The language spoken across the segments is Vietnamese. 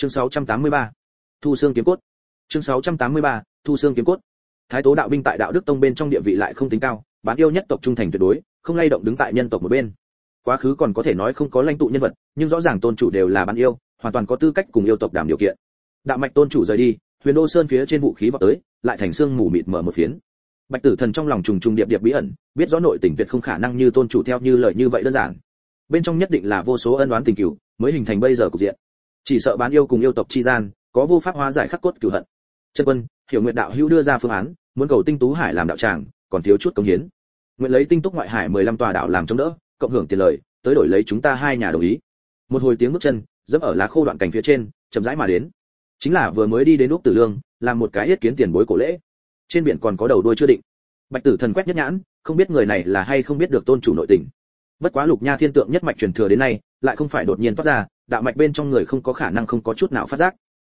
chương 683. thu xương kiếm cốt. Chương 683. thu xương kiếm cốt. Thái tố đạo binh tại đạo đức tông bên trong địa vị lại không tính cao, bán yêu nhất tộc trung thành tuyệt đối, không lay động đứng tại nhân tộc một bên. Quá khứ còn có thể nói không có lãnh tụ nhân vật, nhưng rõ ràng tôn chủ đều là bán yêu, hoàn toàn có tư cách cùng yêu tộc đảm điều kiện. Đạo mạch tôn chủ rời đi, huyền đô sơn phía trên vũ khí vào tới, lại thành xương mù mịt mở một phiến. Bạch tử thần trong lòng trùng trùng điệp điệp bí ẩn, biết rõ nội tình tuyệt không khả năng như tôn chủ theo như lời như vậy đơn giản. Bên trong nhất định là vô số ân oán tình cửu, mới hình thành bây giờ cục diện chỉ sợ bán yêu cùng yêu tộc chi gian, có vô pháp hóa giải khắc cốt cửu hận. Chân quân, hiểu nguyện đạo hữu đưa ra phương án, muốn cầu tinh tú hải làm đạo tràng, còn thiếu chút công hiến. Nguyện lấy tinh túc ngoại hải 15 tòa đạo làm chống đỡ, cộng hưởng tiền lời, tới đổi lấy chúng ta hai nhà đồng ý. Một hồi tiếng bước chân, dẫm ở lá khô đoạn cảnh phía trên, chậm rãi mà đến. Chính là vừa mới đi đến úc tử lương, làm một cái yết kiến tiền bối cổ lễ. Trên biển còn có đầu đuôi chưa định. Bạch tử thần quét nhất nhãn, không biết người này là hay không biết được tôn chủ nội tình. Bất quá lục nha thiên tượng nhất mạch truyền thừa đến nay, lại không phải đột nhiên toát ra đạo mạch bên trong người không có khả năng không có chút nào phát giác.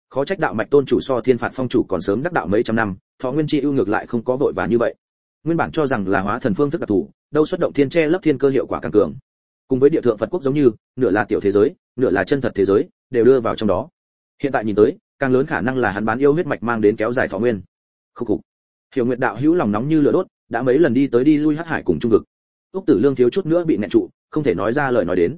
Khó trách đạo mạch tôn chủ so thiên phạt phong chủ còn sớm đắc đạo mấy trăm năm, thọ nguyên chi ưu ngược lại không có vội và như vậy. Nguyên bản cho rằng là hóa thần phương thức đặc thù, đâu xuất động thiên che lấp thiên cơ hiệu quả càng cường. Cùng với địa thượng phật quốc giống như, nửa là tiểu thế giới, nửa là chân thật thế giới, đều đưa vào trong đó. Hiện tại nhìn tới, càng lớn khả năng là hắn bán yêu huyết mạch mang đến kéo dài thọ nguyên. Khúc khục. Hiểu nguyệt đạo hữu lòng nóng như lửa đốt, đã mấy lần đi tới đi lui hắc hải cùng trung vực. Úc tử lương thiếu chút nữa bị nẹt trụ, không thể nói ra lời nói đến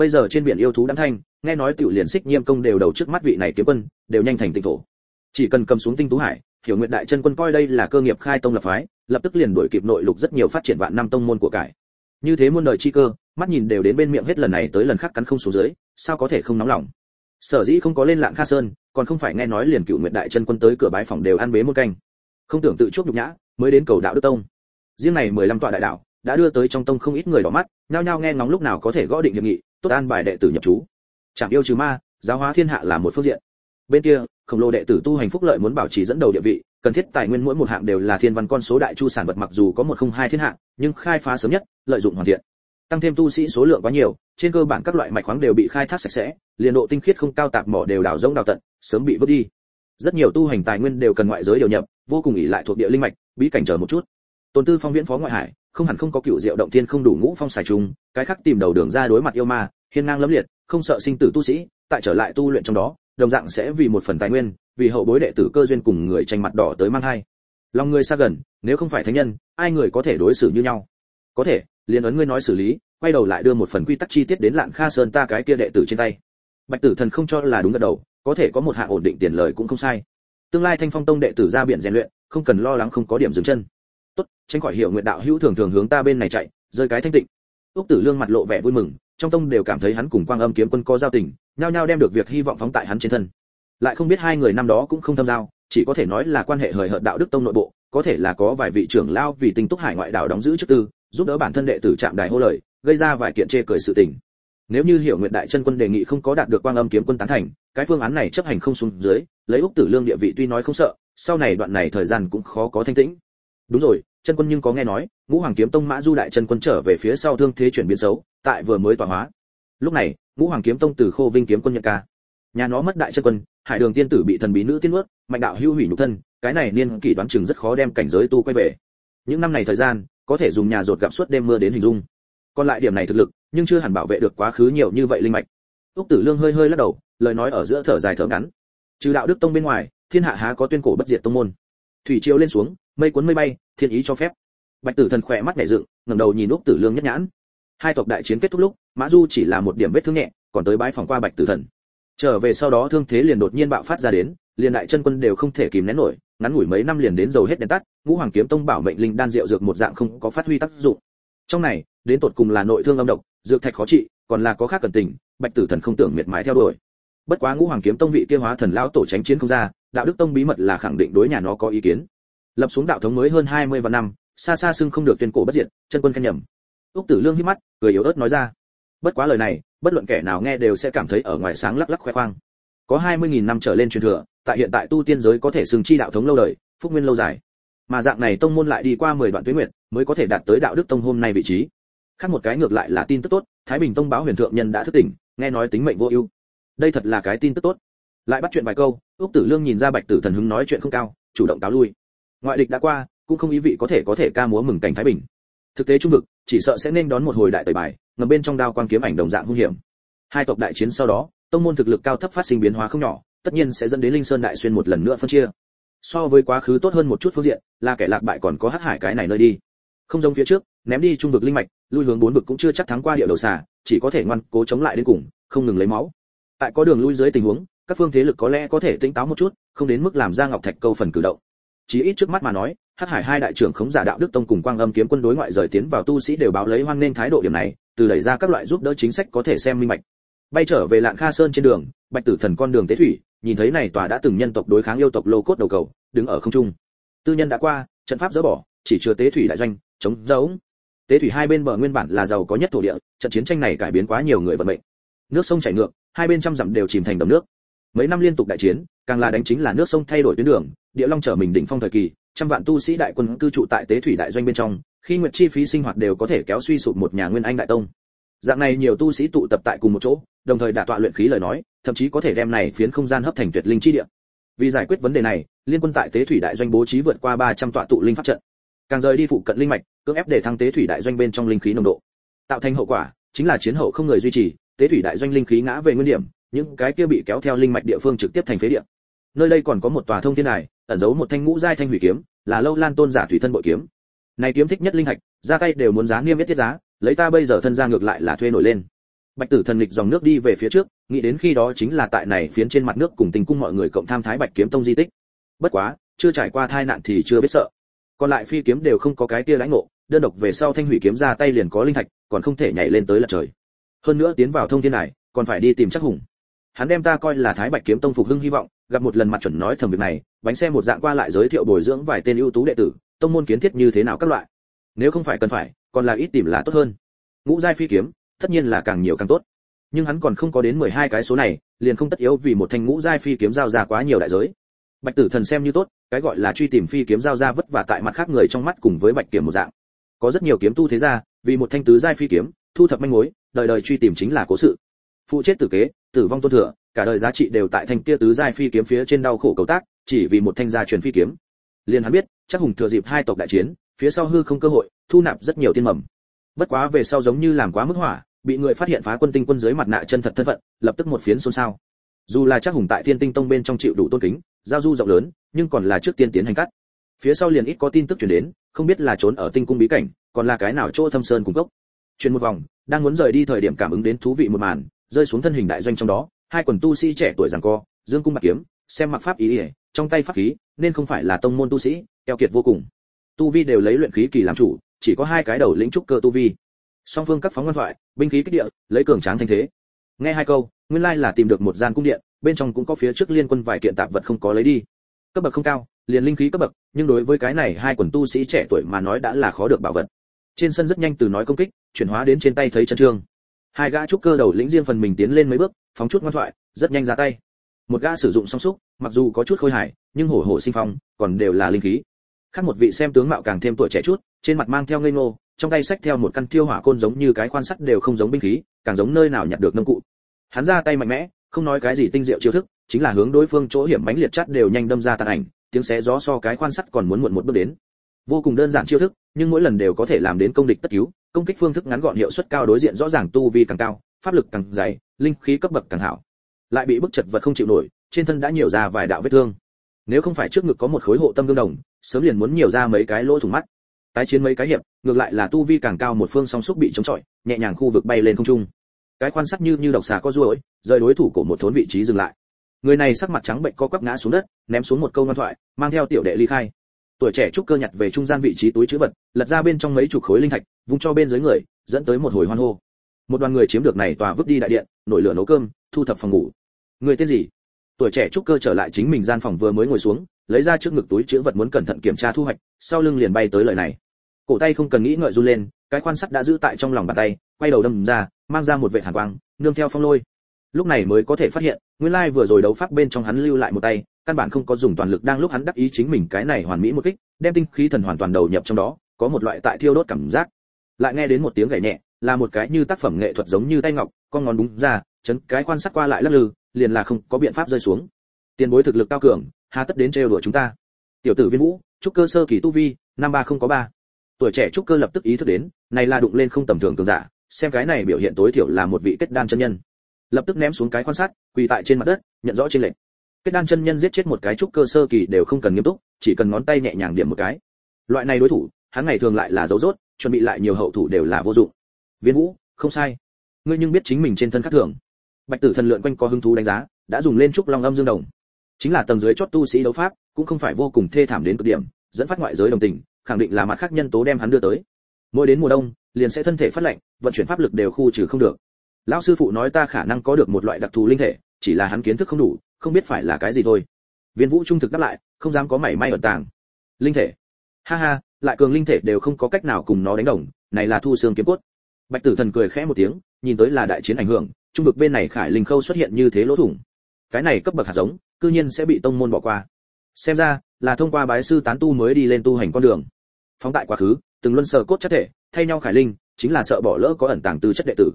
bây giờ trên biển yêu thú đăng thanh, nghe nói tiểu liền xích nghiêm công đều đầu trước mắt vị này kiếm quân, đều nhanh thành tinh thổ. Chỉ cần cầm xuống tinh tú hải, hiểu nguyện đại chân quân coi đây là cơ nghiệp khai tông lập phái, lập tức liền đuổi kịp nội lục rất nhiều phát triển vạn năm tông môn của cải. Như thế muôn đời chi cơ, mắt nhìn đều đến bên miệng hết lần này tới lần khác cắn không xuống dưới, sao có thể không nóng lòng? Sở dĩ không có lên lạng kha sơn, còn không phải nghe nói liền cựu nguyện đại chân quân tới cửa bái phòng đều ăn bế một canh. Không tưởng tự chuốc nhục nhã, mới đến cầu đạo đức tông. Riêng này mười lăm tọa đại đạo, đã đưa tới trong tông không ít người đỏ mắt, nhao nhao nghe ngóng lúc nào có thể gõ định hiệp nghị tốt an bài đệ tử nhập chú. Chạm yêu trừ ma, giáo hóa thiên hạ là một phương diện. Bên kia, khổng lồ đệ tử tu hành phúc lợi muốn bảo trì dẫn đầu địa vị, cần thiết tài nguyên mỗi một hạng đều là thiên văn con số đại chu sản vật mặc dù có một không hai thiên hạng nhưng khai phá sớm nhất, lợi dụng hoàn thiện. Tăng thêm tu sĩ số lượng quá nhiều, trên cơ bản các loại mạch khoáng đều bị khai thác sạch sẽ, liền độ tinh khiết không cao tạp mỏ đều đào rỗng đào tận, sớm bị vứt đi. Rất nhiều tu hành tài nguyên đều cần ngoại giới điều nhập, vô cùng ỉ lại thuộc địa linh mạch, bí cảnh chờ một chút. Tôn tư phong viễn phó ngoại hải không hẳn không có cựu diệu động thiên không đủ ngũ phong xài trùng, cái khác tìm đầu đường ra đối mặt yêu ma, hiên ngang lẫm liệt, không sợ sinh tử tu sĩ, tại trở lại tu luyện trong đó, đồng dạng sẽ vì một phần tài nguyên, vì hậu bối đệ tử cơ duyên cùng người tranh mặt đỏ tới mang hai lòng người xa gần, nếu không phải thánh nhân, ai người có thể đối xử như nhau? Có thể, liên ấn ngươi nói xử lý, quay đầu lại đưa một phần quy tắc chi tiết đến lạng kha sơn ta cái kia đệ tử trên tay. Bạch tử thần không cho là đúng gật đầu, có thể có một hạ ổn định tiền lời cũng không sai. Tương lai thanh phong tông đệ tử ra biển rèn luyện, không cần lo lắng không có điểm dừng chân tốt, tránh khỏi hiểu nguyện đạo hữu thường thường hướng ta bên này chạy, rơi cái thanh tịnh. Úc tử lương mặt lộ vẻ vui mừng, trong tông đều cảm thấy hắn cùng quang âm kiếm quân có giao tình, nhao nhao đem được việc hy vọng phóng tại hắn trên thân. Lại không biết hai người năm đó cũng không tham giao, chỉ có thể nói là quan hệ hời hợt đạo đức tông nội bộ, có thể là có vài vị trưởng lao vì tình túc hải ngoại đảo đóng giữ chức tư, giúp đỡ bản thân đệ tử chạm đài hô lời, gây ra vài kiện chê cười sự tình. Nếu như hiểu nguyện đại chân quân đề nghị không có đạt được quang âm kiếm quân tán thành, cái phương án này chấp hành không xuống dưới, lấy úc tử lương địa vị tuy nói không sợ, sau này đoạn này thời gian cũng khó có thanh tĩnh đúng rồi, chân quân nhưng có nghe nói, ngũ hoàng kiếm tông mã du đại chân quân trở về phía sau thương thế chuyển biến xấu, tại vừa mới tọa hóa. Lúc này, ngũ hoàng kiếm tông từ khô vinh kiếm quân nhận ca. Nhà nó mất đại chân quân, hải đường tiên tử bị thần bí nữ tiên ướt mạnh đạo hưu hủy nhục thân, cái này niên kỷ đoán chừng rất khó đem cảnh giới tu quay về. Những năm này thời gian, có thể dùng nhà rột gặp suốt đêm mưa đến hình dung. Còn lại điểm này thực lực, nhưng chưa hẳn bảo vệ được quá khứ nhiều như vậy linh mạch. Úc tử lương hơi hơi lắc đầu, lời nói ở giữa thở dài thở ngắn. Trừ đạo đức tông bên ngoài, thiên hạ há có tuyên cổ bất diệt tông môn. Thủy triều lên xuống mây cuốn mây bay, thiên ý cho phép. Bạch tử thần khỏe mắt nhảy dựng, ngẩng đầu nhìn úc tử lương nhất nhãn. Hai tộc đại chiến kết thúc lúc, mã du chỉ là một điểm vết thương nhẹ, còn tới bãi phòng qua bạch tử thần. Trở về sau đó thương thế liền đột nhiên bạo phát ra đến, liền đại chân quân đều không thể kìm nén nổi, ngắn ngủi mấy năm liền đến dầu hết đèn tắt, ngũ hoàng kiếm tông bảo mệnh linh đan rượu dược một dạng không có phát huy tác dụng. Trong này, đến tột cùng là nội thương âm độc, dược thạch khó trị, còn là có khác cần tình, bạch tử thần không tưởng miệt mài theo đuổi. Bất quá ngũ hoàng kiếm tông vị tiêu hóa thần lão tổ tránh chiến không ra, đạo đức tông bí mật là khẳng định đối nhà nó có ý kiến lập xuống đạo thống mới hơn 20 vạn năm, xa xa xưng không được tuyên cổ bất diệt, chân quân khen nhầm. Úc tử lương hí mắt, cười yếu ớt nói ra. Bất quá lời này, bất luận kẻ nào nghe đều sẽ cảm thấy ở ngoài sáng lắc lắc khoe khoang. Có 20.000 năm trở lên truyền thừa, tại hiện tại tu tiên giới có thể xưng chi đạo thống lâu đời, phúc nguyên lâu dài. Mà dạng này tông môn lại đi qua 10 đoạn tuế nguyệt, mới có thể đạt tới đạo đức tông hôm nay vị trí. Khác một cái ngược lại là tin tức tốt, thái bình tông báo huyền thượng nhân đã thức tỉnh, nghe nói tính mệnh vô ưu. Đây thật là cái tin tức tốt. Lại bắt chuyện vài câu, Úc tử lương nhìn ra bạch tử thần hứng nói chuyện không cao, chủ động cáo lui ngoại địch đã qua, cũng không ý vị có thể có thể ca múa mừng cảnh thái bình. Thực tế trung vực, chỉ sợ sẽ nên đón một hồi đại tẩy bài, ngầm bên trong đao quang kiếm ảnh đồng dạng hung hiểm. Hai tộc đại chiến sau đó, tông môn thực lực cao thấp phát sinh biến hóa không nhỏ, tất nhiên sẽ dẫn đến linh sơn đại xuyên một lần nữa phân chia. So với quá khứ tốt hơn một chút phương diện, là kẻ lạc bại còn có hắc hải cái này nơi đi. Không giống phía trước, ném đi trung vực linh mạch, lui hướng bốn vực cũng chưa chắc thắng qua địa đầu xà, chỉ có thể ngoan cố chống lại đến cùng, không ngừng lấy máu. Tại có đường lui dưới tình huống, các phương thế lực có lẽ có thể tỉnh táo một chút, không đến mức làm ra ngọc thạch câu phần cử động chí ít trước mắt mà nói, hắc hải hai đại trưởng khống giả đạo đức tông cùng quang âm kiếm quân đối ngoại rời tiến vào tu sĩ đều báo lấy hoan nên thái độ điểm này, từ đẩy ra các loại giúp đỡ chính sách có thể xem minh bạch. Bay trở về lạng kha sơn trên đường, bạch tử thần con đường tế thủy, nhìn thấy này tòa đã từng nhân tộc đối kháng yêu tộc lô cốt đầu cầu, đứng ở không trung. Tư nhân đã qua, trận pháp dỡ bỏ, chỉ chưa tế thủy đại doanh, chống giống tế thủy hai bên bờ nguyên bản là giàu có nhất thổ địa, trận chiến tranh này cải biến quá nhiều người vận mệnh. Nước sông chảy ngược, hai bên trăm dặm đều chìm thành đầm nước. Mấy năm liên tục đại chiến càng là đánh chính là nước sông thay đổi tuyến đường, địa long trở mình đỉnh phong thời kỳ, trăm vạn tu sĩ đại quân cư trụ tại tế thủy đại doanh bên trong, khi nguyệt chi phí sinh hoạt đều có thể kéo suy sụp một nhà nguyên anh đại tông. Dạng này nhiều tu sĩ tụ tập tại cùng một chỗ, đồng thời đả tọa luyện khí lời nói, thậm chí có thể đem này phiến không gian hấp thành tuyệt linh chi địa. Vì giải quyết vấn đề này, liên quân tại tế thủy đại doanh bố trí vượt qua 300 tọa tụ linh pháp trận. Càng rời đi phụ cận linh mạch, cưỡng ép để thăng tế thủy đại doanh bên trong linh khí nồng độ. Tạo thành hậu quả, chính là chiến hậu không người duy trì, tế thủy đại doanh linh khí ngã về nguyên điểm, những cái kia bị kéo theo linh mạch địa phương trực tiếp thành phế địa nơi đây còn có một tòa thông thiên đài, ẩn giấu một thanh ngũ giai thanh hủy kiếm, là lâu lan tôn giả thủy thân bội kiếm. Này kiếm thích nhất linh hạch, ra tay đều muốn giá niêm yết tiết giá, lấy ta bây giờ thân ra ngược lại là thuê nổi lên. Bạch tử thần lịch dòng nước đi về phía trước, nghĩ đến khi đó chính là tại này phiến trên mặt nước cùng tình cung mọi người cộng tham thái bạch kiếm tông di tích. Bất quá, chưa trải qua thai nạn thì chưa biết sợ. Còn lại phi kiếm đều không có cái tia lãnh ngộ, đơn độc về sau thanh hủy kiếm ra tay liền có linh thạch còn không thể nhảy lên tới lật trời. Hơn nữa tiến vào thông thiên này còn phải đi tìm chắc hùng hắn đem ta coi là thái bạch kiếm tông phục hưng hy vọng, gặp một lần mặt chuẩn nói thầm việc này, bánh xe một dạng qua lại giới thiệu bồi dưỡng vài tên ưu tú đệ tử, tông môn kiến thiết như thế nào các loại. Nếu không phải cần phải, còn là ít tìm là tốt hơn. Ngũ giai phi kiếm, tất nhiên là càng nhiều càng tốt. Nhưng hắn còn không có đến 12 cái số này, liền không tất yếu vì một thanh ngũ giai phi kiếm giao ra quá nhiều đại giới. Bạch tử thần xem như tốt, cái gọi là truy tìm phi kiếm giao ra vất vả tại mặt khác người trong mắt cùng với bạch kiểm một dạng. Có rất nhiều kiếm tu thế gia, vì một thanh tứ giai phi kiếm, thu thập manh mối đời đời truy tìm chính là cố sự phụ chết tử kế, tử vong tôn thừa, cả đời giá trị đều tại thanh kia tứ giai phi kiếm phía trên đau khổ cầu tác, chỉ vì một thanh gia truyền phi kiếm. Liền hắn biết, chắc hùng thừa dịp hai tộc đại chiến, phía sau hư không cơ hội, thu nạp rất nhiều tiên mầm. Bất quá về sau giống như làm quá mức hỏa, bị người phát hiện phá quân tinh quân dưới mặt nạ chân thật thân phận, lập tức một phiến xôn xao. Dù là chắc hùng tại thiên tinh tông bên trong chịu đủ tôn kính, giao du rộng lớn, nhưng còn là trước tiên tiến hành cắt. Phía sau liền ít có tin tức truyền đến, không biết là trốn ở tinh cung bí cảnh, còn là cái nào chỗ thâm sơn cung cốc. Chuyển một vòng, đang muốn rời đi thời điểm cảm ứng đến thú vị một màn rơi xuống thân hình đại doanh trong đó, hai quần tu sĩ trẻ tuổi giằng co, dương cung bạc kiếm, xem mặc pháp ý ỉa trong tay pháp khí, nên không phải là tông môn tu sĩ, keo kiệt vô cùng. Tu vi đều lấy luyện khí kỳ làm chủ, chỉ có hai cái đầu lĩnh trúc cơ tu vi. Song phương các phóng văn thoại, binh khí kích địa, lấy cường tráng thanh thế. Nghe hai câu, nguyên lai là tìm được một gian cung điện, bên trong cũng có phía trước liên quân vài kiện tạp vật không có lấy đi. Cấp bậc không cao, liền linh khí cấp bậc, nhưng đối với cái này hai quần tu sĩ trẻ tuổi mà nói đã là khó được bảo vật. Trên sân rất nhanh từ nói công kích, chuyển hóa đến trên tay thấy chân trương hai gã trúc cơ đầu lĩnh riêng phần mình tiến lên mấy bước, phóng chút ngoan thoại, rất nhanh ra tay. Một gã sử dụng song xúc, mặc dù có chút khôi hài, nhưng hổ hổ sinh phong, còn đều là linh khí. Khác một vị xem tướng mạo càng thêm tuổi trẻ chút, trên mặt mang theo ngây ngô, trong tay xách theo một căn thiêu hỏa côn giống như cái quan sắt đều không giống binh khí, càng giống nơi nào nhặt được nông cụ. Hắn ra tay mạnh mẽ, không nói cái gì tinh diệu chiêu thức, chính là hướng đối phương chỗ hiểm bánh liệt chát đều nhanh đâm ra tàn ảnh, tiếng xé gió so cái quan sắt còn muốn muộn một bước đến. Vô cùng đơn giản chiêu thức, nhưng mỗi lần đều có thể làm đến công địch tất cứu công kích phương thức ngắn gọn hiệu suất cao đối diện rõ ràng tu vi càng cao, pháp lực càng dày, linh khí cấp bậc càng hảo. Lại bị bức chật vật không chịu nổi, trên thân đã nhiều ra vài đạo vết thương. Nếu không phải trước ngực có một khối hộ tâm gương đồng, sớm liền muốn nhiều ra mấy cái lỗ thủng mắt. Tái chiến mấy cái hiệp, ngược lại là tu vi càng cao một phương song xúc bị chống chọi, nhẹ nhàng khu vực bay lên không trung. Cái quan sát như như độc xà có ruồi, rời đối thủ của một thốn vị trí dừng lại. Người này sắc mặt trắng bệnh co quắp ngã xuống đất, ném xuống một câu ngoan thoại, mang theo tiểu đệ ly khai tuổi trẻ trúc cơ nhặt về trung gian vị trí túi chữ vật, lật ra bên trong mấy chục khối linh thạch, vung cho bên dưới người, dẫn tới một hồi hoan hô. Một đoàn người chiếm được này tòa vứt đi đại điện, nổi lửa nấu cơm, thu thập phòng ngủ. Người tên gì? Tuổi trẻ trúc cơ trở lại chính mình gian phòng vừa mới ngồi xuống, lấy ra trước ngực túi chữ vật muốn cẩn thận kiểm tra thu hoạch, sau lưng liền bay tới lời này. Cổ tay không cần nghĩ ngợi run lên, cái quan sắt đã giữ tại trong lòng bàn tay, quay đầu đâm ra, mang ra một vệ hàn quang, nương theo phong lôi. Lúc này mới có thể phát hiện, nguyên lai vừa rồi đấu pháp bên trong hắn lưu lại một tay căn bản không có dùng toàn lực đang lúc hắn đắc ý chính mình cái này hoàn mỹ một kích, đem tinh khí thần hoàn toàn đầu nhập trong đó, có một loại tại thiêu đốt cảm giác. Lại nghe đến một tiếng gảy nhẹ, là một cái như tác phẩm nghệ thuật giống như tay ngọc, con ngón đúng ra, chấn cái quan sát qua lại lắc lư, liền là không có biện pháp rơi xuống. Tiền bối thực lực cao cường, hà tất đến trêu đùa chúng ta. Tiểu tử viên vũ, trúc cơ sơ kỳ tu vi, năm ba không có ba. Tuổi trẻ trúc cơ lập tức ý thức đến, này là đụng lên không tầm thường cường giả, xem cái này biểu hiện tối thiểu là một vị kết đan chân nhân. Lập tức ném xuống cái quan sát, quỳ tại trên mặt đất, nhận rõ trên lệnh kết đan chân nhân giết chết một cái trúc cơ sơ kỳ đều không cần nghiêm túc, chỉ cần ngón tay nhẹ nhàng điểm một cái. Loại này đối thủ, hắn ngày thường lại là dấu rốt, chuẩn bị lại nhiều hậu thủ đều là vô dụng. Viên vũ, không sai. Ngươi nhưng biết chính mình trên thân khác thường. Bạch tử thần lượn quanh có hứng thú đánh giá, đã dùng lên trúc long âm dương đồng. Chính là tầng dưới chót tu sĩ đấu pháp, cũng không phải vô cùng thê thảm đến cực điểm, dẫn phát ngoại giới đồng tình, khẳng định là mặt khác nhân tố đem hắn đưa tới. Mỗi đến mùa đông, liền sẽ thân thể phát lạnh, vận chuyển pháp lực đều khu trừ không được. Lão sư phụ nói ta khả năng có được một loại đặc thù linh thể, chỉ là hắn kiến thức không đủ không biết phải là cái gì thôi. Viên vũ trung thực đáp lại, không dám có mảy may ẩn tàng. Linh thể. Ha ha, lại cường linh thể đều không có cách nào cùng nó đánh đồng, này là thu xương kiếm cốt. Bạch tử thần cười khẽ một tiếng, nhìn tới là đại chiến ảnh hưởng, trung vực bên này khải linh khâu xuất hiện như thế lỗ thủng. Cái này cấp bậc hạt giống, cư nhiên sẽ bị tông môn bỏ qua. Xem ra, là thông qua bái sư tán tu mới đi lên tu hành con đường. Phóng tại quá khứ, từng luân sở cốt chất thể, thay nhau khải linh, chính là sợ bỏ lỡ có ẩn tàng tư chất đệ tử.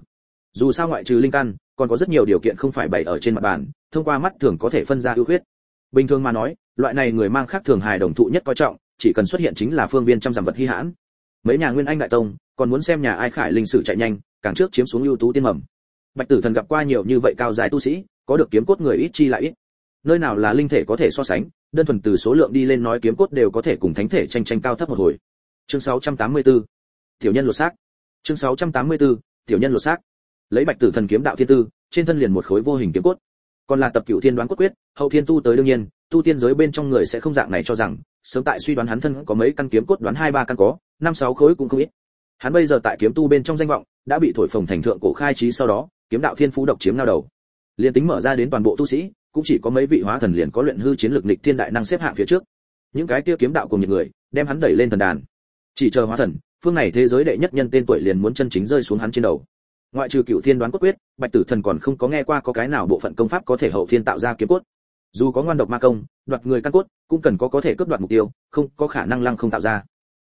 Dù sao ngoại trừ linh căn còn có rất nhiều điều kiện không phải bày ở trên mặt bàn, thông qua mắt thường có thể phân ra ưu khuyết. Bình thường mà nói, loại này người mang khác thường hài đồng thụ nhất coi trọng, chỉ cần xuất hiện chính là phương viên trăm dặm vật hy hãn. Mấy nhà nguyên anh đại tông, còn muốn xem nhà ai khải linh sử chạy nhanh, càng trước chiếm xuống ưu tú tiên mầm. Bạch tử thần gặp qua nhiều như vậy cao dài tu sĩ, có được kiếm cốt người ít chi lại ít. Nơi nào là linh thể có thể so sánh, đơn thuần từ số lượng đi lên nói kiếm cốt đều có thể cùng thánh thể tranh tranh cao thấp một hồi. Chương 684 tiểu nhân lột xác. Chương 684 tiểu nhân lột xác lấy bạch tử thần kiếm đạo thiên tư, trên thân liền một khối vô hình kiếm cốt. Còn là tập cửu thiên đoán cốt quyết, hậu thiên tu tới đương nhiên, tu tiên giới bên trong người sẽ không dạng này cho rằng, sớm tại suy đoán hắn thân có mấy căn kiếm cốt đoán hai ba căn có, năm sáu khối cũng không ít. Hắn bây giờ tại kiếm tu bên trong danh vọng, đã bị thổi phồng thành thượng cổ khai trí sau đó, kiếm đạo thiên phú độc chiếm nao đầu. Liền tính mở ra đến toàn bộ tu sĩ, cũng chỉ có mấy vị hóa thần liền có luyện hư chiến lực lịch thiên đại năng xếp hạng phía trước. Những cái kia kiếm đạo cùng những người, đem hắn đẩy lên thần đàn. Chỉ chờ hóa thần, phương này thế giới đệ nhất nhân tên tuổi liền muốn chân chính rơi xuống hắn trên đầu ngoại trừ cựu thiên đoán cốt quyết, bạch tử thần còn không có nghe qua có cái nào bộ phận công pháp có thể hậu thiên tạo ra kiếm cốt. Dù có ngoan độc ma công, đoạt người căn cốt, cũng cần có có thể cướp đoạt mục tiêu, không có khả năng lăng không tạo ra.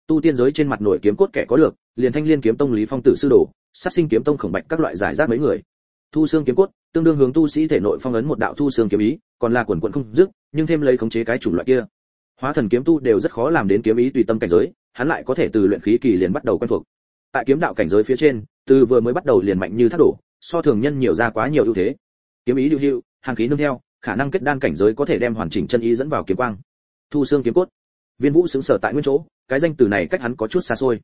Tu tiên giới trên mặt nổi kiếm cốt kẻ có được, liền thanh liên kiếm tông lý phong tử sư đồ, sát sinh kiếm tông khổng bạch các loại giải rác mấy người. Thu xương kiếm cốt, tương đương hướng tu sĩ thể nội phong ấn một đạo thu xương kiếm ý, còn là quần quận không dứt, nhưng thêm lấy khống chế cái chủng loại kia. Hóa thần kiếm tu đều rất khó làm đến kiếm ý tùy tâm cảnh giới, hắn lại có thể từ luyện khí kỳ liền bắt đầu quen thuộc. Tại kiếm đạo cảnh giới phía trên từ vừa mới bắt đầu liền mạnh như thác đổ, so thường nhân nhiều ra quá nhiều ưu thế. Kiếm ý lưu hữu, hàng khí nương theo, khả năng kết đan cảnh giới có thể đem hoàn chỉnh chân ý dẫn vào kiếm quang. Thu xương kiếm cốt. Viên vũ xứng sở tại nguyên chỗ, cái danh từ này cách hắn có chút xa xôi.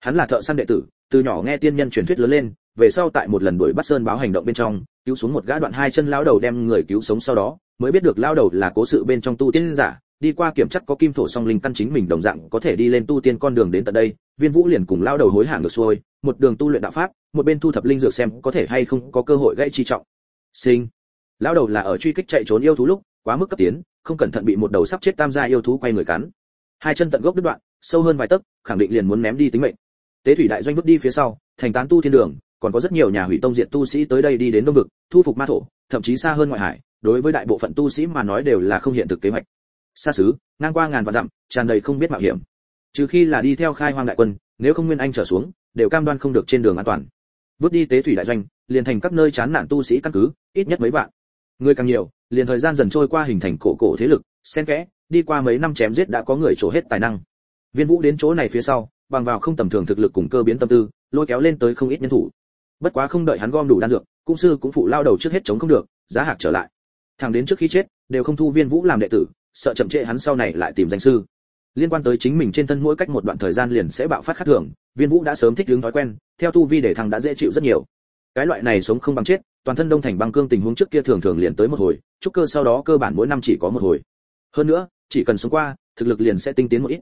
Hắn là thợ săn đệ tử, từ nhỏ nghe tiên nhân truyền thuyết lớn lên, về sau tại một lần đuổi bắt sơn báo hành động bên trong, cứu xuống một gã đoạn hai chân lão đầu đem người cứu sống sau đó, mới biết được lão đầu là cố sự bên trong tu tiên giả đi qua kiểm chắc có kim thổ song linh căn chính mình đồng dạng có thể đi lên tu tiên con đường đến tận đây, viên vũ liền cùng lão đầu hối hả ngược xuôi, một đường tu luyện đạo pháp, một bên thu thập linh dược xem có thể hay không có cơ hội gãy chi trọng. Sinh. Lão đầu là ở truy kích chạy trốn yêu thú lúc, quá mức cấp tiến, không cẩn thận bị một đầu sắp chết tam gia yêu thú quay người cắn. Hai chân tận gốc đứt đoạn, sâu hơn vài tấc, khẳng định liền muốn ném đi tính mệnh. Tế thủy đại doanh vứt đi phía sau, thành tán tu thiên đường, còn có rất nhiều nhà hủy tông diện tu sĩ tới đây đi đến đông vực, thu phục ma thổ, thậm chí xa hơn ngoại hải, đối với đại bộ phận tu sĩ mà nói đều là không hiện thực kế hoạch xa xứ, ngang qua ngàn vạn dặm, tràn đầy không biết mạo hiểm. Trừ khi là đi theo khai hoang đại quân, nếu không nguyên anh trở xuống, đều cam đoan không được trên đường an toàn. Vứt đi tế thủy đại doanh, liền thành các nơi chán nản tu sĩ căn cứ, ít nhất mấy vạn. Người càng nhiều, liền thời gian dần trôi qua hình thành cổ cổ thế lực, xen kẽ, đi qua mấy năm chém giết đã có người trổ hết tài năng. Viên vũ đến chỗ này phía sau, bằng vào không tầm thường thực lực cùng cơ biến tâm tư, lôi kéo lên tới không ít nhân thủ. Bất quá không đợi hắn gom đủ đan dược cung sư cũng phụ lao đầu trước hết chống không được, giá hạc trở lại. Thằng đến trước khi chết, đều không thu viên vũ làm đệ tử sợ chậm trễ hắn sau này lại tìm danh sư. Liên quan tới chính mình trên thân mỗi cách một đoạn thời gian liền sẽ bạo phát khác thường, viên vũ đã sớm thích ứng thói quen, theo tu vi để thằng đã dễ chịu rất nhiều. Cái loại này sống không bằng chết, toàn thân đông thành băng cương tình huống trước kia thường thường liền tới một hồi trúc cơ sau đó cơ bản mỗi năm chỉ có một hồi. Hơn nữa, chỉ cần sống qua, thực lực liền sẽ tinh tiến một ít.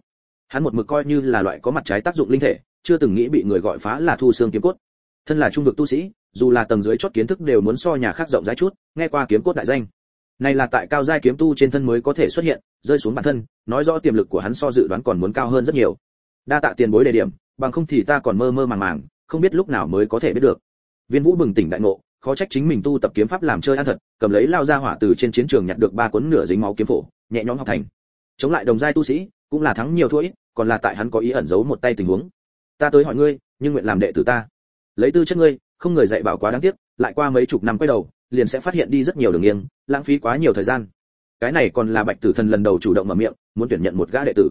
Hắn một mực coi như là loại có mặt trái tác dụng linh thể, chưa từng nghĩ bị người gọi phá là thu xương kiếm cốt. Thân là trung vực tu sĩ, dù là tầng dưới chót kiến thức đều muốn so nhà khác rộng rãi chút, nghe qua kiếm cốt đại danh này là tại cao giai kiếm tu trên thân mới có thể xuất hiện, rơi xuống bản thân, nói rõ tiềm lực của hắn so dự đoán còn muốn cao hơn rất nhiều. Đa tạ tiền bối đề điểm, bằng không thì ta còn mơ mơ màng màng, không biết lúc nào mới có thể biết được. Viên vũ bừng tỉnh đại ngộ, khó trách chính mình tu tập kiếm pháp làm chơi ăn thật, cầm lấy lao ra hỏa từ trên chiến trường nhặt được ba cuốn nửa dính máu kiếm phổ, nhẹ nhõm học thành. Chống lại đồng giai tu sĩ, cũng là thắng nhiều thua ít, còn là tại hắn có ý ẩn giấu một tay tình huống. Ta tới hỏi ngươi, nhưng nguyện làm đệ tử ta. Lấy tư chất ngươi, không người dạy bảo quá đáng tiếc, lại qua mấy chục năm quay đầu liền sẽ phát hiện đi rất nhiều đường nghiêng, lãng phí quá nhiều thời gian. Cái này còn là bạch tử thần lần đầu chủ động mở miệng, muốn tuyển nhận một gã đệ tử.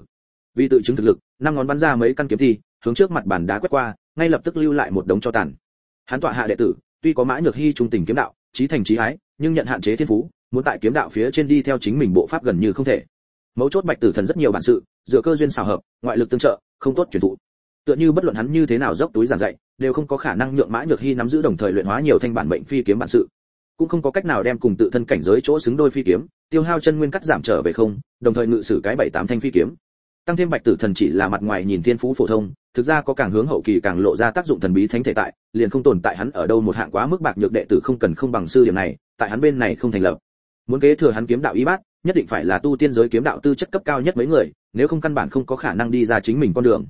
Vì tự chứng thực lực, năm ngón bắn ra mấy căn kiếm thi, hướng trước mặt bàn đá quét qua, ngay lập tức lưu lại một đống cho tàn. Hắn tọa hạ đệ tử, tuy có mã nhược hy trung tình kiếm đạo, trí thành trí ái, nhưng nhận hạn chế thiên phú, muốn tại kiếm đạo phía trên đi theo chính mình bộ pháp gần như không thể. Mấu chốt bạch tử thần rất nhiều bản sự, dựa cơ duyên xào hợp, ngoại lực tương trợ, không tốt truyền thụ. Tựa như bất luận hắn như thế nào dốc túi giảng dạy, đều không có khả năng nhượng mã nhược hy nắm giữ đồng thời luyện hóa nhiều thanh bản mệnh phi kiếm bản sự cũng không có cách nào đem cùng tự thân cảnh giới chỗ xứng đôi phi kiếm, tiêu hao chân nguyên cắt giảm trở về không, đồng thời ngự sử cái bảy tám thanh phi kiếm. Tăng thêm bạch tử thần chỉ là mặt ngoài nhìn thiên phú phổ thông, thực ra có càng hướng hậu kỳ càng lộ ra tác dụng thần bí thánh thể tại, liền không tồn tại hắn ở đâu một hạng quá mức bạc nhược đệ tử không cần không bằng sư điểm này, tại hắn bên này không thành lập. Muốn kế thừa hắn kiếm đạo y bát, nhất định phải là tu tiên giới kiếm đạo tư chất cấp cao nhất mấy người, nếu không căn bản không có khả năng đi ra chính mình con đường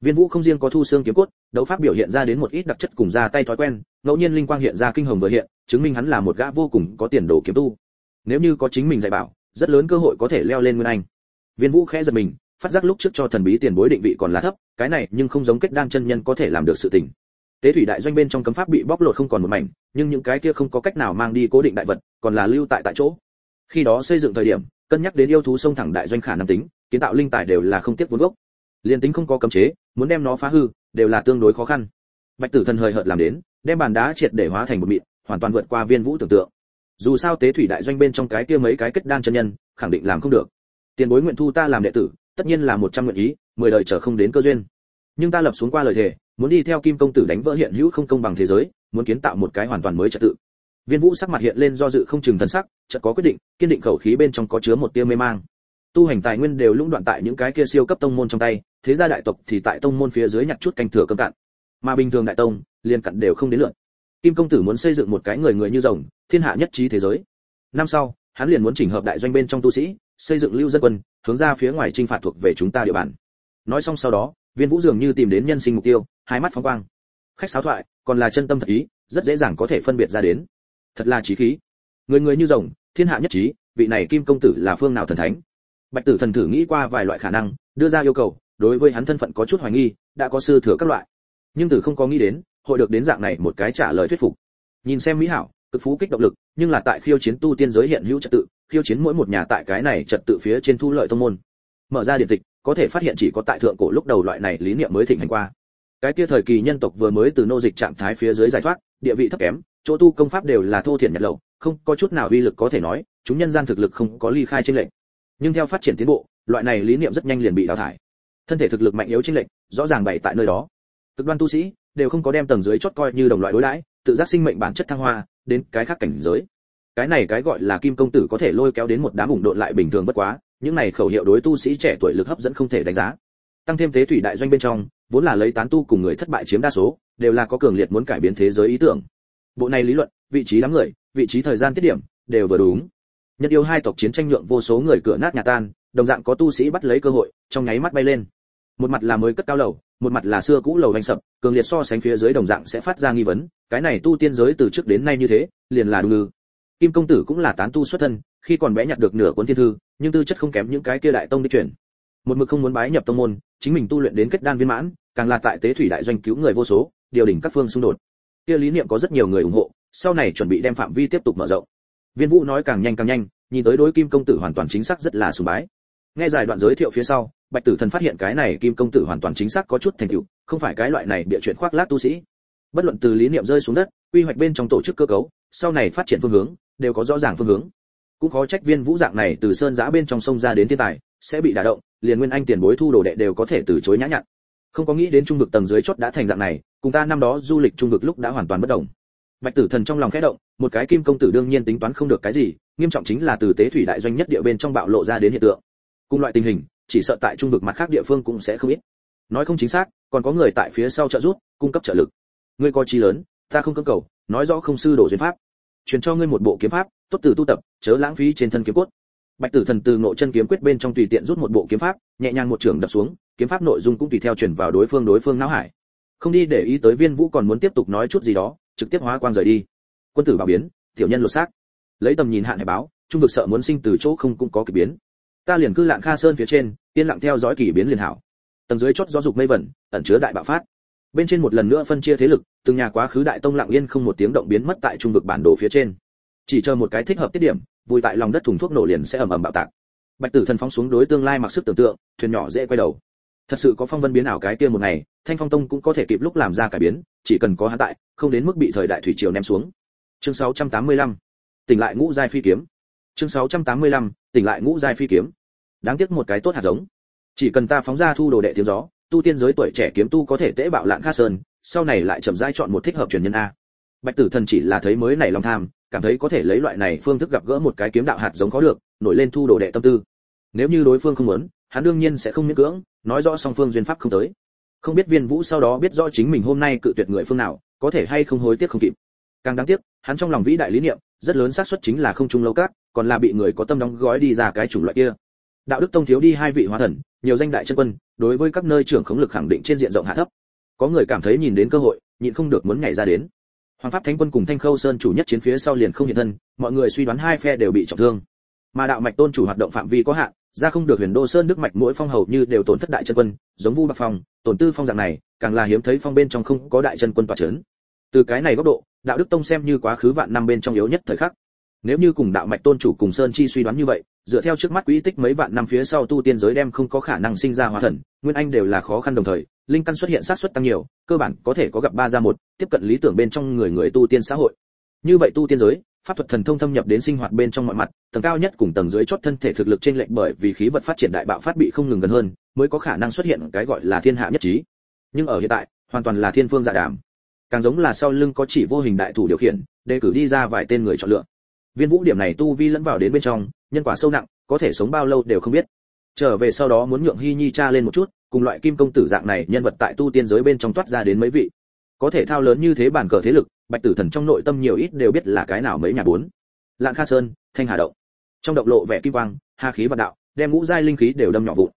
viên vũ không riêng có thu xương kiếm cốt, đấu pháp biểu hiện ra đến một ít đặc chất cùng ra tay thói quen, ngẫu nhiên linh quang hiện ra kinh hồng vừa hiện, chứng minh hắn là một gã vô cùng có tiền đồ kiếm tu. Nếu như có chính mình dạy bảo, rất lớn cơ hội có thể leo lên nguyên anh. Viên vũ khẽ giật mình, phát giác lúc trước cho thần bí tiền bối định vị còn là thấp, cái này nhưng không giống kết đan chân nhân có thể làm được sự tình. Tế thủy đại doanh bên trong cấm pháp bị bóc lột không còn một mảnh, nhưng những cái kia không có cách nào mang đi cố định đại vật, còn là lưu tại tại chỗ. Khi đó xây dựng thời điểm, cân nhắc đến yêu thú sông thẳng đại doanh khả năng tính, kiến tạo linh tài đều là không tiếc vốn gốc. Liên tính không có cấm chế muốn đem nó phá hư, đều là tương đối khó khăn. Bạch tử thần hời hợt làm đến, đem bàn đá triệt để hóa thành một mịn, hoàn toàn vượt qua viên vũ tưởng tượng. Dù sao tế thủy đại doanh bên trong cái kia mấy cái kết đan chân nhân, khẳng định làm không được. Tiền bối nguyện thu ta làm đệ tử, tất nhiên là một trăm nguyện ý, mười đời trở không đến cơ duyên. Nhưng ta lập xuống qua lời thề, muốn đi theo kim công tử đánh vỡ hiện hữu không công bằng thế giới, muốn kiến tạo một cái hoàn toàn mới trật tự. Viên vũ sắc mặt hiện lên do dự không chừng thân sắc, chợt có quyết định, kiên định khẩu khí bên trong có chứa một tia mê mang. Tu hành tài nguyên đều lũng đoạn tại những cái kia siêu cấp tông môn trong tay thế gia đại tộc thì tại tông môn phía dưới nhặt chút canh thừa cơm cạn. Mà bình thường đại tông, liền cặn đều không đến lượt kim công tử muốn xây dựng một cái người người như rồng, thiên hạ nhất trí thế giới. Năm sau, hắn liền muốn chỉnh hợp đại doanh bên trong tu sĩ, xây dựng lưu dân quân, hướng ra phía ngoài chinh phạt thuộc về chúng ta địa bàn. Nói xong sau đó, viên vũ dường như tìm đến nhân sinh mục tiêu, hai mắt phóng quang. Khách sáo thoại, còn là chân tâm thật ý, rất dễ dàng có thể phân biệt ra đến. Thật là trí khí. Người người như rồng, thiên hạ nhất trí, vị này kim công tử là phương nào thần thánh? Bạch tử thần thử nghĩ qua vài loại khả năng, đưa ra yêu cầu đối với hắn thân phận có chút hoài nghi, đã có sư thừa các loại. Nhưng từ không có nghĩ đến, hội được đến dạng này một cái trả lời thuyết phục. Nhìn xem mỹ hảo, cực phú kích động lực, nhưng là tại khiêu chiến tu tiên giới hiện hữu trật tự, khiêu chiến mỗi một nhà tại cái này trật tự phía trên thu lợi thông môn. Mở ra điện tịch, có thể phát hiện chỉ có tại thượng cổ lúc đầu loại này lý niệm mới thịnh hành qua. Cái kia thời kỳ nhân tộc vừa mới từ nô dịch trạng thái phía dưới giải thoát, địa vị thấp kém, chỗ tu công pháp đều là thô thiển nhật lậu, không có chút nào uy lực có thể nói, chúng nhân gian thực lực không có ly khai trên lệnh nhưng theo phát triển tiến bộ, loại này lý niệm rất nhanh liền bị đào thải thân thể thực lực mạnh yếu trên lệnh rõ ràng bày tại nơi đó. Cực đoan tu sĩ đều không có đem tầng dưới chót coi như đồng loại đối đãi, tự giác sinh mệnh bản chất thăng hoa, đến cái khác cảnh giới. Cái này cái gọi là kim công tử có thể lôi kéo đến một đám ủng độn lại bình thường bất quá, những này khẩu hiệu đối tu sĩ trẻ tuổi lực hấp dẫn không thể đánh giá. Tăng thêm thế thủy đại doanh bên trong, vốn là lấy tán tu cùng người thất bại chiếm đa số, đều là có cường liệt muốn cải biến thế giới ý tưởng. Bộ này lý luận, vị trí đám người, vị trí thời gian tiết điểm, đều vừa đúng. Nhất yêu hai tộc chiến tranh nhượng vô số người cửa nát nhà tan, đồng dạng có tu sĩ bắt lấy cơ hội, trong nháy mắt bay lên một mặt là mới cất cao lầu, một mặt là xưa cũ lầu hành sập, cường liệt so sánh phía dưới đồng dạng sẽ phát ra nghi vấn, cái này tu tiên giới từ trước đến nay như thế, liền là đúng ngư. Kim công tử cũng là tán tu xuất thân, khi còn bé nhặt được nửa cuốn thiên thư, nhưng tư chất không kém những cái kia đại tông đi chuyển. Một mực không muốn bái nhập tông môn, chính mình tu luyện đến kết đan viên mãn, càng là tại tế thủy đại doanh cứu người vô số, điều đỉnh các phương xung đột. Kia lý niệm có rất nhiều người ủng hộ, sau này chuẩn bị đem phạm vi tiếp tục mở rộng. Viên vũ nói càng nhanh càng nhanh, nhìn tới đối kim công tử hoàn toàn chính xác rất là sùng bái. Nghe giải đoạn giới thiệu phía sau bạch tử thần phát hiện cái này kim công tử hoàn toàn chính xác có chút thành tựu, không phải cái loại này bịa chuyện khoác lác tu sĩ. Bất luận từ lý niệm rơi xuống đất, quy hoạch bên trong tổ chức cơ cấu, sau này phát triển phương hướng, đều có rõ ràng phương hướng. Cũng khó trách viên vũ dạng này từ sơn giã bên trong sông ra đến thiên tài, sẽ bị đả động, liền nguyên anh tiền bối thu đồ đệ đều có thể từ chối nhã nhặn. Không có nghĩ đến trung vực tầng dưới chót đã thành dạng này, cùng ta năm đó du lịch trung vực lúc đã hoàn toàn bất đồng. Bạch tử thần trong lòng khẽ động, một cái kim công tử đương nhiên tính toán không được cái gì, nghiêm trọng chính là từ tế thủy đại doanh nhất địa bên trong bạo lộ ra đến hiện tượng. Cùng loại tình hình chỉ sợ tại trung vực mặt khác địa phương cũng sẽ không ít. Nói không chính xác, còn có người tại phía sau trợ giúp, cung cấp trợ lực. Ngươi có chi lớn, ta không cưỡng cầu, nói rõ không sư đổ duyên pháp. Truyền cho ngươi một bộ kiếm pháp, tốt từ tu tập, chớ lãng phí trên thân kiếm cốt. Bạch tử thần từ ngộ chân kiếm quyết bên trong tùy tiện rút một bộ kiếm pháp, nhẹ nhàng một trường đập xuống, kiếm pháp nội dung cũng tùy theo truyền vào đối phương đối phương não hải. Không đi để ý tới viên vũ còn muốn tiếp tục nói chút gì đó, trực tiếp hóa quang rời đi. Quân tử bảo biến, tiểu nhân lột xác. Lấy tầm nhìn hạn hải báo, trung vực sợ muốn sinh từ chỗ không cũng có kỳ biến ta liền cư lạng kha sơn phía trên, yên lặng theo dõi kỳ biến liền hảo. Tầng dưới chót do dục mây vẩn, ẩn chứa đại bạo phát. Bên trên một lần nữa phân chia thế lực, từng nhà quá khứ đại tông lặng yên không một tiếng động biến mất tại trung vực bản đồ phía trên. Chỉ chờ một cái thích hợp tiết điểm, vùi tại lòng đất thùng thuốc nổ liền sẽ ầm ầm bạo tạc. Bạch tử thần phóng xuống đối tương lai mặc sức tưởng tượng, thuyền nhỏ dễ quay đầu. Thật sự có phong vân biến ảo cái kia một ngày, thanh phong tông cũng có thể kịp lúc làm ra cải biến, chỉ cần có hắn tại, không đến mức bị thời đại thủy triều ném xuống. Chương 685. tỉnh lại ngũ giai phi kiếm chương 685. tỉnh lại ngũ giai phi kiếm. Đáng tiếc một cái tốt hạt giống. Chỉ cần ta phóng ra thu đồ đệ tiếng gió, tu tiên giới tuổi trẻ kiếm tu có thể tế bạo lạng kha sơn, sau này lại chậm rãi chọn một thích hợp truyền nhân a. Bạch tử thần chỉ là thấy mới này lòng tham, cảm thấy có thể lấy loại này phương thức gặp gỡ một cái kiếm đạo hạt giống có được, nổi lên thu đồ đệ tâm tư. Nếu như đối phương không muốn, hắn đương nhiên sẽ không miễn cưỡng, nói rõ song phương duyên pháp không tới. Không biết viên vũ sau đó biết rõ chính mình hôm nay cự tuyệt người phương nào, có thể hay không hối tiếc không kịp. Càng đáng tiếc, hắn trong lòng vĩ đại lý niệm, rất lớn xác suất chính là không trung lâu cát còn là bị người có tâm đóng gói đi ra cái chủng loại kia. Đạo đức tông thiếu đi hai vị hóa thần, nhiều danh đại chân quân, đối với các nơi trưởng khống lực khẳng định trên diện rộng hạ thấp. Có người cảm thấy nhìn đến cơ hội, nhịn không được muốn nhảy ra đến. Hoàng pháp thánh quân cùng thanh khâu sơn chủ nhất chiến phía sau liền không hiện thân, mọi người suy đoán hai phe đều bị trọng thương. Mà đạo mạch tôn chủ hoạt động phạm vi có hạn, ra không được huyền đô sơn đức mạch mỗi phong hầu như đều tổn thất đại chân quân, giống vu bạc phong, tổn tư phong dạng này, càng là hiếm thấy phong bên trong không có đại chân quân tỏa chấn. Từ cái này góc độ, đạo đức tông xem như quá khứ vạn năm bên trong yếu nhất thời khắc nếu như cùng đạo mạch tôn chủ cùng sơn chi suy đoán như vậy dựa theo trước mắt quỹ tích mấy vạn năm phía sau tu tiên giới đem không có khả năng sinh ra hóa thần nguyên anh đều là khó khăn đồng thời linh căn xuất hiện sát xuất tăng nhiều cơ bản có thể có gặp ba ra một tiếp cận lý tưởng bên trong người người tu tiên xã hội. Như vậy tu tiên giới pháp thuật thần thông thâm nhập đến sinh hoạt bên trong mọi mặt tầng cao nhất cùng tầng dưới chót thân thể thực lực trên lệnh bởi vì khí vật phát triển đại bạo phát bị không ngừng gần hơn mới có khả năng xuất hiện cái gọi là thiên hạ nhất trí. Nhưng ở hiện tại hoàn toàn là thiên phương dạ đảm, càng giống là sau lưng có chỉ vô hình đại thủ điều khiển đề cử đi ra vài tên người chọn lựa viên vũ điểm này tu vi lẫn vào đến bên trong, nhân quả sâu nặng, có thể sống bao lâu đều không biết. Trở về sau đó muốn nhượng hy nhi cha lên một chút, cùng loại kim công tử dạng này nhân vật tại tu tiên giới bên trong toát ra đến mấy vị. Có thể thao lớn như thế bản cờ thế lực, bạch tử thần trong nội tâm nhiều ít đều biết là cái nào mấy nhà bốn. Lạng kha sơn, thanh hà động. Trong động lộ vẻ kim quang, hà khí và đạo, đem ngũ giai linh khí đều đâm nhỏ vụn.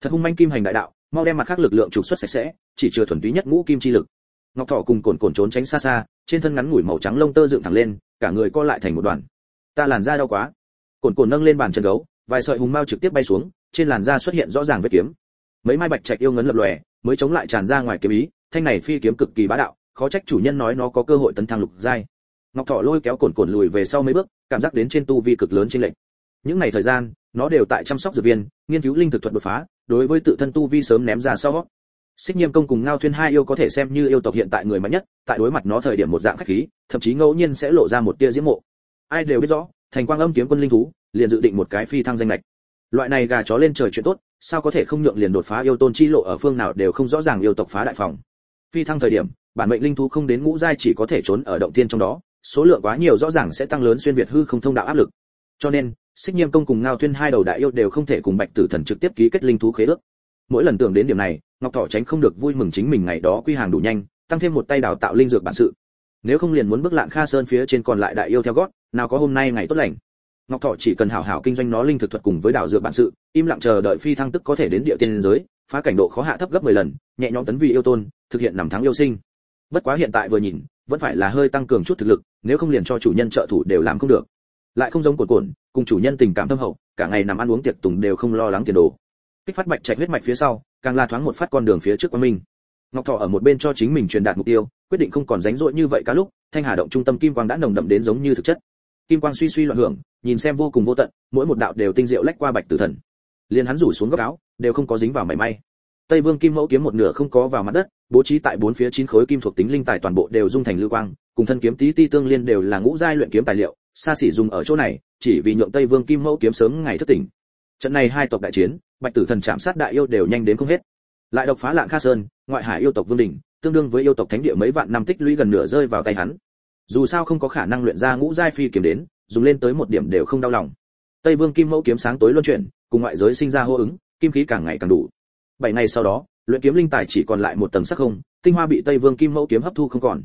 Thật hung manh kim hành đại đạo, mau đem mặt khác lực lượng trục xuất sạch sẽ, chỉ chưa thuần túy nhất ngũ kim chi lực. Ngọc thọ cùng cồn cồn trốn tránh xa xa, trên thân ngắn ngủi màu trắng lông tơ dựng thẳng lên, cả người co lại thành một đoàn ta làn da đau quá. Cồn cồn nâng lên bàn chân gấu, vài sợi hùng mao trực tiếp bay xuống, trên làn da xuất hiện rõ ràng vết kiếm. Mấy mai bạch trạch yêu ngấn lập lòe, mới chống lại tràn ra ngoài kiếm ý, thanh này phi kiếm cực kỳ bá đạo, khó trách chủ nhân nói nó có cơ hội tấn thăng lục giai. Ngọc thọ lôi kéo cồn cồn lùi về sau mấy bước, cảm giác đến trên tu vi cực lớn trên lệnh những ngày thời gian, nó đều tại chăm sóc dược viên, nghiên cứu linh thực thuật đột phá, đối với tự thân tu vi sớm ném ra sau. Xích nhiêm công cùng ngao thuyên hai yêu có thể xem như yêu tộc hiện tại người mạnh nhất, tại đối mặt nó thời điểm một dạng khách khí, thậm chí ngẫu nhiên sẽ lộ ra một tia diễm mộ ai đều biết rõ, thành quang âm kiếm quân linh thú, liền dự định một cái phi thăng danh lệch. Loại này gà chó lên trời chuyện tốt, sao có thể không nhượng liền đột phá yêu tôn chi lộ ở phương nào đều không rõ ràng yêu tộc phá đại phòng. Phi thăng thời điểm, bản mệnh linh thú không đến ngũ giai chỉ có thể trốn ở động tiên trong đó, số lượng quá nhiều rõ ràng sẽ tăng lớn xuyên việt hư không thông đạo áp lực. Cho nên, xích nhiêm công cùng ngao thiên hai đầu đại yêu đều không thể cùng bạch tử thần trực tiếp ký kết linh thú khế ước. Mỗi lần tưởng đến điểm này, ngọc thọ tránh không được vui mừng chính mình ngày đó quy hàng đủ nhanh, tăng thêm một tay đào tạo linh dược bản sự. Nếu không liền muốn bước lạng kha sơn phía trên còn lại đại yêu theo gót nào có hôm nay ngày tốt lành. Ngọc thọ chỉ cần hảo hảo kinh doanh nó linh thực thuật cùng với đảo dược bản sự, im lặng chờ đợi phi thăng tức có thể đến địa tiên giới, phá cảnh độ khó hạ thấp gấp 10 lần, nhẹ nhõm tấn vì yêu tôn, thực hiện nằm thắng yêu sinh. Bất quá hiện tại vừa nhìn, vẫn phải là hơi tăng cường chút thực lực, nếu không liền cho chủ nhân trợ thủ đều làm không được. Lại không giống cồn cồn cùng chủ nhân tình cảm thâm hậu, cả ngày nằm ăn uống tiệc tùng đều không lo lắng tiền đồ. Kích phát bạch trạch huyết mạch phía sau, càng la thoáng một phát con đường phía trước của mình ngọc thọ ở một bên cho chính mình truyền đạt mục tiêu, quyết định không còn rảnh rỗi như vậy cả lúc, thanh hà động trung tâm kim quang đã nồng đậm đến giống như thực chất kim quang suy suy loạn hưởng, nhìn xem vô cùng vô tận, mỗi một đạo đều tinh diệu lách qua bạch tử thần. Liền hắn rủ xuống góc áo, đều không có dính vào mảy may. Tây vương kim mẫu kiếm một nửa không có vào mặt đất, bố trí tại bốn phía chín khối kim thuộc tính linh tài toàn bộ đều dung thành lưu quang, cùng thân kiếm tí ti tương liên đều là ngũ giai luyện kiếm tài liệu, xa xỉ dùng ở chỗ này, chỉ vì nhượng tây vương kim mẫu kiếm sớm ngày thức tỉnh. Trận này hai tộc đại chiến, bạch tử thần chạm sát đại yêu đều nhanh đến không hết. Lại độc phá lạng kha sơn, ngoại hải yêu tộc vương đỉnh, tương đương với yêu tộc thánh địa mấy vạn năm tích lũy gần nửa rơi vào tay hắn dù sao không có khả năng luyện ra ngũ giai phi kiếm đến, dùng lên tới một điểm đều không đau lòng. Tây vương kim mẫu kiếm sáng tối luân chuyển, cùng ngoại giới sinh ra hô ứng, kim khí càng ngày càng đủ. Bảy ngày sau đó, luyện kiếm linh tài chỉ còn lại một tầng sắc không, tinh hoa bị tây vương kim mẫu kiếm hấp thu không còn.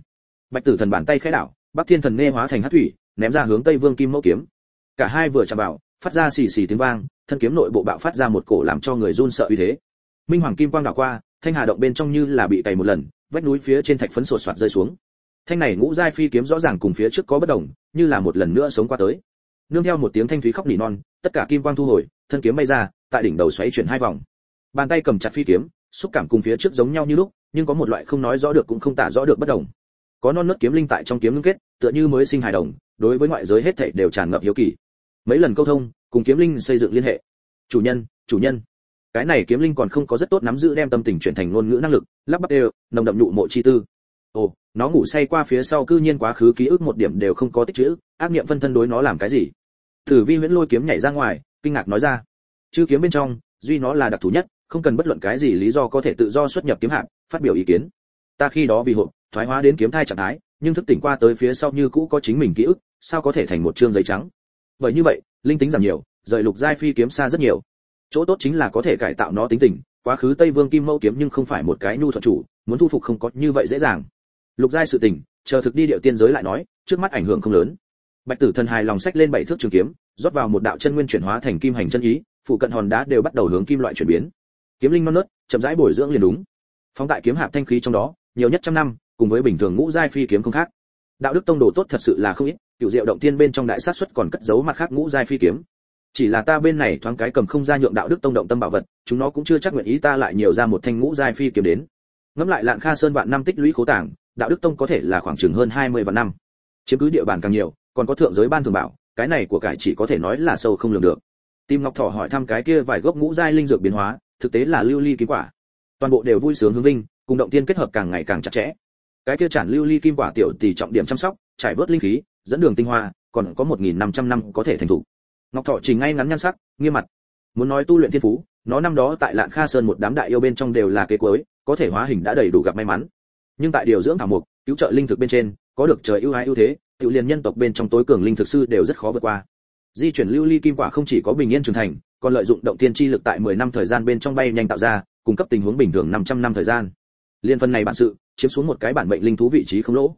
Bạch tử thần bàn tay khẽ đảo, bắc thiên thần nghe hóa thành hát thủy, ném ra hướng tây vương kim mẫu kiếm. Cả hai vừa chạm vào, phát ra xì xì tiếng vang, thân kiếm nội bộ bạo phát ra một cổ làm cho người run sợ uy thế. Minh hoàng kim quang đảo qua, thanh hà động bên trong như là bị cày một lần, vách núi phía trên thạch phấn sột soạt rơi xuống thanh này ngũ giai phi kiếm rõ ràng cùng phía trước có bất đồng, như là một lần nữa sống qua tới. Nương theo một tiếng thanh thúy khóc nỉ non, tất cả kim quang thu hồi, thân kiếm bay ra, tại đỉnh đầu xoáy chuyển hai vòng. Bàn tay cầm chặt phi kiếm, xúc cảm cùng phía trước giống nhau như lúc, nhưng có một loại không nói rõ được cũng không tả rõ được bất đồng. Có non nớt kiếm linh tại trong kiếm ngưng kết, tựa như mới sinh hài đồng, đối với ngoại giới hết thảy đều tràn ngập hiếu kỳ. Mấy lần câu thông, cùng kiếm linh xây dựng liên hệ. Chủ nhân chủ nhân. Cái này kiếm linh còn không có rất tốt nắm giữ đem tâm tình chuyển thành ngôn ngữ năng lực, lắp bắp đều, nồng đậm nhụ mộ chi tư. Ồ nó ngủ say qua phía sau cư nhiên quá khứ ký ức một điểm đều không có tích chữ, ác niệm phân thân đối nó làm cái gì? Tử vi huyễn lôi kiếm nhảy ra ngoài, kinh ngạc nói ra. Chư kiếm bên trong, duy nó là đặc thù nhất, không cần bất luận cái gì lý do có thể tự do xuất nhập kiếm hạng, phát biểu ý kiến. Ta khi đó vì hộp, thoái hóa đến kiếm thai trạng thái, nhưng thức tỉnh qua tới phía sau như cũ có chính mình ký ức, sao có thể thành một chương giấy trắng? Bởi như vậy, linh tính giảm nhiều, rời lục giai phi kiếm xa rất nhiều. Chỗ tốt chính là có thể cải tạo nó tính tình, quá khứ tây vương kim mâu kiếm nhưng không phải một cái nhu thuật chủ, muốn thu phục không có như vậy dễ dàng lục giai sự tình, chờ thực đi điệu tiên giới lại nói, trước mắt ảnh hưởng không lớn. Bạch tử thần hài lòng sách lên bảy thước trường kiếm, rót vào một đạo chân nguyên chuyển hóa thành kim hành chân ý, phụ cận hòn đá đều bắt đầu hướng kim loại chuyển biến. Kiếm linh non nớt, chậm rãi bồi dưỡng liền đúng. Phóng tại kiếm hạp thanh khí trong đó, nhiều nhất trăm năm, cùng với bình thường ngũ giai phi kiếm không khác. Đạo đức tông đồ tốt thật sự là không ít cựu diệu động tiên bên trong đại sát xuất còn cất giấu mặt khác ngũ giai phi kiếm. Chỉ là ta bên này thoáng cái cầm không ra nhượng đạo đức tông động tâm bảo vật, chúng nó cũng chưa chắc nguyện ý ta lại nhiều ra một thanh ngũ giai phi kiếm đến. Ngẫm lại lạng kha sơn vạn năm tích lũy khố tảng đạo đức tông có thể là khoảng chừng hơn 20 vạn năm. Chiếm cứ địa bàn càng nhiều, còn có thượng giới ban thường bảo, cái này của cải chỉ có thể nói là sâu không lường được. Tim ngọc thỏ hỏi thăm cái kia vài gốc ngũ giai linh dược biến hóa, thực tế là lưu ly kim quả. Toàn bộ đều vui sướng hướng vinh, cùng động tiên kết hợp càng ngày càng chặt chẽ. Cái kia chản lưu ly kim quả tiểu tỷ trọng điểm chăm sóc, trải vớt linh khí, dẫn đường tinh hoa, còn có 1.500 năm có thể thành thủ. Ngọc thọ trình ngay ngắn nhan sắc, nghiêm mặt. Muốn nói tu luyện thiên phú, nó năm đó tại lạng kha sơn một đám đại yêu bên trong đều là kế cuối, có thể hóa hình đã đầy đủ gặp may mắn nhưng tại điều dưỡng thảo mục cứu trợ linh thực bên trên, có được trời ưu ái ưu thế tự liền nhân tộc bên trong tối cường linh thực sư đều rất khó vượt qua. Di chuyển lưu ly kim quả không chỉ có bình yên trưởng thành, còn lợi dụng động tiên chi lực tại 10 năm thời gian bên trong bay nhanh tạo ra, cung cấp tình huống bình thường 500 năm thời gian. Liên phân này bản sự, chiếm xuống một cái bản mệnh linh thú vị trí không lỗ.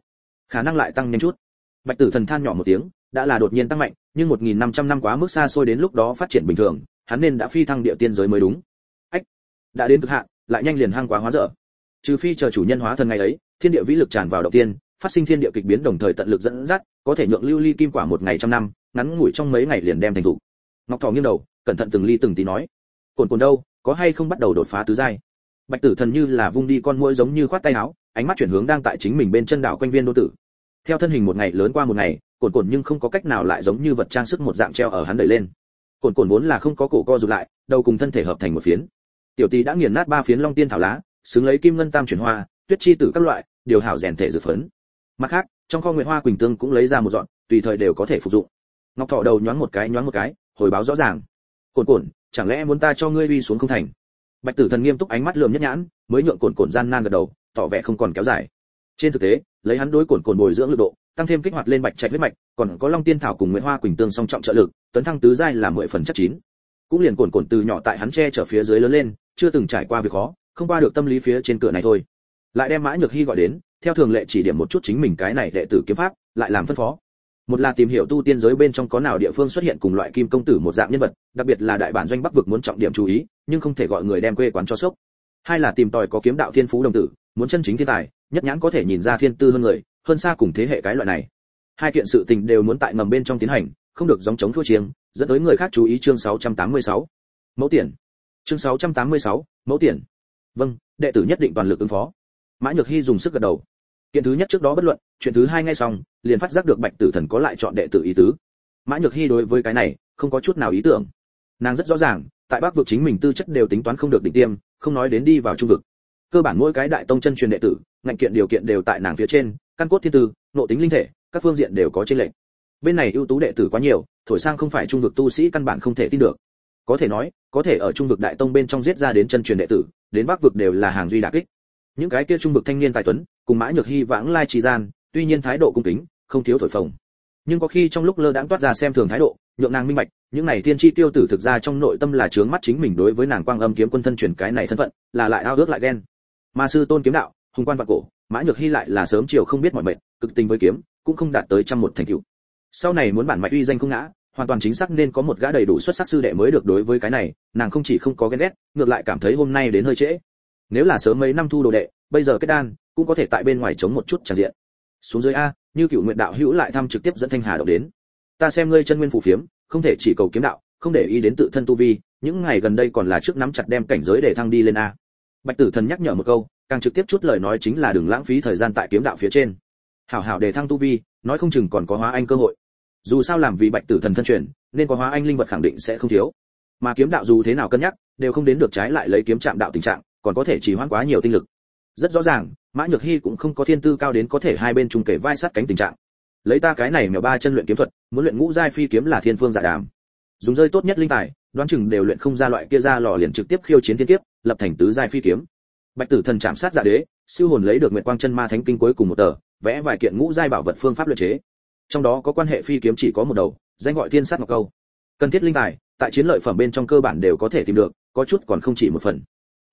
Khả năng lại tăng nhanh chút. Bạch tử thần than nhỏ một tiếng, đã là đột nhiên tăng mạnh, nhưng 1.500 năm quá mức xa xôi đến lúc đó phát triển bình thường, hắn nên đã phi thăng địa tiên giới mới đúng. Ách, đã đến cực hạn, lại nhanh liền hang quá hóa dở trừ phi chờ chủ nhân hóa thần ngày ấy, thiên địa vĩ lực tràn vào đầu tiên, phát sinh thiên địa kịch biến đồng thời tận lực dẫn dắt, có thể nhượng lưu ly kim quả một ngày trăm năm, ngắn ngủi trong mấy ngày liền đem thành thủ ngọc thỏ nghiêng đầu, cẩn thận từng ly từng tí nói, cồn cồn đâu, có hay không bắt đầu đột phá tứ giai? Bạch tử thần như là vung đi con muỗi giống như khoát tay áo, ánh mắt chuyển hướng đang tại chính mình bên chân đảo quanh viên đô tử. Theo thân hình một ngày lớn qua một ngày, cồn cồn nhưng không có cách nào lại giống như vật trang sức một dạng treo ở hắn đẩy lên. Cồn cồn vốn là không có cổ co rụt lại, đầu cùng thân thể hợp thành một phiến. Tiểu tỷ đã nghiền nát ba phiến long tiên thảo lá xứng lấy kim ngân tam chuyển hoa, tuyết chi tử các loại, điều hảo rèn thể dược phấn. Mặt khác, trong kho nguyệt hoa quỳnh tương cũng lấy ra một dọn, tùy thời đều có thể phục dụng. Ngọc thọ đầu nhoáng một cái, nhoáng một cái, hồi báo rõ ràng. Cồn cồn chẳng lẽ muốn ta cho ngươi uy xuống không thành? Bạch tử thần nghiêm túc ánh mắt lườm nhất nhãn, mới nhượng cồn cồn gian nan gật đầu, tỏ vẻ không còn kéo dài. Trên thực tế, lấy hắn đối cồn cồn bồi dưỡng lực độ, tăng thêm kích hoạt lên bạch trạch huyết mạch, còn có long tiên thảo cùng nguyệt hoa quỳnh tương song trọng trợ lực, tấn thăng tứ giai là mười phần chắc chín. Cũng liền cồn cồn từ nhỏ tại hắn che chở phía dưới lớn lên, chưa từng trải qua việc khó không qua được tâm lý phía trên cửa này thôi. Lại đem mã nhược hy gọi đến theo thường lệ chỉ điểm một chút chính mình cái này đệ tử kiếm pháp lại làm phân phó. Một là tìm hiểu tu tiên giới bên trong có nào địa phương xuất hiện cùng loại kim công tử một dạng nhân vật đặc biệt là đại bản doanh bắc vực muốn trọng điểm chú ý nhưng không thể gọi người đem quê quán cho sốc. Hai là tìm tòi có kiếm đạo thiên phú đồng tử muốn chân chính thiên tài nhất nhãn có thể nhìn ra thiên tư hơn người hơn xa cùng thế hệ cái loại này. Hai kiện sự tình đều muốn tại ngầm bên trong tiến hành không được giống chống thua chiêng dẫn tới người khác chú ý chương 686. mẫu tiền. Chương 686, mẫu tiền vâng đệ tử nhất định toàn lực ứng phó. Mã nhược hy dùng sức gật đầu. Kiện thứ nhất trước đó bất luận, chuyện thứ hai ngay xong, liền phát giác được bạch tử thần có lại chọn đệ tử ý tứ. Mã nhược hy đối với cái này, không có chút nào ý tưởng. Nàng rất rõ ràng, tại bắc vực chính mình tư chất đều tính toán không được định tiêm, không nói đến đi vào trung vực. Cơ bản mỗi cái đại tông chân truyền đệ tử, ngạnh kiện điều kiện đều tại nàng phía trên, căn cốt thiên tư, nộ tính linh thể, các phương diện đều có trên lệnh bên này ưu tú đệ tử quá nhiều, thổi sang không phải trung vực tu sĩ căn bản không thể tin được. Có thể nói có thể ở trung vực đại tông bên trong giết ra đến chân truyền đệ tử, đến bắc vực đều là hàng duy đả kích. Những cái kia trung vực thanh niên tài tuấn, cùng mã nhược hy vãng lai trì gian, tuy nhiên thái độ cung kính, không thiếu thổi phồng. Nhưng có khi trong lúc lơ đãng toát ra xem thường thái độ, nhượng nàng minh bạch, những này tiên tri tiêu tử thực ra trong nội tâm là chướng mắt chính mình đối với nàng quang âm kiếm quân thân truyền cái này thân phận, là lại ao ước lại ghen. Ma sư tôn kiếm đạo, hùng quan vạn cổ, mã nhược hy lại là sớm chiều không biết mọi mệnh, cực tình với kiếm, cũng không đạt tới trăm một thành tựu. Sau này muốn bản mạch uy danh không ngã hoàn toàn chính xác nên có một gã đầy đủ xuất sắc sư đệ mới được đối với cái này, nàng không chỉ không có ghen ghét, ngược lại cảm thấy hôm nay đến hơi trễ. Nếu là sớm mấy năm thu đồ đệ, bây giờ kết đan, cũng có thể tại bên ngoài chống một chút tràn diện. Xuống dưới a, như cựu nguyện đạo hữu lại thăm trực tiếp dẫn thanh hà động đến. Ta xem ngươi chân nguyên phù phiếm, không thể chỉ cầu kiếm đạo, không để ý đến tự thân tu vi, những ngày gần đây còn là trước nắm chặt đem cảnh giới để thăng đi lên a. Bạch tử thần nhắc nhở một câu, càng trực tiếp chút lời nói chính là đừng lãng phí thời gian tại kiếm đạo phía trên. Hảo hảo để thăng tu vi, nói không chừng còn có hóa anh cơ hội dù sao làm vì bạch tử thần thân truyền, nên có hóa anh linh vật khẳng định sẽ không thiếu. Mà kiếm đạo dù thế nào cân nhắc, đều không đến được trái lại lấy kiếm chạm đạo tình trạng, còn có thể chỉ hoãn quá nhiều tinh lực. Rất rõ ràng, mã nhược hy cũng không có thiên tư cao đến có thể hai bên trùng kể vai sát cánh tình trạng. Lấy ta cái này mèo ba chân luyện kiếm thuật, muốn luyện ngũ giai phi kiếm là thiên phương giả đàm. Dùng rơi tốt nhất linh tài, đoán chừng đều luyện không ra loại kia ra lò liền trực tiếp khiêu chiến thiên kiếp, lập thành tứ giai phi kiếm. Bạch tử thần chạm sát giả đế, siêu hồn lấy được nguyệt quang chân ma thánh kinh cuối cùng một tờ, vẽ vài kiện ngũ giai bảo vật phương pháp luyện chế trong đó có quan hệ phi kiếm chỉ có một đầu, danh gọi thiên sát ngọc câu. Cần thiết linh tài, tại chiến lợi phẩm bên trong cơ bản đều có thể tìm được, có chút còn không chỉ một phần.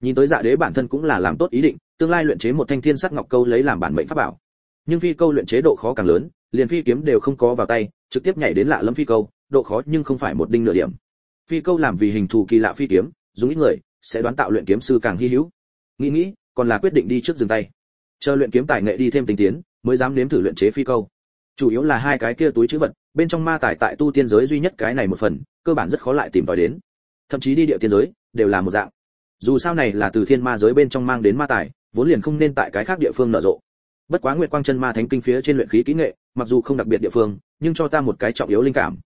Nhìn tới dạ đế bản thân cũng là làm tốt ý định, tương lai luyện chế một thanh thiên sát ngọc câu lấy làm bản mệnh pháp bảo. Nhưng phi câu luyện chế độ khó càng lớn, liền phi kiếm đều không có vào tay, trực tiếp nhảy đến lạ lẫm phi câu, độ khó nhưng không phải một đinh nửa điểm. Phi câu làm vì hình thù kỳ lạ phi kiếm, dùng ít người, sẽ đoán tạo luyện kiếm sư càng hy hữu. Nghĩ nghĩ, còn là quyết định đi trước dừng tay. Chờ luyện kiếm tài nghệ đi thêm tinh tiến, mới dám nếm thử luyện chế phi câu chủ yếu là hai cái kia túi chữ vật, bên trong ma tài tại tu tiên giới duy nhất cái này một phần, cơ bản rất khó lại tìm tòi đến. Thậm chí đi địa tiên giới, đều là một dạng. Dù sao này là từ thiên ma giới bên trong mang đến ma tài, vốn liền không nên tại cái khác địa phương nở rộ. Bất quá nguyệt quang chân ma thánh kinh phía trên luyện khí kỹ nghệ, mặc dù không đặc biệt địa phương, nhưng cho ta một cái trọng yếu linh cảm.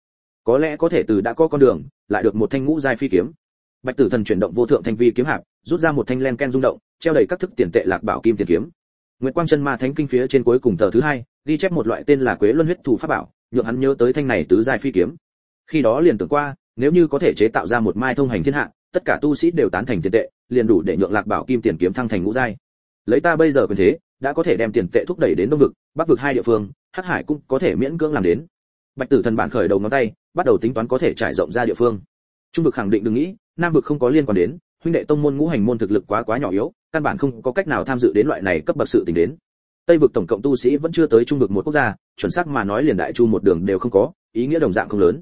Có lẽ có thể từ đã có con đường, lại được một thanh ngũ giai phi kiếm. Bạch tử thần chuyển động vô thượng thanh vi kiếm hạp, rút ra một thanh len ken rung động, treo đầy các thức tiền tệ lạc bảo kim tiền kiếm nguyệt quang chân ma thánh kinh phía trên cuối cùng tờ thứ hai, ghi chép một loại tên là quế luân huyết thủ pháp bảo, nhượng hắn nhớ tới thanh này tứ giai phi kiếm. Khi đó liền tưởng qua, nếu như có thể chế tạo ra một mai thông hành thiên hạ, tất cả tu sĩ đều tán thành tiền tệ, liền đủ để nhượng lạc bảo kim tiền kiếm thăng thành ngũ giai. Lấy ta bây giờ quyền thế, đã có thể đem tiền tệ thúc đẩy đến đông vực, bắc vực hai địa phương, hắc hải cũng có thể miễn cưỡng làm đến. Bạch tử thần bản khởi đầu ngón tay, bắt đầu tính toán có thể trải rộng ra địa phương. Trung vực khẳng định đừng nghĩ, nam vực không có liên quan đến huynh đệ tông môn ngũ hành môn thực lực quá quá nhỏ yếu, căn bản không có cách nào tham dự đến loại này cấp bậc sự tình đến. Tây vực tổng cộng tu sĩ vẫn chưa tới trung vực một quốc gia, chuẩn xác mà nói liền đại chu một đường đều không có, ý nghĩa đồng dạng không lớn.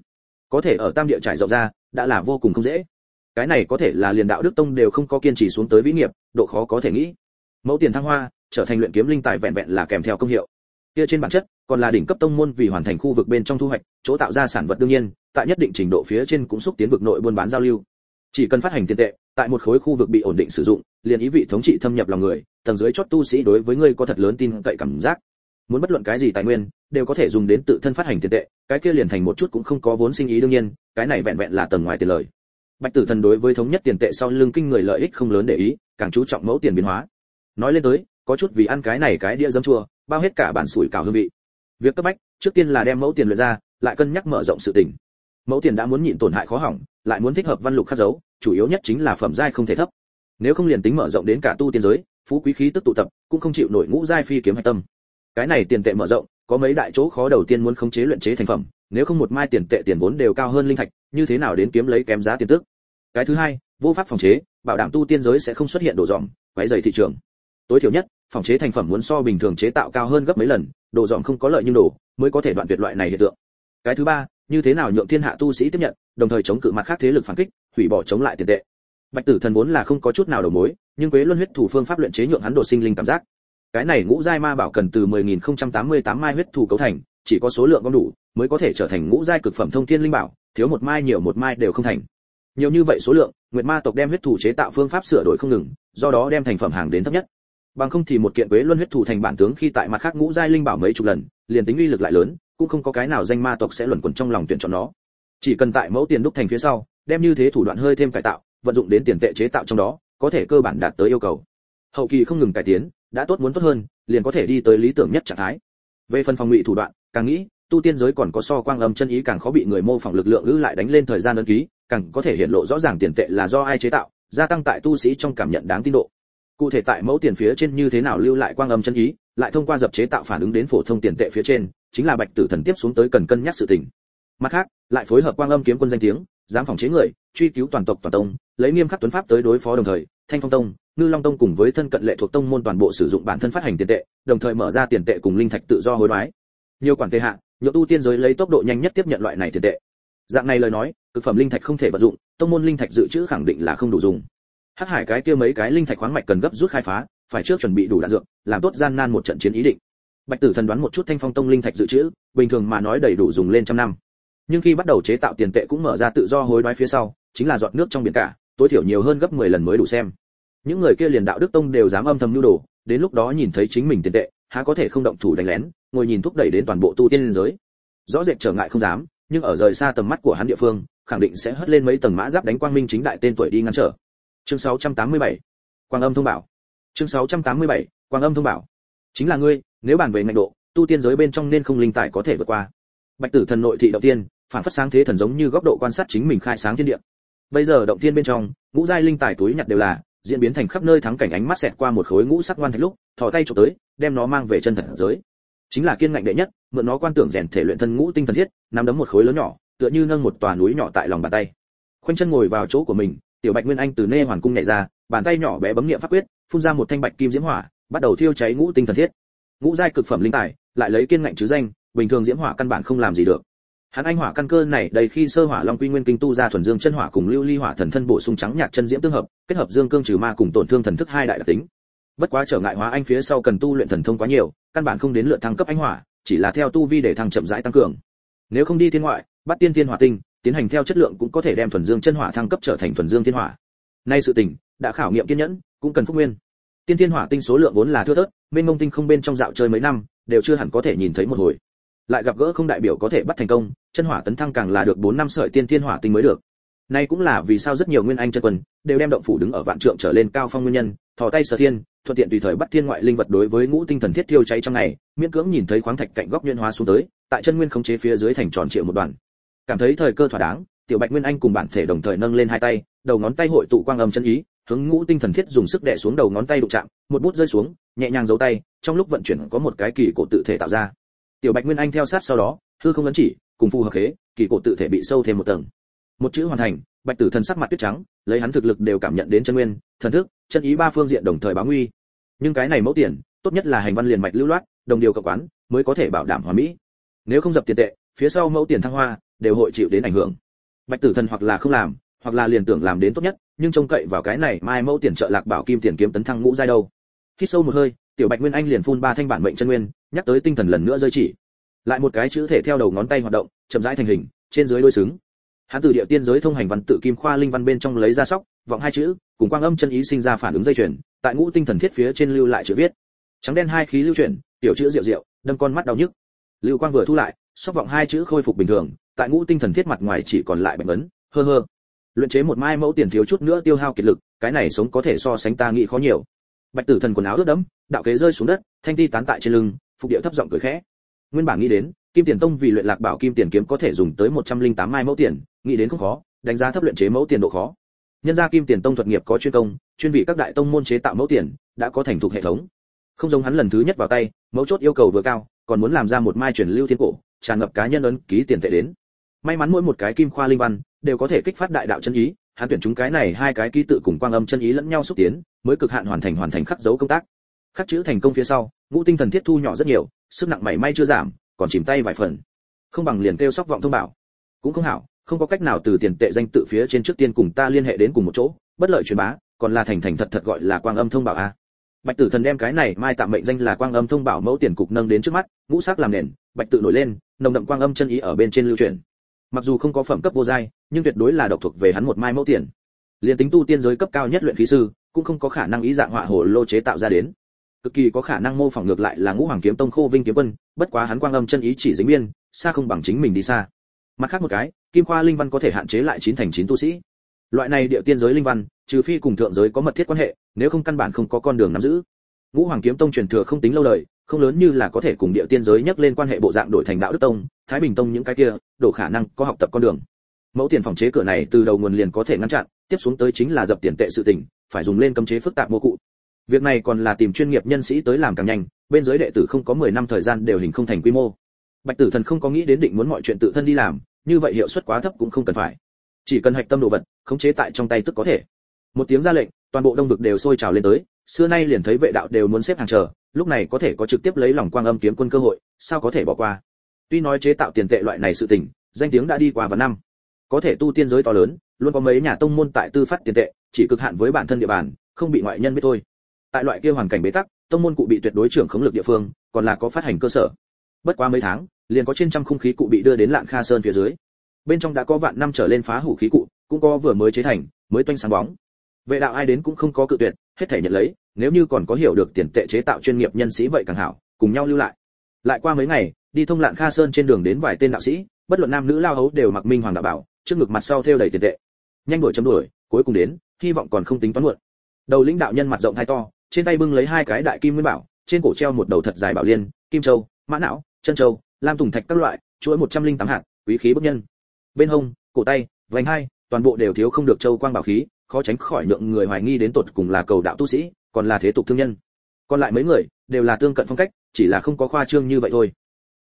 Có thể ở tam địa trải rộng ra, đã là vô cùng không dễ. Cái này có thể là liền đạo đức tông đều không có kiên trì xuống tới vĩ nghiệp, độ khó có thể nghĩ. Mẫu tiền thăng hoa, trở thành luyện kiếm linh tài vẹn vẹn là kèm theo công hiệu. Kia trên bản chất, còn là đỉnh cấp tông môn vì hoàn thành khu vực bên trong thu hoạch, chỗ tạo ra sản vật đương nhiên, tại nhất định trình độ phía trên cũng xúc tiến vực nội buôn bán giao lưu. Chỉ cần phát hành tiền tệ tại một khối khu vực bị ổn định sử dụng, liền ý vị thống trị thâm nhập lòng người, tầng dưới chót tu sĩ đối với ngươi có thật lớn tin cậy cảm giác. Muốn bất luận cái gì tài nguyên, đều có thể dùng đến tự thân phát hành tiền tệ, cái kia liền thành một chút cũng không có vốn sinh ý đương nhiên, cái này vẹn vẹn là tầng ngoài tiền lời. Bạch tử thần đối với thống nhất tiền tệ sau lưng kinh người lợi ích không lớn để ý, càng chú trọng mẫu tiền biến hóa. Nói lên tới, có chút vì ăn cái này cái đĩa dấm chua, bao hết cả bản sủi cảo hương vị. Việc cấp bách, trước tiên là đem mẫu tiền luyện ra, lại cân nhắc mở rộng sự tình. Mẫu tiền đã muốn nhịn tổn hại khó hỏng lại muốn thích hợp văn lục khắc dấu, chủ yếu nhất chính là phẩm giai không thể thấp. Nếu không liền tính mở rộng đến cả tu tiên giới, phú quý khí tức tụ tập, cũng không chịu nổi ngũ giai phi kiếm hạch tâm. Cái này tiền tệ mở rộng, có mấy đại chỗ khó đầu tiên muốn khống chế luyện chế thành phẩm, nếu không một mai tiền tệ tiền vốn đều cao hơn linh thạch, như thế nào đến kiếm lấy kém giá tiền tức? Cái thứ hai, vô pháp phòng chế, bảo đảm tu tiên giới sẽ không xuất hiện đổ dòm, quấy rầy thị trường. Tối thiểu nhất, phòng chế thành phẩm muốn so bình thường chế tạo cao hơn gấp mấy lần, đồ dòm không có lợi nhưng đồ, mới có thể đoạn tuyệt loại này hiện tượng. Cái thứ ba như thế nào nhượng thiên hạ tu sĩ tiếp nhận, đồng thời chống cự mặt khác thế lực phản kích, hủy bỏ chống lại tiền tệ. Bạch tử thần vốn là không có chút nào đầu mối, nhưng quế luân huyết thủ phương pháp luyện chế nhượng hắn đột sinh linh cảm giác. Cái này ngũ giai ma bảo cần từ 10.088 mai huyết thủ cấu thành, chỉ có số lượng có đủ, mới có thể trở thành ngũ giai cực phẩm thông thiên linh bảo, thiếu một mai nhiều một mai đều không thành. Nhiều như vậy số lượng, nguyệt ma tộc đem huyết thủ chế tạo phương pháp sửa đổi không ngừng, do đó đem thành phẩm hàng đến thấp nhất. Bằng không thì một kiện quế luân huyết thủ thành bản tướng khi tại mặt khác ngũ giai linh bảo mấy chục lần, liền tính uy lực lại lớn cũng không có cái nào danh ma tộc sẽ luẩn quẩn trong lòng tuyển chọn nó. Chỉ cần tại mẫu tiền đúc thành phía sau, đem như thế thủ đoạn hơi thêm cải tạo, vận dụng đến tiền tệ chế tạo trong đó, có thể cơ bản đạt tới yêu cầu. Hậu kỳ không ngừng cải tiến, đã tốt muốn tốt hơn, liền có thể đi tới lý tưởng nhất trạng thái. Về phần phòng ngụy thủ đoạn, càng nghĩ, tu tiên giới còn có so quang âm chân ý càng khó bị người mô phỏng lực lượng ư lại đánh lên thời gian ấn ký, càng có thể hiện lộ rõ ràng tiền tệ là do ai chế tạo, gia tăng tại tu sĩ trong cảm nhận đáng tin độ cụ thể tại mẫu tiền phía trên như thế nào lưu lại quang âm chân ý, lại thông qua dập chế tạo phản ứng đến phổ thông tiền tệ phía trên, chính là bạch tử thần tiếp xuống tới cần cân nhắc sự tình. Mặt khác, lại phối hợp quang âm kiếm quân danh tiếng dám phòng chế người, truy cứu toàn tộc toàn tông, lấy nghiêm khắc tuấn pháp tới đối phó đồng thời, thanh phong tông, ngư long tông cùng với thân cận lệ thuộc tông môn toàn bộ sử dụng bản thân phát hành tiền tệ, đồng thời mở ra tiền tệ cùng linh thạch tự do hối đoái. Nhiều quản tệ hạ nhựa tu tiên giới lấy tốc độ nhanh nhất tiếp nhận loại này tiền tệ. Dạng này lời nói, cực phẩm linh thạch không thể vận dụng, tông môn linh thạch dự trữ khẳng định là không đủ dùng hắc hải cái kia mấy cái linh thạch khoáng mạch cần gấp rút khai phá, phải trước chuẩn bị đủ đạn dược, làm tốt gian nan một trận chiến ý định. Bạch tử thần đoán một chút thanh phong tông linh thạch dự trữ, bình thường mà nói đầy đủ dùng lên trăm năm. Nhưng khi bắt đầu chế tạo tiền tệ cũng mở ra tự do hối đoái phía sau, chính là giọt nước trong biển cả, tối thiểu nhiều hơn gấp 10 lần mới đủ xem. Những người kia liền đạo đức tông đều dám âm thầm nhu đồ, đến lúc đó nhìn thấy chính mình tiền tệ, há có thể không động thủ đánh lén, ngồi nhìn thúc đẩy đến toàn bộ tu tiên giới. Rõ rệt trở ngại không dám, nhưng ở rời xa tầm mắt của hắn địa phương, khẳng định sẽ hất lên mấy tầng mã giáp đánh quang minh chính đại tên tuổi đi ngăn trở chương 687 quang âm thông bảo chương 687 quang âm thông bảo chính là ngươi, nếu bàn về ngạnh độ, tu tiên giới bên trong nên không linh tài có thể vượt qua. Bạch tử thần nội thị động tiên, phản phất sáng thế thần giống như góc độ quan sát chính mình khai sáng thiên địa. Bây giờ động tiên bên trong, ngũ giai linh tài túi nhặt đều là, diễn biến thành khắp nơi thắng cảnh ánh mắt xẹt qua một khối ngũ sắc ngoan thạch lúc, thò tay chụp tới, đem nó mang về chân thần giới. Chính là kiên ngạnh đệ nhất, mượn nó quan tưởng rèn thể luyện thân ngũ tinh thần thiết, nắm đấm một khối lớn nhỏ, tựa như nâng một tòa núi nhỏ tại lòng bàn tay. Khoanh chân ngồi vào chỗ của mình tiểu bạch nguyên anh từ nê hoàn cung nhảy ra, bàn tay nhỏ bé bấm niệm pháp quyết, phun ra một thanh bạch kim diễm hỏa, bắt đầu thiêu cháy ngũ tinh thần thiết. Ngũ giai cực phẩm linh tài, lại lấy kiên ngạnh chứ danh, bình thường diễm hỏa căn bản không làm gì được. Hắn anh hỏa căn cơ này đầy khi sơ hỏa long quy nguyên kinh tu ra thuần dương chân hỏa cùng lưu ly hỏa thần thân bổ sung trắng nhạt chân diễm tương hợp, kết hợp dương cương trừ ma cùng tổn thương thần thức hai đại đặc tính. Bất quá trở ngại hóa anh phía sau cần tu luyện thần thông quá nhiều, căn bản không đến lượt thăng cấp anh hỏa, chỉ là theo tu vi để thăng chậm rãi tăng cường. Nếu không đi thiên ngoại, bắt tiên thiên hỏa tinh tiến hành theo chất lượng cũng có thể đem thuần dương chân hỏa thăng cấp trở thành thuần dương thiên hỏa. Nay sự tình, đã khảo nghiệm kiên nhẫn, cũng cần phúc nguyên. Tiên thiên hỏa tinh số lượng vốn là thưa thớt bên mông tinh không bên trong dạo chơi mấy năm, đều chưa hẳn có thể nhìn thấy một hồi. Lại gặp gỡ không đại biểu có thể bắt thành công, chân hỏa tấn thăng càng là được 4 năm sợi tiên thiên hỏa tinh mới được. Nay cũng là vì sao rất nhiều nguyên anh chân quân, đều đem động phủ đứng ở vạn trượng trở lên cao phong nguyên nhân, thò tay sở thiên, thuận tiện tùy thời bắt thiên ngoại linh vật đối với ngũ tinh thần thiết thiêu cháy trong ngày, miễn cưỡng nhìn thấy khoáng thạch cạnh góc nguyên hóa xuống tới, tại chân nguyên khống chế phía dưới thành tròn triệu một đoạn cảm thấy thời cơ thỏa đáng, tiểu bạch nguyên anh cùng bản thể đồng thời nâng lên hai tay, đầu ngón tay hội tụ quang âm chân ý, hướng ngũ tinh thần thiết dùng sức đè xuống đầu ngón tay đụng chạm, một bút rơi xuống, nhẹ nhàng giấu tay, trong lúc vận chuyển có một cái kỳ cổ tự thể tạo ra. Tiểu bạch nguyên anh theo sát sau đó, hư không ấn chỉ, cùng phù hợp khế, kỳ cổ tự thể bị sâu thêm một tầng. Một chữ hoàn thành, bạch tử thần sắc mặt tuyết trắng, lấy hắn thực lực đều cảm nhận đến chân nguyên, thần thức, chân ý ba phương diện đồng thời báo nguy. Nhưng cái này mẫu tiền, tốt nhất là hành văn liền mạch lưu loát, đồng điều cộng quán, mới có thể bảo đảm hòa mỹ. Nếu không dập tiền tệ, phía sau mẫu tiền thăng hoa đều hội chịu đến ảnh hưởng. Bạch tử thần hoặc là không làm, hoặc là liền tưởng làm đến tốt nhất, nhưng trông cậy vào cái này mai mẫu tiền trợ lạc bảo kim tiền kiếm tấn thăng ngũ giai đâu. Khi sâu một hơi, tiểu bạch nguyên anh liền phun ba thanh bản mệnh chân nguyên, nhắc tới tinh thần lần nữa rơi chỉ. Lại một cái chữ thể theo đầu ngón tay hoạt động, chậm rãi thành hình, trên dưới đối xứng. Hắn từ địa tiên giới thông hành văn tự kim khoa linh văn bên trong lấy ra sóc, vọng hai chữ, cùng quang âm chân ý sinh ra phản ứng dây chuyển tại ngũ tinh thần thiết phía trên lưu lại chữ viết. Trắng đen hai khí lưu chuyển, tiểu chữ rượu rượu đâm con mắt đau nhức. Lưu quang vừa thu lại, sóc vọng hai chữ khôi phục bình thường tại ngũ tinh thần thiết mặt ngoài chỉ còn lại bệnh vấn hơ hơ. Luyện chế một mai mẫu tiền thiếu chút nữa tiêu hao kiệt lực, cái này sống có thể so sánh ta nghĩ khó nhiều. Bạch tử thần quần áo ướt đẫm, đạo kế rơi xuống đất, thanh ti tán tại trên lưng, phục điệu thấp giọng cười khẽ. Nguyên bản nghĩ đến, kim tiền tông vì luyện lạc bảo kim tiền kiếm có thể dùng tới 108 mai mẫu tiền, nghĩ đến không khó, đánh giá thấp luyện chế mẫu tiền độ khó. Nhân gia kim tiền tông thuật nghiệp có chuyên công, chuyên vị các đại tông môn chế tạo mẫu tiền, đã có thành thục hệ thống. Không giống hắn lần thứ nhất vào tay mẫu chốt yêu cầu vừa cao, còn muốn làm ra một mai truyền lưu thiên cổ, tràn ngập cá nhân ấn ký tiền tệ đến may mắn mỗi một cái kim khoa linh văn đều có thể kích phát đại đạo chân ý, hắn tuyển chúng cái này hai cái ký tự cùng quang âm chân ý lẫn nhau xúc tiến, mới cực hạn hoàn thành hoàn thành khắc dấu công tác. Khắc chữ thành công phía sau, ngũ tinh thần thiết thu nhỏ rất nhiều, sức nặng mảy may chưa giảm, còn chìm tay vài phần. Không bằng liền kêu sóc vọng thông bảo. Cũng không hảo, không có cách nào từ tiền tệ danh tự phía trên trước tiên cùng ta liên hệ đến cùng một chỗ, bất lợi truyền bá, còn là thành thành thật thật gọi là quang âm thông bảo a. Bạch tử thần đem cái này mai tạm mệnh danh là quang âm thông bảo mẫu tiền cục nâng đến trước mắt, ngũ sắc làm nền, bạch tự nổi lên, nồng đậm quang âm chân ý ở bên trên lưu truyền mặc dù không có phẩm cấp vô giai, nhưng tuyệt đối là độc thuộc về hắn một mai mẫu tiền. Liền tính tu tiên giới cấp cao nhất luyện khí sư, cũng không có khả năng ý dạng họa hồ lô chế tạo ra đến. Cực kỳ có khả năng mô phỏng ngược lại là ngũ hoàng kiếm tông khô vinh kiếm quân, bất quá hắn quang âm chân ý chỉ dính biên, xa không bằng chính mình đi xa. Mặt khác một cái, kim khoa linh văn có thể hạn chế lại chín thành chín tu sĩ. Loại này địa tiên giới linh văn, trừ phi cùng thượng giới có mật thiết quan hệ, nếu không căn bản không có con đường nắm giữ. Ngũ hoàng kiếm tông truyền thừa không tính lâu đời không lớn như là có thể cùng địa tiên giới nhắc lên quan hệ bộ dạng đổi thành đạo đức tông, thái bình tông những cái kia đổ khả năng có học tập con đường. Mẫu tiền phòng chế cửa này từ đầu nguồn liền có thể ngăn chặn, tiếp xuống tới chính là dập tiền tệ sự tình, phải dùng lên cấm chế phức tạp mô cụ. Việc này còn là tìm chuyên nghiệp nhân sĩ tới làm càng nhanh, bên giới đệ tử không có 10 năm thời gian đều hình không thành quy mô. Bạch tử thần không có nghĩ đến định muốn mọi chuyện tự thân đi làm, như vậy hiệu suất quá thấp cũng không cần phải. Chỉ cần hạch tâm đồ vật, khống chế tại trong tay tức có thể. Một tiếng ra lệnh, toàn bộ đông vực đều sôi trào lên tới, xưa nay liền thấy vệ đạo đều muốn xếp hàng chờ lúc này có thể có trực tiếp lấy lòng quang âm kiếm quân cơ hội, sao có thể bỏ qua? Tuy nói chế tạo tiền tệ loại này sự tình, danh tiếng đã đi qua vài năm. Có thể tu tiên giới to lớn, luôn có mấy nhà tông môn tại tư phát tiền tệ, chỉ cực hạn với bản thân địa bàn, không bị ngoại nhân biết thôi. Tại loại kia hoàn cảnh bế tắc, tông môn cụ bị tuyệt đối trưởng khống lực địa phương, còn là có phát hành cơ sở. Bất quá mấy tháng, liền có trên trăm khung khí cụ bị đưa đến lạng kha sơn phía dưới. Bên trong đã có vạn năm trở lên phá hủ khí cụ, cũng có vừa mới chế thành, mới toanh sáng bóng. Vệ đạo ai đến cũng không có cự tuyệt, hết thể nhận lấy nếu như còn có hiểu được tiền tệ chế tạo chuyên nghiệp nhân sĩ vậy càng hảo, cùng nhau lưu lại. Lại qua mấy ngày, đi thông lạn kha sơn trên đường đến vài tên đạo sĩ, bất luận nam nữ lao hấu đều mặc minh hoàng đạo bảo, trước ngực mặt sau theo đầy tiền tệ. Nhanh đuổi chấm đuổi, cuối cùng đến, hy vọng còn không tính toán muộn. Đầu lĩnh đạo nhân mặt rộng hai to, trên tay bưng lấy hai cái đại kim nguyên bảo, trên cổ treo một đầu thật dài bảo liên, kim châu, mã não, chân châu, lam tùng thạch các loại, chuỗi 108 hạt, quý khí bức nhân. Bên hông, cổ tay, vành hai, toàn bộ đều thiếu không được châu quang bảo khí, khó tránh khỏi nhượng người hoài nghi đến tột cùng là cầu đạo tu sĩ còn là thế tục thương nhân. Còn lại mấy người đều là tương cận phong cách chỉ là không có khoa trương như vậy thôi.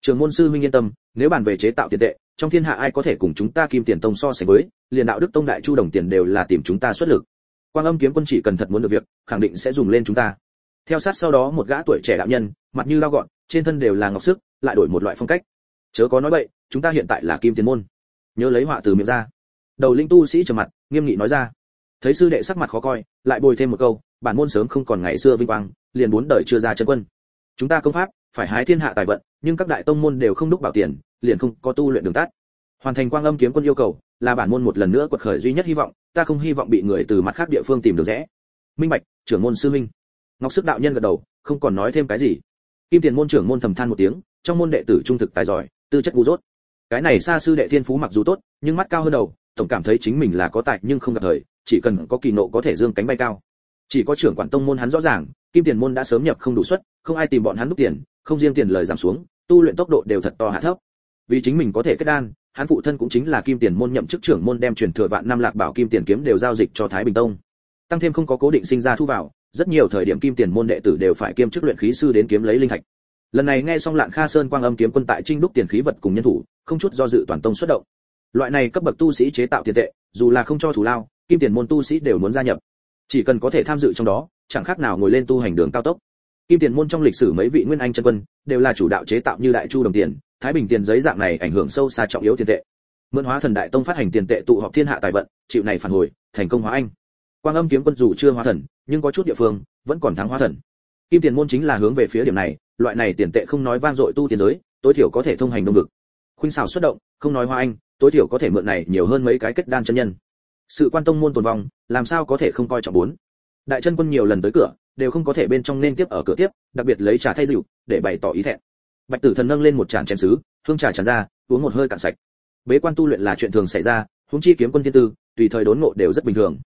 Trường môn sư huynh yên tâm nếu bàn về chế tạo tiền tệ trong thiên hạ ai có thể cùng chúng ta kim tiền tông so sánh với liền đạo đức tông đại chu đồng tiền đều là tìm chúng ta xuất lực. Quang âm kiếm quân chỉ cần thật muốn được việc khẳng định sẽ dùng lên chúng ta. Theo sát sau đó một gã tuổi trẻ đạo nhân mặt như lao gọn trên thân đều là ngọc sức lại đổi một loại phong cách. Chớ có nói vậy, chúng ta hiện tại là kim tiền môn. Nhớ lấy họa từ miệng ra. Đầu linh tu sĩ trầm mặt nghiêm nghị nói ra. Thấy sư đệ sắc mặt khó coi lại bồi thêm một câu bản môn sớm không còn ngày xưa vinh quang, liền bốn đời chưa ra chân quân. Chúng ta công pháp, phải hái thiên hạ tài vận, nhưng các đại tông môn đều không đúc bảo tiền, liền không có tu luyện đường tắt. Hoàn thành quang âm kiếm quân yêu cầu, là bản môn một lần nữa quật khởi duy nhất hy vọng, ta không hy vọng bị người từ mặt khác địa phương tìm được rẽ. Minh bạch, trưởng môn sư minh. Ngọc sức đạo nhân gật đầu, không còn nói thêm cái gì. Kim tiền môn trưởng môn thầm than một tiếng, trong môn đệ tử trung thực tài giỏi, tư chất ngu dốt. Cái này xa sư đệ thiên phú mặc dù tốt, nhưng mắt cao hơn đầu, tổng cảm thấy chính mình là có tài nhưng không gặp thời, chỉ cần có kỳ nộ có thể dương cánh bay cao chỉ có trưởng quản tông môn hắn rõ ràng, kim tiền môn đã sớm nhập không đủ suất, không ai tìm bọn hắn đúc tiền, không riêng tiền lời giảm xuống, tu luyện tốc độ đều thật to hạ thấp. Vì chính mình có thể kết đan, hắn phụ thân cũng chính là kim tiền môn nhậm chức trưởng môn đem truyền thừa vạn năm lạc bảo kim tiền kiếm đều giao dịch cho thái bình tông. Tăng thêm không có cố định sinh ra thu vào, rất nhiều thời điểm kim tiền môn đệ tử đều phải kiêm chức luyện khí sư đến kiếm lấy linh thạch. Lần này nghe xong lạng kha sơn quang âm kiếm quân tại trinh đúc tiền khí vật cùng nhân thủ, không chút do dự toàn tông xuất động. Loại này cấp bậc tu sĩ chế tạo tiền tệ, dù là không cho thủ lao, kim tiền môn tu sĩ đều muốn gia nhập chỉ cần có thể tham dự trong đó, chẳng khác nào ngồi lên tu hành đường cao tốc. Kim tiền môn trong lịch sử mấy vị nguyên anh chân quân, đều là chủ đạo chế tạo như đại chu đồng tiền, thái bình tiền giấy dạng này ảnh hưởng sâu xa trọng yếu tiền tệ. Mượn hóa thần đại tông phát hành tiền tệ tụ họp thiên hạ tài vận, chịu này phản hồi, thành công hóa anh. Quang âm kiếm quân dù chưa hóa thần, nhưng có chút địa phương, vẫn còn thắng hóa thần. Kim tiền môn chính là hướng về phía điểm này, loại này tiền tệ không nói vang dội tu tiền giới, tối thiểu có thể thông hành đông vực. Khuynh xảo xuất động, không nói hóa anh, tối thiểu có thể mượn này nhiều hơn mấy cái kết đan chân nhân sự quan tông môn tồn vong, làm sao có thể không coi trọng bốn? Đại chân quân nhiều lần tới cửa, đều không có thể bên trong nên tiếp ở cửa tiếp, đặc biệt lấy trà thay rượu, để bày tỏ ý thẹn. Bạch tử thần nâng lên một tràn chén sứ, hương trà tràn ra, uống một hơi cạn sạch. Bế quan tu luyện là chuyện thường xảy ra, huống chi kiếm quân thiên tư, tùy thời đốn ngộ đều rất bình thường.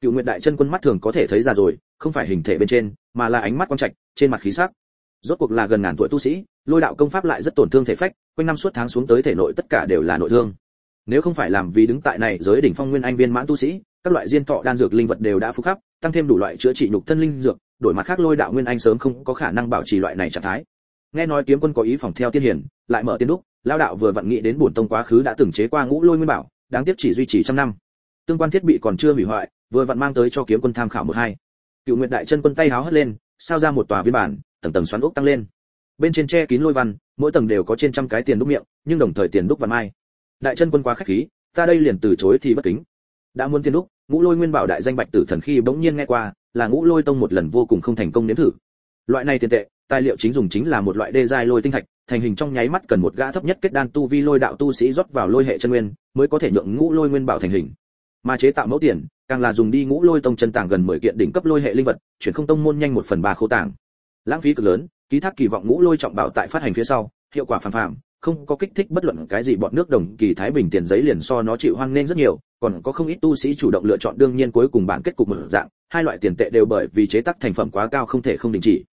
Cựu nguyện đại chân quân mắt thường có thể thấy ra rồi, không phải hình thể bên trên, mà là ánh mắt quang trạch, trên mặt khí sắc. Rốt cuộc là gần ngàn tuổi tu sĩ, lôi đạo công pháp lại rất tổn thương thể phách, quanh năm suốt tháng xuống tới thể nội tất cả đều là nội thương nếu không phải làm vì đứng tại này giới đỉnh phong nguyên anh viên mãn tu sĩ, các loại diên thọ đan dược linh vật đều đã phục khắp, tăng thêm đủ loại chữa trị nhục thân linh dược, đổi mặt khác lôi đạo nguyên anh sớm không có khả năng bảo trì loại này trạng thái. Nghe nói kiếm quân có ý phòng theo tiên hiển, lại mở tiên đúc, lao đạo vừa vặn nghĩ đến bổn tông quá khứ đã từng chế qua ngũ lôi nguyên bảo, đáng tiếc chỉ duy trì trăm năm. Tương quan thiết bị còn chưa hủy hoại, vừa vặn mang tới cho kiếm quân tham khảo một hai. Cựu nguyệt đại chân quân tay háo hất lên, sao ra một tòa viên bản, tầng tầng xoắn ốc tăng lên. Bên trên tre kín lôi văn, mỗi tầng đều có trên trăm cái tiền đúc miệng, nhưng đồng thời tiền đúc và mai đại chân quân quá khách khí, ta đây liền từ chối thì bất kính. Đã muốn tiên lúc, ngũ lôi nguyên bảo đại danh bạch tử thần khi bỗng nhiên nghe qua, là ngũ lôi tông một lần vô cùng không thành công nếm thử. Loại này tiền tệ, tài liệu chính dùng chính là một loại đê giai lôi tinh thạch, thành hình trong nháy mắt cần một gã thấp nhất kết đan tu vi lôi đạo tu sĩ rót vào lôi hệ chân nguyên, mới có thể nhượng ngũ lôi nguyên bảo thành hình. Mà chế tạo mẫu tiền, càng là dùng đi ngũ lôi tông chân tàng gần 10 kiện đỉnh cấp lôi hệ linh vật, chuyển không tông môn nhanh một phần ba khô tàng lãng phí cực lớn, ký thác kỳ vọng ngũ lôi trọng bảo tại phát hành phía sau, hiệu quả phản phàm không có kích thích bất luận cái gì, bọn nước đồng kỳ thái bình tiền giấy liền so nó chịu hoang nên rất nhiều, còn có không ít tu sĩ chủ động lựa chọn đương nhiên cuối cùng bản kết cục mở dạng, hai loại tiền tệ đều bởi vì chế tác thành phẩm quá cao không thể không đình chỉ.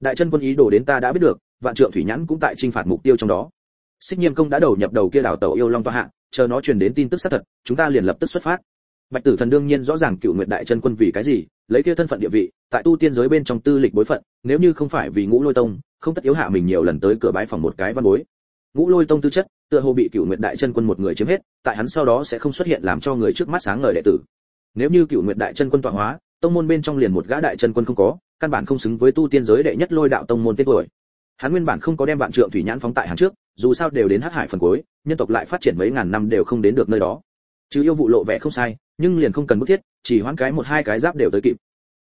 Đại chân quân ý đồ đến ta đã biết được, vạn trượng thủy nhãn cũng tại trinh phạt mục tiêu trong đó. Xích nghiêm công đã đầu nhập đầu kia đảo tàu yêu long toa hạ, chờ nó truyền đến tin tức xác thật, chúng ta liền lập tức xuất phát. Bạch tử thần đương nhiên rõ ràng cựu nguyệt đại chân quân vì cái gì, lấy kia thân phận địa vị, tại tu tiên giới bên trong tư lịch bối phận, nếu như không phải vì ngũ lôi tông, không tất yếu hạ mình nhiều lần tới cửa bái phòng một cái văn bối ngũ lôi tông tư chất, tựa hồ bị cựu nguyệt đại chân quân một người chiếm hết, tại hắn sau đó sẽ không xuất hiện làm cho người trước mắt sáng ngời đệ tử. Nếu như cựu nguyệt đại chân quân tọa hóa, tông môn bên trong liền một gã đại chân quân không có, căn bản không xứng với tu tiên giới đệ nhất lôi đạo tông môn tên tuổi. Hắn nguyên bản không có đem vạn trượng thủy nhãn phóng tại hàng trước, dù sao đều đến hắc hải phần cuối, nhân tộc lại phát triển mấy ngàn năm đều không đến được nơi đó. Chứ yêu vụ lộ vẻ không sai, nhưng liền không cần bức thiết, chỉ hoãn cái một hai cái giáp đều tới kịp.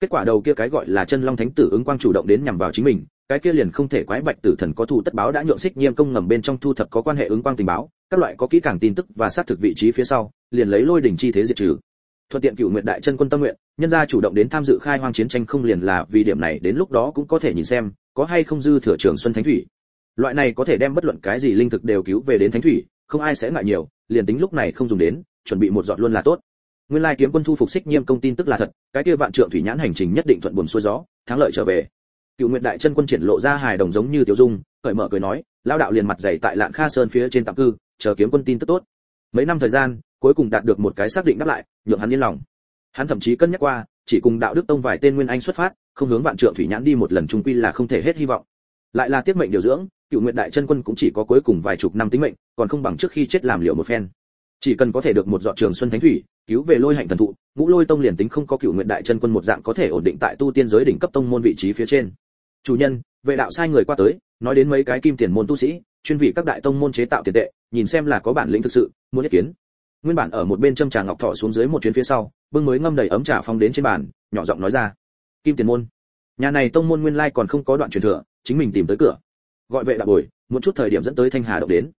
Kết quả đầu kia cái gọi là chân long thánh tử ứng quang chủ động đến nhằm vào chính mình cái kia liền không thể quái bạch tử thần có thù tất báo đã nhượng xích nghiêm công ngầm bên trong thu thập có quan hệ ứng quang tình báo, các loại có kỹ càng tin tức và xác thực vị trí phía sau, liền lấy lôi đỉnh chi thế diệt trừ. Thuận tiện cựu nguyện đại chân quân tâm nguyện, nhân gia chủ động đến tham dự khai hoang chiến tranh không liền là vì điểm này, đến lúc đó cũng có thể nhìn xem, có hay không dư thừa trường xuân thánh thủy. Loại này có thể đem bất luận cái gì linh thực đều cứu về đến thánh thủy, không ai sẽ ngại nhiều, liền tính lúc này không dùng đến, chuẩn bị một giọt luôn là tốt. Nguyên lai kiếm quân thu phục xích nhiêm công tin tức là thật, cái kia vạn trượng thủy nhãn hành trình nhất định thuận buồn xuôi gió, thắng lợi trở về cựu Nguyệt đại chân quân triển lộ ra hài đồng giống như tiểu dung, cởi mở cười nói lao đạo liền mặt dày tại lạng kha sơn phía trên tạm cư, chờ kiếm quân tin tức tốt. Mấy năm thời gian, cuối cùng đạt được một cái xác định đáp lại, nhượng hắn yên lòng. Hắn thậm chí cân nhắc qua, chỉ cùng đạo đức tông vài tên nguyên anh xuất phát, không hướng vạn trượng thủy nhãn đi một lần trung quy là không thể hết hy vọng. Lại là tiết mệnh điều dưỡng, cựu nguyện đại chân quân cũng chỉ có cuối cùng vài chục năm tính mệnh, còn không bằng trước khi chết làm liệu một phen. Chỉ cần có thể được một dọn trường xuân thánh thủy, cứu về lôi hạnh thần thụ, ngũ lôi tông liền tính không có cựu nguyện đại chân quân một dạng có thể ổn định tại tu tiên giới đỉnh cấp tông môn vị trí phía trên chủ nhân, vệ đạo sai người qua tới, nói đến mấy cái kim tiền môn tu sĩ, chuyên vị các đại tông môn chế tạo tiền tệ, nhìn xem là có bản lĩnh thực sự, muốn ý kiến. Nguyên bản ở một bên châm trà ngọc thọ xuống dưới một chuyến phía sau, bưng mới ngâm đầy ấm trà phong đến trên bàn, nhỏ giọng nói ra. Kim tiền môn. Nhà này tông môn nguyên lai còn không có đoạn truyền thừa, chính mình tìm tới cửa. Gọi vệ đạo bồi, một chút thời điểm dẫn tới thanh hà động đến.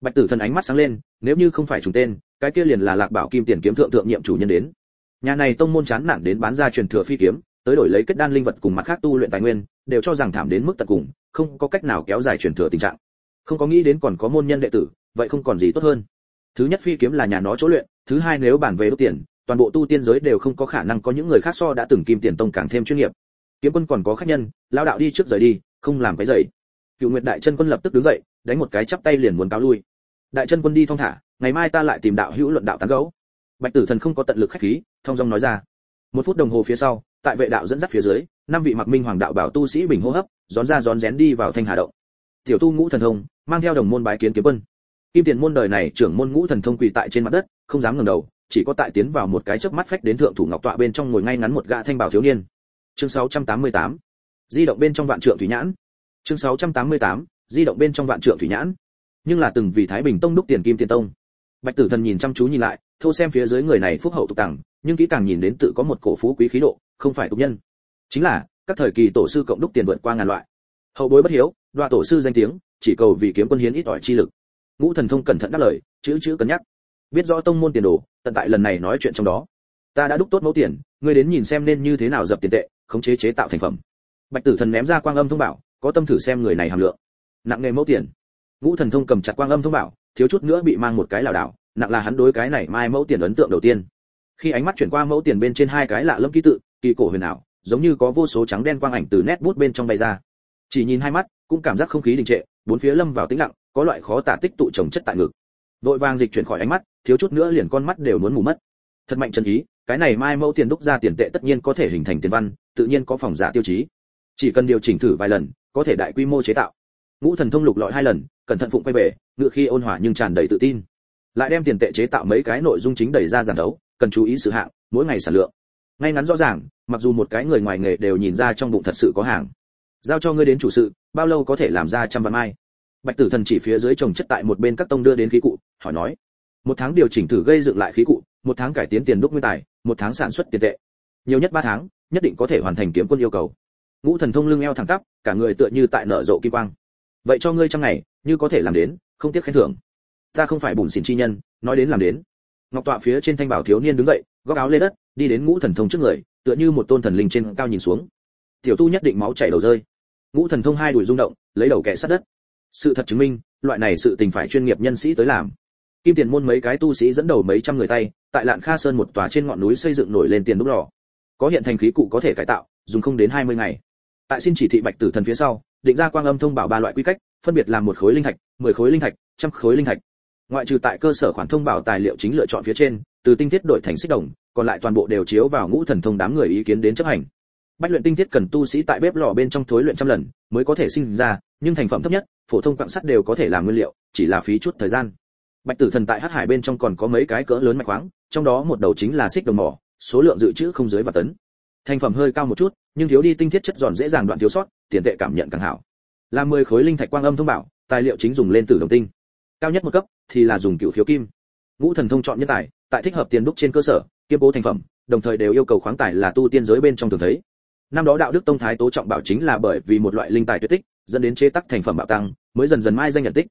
Bạch tử thần ánh mắt sáng lên, nếu như không phải trùng tên, cái kia liền là lạc bảo kim tiền kiếm thượng thượng nhiệm chủ nhân đến. Nhà này tông môn chán nản đến bán ra truyền thừa phi kiếm, tới đổi lấy kết đan linh vật cùng mặt khác tu luyện tài nguyên đều cho rằng thảm đến mức tận cùng, không có cách nào kéo dài truyền thừa tình trạng. Không có nghĩ đến còn có môn nhân đệ tử, vậy không còn gì tốt hơn. Thứ nhất phi kiếm là nhà nó chỗ luyện, thứ hai nếu bản về đốt tiền, toàn bộ tu tiên giới đều không có khả năng có những người khác so đã từng kim tiền tông càng thêm chuyên nghiệp. Kiếm quân còn có khách nhân lao đạo đi trước rời đi, không làm cái dậy cựu nguyệt đại chân quân lập tức đứng dậy, đánh một cái chắp tay liền muốn cáo lui. Đại chân quân đi thong thả, ngày mai ta lại tìm đạo hữu luận đạo tán gấu bạch tử thần không có tận lực khách khí, thong dong nói ra. Một phút đồng hồ phía sau, tại vệ đạo dẫn dắt phía dưới năm vị mặc minh hoàng đạo bảo tu sĩ bình hô hấp, gión ra gión rén đi vào thanh hà động. Tiểu tu ngũ thần thông, mang theo đồng môn bái kiến kiếm quân. Kim tiền môn đời này, trưởng môn ngũ thần thông quỳ tại trên mặt đất, không dám ngẩng đầu, chỉ có tại tiến vào một cái chớp mắt phách đến thượng thủ ngọc tọa bên trong ngồi ngay ngắn một gã thanh bảo thiếu niên. Chương 688 di động bên trong vạn trượng thủy nhãn. Chương 688 di động bên trong vạn trượng thủy nhãn. Nhưng là từng vì thái bình tông đúc tiền kim tiền tông. Bạch tử thần nhìn chăm chú nhìn lại, thô xem phía dưới người này phúc hậu tục tằng, nhưng kỹ càng nhìn đến tự có một cổ phú quý khí độ, không phải tục nhân chính là, các thời kỳ tổ sư cộng đúc tiền vượt qua ngàn loại. Hậu bối bất hiếu, đoạ tổ sư danh tiếng, chỉ cầu vì kiếm quân hiến ít ỏi chi lực. Ngũ thần thông cẩn thận đáp lời, chữ chữ cân nhắc. Biết rõ tông môn tiền đồ, tận tại lần này nói chuyện trong đó. Ta đã đúc tốt mẫu tiền, ngươi đến nhìn xem nên như thế nào dập tiền tệ, khống chế chế tạo thành phẩm. Bạch tử thần ném ra quang âm thông bảo, có tâm thử xem người này hàm lượng. Nặng nghề mẫu tiền. Ngũ thần thông cầm chặt quang âm thông bảo, thiếu chút nữa bị mang một cái lảo đảo, nặng là hắn đối cái này mai mẫu tiền ấn tượng đầu tiên. Khi ánh mắt chuyển qua mẫu tiền bên trên hai cái lạ lâm ký tự, kỳ cổ huyền ảo giống như có vô số trắng đen quang ảnh từ nét bút bên trong bay ra. Chỉ nhìn hai mắt, cũng cảm giác không khí đình trệ, bốn phía lâm vào tĩnh lặng, có loại khó tả tích tụ trồng chất tại ngực. Vội vàng dịch chuyển khỏi ánh mắt, thiếu chút nữa liền con mắt đều muốn mù mất. Thật mạnh chân ý, cái này mai mẫu tiền đúc ra tiền tệ tất nhiên có thể hình thành tiền văn, tự nhiên có phòng giả tiêu chí. Chỉ cần điều chỉnh thử vài lần, có thể đại quy mô chế tạo. Ngũ thần thông lục lọi hai lần, cẩn thận phụng quay về, ngựa khi ôn hòa nhưng tràn đầy tự tin. Lại đem tiền tệ chế tạo mấy cái nội dung chính đẩy ra giàn đấu, cần chú ý sự hạng, mỗi ngày sản lượng ngay ngắn rõ ràng, mặc dù một cái người ngoài nghề đều nhìn ra trong bụng thật sự có hàng. Giao cho ngươi đến chủ sự, bao lâu có thể làm ra trăm vạn mai? Bạch tử thần chỉ phía dưới trồng chất tại một bên các tông đưa đến khí cụ, hỏi nói. Một tháng điều chỉnh thử gây dựng lại khí cụ, một tháng cải tiến tiền đúc nguyên tài, một tháng sản xuất tiền tệ. Nhiều nhất ba tháng, nhất định có thể hoàn thành kiếm quân yêu cầu. Ngũ thần thông lưng eo thẳng tắp, cả người tựa như tại nở rộ kim quang. Vậy cho ngươi trăm ngày, như có thể làm đến, không tiếc khen thưởng. Ta không phải bùn xỉn chi nhân, nói đến làm đến. Ngọc tọa phía trên thanh bảo thiếu niên đứng dậy, góc áo lên đất đi đến ngũ thần thông trước người, tựa như một tôn thần linh trên cao nhìn xuống. Tiểu tu nhất định máu chảy đầu rơi. Ngũ thần thông hai đùi rung động, lấy đầu kẻ sát đất. Sự thật chứng minh, loại này sự tình phải chuyên nghiệp nhân sĩ tới làm. Kim tiền môn mấy cái tu sĩ dẫn đầu mấy trăm người tay, tại lạn kha sơn một tòa trên ngọn núi xây dựng nổi lên tiền đúc lò. Có hiện thành khí cụ có thể cải tạo, dùng không đến 20 ngày. Tại xin chỉ thị bạch tử thần phía sau, định ra quang âm thông bảo ba loại quy cách, phân biệt làm một khối linh thạch 10 khối linh thạch, trăm khối linh thạch. Ngoại trừ tại cơ sở khoản thông bảo tài liệu chính lựa chọn phía trên, từ tinh thiết đổi thành xích đồng còn lại toàn bộ đều chiếu vào ngũ thần thông đám người ý kiến đến chấp hành. Bách luyện tinh thiết cần tu sĩ tại bếp lò bên trong thối luyện trăm lần mới có thể sinh ra, nhưng thành phẩm thấp nhất, phổ thông quặng sắt đều có thể làm nguyên liệu, chỉ là phí chút thời gian. Bạch tử thần tại hắc hải bên trong còn có mấy cái cỡ lớn mạch khoáng, trong đó một đầu chính là xích đồng mỏ, số lượng dự trữ không dưới và tấn. Thành phẩm hơi cao một chút, nhưng thiếu đi tinh thiết chất giòn dễ dàng đoạn thiếu sót, tiền tệ cảm nhận càng hảo. Là 10 khối linh thạch quang âm thông bảo, tài liệu chính dùng lên từ đồng tinh. Cao nhất một cấp thì là dùng cựu khiếu kim. Ngũ thần thông chọn nhân tài, tại thích hợp tiền đúc trên cơ sở kiêm bố thành phẩm, đồng thời đều yêu cầu khoáng tài là tu tiên giới bên trong thường thấy. Năm đó đạo đức tông thái tố trọng bảo chính là bởi vì một loại linh tài tuyệt tích, dẫn đến chế tác thành phẩm bạo tăng, mới dần dần mai danh nhận tích.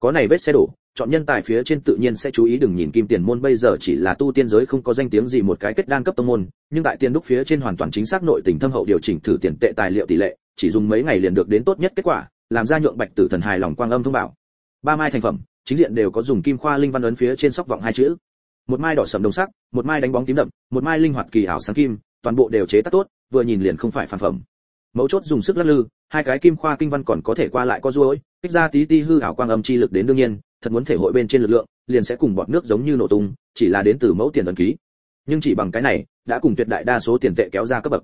Có này vết xe đổ, chọn nhân tài phía trên tự nhiên sẽ chú ý đừng nhìn kim tiền môn bây giờ chỉ là tu tiên giới không có danh tiếng gì một cái kết đan cấp tông môn, nhưng tại tiền đúc phía trên hoàn toàn chính xác nội tình thâm hậu điều chỉnh thử tiền tệ tài liệu tỷ lệ, chỉ dùng mấy ngày liền được đến tốt nhất kết quả, làm ra nhượng bạch tử thần hài lòng quang âm thông bảo. Ba mai thành phẩm, chính diện đều có dùng kim khoa linh văn ấn phía trên sóc vọng hai chữ một mai đỏ sẫm đồng sắc, một mai đánh bóng tím đậm, một mai linh hoạt kỳ ảo sáng kim, toàn bộ đều chế tác tốt, vừa nhìn liền không phải phản phẩm mấu chốt dùng sức lắc lư, hai cái kim khoa kinh văn còn có thể qua lại co duỗi. kích ra tí ti hư ảo quang âm chi lực đến đương nhiên, thật muốn thể hội bên trên lực lượng, liền sẽ cùng bọt nước giống như nổ tung, chỉ là đến từ mẫu tiền ấn ký nhưng chỉ bằng cái này, đã cùng tuyệt đại đa số tiền tệ kéo ra cấp bậc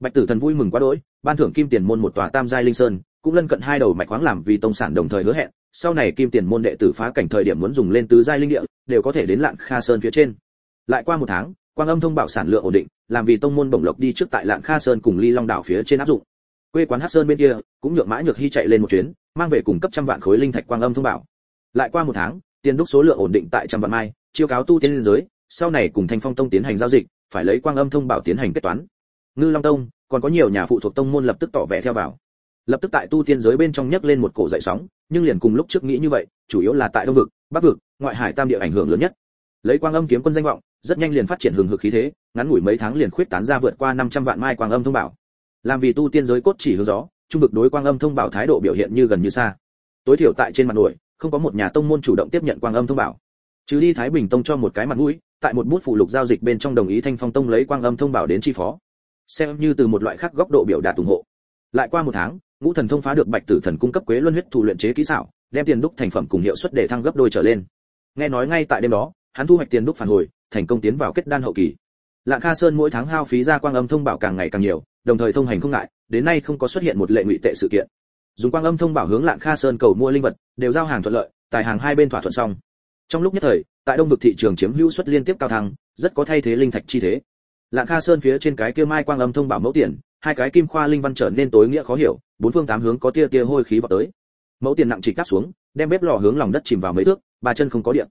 bạch tử thần vui mừng quá đỗi, ban thưởng kim tiền môn một tòa tam giai linh sơn, cũng lân cận hai đầu mạch khoáng làm vì tông sản đồng thời hứa hẹn, sau này kim tiền môn đệ tử phá cảnh thời điểm muốn dùng lên tứ giai linh địa đều có thể đến lạng kha sơn phía trên. Lại qua một tháng, quang âm thông bảo sản lượng ổn định, làm vì tông môn bổng lộc đi trước tại lạng kha sơn cùng ly long đảo phía trên áp dụng. Quê quán hát sơn bên kia, cũng nhượng mã nhược hy chạy lên một chuyến, mang về cùng cấp trăm vạn khối linh thạch quang âm thông bảo. Lại qua một tháng, tiền đúc số lượng ổn định tại trăm vạn mai, chiêu cáo tu tiên liên giới, sau này cùng thanh phong tông tiến hành giao dịch, phải lấy quang âm thông bảo tiến hành kết toán. Ngư long tông, còn có nhiều nhà phụ thuộc tông môn lập tức tỏ vẻ theo vào. Lập tức tại tu tiên giới bên trong nhấc lên một cổ dậy sóng, nhưng liền cùng lúc trước nghĩ như vậy, chủ yếu là tại đông vực, bắc vực ngoại hải tam địa ảnh hưởng lớn nhất. Lấy quang âm kiếm quân danh vọng, rất nhanh liền phát triển hừng hực khí thế, ngắn ngủi mấy tháng liền khuyết tán ra vượt qua 500 vạn mai quang âm thông bảo. Làm vì tu tiên giới cốt chỉ hướng gió, trung vực đối quang âm thông bảo thái độ biểu hiện như gần như xa. Tối thiểu tại trên mặt nổi, không có một nhà tông môn chủ động tiếp nhận quang âm thông bảo. Chứ đi thái bình tông cho một cái mặt mũi, tại một bút phụ lục giao dịch bên trong đồng ý thanh phong tông lấy quang âm thông bảo đến chi phó. Xem như từ một loại khác góc độ biểu đạt ủng hộ. Lại qua một tháng, ngũ thần thông phá được bạch tử thần cung cấp quế luân huyết thủ luyện chế kỹ xảo, đem tiền đúc thành phẩm cùng hiệu suất để thăng gấp đôi trở lên nghe nói ngay tại đêm đó, hắn thu hoạch tiền đúc phản hồi, thành công tiến vào kết đan hậu kỳ. Lạng kha sơn mỗi tháng hao phí ra quang âm thông bảo càng ngày càng nhiều, đồng thời thông hành không ngại, đến nay không có xuất hiện một lệ ngụy tệ sự kiện. Dùng quang âm thông bảo hướng lạng kha sơn cầu mua linh vật, đều giao hàng thuận lợi, tài hàng hai bên thỏa thuận xong. Trong lúc nhất thời, tại đông vực thị trường chiếm hữu suất liên tiếp cao thăng, rất có thay thế linh thạch chi thế. Lạng kha sơn phía trên cái kia mai quang âm thông bảo mẫu tiền, hai cái kim khoa linh văn trở nên tối nghĩa khó hiểu, bốn phương tám hướng có tia tia hôi khí vào tới. Mẫu tiền nặng chỉ cắt xuống, đem bếp lò hướng lòng đất chìm vào mấy thước ba chân không có điện.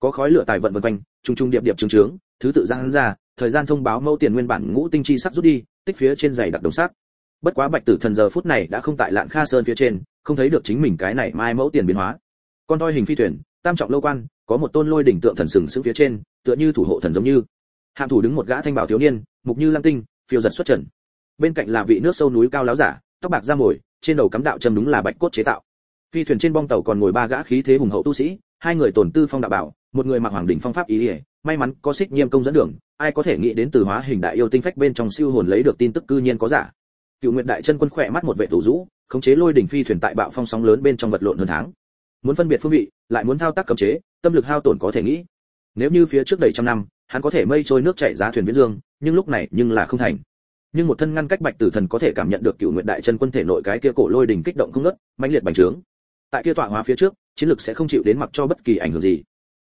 Có khói lửa tài vận vân quanh trung trung điệp điệp trường trướng, thứ tự giang ra, thời gian thông báo mẫu tiền nguyên bản ngũ tinh chi sắc rút đi, tích phía trên giày đặc đồng sắc. Bất quá bạch tử thần giờ phút này đã không tại lạng kha sơn phía trên, không thấy được chính mình cái này mai mẫu tiền biến hóa. Con toi hình phi thuyền, tam trọng lâu quan, có một tôn lôi đỉnh tượng thần sừng sững phía trên, tựa như thủ hộ thần giống như. Hạng thủ đứng một gã thanh bảo thiếu niên, mục như lang tinh, phiêu giật xuất trần. Bên cạnh là vị nước sâu núi cao láo giả, tóc bạc da mồi, trên đầu cắm đạo châm đúng là bạch cốt chế tạo. Phi thuyền trên bong tàu còn ngồi ba gã khí thế hùng hậu tu sĩ hai người tổn tư phong đạo bảo, một người mặc hoàng đỉnh phong pháp ý ỉa, may mắn có xích nghiêm công dẫn đường, ai có thể nghĩ đến từ hóa hình đại yêu tinh phách bên trong siêu hồn lấy được tin tức cư nhiên có giả. Cựu nguyện đại chân quân khỏe mắt một vệ thủ rũ, khống chế lôi đỉnh phi thuyền tại bạo phong sóng lớn bên trong vật lộn hơn tháng. Muốn phân biệt phương vị, lại muốn thao tác cấm chế, tâm lực hao tổn có thể nghĩ. Nếu như phía trước đầy trăm năm, hắn có thể mây trôi nước chảy giá thuyền viễn dương, nhưng lúc này nhưng là không thành. Nhưng một thân ngăn cách bạch tử thần có thể cảm nhận được cựu nguyện đại chân quân thể nội cái kia cổ lôi đỉnh kích động không ngớt, mãnh liệt bành trướng tại kia tọa hóa phía trước, chiến lực sẽ không chịu đến mặc cho bất kỳ ảnh hưởng gì.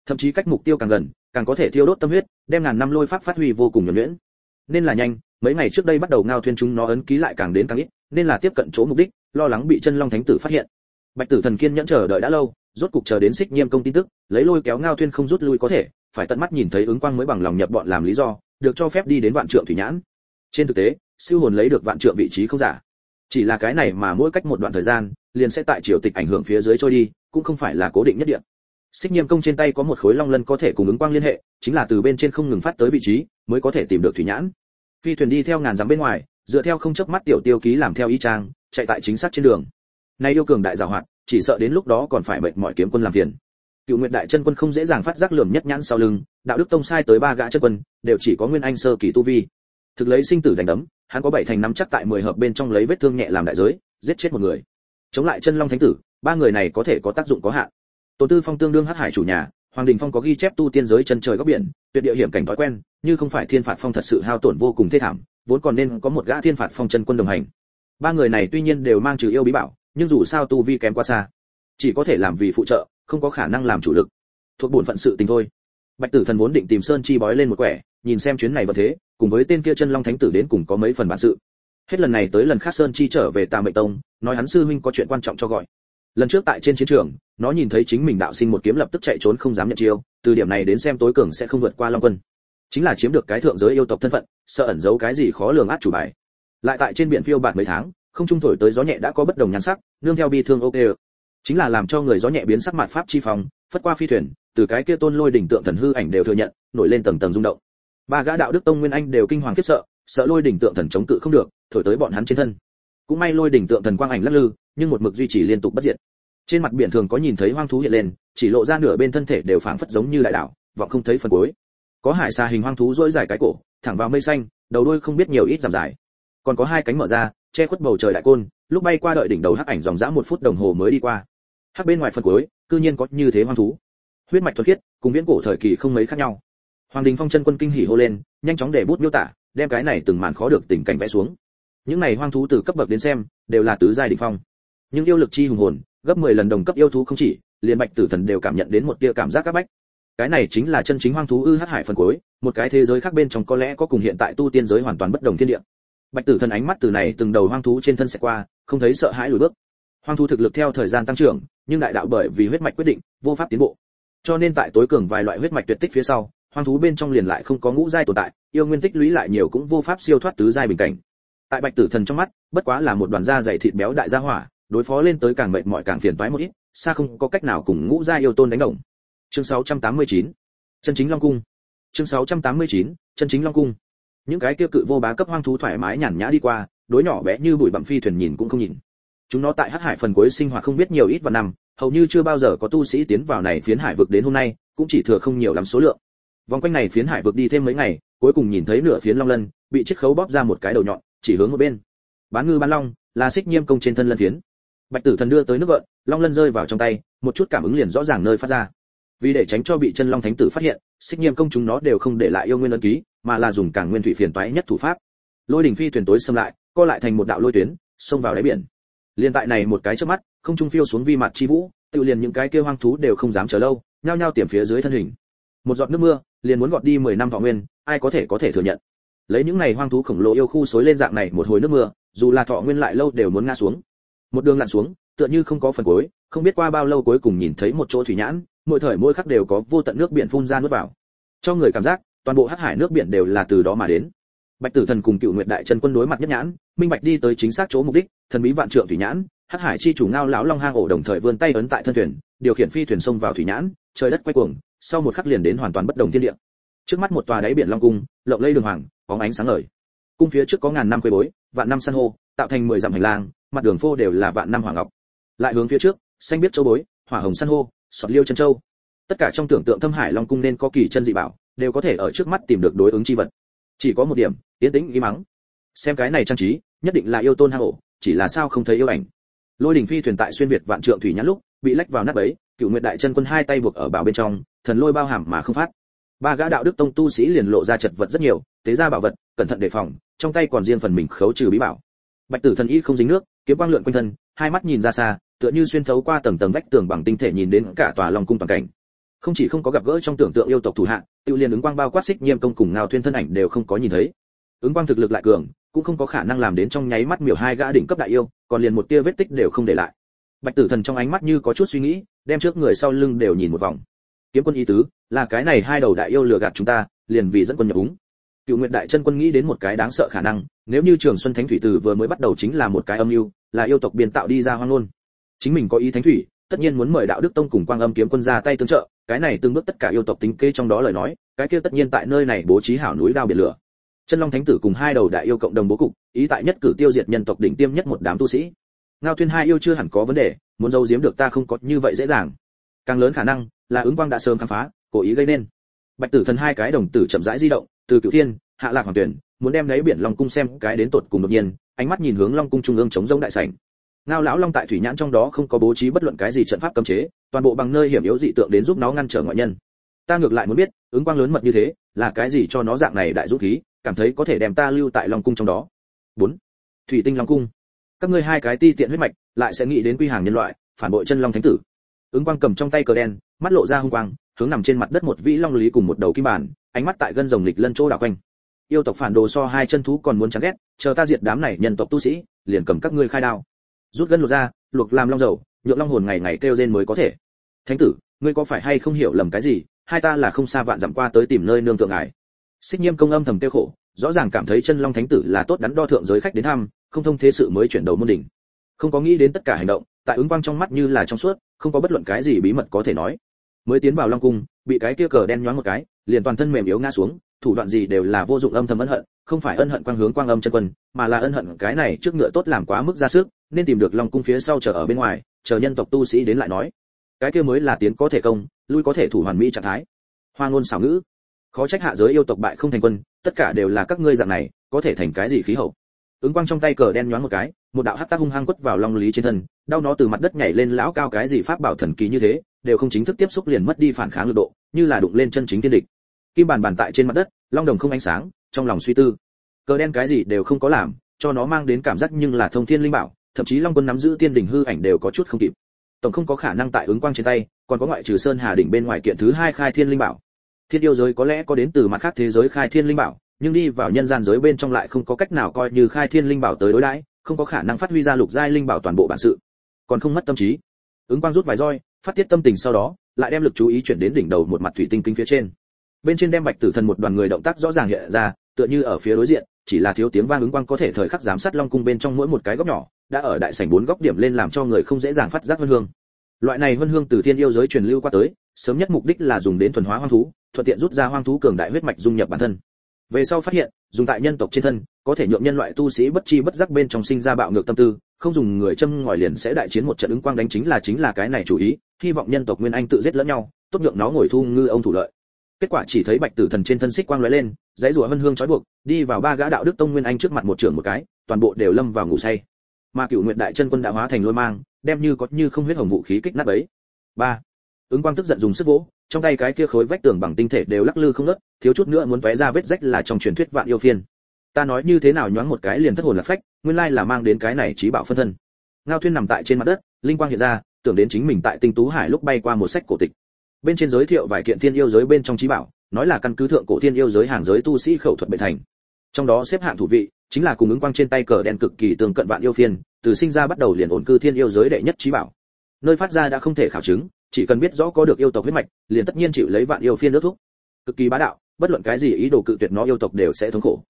Thậm chí cách mục tiêu càng gần, càng có thể thiêu đốt tâm huyết, đem ngàn năm lôi pháp phát huy vô cùng nhuẩn nhuyễn. Nên là nhanh, mấy ngày trước đây bắt đầu ngao thuyên chúng nó ấn ký lại càng đến càng ít, nên là tiếp cận chỗ mục đích, lo lắng bị chân long thánh tử phát hiện. Bạch tử thần kiên nhẫn chờ đợi đã lâu, rốt cục chờ đến xích nhiêm công tin tức, lấy lôi kéo ngao thuyên không rút lui có thể, phải tận mắt nhìn thấy ứng quang mới bằng lòng nhập bọn làm lý do, được cho phép đi đến vạn trượng thủy nhãn. Trên thực tế, siêu hồn lấy được vạn trượng vị trí không giả. Chỉ là cái này mà mỗi cách một đoạn thời gian liền sẽ tại triều tịch ảnh hưởng phía dưới trôi đi, cũng không phải là cố định nhất địa. Xích nhiêm công trên tay có một khối long lân có thể cùng ứng quang liên hệ, chính là từ bên trên không ngừng phát tới vị trí, mới có thể tìm được thủy nhãn. Phi thuyền đi theo ngàn dặm bên ngoài, dựa theo không chớp mắt tiểu tiêu ký làm theo y trang chạy tại chính xác trên đường. Nay yêu cường đại giàu hoạt, chỉ sợ đến lúc đó còn phải mệt mỏi kiếm quân làm phiền. Cựu nguyệt đại chân quân không dễ dàng phát giác lườm nhất nhãn sau lưng, đạo đức tông sai tới ba gã chân quân, đều chỉ có nguyên anh sơ kỳ tu vi. Thực lấy sinh tử đánh đấm, hắn có bảy thành năm chắc tại mười hợp bên trong lấy vết thương nhẹ làm đại giới, giết chết một người chống lại chân long thánh tử, ba người này có thể có tác dụng có hạn. Tổ tư phong tương đương hắc hải chủ nhà, hoàng đình phong có ghi chép tu tiên giới chân trời góc biển, tuyệt địa hiểm cảnh thói quen, như không phải thiên phạt phong thật sự hao tổn vô cùng thê thảm, vốn còn nên có một gã thiên phạt phong chân quân đồng hành. Ba người này tuy nhiên đều mang trừ yêu bí bảo, nhưng dù sao tu vi kém quá xa, chỉ có thể làm vì phụ trợ, không có khả năng làm chủ lực. Thuộc bổn phận sự tình thôi. Bạch tử thần vốn định tìm sơn chi bói lên một quẻ, nhìn xem chuyến này vật thế, cùng với tên kia chân long thánh tử đến cùng có mấy phần bản sự hết lần này tới lần khác sơn chi trở về tà mệnh tông, nói hắn sư huynh có chuyện quan trọng cho gọi. Lần trước tại trên chiến trường, nó nhìn thấy chính mình đạo sinh một kiếm lập tức chạy trốn không dám nhận chiêu, từ điểm này đến xem tối cường sẽ không vượt qua long quân. Chính là chiếm được cái thượng giới yêu tộc thân phận, sợ ẩn giấu cái gì khó lường át chủ bài. Lại tại trên biển phiêu bạt mấy tháng, không trung thổi tới gió nhẹ đã có bất đồng nhan sắc, nương theo bi thương ok. Chính là làm cho người gió nhẹ biến sắc mặt pháp chi phòng phất qua phi thuyền, từ cái kia tôn lôi đỉnh tượng thần hư ảnh đều thừa nhận, nổi lên tầng tầng rung động. Ba gã đạo đức tông nguyên anh đều kinh hoàng khiếp sợ sợ lôi đỉnh tượng thần chống cự không được, thổi tới bọn hắn trên thân. Cũng may lôi đỉnh tượng thần quang ảnh lắc lư, nhưng một mực duy trì liên tục bất diệt. Trên mặt biển thường có nhìn thấy hoang thú hiện lên, chỉ lộ ra nửa bên thân thể đều phảng phất giống như đại đảo, vọng không thấy phần cuối. Có hải xa hình hoang thú dỗi dài cái cổ, thẳng vào mây xanh, đầu đuôi không biết nhiều ít giảm dài. Còn có hai cánh mở ra, che khuất bầu trời đại côn, lúc bay qua đợi đỉnh đầu hắc ảnh dòng dã một phút đồng hồ mới đi qua. Hắc bên ngoài phần cuối, cư nhiên có như thế hoang thú. Huyết mạch thuần khiết, cùng viễn cổ thời kỳ không mấy khác nhau. Hoàng đình phong chân quân kinh hỉ hô lên, nhanh chóng để bút miêu tả đem cái này từng màn khó được tình cảnh vẽ xuống. Những này hoang thú từ cấp bậc đến xem, đều là tứ giai đỉnh phong. Nhưng yêu lực chi hùng hồn, gấp 10 lần đồng cấp yêu thú không chỉ, liền bạch tử thần đều cảm nhận đến một tia cảm giác các bách. Cái này chính là chân chính hoang thú ư hắc hải phần cuối, một cái thế giới khác bên trong có lẽ có cùng hiện tại tu tiên giới hoàn toàn bất đồng thiên địa. Bạch tử thần ánh mắt từ này từng đầu hoang thú trên thân sẽ qua, không thấy sợ hãi lùi bước. Hoang thú thực lực theo thời gian tăng trưởng, nhưng đại đạo bởi vì huyết mạch quyết định, vô pháp tiến bộ. Cho nên tại tối cường vài loại huyết mạch tuyệt tích phía sau hoang thú bên trong liền lại không có ngũ giai tồn tại, yêu nguyên tích lũy lại nhiều cũng vô pháp siêu thoát tứ giai bình cảnh. Tại bạch tử thần trong mắt, bất quá là một đoàn da dày thịt béo đại gia hỏa, đối phó lên tới càng mệt mỏi càng phiền toái một ít, xa không có cách nào cùng ngũ giai yêu tôn đánh đồng. Chương 689 chân chính long cung. Chương 689 chân chính long cung. Những cái kia cự vô bá cấp hoang thú thoải mái nhàn nhã đi qua, đối nhỏ bé như bụi bặm phi thuyền nhìn cũng không nhìn. Chúng nó tại hắc hải phần cuối sinh hoạt không biết nhiều ít và năm, hầu như chưa bao giờ có tu sĩ tiến vào này phiến hải vực đến hôm nay, cũng chỉ thừa không nhiều lắm số lượng vòng quanh này phiến hải vực đi thêm mấy ngày, cuối cùng nhìn thấy nửa phiến long lân, bị chiếc khấu bóp ra một cái đầu nhọn, chỉ hướng một bên. Bán ngư bán long, là xích nhiêm công trên thân lân phiến. Bạch tử thần đưa tới nước gợn, long lân rơi vào trong tay, một chút cảm ứng liền rõ ràng nơi phát ra. Vì để tránh cho bị chân long thánh tử phát hiện, xích nhiêm công chúng nó đều không để lại yêu nguyên ân ký, mà là dùng càng nguyên thủy phiền toái nhất thủ pháp. Lôi đỉnh phi thuyền tối xâm lại, co lại thành một đạo lôi tuyến, xông vào đáy biển. Liên tại này một cái trước mắt, không trung phiêu xuống vi mặt chi vũ, tự liền những cái kia hoang thú đều không dám chờ lâu, nhao nhao tiềm phía dưới thân hình. Một giọt nước mưa liền muốn gọt đi 10 năm thọ nguyên, ai có thể có thể thừa nhận? Lấy những này hoang thú khổng lồ yêu khu xối lên dạng này một hồi nước mưa, dù là thọ nguyên lại lâu đều muốn ngã xuống. Một đường lặn xuống, tựa như không có phần cuối, không biết qua bao lâu cuối cùng nhìn thấy một chỗ thủy nhãn, mỗi thời mỗi khắc đều có vô tận nước biển phun ra nuốt vào. Cho người cảm giác, toàn bộ hắc hải nước biển đều là từ đó mà đến. Bạch tử thần cùng cựu nguyệt đại chân quân đối mặt nhất nhãn, minh bạch đi tới chính xác chỗ mục đích, thần bí vạn trượng thủy nhãn, hắc hải chi chủ ngao lão long hang ổ đồng thời vươn tay ấn tại thân thuyền, điều khiển phi thuyền xông vào thủy nhãn, trời đất quay cuồng sau một khắc liền đến hoàn toàn bất đồng thiên địa. Trước mắt một tòa đáy biển long cung, lộng lây đường hoàng, bóng ánh sáng ngời. Cung phía trước có ngàn năm quê bối, vạn năm san hô, tạo thành mười dặm hành lang, mặt đường phô đều là vạn năm hoàng ngọc. Lại hướng phía trước, xanh biết châu bối, hỏa hồng san hô, sọt liêu chân châu. Tất cả trong tưởng tượng thâm hải long cung nên có kỳ chân dị bảo, đều có thể ở trước mắt tìm được đối ứng chi vật. Chỉ có một điểm tiến tĩnh ý mắng. Xem cái này trang trí, nhất định là yêu tôn hang ổ, chỉ là sao không thấy yêu ảnh. Lôi đỉnh phi thuyền tại xuyên việt vạn trượng thủy nhãn lúc, bị lách vào nắp ấy, cựu nguyệt đại chân quân hai tay buộc ở bảo bên trong thần lôi bao hàm mà không phát. Ba gã đạo đức tông tu sĩ liền lộ ra chật vật rất nhiều, tế ra bảo vật, cẩn thận đề phòng, trong tay còn riêng phần mình khấu trừ bí bảo. Bạch tử thần y không dính nước, kiếm quang lượn quanh thân, hai mắt nhìn ra xa, tựa như xuyên thấu qua tầng tầng vách tường bằng tinh thể nhìn đến cả tòa long cung toàn cảnh. Không chỉ không có gặp gỡ trong tưởng tượng yêu tộc thủ hạ, tiêu liên ứng quang bao quát xích nhiêm công cùng ngao thuyên thân ảnh đều không có nhìn thấy. Ứng quang thực lực lại cường, cũng không có khả năng làm đến trong nháy mắt miểu hai gã đỉnh cấp đại yêu, còn liền một tia vết tích đều không để lại. Bạch tử thần trong ánh mắt như có chút suy nghĩ, đem trước người sau lưng đều nhìn một vòng kiếm quân ý tứ, là cái này hai đầu đại yêu lừa gạt chúng ta, liền vì dẫn quân nhập úng. Cựu nguyện đại chân quân nghĩ đến một cái đáng sợ khả năng, nếu như trường xuân thánh thủy từ vừa mới bắt đầu chính là một cái âm mưu, là yêu tộc biên tạo đi ra hoang luôn chính mình có ý thánh thủy, tất nhiên muốn mời đạo đức tông cùng quang âm kiếm quân ra tay tương trợ, cái này từng bước tất cả yêu tộc tính kê trong đó lời nói, cái kia tất nhiên tại nơi này bố trí hảo núi đao biển lửa. Chân long thánh tử cùng hai đầu đại yêu cộng đồng bố cục, ý tại nhất cử tiêu diệt nhân tộc đỉnh tiêm nhất một đám tu sĩ. Ngao tuyên hai yêu chưa hẳn có vấn đề, muốn giấu giếm được ta không có như vậy dễ dàng. Càng lớn khả năng là ứng quang đã sớm khám phá, cố ý gây nên. Bạch tử thần hai cái đồng tử chậm rãi di động, từ cửu thiên, hạ lạc hoàng tuyển, muốn đem lấy biển long cung xem cái đến tột cùng đột nhiên, ánh mắt nhìn hướng long cung trung ương chống rông đại sảnh. Ngao lão long tại thủy nhãn trong đó không có bố trí bất luận cái gì trận pháp cấm chế, toàn bộ bằng nơi hiểm yếu dị tượng đến giúp nó ngăn trở ngoại nhân. Ta ngược lại muốn biết, ứng quang lớn mật như thế, là cái gì cho nó dạng này đại dũng khí, cảm thấy có thể đem ta lưu tại long cung trong đó. Bốn, thủy tinh long cung. Các ngươi hai cái ti tiện huyết mạch, lại sẽ nghĩ đến quy hàng nhân loại, phản bội chân long thánh tử ứng quang cầm trong tay cờ đen, mắt lộ ra hung quang, hướng nằm trên mặt đất một vĩ long lý cùng một đầu kim bản, ánh mắt tại gân rồng lịch lân chỗ đảo quanh. Yêu tộc phản đồ so hai chân thú còn muốn chán ghét, chờ ta diệt đám này nhân tộc tu sĩ, liền cầm các ngươi khai đao. Rút gân lột ra, luộc làm long dầu, nhượng long hồn ngày ngày kêu rên mới có thể. Thánh tử, ngươi có phải hay không hiểu lầm cái gì, hai ta là không xa vạn dặm qua tới tìm nơi nương tượng ngài. Xích nhiêm công âm thầm tiêu khổ, rõ ràng cảm thấy chân long thánh tử là tốt đắn đo thượng giới khách đến thăm, không thông thế sự mới chuyển đầu môn đỉnh. Không có nghĩ đến tất cả hành động, tại ứng quang trong mắt như là trong suốt không có bất luận cái gì bí mật có thể nói. Mới tiến vào long cung, bị cái kia cờ đen nhoáng một cái, liền toàn thân mềm yếu ngã xuống, thủ đoạn gì đều là vô dụng âm thầm ân hận, không phải ân hận quang hướng quang âm chân quân, mà là ân hận cái này trước ngựa tốt làm quá mức ra sức, nên tìm được long cung phía sau chờ ở bên ngoài, chờ nhân tộc tu sĩ đến lại nói. Cái kia mới là tiến có thể công, lui có thể thủ hoàn mỹ trạng thái. Hoa ngôn xảo ngữ. Khó trách hạ giới yêu tộc bại không thành quân, tất cả đều là các ngươi dạng này, có thể thành cái gì khí hậu? Ứng quang trong tay cờ đen nhoáng một cái, một đạo hắc tác hung hăng quất vào long lý trên thân, đau nó từ mặt đất nhảy lên lão cao cái gì pháp bảo thần kỳ như thế, đều không chính thức tiếp xúc liền mất đi phản kháng lực độ, như là đụng lên chân chính thiên địch. Kim bàn bàn tại trên mặt đất, long đồng không ánh sáng, trong lòng suy tư. Cờ đen cái gì đều không có làm, cho nó mang đến cảm giác nhưng là thông thiên linh bảo, thậm chí long quân nắm giữ tiên đỉnh hư ảnh đều có chút không kịp. Tổng không có khả năng tại ứng quang trên tay, còn có ngoại trừ sơn hà đỉnh bên ngoài kiện thứ hai khai thiên linh bảo. Thiên yêu giới có lẽ có đến từ mặt khác thế giới khai thiên linh bảo nhưng đi vào nhân gian giới bên trong lại không có cách nào coi như khai thiên linh bảo tới đối đãi, không có khả năng phát huy ra lục giai linh bảo toàn bộ bản sự. Còn không mất tâm trí. Ứng quang rút vài roi, phát tiết tâm tình sau đó, lại đem lực chú ý chuyển đến đỉnh đầu một mặt thủy tinh kính phía trên. Bên trên đem bạch tử thần một đoàn người động tác rõ ràng hiện ra, tựa như ở phía đối diện, chỉ là thiếu tiếng vang ứng quang có thể thời khắc giám sát long cung bên trong mỗi một cái góc nhỏ, đã ở đại sảnh bốn góc điểm lên làm cho người không dễ dàng phát giác vân hương. Loại này vân hương từ thiên yêu giới truyền lưu qua tới, sớm nhất mục đích là dùng đến thuần hóa hoang thú, thuận tiện rút ra hoang thú cường đại huyết mạch dung nhập bản thân về sau phát hiện, dùng tại nhân tộc trên thân, có thể nhượng nhân loại tu sĩ bất chi bất giác bên trong sinh ra bạo ngược tâm tư, không dùng người châm ngòi liền sẽ đại chiến một trận ứng quang đánh chính là chính là cái này chủ ý, hy vọng nhân tộc nguyên anh tự giết lẫn nhau, tốt nhượng nó ngồi thu ngư ông thủ lợi. Kết quả chỉ thấy bạch tử thần trên thân xích quang lóe lên, dãy rùa vân hương trói buộc, đi vào ba gã đạo đức tông nguyên anh trước mặt một trưởng một cái, toàn bộ đều lâm vào ngủ say. Mà cựu nguyện đại chân quân đã hóa thành lôi mang, đem như có như không huyết hồng vũ khí kích nát ấy ba. Ứng quang tức giận dùng sức vỗ trong tay cái kia khối vách tường bằng tinh thể đều lắc lư không ngớt, thiếu chút nữa muốn tóe ra vết rách là trong truyền thuyết vạn yêu phiên. Ta nói như thế nào nhoáng một cái liền thất hồn lạc phách nguyên lai là mang đến cái này trí bảo phân thân. Ngao thuyên nằm tại trên mặt đất linh quang hiện ra tưởng đến chính mình tại tinh tú hải lúc bay qua một sách cổ tịch. Bên trên giới thiệu vài kiện thiên yêu giới bên trong trí bảo nói là căn cứ thượng cổ thiên yêu giới hàng giới tu sĩ khẩu thuật bệnh thành. Trong đó xếp hạng thủ vị chính là cùng ứng quang trên tay cờ đen cực kỳ tương cận vạn yêu phiên từ sinh ra bắt đầu liền ổn cư thiên yêu giới đệ nhất trí bảo. Nơi phát ra đã không thể khảo chứng chỉ cần biết rõ có được yêu tộc huyết mạch, liền tất nhiên chịu lấy vạn yêu phiên nước thúc cực kỳ bá đạo, bất luận cái gì ý đồ cự tuyệt nó yêu tộc đều sẽ thống khổ.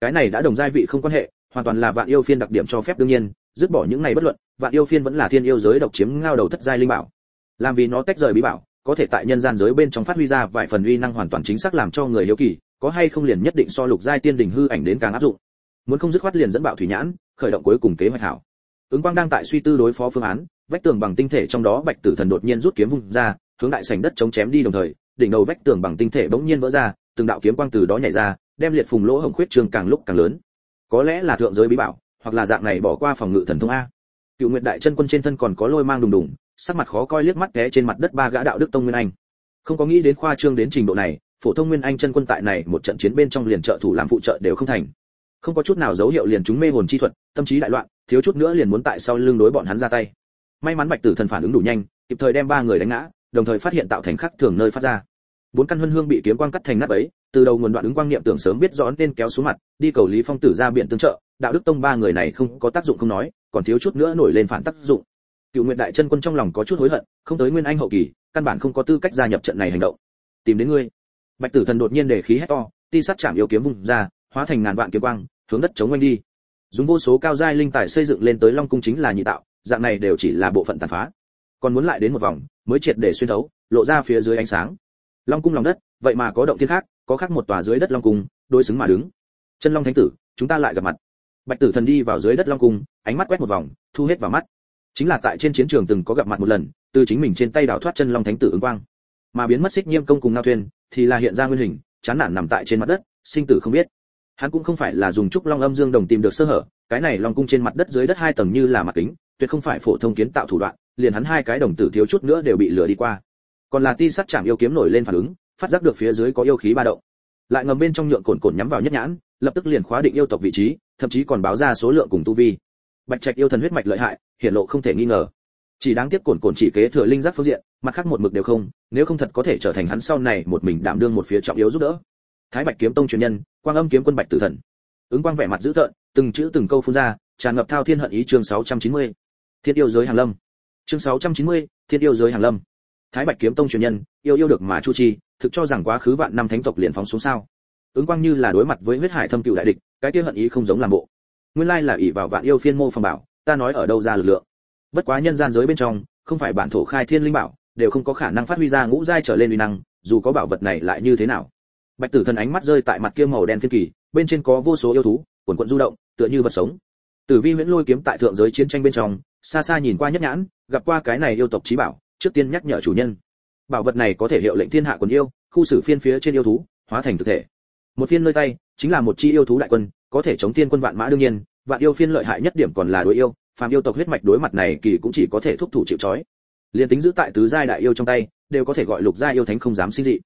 Cái này đã đồng giai vị không quan hệ, hoàn toàn là vạn yêu phiên đặc điểm cho phép đương nhiên, dứt bỏ những này bất luận, vạn yêu phiên vẫn là thiên yêu giới độc chiếm ngao đầu thất giai linh bảo. Làm vì nó tách rời bí bảo, có thể tại nhân gian giới bên trong phát huy ra vài phần uy năng hoàn toàn chính xác làm cho người hiếu kỳ, có hay không liền nhất định so lục giai tiên đỉnh hư ảnh đến càng áp dụng. Muốn không dứt khoát liền dẫn bạo thủy nhãn, khởi động cuối cùng kế hoạch hảo. Ứng quang đang tại suy tư đối phó phương án vách tường bằng tinh thể trong đó bạch tử thần đột nhiên rút kiếm vung ra, hướng đại sảnh đất chống chém đi đồng thời, đỉnh đầu vách tường bằng tinh thể bỗng nhiên vỡ ra, từng đạo kiếm quang từ đó nhảy ra, đem liệt phùng lỗ hổng khuyết trường càng lúc càng lớn. Có lẽ là thượng giới bí bảo, hoặc là dạng này bỏ qua phòng ngự thần thông a. Cựu nguyệt đại chân quân trên thân còn có lôi mang đùng đùng, sắc mặt khó coi liếc mắt té trên mặt đất ba gã đạo đức tông nguyên anh. Không có nghĩ đến khoa trương đến trình độ này, phổ thông nguyên anh chân quân tại này một trận chiến bên trong liền trợ thủ làm phụ trợ đều không thành. Không có chút nào dấu hiệu liền chúng mê hồn chi thuật, tâm trí đại loạn, thiếu chút nữa liền muốn tại sau lưng đối bọn hắn ra tay may mắn bạch tử thần phản ứng đủ nhanh, kịp thời đem ba người đánh ngã, đồng thời phát hiện tạo thành khắc thường nơi phát ra. Bốn căn huân hương bị kiếm quang cắt thành nát ấy từ đầu nguồn đoạn ứng quang niệm tưởng sớm biết rõ nên kéo xuống mặt, đi cầu lý phong tử ra biển tương trợ, đạo đức tông ba người này không có tác dụng không nói, còn thiếu chút nữa nổi lên phản tác dụng. Cựu nguyện đại chân quân trong lòng có chút hối hận, không tới nguyên anh hậu kỳ, căn bản không có tư cách gia nhập trận này hành động. Tìm đến ngươi. Bạch tử thần đột nhiên để khí hét to, ti sát chạm yêu kiếm vùng ra, hóa thành ngàn vạn kiếm quang, hướng đất chống anh đi. Dùng vô số cao giai linh tài xây dựng lên tới long cung chính là nhị tạo dạng này đều chỉ là bộ phận tàn phá. Còn muốn lại đến một vòng, mới triệt để xuyên thấu, lộ ra phía dưới ánh sáng. Long cung lòng đất, vậy mà có động thiên khác, có khác một tòa dưới đất long cung, đối xứng mà đứng. Chân long thánh tử, chúng ta lại gặp mặt. Bạch tử thần đi vào dưới đất long cung, ánh mắt quét một vòng, thu hết vào mắt. Chính là tại trên chiến trường từng có gặp mặt một lần, từ chính mình trên tay đào thoát chân long thánh tử ứng quang. Mà biến mất xích nhiêm công cùng ngao thuyền, thì là hiện ra nguyên hình, chán nản nằm tại trên mặt đất, sinh tử không biết. Hắn cũng không phải là dùng trúc long âm dương đồng tìm được sơ hở, cái này long cung trên mặt đất dưới đất hai tầng như là mặt kính tuyệt không phải phổ thông kiến tạo thủ đoạn, liền hắn hai cái đồng tử thiếu chút nữa đều bị lừa đi qua. Còn là ti sắt chạm yêu kiếm nổi lên phản ứng, phát giác được phía dưới có yêu khí ba động. Lại ngầm bên trong nhượng cồn cồn nhắm vào nhất nhãn, lập tức liền khóa định yêu tộc vị trí, thậm chí còn báo ra số lượng cùng tu vi. Bạch trạch yêu thần huyết mạch lợi hại, hiển lộ không thể nghi ngờ. Chỉ đáng tiếc cồn cồn chỉ kế thừa linh giác phương diện, mặt khác một mực đều không, nếu không thật có thể trở thành hắn sau này một mình đảm đương một phía trọng yếu giúp đỡ. Thái bạch kiếm tông truyền nhân, quang âm kiếm quân bạch tử thần. Ứng quang vẻ mặt dữ tợn, từng chữ từng câu phun ra, tràn ngập thao thiên hận ý chương 690 thiên yêu giới hàng lâm. Chương 690, thiên yêu giới hàng lâm. Thái bạch kiếm tông truyền nhân yêu yêu được mà chu chi thực cho rằng quá khứ vạn năm thánh tộc liền phóng xuống sao. Ứng quang như là đối mặt với huyết hải thâm cựu đại địch cái kia hận ý không giống làm bộ. Nguyên lai là ỷ vào vạn yêu phiên mô phòng bảo ta nói ở đâu ra lực lượng. Bất quá nhân gian giới bên trong không phải bản thổ khai thiên linh bảo đều không có khả năng phát huy ra ngũ giai trở lên uy năng dù có bảo vật này lại như thế nào. Bạch tử thần ánh mắt rơi tại mặt kia màu đen phiên kỳ bên trên có vô số yêu thú quần quận du động tựa như vật sống. Tử vi huyễn lôi kiếm tại thượng giới chiến tranh bên trong xa xa nhìn qua nhất nhãn, gặp qua cái này yêu tộc trí bảo, trước tiên nhắc nhở chủ nhân. Bảo vật này có thể hiệu lệnh thiên hạ quần yêu, khu xử phiên phía trên yêu thú, hóa thành thực thể. Một phiên nơi tay, chính là một chi yêu thú đại quân, có thể chống thiên quân vạn mã đương nhiên, vạn yêu phiên lợi hại nhất điểm còn là đối yêu, phàm yêu tộc huyết mạch đối mặt này kỳ cũng chỉ có thể thúc thủ chịu trói. Liên tính giữ tại tứ giai đại yêu trong tay, đều có thể gọi lục giai yêu thánh không dám sinh dị.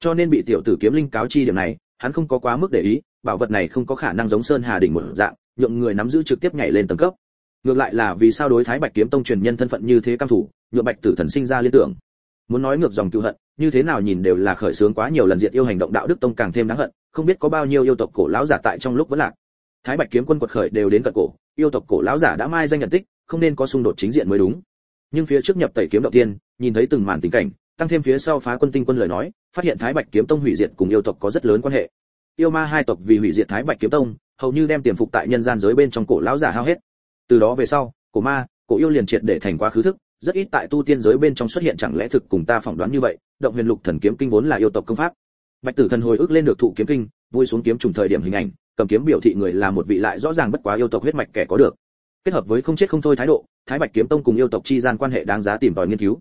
Cho nên bị tiểu tử kiếm linh cáo chi điểm này, hắn không có quá mức để ý, bảo vật này không có khả năng giống sơn hà đỉnh một dạng, nhượng người nắm giữ trực tiếp nhảy lên tầng cấp ngược lại là vì sao đối thái bạch kiếm tông truyền nhân thân phận như thế cam thủ nhựa bạch tử thần sinh ra liên tưởng. Muốn nói ngược dòng cựu hận, như thế nào nhìn đều là khởi sướng quá nhiều lần diệt yêu hành động đạo đức tông càng thêm đáng hận, không biết có bao nhiêu yêu tộc cổ lão giả tại trong lúc vẫn lạc. Thái bạch kiếm quân quật khởi đều đến cận cổ, yêu tộc cổ lão giả đã mai danh nhận tích, không nên có xung đột chính diện mới đúng. Nhưng phía trước nhập tẩy kiếm đầu tiên nhìn thấy từng màn tình cảnh, tăng thêm phía sau phá quân tinh quân lời nói, phát hiện thái bạch kiếm tông hủy diệt cùng yêu tộc có rất lớn quan hệ. Yêu ma hai tộc vì hủy diệt thái bạch kiếm tông, hầu như đem tiềm phục tại nhân gian giới bên trong cổ lão giả hao hết từ đó về sau, cổ ma, cổ yêu liền triệt để thành quá khứ thức, rất ít tại tu tiên giới bên trong xuất hiện chẳng lẽ thực cùng ta phỏng đoán như vậy, động huyền lục thần kiếm kinh vốn là yêu tộc công pháp. Bạch tử thần hồi ức lên được thụ kiếm kinh, vui xuống kiếm trùng thời điểm hình ảnh, cầm kiếm biểu thị người là một vị lại rõ ràng bất quá yêu tộc huyết mạch kẻ có được. Kết hợp với không chết không thôi thái độ, thái bạch kiếm tông cùng yêu tộc chi gian quan hệ đáng giá tìm tòi nghiên cứu.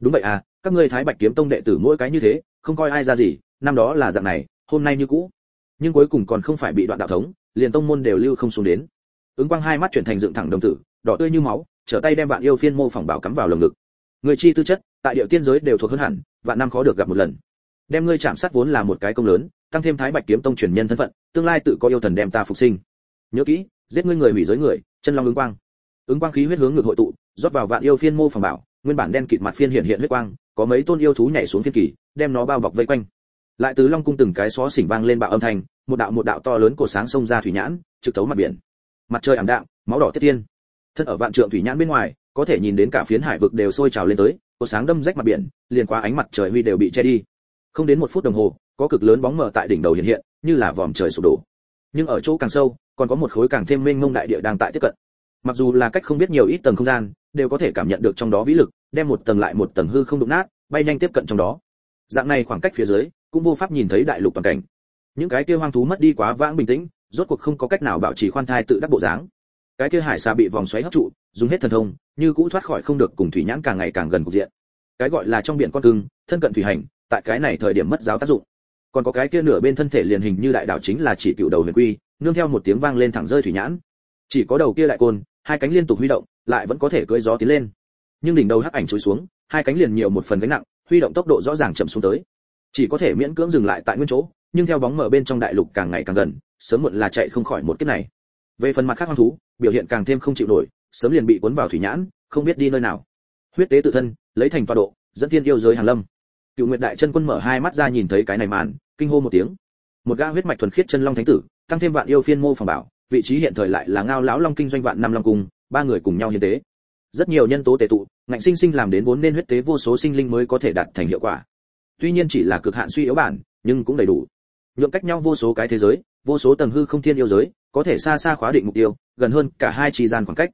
Đúng vậy à các ngươi thái bạch kiếm tông đệ tử mỗi cái như thế, không coi ai ra gì, năm đó là dạng này, hôm nay như cũ. Nhưng cuối cùng còn không phải bị đoạn đạo thống, liền tông môn đều lưu không xuống đến ứng quang hai mắt chuyển thành dựng thẳng đồng tử, đỏ tươi như máu, trở tay đem bạn yêu phiên mô phỏng bảo cắm vào lồng ngực. Người chi tư chất, tại địa tiên giới đều thuộc hơn hẳn, vạn năm khó được gặp một lần. Đem ngươi chạm sát vốn là một cái công lớn, tăng thêm thái bạch kiếm tông truyền nhân thân phận, tương lai tự có yêu thần đem ta phục sinh. Nhớ kỹ, giết ngươi người hủy giới người, chân long ứng quang. Ứng quang khí huyết hướng ngược hội tụ, rót vào vạn yêu phiên mô phỏng bảo, nguyên bản đen kịt mặt phiên hiện hiện huyết quang, có mấy tôn yêu thú nhảy xuống phiên kỳ, đem nó bao bọc vây quanh. Lại từ long cung từng cái xó xỉnh vang lên bạo âm thanh, một đạo một đạo to lớn cổ sáng sông ra thủy nhãn, trực tấu mặt biển mặt trời ảm đạm, máu đỏ tiết tiên thân ở vạn trượng thủy nhãn bên ngoài, có thể nhìn đến cả phiến hải vực đều sôi trào lên tới, có sáng đâm rách mặt biển, liền qua ánh mặt trời huy đều bị che đi. Không đến một phút đồng hồ, có cực lớn bóng mờ tại đỉnh đầu hiện hiện, như là vòm trời sụp đổ. Nhưng ở chỗ càng sâu, còn có một khối càng thêm mênh mông đại địa đang tại tiếp cận. Mặc dù là cách không biết nhiều ít tầng không gian, đều có thể cảm nhận được trong đó vĩ lực, đem một tầng lại một tầng hư không đụng nát, bay nhanh tiếp cận trong đó. Dạng này khoảng cách phía dưới, cũng vô pháp nhìn thấy đại lục toàn cảnh. Những cái kia hoang thú mất đi quá vãng bình tĩnh rốt cuộc không có cách nào bảo trì khoan thai tự đắc bộ dáng. Cái kia hải xà bị vòng xoáy hấp trụ, dùng hết thần thông, như cũ thoát khỏi không được cùng thủy nhãn càng ngày càng gần cục diện. Cái gọi là trong biển con cưng, thân cận thủy hành, tại cái này thời điểm mất giáo tác dụng. Còn có cái kia nửa bên thân thể liền hình như đại đảo chính là chỉ cựu đầu huyền quy, nương theo một tiếng vang lên thẳng rơi thủy nhãn. Chỉ có đầu kia lại côn, hai cánh liên tục huy động, lại vẫn có thể cưỡi gió tiến lên. Nhưng đỉnh đầu hắc ảnh trôi xuống, hai cánh liền nhiều một phần gánh nặng, huy động tốc độ rõ ràng chậm xuống tới. Chỉ có thể miễn cưỡng dừng lại tại nguyên chỗ nhưng theo bóng mở bên trong đại lục càng ngày càng gần, sớm muộn là chạy không khỏi một kiếp này. Về phần mặt khác hoang thú, biểu hiện càng thêm không chịu nổi, sớm liền bị cuốn vào thủy nhãn, không biết đi nơi nào. Huyết tế tự thân, lấy thành tọa độ, dẫn thiên yêu giới hàng lâm. Cựu nguyệt đại chân quân mở hai mắt ra nhìn thấy cái này màn, kinh hô một tiếng. Một gã huyết mạch thuần khiết chân long thánh tử, tăng thêm vạn yêu phiên mô phòng bảo, vị trí hiện thời lại là ngao lão long kinh doanh vạn năm long cung, ba người cùng nhau hiến tế. Rất nhiều nhân tố tề tụ, ngạnh sinh sinh làm đến vốn nên huyết tế vô số sinh linh mới có thể đạt thành hiệu quả. Tuy nhiên chỉ là cực hạn suy yếu bản, nhưng cũng đầy đủ nhượng cách nhau vô số cái thế giới, vô số tầng hư không thiên yêu giới, có thể xa xa khóa định mục tiêu, gần hơn cả hai trì gian khoảng cách.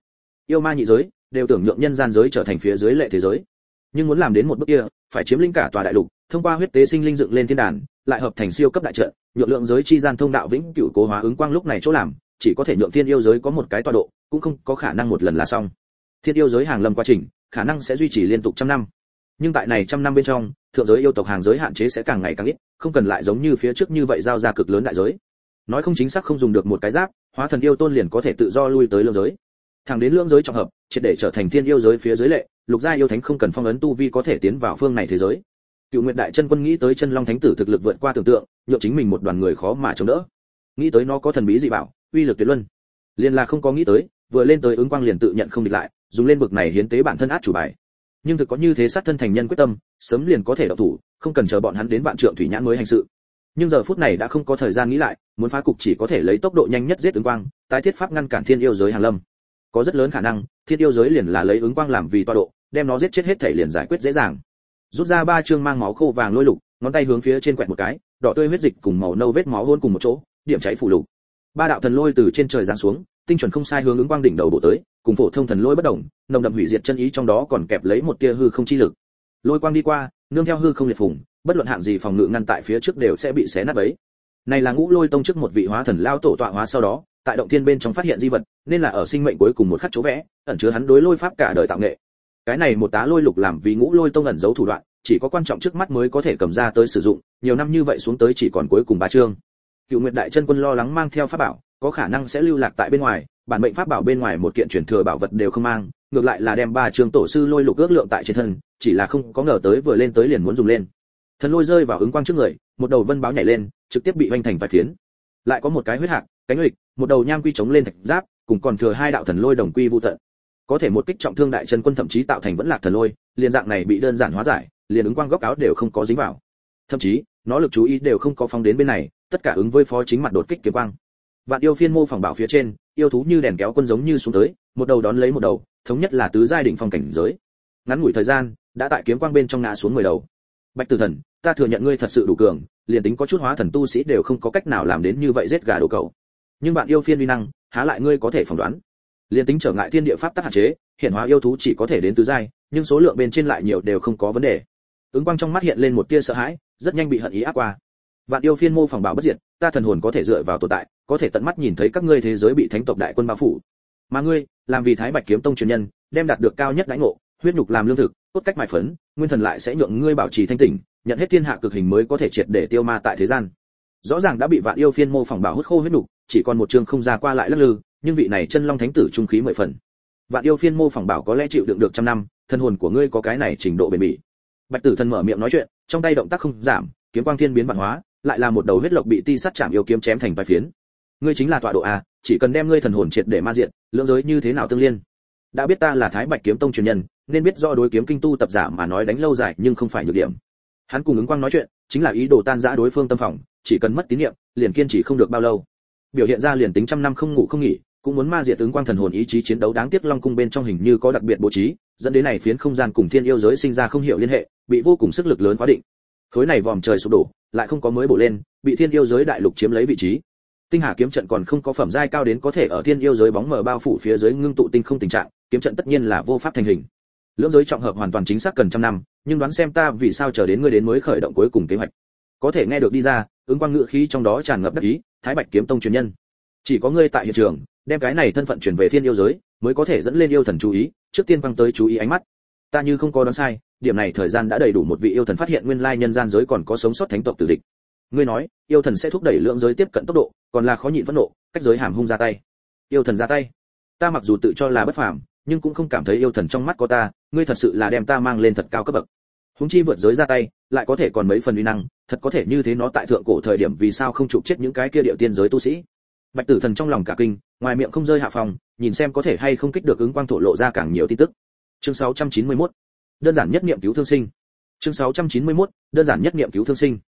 Yêu ma nhị giới, đều tưởng nhượng nhân gian giới trở thành phía dưới lệ thế giới. Nhưng muốn làm đến một bước kia, phải chiếm lĩnh cả tòa đại lục, thông qua huyết tế sinh linh dựng lên thiên đàn, lại hợp thành siêu cấp đại trận, nhượng lượng giới chi gian thông đạo vĩnh cửu cố hóa ứng quang lúc này chỗ làm, chỉ có thể nhượng thiên yêu giới có một cái tọa độ, cũng không có khả năng một lần là xong. Thiên yêu giới hàng lâm quá trình, khả năng sẽ duy trì liên tục trăm năm. Nhưng tại này trăm năm bên trong thượng giới yêu tộc hàng giới hạn chế sẽ càng ngày càng ít, không cần lại giống như phía trước như vậy giao ra cực lớn đại giới. Nói không chính xác không dùng được một cái giáp, hóa thần yêu tôn liền có thể tự do lui tới lương giới. Thẳng đến lương giới trọng hợp, triệt để trở thành thiên yêu giới phía dưới lệ, lục gia yêu thánh không cần phong ấn tu vi có thể tiến vào phương này thế giới. Cựu nguyệt đại chân quân nghĩ tới chân long thánh tử thực lực vượt qua tưởng tượng, nhượng chính mình một đoàn người khó mà chống đỡ. Nghĩ tới nó có thần bí dị bảo, uy lực tuyệt luân. Liền là không có nghĩ tới, vừa lên tới ứng quang liền tự nhận không địch lại, dùng lên bực này hiến tế bản thân át chủ bài nhưng thực có như thế sát thân thành nhân quyết tâm, sớm liền có thể độc thủ, không cần chờ bọn hắn đến vạn trượng thủy nhãn mới hành sự. Nhưng giờ phút này đã không có thời gian nghĩ lại, muốn phá cục chỉ có thể lấy tốc độ nhanh nhất giết ứng quang, tái thiết pháp ngăn cản thiên yêu giới hàng lâm. Có rất lớn khả năng, thiên yêu giới liền là lấy ứng quang làm vì toa độ, đem nó giết chết hết thể liền giải quyết dễ dàng. Rút ra ba chương mang máu khô vàng lôi lục, ngón tay hướng phía trên quẹt một cái, đỏ tươi huyết dịch cùng màu nâu vết máu hôn cùng một chỗ, điểm cháy phủ lục. Ba đạo thần lôi từ trên trời giáng xuống, tinh chuẩn không sai hướng ứng quang đỉnh đầu bổ tới cùng phổ thông thần lôi bất động nồng đậm hủy diệt chân ý trong đó còn kẹp lấy một tia hư không chi lực. Lôi quang đi qua, nương theo hư không liệt phùng, bất luận hạng gì phòng ngự ngăn tại phía trước đều sẽ bị xé nát bấy. Này là ngũ lôi tông trước một vị hóa thần lao tổ tọa hóa sau đó, tại động thiên bên trong phát hiện di vật, nên là ở sinh mệnh cuối cùng một khắc chỗ vẽ, ẩn chứa hắn đối lôi pháp cả đời tạo nghệ. Cái này một tá lôi lục làm vì ngũ lôi tông ẩn giấu thủ đoạn, chỉ có quan trọng trước mắt mới có thể cầm ra tới sử dụng, nhiều năm như vậy xuống tới chỉ còn cuối cùng ba chương. Cựu nguyệt đại chân quân lo lắng mang theo pháp bảo có khả năng sẽ lưu lạc tại bên ngoài, bản mệnh pháp bảo bên ngoài một kiện truyền thừa bảo vật đều không mang, ngược lại là đem ba trường tổ sư lôi lục ước lượng tại trên thân, chỉ là không có ngờ tới vừa lên tới liền muốn dùng lên. Thần lôi rơi vào ứng quang trước người, một đầu vân báo nhảy lên, trực tiếp bị hoành thành vài phiến. Lại có một cái huyết hạc, cánh lịch một đầu nham quy chống lên thạch giáp, cùng còn thừa hai đạo thần lôi đồng quy vu tận. Có thể một kích trọng thương đại chân quân thậm chí tạo thành vẫn lạc thần lôi, liền dạng này bị đơn giản hóa giải, liền ứng quang góc áo đều không có dính vào. Thậm chí, nó lực chú ý đều không có phóng đến bên này, tất cả ứng với phó chính mặt đột kích kiếm quang vạn yêu phiên mô phỏng bảo phía trên, yêu thú như đèn kéo quân giống như xuống tới, một đầu đón lấy một đầu, thống nhất là tứ giai đỉnh phong cảnh giới. Ngắn ngủi thời gian, đã tại kiếm quang bên trong ngã xuống mười đầu. Bạch tử thần, ta thừa nhận ngươi thật sự đủ cường, liền tính có chút hóa thần tu sĩ đều không có cách nào làm đến như vậy giết gà đồ cậu. Nhưng bạn yêu phiên uy năng, há lại ngươi có thể phỏng đoán. Liền tính trở ngại thiên địa pháp tắc hạn chế, hiện hóa yêu thú chỉ có thể đến tứ giai, nhưng số lượng bên trên lại nhiều đều không có vấn đề. Ứng quang trong mắt hiện lên một tia sợ hãi, rất nhanh bị hận ý áp qua vạn yêu phiên mô phỏng bảo bất diệt, ta thần hồn có thể dựa vào tồn tại, có thể tận mắt nhìn thấy các ngươi thế giới bị thánh tộc đại quân bao phủ. Mà ngươi, làm vì thái bạch kiếm tông truyền nhân, đem đạt được cao nhất lãnh ngộ, huyết nhục làm lương thực, cốt cách mài phấn, nguyên thần lại sẽ nhượng ngươi bảo trì thanh tỉnh nhận hết thiên hạ cực hình mới có thể triệt để tiêu ma tại thế gian. Rõ ràng đã bị vạn yêu phiên mô phỏng bảo hút khô huyết nhục, chỉ còn một trường không ra qua lại lắc lư, nhưng vị này chân long thánh tử trung khí mười phần. Vạn yêu phiên mô phỏng bảo có lẽ chịu đựng được trăm năm thân hồn của ngươi có cái này trình độ bền bỉ. Bạch tử thần mở miệng nói chuyện, trong tay động tác không giảm, kiếm quang thiên biến vạn hóa lại là một đầu huyết lộc bị ti sắt chạm yêu kiếm chém thành vài phiến. Ngươi chính là tọa độ a, chỉ cần đem ngươi thần hồn triệt để ma diện lượng giới như thế nào tương liên? Đã biết ta là thái bạch kiếm tông truyền nhân, nên biết do đối kiếm kinh tu tập giả mà nói đánh lâu dài nhưng không phải nhược điểm. Hắn cùng ứng quang nói chuyện, chính là ý đồ tan rã đối phương tâm phòng, chỉ cần mất tín niệm liền kiên trì không được bao lâu. Biểu hiện ra liền tính trăm năm không ngủ không nghỉ, cũng muốn ma diệt ứng quang thần hồn ý chí chiến đấu đáng tiếc long cung bên trong hình như có đặc biệt bố trí, dẫn đến này phiến không gian cùng thiên yêu giới sinh ra không hiểu liên hệ, bị vô cùng sức lực lớn quá định khối này vòm trời sụp đổ, lại không có mới bổ lên, bị thiên yêu giới đại lục chiếm lấy vị trí. Tinh hà kiếm trận còn không có phẩm giai cao đến có thể ở thiên yêu giới bóng mờ bao phủ phía dưới ngưng tụ tinh không tình trạng, kiếm trận tất nhiên là vô pháp thành hình. Lưỡng giới trọng hợp hoàn toàn chính xác cần trăm năm, nhưng đoán xem ta vì sao chờ đến ngươi đến mới khởi động cuối cùng kế hoạch. Có thể nghe được đi ra, ứng quang ngự khí trong đó tràn ngập đắc ý, thái bạch kiếm tông truyền nhân. Chỉ có ngươi tại hiện trường, đem cái này thân phận chuyển về thiên yêu giới, mới có thể dẫn lên yêu thần chú ý, trước tiên quăng tới chú ý ánh mắt. Ta như không có đoán sai điểm này thời gian đã đầy đủ một vị yêu thần phát hiện nguyên lai nhân gian giới còn có sống sót thánh tộc tử địch. Ngươi nói, yêu thần sẽ thúc đẩy lượng giới tiếp cận tốc độ, còn là khó nhịn phẫn nộ, cách giới hàm hung ra tay. Yêu thần ra tay. Ta mặc dù tự cho là bất phàm, nhưng cũng không cảm thấy yêu thần trong mắt có ta, ngươi thật sự là đem ta mang lên thật cao cấp bậc. Húng chi vượt giới ra tay, lại có thể còn mấy phần uy năng, thật có thể như thế nó tại thượng cổ thời điểm vì sao không chụp chết những cái kia điệu tiên giới tu sĩ. Bạch tử thần trong lòng cả kinh, ngoài miệng không rơi hạ phòng, nhìn xem có thể hay không kích được ứng quang thổ lộ ra càng nhiều tin tức. Chương 691 đơn giản nhất niệm cứu thương sinh. Chương 691 đơn giản nhất niệm cứu thương sinh.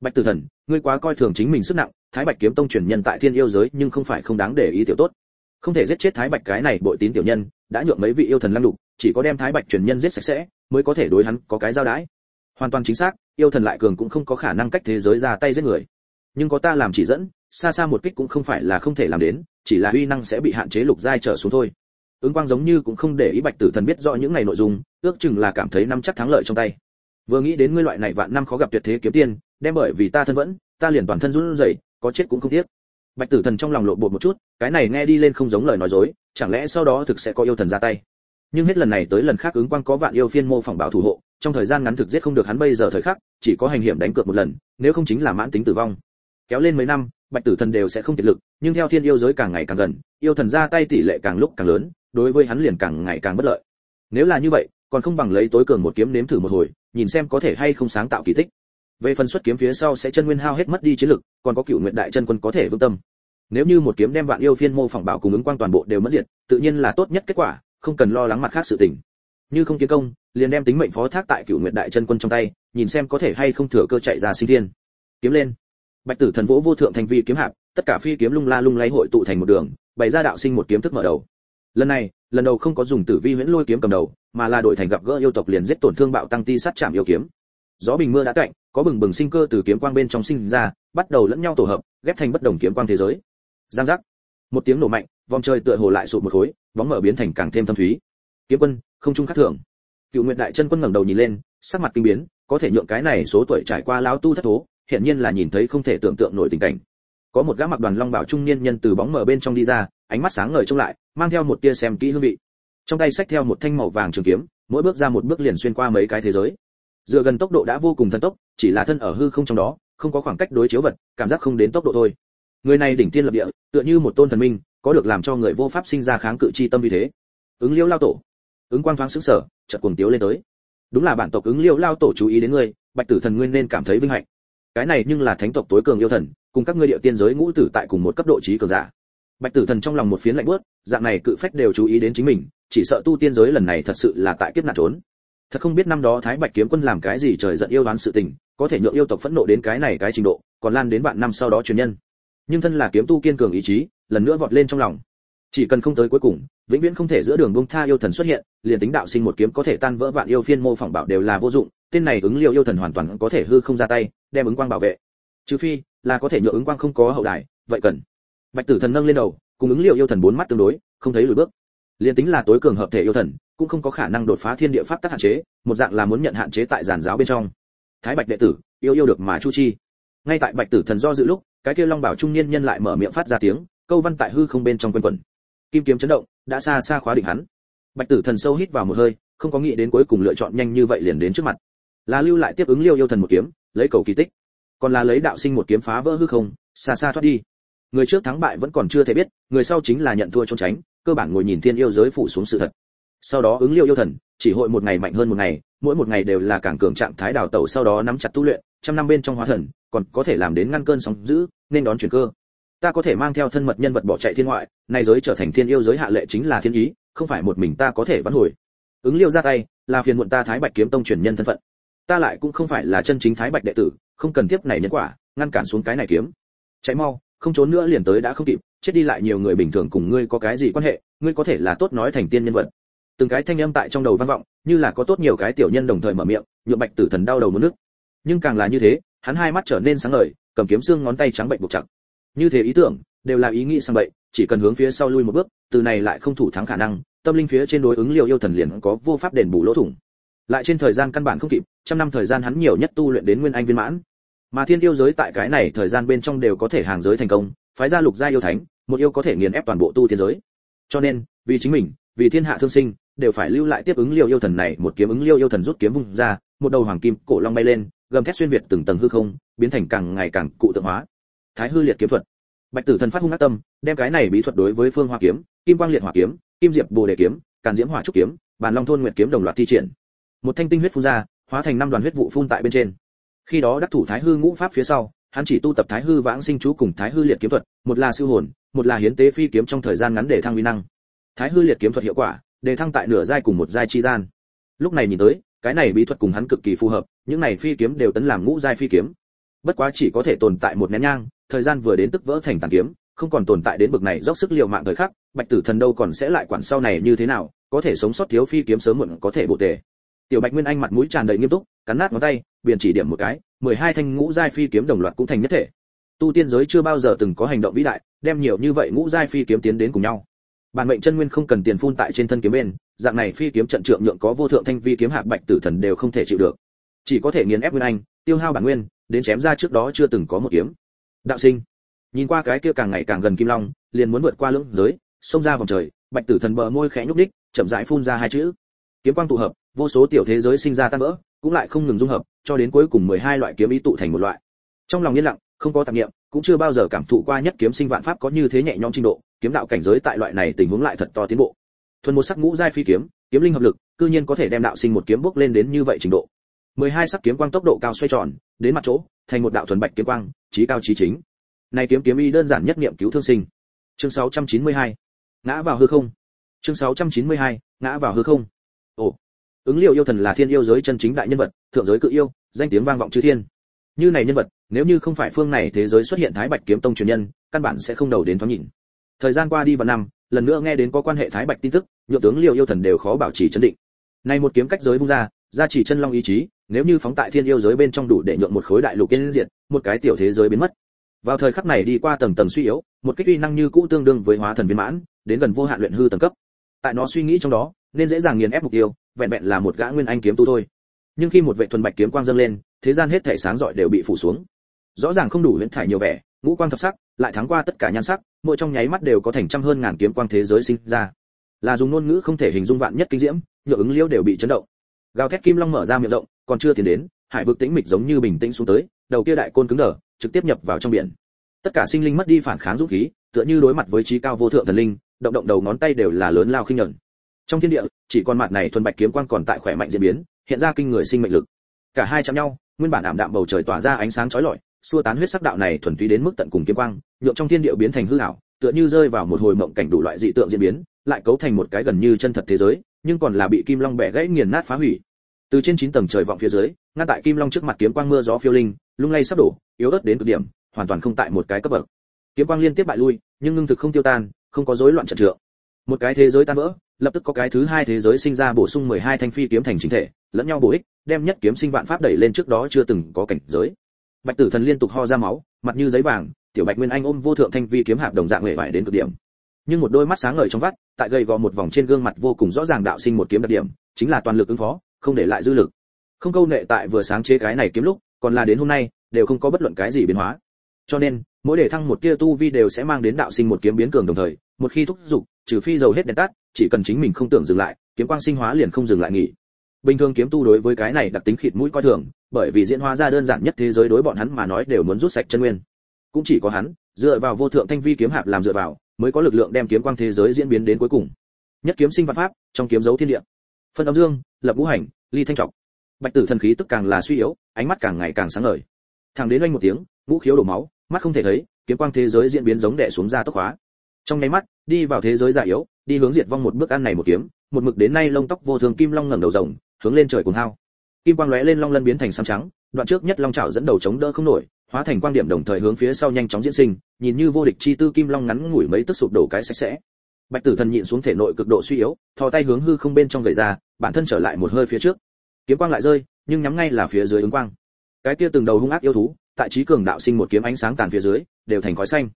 Bạch tử thần, ngươi quá coi thường chính mình sức nặng, thái bạch kiếm tông truyền nhân tại thiên yêu giới nhưng không phải không đáng để ý tiểu tốt. Không thể giết chết thái bạch cái này bội tín tiểu nhân, đã nhượng mấy vị yêu thần lăng lục, chỉ có đem thái bạch truyền nhân giết sạch sẽ, mới có thể đối hắn có cái giao đái. Hoàn toàn chính xác, yêu thần lại cường cũng không có khả năng cách thế giới ra tay giết người. Nhưng có ta làm chỉ dẫn, xa xa một kích cũng không phải là không thể làm đến, chỉ là uy năng sẽ bị hạn chế lục giai trở xuống thôi. Ứng quang giống như cũng không để ý bạch tử thần biết rõ những ngày nội dung ước chừng là cảm thấy năm chắc thắng lợi trong tay. Vừa nghĩ đến ngươi loại này vạn năm khó gặp tuyệt thế kiếm tiên đem bởi vì ta thân vẫn, ta liền toàn thân run rẩy, có chết cũng không tiếc. Bạch tử thần trong lòng lộ bột một chút, cái này nghe đi lên không giống lời nói dối, chẳng lẽ sau đó thực sẽ có yêu thần ra tay? Nhưng hết lần này tới lần khác ứng quang có vạn yêu phiên mô phỏng bảo thủ hộ, trong thời gian ngắn thực giết không được hắn bây giờ thời khắc, chỉ có hành hiểm đánh cược một lần, nếu không chính là mãn tính tử vong. Kéo lên mấy năm, bạch tử thần đều sẽ không kiệt lực, nhưng theo thiên yêu giới càng ngày càng gần, yêu thần ra tay tỷ lệ càng lúc càng lớn, đối với hắn liền càng ngày càng bất lợi. Nếu là như vậy còn không bằng lấy tối cường một kiếm nếm thử một hồi, nhìn xem có thể hay không sáng tạo kỳ tích. Về phần xuất kiếm phía sau sẽ chân nguyên hao hết mất đi chiến lực, còn có cựu nguyệt đại chân quân có thể vững tâm. Nếu như một kiếm đem vạn yêu phiên mô phỏng bảo cùng ứng quang toàn bộ đều mất diệt, tự nhiên là tốt nhất kết quả, không cần lo lắng mặt khác sự tình. Như không kiến công, liền đem tính mệnh phó thác tại cựu nguyệt đại chân quân trong tay, nhìn xem có thể hay không thừa cơ chạy ra sinh thiên. Kiếm lên. Bạch tử thần vỗ vô thượng thành vi kiếm hạp, tất cả phi kiếm lung la lung lay hội tụ thành một đường, bày ra đạo sinh một kiếm thức mở đầu. Lần này lần đầu không có dùng tử vi huyễn lôi kiếm cầm đầu, mà là đội thành gặp gỡ yêu tộc liền giết tổn thương bạo tăng ti sát chạm yêu kiếm. Gió bình mưa đã cạnh có bừng bừng sinh cơ từ kiếm quang bên trong sinh ra, bắt đầu lẫn nhau tổ hợp, ghép thành bất đồng kiếm quang thế giới. Giang giác. Một tiếng nổ mạnh, vòng trời tựa hồ lại sụp một khối, bóng mở biến thành càng thêm thâm thúy. Kiếm quân, không trung khắc thường cựu nguyệt đại chân quân ngẩng đầu nhìn lên, sắc mặt kinh biến, có thể nhượng cái này số tuổi trải qua lão tu thất thố hiện nhiên là nhìn thấy không thể tưởng tượng nổi tình cảnh có một gã mặc đoàn long bảo trung niên nhân từ bóng mở bên trong đi ra, ánh mắt sáng ngời trông lại, mang theo một tia xem kỹ hương vị. Trong tay xách theo một thanh màu vàng trường kiếm, mỗi bước ra một bước liền xuyên qua mấy cái thế giới. Dựa gần tốc độ đã vô cùng thần tốc, chỉ là thân ở hư không trong đó, không có khoảng cách đối chiếu vật, cảm giác không đến tốc độ thôi. Người này đỉnh tiên lập địa, tựa như một tôn thần minh, có được làm cho người vô pháp sinh ra kháng cự chi tâm vì thế. Ứng liêu lao tổ. Ứng quang thoáng sững sờ, chợt cuồng tiếu lên tới. Đúng là bản tộc ứng liêu lao tổ chú ý đến ngươi, bạch tử thần nguyên nên cảm thấy vinh hạnh cái này nhưng là thánh tộc tối cường yêu thần, cùng các ngươi địa tiên giới ngũ tử tại cùng một cấp độ trí cường giả. Bạch tử thần trong lòng một phiến lạnh bớt dạng này cự phách đều chú ý đến chính mình, chỉ sợ tu tiên giới lần này thật sự là tại kiếp nạn trốn. Thật không biết năm đó thái bạch kiếm quân làm cái gì trời giận yêu đoán sự tình, có thể nhượng yêu tộc phẫn nộ đến cái này cái trình độ, còn lan đến vạn năm sau đó truyền nhân. Nhưng thân là kiếm tu kiên cường ý chí, lần nữa vọt lên trong lòng chỉ cần không tới cuối cùng, vĩnh viễn không thể giữa đường bông tha yêu thần xuất hiện, liền tính đạo sinh một kiếm có thể tan vỡ vạn yêu phiên mô phỏng bảo đều là vô dụng, tên này ứng liều yêu thần hoàn toàn có thể hư không ra tay, đem ứng quang bảo vệ. Trừ phi, là có thể nhựa ứng quang không có hậu đài, vậy cần. Bạch tử thần nâng lên đầu, cùng ứng liều yêu thần bốn mắt tương đối, không thấy lùi bước. Liền tính là tối cường hợp thể yêu thần, cũng không có khả năng đột phá thiên địa pháp tắc hạn chế, một dạng là muốn nhận hạn chế tại giàn giáo bên trong. Thái bạch đệ tử, yêu yêu được mà chu chi. Ngay tại bạch tử thần do dự lúc, cái kia long bảo trung niên nhân lại mở miệng phát ra tiếng, câu văn tại hư không bên trong quanh quẩn kim kiếm chấn động, đã xa xa khóa định hắn. Bạch tử thần sâu hít vào một hơi, không có nghĩ đến cuối cùng lựa chọn nhanh như vậy liền đến trước mặt. Là lưu lại tiếp ứng liêu yêu thần một kiếm, lấy cầu kỳ tích. Còn là lấy đạo sinh một kiếm phá vỡ hư không, xa xa thoát đi. Người trước thắng bại vẫn còn chưa thể biết, người sau chính là nhận thua trốn tránh, cơ bản ngồi nhìn thiên yêu giới phủ xuống sự thật. Sau đó ứng liêu yêu thần, chỉ hội một ngày mạnh hơn một ngày, mỗi một ngày đều là càng cường trạng thái đào tẩu sau đó nắm chặt tu luyện, trăm năm bên trong hóa thần, còn có thể làm đến ngăn cơn sóng dữ, nên đón chuyển cơ ta có thể mang theo thân mật nhân vật bỏ chạy thiên ngoại, nay giới trở thành thiên yêu giới hạ lệ chính là thiên ý, không phải một mình ta có thể vãn hồi. Ứng liêu ra tay, là phiền muộn ta thái bạch kiếm tông truyền nhân thân phận. Ta lại cũng không phải là chân chính thái bạch đệ tử, không cần tiếp này nhân quả, ngăn cản xuống cái này kiếm. Chạy mau, không trốn nữa liền tới đã không kịp, chết đi lại nhiều người bình thường cùng ngươi có cái gì quan hệ, ngươi có thể là tốt nói thành tiên nhân vật. Từng cái thanh âm tại trong đầu vang vọng, như là có tốt nhiều cái tiểu nhân đồng thời mở miệng nhuộm bạch tử thần đau đầu muốn nước. Nhưng càng là như thế, hắn hai mắt trở nên sáng ngời, cầm kiếm xương ngón tay trắng bệnh buộc chặt như thế ý tưởng, đều là ý nghĩ sang vậy chỉ cần hướng phía sau lui một bước, từ này lại không thủ thắng khả năng, tâm linh phía trên đối ứng liều yêu thần liền có vô pháp đền bù lỗ thủng. Lại trên thời gian căn bản không kịp, trăm năm thời gian hắn nhiều nhất tu luyện đến nguyên anh viên mãn. Mà thiên yêu giới tại cái này thời gian bên trong đều có thể hàng giới thành công, phái ra lục gia yêu thánh, một yêu có thể nghiền ép toàn bộ tu thiên giới. Cho nên, vì chính mình, vì thiên hạ thương sinh, đều phải lưu lại tiếp ứng liều yêu thần này, một kiếm ứng liều yêu thần rút kiếm vung ra, một đầu hoàng kim cổ long bay lên, gầm thét xuyên việt từng tầng hư không, biến thành càng ngày càng cụ tượng hóa thái hư liệt kiếm thuật. Bạch tử thần phát hung ác tâm, đem cái này bí thuật đối với phương hoa kiếm, kim quang liệt hỏa kiếm, kim diệp bồ đề kiếm, càn diễm hỏa trúc kiếm bàn long thôn nguyệt kiếm đồng loạt thi triển. Một thanh tinh huyết phun ra, hóa thành năm đoàn huyết vụ phun tại bên trên. Khi đó đắc thủ thái hư ngũ pháp phía sau, hắn chỉ tu tập thái hư vãng sinh chú cùng thái hư liệt kiếm thuật, một là siêu hồn, một là hiến tế phi kiếm trong thời gian ngắn để thăng uy năng. Thái hư liệt kiếm thuật hiệu quả, để thăng tại nửa giai cùng một giai chi gian. Lúc này nhìn tới, cái này bí thuật cùng hắn cực kỳ phù hợp, những này phi kiếm đều tấn làm ngũ giai phi kiếm bất quá chỉ có thể tồn tại một nén nhang, thời gian vừa đến tức vỡ thành tàn kiếm, không còn tồn tại đến bực này dốc sức liều mạng thời khắc, bạch tử thần đâu còn sẽ lại quản sau này như thế nào, có thể sống sót thiếu phi kiếm sớm muộn có thể bổ tề. Tiểu bạch nguyên anh mặt mũi tràn đầy nghiêm túc, cắn nát ngón tay, biển chỉ điểm một cái, mười hai thanh ngũ giai phi kiếm đồng loạt cũng thành nhất thể. Tu tiên giới chưa bao giờ từng có hành động vĩ đại, đem nhiều như vậy ngũ giai phi kiếm tiến đến cùng nhau. Bản mệnh chân nguyên không cần tiền phun tại trên thân kiếm bên, dạng này phi kiếm trận trượng nhượng có vô thượng thanh vi kiếm hạc bạch tử thần đều không thể chịu được. Chỉ có thể nghiền ép nguyên anh, tiêu hao bản nguyên đến chém ra trước đó chưa từng có một kiếm. Đạo sinh, nhìn qua cái kia càng ngày càng gần kim long, liền muốn vượt qua lưỡng giới, xông ra vòng trời, bạch tử thần bờ môi khẽ nhúc đích chậm rãi phun ra hai chữ. Kiếm quang tụ hợp, vô số tiểu thế giới sinh ra tan vỡ, cũng lại không ngừng dung hợp, cho đến cuối cùng 12 loại kiếm ý tụ thành một loại. Trong lòng yên lặng, không có tạp niệm, cũng chưa bao giờ cảm thụ qua nhất kiếm sinh vạn pháp có như thế nhẹ nhõm trình độ, kiếm đạo cảnh giới tại loại này tình huống lại thật to tiến bộ. Thuần một sắc ngũ giai phi kiếm kiếm linh hợp lực, cư nhiên có thể đem đạo sinh một kiếm bước lên đến như vậy trình độ. 12 sắc kiếm quang tốc độ cao xoay tròn, đến mặt chỗ, thành một đạo thuần bạch kiếm quang trí cao trí chính. Này kiếm kiếm y đơn giản nhất niệm cứu thương sinh. Chương 692 ngã vào hư không. Chương 692 ngã vào hư không. Ồ. Ứng liệu yêu thần là thiên yêu giới chân chính đại nhân vật, thượng giới cự yêu, danh tiếng vang vọng chư thiên. Như này nhân vật, nếu như không phải phương này thế giới xuất hiện thái bạch kiếm tông truyền nhân, căn bản sẽ không đầu đến thoáng nhìn. Thời gian qua đi vào năm, lần nữa nghe đến có quan hệ thái bạch tin tức, nhượng tướng liệu yêu thần đều khó bảo trì chấn định. Này một kiếm cách giới vung ra ra chỉ chân long ý chí nếu như phóng tại thiên yêu giới bên trong đủ để nhượng một khối đại lục kiên diện một cái tiểu thế giới biến mất. Vào thời khắc này đi qua tầng tầng suy yếu, một kích uy năng như cũ tương đương với hóa thần viên mãn, đến gần vô hạn luyện hư tầng cấp. Tại nó suy nghĩ trong đó, nên dễ dàng nghiền ép mục tiêu, vẹn vẹn là một gã nguyên anh kiếm tu thôi. Nhưng khi một vệ thuần bạch kiếm quang dâng lên, thế gian hết thảy sáng rọi đều bị phủ xuống. Rõ ràng không đủ huyễn thải nhiều vẻ, ngũ quang thập sắc, lại thắng qua tất cả nhan sắc, mỗi trong nháy mắt đều có thành trăm hơn ngàn kiếm quang thế giới sinh ra. Là dùng ngôn ngữ không thể hình dung vạn nhất kinh diễm, nhựa ứng liêu đều bị chấn động gào thét kim long mở ra miệng rộng, còn chưa tiến đến, hải vực tĩnh mịch giống như bình tĩnh xuống tới, đầu kia đại côn cứng đờ, trực tiếp nhập vào trong biển. Tất cả sinh linh mất đi phản kháng dũng khí, tựa như đối mặt với trí cao vô thượng thần linh, động động đầu ngón tay đều là lớn lao khinh nhẫn. Trong thiên địa, chỉ còn mặt này thuần bạch kiếm quang còn tại khỏe mạnh diễn biến, hiện ra kinh người sinh mệnh lực. Cả hai chạm nhau, nguyên bản ảm đạm bầu trời tỏa ra ánh sáng chói lọi, xua tán huyết sắc đạo này thuần túy đến mức tận cùng kiếm quang, nhượng trong thiên địa biến thành hư ảo, tựa như rơi vào một hồi mộng cảnh đủ loại dị tượng diễn biến, lại cấu thành một cái gần như chân thật thế giới nhưng còn là bị kim long bẻ gãy nghiền nát phá hủy. Từ trên chín tầng trời vọng phía dưới, ngăn tại kim long trước mặt kiếm quang mưa gió phiêu linh, lung lay sắp đổ, yếu ớt đến cực điểm, hoàn toàn không tại một cái cấp bậc. Kiếm quang liên tiếp bại lui, nhưng ngưng thực không tiêu tan, không có rối loạn trận trượng. Một cái thế giới tan vỡ, lập tức có cái thứ hai thế giới sinh ra bổ sung 12 thanh phi kiếm thành chính thể, lẫn nhau bổ ích, đem nhất kiếm sinh vạn pháp đẩy lên trước đó chưa từng có cảnh giới. Bạch tử thần liên tục ho ra máu, mặt như giấy vàng, tiểu bạch nguyên anh ôm vô thượng thanh vi kiếm hạp đồng dạng nghệ vải đến cực điểm nhưng một đôi mắt sáng ngời trong vắt, tại gầy gò một vòng trên gương mặt vô cùng rõ ràng đạo sinh một kiếm đặc điểm, chính là toàn lực ứng phó, không để lại dư lực. Không câu nệ tại vừa sáng chế cái này kiếm lúc, còn là đến hôm nay, đều không có bất luận cái gì biến hóa. Cho nên, mỗi để thăng một tia tu vi đều sẽ mang đến đạo sinh một kiếm biến cường đồng thời, một khi thúc giục, trừ phi dầu hết đèn tắt, chỉ cần chính mình không tưởng dừng lại, kiếm quang sinh hóa liền không dừng lại nghỉ. Bình thường kiếm tu đối với cái này đặc tính khịt mũi coi thường, bởi vì diễn hóa ra đơn giản nhất thế giới đối bọn hắn mà nói đều muốn rút sạch chân nguyên. Cũng chỉ có hắn, dựa vào vô thượng thanh vi kiếm hạp làm dựa vào mới có lực lượng đem kiếm quang thế giới diễn biến đến cuối cùng. Nhất kiếm sinh văn pháp, trong kiếm dấu thiên địa. Phân âm dương, lập ngũ hành, ly thanh trọng. Bạch tử thần khí tức càng là suy yếu, ánh mắt càng ngày càng sáng ngời. Thẳng đến oanh một tiếng, ngũ khiếu đổ máu, mắt không thể thấy, kiếm quang thế giới diễn biến giống đè xuống ra tốc hóa. Trong nháy mắt, đi vào thế giới già yếu, đi hướng diệt vong một bước ăn này một kiếm, một mực đến nay lông tóc vô thường kim long ngẩng đầu rồng, hướng lên trời cuồng hao. Kim quang lóe lên long lân biến thành xám trắng đoạn trước nhất long chảo dẫn đầu chống đỡ không nổi, hóa thành quang điểm đồng thời hướng phía sau nhanh chóng diễn sinh, nhìn như vô địch chi tư kim long ngắn ngủi mấy tức sụp đổ cái sạch sẽ. Bạch tử thần nhịn xuống thể nội cực độ suy yếu, thò tay hướng hư không bên trong gầy ra, bản thân trở lại một hơi phía trước. Kiếm quang lại rơi, nhưng nhắm ngay là phía dưới ứng quang. Cái kia từng đầu hung ác yêu thú, tại trí cường đạo sinh một kiếm ánh sáng tàn phía dưới, đều thành khói xanh.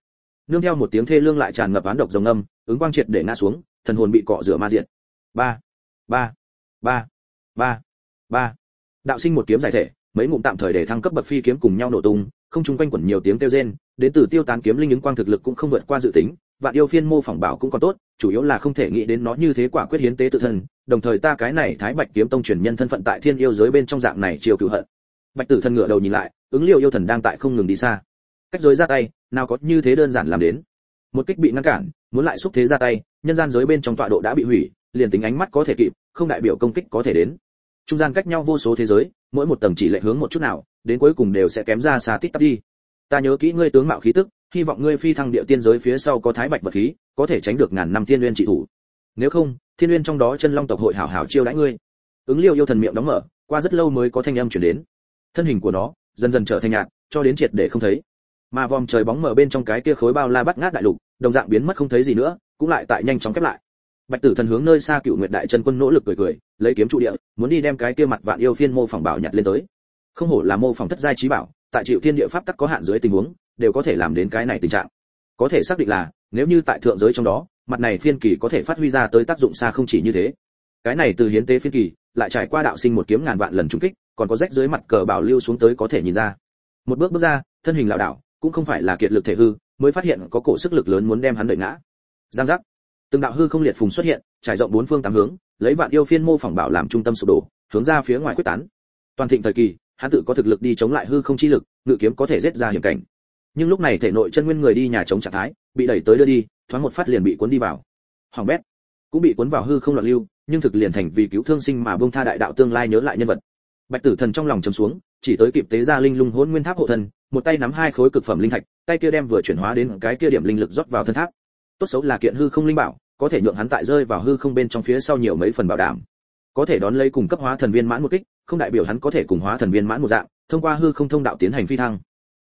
Nương theo một tiếng thê lương lại tràn ngập án độc rồng âm, ứng quang triệt để ngã xuống, thần hồn bị cọ rửa ma diện ba ba ba ba ba. Đạo sinh một kiếm giải thể mấy ngụm tạm thời để thăng cấp bậc phi kiếm cùng nhau nổ tung, không trung quanh quẩn nhiều tiếng kêu rên, đến từ tiêu tán kiếm linh ứng quang thực lực cũng không vượt qua dự tính, vạn yêu phiên mô phỏng bảo cũng còn tốt, chủ yếu là không thể nghĩ đến nó như thế quả quyết hiến tế tự thân, đồng thời ta cái này thái bạch kiếm tông truyền nhân thân phận tại thiên yêu giới bên trong dạng này chiều cựu hận. Bạch tử thần ngựa đầu nhìn lại, ứng liều yêu thần đang tại không ngừng đi xa. Cách giới ra tay, nào có như thế đơn giản làm đến. Một kích bị ngăn cản, muốn lại xúc thế ra tay, nhân gian giới bên trong tọa độ đã bị hủy, liền tính ánh mắt có thể kịp, không đại biểu công kích có thể đến trung gian cách nhau vô số thế giới, mỗi một tầng chỉ lệ hướng một chút nào, đến cuối cùng đều sẽ kém ra xa tít tắp đi. Ta nhớ kỹ ngươi tướng mạo khí tức, hy vọng ngươi phi thăng địa tiên giới phía sau có thái bạch vật khí, có thể tránh được ngàn năm thiên nguyên trị thủ. Nếu không, thiên nguyên trong đó chân long tộc hội hảo hảo chiêu đãi ngươi. Ứng liêu yêu thần miệng đóng mở, qua rất lâu mới có thanh âm chuyển đến. Thân hình của nó dần dần trở thành nhạt, cho đến triệt để không thấy. Mà vòng trời bóng mở bên trong cái kia khối bao la bắt ngát đại lục, đồng dạng biến mất không thấy gì nữa, cũng lại tại nhanh chóng khép lại. Bạch tử thần hướng nơi xa cựu nguyệt đại chân quân nỗ lực cười cười lấy kiếm trụ địa, muốn đi đem cái kia mặt vạn yêu phiên mô phỏng bảo nhặt lên tới. Không hổ là mô phỏng thất giai trí bảo, tại chịu thiên địa pháp tắc có hạn dưới tình huống, đều có thể làm đến cái này tình trạng. Có thể xác định là, nếu như tại thượng giới trong đó, mặt này phiên kỳ có thể phát huy ra tới tác dụng xa không chỉ như thế. Cái này từ hiến tế phiên kỳ, lại trải qua đạo sinh một kiếm ngàn vạn lần trung kích, còn có rách dưới mặt cờ bảo lưu xuống tới có thể nhìn ra. Một bước bước ra, thân hình lão đảo, cũng không phải là kiệt lực thể hư, mới phát hiện có cổ sức lực lớn muốn đem hắn đẩy ngã. Giang giác. Từng đạo hư không liệt phùng xuất hiện, trải rộng bốn phương tám hướng lấy vạn yêu phiên mô phỏng bảo làm trung tâm sụp đổ, hướng ra phía ngoài quyết tán. Toàn thịnh thời kỳ, hắn tự có thực lực đi chống lại hư không chi lực, ngự kiếm có thể giết ra hiểm cảnh. Nhưng lúc này thể nội chân nguyên người đi nhà chống trạng thái, bị đẩy tới đưa đi, thoáng một phát liền bị cuốn đi vào. Hoàng bét cũng bị cuốn vào hư không loạn lưu, nhưng thực liền thành vì cứu thương sinh mà buông tha đại đạo tương lai nhớ lại nhân vật. Bạch tử thần trong lòng chấm xuống, chỉ tới kịp tế ra linh lung hỗn nguyên tháp hộ thân, một tay nắm hai khối cực phẩm linh thạch, tay kia đem vừa chuyển hóa đến cái kia điểm linh lực rót vào thân tháp. Tốt xấu là kiện hư không linh bảo có thể nhượng hắn tại rơi vào hư không bên trong phía sau nhiều mấy phần bảo đảm. Có thể đón lấy cùng cấp hóa thần viên mãn một kích, không đại biểu hắn có thể cùng hóa thần viên mãn một dạng, thông qua hư không thông đạo tiến hành phi thăng.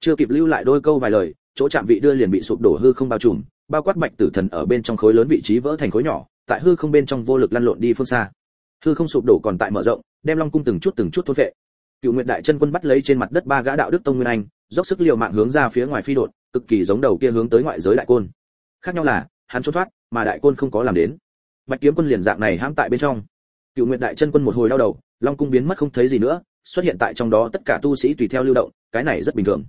Chưa kịp lưu lại đôi câu vài lời, chỗ chạm vị đưa liền bị sụp đổ hư không bao trùm, bao quát bạch tử thần ở bên trong khối lớn vị trí vỡ thành khối nhỏ, tại hư không bên trong vô lực lăn lộn đi phương xa. Hư không sụp đổ còn tại mở rộng, đem long cung từng chút từng chút thôn vệ. Cựu nguyệt đại chân quân bắt lấy trên mặt đất ba gã đạo đức tông nguyên anh, dốc sức liều mạng hướng ra phía ngoài phi đột cực kỳ giống đầu kia hướng tới ngoại giới đại côn. Khác nhau là, hắn trốn thoát mà đại côn không có làm đến. Bạch kiếm quân liền dạng này hãm tại bên trong. Cựu nguyệt đại chân quân một hồi đau đầu, long cung biến mất không thấy gì nữa, xuất hiện tại trong đó tất cả tu sĩ tùy theo lưu động, cái này rất bình thường.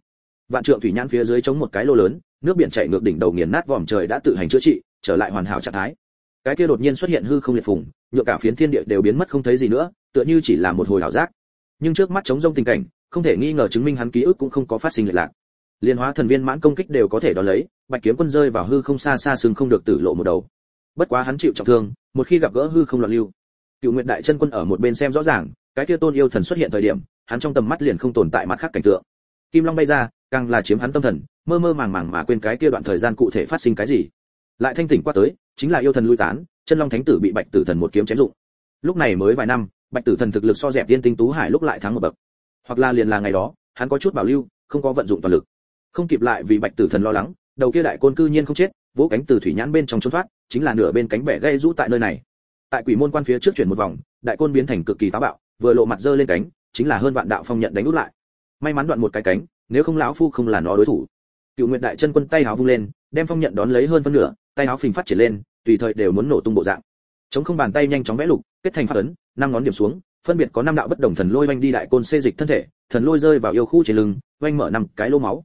Vạn trượng thủy nhãn phía dưới chống một cái lô lớn, nước biển chảy ngược đỉnh đầu nghiền nát vòm trời đã tự hành chữa trị, trở lại hoàn hảo trạng thái. Cái kia đột nhiên xuất hiện hư không liệt phùng, nhựa cả phiến thiên địa đều biến mất không thấy gì nữa, tựa như chỉ là một hồi ảo giác. Nhưng trước mắt chống rông tình cảnh, không thể nghi ngờ chứng minh hắn ký ức cũng không có phát sinh lệch lạc liên hóa thần viên mãn công kích đều có thể đón lấy, bạch kiếm quân rơi vào hư không xa xa sừng không được tử lộ một đầu. Bất quá hắn chịu trọng thương, một khi gặp gỡ hư không loạn lưu. Cựu nguyện đại chân quân ở một bên xem rõ ràng, cái kia tôn yêu thần xuất hiện thời điểm, hắn trong tầm mắt liền không tồn tại mặt khác cảnh tượng. Kim long bay ra, càng là chiếm hắn tâm thần, mơ mơ màng màng mà quên cái kia đoạn thời gian cụ thể phát sinh cái gì. Lại thanh tỉnh qua tới, chính là yêu thần lui tán, chân long thánh tử bị bạch tử thần một kiếm chém dụng. Lúc này mới vài năm, bạch tử thần thực lực so dẹp tiên tinh tú hải lúc lại thắng một bậc. Hoặc là liền là ngày đó, hắn có chút bảo lưu, không có vận dụng toàn lực không kịp lại vì bạch tử thần lo lắng, đầu kia đại côn cư nhiên không chết, vỗ cánh từ thủy nhãn bên trong trốn thoát, chính là nửa bên cánh bẻ gây rũ tại nơi này. Tại quỷ môn quan phía trước chuyển một vòng, đại côn biến thành cực kỳ táo bạo, vừa lộ mặt dơ lên cánh, chính là hơn vạn đạo phong nhận đánh út lại. May mắn đoạn một cái cánh, nếu không lão phu không là nó đối thủ. Cựu nguyện đại chân quân tay háo vung lên, đem phong nhận đón lấy hơn phân nửa, tay háo phình phát triển lên, tùy thời đều muốn nổ tung bộ dạng. Chống không bàn tay nhanh chóng vẽ lục, kết thành phát ấn, năm ngón điểm xuống, phân biệt có năm đạo bất đồng thần lôi vanh đi đại côn xê dịch thân thể, thần lôi rơi vào yêu khu trên lưng vanh mở năm cái lỗ máu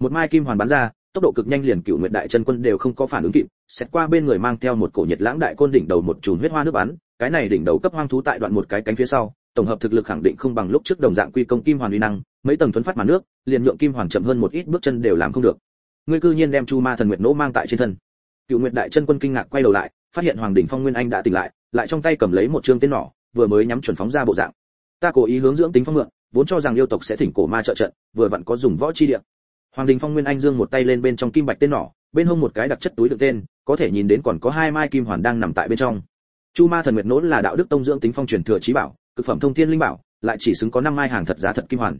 một mai kim hoàn bắn ra, tốc độ cực nhanh liền cựu nguyệt đại chân quân đều không có phản ứng kịp xét qua bên người mang theo một cổ nhiệt lãng đại côn đỉnh đầu một chùm huyết hoa nước bắn, cái này đỉnh đầu cấp hoang thú tại đoạn một cái cánh phía sau, tổng hợp thực lực khẳng định không bằng lúc trước đồng dạng quy công kim hoàn uy năng, mấy tầng thuấn phát màn nước, liền nhượng kim hoàn chậm hơn một ít bước chân đều làm không được. Ngươi cư nhiên đem chu ma thần nguyệt nỗ mang tại trên thân. Cựu nguyệt đại chân quân kinh ngạc quay đầu lại, phát hiện hoàng đỉnh phong nguyên anh đã tỉnh lại lại trong tay cầm lấy một trương tên nỏ, vừa mới nhắm chuẩn phóng ra bộ dạng. Ta cố ý hướng dưỡng tính phong mượn, vốn cho rằng yêu tộc sẽ thỉnh cổ ma trợ trận, vừa vặn có dùng võ chi địa hoàng đình phong nguyên anh dương một tay lên bên trong kim bạch tên nỏ, bên hông một cái đặc chất túi đựng tên, có thể nhìn đến còn có hai mai kim hoàn đang nằm tại bên trong. Chu ma thần nguyệt nỗ là đạo đức tông dưỡng tính phong truyền thừa trí bảo, cực phẩm thông thiên linh bảo, lại chỉ xứng có năm mai hàng thật giá thật kim hoàn.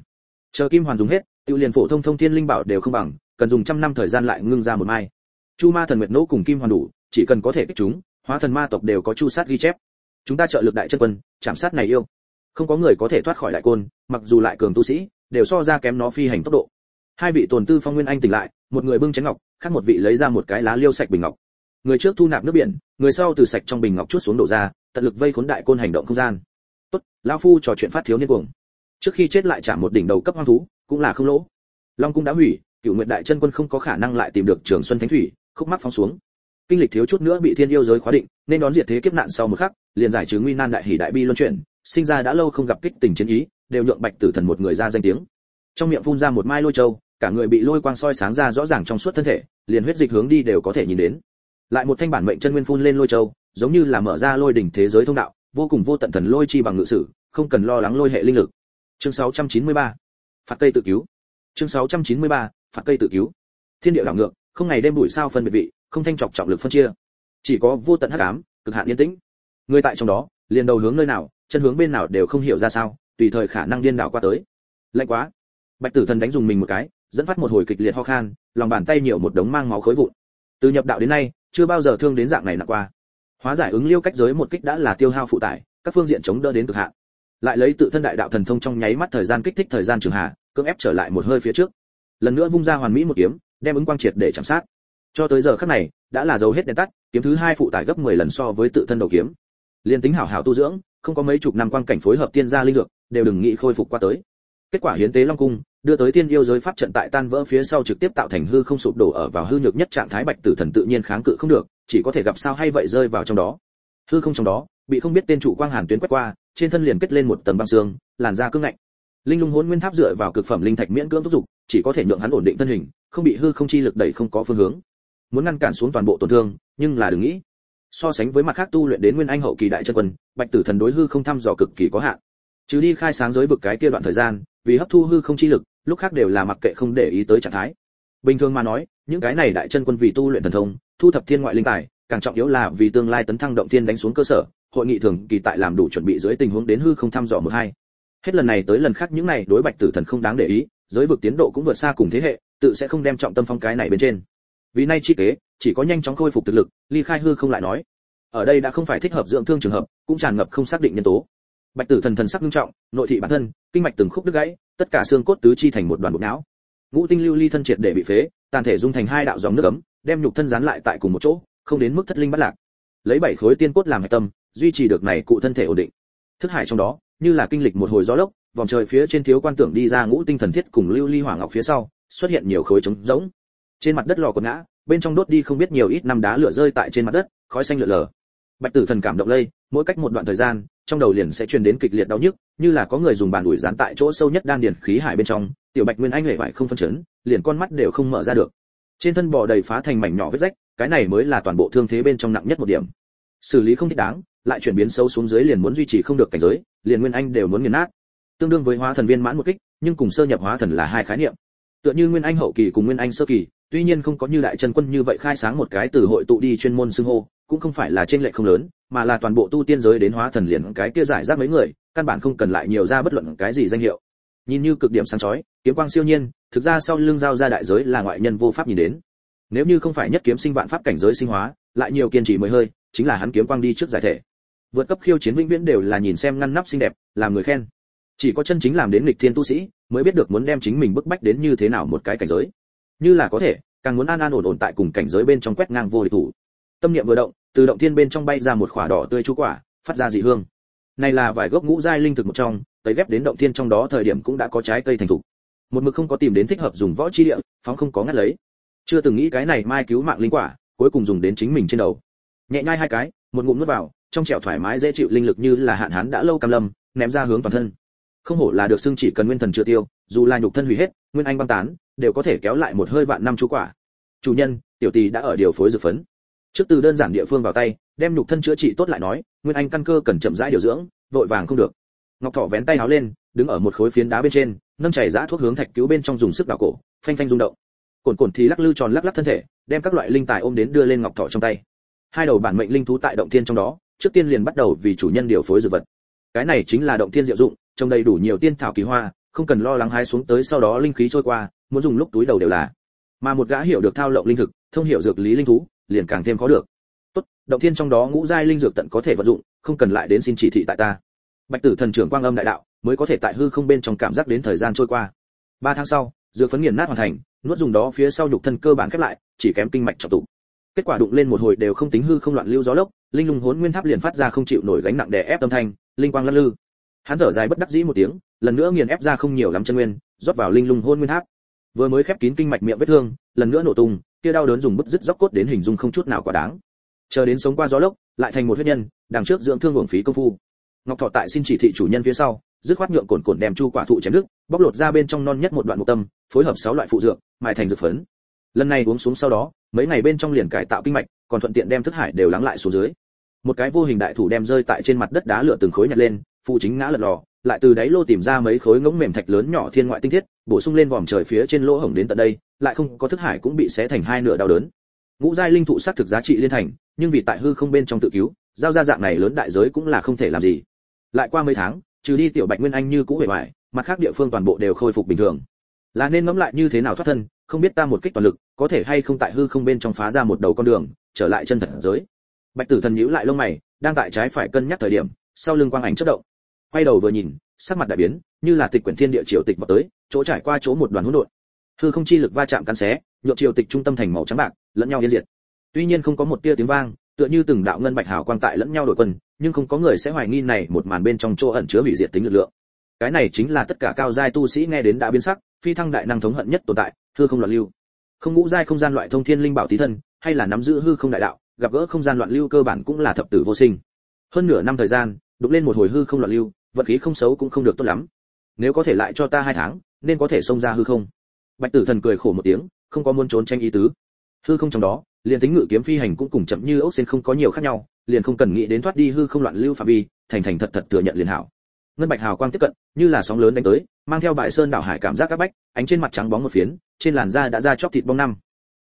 Chờ kim hoàn dùng hết, tiêu liền phổ thông thông thiên linh bảo đều không bằng, cần dùng trăm năm thời gian lại ngưng ra một mai. Chu ma thần nguyệt nỗ cùng kim hoàn đủ, chỉ cần có thể kích chúng, hóa thần ma tộc đều có chu sát ghi chép. Chúng ta trợ lực đại chân quân, chạm sát này yêu. Không có người có thể thoát khỏi đại côn, mặc dù lại cường tu sĩ, đều so ra kém nó phi hành tốc độ hai vị tồn tư phong nguyên anh tỉnh lại, một người bưng chén ngọc, khác một vị lấy ra một cái lá liêu sạch bình ngọc. Người trước thu nạp nước biển, người sau từ sạch trong bình ngọc chút xuống đổ ra, tận lực vây khốn đại côn hành động không gian. Tốt, lão phu trò chuyện phát thiếu niên cuồng. Trước khi chết lại chạm một đỉnh đầu cấp hoang thú, cũng là không lỗ. Long cung đã hủy cựu nguyện đại chân quân không có khả năng lại tìm được trường xuân thánh thủy, khúc mắc phóng xuống. Kinh lịch thiếu chút nữa bị thiên yêu giới khóa định, nên đón diệt thế kiếp nạn sau một khắc, liền giải trừ nguy nan đại hỷ đại bi luân chuyển, sinh ra đã lâu không gặp kích tình chiến ý, đều nhượng bạch tử thần một người ra danh tiếng. Trong miệng phun ra một mai lôi châu cả người bị lôi quang soi sáng ra rõ ràng trong suốt thân thể, liền huyết dịch hướng đi đều có thể nhìn đến. Lại một thanh bản mệnh chân nguyên phun lên lôi châu, giống như là mở ra lôi đỉnh thế giới thông đạo, vô cùng vô tận thần lôi chi bằng ngự sử, không cần lo lắng lôi hệ linh lực. Chương 693 phạt cây tự cứu. Chương 693 phạt cây tự cứu. Thiên địa đảo ngược, không ngày đêm bụi sao phân biệt vị, không thanh trọc trọng lực phân chia. Chỉ có vô tận hắc ám, cực hạn yên tĩnh. Người tại trong đó, liền đầu hướng nơi nào, chân hướng bên nào đều không hiểu ra sao, tùy thời khả năng điên đảo qua tới. Lạnh quá. Bạch tử thần đánh dùng mình một cái dẫn phát một hồi kịch liệt ho khan, lòng bàn tay nhiều một đống mang máu khối vụn. Từ nhập đạo đến nay, chưa bao giờ thương đến dạng này nặng qua. Hóa giải ứng liêu cách giới một kích đã là tiêu hao phụ tải, các phương diện chống đỡ đến cực hạn. Lại lấy tự thân đại đạo thần thông trong nháy mắt thời gian kích thích thời gian trường hạ, cưỡng ép trở lại một hơi phía trước. Lần nữa vung ra hoàn mỹ một kiếm, đem ứng quang triệt để chạm sát. Cho tới giờ khắc này, đã là dấu hết đèn tắt, kiếm thứ hai phụ tải gấp 10 lần so với tự thân đầu kiếm. Liên tính hảo hảo tu dưỡng, không có mấy chục năm quang cảnh phối hợp tiên gia linh dược, đều đừng nghĩ khôi phục qua tới. Kết quả hiến tế long cung đưa tới tiên yêu giới pháp trận tại tan vỡ phía sau trực tiếp tạo thành hư không sụp đổ ở vào hư nhược nhất trạng thái bạch tử thần tự nhiên kháng cự không được, chỉ có thể gặp sao hay vậy rơi vào trong đó. Hư không trong đó, bị không biết tên trụ quang hàn tuyến quét qua, trên thân liền kết lên một tầng băng xương, làn da cứng ngạnh. Linh lung hồn nguyên tháp dựa vào cực phẩm linh thạch miễn cưỡng thúc dục chỉ có thể nhượng hắn ổn định thân hình, không bị hư không chi lực đẩy không có phương hướng. Muốn ngăn cản xuống toàn bộ tổn thương, nhưng là đừng nghĩ. So sánh với mặt khác tu luyện đến nguyên anh hậu kỳ đại chân quân, bạch tử thần đối hư không thăm dò cực kỳ có hạn. Trừ đi khai sáng giới vực cái kia đoạn thời gian, vì hấp thu hư không chi lực lúc khác đều là mặc kệ không để ý tới trạng thái. Bình thường mà nói, những cái này đại chân quân vì tu luyện thần thông, thu thập thiên ngoại linh tài, càng trọng yếu là vì tương lai tấn thăng động thiên đánh xuống cơ sở, hội nghị thường kỳ tại làm đủ chuẩn bị dưới tình huống đến hư không thăm dò một hai. Hết lần này tới lần khác những này đối bạch tử thần không đáng để ý, giới vực tiến độ cũng vượt xa cùng thế hệ, tự sẽ không đem trọng tâm phong cái này bên trên. Vì nay chi kế, chỉ có nhanh chóng khôi phục thực lực, ly khai hư không lại nói. Ở đây đã không phải thích hợp dưỡng thương trường hợp, cũng tràn ngập không xác định nhân tố. Bạch tử thần thần sắc nghiêm trọng, nội thị bản thân, kinh mạch từng khúc đứt gãy tất cả xương cốt tứ chi thành một đoàn bột não. Ngũ tinh lưu ly thân triệt để bị phế, tàn thể dung thành hai đạo dòng nước ấm, đem nhục thân dán lại tại cùng một chỗ, không đến mức thất linh bất lạc. Lấy bảy khối tiên cốt làm hạch tâm, duy trì được này cụ thân thể ổn định. Thức hải trong đó, như là kinh lịch một hồi gió lốc, vòng trời phía trên thiếu quan tưởng đi ra ngũ tinh thần thiết cùng lưu ly hỏa ngọc phía sau, xuất hiện nhiều khối trống rỗng. Trên mặt đất lò quần ngã, bên trong đốt đi không biết nhiều ít năm đá lửa rơi tại trên mặt đất, khói xanh lượn lờ. Bạch tử thần cảm động lây, mỗi cách một đoạn thời gian trong đầu liền sẽ truyền đến kịch liệt đau nhức, như là có người dùng bàn ủi dán tại chỗ sâu nhất đan điền khí hải bên trong, tiểu bạch nguyên anh hề vải không phân chấn, liền con mắt đều không mở ra được. Trên thân bò đầy phá thành mảnh nhỏ vết rách, cái này mới là toàn bộ thương thế bên trong nặng nhất một điểm. Xử lý không thích đáng, lại chuyển biến sâu xuống dưới liền muốn duy trì không được cảnh giới, liền nguyên anh đều muốn nghiền nát. Tương đương với hóa thần viên mãn một kích, nhưng cùng sơ nhập hóa thần là hai khái niệm. Tựa như nguyên anh hậu kỳ cùng nguyên anh sơ kỳ tuy nhiên không có như đại chân quân như vậy khai sáng một cái từ hội tụ đi chuyên môn xưng hô, cũng không phải là trên lệ không lớn, mà là toàn bộ tu tiên giới đến hóa thần liền cái kia giải rác mấy người, căn bản không cần lại nhiều ra bất luận cái gì danh hiệu. Nhìn như cực điểm sáng chói, kiếm quang siêu nhiên, thực ra sau lưng giao ra đại giới là ngoại nhân vô pháp nhìn đến. Nếu như không phải nhất kiếm sinh vạn pháp cảnh giới sinh hóa, lại nhiều kiên trì mới hơi, chính là hắn kiếm quang đi trước giải thể. Vượt cấp khiêu chiến vĩnh viễn đều là nhìn xem ngăn nắp xinh đẹp, làm người khen. Chỉ có chân chính làm đến lịch thiên tu sĩ, mới biết được muốn đem chính mình bức bách đến như thế nào một cái cảnh giới như là có thể, càng muốn an an ổn ổn tại cùng cảnh giới bên trong quét ngang vô địch thủ. Tâm niệm vừa động, từ động thiên bên trong bay ra một quả đỏ tươi chú quả, phát ra dị hương. Này là vài gốc ngũ giai linh thực một trong tới ghép đến động thiên trong đó thời điểm cũng đã có trái cây thành thục. Một mực không có tìm đến thích hợp dùng võ chi địa, phóng không có ngắt lấy. Chưa từng nghĩ cái này mai cứu mạng linh quả, cuối cùng dùng đến chính mình trên đầu. Nhẹ nhai hai cái, một ngụm nuốt vào, trong trẻo thoải mái dễ chịu linh lực như là hạn hán đã lâu cam lâm, ném ra hướng toàn thân. Không hổ là được xưng chỉ cần nguyên thần chưa tiêu, dù là nhục thân hủy hết, nguyên anh băng tán đều có thể kéo lại một hơi vạn năm chú quả. Chủ nhân, tiểu tỷ đã ở điều phối dược phấn. Trước từ đơn giản địa phương vào tay, đem nhục thân chữa trị tốt lại nói, nguyên anh căn cơ cần chậm rãi điều dưỡng, vội vàng không được. Ngọc thọ vén tay áo lên, đứng ở một khối phiến đá bên trên, nâng chảy giã thuốc hướng thạch cứu bên trong dùng sức đảo cổ, phanh phanh rung động. Cồn cồn thì lắc lư tròn lắc lắc thân thể, đem các loại linh tài ôm đến đưa lên ngọc thọ trong tay. Hai đầu bản mệnh linh thú tại động thiên trong đó, trước tiên liền bắt đầu vì chủ nhân điều phối dược vật. Cái này chính là động thiên diệu dụng trồng đầy đủ nhiều tiên thảo kỳ hoa, không cần lo lắng hái xuống tới sau đó linh khí trôi qua muốn dùng lúc túi đầu đều là. Mà một gã hiểu được thao lộng linh thực, thông hiểu dược lý linh thú, liền càng thêm khó được. Tốt, động thiên trong đó ngũ giai linh dược tận có thể vận dụng, không cần lại đến xin chỉ thị tại ta. Bạch tử thần trưởng quang âm đại đạo, mới có thể tại hư không bên trong cảm giác đến thời gian trôi qua. Ba tháng sau, dược phấn nghiền nát hoàn thành, nuốt dùng đó phía sau nhục thân cơ bản khép lại, chỉ kém kinh mạch trọng tụ. Kết quả đụng lên một hồi đều không tính hư không loạn lưu gió lốc, linh lung hốn nguyên tháp liền phát ra không chịu nổi gánh nặng đè ép tâm thanh, linh quang lăn lư. Hắn thở dài bất đắc dĩ một tiếng, lần nữa nghiền ép ra không nhiều lắm chân nguyên, rót vào linh lung hôn nguyên tháp vừa mới khép kín kinh mạch miệng vết thương lần nữa nổ tung kia đau đớn dùng bứt dứt dốc cốt đến hình dung không chút nào quá đáng. Chờ đến sống qua gió lốc lại thành một huyết nhân đằng trước dưỡng thương hưởng phí công phu. Ngọc thọ tại xin chỉ thị chủ nhân phía sau dứt khoát nhượng cồn cồn đem chu quả thụ chém nước, bóc lột ra bên trong non nhất một đoạn một tâm phối hợp sáu loại phụ dược mài thành dược phấn. Lần này uống xuống sau đó mấy ngày bên trong liền cải tạo kinh mạch còn thuận tiện đem thức hải đều lắng lại xuống dưới. Một cái vô hình đại thủ đem rơi tại trên mặt đất đá lửa từng khối nhặt lên phụ chính ngã lật lò lại từ đáy lô tìm ra mấy khối ngỗng mềm thạch lớn nhỏ thiên ngoại tinh thiết bổ sung lên vòm trời phía trên lỗ hổng đến tận đây lại không có thức hải cũng bị xé thành hai nửa đau đớn. Ngũ giai linh thụ sát thực giá trị liên thành nhưng vì tại hư không bên trong tự cứu giao ra dạng này lớn đại giới cũng là không thể làm gì. Lại qua mấy tháng trừ đi tiểu bạch nguyên anh như cũ vẻ ngoài, mặt khác địa phương toàn bộ đều khôi phục bình thường. Là nên ngẫm lại như thế nào thoát thân không biết ta một kích toàn lực có thể hay không tại hư không bên trong phá ra một đầu con đường trở lại chân thật giới. Bạch tử thần nhíu lại lông mày đang tại trái phải cân nhắc thời điểm sau lưng quang ảnh chớp động quay đầu vừa nhìn, sắc mặt đại biến, như là tịch quyển thiên địa triều tịch vào tới, chỗ trải qua chỗ một đoàn hỗn độn. Hư không chi lực va chạm cắn xé, nhộn triều tịch trung tâm thành màu trắng bạc, lẫn nhau liên diệt. Tuy nhiên không có một tia tiếng vang, tựa như từng đạo ngân bạch hào quang tại lẫn nhau đổi quân nhưng không có người sẽ hoài nghi này một màn bên trong chỗ ẩn chứa hủy diệt tính lực lượng. Cái này chính là tất cả cao giai tu sĩ nghe đến đã biến sắc, phi thăng đại năng thống hận nhất tồn tại, hư không loạn lưu. Không ngũ giai không gian loại thông thiên linh bảo tí thân, hay là nắm giữ hư không đại đạo, gặp gỡ không gian loạn lưu cơ bản cũng là thập tử vô sinh. Hơn nửa năm thời gian, đục lên một hồi hư không loạn lưu vận khí không xấu cũng không được tốt lắm. Nếu có thể lại cho ta hai tháng, nên có thể xông ra hư không? Bạch tử thần cười khổ một tiếng, không có muốn trốn tranh ý tứ. Hư không trong đó, liền tính ngự kiếm phi hành cũng cùng chậm như ốc sen không có nhiều khác nhau, liền không cần nghĩ đến thoát đi hư không loạn lưu phạm vi, thành thành thật thật thừa nhận liền hảo. Ngân bạch hào quang tiếp cận, như là sóng lớn đánh tới, mang theo bại sơn đảo hải cảm giác các bách, ánh trên mặt trắng bóng một phiến, trên làn da đã ra chóp thịt bong năm.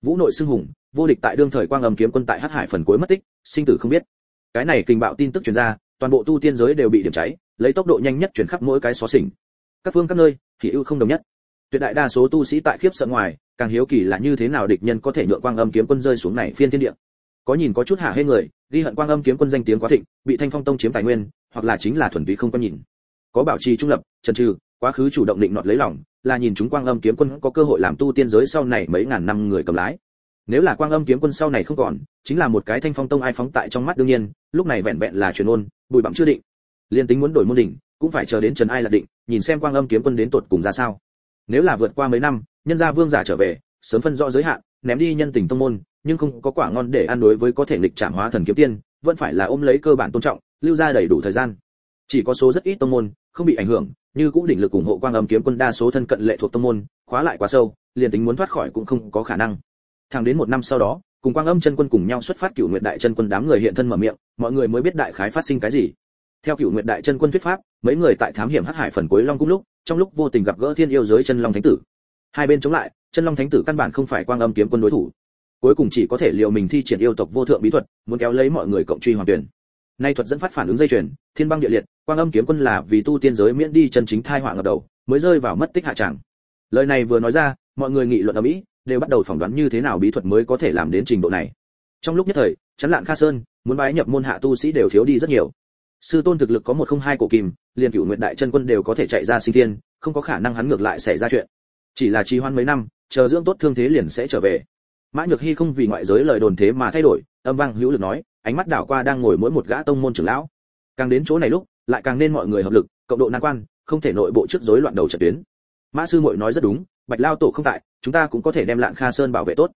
Vũ nội xưng hùng, vô địch tại đương thời quang âm kiếm quân tại hắc hải phần cuối mất tích, sinh tử không biết. Cái này kinh bạo tin tức truyền ra, toàn bộ tu tiên giới đều bị điểm cháy lấy tốc độ nhanh nhất chuyển khắp mỗi cái xó xỉnh. Các phương các nơi, thì ưu không đồng nhất. Tuyệt đại đa số tu sĩ tại khiếp sợ ngoài, càng hiếu kỳ là như thế nào địch nhân có thể nhượng quang âm kiếm quân rơi xuống này phiên thiên địa. Có nhìn có chút hạ hê người, ghi hận quang âm kiếm quân danh tiếng quá thịnh, bị thanh phong tông chiếm tài nguyên, hoặc là chính là thuần túy không có nhìn. Có bảo trì trung lập, trần trừ, quá khứ chủ động định nọt lấy lòng, là nhìn chúng quang âm kiếm quân có cơ hội làm tu tiên giới sau này mấy ngàn năm người cầm lái. Nếu là quang âm kiếm quân sau này không còn, chính là một cái thanh phong tông ai phóng tại trong mắt đương nhiên, lúc này vẹn vẹn là truyền ôn bùi bặm chưa định liên tính muốn đổi môn đỉnh, cũng phải chờ đến trần ai là định, nhìn xem quang âm kiếm quân đến tột cùng ra sao. Nếu là vượt qua mấy năm, nhân gia vương giả trở về, sớm phân rõ giới hạn, ném đi nhân tình tông môn, nhưng không có quả ngon để ăn đối với có thể nghịch trảm hóa thần kiếm tiên, vẫn phải là ôm lấy cơ bản tôn trọng, lưu ra đầy đủ thời gian. Chỉ có số rất ít tông môn, không bị ảnh hưởng, như cũ đỉnh lực ủng hộ quang âm kiếm quân đa số thân cận lệ thuộc tông môn, khóa lại quá sâu, liền tính muốn thoát khỏi cũng không có khả năng. Thẳng đến một năm sau đó, cùng quang âm chân quân cùng nhau xuất phát cửu nguyệt đại chân quân đám người hiện thân mở miệng, mọi người mới biết đại khái phát sinh cái gì theo cựu nguyện đại chân quân thuyết pháp, mấy người tại thám hiểm hắc hải phần cuối long cung lúc, trong lúc vô tình gặp gỡ thiên yêu giới chân long thánh tử. Hai bên chống lại, chân long thánh tử căn bản không phải quang âm kiếm quân đối thủ. Cuối cùng chỉ có thể liều mình thi triển yêu tộc vô thượng bí thuật, muốn kéo lấy mọi người cộng truy hoàn tuyển. Nay thuật dẫn phát phản ứng dây chuyền, thiên băng địa liệt, quang âm kiếm quân là vì tu tiên giới miễn đi chân chính thai họa ngập đầu, mới rơi vào mất tích hạ tràng lời này vừa nói ra, mọi người nghị luận ở mỹ, đều bắt đầu phỏng đoán như thế nào bí thuật mới có thể làm đến trình độ này. Trong lúc nhất thời chấn lạn kha sơn, muốn bái nhập môn hạ tu sĩ đều thiếu đi rất nhiều sư tôn thực lực có một không hai cổ kim, liền cựu nguyện đại chân quân đều có thể chạy ra sinh thiên, không có khả năng hắn ngược lại xảy ra chuyện. Chỉ là trì hoãn mấy năm, chờ dưỡng tốt thương thế liền sẽ trở về. Mã nhược hy không vì ngoại giới lời đồn thế mà thay đổi, âm vang hữu lực nói, ánh mắt đảo qua đang ngồi mỗi một gã tông môn trưởng lão. Càng đến chỗ này lúc, lại càng nên mọi người hợp lực, cộng độ nan quan, không thể nội bộ trước rối loạn đầu trận tuyến. Mã sư muội nói rất đúng, bạch lao tổ không tại, chúng ta cũng có thể đem lạn kha sơn bảo vệ tốt.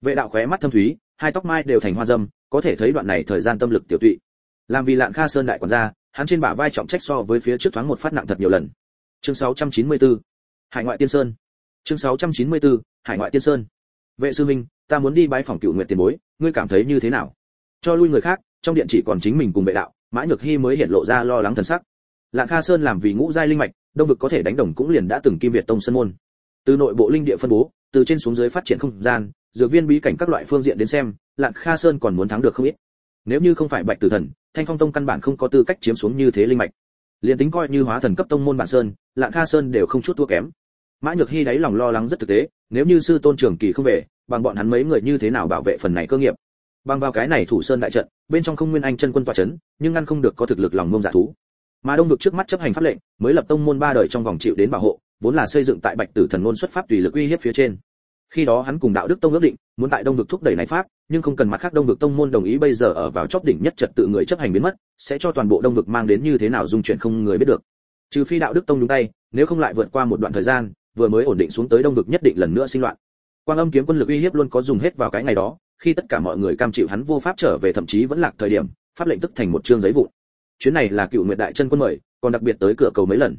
Vệ đạo khóe mắt thâm thúy, hai tóc mai đều thành hoa dâm, có thể thấy đoạn này thời gian tâm lực tiểu tụy làm vì lạng kha sơn đại quản gia, hắn trên bả vai trọng trách so với phía trước thoáng một phát nặng thật nhiều lần. Chương 694 hải ngoại tiên sơn. Chương 694 hải ngoại tiên sơn. Vệ sư minh ta muốn đi bái phòng cựu nguyện tiền bối, ngươi cảm thấy như thế nào? Cho lui người khác, trong điện chỉ còn chính mình cùng vệ đạo, mã nhược hy mới hiện lộ ra lo lắng thần sắc. Lạng kha sơn làm vì ngũ giai linh mạch, đông vực có thể đánh đồng cũng liền đã từng kim việt tông sân môn. Từ nội bộ linh địa phân bố, từ trên xuống dưới phát triển không gian, dược viên bí cảnh các loại phương diện đến xem lạng kha sơn còn muốn thắng được không ít nếu như không phải bạch tử thần, thanh phong tông căn bản không có tư cách chiếm xuống như thế linh mạch. Liền tính coi như hóa thần cấp tông môn bản sơn, lạng kha sơn đều không chút thua kém. Mã nhược hy đáy lòng lo lắng rất thực tế, nếu như sư tôn trưởng kỳ không về, bằng bọn hắn mấy người như thế nào bảo vệ phần này cơ nghiệp? Bằng vào cái này thủ sơn đại trận, bên trong không nguyên anh chân quân tọa chấn, nhưng ngăn không được có thực lực lòng ngông giả thú. Mà đông vực trước mắt chấp hành pháp lệnh, mới lập tông môn ba đời trong vòng chịu đến bảo hộ, vốn là xây dựng tại bạch tử thần ngôn xuất pháp tùy lực uy hiếp phía trên khi đó hắn cùng đạo đức tông ước định, muốn tại đông vực thúc đẩy này pháp, nhưng không cần mặt khác đông vực tông môn đồng ý bây giờ ở vào chóp đỉnh nhất trật tự người chấp hành biến mất, sẽ cho toàn bộ đông vực mang đến như thế nào dung chuyển không người biết được. Trừ phi đạo đức tông nhúng tay, nếu không lại vượt qua một đoạn thời gian, vừa mới ổn định xuống tới đông vực nhất định lần nữa sinh loạn. Quang âm kiếm quân lực uy hiếp luôn có dùng hết vào cái ngày đó, khi tất cả mọi người cam chịu hắn vô pháp trở về thậm chí vẫn lạc thời điểm, pháp lệnh tức thành một chương giấy vụn. Chuyến này là cựu nguyệt đại chân quân mời, còn đặc biệt tới cửa cầu mấy lần.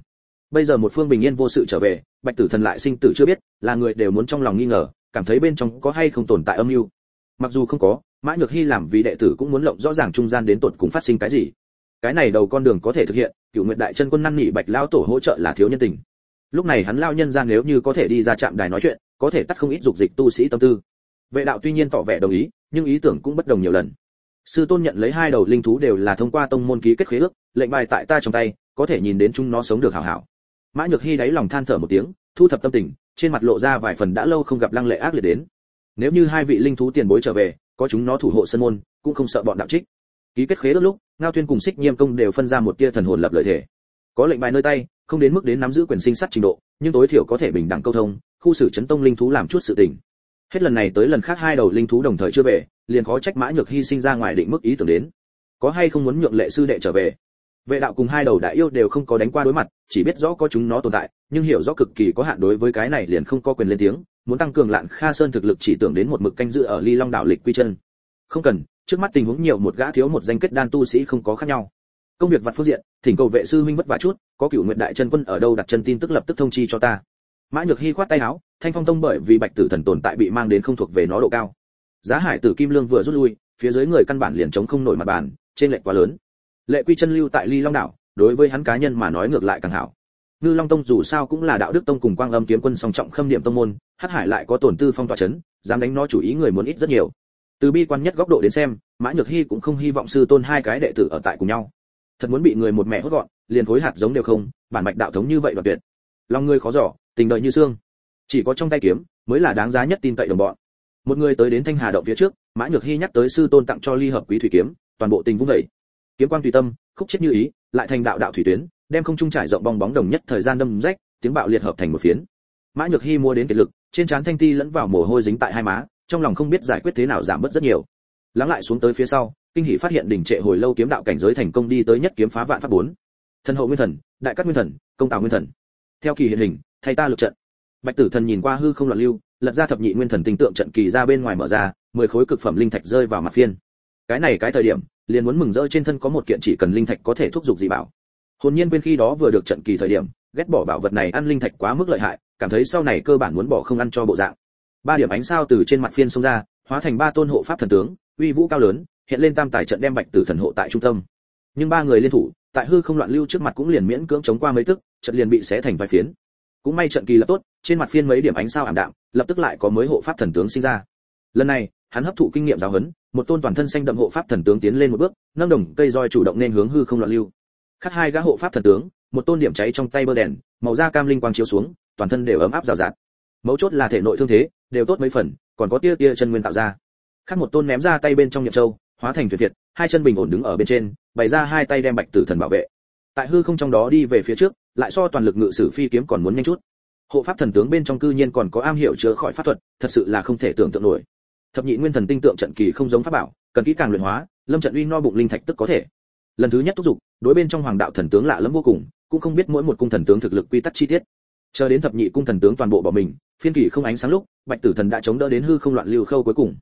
Bây giờ một phương bình yên vô sự trở về bạch tử thần lại sinh tử chưa biết, là người đều muốn trong lòng nghi ngờ, cảm thấy bên trong có hay không tồn tại âm mưu. Mặc dù không có, mã nhược hy làm vì đệ tử cũng muốn lộng rõ ràng trung gian đến tột cùng phát sinh cái gì. Cái này đầu con đường có thể thực hiện cựu nguyệt đại chân quân năn nỉ bạch lao tổ hỗ trợ là thiếu nhân tình. Lúc này hắn lao nhân ra nếu như có thể đi ra trạm đài nói chuyện, có thể tắt không ít dục dịch tu sĩ tâm tư. Vệ đạo tuy nhiên tỏ vẻ đồng ý, nhưng ý tưởng cũng bất đồng nhiều lần. Sư tôn nhận lấy hai đầu linh thú đều là thông qua tông môn ký kết khế ước, lệnh bài tại ta trong tay, có thể nhìn đến chúng nó sống được hảo hảo mã nhược hy đáy lòng than thở một tiếng, thu thập tâm tình, trên mặt lộ ra vài phần đã lâu không gặp lăng lệ ác liệt đến. Nếu như hai vị linh thú tiền bối trở về, có chúng nó thủ hộ sân môn, cũng không sợ bọn đạo trích. Ký kết khế ước lúc, ngao tuyên cùng xích nhiêm công đều phân ra một tia thần hồn lập lợi thể. Có lệnh bài nơi tay, không đến mức đến nắm giữ quyền sinh sát trình độ, nhưng tối thiểu có thể bình đẳng câu thông, khu xử chấn tông linh thú làm chút sự tình. Hết lần này tới lần khác hai đầu linh thú đồng thời chưa về, liền khó trách mã nhược hy sinh ra ngoài định mức ý tưởng đến. Có hay không muốn nhượng lệ sư đệ trở về vệ đạo cùng hai đầu đại yêu đều không có đánh qua đối mặt, chỉ biết rõ có chúng nó tồn tại, nhưng hiểu rõ cực kỳ có hạn đối với cái này liền không có quyền lên tiếng, muốn tăng cường lạn kha sơn thực lực chỉ tưởng đến một mực canh giữ ở ly long đảo lịch quy chân. Không cần, trước mắt tình huống nhiều một gã thiếu một danh kết đan tu sĩ không có khác nhau. Công việc vặt phương diện, thỉnh cầu vệ sư huynh vất vả chút, có cửu nguyện đại chân quân ở đâu đặt chân tin tức lập tức thông chi cho ta. Mã nhược hy khoát tay áo, thanh phong tông bởi vì bạch tử thần tồn tại bị mang đến không thuộc về nó độ cao. Giá hải tử kim lương vừa rút lui, phía dưới người căn bản liền chống không nổi mặt bàn trên lệch quá lớn lệ quy chân lưu tại ly long đảo, đối với hắn cá nhân mà nói ngược lại càng hảo. Ngư long tông dù sao cũng là đạo đức tông cùng quang âm kiếm quân song trọng khâm niệm tông môn, hắc hải lại có tổn tư phong tọa chấn, dám đánh nó chủ ý người muốn ít rất nhiều. Từ bi quan nhất góc độ đến xem, mã nhược hy cũng không hy vọng sư tôn hai cái đệ tử ở tại cùng nhau. Thật muốn bị người một mẹ hốt gọn, liền khối hạt giống đều không, bản mạch đạo thống như vậy đoạt tuyệt. Lòng người khó giỏ tình đợi như xương. Chỉ có trong tay kiếm, mới là đáng giá nhất tin cậy đồng bọn. Một người tới đến thanh hà động phía trước, mã nhược hy nhắc tới sư tôn tặng cho ly hợp quý thủy kiếm, toàn bộ tình vung đẩy kiếm quang tùy tâm, khúc chết như ý, lại thành đạo đạo thủy tuyến, đem không trung trải rộng bong bóng đồng nhất thời gian đâm rách, tiếng bạo liệt hợp thành một phiến. Mã nhược hy mua đến kiệt lực, trên trán thanh ti lẫn vào mồ hôi dính tại hai má, trong lòng không biết giải quyết thế nào giảm bớt rất nhiều. Lắng lại xuống tới phía sau, kinh hỷ phát hiện đỉnh trệ hồi lâu kiếm đạo cảnh giới thành công đi tới nhất kiếm phá vạn pháp bốn. Thần hậu nguyên thần, đại cát nguyên thần, công tào nguyên thần. Theo kỳ hiện hình, thay ta lực trận. Bạch tử thần nhìn qua hư không loạn lưu, lật ra thập nhị nguyên thần tinh tượng trận kỳ ra bên ngoài mở ra, mười khối cực phẩm linh thạch rơi vào mặt phiên. Cái này cái thời điểm liền muốn mừng rỡ trên thân có một kiện chỉ cần linh thạch có thể thúc giục dị bảo. Hồn nhiên quên khi đó vừa được trận kỳ thời điểm, ghét bỏ bảo vật này ăn linh thạch quá mức lợi hại, cảm thấy sau này cơ bản muốn bỏ không ăn cho bộ dạng. Ba điểm ánh sao từ trên mặt phiên xông ra, hóa thành ba tôn hộ pháp thần tướng, uy vũ cao lớn, hiện lên tam tài trận đem bạch tử thần hộ tại trung tâm. Nhưng ba người liên thủ, tại hư không loạn lưu trước mặt cũng liền miễn cưỡng chống qua mấy tức, trận liền bị xé thành vài phiến. Cũng may trận kỳ lập tốt, trên mặt phiên mấy điểm ánh sao ảm đạm, lập tức lại có mới hộ pháp thần tướng sinh ra lần này, hắn hấp thụ kinh nghiệm giáo huấn, một tôn toàn thân xanh đậm hộ pháp thần tướng tiến lên một bước, nâng đồng cây roi chủ động nên hướng hư không loạn lưu. Khắc hai gã hộ pháp thần tướng, một tôn điểm cháy trong tay bơ đèn, màu da cam linh quang chiếu xuống, toàn thân đều ấm áp rào rạt. Mấu chốt là thể nội thương thế, đều tốt mấy phần, còn có tia tia chân nguyên tạo ra. Khắc một tôn ném ra tay bên trong nhậm châu, hóa thành tuyệt việt hai chân bình ổn đứng ở bên trên, bày ra hai tay đem bạch tử thần bảo vệ. Tại hư không trong đó đi về phía trước, lại so toàn lực ngự sử phi kiếm còn muốn nhanh chút. Hộ pháp thần tướng bên trong cư nhiên còn có am hiểu chữa khỏi pháp thuật, thật sự là không thể tưởng tượng nổi thập nhị nguyên thần tinh tượng trận kỳ không giống pháp bảo, cần kỹ càng luyện hóa, lâm trận uy no bụng linh thạch tức có thể. Lần thứ nhất thúc giục, đối bên trong hoàng đạo thần tướng lạ lẫm vô cùng, cũng không biết mỗi một cung thần tướng thực lực quy tắc chi tiết. Chờ đến thập nhị cung thần tướng toàn bộ bỏ mình, phiên kỳ không ánh sáng lúc, bạch tử thần đã chống đỡ đến hư không loạn lưu khâu cuối cùng.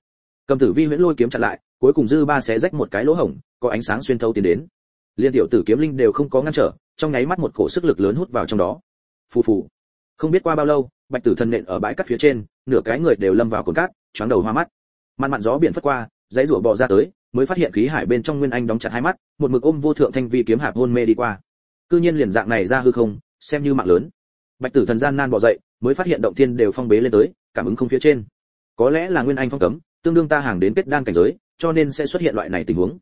Cầm tử vi huyễn lôi kiếm chặn lại, cuối cùng dư ba xé rách một cái lỗ hổng, có ánh sáng xuyên thấu tiến đến. Liên tiểu tử kiếm linh đều không có ngăn trở, trong nháy mắt một cổ sức lực lớn hút vào trong đó. Phù phù. Không biết qua bao lâu, bạch tử thần nện ở bãi cát phía trên, nửa cái người đều lâm vào cồn cát choáng đầu hoa mắt. Mặn mặn gió biển phất qua, dãy rủa bò ra tới, mới phát hiện khí hải bên trong nguyên anh đóng chặt hai mắt, một mực ôm vô thượng thanh vi kiếm hạp hôn mê đi qua. Cư nhiên liền dạng này ra hư không, xem như mạng lớn. Bạch tử thần gian nan bò dậy, mới phát hiện động thiên đều phong bế lên tới, cảm ứng không phía trên. Có lẽ là nguyên anh phong cấm, tương đương ta hàng đến kết đan cảnh giới, cho nên sẽ xuất hiện loại này tình huống.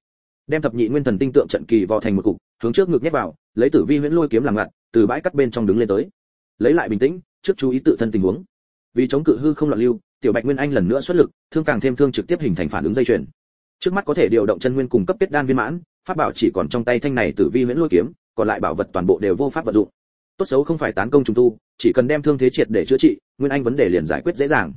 Đem thập nhị nguyên thần tinh tượng trận kỳ vò thành một cục, hướng trước ngực nhét vào, lấy tử vi huyễn lôi kiếm làm ngặt, từ bãi cắt bên trong đứng lên tới. Lấy lại bình tĩnh, trước chú ý tự thân tình huống. Vì chống cự hư không loạn lưu tiểu bạch nguyên anh lần nữa xuất lực, thương càng thêm thương trực tiếp hình thành phản ứng dây chuyền. Trước mắt có thể điều động chân nguyên cùng cấp kết đan viên mãn, pháp bảo chỉ còn trong tay thanh này tử vi huyễn lôi kiếm, còn lại bảo vật toàn bộ đều vô pháp vận dụng. Tốt xấu không phải tán công trùng tu, chỉ cần đem thương thế triệt để chữa trị, nguyên anh vấn đề liền giải quyết dễ dàng.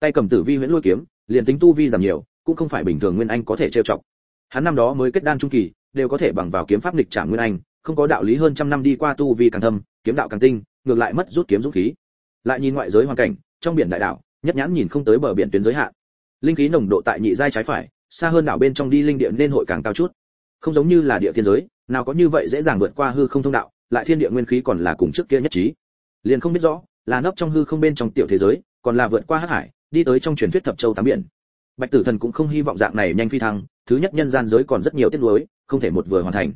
Tay cầm tử vi huyễn lôi kiếm, liền tính tu vi giảm nhiều, cũng không phải bình thường nguyên anh có thể trêu chọc. Hắn năm đó mới kết đan trung kỳ, đều có thể bằng vào kiếm pháp lịch trả nguyên anh, không có đạo lý hơn trăm năm đi qua tu vi càng thâm, kiếm đạo càng tinh, ngược lại mất rút kiếm dũng khí. Lại nhìn ngoại giới hoàn cảnh, trong biển đại đảo nhất nhãn nhìn không tới bờ biển tuyến giới hạn. Linh khí nồng độ tại nhị giai trái phải, xa hơn đảo bên trong đi linh địa nên hội càng cao chút. Không giống như là địa thiên giới, nào có như vậy dễ dàng vượt qua hư không thông đạo, lại thiên địa nguyên khí còn là cùng trước kia nhất trí. Liền không biết rõ, là nấp trong hư không bên trong tiểu thế giới, còn là vượt qua hắc hải, đi tới trong truyền thuyết thập châu tám biển. Bạch tử thần cũng không hy vọng dạng này nhanh phi thăng, thứ nhất nhân gian giới còn rất nhiều tiết lối không thể một vừa hoàn thành.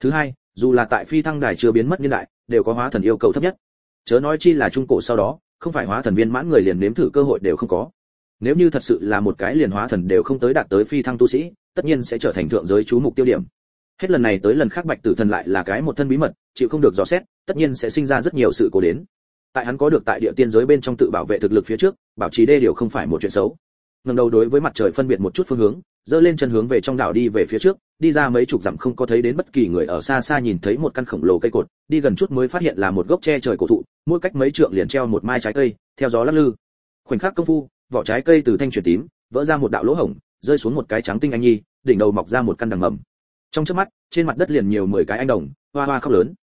Thứ hai, dù là tại phi thăng đài chưa biến mất niên đại, đều có hóa thần yêu cầu thấp nhất. Chớ nói chi là trung cổ sau đó không phải hóa thần viên mãn người liền nếm thử cơ hội đều không có. Nếu như thật sự là một cái liền hóa thần đều không tới đạt tới phi thăng tu sĩ, tất nhiên sẽ trở thành thượng giới chú mục tiêu điểm. Hết lần này tới lần khác bạch tử thần lại là cái một thân bí mật, chịu không được dò xét, tất nhiên sẽ sinh ra rất nhiều sự cố đến. Tại hắn có được tại địa tiên giới bên trong tự bảo vệ thực lực phía trước, bảo trì đê điều không phải một chuyện xấu. Ngẩng đầu đối với mặt trời phân biệt một chút phương hướng dơ lên chân hướng về trong đảo đi về phía trước đi ra mấy chục dặm không có thấy đến bất kỳ người ở xa xa nhìn thấy một căn khổng lồ cây cột, đi gần chút mới phát hiện là một gốc tre trời cổ thụ, mỗi cách mấy trượng liền treo một mai trái cây, theo gió lắc lư. Khoảnh khắc công phu, vỏ trái cây từ thanh chuyển tím, vỡ ra một đạo lỗ hổng, rơi xuống một cái trắng tinh anh nhi, đỉnh đầu mọc ra một căn đằng mầm. Trong chớp mắt, trên mặt đất liền nhiều mười cái anh đồng, hoa hoa khóc lớn.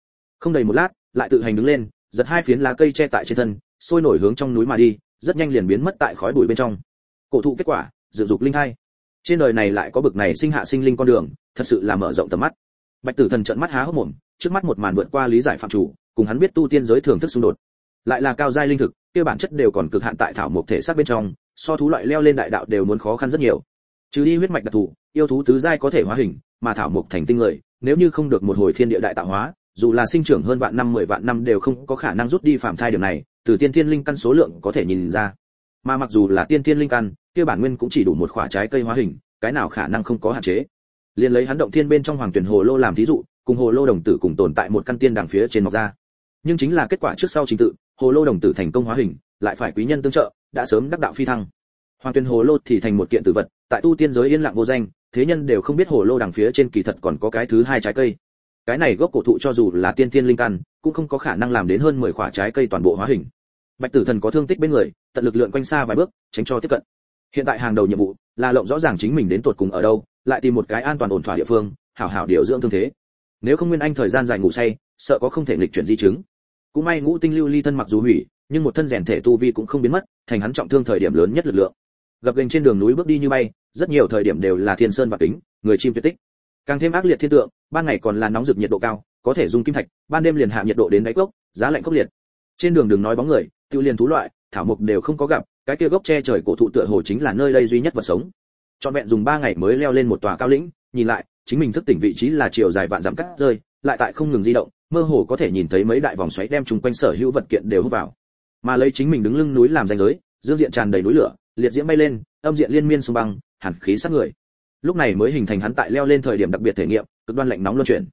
Không đầy một lát, lại tự hành đứng lên, giật hai phiến lá cây che tại trên thân, sôi nổi hướng trong núi mà đi, rất nhanh liền biến mất tại khói bụi bên trong. Cổ thụ kết quả dự dục linh thai trên đời này lại có bực này sinh hạ sinh linh con đường, thật sự là mở rộng tầm mắt. Bạch tử thần trợn mắt há hốc mồm, trước mắt một màn vượt qua lý giải phạm chủ, cùng hắn biết tu tiên giới thưởng thức xung đột. Lại là cao giai linh thực, kia bản chất đều còn cực hạn tại thảo mộc thể xác bên trong, so thú loại leo lên đại đạo đều muốn khó khăn rất nhiều. Trừ đi huyết mạch đặc thù, yêu thú tứ giai có thể hóa hình, mà thảo mộc thành tinh lợi nếu như không được một hồi thiên địa đại tạo hóa, dù là sinh trưởng hơn vạn năm, mười vạn năm đều không có khả năng rút đi phạm thai điểm này, từ tiên thiên linh căn số lượng có thể nhìn ra. Mà mặc dù là tiên thiên linh căn kia bản nguyên cũng chỉ đủ một quả trái cây hóa hình, cái nào khả năng không có hạn chế? Liên lấy hắn động thiên bên trong hoàng tuyển hồ lô làm thí dụ, cùng hồ lô đồng tử cùng tồn tại một căn tiên đằng phía trên mọc ra. Nhưng chính là kết quả trước sau trình tự, hồ lô đồng tử thành công hóa hình, lại phải quý nhân tương trợ, đã sớm đắc đạo phi thăng. Hoàng tuyển hồ lô thì thành một kiện tử vật, tại tu tiên giới yên lặng vô danh, thế nhân đều không biết hồ lô đằng phía trên kỳ thật còn có cái thứ hai trái cây. Cái này gốc cổ thụ cho dù là tiên tiên linh căn, cũng không có khả năng làm đến hơn 10 quả trái cây toàn bộ hóa hình. Bạch tử thần có thương tích bên người, tận lực lượn quanh xa vài bước, tránh cho tiếp cận hiện tại hàng đầu nhiệm vụ là lộng rõ ràng chính mình đến tột cùng ở đâu, lại tìm một cái an toàn ổn thỏa địa phương, hảo hảo điều dưỡng thương thế. Nếu không nguyên anh thời gian dài ngủ say, sợ có không thể nghịch chuyển di chứng. Cũng may ngũ tinh lưu ly thân mặc dù hủy, nhưng một thân rèn thể tu vi cũng không biến mất, thành hắn trọng thương thời điểm lớn nhất lực lượng. Gặp gành trên đường núi bước đi như bay, rất nhiều thời điểm đều là thiên sơn và kính, người chim tuyệt tích. Càng thêm ác liệt thiên tượng, ban ngày còn là nóng rực nhiệt độ cao, có thể dùng kim thạch, ban đêm liền hạ nhiệt độ đến đáy cốc, giá lạnh khốc liệt. Trên đường đừng nói bóng người tiêu liền thú loại, thảo mục đều không có gặp cái kia gốc che trời cổ thụ tựa hồ chính là nơi đây duy nhất vật sống. Trọn vẹn dùng ba ngày mới leo lên một tòa cao lĩnh, nhìn lại, chính mình thức tỉnh vị trí là chiều dài vạn dặm cắt rơi, lại tại không ngừng di động, mơ hồ có thể nhìn thấy mấy đại vòng xoáy đem chung quanh sở hữu vật kiện đều hút vào. Mà lấy chính mình đứng lưng núi làm ranh giới, dương diện tràn đầy núi lửa, liệt diễm bay lên, âm diện liên miên xung băng hàn khí sát người. Lúc này mới hình thành hắn tại leo lên thời điểm đặc biệt thể nghiệm, cực đoan lạnh nóng luân chuyển.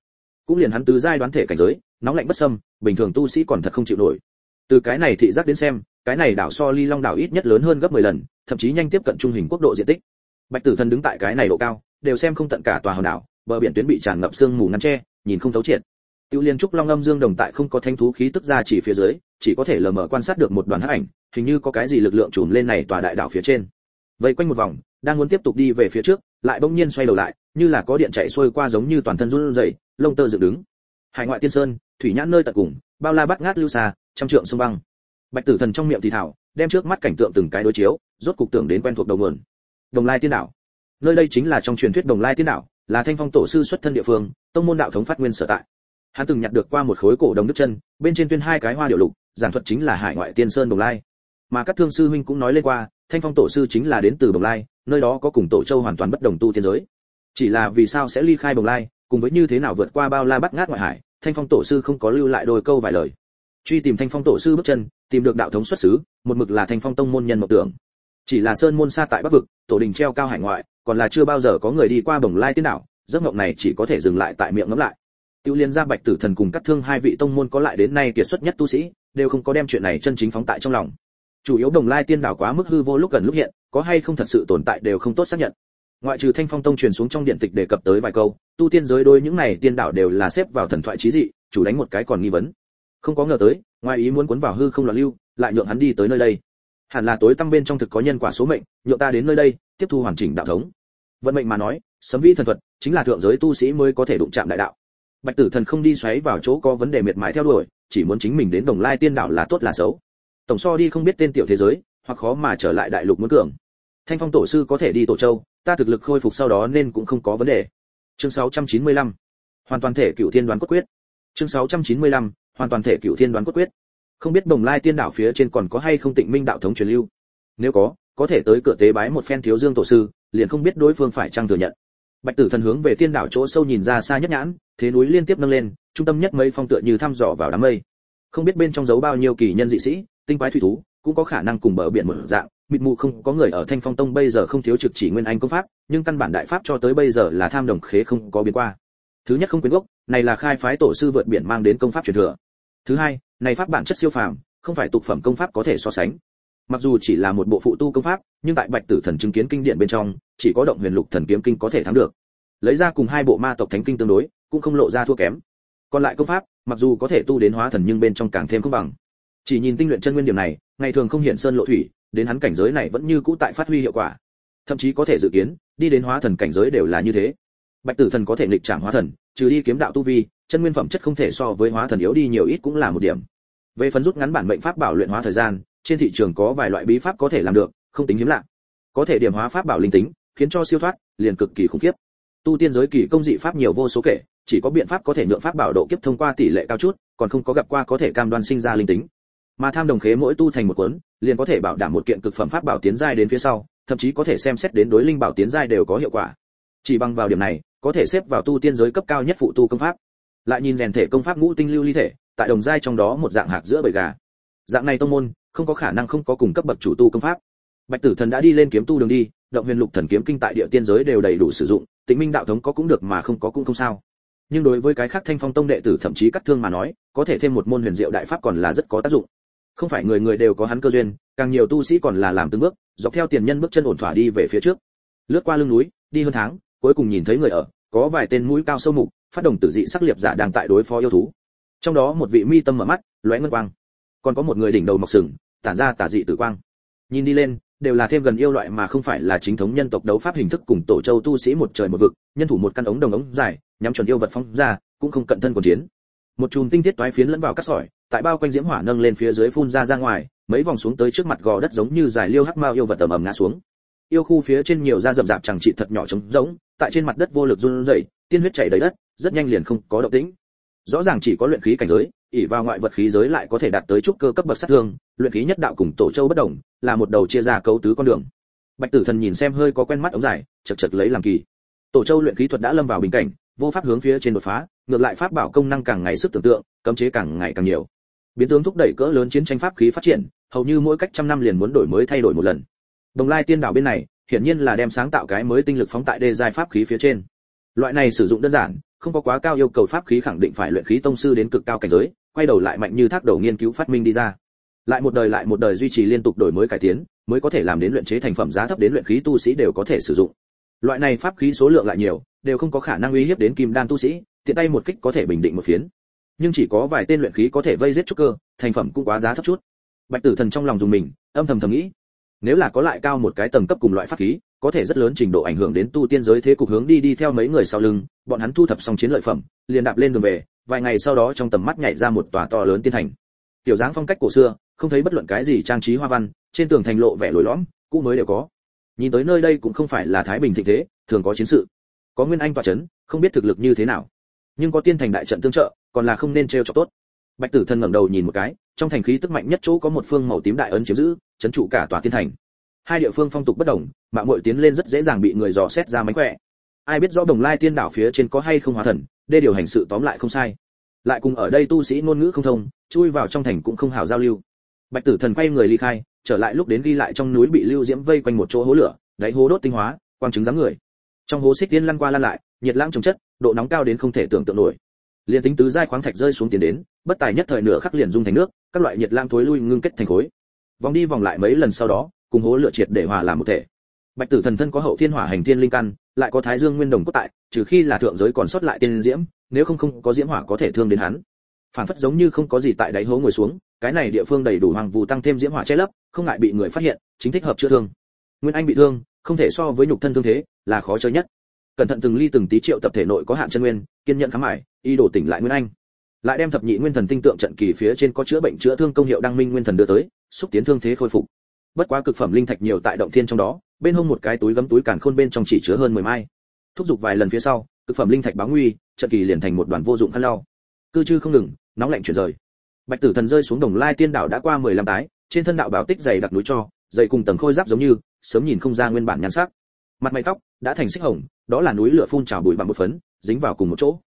Cũng liền hắn từ giai đoán thể cảnh giới, nóng lạnh bất xâm, bình thường tu sĩ còn thật không chịu nổi. Từ cái này thị giác đến xem cái này đảo so ly long đảo ít nhất lớn hơn gấp 10 lần, thậm chí nhanh tiếp cận trung hình quốc độ diện tích. Bạch tử thần đứng tại cái này độ cao, đều xem không tận cả tòa hòn đảo, bờ biển tuyến bị tràn ngập sương mù ngăn che, nhìn không thấu triệt. Tiêu liên trúc long âm dương đồng tại không có thanh thú khí tức ra chỉ phía dưới, chỉ có thể lờ mờ quan sát được một đoàn hắc ảnh, hình như có cái gì lực lượng trùm lên này tòa đại đảo phía trên. Vây quanh một vòng, đang muốn tiếp tục đi về phía trước, lại bỗng nhiên xoay đầu lại, như là có điện chạy xuôi qua giống như toàn thân run rẩy, lông tơ dựng đứng. Hải ngoại tiên sơn, thủy nhãn nơi tận cùng, bao la bắt ngát lưu xa, trăm trượng sông băng bạch tử thần trong miệng thì thảo, đem trước mắt cảnh tượng từng cái đối chiếu, rốt cục tưởng đến quen thuộc đầu nguồn. Đồng lai tiên đảo. Nơi đây chính là trong truyền thuyết đồng lai tiên đảo, là thanh phong tổ sư xuất thân địa phương, tông môn đạo thống phát nguyên sở tại. Hắn từng nhặt được qua một khối cổ đồng đức chân, bên trên tuyên hai cái hoa điệu lục giảng thuật chính là hải ngoại tiên sơn đồng lai. Mà các thương sư huynh cũng nói lên qua, thanh phong tổ sư chính là đến từ đồng lai, nơi đó có cùng tổ châu hoàn toàn bất đồng tu tiên giới. Chỉ là vì sao sẽ ly khai đồng lai, cùng với như thế nào vượt qua bao la bắt ngát ngoại hải, thanh phong tổ sư không có lưu lại đôi câu vài lời truy tìm thanh phong tổ sư bước chân, tìm được đạo thống xuất xứ, một mực là thanh phong tông môn nhân mộng tưởng. Chỉ là sơn môn xa tại bắc vực, tổ đình treo cao hải ngoại, còn là chưa bao giờ có người đi qua bồng lai tiên đảo, giấc mộng này chỉ có thể dừng lại tại miệng ngẫm lại. Tiêu liên gia bạch tử thần cùng cắt thương hai vị tông môn có lại đến nay kiệt xuất nhất tu sĩ, đều không có đem chuyện này chân chính phóng tại trong lòng. Chủ yếu đồng lai tiên đảo quá mức hư vô lúc gần lúc hiện, có hay không thật sự tồn tại đều không tốt xác nhận. Ngoại trừ thanh phong tông truyền xuống trong điện tịch đề cập tới vài câu, tu tiên giới đôi những này tiên đảo đều là xếp vào thần thoại trí dị, chủ đánh một cái còn nghi vấn không có ngờ tới, ngoài ý muốn cuốn vào hư không loạn lưu, lại nhượng hắn đi tới nơi đây. Hẳn là tối tăm bên trong thực có nhân quả số mệnh, nhượng ta đến nơi đây, tiếp thu hoàn chỉnh đạo thống. Vận mệnh mà nói, sấm vĩ thần thuật chính là thượng giới tu sĩ mới có thể đụng chạm đại đạo. Bạch tử thần không đi xoáy vào chỗ có vấn đề miệt mài theo đuổi, chỉ muốn chính mình đến đồng lai tiên đảo là tốt là xấu. Tổng so đi không biết tên tiểu thế giới, hoặc khó mà trở lại đại lục muốn cường. Thanh phong tổ sư có thể đi tổ châu, ta thực lực khôi phục sau đó nên cũng không có vấn đề. Chương 695 hoàn toàn thể cựu thiên đoán cốt quyết. Chương 695 hoàn toàn thể cựu thiên đoán cốt quyết. Không biết đồng lai tiên đảo phía trên còn có hay không tịnh minh đạo thống truyền lưu. Nếu có có thể tới cửa tế bái một phen thiếu dương tổ sư, liền không biết đối phương phải chăng thừa nhận. Bạch tử thần hướng về tiên đảo chỗ sâu nhìn ra xa nhất nhãn, thế núi liên tiếp nâng lên, trung tâm nhất mây phong tựa như thăm dò vào đám mây. Không biết bên trong giấu bao nhiêu kỳ nhân dị sĩ, tinh quái thủy thú, cũng có khả năng cùng bờ biển mở dạng, mịt mù không có người ở thanh phong tông bây giờ không thiếu trực chỉ nguyên anh công pháp, nhưng căn bản đại pháp cho tới bây giờ là tham đồng khế không có biến qua thứ nhất không quyến gốc, này là khai phái tổ sư vượt biển mang đến công pháp truyền thừa. Thứ hai, này pháp bản chất siêu phàm, không phải tục phẩm công pháp có thể so sánh. Mặc dù chỉ là một bộ phụ tu công pháp, nhưng tại bạch tử thần chứng kiến kinh điển bên trong, chỉ có động huyền lục thần kiếm kinh có thể thắng được. Lấy ra cùng hai bộ ma tộc thánh kinh tương đối, cũng không lộ ra thua kém. Còn lại công pháp, mặc dù có thể tu đến hóa thần nhưng bên trong càng thêm không bằng. Chỉ nhìn tinh luyện chân nguyên điểm này, ngày thường không hiện sơn lộ thủy, đến hắn cảnh giới này vẫn như cũ tại phát huy hiệu quả. Thậm chí có thể dự kiến, đi đến hóa thần cảnh giới đều là như thế bạch tử thần có thể nghịch trảm hóa thần, trừ đi kiếm đạo tu vi, chân nguyên phẩm chất không thể so với hóa thần yếu đi nhiều ít cũng là một điểm. Về phần rút ngắn bản mệnh pháp bảo luyện hóa thời gian, trên thị trường có vài loại bí pháp có thể làm được, không tính hiếm lạ. Có thể điểm hóa pháp bảo linh tính, khiến cho siêu thoát, liền cực kỳ khủng khiếp. Tu tiên giới kỳ công dị pháp nhiều vô số kể, chỉ có biện pháp có thể nhượng pháp bảo độ kiếp thông qua tỷ lệ cao chút, còn không có gặp qua có thể cam đoan sinh ra linh tính. Mà tham đồng khế mỗi tu thành một cuốn, liền có thể bảo đảm một kiện cực phẩm pháp bảo tiến giai đến phía sau, thậm chí có thể xem xét đến đối linh bảo tiến giai đều có hiệu quả. Chỉ bằng vào điểm này có thể xếp vào tu tiên giới cấp cao nhất phụ tu công pháp. Lại nhìn rèn thể công pháp ngũ tinh lưu ly thể, tại đồng giai trong đó một dạng hạt giữa bầy gà. Dạng này tông môn, không có khả năng không có cùng cấp bậc chủ tu công pháp. Bạch tử thần đã đi lên kiếm tu đường đi, động huyền lục thần kiếm kinh tại địa tiên giới đều đầy đủ sử dụng, tịnh minh đạo thống có cũng được mà không có cũng không sao. Nhưng đối với cái khác thanh phong tông đệ tử thậm chí cắt thương mà nói, có thể thêm một môn huyền diệu đại pháp còn là rất có tác dụng. Không phải người người đều có hắn cơ duyên, càng nhiều tu sĩ còn là làm từng bước, dọc theo tiền nhân bước chân ổn thỏa đi về phía trước. Lướt qua lưng núi, đi hơn tháng cuối cùng nhìn thấy người ở, có vài tên mũi cao sâu mục, phát động tử dị sắc liệp giả đang tại đối phó yêu thú. Trong đó một vị mi tâm mở mắt, lóe ngân quang. Còn có một người đỉnh đầu mọc sừng, tản ra tả dị tử quang. Nhìn đi lên, đều là thêm gần yêu loại mà không phải là chính thống nhân tộc đấu pháp hình thức cùng tổ châu tu sĩ một trời một vực, nhân thủ một căn ống đồng ống dài, nhắm chuẩn yêu vật phóng ra, cũng không cận thân của chiến. Một chùm tinh thiết toái phiến lẫn vào cắt sỏi, tại bao quanh diễm hỏa nâng lên phía dưới phun ra ra ngoài, mấy vòng xuống tới trước mặt gò đất giống như dài liêu hắc mao yêu vật tầm ầm ngã xuống yêu khu phía trên nhiều da rậm rạp chẳng trị thật nhỏ trống rỗng, tại trên mặt đất vô lực run rẩy, tiên huyết chảy đầy đất, rất nhanh liền không có động tĩnh. Rõ ràng chỉ có luyện khí cảnh giới, ỷ vào ngoại vật khí giới lại có thể đạt tới trúc cơ cấp bậc sát thương, luyện khí nhất đạo cùng tổ châu bất đồng, là một đầu chia ra cấu tứ con đường. Bạch tử thần nhìn xem hơi có quen mắt ống dài, chật chật lấy làm kỳ. Tổ châu luyện khí thuật đã lâm vào bình cảnh, vô pháp hướng phía trên đột phá, ngược lại pháp bảo công năng càng ngày sức tưởng tượng, cấm chế càng ngày càng nhiều. Biến tướng thúc đẩy cỡ lớn chiến tranh pháp khí phát triển, hầu như mỗi cách trăm năm liền muốn đổi mới thay đổi một lần đồng lai tiên đảo bên này, hiển nhiên là đem sáng tạo cái mới tinh lực phóng tại đề giai pháp khí phía trên. Loại này sử dụng đơn giản, không có quá cao yêu cầu pháp khí khẳng định phải luyện khí tông sư đến cực cao cảnh giới, quay đầu lại mạnh như thác đầu nghiên cứu phát minh đi ra. Lại một đời lại một đời duy trì liên tục đổi mới cải tiến, mới có thể làm đến luyện chế thành phẩm giá thấp đến luyện khí tu sĩ đều có thể sử dụng. Loại này pháp khí số lượng lại nhiều, đều không có khả năng uy hiếp đến kim đan tu sĩ, tiện tay một kích có thể bình định một phiến. Nhưng chỉ có vài tên luyện khí có thể vây giết trúc cơ, thành phẩm cũng quá giá thấp chút. Bạch tử thần trong lòng dùng mình, âm thầm thầm nghĩ nếu là có lại cao một cái tầng cấp cùng loại pháp khí, có thể rất lớn trình độ ảnh hưởng đến tu tiên giới thế cục hướng đi đi theo mấy người sau lưng, bọn hắn thu thập xong chiến lợi phẩm, liền đạp lên đường về, vài ngày sau đó trong tầm mắt nhảy ra một tòa to lớn tiên thành. Tiểu dáng phong cách cổ xưa, không thấy bất luận cái gì trang trí hoa văn, trên tường thành lộ vẻ lồi lõm, cũ mới đều có. Nhìn tới nơi đây cũng không phải là thái bình thịnh thế, thường có chiến sự. Có nguyên anh tọa chấn, không biết thực lực như thế nào. Nhưng có tiên thành đại trận tương trợ, còn là không nên trêu cho tốt. Bạch tử thần ngẩng đầu nhìn một cái trong thành khí tức mạnh nhất chỗ có một phương màu tím đại ấn chiếm giữ, chấn trụ cả tòa tiên thành. Hai địa phương phong tục bất đồng mạng muội tiến lên rất dễ dàng bị người dò xét ra mánh khỏe. Ai biết rõ đồng lai tiên đảo phía trên có hay không hóa thần, đê điều hành sự tóm lại không sai. Lại cùng ở đây tu sĩ ngôn ngữ không thông, chui vào trong thành cũng không hào giao lưu. Bạch tử thần quay người ly khai, trở lại lúc đến ghi lại trong núi bị lưu diễm vây quanh một chỗ hố lửa, đáy hố đốt tinh hóa, quang chứng dáng người. Trong hố xích tiên lăn qua lăn lại, nhiệt lãng trồng chất, độ nóng cao đến không thể tưởng tượng nổi. Liền tính tứ giai khoáng thạch rơi xuống tiền đến bất tài nhất thời nửa khắc liền dung thành nước, các loại nhiệt lang thối lui ngưng kết thành khối. Vòng đi vòng lại mấy lần sau đó, cùng hố lửa triệt để hòa làm một thể. Bạch tử thần thân có hậu thiên hỏa hành thiên linh căn, lại có thái dương nguyên đồng cốt tại, trừ khi là thượng giới còn sót lại tiên diễm, nếu không không có diễm hỏa có thể thương đến hắn. Phản phất giống như không có gì tại đáy hố ngồi xuống, cái này địa phương đầy đủ hoàng vụ tăng thêm diễm hỏa che lấp, không ngại bị người phát hiện, chính thích hợp chữa thương. Nguyên anh bị thương, không thể so với nhục thân thương thế, là khó chơi nhất. Cẩn thận từng ly từng tí triệu tập thể nội có hạn chân nguyên, kiên nhẫn khám hải y đổ tỉnh lại nguyên anh lại đem thập nhị nguyên thần tinh tượng trận kỳ phía trên có chữa bệnh chữa thương công hiệu đăng minh nguyên thần đưa tới, xúc tiến thương thế khôi phục. Bất quá cực phẩm linh thạch nhiều tại động thiên trong đó, bên hông một cái túi gấm túi càn khôn bên trong chỉ chứa hơn mười mai. Thúc giục vài lần phía sau, cực phẩm linh thạch báo nguy, trận kỳ liền thành một đoàn vô dụng khăn lau. Cư chư không ngừng, nóng lạnh chuyển rời. Bạch tử thần rơi xuống đồng lai tiên đảo đã qua mười lăm tái trên thân đạo báo tích dày đặc núi cho, dày cùng tầng khôi giáp giống như, sớm nhìn không ra nguyên bản nhan sắc. Mặt mày tóc đã thành xích hồng, đó là núi lửa phun trào bụi bằng một phấn, dính vào cùng một chỗ.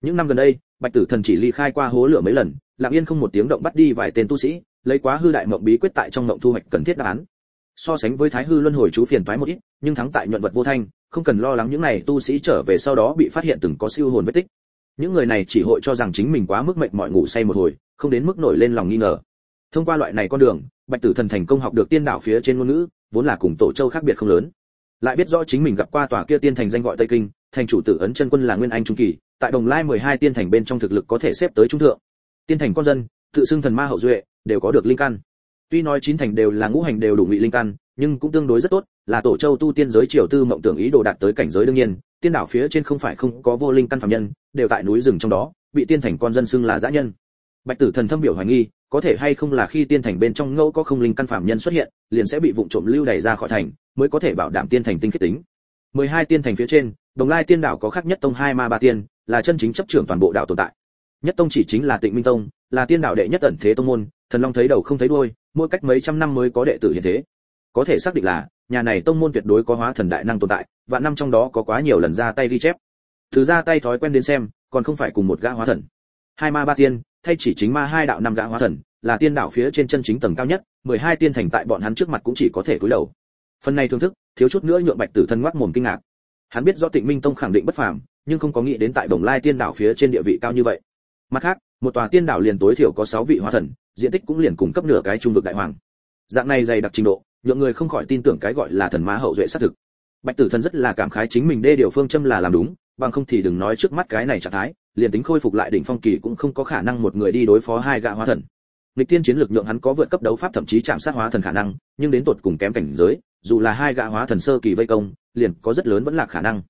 Những năm gần đây bạch tử thần chỉ ly khai qua hố lửa mấy lần, lặng yên không một tiếng động bắt đi vài tên tu sĩ, lấy quá hư đại mộng bí quyết tại trong mộng thu hoạch cần thiết đáp án. So sánh với thái hư luân hồi chú phiền toái một ít, nhưng thắng tại nhuận vật vô thanh, không cần lo lắng những này tu sĩ trở về sau đó bị phát hiện từng có siêu hồn vết tích. Những người này chỉ hội cho rằng chính mình quá mức mệnh mọi ngủ say một hồi, không đến mức nổi lên lòng nghi ngờ. Thông qua loại này con đường, bạch tử thần thành công học được tiên đạo phía trên ngôn ngữ, vốn là cùng tổ châu khác biệt không lớn. Lại biết rõ chính mình gặp qua tòa kia tiên thành danh gọi tây kinh thành chủ tử ấn chân quân là nguyên anh trung kỳ, tại đồng lai 12 tiên thành bên trong thực lực có thể xếp tới trung thượng. Tiên thành con dân, tự xưng thần ma hậu duệ, đều có được linh căn. Tuy nói chín thành đều là ngũ hành đều đủ ngụy linh căn, nhưng cũng tương đối rất tốt, là tổ châu tu tiên giới triều tư mộng tưởng ý đồ đạt tới cảnh giới đương nhiên, tiên đảo phía trên không phải không có vô linh căn phạm nhân, đều tại núi rừng trong đó, bị tiên thành con dân xưng là dã nhân. Bạch tử thần thâm biểu hoài nghi, có thể hay không là khi tiên thành bên trong ngẫu có không linh căn phạm nhân xuất hiện, liền sẽ bị vụng trộm lưu đày ra khỏi thành, mới có thể bảo đảm tiên thành tinh khiết tính. 12 tiên thành phía trên đồng lai tiên Đạo có khác nhất tông hai ma ba tiên, là chân chính chấp trưởng toàn bộ đạo tồn tại. Nhất tông chỉ chính là tịnh minh tông, là tiên đạo đệ nhất ẩn thế tông môn, thần long thấy đầu không thấy đuôi, mỗi cách mấy trăm năm mới có đệ tử hiện thế. Có thể xác định là, nhà này tông môn tuyệt đối có hóa thần đại năng tồn tại và năm trong đó có quá nhiều lần ra tay ghi chép. Thứ ra tay thói quen đến xem, còn không phải cùng một gã hóa thần. Hai ma ba tiên, thay chỉ chính ma hai đạo năm gã hóa thần, là tiên đạo phía trên chân chính tầng cao nhất, mười hai tiên thành tại bọn hắn trước mặt cũng chỉ có thể cúi đầu. Phần này thưởng thức, thiếu chút nữa nhượng bạch tử thân ngoác mồm kinh ngạc hắn biết do tịnh minh tông khẳng định bất phàm, nhưng không có nghĩ đến tại đồng lai tiên đảo phía trên địa vị cao như vậy. Mặt khác, một tòa tiên đảo liền tối thiểu có 6 vị hóa thần, diện tích cũng liền cung cấp nửa cái trung vực đại hoàng. Dạng này dày đặc trình độ, nhượng người không khỏi tin tưởng cái gọi là thần má hậu duệ xác thực. Bạch tử thần rất là cảm khái chính mình đê điều phương châm là làm đúng, bằng không thì đừng nói trước mắt cái này trạng thái, liền tính khôi phục lại đỉnh phong kỳ cũng không có khả năng một người đi đối phó hai gã hóa thần. Lịch tiên chiến lược nhượng hắn có vượt cấp đấu pháp thậm chí chạm sát hóa thần khả năng, nhưng đến tột cùng kém cảnh giới dù là hai gã hóa thần sơ kỳ vây công, liền có rất lớn vẫn là khả năng.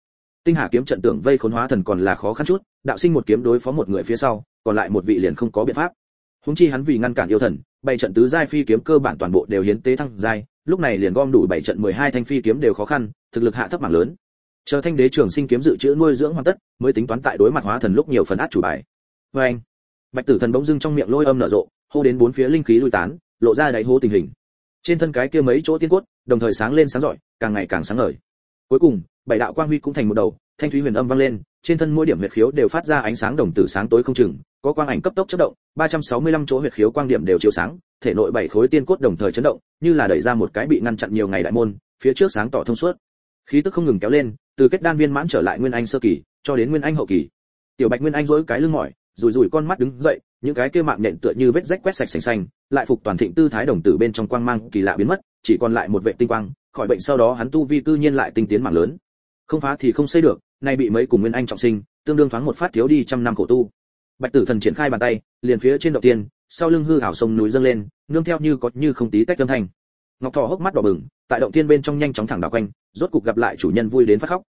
Tinh hà kiếm trận tưởng vây khốn hóa thần còn là khó khăn chút, đạo sinh một kiếm đối phó một người phía sau, còn lại một vị liền không có biện pháp. Húng chi hắn vì ngăn cản yêu thần, bảy trận tứ giai phi kiếm cơ bản toàn bộ đều hiến tế thăng giai, lúc này liền gom đủ bảy trận 12 thanh phi kiếm đều khó khăn, thực lực hạ thấp mảng lớn. Chờ thanh đế trưởng sinh kiếm dự trữ nuôi dưỡng hoàn tất, mới tính toán tại đối mặt hóa thần lúc nhiều phần át chủ bài. Vê bạch tử thần bỗng dưng trong miệng lôi âm nở rộ, hô đến bốn phía linh khí lui tán, lộ ra đáy hố tình hình trên thân cái kia mấy chỗ tiên cốt, đồng thời sáng lên sáng rọi, càng ngày càng sáng ngời. Cuối cùng, bảy đạo quang huy cũng thành một đầu, thanh thúy huyền âm vang lên, trên thân mỗi điểm huyệt khiếu đều phát ra ánh sáng đồng tử sáng tối không chừng, có quang ảnh cấp tốc chớp động 365 chỗ huyệt khiếu quang điểm đều chiếu sáng, thể nội bảy khối tiên cốt đồng thời chấn động, như là đẩy ra một cái bị ngăn chặn nhiều ngày đại môn, phía trước sáng tỏ thông suốt. Khí tức không ngừng kéo lên, từ kết đan viên mãn trở lại nguyên anh sơ kỳ, cho đến nguyên anh hậu kỳ. Tiểu bạch nguyên anh dỗi cái lưng mỏi, rủi rủi con mắt đứng dậy những cái kia mạng nện tựa như vết rách quét sạch sành xanh, lại phục toàn thịnh tư thái đồng tử bên trong quang mang kỳ lạ biến mất, chỉ còn lại một vệ tinh quang, khỏi bệnh sau đó hắn tu vi cư nhiên lại tinh tiến mạng lớn. Không phá thì không xây được, nay bị mấy cùng nguyên anh trọng sinh, tương đương thoáng một phát thiếu đi trăm năm khổ tu. Bạch tử thần triển khai bàn tay, liền phía trên đầu tiên, sau lưng hư ảo sông núi dâng lên, nương theo như có như không tí tách âm thanh. Ngọc thọ hốc mắt đỏ bừng, tại động tiên bên trong nhanh chóng thẳng đảo quanh, rốt cục gặp lại chủ nhân vui đến phát khóc.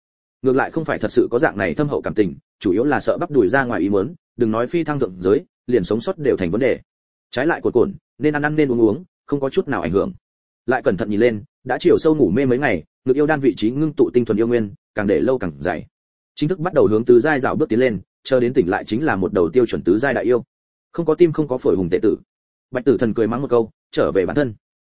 Ngược lại không phải thật sự có dạng này thâm hậu cảm tình, chủ yếu là sợ bắp đuổi ra ngoài ý muốn, đừng nói phi thăng thượng giới liền sống sót đều thành vấn đề. Trái lại cột cồn nên ăn ăn nên uống uống, không có chút nào ảnh hưởng. Lại cẩn thận nhìn lên, đã chiều sâu ngủ mê mấy ngày, ngực yêu đan vị trí ngưng tụ tinh thuần yêu nguyên, càng để lâu càng dày. Chính thức bắt đầu hướng tứ giai dạo bước tiến lên, chờ đến tỉnh lại chính là một đầu tiêu chuẩn tứ giai đại yêu. Không có tim không có phổi hùng tệ tử. Bạch tử thần cười mắng một câu, trở về bản thân.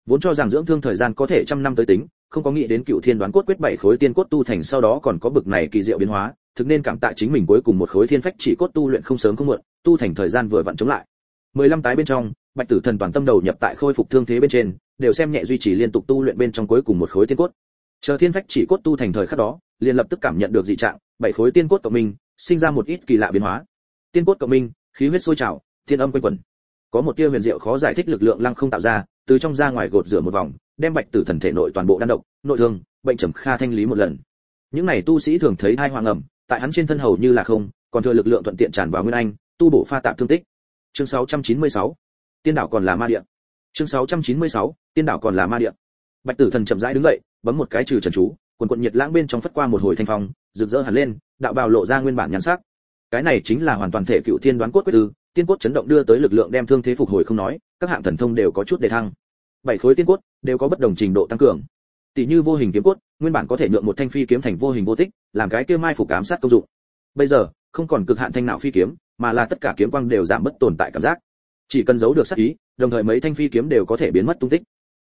Vốn cho rằng dưỡng thương thời gian có thể trăm năm tới tính, không có nghĩ đến cựu thiên đoán cốt quyết bảy khối tiên cốt tu thành sau đó còn có bực này kỳ diệu biến hóa, thực nên cảm tạ chính mình cuối cùng một khối thiên phách chỉ cốt tu luyện không sớm không muộn tu thành thời gian vừa vặn chống lại. Mười lăm tái bên trong, bạch tử thần toàn tâm đầu nhập tại khôi phục thương thế bên trên, đều xem nhẹ duy trì liên tục tu luyện bên trong cuối cùng một khối tiên cốt. Chờ thiên phách chỉ cốt tu thành thời khắc đó, liền lập tức cảm nhận được dị trạng, bảy khối tiên cốt của mình sinh ra một ít kỳ lạ biến hóa. Tiên cốt của mình khí huyết sôi trào, thiên âm quanh quẩn. Có một tia huyền diệu khó giải thích lực lượng lăng không tạo ra, từ trong ra ngoài gột rửa một vòng, đem bạch tử thần thể nội toàn bộ đan độc, nội thương, bệnh trầm kha thanh lý một lần. Những này tu sĩ thường thấy hai hoàng ẩm tại hắn trên thân hầu như là không, còn thừa lực lượng thuận tiện tràn vào nguyên anh tu bổ pha tạp thương tích. Chương 696 tiên đảo còn là ma địa. Chương 696 tiên đảo còn là ma địa. Bạch tử thần chậm rãi đứng dậy, bấm một cái trừ trần chú, quần quần nhiệt lãng bên trong phất qua một hồi thanh phong, rực rỡ hẳn lên, đạo bào lộ ra nguyên bản nhắn sắc. Cái này chính là hoàn toàn thể cựu thiên đoán cốt quyết tư tiên cốt chấn động đưa tới lực lượng đem thương thế phục hồi không nói, các hạng thần thông đều có chút đề thăng. Bảy khối tiên cốt đều có bất đồng trình độ tăng cường. Tỷ như vô hình kiếm cốt, nguyên bản có thể nhượng một thanh phi kiếm thành vô hình vô tích, làm cái kia mai phục ám sát công dụng. Bây giờ, không còn cực hạn thanh nào phi kiếm mà là tất cả kiếm quang đều giảm mất tồn tại cảm giác. Chỉ cần giấu được sát ý, đồng thời mấy thanh phi kiếm đều có thể biến mất tung tích.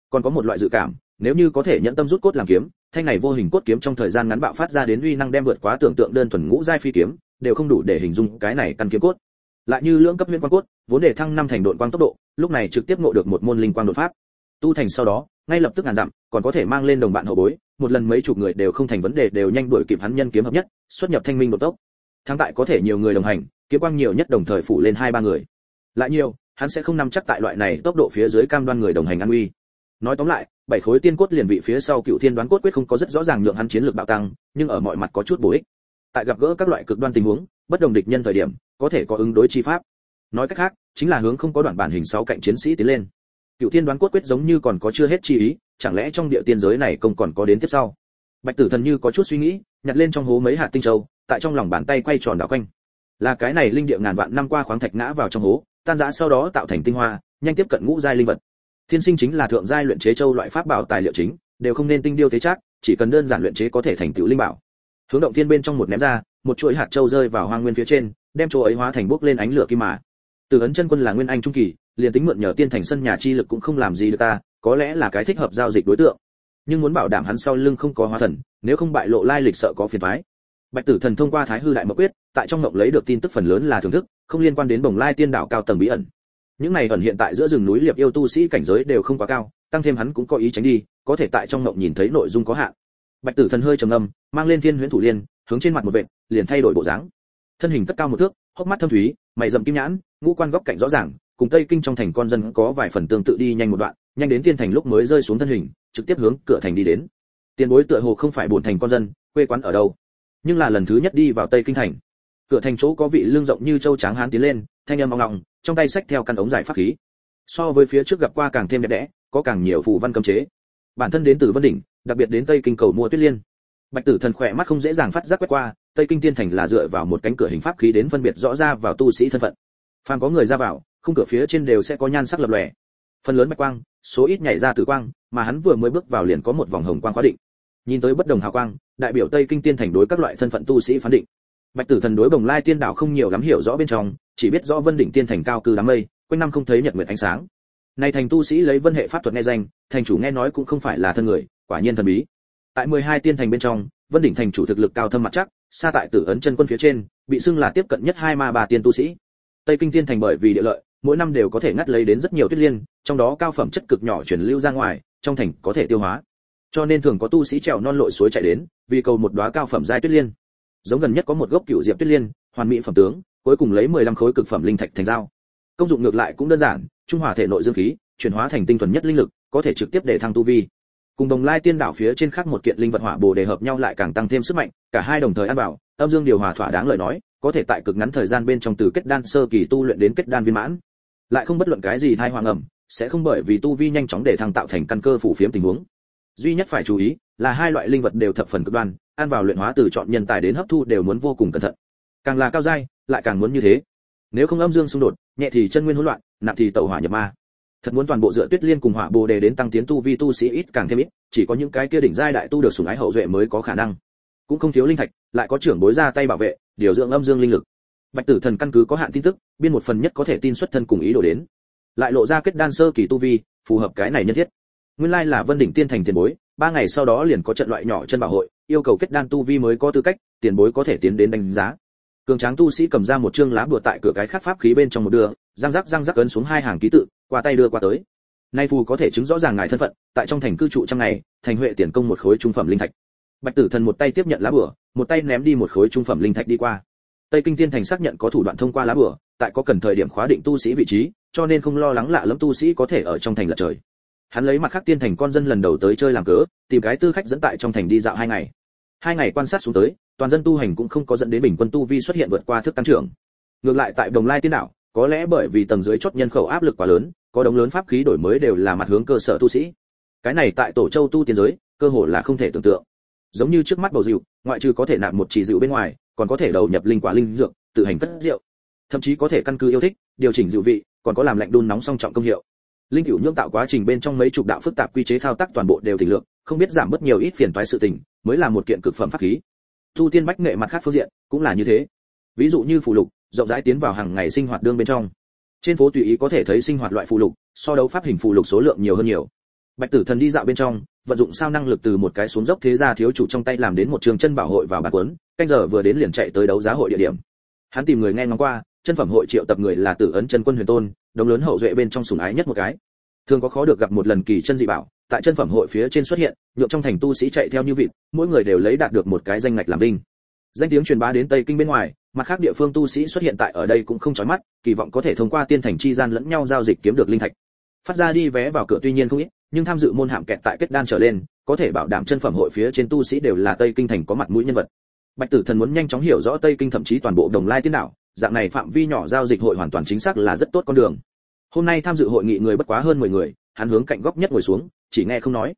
Còn có một loại dự cảm, nếu như có thể nhận tâm rút cốt làm kiếm, thanh này vô hình cốt kiếm trong thời gian ngắn bạo phát ra đến uy năng đem vượt quá tưởng tượng đơn thuần ngũ giai phi kiếm, đều không đủ để hình dung cái này căn kiếm cốt. Lại như lưỡng cấp nguyên quang cốt, vốn để thăng năm thành độn quang tốc độ, lúc này trực tiếp ngộ được một môn linh quang đột pháp. Tu thành sau đó, ngay lập tức ngàn dặm, còn có thể mang lên đồng bạn hậu bối, một lần mấy chục người đều không thành vấn đề đều nhanh đuổi kịp hắn nhân kiếm hợp nhất, xuất nhập thanh minh đột tốc. Thắng tại có thể nhiều người đồng hành kiếm quang nhiều nhất đồng thời phủ lên hai ba người. Lại nhiều, hắn sẽ không nắm chắc tại loại này tốc độ phía dưới cam đoan người đồng hành an uy. Nói tóm lại, bảy khối tiên cốt liền vị phía sau cựu thiên đoán cốt quyết không có rất rõ ràng nhượng hắn chiến lược bạo tăng, nhưng ở mọi mặt có chút bổ ích. Tại gặp gỡ các loại cực đoan tình huống, bất đồng địch nhân thời điểm, có thể có ứng đối chi pháp. Nói cách khác, chính là hướng không có đoạn bản hình sáu cạnh chiến sĩ tiến lên. Cựu thiên đoán cốt quyết giống như còn có chưa hết chi ý, chẳng lẽ trong địa tiên giới này không còn có đến tiếp sau? Bạch tử thần như có chút suy nghĩ, nhặt lên trong hố mấy hạt tinh châu, tại trong lòng bàn tay quay tròn đảo quanh là cái này linh địa ngàn vạn năm qua khoáng thạch ngã vào trong hố, tan rã sau đó tạo thành tinh hoa, nhanh tiếp cận ngũ giai linh vật. Thiên sinh chính là thượng giai luyện chế châu loại pháp bảo tài liệu chính, đều không nên tinh điêu thế chắc chỉ cần đơn giản luyện chế có thể thành tựu linh bảo. Hướng động thiên bên trong một ném ra, một chuỗi hạt châu rơi vào hoang nguyên phía trên, đem chỗ ấy hóa thành bốc lên ánh lửa kim mà. Từ ấn chân quân là nguyên anh trung kỳ, liền tính mượn nhờ tiên thành sân nhà chi lực cũng không làm gì được ta, có lẽ là cái thích hợp giao dịch đối tượng. Nhưng muốn bảo đảm hắn sau lưng không có hóa thần, nếu không bại lộ lai lịch sợ có phiền toái bạch tử thần thông qua thái hư đại mộc quyết, tại trong mộng lấy được tin tức phần lớn là thưởng thức, không liên quan đến bồng lai tiên đạo cao tầng bí ẩn. Những này ẩn hiện tại giữa rừng núi liệp yêu tu sĩ cảnh giới đều không quá cao, tăng thêm hắn cũng có ý tránh đi, có thể tại trong mộng nhìn thấy nội dung có hạn. Bạch tử thần hơi trầm ngâm, mang lên thiên huyễn thủ liên, hướng trên mặt một vệt, liền thay đổi bộ dáng. Thân hình cất cao một thước, hốc mắt thâm thúy, mày rậm kim nhãn, ngũ quan góc cạnh rõ ràng, cùng tây kinh trong thành con dân có vài phần tương tự đi nhanh một đoạn, nhanh đến tiên thành lúc mới rơi xuống thân hình, trực tiếp hướng cửa thành đi đến. Tiền bối tựa hồ không phải buồn thành con dân, quê quán ở đâu? Nhưng là lần thứ nhất đi vào tây kinh thành. Cửa thành chỗ có vị lương rộng như châu tráng hán tiến lên, thanh âm ong ong, trong tay xách theo căn ống giải pháp khí. So với phía trước gặp qua càng thêm đẹp đẽ, có càng nhiều phù văn cấm chế. Bản thân đến từ vân đỉnh, đặc biệt đến tây kinh cầu mua tuyết liên. Bạch tử thần khỏe mắt không dễ dàng phát giác quét qua, tây kinh tiên thành là dựa vào một cánh cửa hình pháp khí đến phân biệt rõ ra vào tu sĩ thân phận. Phàm có người ra vào, khung cửa phía trên đều sẽ có nhan sắc lập lòe. Phần lớn bạch quang, số ít nhảy ra tử quang, mà hắn vừa mới bước vào liền có một vòng hồng quang khóa định. Nhìn tới bất đồng hào quang đại biểu tây kinh tiên thành đối các loại thân phận tu sĩ phán định. Bạch tử thần đối bồng lai tiên đạo không nhiều lắm hiểu rõ bên trong, chỉ biết rõ vân đỉnh tiên thành cao cư đám mây, quanh năm không thấy nhật nguyệt ánh sáng. Nay thành tu sĩ lấy vân hệ pháp thuật nghe danh, thành chủ nghe nói cũng không phải là thân người, quả nhiên thần bí. Tại 12 tiên thành bên trong, vân đỉnh thành chủ thực lực cao thâm mặt chắc, xa tại tử ấn chân quân phía trên, bị xưng là tiếp cận nhất hai ma ba tiên tu sĩ. Tây kinh tiên thành bởi vì địa lợi, mỗi năm đều có thể ngắt lấy đến rất nhiều tuyết liên, trong đó cao phẩm chất cực nhỏ chuyển lưu ra ngoài, trong thành có thể tiêu hóa cho nên thường có tu sĩ trèo non lội suối chạy đến, vì cầu một đóa cao phẩm giai tuyết liên. Giống gần nhất có một gốc cửu diệp tuyết liên, hoàn mỹ phẩm tướng, cuối cùng lấy 15 khối cực phẩm linh thạch thành dao công dụng ngược lại cũng đơn giản, trung hòa thể nội dương khí, chuyển hóa thành tinh thuần nhất linh lực, có thể trực tiếp để thăng tu vi. Cùng đồng lai tiên đảo phía trên khác một kiện linh vật hỏa bồ đề hợp nhau lại càng tăng thêm sức mạnh, cả hai đồng thời ăn bảo, âm dương điều hòa thỏa đáng lời nói, có thể tại cực ngắn thời gian bên trong từ kết đan sơ kỳ tu luyện đến kết đan viên mãn. Lại không bất luận cái gì thai hoàng ẩm, sẽ không bởi vì tu vi nhanh chóng để thăng tạo thành căn cơ phủ phiếm tình huống duy nhất phải chú ý là hai loại linh vật đều thập phần cực đoan, ăn vào luyện hóa từ chọn nhân tài đến hấp thu đều muốn vô cùng cẩn thận. Càng là cao giai lại càng muốn như thế. Nếu không âm dương xung đột, nhẹ thì chân nguyên hỗn loạn, nặng thì tẩu hỏa nhập ma. Thật muốn toàn bộ dựa tuyết liên cùng hỏa bồ đề đến tăng tiến tu vi tu sĩ ít càng thêm ít, chỉ có những cái kia đỉnh giai đại tu được sủng ái hậu duệ mới có khả năng. Cũng không thiếu linh thạch, lại có trưởng bối ra tay bảo vệ, điều dưỡng âm dương linh lực. Bạch tử thần căn cứ có hạn tin tức, biên một phần nhất có thể tin xuất thân cùng ý đồ đến. Lại lộ ra kết đan sơ kỳ tu vi, phù hợp cái này nhân thiết nguyên lai là vân đỉnh tiên thành tiền bối, ba ngày sau đó liền có trận loại nhỏ chân bảo hội, yêu cầu kết đan tu vi mới có tư cách, tiền bối có thể tiến đến đánh giá. Cường tráng tu sĩ cầm ra một chương lá bùa tại cửa cái khác pháp khí bên trong một đưa răng rắc răng rắc ấn xuống hai hàng ký tự, qua tay đưa qua tới. Nay phù có thể chứng rõ ràng ngài thân phận, tại trong thành cư trụ trong ngày, thành huệ tiền công một khối trung phẩm linh thạch. Bạch tử thần một tay tiếp nhận lá bùa, một tay ném đi một khối trung phẩm linh thạch đi qua. Tây kinh tiên thành xác nhận có thủ đoạn thông qua lá bùa, tại có cần thời điểm khóa định tu sĩ vị trí, cho nên không lo lắng lạ lẫm tu sĩ có thể ở trong thành lật trời hắn lấy mặt khác tiên thành con dân lần đầu tới chơi làm cớ, tìm cái tư khách dẫn tại trong thành đi dạo hai ngày. Hai ngày quan sát xuống tới, toàn dân tu hành cũng không có dẫn đến bình quân tu vi xuất hiện vượt qua thức tăng trưởng. Ngược lại tại đồng lai tiên đảo có lẽ bởi vì tầng dưới chốt nhân khẩu áp lực quá lớn, có đống lớn pháp khí đổi mới đều là mặt hướng cơ sở tu sĩ. Cái này tại tổ châu tu tiên giới, cơ hội là không thể tưởng tượng. Giống như trước mắt bầu rượu, ngoại trừ có thể nạp một chỉ rượu bên ngoài, còn có thể đầu nhập linh quả linh dược, tự hành cất rượu. Thậm chí có thể căn cứ yêu thích, điều chỉnh rượu vị, còn có làm lạnh đun nóng song trọng công hiệu linh cửu nhưỡng tạo quá trình bên trong mấy chục đạo phức tạp quy chế thao tác toàn bộ đều tình lượng, không biết giảm bớt nhiều ít phiền toái sự tình, mới là một kiện cực phẩm pháp khí. Thu tiên bách nghệ mặt khác phương diện cũng là như thế. Ví dụ như phù lục, rộng rãi tiến vào hàng ngày sinh hoạt đương bên trong. Trên phố tùy ý có thể thấy sinh hoạt loại phù lục, so đấu pháp hình phù lục số lượng nhiều hơn nhiều. Bạch tử thần đi dạo bên trong, vận dụng sao năng lực từ một cái xuống dốc thế gia thiếu chủ trong tay làm đến một trường chân bảo hội vào bạc quấn canh giờ vừa đến liền chạy tới đấu giá hội địa điểm. Hắn tìm người nghe ngóng qua, chân phẩm hội triệu tập người là tử ấn chân quân huyền tôn đồng lớn hậu duệ bên trong sủng ái nhất một cái. Thường có khó được gặp một lần kỳ chân dị bảo, tại chân phẩm hội phía trên xuất hiện, nhượng trong thành tu sĩ chạy theo như vịt, mỗi người đều lấy đạt được một cái danh ngạch làm vinh. Danh tiếng truyền bá đến tây kinh bên ngoài, mặt khác địa phương tu sĩ xuất hiện tại ở đây cũng không chói mắt, kỳ vọng có thể thông qua tiên thành chi gian lẫn nhau giao dịch kiếm được linh thạch. Phát ra đi vé vào cửa tuy nhiên không ít, nhưng tham dự môn hạm kẹt tại kết đan trở lên, có thể bảo đảm chân phẩm hội phía trên tu sĩ đều là tây kinh thành có mặt mũi nhân vật. Bạch tử thần muốn nhanh chóng hiểu rõ tây kinh thậm chí toàn bộ đồng lai tiên đảo dạng này phạm vi nhỏ giao dịch hội hoàn toàn chính xác là rất tốt con đường. Hôm nay tham dự hội nghị người bất quá hơn 10 người, hắn hướng cạnh góc nhất ngồi xuống, chỉ nghe không nói.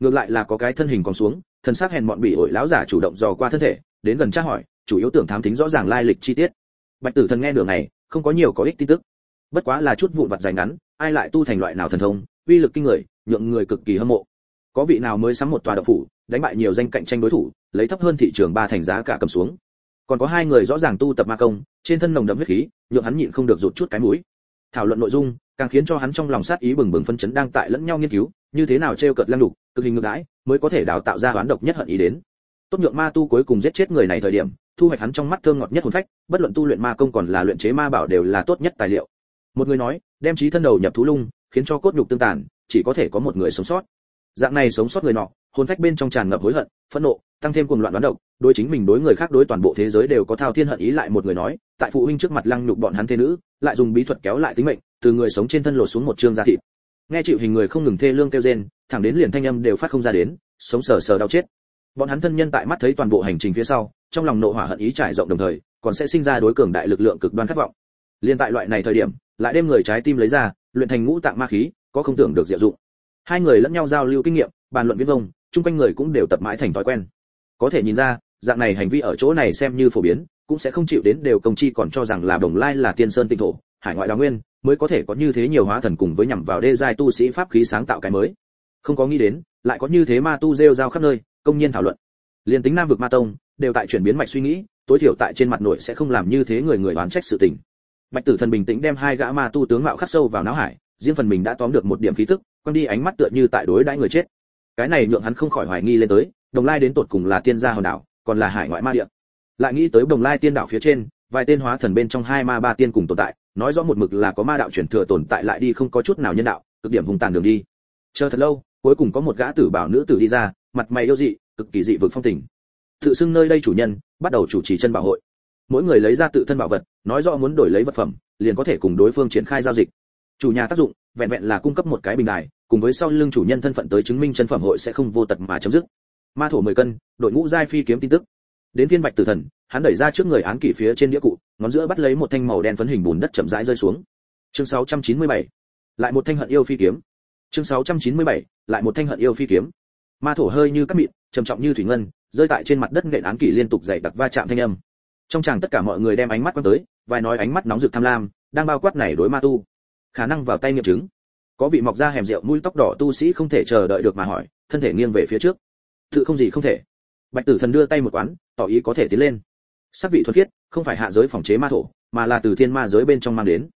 Ngược lại là có cái thân hình còn xuống thân xác hèn mọn bị ổi lão giả chủ động dò qua thân thể, đến gần tra hỏi, chủ yếu tưởng thám tính rõ ràng lai lịch chi tiết. Bạch tử thần nghe nửa ngày không có nhiều có ích tin tức. Bất quá là chút vụn vặt dài ngắn, ai lại tu thành loại nào thần thông, uy lực kinh người, nhượng người cực kỳ hâm mộ. Có vị nào mới sắm một tòa độc phủ, đánh bại nhiều danh cạnh tranh đối thủ, lấy thấp hơn thị trường ba thành giá cả cầm xuống còn có hai người rõ ràng tu tập ma công, trên thân nồng đậm huyết khí, nhượng hắn nhịn không được rụt chút cái mũi. Thảo luận nội dung, càng khiến cho hắn trong lòng sát ý bừng bừng phân chấn đang tại lẫn nhau nghiên cứu, như thế nào treo cợt lăng đục cực hình ngược đãi, mới có thể đào tạo ra đoán độc nhất hận ý đến. Tốt nhượng ma tu cuối cùng giết chết người này thời điểm, thu hoạch hắn trong mắt thương ngọt nhất hồn phách, bất luận tu luyện ma công còn là luyện chế ma bảo đều là tốt nhất tài liệu. Một người nói, đem trí thân đầu nhập thú lung, khiến cho cốt nhục tương tàn, chỉ có thể có một người sống sót. Dạng này sống sót người nọ hồn phách bên trong tràn ngập hối hận, phẫn nộ, tăng thêm cuồng loạn đoán độc, đối chính mình đối người khác đối toàn bộ thế giới đều có thao thiên hận ý lại một người nói, tại phụ huynh trước mặt lăng nhục bọn hắn thế nữ, lại dùng bí thuật kéo lại tính mệnh, từ người sống trên thân lột xuống một trương da thịt. Nghe chịu hình người không ngừng thê lương kêu rên, thẳng đến liền thanh âm đều phát không ra đến, sống sờ sờ đau chết. Bọn hắn thân nhân tại mắt thấy toàn bộ hành trình phía sau, trong lòng nộ hỏa hận ý trải rộng đồng thời, còn sẽ sinh ra đối cường đại lực lượng cực đoan khát vọng. Liên tại loại này thời điểm, lại đem người trái tim lấy ra, luyện thành ngũ tạng ma khí, có không tưởng được diệu dụng. Hai người lẫn nhau giao lưu kinh nghiệm, bàn luận viết vông chung quanh người cũng đều tập mãi thành thói quen. Có thể nhìn ra, dạng này hành vi ở chỗ này xem như phổ biến, cũng sẽ không chịu đến đều công chi còn cho rằng là đồng lai là tiên sơn tinh thổ, hải ngoại đào nguyên, mới có thể có như thế nhiều hóa thần cùng với nhằm vào đê giai tu sĩ pháp khí sáng tạo cái mới. Không có nghĩ đến, lại có như thế ma tu rêu rao khắp nơi, công nhiên thảo luận. Liên tính nam vực ma tông đều tại chuyển biến mạch suy nghĩ, tối thiểu tại trên mặt nội sẽ không làm như thế người người đoán trách sự tình. Bạch tử thần bình tĩnh đem hai gã ma tu tướng mạo khắc sâu vào não hải, riêng phần mình đã tóm được một điểm khí tức, quăng đi ánh mắt tựa như tại đối đãi người chết cái này nhượng hắn không khỏi hoài nghi lên tới, đồng lai đến tột cùng là tiên gia hòn đảo, còn là hải ngoại ma địa. Lại nghĩ tới đồng lai tiên đảo phía trên, vài tên hóa thần bên trong hai ma ba tiên cùng tồn tại, nói rõ một mực là có ma đạo chuyển thừa tồn tại lại đi không có chút nào nhân đạo, cực điểm hung tàn đường đi. Chờ thật lâu, cuối cùng có một gã tử bảo nữ tử đi ra, mặt mày yêu dị, cực kỳ dị vực phong tình. Tự xưng nơi đây chủ nhân, bắt đầu chủ trì chân bảo hội. Mỗi người lấy ra tự thân bảo vật, nói rõ muốn đổi lấy vật phẩm, liền có thể cùng đối phương triển khai giao dịch. Chủ nhà tác dụng, vẹn vẹn là cung cấp một cái bình đài cùng với sau lưng chủ nhân thân phận tới chứng minh chân phẩm hội sẽ không vô tật mà chấm dứt. Ma thổ mười cân, đội ngũ giai phi kiếm tin tức. Đến viên bạch tử thần, hắn đẩy ra trước người án kỷ phía trên đĩa cụ, ngón giữa bắt lấy một thanh màu đen phấn hình bùn đất chậm rãi rơi xuống. Chương 697 lại một thanh hận yêu phi kiếm. Chương 697 lại một thanh hận yêu phi kiếm. Ma thổ hơi như cát mịn, trầm trọng như thủy ngân, rơi tại trên mặt đất nện án kỷ liên tục dày đặc va chạm thanh âm. Trong chàng tất cả mọi người đem ánh mắt quan tới, vài nói ánh mắt nóng rực tham lam, đang bao quát này đối ma tu. Khả năng vào tay nghiệm chứng có vị mọc ra hẻm rượu mũi tóc đỏ tu sĩ không thể chờ đợi được mà hỏi, thân thể nghiêng về phía trước. Tự không gì không thể. Bạch tử thần đưa tay một quán, tỏ ý có thể tiến lên. Sắc vị thuật khiết, không phải hạ giới phòng chế ma thổ, mà là từ thiên ma giới bên trong mang đến.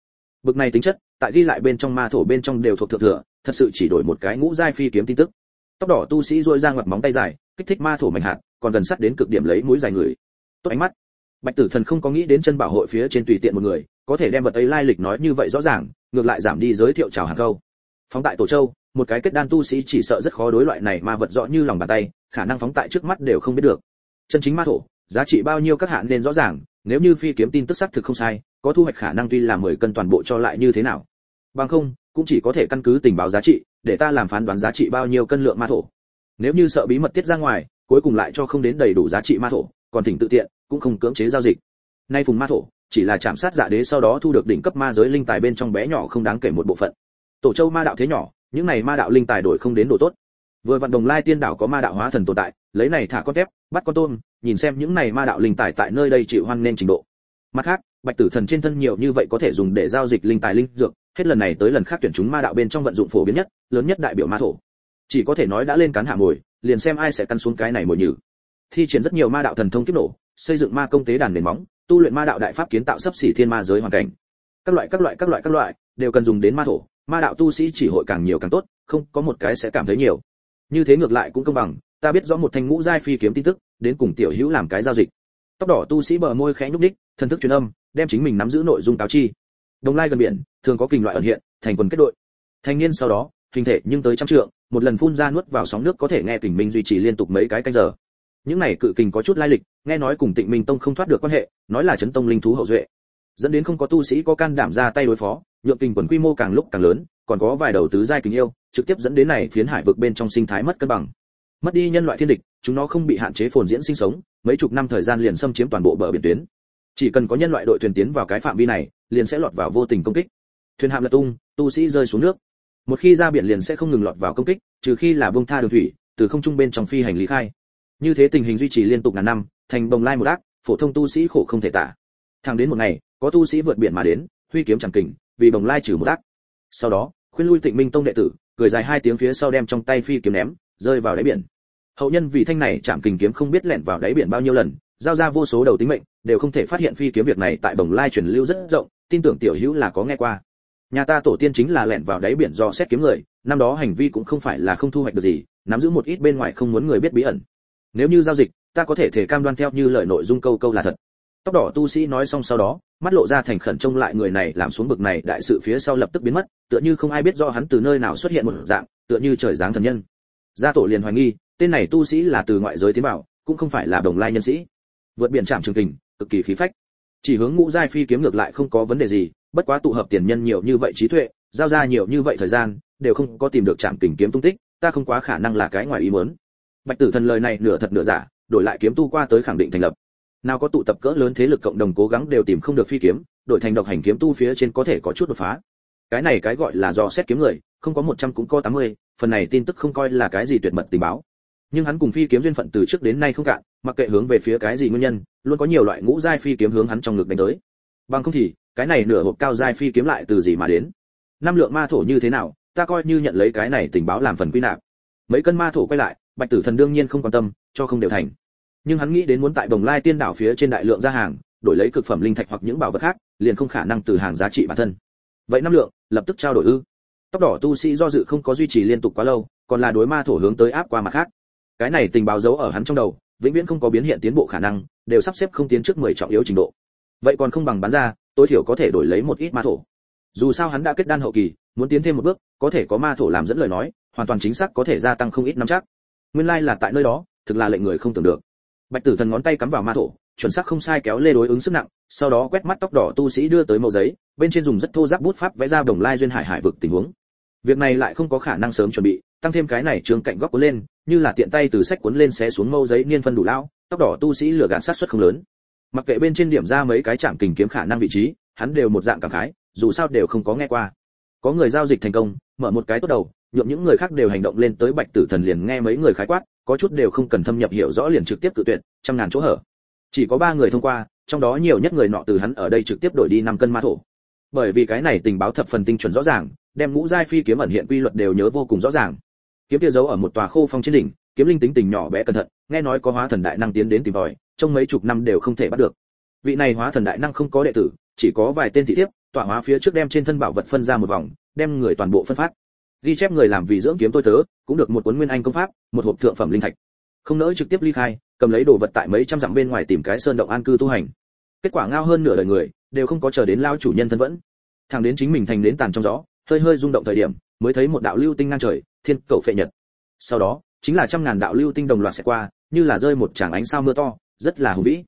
Bực này tính chất, tại ghi lại bên trong ma thổ bên trong đều thuộc thượng thừa, thật sự chỉ đổi một cái ngũ giai phi kiếm tin tức. Tóc đỏ tu sĩ duỗi ra ngoặt móng tay dài, kích thích ma thổ mạnh hạt, còn gần sát đến cực điểm lấy mũi dài người. Tốt ánh mắt. Bạch tử thần không có nghĩ đến chân bảo hội phía trên tùy tiện một người, có thể đem vật ấy lai lịch nói như vậy rõ ràng, ngược lại giảm đi giới thiệu chào hàng câu phóng tại tổ châu, một cái kết đan tu sĩ chỉ sợ rất khó đối loại này ma vật rõ như lòng bàn tay, khả năng phóng tại trước mắt đều không biết được. Chân chính ma thổ, giá trị bao nhiêu các hạn nên rõ ràng, nếu như phi kiếm tin tức xác thực không sai, có thu hoạch khả năng tuy là 10 cân toàn bộ cho lại như thế nào. Bằng không, cũng chỉ có thể căn cứ tình báo giá trị, để ta làm phán đoán giá trị bao nhiêu cân lượng ma thổ. Nếu như sợ bí mật tiết ra ngoài, cuối cùng lại cho không đến đầy đủ giá trị ma thổ, còn thỉnh tự tiện, cũng không cưỡng chế giao dịch. Nay phùng ma thổ, chỉ là chạm sát giả đế sau đó thu được đỉnh cấp ma giới linh tài bên trong bé nhỏ không đáng kể một bộ phận tổ châu ma đạo thế nhỏ, những này ma đạo linh tài đổi không đến đồ tốt. Vừa vặn đồng lai tiên đảo có ma đạo hóa thần tồn tại, lấy này thả con tép bắt con tôm, nhìn xem những này ma đạo linh tài tại nơi đây chịu hoan nên trình độ. Mặt khác, bạch tử thần trên thân nhiều như vậy có thể dùng để giao dịch linh tài linh dược, hết lần này tới lần khác tuyển chúng ma đạo bên trong vận dụng phổ biến nhất, lớn nhất đại biểu ma thổ. Chỉ có thể nói đã lên cán hạ mồi liền xem ai sẽ căn xuống cái này mồi nhử. Thi triển rất nhiều ma đạo thần thông kiếp nổ, xây dựng ma công tế đàn nền móng, tu luyện ma đạo đại pháp kiến tạo sắp xỉ thiên ma giới hoàn cảnh. Các loại các loại các loại các loại, đều cần dùng đến ma thổ ma đạo tu sĩ chỉ hội càng nhiều càng tốt, không có một cái sẽ cảm thấy nhiều. Như thế ngược lại cũng công bằng, ta biết rõ một thanh ngũ giai phi kiếm tin tức, đến cùng tiểu hữu làm cái giao dịch. Tóc đỏ tu sĩ bờ môi khẽ nhúc đích thần thức truyền âm, đem chính mình nắm giữ nội dung cáo chi. Đồng lai gần biển, thường có kình loại ẩn hiện, thành quần kết đội. Thanh niên sau đó, hình thể nhưng tới trăm trượng, một lần phun ra nuốt vào sóng nước có thể nghe kình minh duy trì liên tục mấy cái canh giờ. Những này cự kình có chút lai lịch, nghe nói cùng tịnh minh tông không thoát được quan hệ, nói là chấn tông linh thú hậu duệ. Dẫn đến không có tu sĩ có can đảm ra tay đối phó nhượng kình quần quy mô càng lúc càng lớn, còn có vài đầu tứ giai kình yêu, trực tiếp dẫn đến này phiến hải vực bên trong sinh thái mất cân bằng. Mất đi nhân loại thiên địch, chúng nó không bị hạn chế phồn diễn sinh sống, mấy chục năm thời gian liền xâm chiếm toàn bộ bờ biển tuyến. Chỉ cần có nhân loại đội thuyền tiến vào cái phạm vi này, liền sẽ lọt vào vô tình công kích. Thuyền hạm lật tung, tu sĩ rơi xuống nước. Một khi ra biển liền sẽ không ngừng lọt vào công kích, trừ khi là buông tha đường thủy, từ không trung bên trong phi hành lý khai. Như thế tình hình duy trì liên tục ngàn năm, thành bồng lai một ác, phổ thông tu sĩ khổ không thể tả. Thẳng đến một ngày, có tu sĩ vượt biển mà đến, huy kiếm chẳng kình vì bồng lai trừ một ác. Sau đó, khuyên lui tịnh minh tông đệ tử, cười dài hai tiếng phía sau đem trong tay phi kiếm ném, rơi vào đáy biển. Hậu nhân vì thanh này chạm kình kiếm không biết lẻn vào đáy biển bao nhiêu lần, giao ra vô số đầu tính mệnh, đều không thể phát hiện phi kiếm việc này tại bồng lai truyền lưu rất rộng, tin tưởng tiểu hữu là có nghe qua. Nhà ta tổ tiên chính là lẻn vào đáy biển do xét kiếm người, năm đó hành vi cũng không phải là không thu hoạch được gì, nắm giữ một ít bên ngoài không muốn người biết bí ẩn. Nếu như giao dịch, ta có thể thể cam đoan theo như lời nội dung câu câu là thật tóc đỏ tu sĩ nói xong sau đó, mắt lộ ra thành khẩn trông lại người này, làm xuống bực này, đại sự phía sau lập tức biến mất, tựa như không ai biết do hắn từ nơi nào xuất hiện một dạng, tựa như trời giáng thần nhân. Gia tổ liền hoài nghi, tên này tu sĩ là từ ngoại giới tiến bảo cũng không phải là đồng lai nhân sĩ. Vượt biển trạm trường kình, cực kỳ khí phách. Chỉ hướng ngũ giai phi kiếm ngược lại không có vấn đề gì, bất quá tụ hợp tiền nhân nhiều như vậy trí tuệ, giao ra nhiều như vậy thời gian, đều không có tìm được trạm kình kiếm tung tích, ta không quá khả năng là cái ngoài ý muốn. Bạch tử thần lời này nửa thật nửa giả, đổi lại kiếm tu qua tới khẳng định thành lập nào có tụ tập cỡ lớn thế lực cộng đồng cố gắng đều tìm không được phi kiếm đổi thành độc hành kiếm tu phía trên có thể có chút đột phá. Cái này cái gọi là do xét kiếm người không có 100 cũng có 80, phần này tin tức không coi là cái gì tuyệt mật tình báo. Nhưng hắn cùng phi kiếm duyên phận từ trước đến nay không cạn mặc kệ hướng về phía cái gì nguyên nhân luôn có nhiều loại ngũ giai phi kiếm hướng hắn trong ngực đánh tới. Bằng không thì cái này nửa hộp cao giai phi kiếm lại từ gì mà đến? Năm lượng ma thổ như thế nào ta coi như nhận lấy cái này tình báo làm phần quy nạp. Mấy cân ma thổ quay lại bạch tử thần đương nhiên không quan tâm cho không đều thành nhưng hắn nghĩ đến muốn tại đồng lai tiên đảo phía trên đại lượng ra hàng, đổi lấy cực phẩm linh thạch hoặc những bảo vật khác, liền không khả năng từ hàng giá trị bản thân. Vậy năm lượng, lập tức trao đổi ư? Tóc đỏ tu sĩ do dự không có duy trì liên tục quá lâu, còn là đối ma thổ hướng tới áp qua mặt khác. Cái này tình báo giấu ở hắn trong đầu, vĩnh viễn không có biến hiện tiến bộ khả năng, đều sắp xếp không tiến trước 10 trọng yếu trình độ. Vậy còn không bằng bán ra, tối thiểu có thể đổi lấy một ít ma thổ. Dù sao hắn đã kết đan hậu kỳ, muốn tiến thêm một bước, có thể có ma thổ làm dẫn lời nói, hoàn toàn chính xác có thể gia tăng không ít năm chắc. Nguyên lai là tại nơi đó, thực là lệnh người không tưởng được bạch tử thần ngón tay cắm vào ma thổ, chuẩn xác không sai kéo lê đối ứng sức nặng, sau đó quét mắt tóc đỏ tu sĩ đưa tới màu giấy, bên trên dùng rất thô ráp bút pháp vẽ ra đồng lai duyên hải hải vực tình huống. Việc này lại không có khả năng sớm chuẩn bị, tăng thêm cái này trường cạnh góc cuốn lên, như là tiện tay từ sách cuốn lên xé xuống mâu giấy niên phân đủ lao tóc đỏ tu sĩ lừa gạt sát suất không lớn. Mặc kệ bên trên điểm ra mấy cái chạm kình kiếm khả năng vị trí, hắn đều một dạng cảm khái, dù sao đều không có nghe qua. Có người giao dịch thành công, mở một cái tốt đầu, nhượng những người khác đều hành động lên tới bạch tử thần liền nghe mấy người khái quát có chút đều không cần thâm nhập hiểu rõ liền trực tiếp cự tuyệt, trăm ngàn chỗ hở. Chỉ có ba người thông qua, trong đó nhiều nhất người nọ từ hắn ở đây trực tiếp đổi đi năm cân ma thổ. Bởi vì cái này tình báo thập phần tinh chuẩn rõ ràng, đem ngũ giai phi kiếm ẩn hiện quy luật đều nhớ vô cùng rõ ràng. Kiếm kia giấu ở một tòa khô phong trên đỉnh, kiếm linh tính tình nhỏ bé cẩn thận, nghe nói có hóa thần đại năng tiến đến tìm tòi trong mấy chục năm đều không thể bắt được. Vị này hóa thần đại năng không có đệ tử, chỉ có vài tên thị thiếp tòa hóa phía trước đem trên thân bảo vật phân ra một vòng, đem người toàn bộ phân phát ghi chép người làm vì dưỡng kiếm tôi tớ, cũng được một cuốn nguyên anh công pháp, một hộp thượng phẩm linh thạch. Không nỡ trực tiếp ly khai, cầm lấy đồ vật tại mấy trăm dặm bên ngoài tìm cái sơn động an cư tu hành. Kết quả ngao hơn nửa đời người, đều không có chờ đến lao chủ nhân thân vẫn. Thằng đến chính mình thành đến tàn trong gió, hơi hơi rung động thời điểm, mới thấy một đạo lưu tinh ngang trời, thiên cầu phệ nhật. Sau đó, chính là trăm ngàn đạo lưu tinh đồng loạt sẽ qua, như là rơi một tràng ánh sao mưa to, rất là hùng vĩ.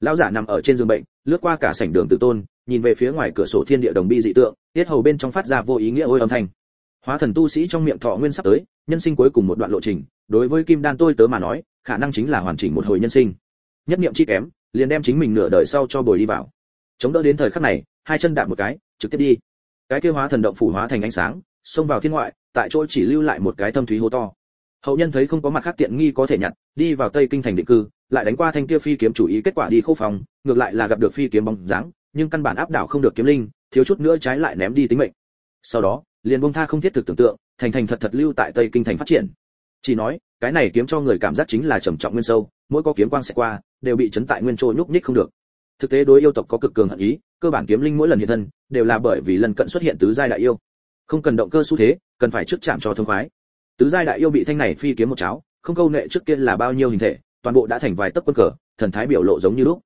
Lão giả nằm ở trên giường bệnh, lướt qua cả sảnh đường tự tôn, nhìn về phía ngoài cửa sổ thiên địa đồng bi dị tượng, tiết hầu bên trong phát ra vô ý nghĩa ôi âm thanh hóa thần tu sĩ trong miệng thọ nguyên sắp tới, nhân sinh cuối cùng một đoạn lộ trình, đối với kim đan tôi tớ mà nói, khả năng chính là hoàn chỉnh một hồi nhân sinh. Nhất niệm chi kém, liền đem chính mình nửa đời sau cho bồi đi vào. Chống đỡ đến thời khắc này, hai chân đạp một cái, trực tiếp đi. Cái kia hóa thần động phủ hóa thành ánh sáng, xông vào thiên ngoại, tại chỗ chỉ lưu lại một cái thâm thúy hố to. Hậu nhân thấy không có mặt khác tiện nghi có thể nhặt, đi vào tây kinh thành định cư, lại đánh qua thanh kia phi kiếm chủ ý kết quả đi khâu phòng, ngược lại là gặp được phi kiếm bóng dáng, nhưng căn bản áp đảo không được kiếm linh, thiếu chút nữa trái lại ném đi tính mệnh. Sau đó liền bông tha không thiết thực tưởng tượng, thành thành thật thật lưu tại tây kinh thành phát triển. Chỉ nói, cái này kiếm cho người cảm giác chính là trầm trọng nguyên sâu, mỗi có kiếm quang sẽ qua, đều bị chấn tại nguyên trôi nhúc nhích không được. Thực tế đối yêu tộc có cực cường hận ý, cơ bản kiếm linh mỗi lần hiện thân, đều là bởi vì lần cận xuất hiện tứ giai đại yêu. Không cần động cơ xu thế, cần phải trước chạm cho thông khoái. Tứ giai đại yêu bị thanh này phi kiếm một cháo, không câu nệ trước kia là bao nhiêu hình thể, toàn bộ đã thành vài tấc quân cờ, thần thái biểu lộ giống như lúc.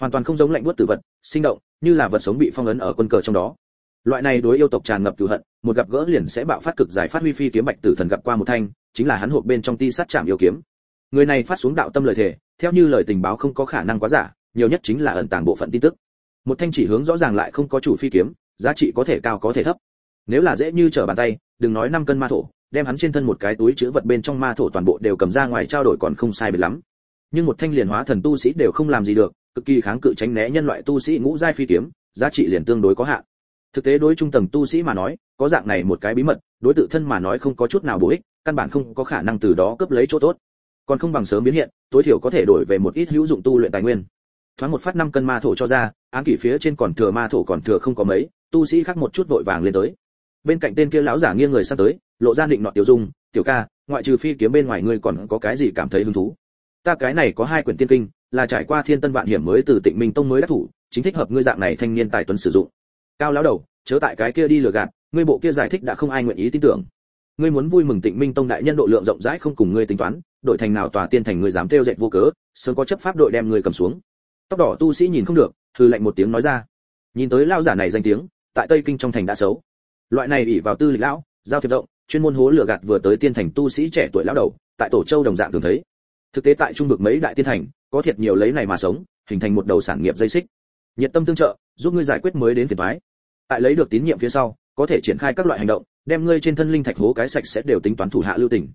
Hoàn toàn không giống lạnh buốt tử vật, sinh động, như là vật sống bị phong ấn ở quân cờ trong đó. Loại này đối yêu tộc tràn ngập cửu hận một gặp gỡ liền sẽ bạo phát cực giải phát huy phi kiếm bạch tử thần gặp qua một thanh, chính là hắn hộp bên trong ti sát chạm yêu kiếm. Người này phát xuống đạo tâm lời thể theo như lời tình báo không có khả năng quá giả, nhiều nhất chính là ẩn tàng bộ phận tin tức. Một thanh chỉ hướng rõ ràng lại không có chủ phi kiếm, giá trị có thể cao có thể thấp. Nếu là dễ như trở bàn tay, đừng nói năm cân ma thổ, đem hắn trên thân một cái túi chứa vật bên trong ma thổ toàn bộ đều cầm ra ngoài trao đổi còn không sai biệt lắm. Nhưng một thanh liền hóa thần tu sĩ đều không làm gì được, cực kỳ kháng cự tránh né nhân loại tu sĩ ngũ giai phi kiếm, giá trị liền tương đối có hạn thực tế đối trung tầng tu sĩ mà nói, có dạng này một cái bí mật, đối tự thân mà nói không có chút nào bổ ích, căn bản không có khả năng từ đó cướp lấy chỗ tốt. Còn không bằng sớm biến hiện, tối thiểu có thể đổi về một ít hữu dụng tu luyện tài nguyên. Thoáng một phát năm cân ma thổ cho ra án kỷ phía trên còn thừa ma thổ còn thừa không có mấy, tu sĩ khác một chút vội vàng lên tới. Bên cạnh tên kia lão giả nghiêng người sang tới, lộ ra định nọ tiểu dung, tiểu ca, ngoại trừ phi kiếm bên ngoài ngươi còn có cái gì cảm thấy hứng thú? Ta cái này có hai quyển tiên kinh, là trải qua thiên tân vạn hiểm mới từ tịnh minh tông mới đắc thủ, chính thích hợp ngươi dạng này thanh niên tài tuấn sử dụng cao lão đầu, chớ tại cái kia đi lừa gạt, ngươi bộ kia giải thích đã không ai nguyện ý tin tưởng. Ngươi muốn vui mừng tịnh minh tông đại nhân độ lượng rộng rãi không cùng ngươi tính toán, đội thành nào tòa tiên thành ngươi dám tiêu dệt vô cớ, sớm có chấp pháp đội đem ngươi cầm xuống. Tóc đỏ tu sĩ nhìn không được, hừ lạnh một tiếng nói ra. Nhìn tới lao giả này danh tiếng, tại tây kinh trong thành đã xấu. Loại này ủy vào tư lịch lão, giao thiệp động, chuyên môn hố lừa gạt vừa tới tiên thành tu sĩ trẻ tuổi lão đầu, tại tổ châu đồng dạng thường thấy. Thực tế tại trung vực mấy đại tiên thành, có thiệt nhiều lấy này mà sống, hình thành một đầu sản nghiệp dây xích nhiệt tâm tương trợ, giúp ngươi giải quyết mới đến phiền toái. Tại lấy được tín nhiệm phía sau, có thể triển khai các loại hành động, đem ngươi trên thân linh thạch hố cái sạch sẽ đều tính toán thủ hạ lưu tình.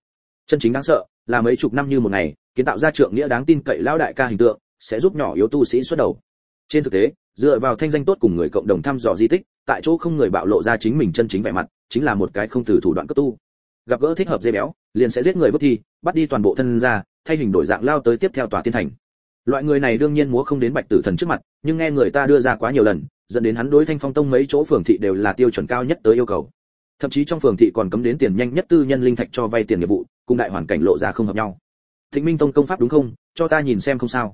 Chân chính đáng sợ là mấy chục năm như một ngày, kiến tạo ra trượng nghĩa đáng tin cậy lão đại ca hình tượng, sẽ giúp nhỏ yếu tu sĩ xuất đầu. Trên thực tế, dựa vào thanh danh tốt cùng người cộng đồng thăm dò di tích, tại chỗ không người bạo lộ ra chính mình chân chính vẻ mặt, chính là một cái không từ thủ đoạn cấp tu. Gặp gỡ thích hợp dây béo, liền sẽ giết người vứt thi, bắt đi toàn bộ thân ra, thay hình đổi dạng lao tới tiếp theo tòa tiên thành loại người này đương nhiên múa không đến bạch tử thần trước mặt, nhưng nghe người ta đưa ra quá nhiều lần, dẫn đến hắn đối thanh phong tông mấy chỗ phường thị đều là tiêu chuẩn cao nhất tới yêu cầu. Thậm chí trong phường thị còn cấm đến tiền nhanh nhất tư nhân linh thạch cho vay tiền nghiệp vụ, cùng đại hoàn cảnh lộ ra không hợp nhau. Thịnh minh tông công pháp đúng không? Cho ta nhìn xem không sao.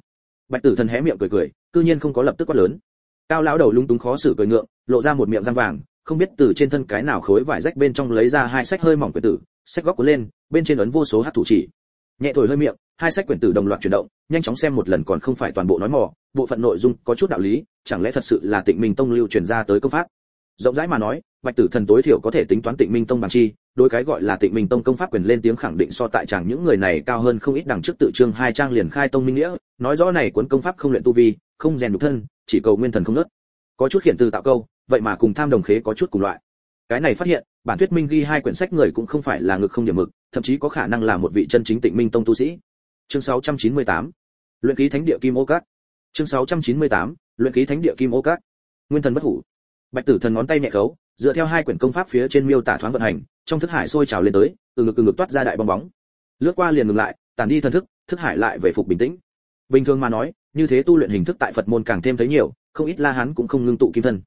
Bạch tử thần hé miệng cười cười, cư nhiên không có lập tức quát lớn. Cao lão đầu lúng túng khó xử cười ngượng, lộ ra một miệng răng vàng, không biết từ trên thân cái nào khối vải rách bên trong lấy ra hai sách hơi mỏng quyển tử, sách góc cuốn lên, bên trên ấn vô số hát thủ chỉ. Nhẹ thổi hơi miệng hai sách quyển tử đồng loạt chuyển động, nhanh chóng xem một lần còn không phải toàn bộ nói mò, bộ phận nội dung có chút đạo lý, chẳng lẽ thật sự là tịnh minh tông lưu truyền ra tới công pháp? Rộng rãi mà nói, bạch tử thần tối thiểu có thể tính toán tịnh minh tông bằng chi, đối cái gọi là tịnh minh tông công pháp quyền lên tiếng khẳng định so tại chẳng những người này cao hơn không ít đằng trước tự trương hai trang liền khai tông minh nghĩa, nói rõ này cuốn công pháp không luyện tu vi, không rèn nhục thân, chỉ cầu nguyên thần không nớt có chút hiện từ tạo câu, vậy mà cùng tham đồng khế có chút cùng loại. Cái này phát hiện, bản thuyết minh ghi hai quyển sách người cũng không phải là ngực không điểm mực, thậm chí có khả năng là một vị chân chính tịnh minh tông tu sĩ chương 698 luyện ký thánh địa kim ô cát. Chương 698 luyện ký thánh địa kim ô cát. Nguyên thần bất hủ. Bạch tử thần ngón tay nhẹ khấu, dựa theo hai quyển công pháp phía trên miêu tả thoáng vận hành, trong thức hải sôi trào lên tới, từ ngực từ ngực toát ra đại bong bóng. Lướt qua liền ngừng lại tàn đi thần thức thức hải lại về phục bình tĩnh. Bình thường mà nói, như thế tu luyện hình thức tại phật môn càng thêm thấy nhiều, không ít la hán cũng không ngưng tụ kim thân.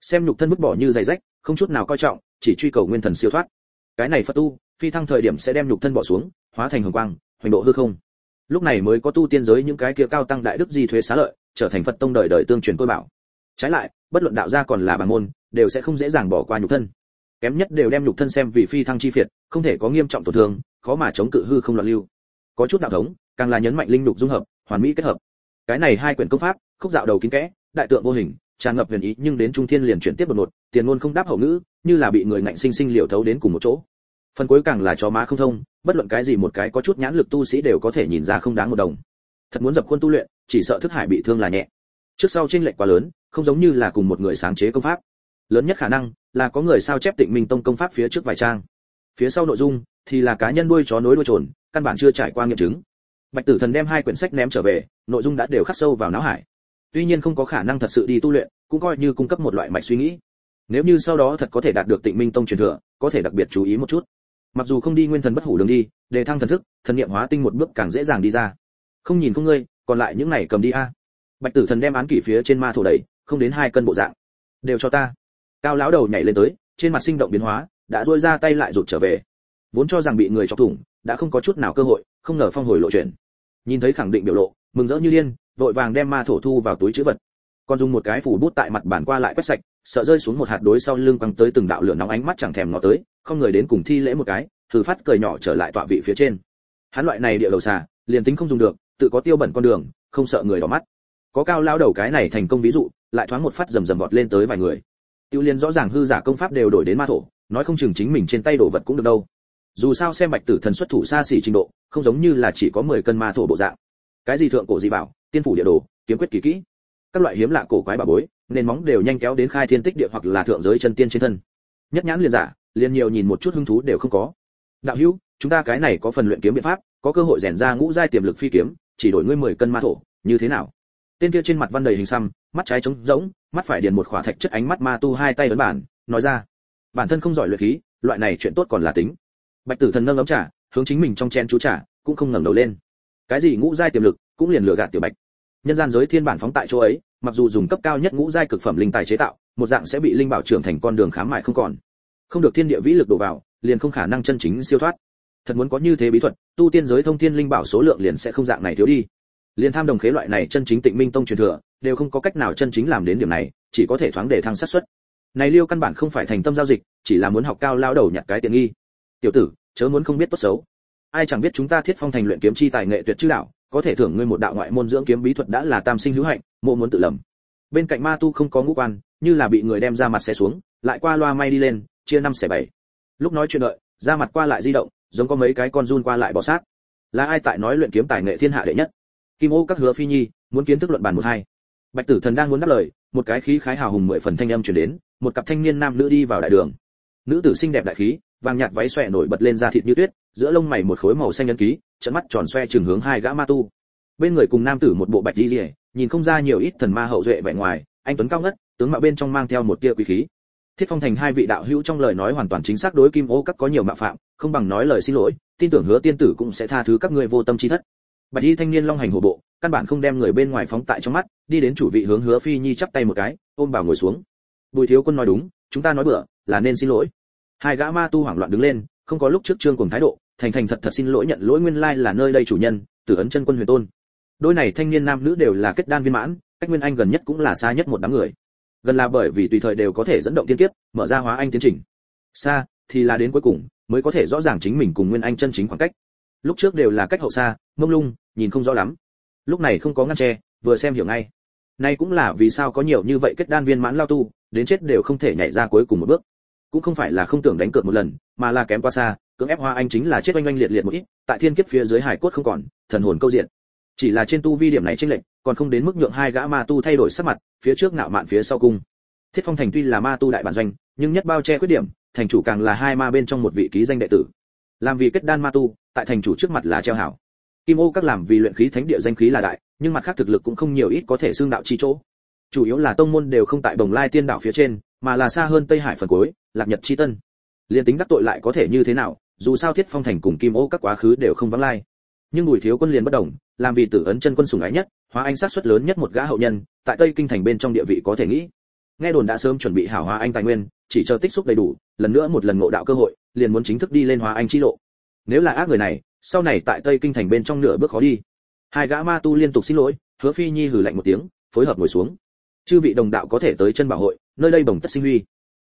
Xem nhục thân vứt bỏ như giày rách, không chút nào coi trọng, chỉ truy cầu nguyên thần siêu thoát. Cái này phật tu, phi thăng thời điểm sẽ đem nhục thân bỏ xuống, hóa thành hồng quang, hoành độ hư không lúc này mới có tu tiên giới những cái kia cao tăng đại đức di thuế xá lợi, trở thành phật tông đời đời tương truyền tôi bảo. Trái lại, bất luận đạo gia còn là bản môn, đều sẽ không dễ dàng bỏ qua nhục thân. Kém nhất đều đem nhục thân xem vì phi thăng chi phiệt, không thể có nghiêm trọng tổn thương, khó mà chống cự hư không loạn lưu. Có chút đạo thống, càng là nhấn mạnh linh nhục dung hợp, hoàn mỹ kết hợp. Cái này hai quyển công pháp, khúc dạo đầu kín kẽ, đại tượng vô hình, tràn ngập huyền ý, nhưng đến trung thiên liền chuyển tiếp đột ngột, tiền ngôn không đáp hậu ngữ, như là bị người ngạnh sinh sinh liều thấu đến cùng một chỗ. Phần cuối càng là chó má không thông bất luận cái gì một cái có chút nhãn lực tu sĩ đều có thể nhìn ra không đáng một đồng. Thật muốn dập khuôn tu luyện, chỉ sợ thức hải bị thương là nhẹ. Trước sau chênh lệch quá lớn, không giống như là cùng một người sáng chế công pháp. Lớn nhất khả năng là có người sao chép tịnh minh tông công pháp phía trước vài trang. Phía sau nội dung thì là cá nhân đuôi chó nối đuôi trồn, căn bản chưa trải qua nghiệm chứng. Bạch tử thần đem hai quyển sách ném trở về, nội dung đã đều khắc sâu vào não hải. Tuy nhiên không có khả năng thật sự đi tu luyện, cũng coi như cung cấp một loại mạch suy nghĩ. Nếu như sau đó thật có thể đạt được tịnh minh tông truyền thừa, có thể đặc biệt chú ý một chút mặc dù không đi nguyên thần bất hủ đường đi, để thăng thần thức, thần niệm hóa tinh một bước càng dễ dàng đi ra. Không nhìn không ngươi còn lại những này cầm đi a. Bạch tử thần đem án kỷ phía trên ma thổ đầy không đến hai cân bộ dạng. Đều cho ta. Cao lão đầu nhảy lên tới, trên mặt sinh động biến hóa, đã duỗi ra tay lại rụt trở về. Vốn cho rằng bị người chọc thủng, đã không có chút nào cơ hội, không ngờ phong hồi lộ chuyển. Nhìn thấy khẳng định biểu lộ, mừng rỡ như điên, vội vàng đem ma thổ thu vào túi chữ vật. Còn dùng một cái phủ bút tại mặt bàn qua lại quét sạch, sợ rơi xuống một hạt đối sau lưng quăng tới từng đạo lửa nóng ánh mắt chẳng thèm ngó tới không người đến cùng thi lễ một cái thử phát cười nhỏ trở lại tọa vị phía trên. Hắn loại này địa đầu xà, liền tính không dùng được, tự có tiêu bẩn con đường, không sợ người đỏ mắt. Có cao lao đầu cái này thành công ví dụ, lại thoáng một phát rầm rầm vọt lên tới vài người. Tiêu liên rõ ràng hư giả công pháp đều đổi đến ma thổ, nói không chừng chính mình trên tay đồ vật cũng được đâu. Dù sao xem bạch tử thần xuất thủ xa xỉ trình độ, không giống như là chỉ có 10 cân ma thổ bộ dạng. Cái gì thượng cổ gì bảo, tiên phủ địa đồ, kiếm quyết kỳ kỹ. Các loại hiếm lạ cổ quái bà bối nên móng đều nhanh kéo đến khai thiên tích địa hoặc là thượng giới chân tiên trên thân. Nhất nhãn liền giả liền nhiều nhìn một chút hứng thú đều không có. Đạo hữu, chúng ta cái này có phần luyện kiếm biện pháp, có cơ hội rèn ra ngũ giai tiềm lực phi kiếm, chỉ đổi ngươi 10 cân ma thổ, như thế nào? Tên kia trên mặt văn đầy hình xăm, mắt trái trống rỗng, mắt phải điền một khỏa thạch chất ánh mắt ma tu hai tay ấn bản, nói ra. Bản thân không giỏi luyện khí, loại này chuyện tốt còn là tính. Bạch tử thần nâng ấm trà, hướng chính mình trong chen chú trà, cũng không ngẩng đầu lên. Cái gì ngũ giai tiềm lực, cũng liền lừa gạt tiểu bạch. Nhân gian giới thiên bản phóng tại chỗ ấy, mặc dù dùng cấp cao nhất ngũ giai cực phẩm linh tài chế tạo, một dạng sẽ bị linh bảo trưởng thành con đường khám mại không còn không được thiên địa vĩ lực đổ vào, liền không khả năng chân chính siêu thoát. Thật muốn có như thế bí thuật, tu tiên giới thông thiên linh bảo số lượng liền sẽ không dạng này thiếu đi. Liền tham đồng khế loại này chân chính tịnh minh tông truyền thừa, đều không có cách nào chân chính làm đến điểm này, chỉ có thể thoáng để thăng sát suất. Này liêu căn bản không phải thành tâm giao dịch, chỉ là muốn học cao lao đầu nhặt cái tiền nghi. Tiểu tử, chớ muốn không biết tốt xấu. Ai chẳng biết chúng ta thiết phong thành luyện kiếm chi tài nghệ tuyệt chư đạo, có thể thưởng ngươi một đạo ngoại môn dưỡng kiếm bí thuật đã là tam sinh hữu hạnh, mộ muốn tự lầm. Bên cạnh ma tu không có ngũ quan, như là bị người đem ra mặt xe xuống, lại qua loa may đi lên chia năm xẻ bảy. Lúc nói chuyện đợi ra mặt qua lại di động, giống có mấy cái con run qua lại bò sát. Là ai tại nói luyện kiếm tài nghệ thiên hạ đệ nhất? Kim ô các hứa phi nhi, muốn kiến thức luận bàn một hai. Bạch tử thần đang muốn đáp lời, một cái khí khái hào hùng mười phần thanh âm truyền đến, một cặp thanh niên nam nữ đi vào đại đường. Nữ tử xinh đẹp đại khí, vàng nhạt váy xòe nổi bật lên da thịt như tuyết, giữa lông mày một khối màu xanh nhân ký trận mắt tròn xoe trường hướng hai gã ma tu. Bên người cùng nam tử một bộ bạch đi rìa nhìn không ra nhiều ít thần ma hậu duệ vẻ ngoài, anh tuấn cao ngất, tướng mạo bên trong mang theo một tia quý khí thiết phong thành hai vị đạo hữu trong lời nói hoàn toàn chính xác đối kim ô các có nhiều mạo phạm, không bằng nói lời xin lỗi, tin tưởng hứa tiên tử cũng sẽ tha thứ các ngươi vô tâm chi thất. Bạch y thanh niên long hành hổ bộ, căn bản không đem người bên ngoài phóng tại trong mắt, đi đến chủ vị hướng hứa phi nhi chắp tay một cái, ôm vào ngồi xuống. Bùi thiếu quân nói đúng, chúng ta nói bữa là nên xin lỗi. Hai gã ma tu hoảng loạn đứng lên, không có lúc trước trương cùng thái độ, thành thành thật thật xin lỗi nhận lỗi nguyên lai là nơi đây chủ nhân, tử ấn chân quân huyền tôn. Đôi này thanh niên nam nữ đều là kết đan viên mãn, cách nguyên anh gần nhất cũng là xa nhất một đám người gần là bởi vì tùy thời đều có thể dẫn động tiên kiếp, mở ra hóa anh tiến trình. Xa, thì là đến cuối cùng, mới có thể rõ ràng chính mình cùng nguyên anh chân chính khoảng cách. Lúc trước đều là cách hậu xa, mông lung, nhìn không rõ lắm. Lúc này không có ngăn tre vừa xem hiểu ngay. Nay cũng là vì sao có nhiều như vậy kết đan viên mãn lao tu, đến chết đều không thể nhảy ra cuối cùng một bước. Cũng không phải là không tưởng đánh cược một lần, mà là kém quá xa, cưỡng ép hoa anh chính là chết oanh oanh liệt liệt một ít, tại thiên kiếp phía dưới hải cốt không còn, thần hồn câu diện chỉ là trên tu vi điểm này chênh lệch, còn không đến mức nhượng hai gã ma tu thay đổi sắc mặt, phía trước ngạo mạn phía sau cung. Thiết phong thành tuy là ma tu đại bản doanh, nhưng nhất bao che khuyết điểm, thành chủ càng là hai ma bên trong một vị ký danh đệ tử. Làm vì kết đan ma tu, tại thành chủ trước mặt là treo hảo. Kim ô các làm vì luyện khí thánh địa danh khí là đại, nhưng mặt khác thực lực cũng không nhiều ít có thể xương đạo chi chỗ. Chủ yếu là tông môn đều không tại bồng lai tiên đảo phía trên, mà là xa hơn tây hải phần cuối, lạc nhật chi tân. Liên tính đắc tội lại có thể như thế nào, dù sao thiết phong thành cùng kim ô các quá khứ đều không vắng lai nhưng bùi thiếu quân liền bất đồng, làm vì tử ấn chân quân sủng ái nhất, hóa anh sát suất lớn nhất một gã hậu nhân, tại tây kinh thành bên trong địa vị có thể nghĩ. Nghe đồn đã sớm chuẩn bị hảo hóa anh tài nguyên, chỉ chờ tích xúc đầy đủ, lần nữa một lần ngộ đạo cơ hội, liền muốn chính thức đi lên hóa anh chi lộ. Nếu là ác người này, sau này tại tây kinh thành bên trong nửa bước khó đi. Hai gã ma tu liên tục xin lỗi, hứa phi nhi hừ lạnh một tiếng, phối hợp ngồi xuống. Chư vị đồng đạo có thể tới chân bảo hội, nơi đây bồng tất sinh huy.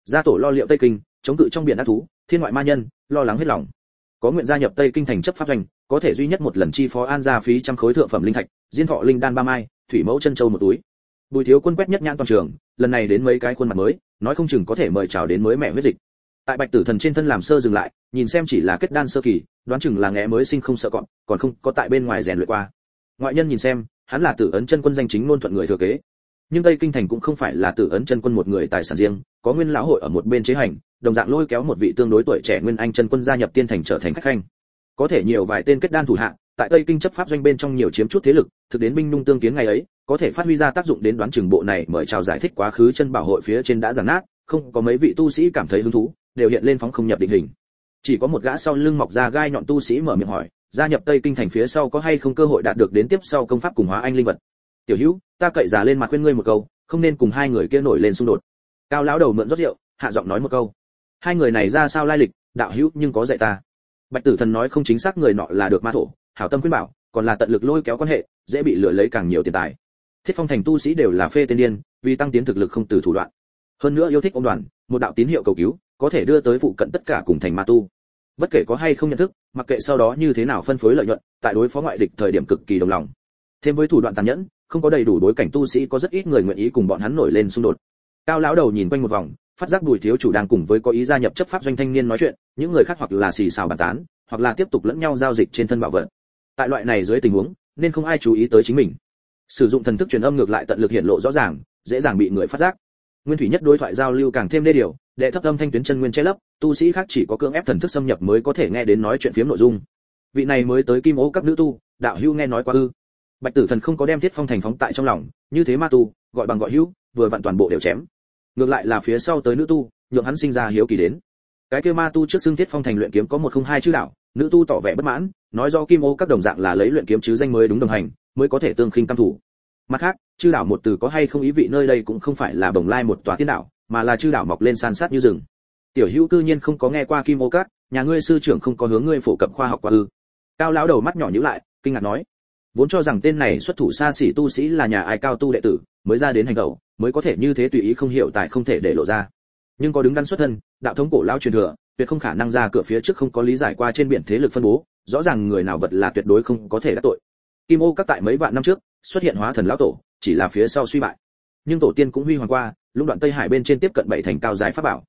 Gia tổ lo liệu tây kinh, chống cự trong biển ác thú, thiên ngoại ma nhân, lo lắng hết lòng có nguyện gia nhập tây kinh thành chấp pháp doanh, có thể duy nhất một lần chi phó an gia phí trăm khối thượng phẩm linh thạch, diên thọ linh đan ba mai, thủy mẫu chân châu một túi. Bùi thiếu quân quét nhất nhãn toàn trường, lần này đến mấy cái khuôn mặt mới, nói không chừng có thể mời chào đến mới mẹ huyết dịch. Tại bạch tử thần trên thân làm sơ dừng lại, nhìn xem chỉ là kết đan sơ kỳ, đoán chừng là ngẽ mới sinh không sợ cọp, còn không có tại bên ngoài rèn luyện qua. Ngoại nhân nhìn xem, hắn là tử ấn chân quân danh chính ngôn thuận người thừa kế nhưng tây kinh thành cũng không phải là tử ấn chân quân một người tài sản riêng, có nguyên lão hội ở một bên chế hành, đồng dạng lôi kéo một vị tương đối tuổi trẻ nguyên anh chân quân gia nhập tiên thành trở thành khách khanh. Có thể nhiều vài tên kết đan thủ hạ, tại tây kinh chấp pháp doanh bên trong nhiều chiếm chút thế lực, thực đến binh nung tương kiến ngày ấy, có thể phát huy ra tác dụng đến đoán trường bộ này mời chào giải thích quá khứ chân bảo hội phía trên đã giàn nát, không có mấy vị tu sĩ cảm thấy hứng thú, đều hiện lên phóng không nhập định hình. Chỉ có một gã sau lưng mọc ra gai nhọn tu sĩ mở miệng hỏi, gia nhập tây kinh thành phía sau có hay không cơ hội đạt được đến tiếp sau công pháp cùng hóa anh linh vật? Tiểu hữu, ta cậy già lên mặt khuyên ngươi một câu, không nên cùng hai người kia nổi lên xung đột. Cao lão đầu mượn rót rượu, hạ giọng nói một câu. Hai người này ra sao lai lịch, đạo hữu nhưng có dạy ta. Bạch tử thần nói không chính xác người nọ là được ma thổ, hảo tâm khuyên bảo, còn là tận lực lôi kéo quan hệ, dễ bị lừa lấy càng nhiều tiền tài. Thiết phong thành tu sĩ đều là phê tên điên, vì tăng tiến thực lực không từ thủ đoạn. Hơn nữa yêu thích ông đoàn, một đạo tín hiệu cầu cứu, có thể đưa tới phụ cận tất cả cùng thành ma tu. Bất kể có hay không nhận thức, mặc kệ sau đó như thế nào phân phối lợi nhuận, tại đối phó ngoại địch thời điểm cực kỳ đồng lòng. Thêm với thủ đoạn tàn nhẫn không có đầy đủ đối cảnh tu sĩ, có rất ít người nguyện ý cùng bọn hắn nổi lên xung đột. Cao lão đầu nhìn quanh một vòng, phát giác bùi thiếu chủ đang cùng với có ý gia nhập chấp pháp doanh thanh niên nói chuyện, những người khác hoặc là xì xào bàn tán, hoặc là tiếp tục lẫn nhau giao dịch trên thân bảo vật. Tại loại này dưới tình huống, nên không ai chú ý tới chính mình. Sử dụng thần thức truyền âm ngược lại tận lực hiện lộ rõ ràng, dễ dàng bị người phát giác. Nguyên thủy nhất đối thoại giao lưu càng thêm đê điều, đệ thấp âm thanh tuyến chân nguyên che lấp, tu sĩ khác chỉ có cưỡng ép thần thức xâm nhập mới có thể nghe đến nói chuyện phiếm nội dung. Vị này mới tới kim ô các nữ tu, đạo hưu nghe nói qua ư? Bạch tử thần không có đem thiết phong thành phóng tại trong lòng, như thế ma tu, gọi bằng gọi hữu, vừa vặn toàn bộ đều chém. Ngược lại là phía sau tới nữ tu, nhượng hắn sinh ra hiếu kỳ đến. Cái kia ma tu trước xưng thiết phong thành luyện kiếm có một không hai chữ đạo, nữ tu tỏ vẻ bất mãn, nói do kim ô các đồng dạng là lấy luyện kiếm chứ danh mới đúng đồng hành, mới có thể tương khinh cam thủ. Mặt khác, chư đảo một từ có hay không ý vị nơi đây cũng không phải là bồng lai một tòa tiên đảo mà là chư đảo mọc lên san sát như rừng. Tiểu hữu cư nhiên không có nghe qua kim ô các, nhà ngươi sư trưởng không có hướng ngươi phổ cập khoa học qua ư. Cao lão đầu mắt nhỏ nhíu lại, kinh ngạc nói vốn cho rằng tên này xuất thủ xa xỉ tu sĩ là nhà ai cao tu đệ tử, mới ra đến hành động mới có thể như thế tùy ý không hiểu tại không thể để lộ ra. Nhưng có đứng đắn xuất thân, đạo thống cổ lao truyền thừa, tuyệt không khả năng ra cửa phía trước không có lý giải qua trên biển thế lực phân bố, rõ ràng người nào vật là tuyệt đối không có thể đắc tội. Kim ô các tại mấy vạn năm trước, xuất hiện hóa thần lão tổ, chỉ là phía sau suy bại. Nhưng tổ tiên cũng huy hoàng qua lúc đoạn tây hải bên trên tiếp cận bảy thành cao dài pháp bảo.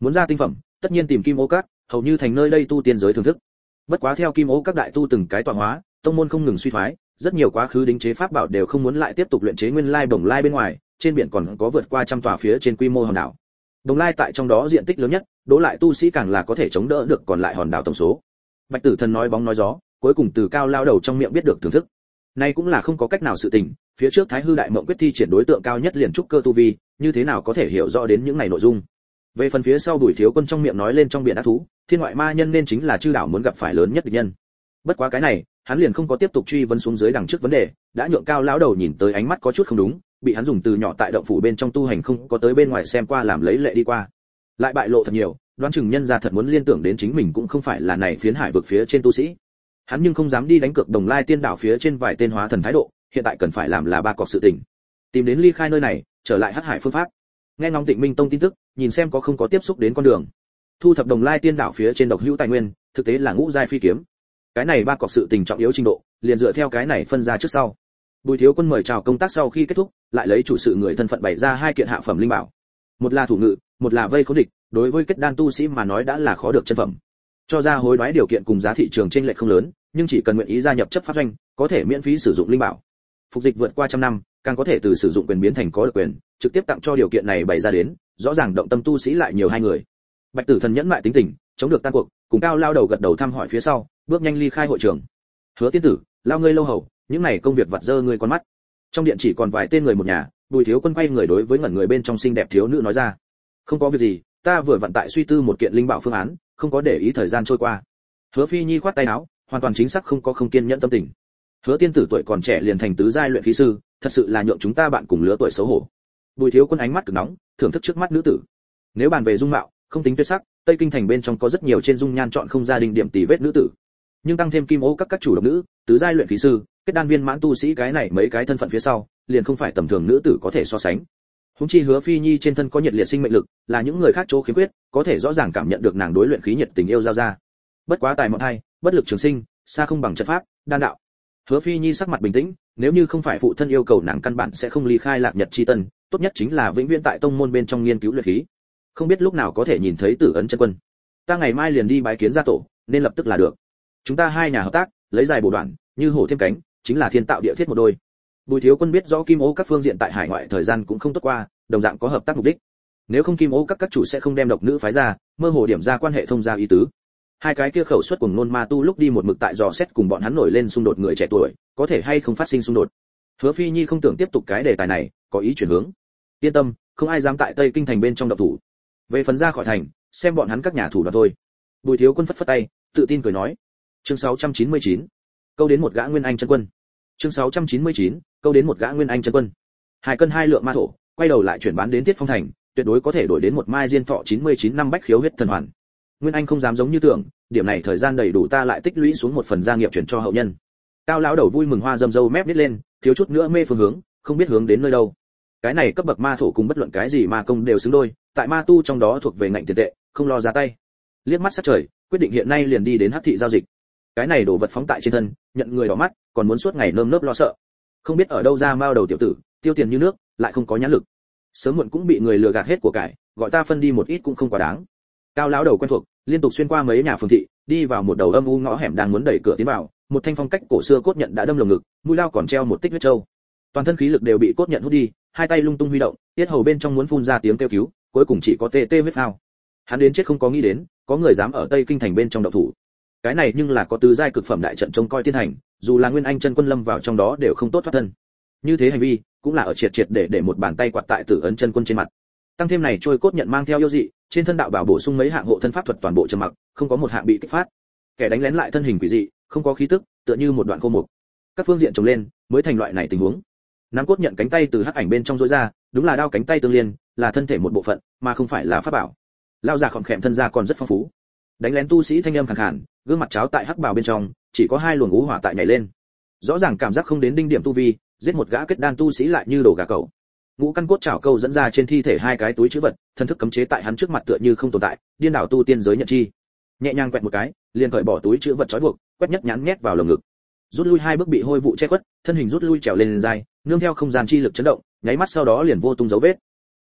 Muốn ra tinh phẩm, tất nhiên tìm kim ô các, hầu như thành nơi đây tu tiên giới thưởng thức. Bất quá theo kim ô các đại tu từng cái tọa hóa, tông môn không ngừng suy thoái rất nhiều quá khứ đính chế pháp bảo đều không muốn lại tiếp tục luyện chế nguyên lai bồng lai bên ngoài, trên biển còn có vượt qua trăm tòa phía trên quy mô hòn đảo. Bồng lai tại trong đó diện tích lớn nhất, đỗ lại tu sĩ càng là có thể chống đỡ được còn lại hòn đảo tổng số. Bạch tử thần nói bóng nói gió, cuối cùng từ cao lao đầu trong miệng biết được thưởng thức. Nay cũng là không có cách nào sự tình, phía trước thái hư đại mộng quyết thi triển đối tượng cao nhất liền trúc cơ tu vi, như thế nào có thể hiểu rõ đến những này nội dung? Về phần phía sau bùi thiếu quân trong miệng nói lên trong biển ác thú, thiên ngoại ma nhân nên chính là chư đảo muốn gặp phải lớn nhất địch nhân. Bất quá cái này hắn liền không có tiếp tục truy vấn xuống dưới đằng trước vấn đề, đã nhượng cao lão đầu nhìn tới ánh mắt có chút không đúng, bị hắn dùng từ nhỏ tại động phủ bên trong tu hành không có tới bên ngoài xem qua làm lấy lệ đi qua. Lại bại lộ thật nhiều, đoán chừng nhân ra thật muốn liên tưởng đến chính mình cũng không phải là này phiến hải vực phía trên tu sĩ. Hắn nhưng không dám đi đánh cược đồng lai tiên đảo phía trên vài tên hóa thần thái độ, hiện tại cần phải làm là ba cọc sự tình. Tìm đến ly khai nơi này, trở lại hắc hải phương pháp. Nghe ngóng tịnh minh tông tin tức, nhìn xem có không có tiếp xúc đến con đường. Thu thập đồng lai tiên đảo phía trên độc hữu tài nguyên, thực tế là ngũ giai phi kiếm cái này ba cọc sự tình trọng yếu trình độ, liền dựa theo cái này phân ra trước sau. Bùi thiếu quân mời chào công tác sau khi kết thúc, lại lấy chủ sự người thân phận bày ra hai kiện hạ phẩm linh bảo. Một là thủ ngự, một là vây khốn địch, đối với kết đan tu sĩ mà nói đã là khó được chân phẩm. Cho ra hối đoái điều kiện cùng giá thị trường trên lệch không lớn, nhưng chỉ cần nguyện ý gia nhập chấp pháp doanh, có thể miễn phí sử dụng linh bảo. Phục dịch vượt qua trăm năm, càng có thể từ sử dụng quyền biến thành có được quyền, trực tiếp tặng cho điều kiện này bày ra đến, rõ ràng động tâm tu sĩ lại nhiều hai người. Bạch tử thần nhẫn mại tính tình, chống được tan cuộc, cùng cao lao đầu gật đầu thăm hỏi phía sau bước nhanh ly khai hội trường. Hứa tiên tử, lao ngươi lâu hầu, những này công việc vặt dơ ngươi con mắt. Trong điện chỉ còn vài tên người một nhà, bùi thiếu quân quay người đối với ngẩn người bên trong xinh đẹp thiếu nữ nói ra. Không có việc gì, ta vừa vận tại suy tư một kiện linh bảo phương án, không có để ý thời gian trôi qua. Hứa phi nhi khoát tay áo, hoàn toàn chính xác không có không kiên nhẫn tâm tình. Hứa tiên tử tuổi còn trẻ liền thành tứ giai luyện khí sư, thật sự là nhượng chúng ta bạn cùng lứa tuổi xấu hổ. Bùi thiếu quân ánh mắt cực nóng, thưởng thức trước mắt nữ tử. Nếu bàn về dung mạo, không tính tuyệt sắc, tây kinh thành bên trong có rất nhiều trên dung nhan chọn không gia đình điểm tỷ vết nữ tử nhưng tăng thêm kim ô các các chủ độc nữ, tứ giai luyện khí sư, kết đan viên mãn tu sĩ cái này mấy cái thân phận phía sau, liền không phải tầm thường nữ tử có thể so sánh. Húng chi hứa phi nhi trên thân có nhiệt liệt sinh mệnh lực, là những người khác chỗ khiếm khuyết, có thể rõ ràng cảm nhận được nàng đối luyện khí nhiệt tình yêu giao ra. Bất quá tài mọn hay bất lực trường sinh, xa không bằng trận pháp, đan đạo. Hứa phi nhi sắc mặt bình tĩnh, nếu như không phải phụ thân yêu cầu nàng căn bản sẽ không ly khai lạc nhật chi tân, tốt nhất chính là vĩnh viễn tại tông môn bên trong nghiên cứu luyện khí. Không biết lúc nào có thể nhìn thấy tử ấn chân quân. Ta ngày mai liền đi bái kiến gia tổ, nên lập tức là được chúng ta hai nhà hợp tác, lấy dài bổ đoạn, như hổ thêm cánh, chính là thiên tạo địa thiết một đôi. Bùi thiếu quân biết rõ kim ô các phương diện tại hải ngoại thời gian cũng không tốt qua, đồng dạng có hợp tác mục đích. Nếu không kim ô các các chủ sẽ không đem độc nữ phái ra, mơ hồ điểm ra quan hệ thông gia ý tứ. Hai cái kia khẩu suất cùng nôn ma tu lúc đi một mực tại dò xét cùng bọn hắn nổi lên xung đột người trẻ tuổi, có thể hay không phát sinh xung đột. Hứa phi nhi không tưởng tiếp tục cái đề tài này, có ý chuyển hướng. Yên tâm, không ai dám tại tây kinh thành bên trong độc thủ. Về phần ra khỏi thành, xem bọn hắn các nhà thủ đoạn thôi. Bùi thiếu quân phất phất tay, tự tin cười nói chương 699. câu đến một gã nguyên anh chân quân. Chương 699. câu đến một gã nguyên anh chân quân. Hai cân hai lượng ma thổ, quay đầu lại chuyển bán đến tiết phong thành, tuyệt đối có thể đổi đến một mai diên thọ 99 năm bách khiếu huyết thần hoàn. Nguyên anh không dám giống như tưởng, điểm này thời gian đầy đủ ta lại tích lũy xuống một phần gia nghiệp chuyển cho hậu nhân. Cao lão đầu vui mừng hoa dâm dâu mép nít lên, thiếu chút nữa mê phương hướng, không biết hướng đến nơi đâu. Cái này cấp bậc ma thổ cùng bất luận cái gì ma công đều xứng đôi, tại ma tu trong đó thuộc về ngạnh tiền tệ, không lo ra tay. Liếc mắt sát trời, quyết định hiện nay liền đi đến hắc thị giao dịch cái này đổ vật phóng tại trên thân, nhận người đỏ mắt, còn muốn suốt ngày nơm nớp lo sợ. Không biết ở đâu ra mao đầu tiểu tử, tiêu tiền như nước, lại không có nhãn lực. Sớm muộn cũng bị người lừa gạt hết của cải, gọi ta phân đi một ít cũng không quá đáng. Cao lão đầu quen thuộc, liên tục xuyên qua mấy nhà phường thị, đi vào một đầu âm u ngõ hẻm đang muốn đẩy cửa tiến vào, một thanh phong cách cổ xưa cốt nhận đã đâm lồng ngực, mũi lao còn treo một tích huyết trâu. Toàn thân khí lực đều bị cốt nhận hút đi, hai tay lung tung huy động, tiết hầu bên trong muốn phun ra tiếng kêu cứu, cuối cùng chỉ có tê tê huyết phao. Hắn đến chết không có nghĩ đến, có người dám ở tây kinh thành bên trong độc thủ cái này nhưng là có tứ giai cực phẩm đại trận trông coi tiên hành, dù là nguyên anh chân quân lâm vào trong đó đều không tốt thoát thân. Như thế hành vi, cũng là ở triệt triệt để để một bàn tay quạt tại tử ấn chân quân trên mặt. Tăng thêm này trôi cốt nhận mang theo yêu dị, trên thân đạo bảo bổ sung mấy hạng hộ thân pháp thuật toàn bộ trầm mặc, không có một hạng bị kích phát. Kẻ đánh lén lại thân hình quỷ dị, không có khí tức, tựa như một đoạn khô mục. Các phương diện trồng lên, mới thành loại này tình huống. Nắm cốt nhận cánh tay từ hắc ảnh bên trong rối ra, đúng là đao cánh tay tương liên, là thân thể một bộ phận, mà không phải là pháp bảo. Lao già khòm khẹm thân ra còn rất phong phú đánh lén tu sĩ thanh âm khàn khàn, gương mặt cháo tại hắc bào bên trong, chỉ có hai luồng ngũ hỏa tại nhảy lên. Rõ ràng cảm giác không đến đinh điểm tu vi, giết một gã kết đan tu sĩ lại như đổ gà cậu ngũ căn cốt chảo câu dẫn ra trên thi thể hai cái túi chữ vật, thân thức cấm chế tại hắn trước mặt tựa như không tồn tại, điên đảo tu tiên giới nhận chi. Nhẹ nhàng quẹt một cái, liền cởi bỏ túi chữ vật trói buộc, quét nhất nhãn nhét vào lồng ngực. Rút lui hai bước bị hôi vụ che khuất, thân hình rút lui trèo lên dài, nương theo không gian chi lực chấn động, nháy mắt sau đó liền vô tung dấu vết.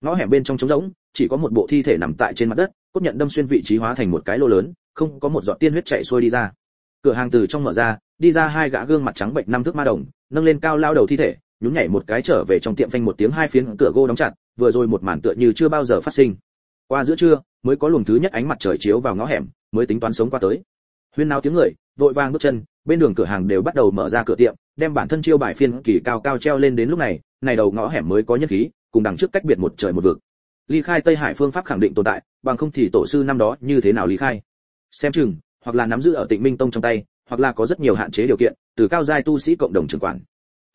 Ngõ hẻm bên trong trống rỗng, chỉ có một bộ thi thể nằm tại trên mặt đất cốt nhận đâm xuyên vị trí hóa thành một cái lô lớn, không có một giọt tiên huyết chảy xuôi đi ra. Cửa hàng từ trong mở ra, đi ra hai gã gương mặt trắng bệnh năm thước ma đồng, nâng lên cao lao đầu thi thể, nhún nhảy một cái trở về trong tiệm phanh một tiếng hai phiến cửa gỗ đóng chặt, vừa rồi một màn tựa như chưa bao giờ phát sinh. Qua giữa trưa, mới có luồng thứ nhất ánh mặt trời chiếu vào ngõ hẻm, mới tính toán sống qua tới. Huyên náo tiếng người, vội vàng bước chân, bên đường cửa hàng đều bắt đầu mở ra cửa tiệm, đem bản thân chiêu bài phiên kỳ cao cao treo lên đến lúc này này đầu ngõ hẻm mới có nhân khí, cùng đằng trước cách biệt một trời một vực ly khai tây hải phương pháp khẳng định tồn tại, bằng không thì tổ sư năm đó như thế nào ly khai? Xem chừng, hoặc là nắm giữ ở tịnh minh tông trong tay, hoặc là có rất nhiều hạn chế điều kiện, từ cao giai tu sĩ cộng đồng trưởng quản.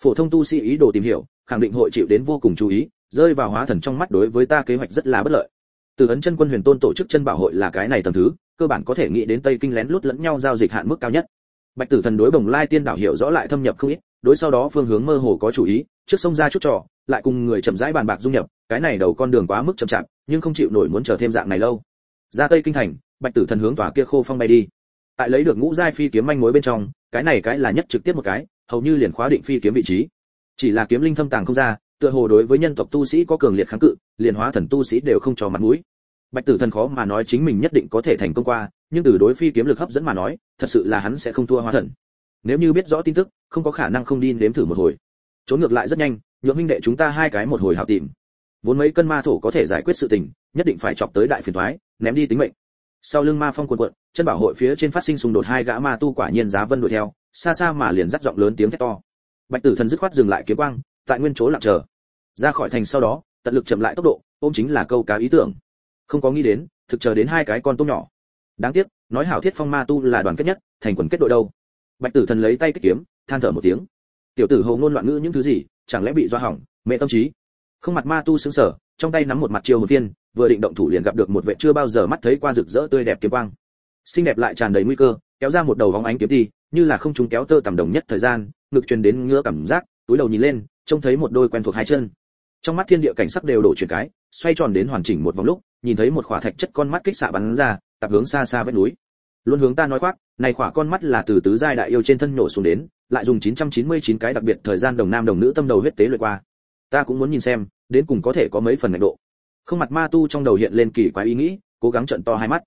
Phổ thông tu sĩ ý đồ tìm hiểu, khẳng định hội chịu đến vô cùng chú ý, rơi vào hóa thần trong mắt đối với ta kế hoạch rất là bất lợi. Từ ấn chân quân huyền tôn tổ chức chân bảo hội là cái này tầng thứ, cơ bản có thể nghĩ đến tây kinh lén lút lẫn nhau giao dịch hạn mức cao nhất. Bạch tử thần đối bồng lai tiên đảo hiểu rõ lại thâm nhập không ít, đối sau đó phương hướng mơ hồ có chủ ý, trước sông ra chút trò, lại cùng người chậm rãi bàn bạc dung nhập cái này đầu con đường quá mức chậm chạp, nhưng không chịu nổi muốn chờ thêm dạng này lâu. Ra tây kinh thành, bạch tử thần hướng tòa kia khô phong bay đi. Tại lấy được ngũ giai phi kiếm manh mối bên trong, cái này cái là nhất trực tiếp một cái, hầu như liền khóa định phi kiếm vị trí. Chỉ là kiếm linh thâm tàng không ra, tựa hồ đối với nhân tộc tu sĩ có cường liệt kháng cự, liền hóa thần tu sĩ đều không cho mặt mũi. Bạch tử thần khó mà nói chính mình nhất định có thể thành công qua, nhưng từ đối phi kiếm lực hấp dẫn mà nói, thật sự là hắn sẽ không thua hóa thần. Nếu như biết rõ tin tức, không có khả năng không đi nếm thử một hồi. Trốn ngược lại rất nhanh, nhượng huynh đệ chúng ta hai cái một hồi hào tìm vốn mấy cân ma thổ có thể giải quyết sự tình, nhất định phải chọc tới đại phiền thoái ném đi tính mệnh. Sau lưng ma phong cuộn cuộn, chân bảo hội phía trên phát sinh xung đột hai gã ma tu quả nhiên giá vân đuổi theo, xa xa mà liền dắt giọng lớn tiếng thét to. Bạch tử thần dứt khoát dừng lại kiếm quang, tại nguyên chỗ lặng chờ. Ra khỏi thành sau đó, tận lực chậm lại tốc độ, ôm chính là câu cá ý tưởng. Không có nghĩ đến, thực chờ đến hai cái con tôm nhỏ. Đáng tiếc, nói hảo thiết phong ma tu là đoàn kết nhất, thành quần kết đội đâu. Bạch tử thần lấy tay kích kiếm, than thở một tiếng. Tiểu tử hầu ngôn loạn ngữ những thứ gì, chẳng lẽ bị do hỏng mẹ tâm trí? Không mặt ma tu sững sờ, trong tay nắm một mặt chiêu hồn viên vừa định động thủ liền gặp được một vệ chưa bao giờ mắt thấy qua rực rỡ tươi đẹp kiếm quang. Xinh đẹp lại tràn đầy nguy cơ, kéo ra một đầu vóng ánh kiếm đi như là không chúng kéo tơ tầm đồng nhất thời gian, ngực truyền đến ngứa cảm giác, túi đầu nhìn lên, trông thấy một đôi quen thuộc hai chân. Trong mắt thiên địa cảnh sắc đều đổ chuyển cái, xoay tròn đến hoàn chỉnh một vòng lúc, nhìn thấy một khỏa thạch chất con mắt kích xạ bắn ra, tập hướng xa xa vách núi. Luôn hướng ta nói khoác, này khỏa con mắt là từ tứ giai đại yêu trên thân nổ xuống đến, lại dùng 999 cái đặc biệt thời gian đồng nam đồng nữ tâm đầu huyết tế luyện qua ta cũng muốn nhìn xem, đến cùng có thể có mấy phần ngạch độ. Không mặt ma tu trong đầu hiện lên kỳ quái ý nghĩ, cố gắng trận to hai mắt.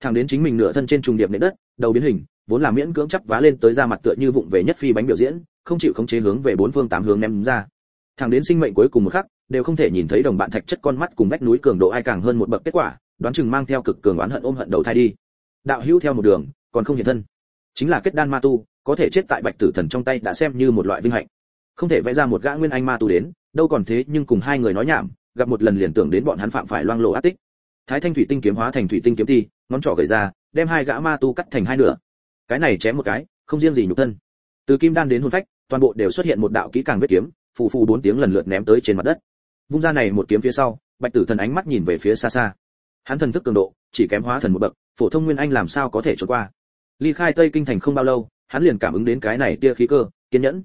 Thẳng đến chính mình nửa thân trên trùng điệp nền đất, đầu biến hình, vốn là miễn cưỡng chắp vá lên tới ra mặt tựa như vụng về nhất phi bánh biểu diễn, không chịu khống chế hướng về bốn phương tám hướng ném ra. Thẳng đến sinh mệnh cuối cùng một khắc, đều không thể nhìn thấy đồng bạn thạch chất con mắt cùng vách núi cường độ ai càng hơn một bậc kết quả, đoán chừng mang theo cực cường oán hận ôm hận đầu thai đi. Đạo hữu theo một đường, còn không hiện thân. Chính là kết đan ma tu, có thể chết tại bạch tử thần trong tay đã xem như một loại vinh hạnh. Không thể vẽ ra một gã nguyên anh ma tu đến đâu còn thế nhưng cùng hai người nói nhảm, gặp một lần liền tưởng đến bọn hắn phạm phải loang lộ ác tích. Thái thanh thủy tinh kiếm hóa thành thủy tinh kiếm ti, ngón trỏ gầy ra, đem hai gã ma tu cắt thành hai nửa. Cái này chém một cái, không riêng gì nhục thân. Từ kim đan đến hồn phách, toàn bộ đều xuất hiện một đạo kỹ càng vết kiếm, phù phù bốn tiếng lần lượt ném tới trên mặt đất. Vung ra này một kiếm phía sau, bạch tử thần ánh mắt nhìn về phía xa xa. Hắn thần thức cường độ, chỉ kém hóa thần một bậc, phổ thông nguyên anh làm sao có thể trốn qua. Ly khai tây kinh thành không bao lâu, hắn liền cảm ứng đến cái này tia khí cơ, kiên nhẫn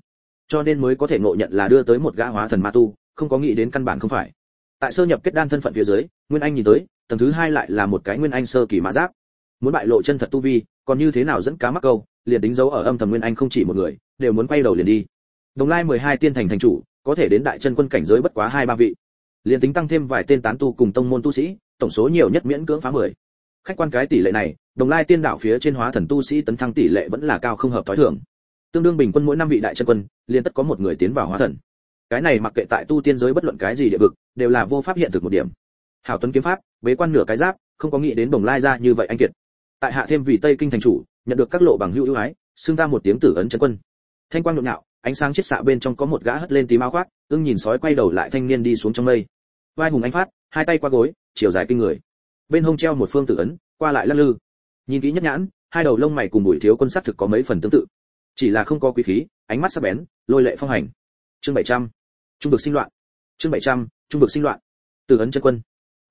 cho nên mới có thể ngộ nhận là đưa tới một gã hóa thần ma tu, không có nghĩ đến căn bản không phải. Tại sơ nhập kết đan thân phận phía dưới, nguyên anh nhìn tới, tầng thứ hai lại là một cái nguyên anh sơ kỳ mã giáp. Muốn bại lộ chân thật tu vi, còn như thế nào dẫn cá mắc câu, liền tính dấu ở âm thầm nguyên anh không chỉ một người, đều muốn quay đầu liền đi. Đồng lai mười hai tiên thành thành chủ, có thể đến đại chân quân cảnh giới bất quá hai ba vị. Liền tính tăng thêm vài tên tán tu cùng tông môn tu sĩ, tổng số nhiều nhất miễn cưỡng phá mười. Khách quan cái tỷ lệ này, đồng lai tiên đảo phía trên hóa thần tu sĩ tấn thăng tỷ lệ vẫn là cao không hợp thói thường tương đương bình quân mỗi năm vị đại chân quân liên tất có một người tiến vào hóa thần. Cái này mặc kệ tại tu tiên giới bất luận cái gì địa vực, đều là vô pháp hiện thực một điểm. Hảo tuấn kiếm pháp, bế quan nửa cái giáp, không có nghĩ đến đồng lai ra như vậy anh kiệt. Tại hạ thêm vì tây kinh thành chủ, nhận được các lộ bằng hữu ưu ái, xưng ta một tiếng tử ấn chân quân. Thanh quang nhộn nhạo, ánh sáng chiết xạ bên trong có một gã hất lên tím áo khoác, ưng nhìn sói quay đầu lại thanh niên đi xuống trong mây. Vai hùng anh phát, hai tay qua gối, chiều dài kinh người. Bên hông treo một phương tử ấn, qua lại lắc lư. Nhìn kỹ nhất nhãn, hai đầu lông mày cùng bụi thiếu quân sắc thực có mấy phần tương tự chỉ là không có quý khí, ánh mắt sắc bén, lôi lệ phong hành. Chương 700. trung vực sinh loạn. Chương 700. trung vực sinh loạn. Từ ấn chân quân.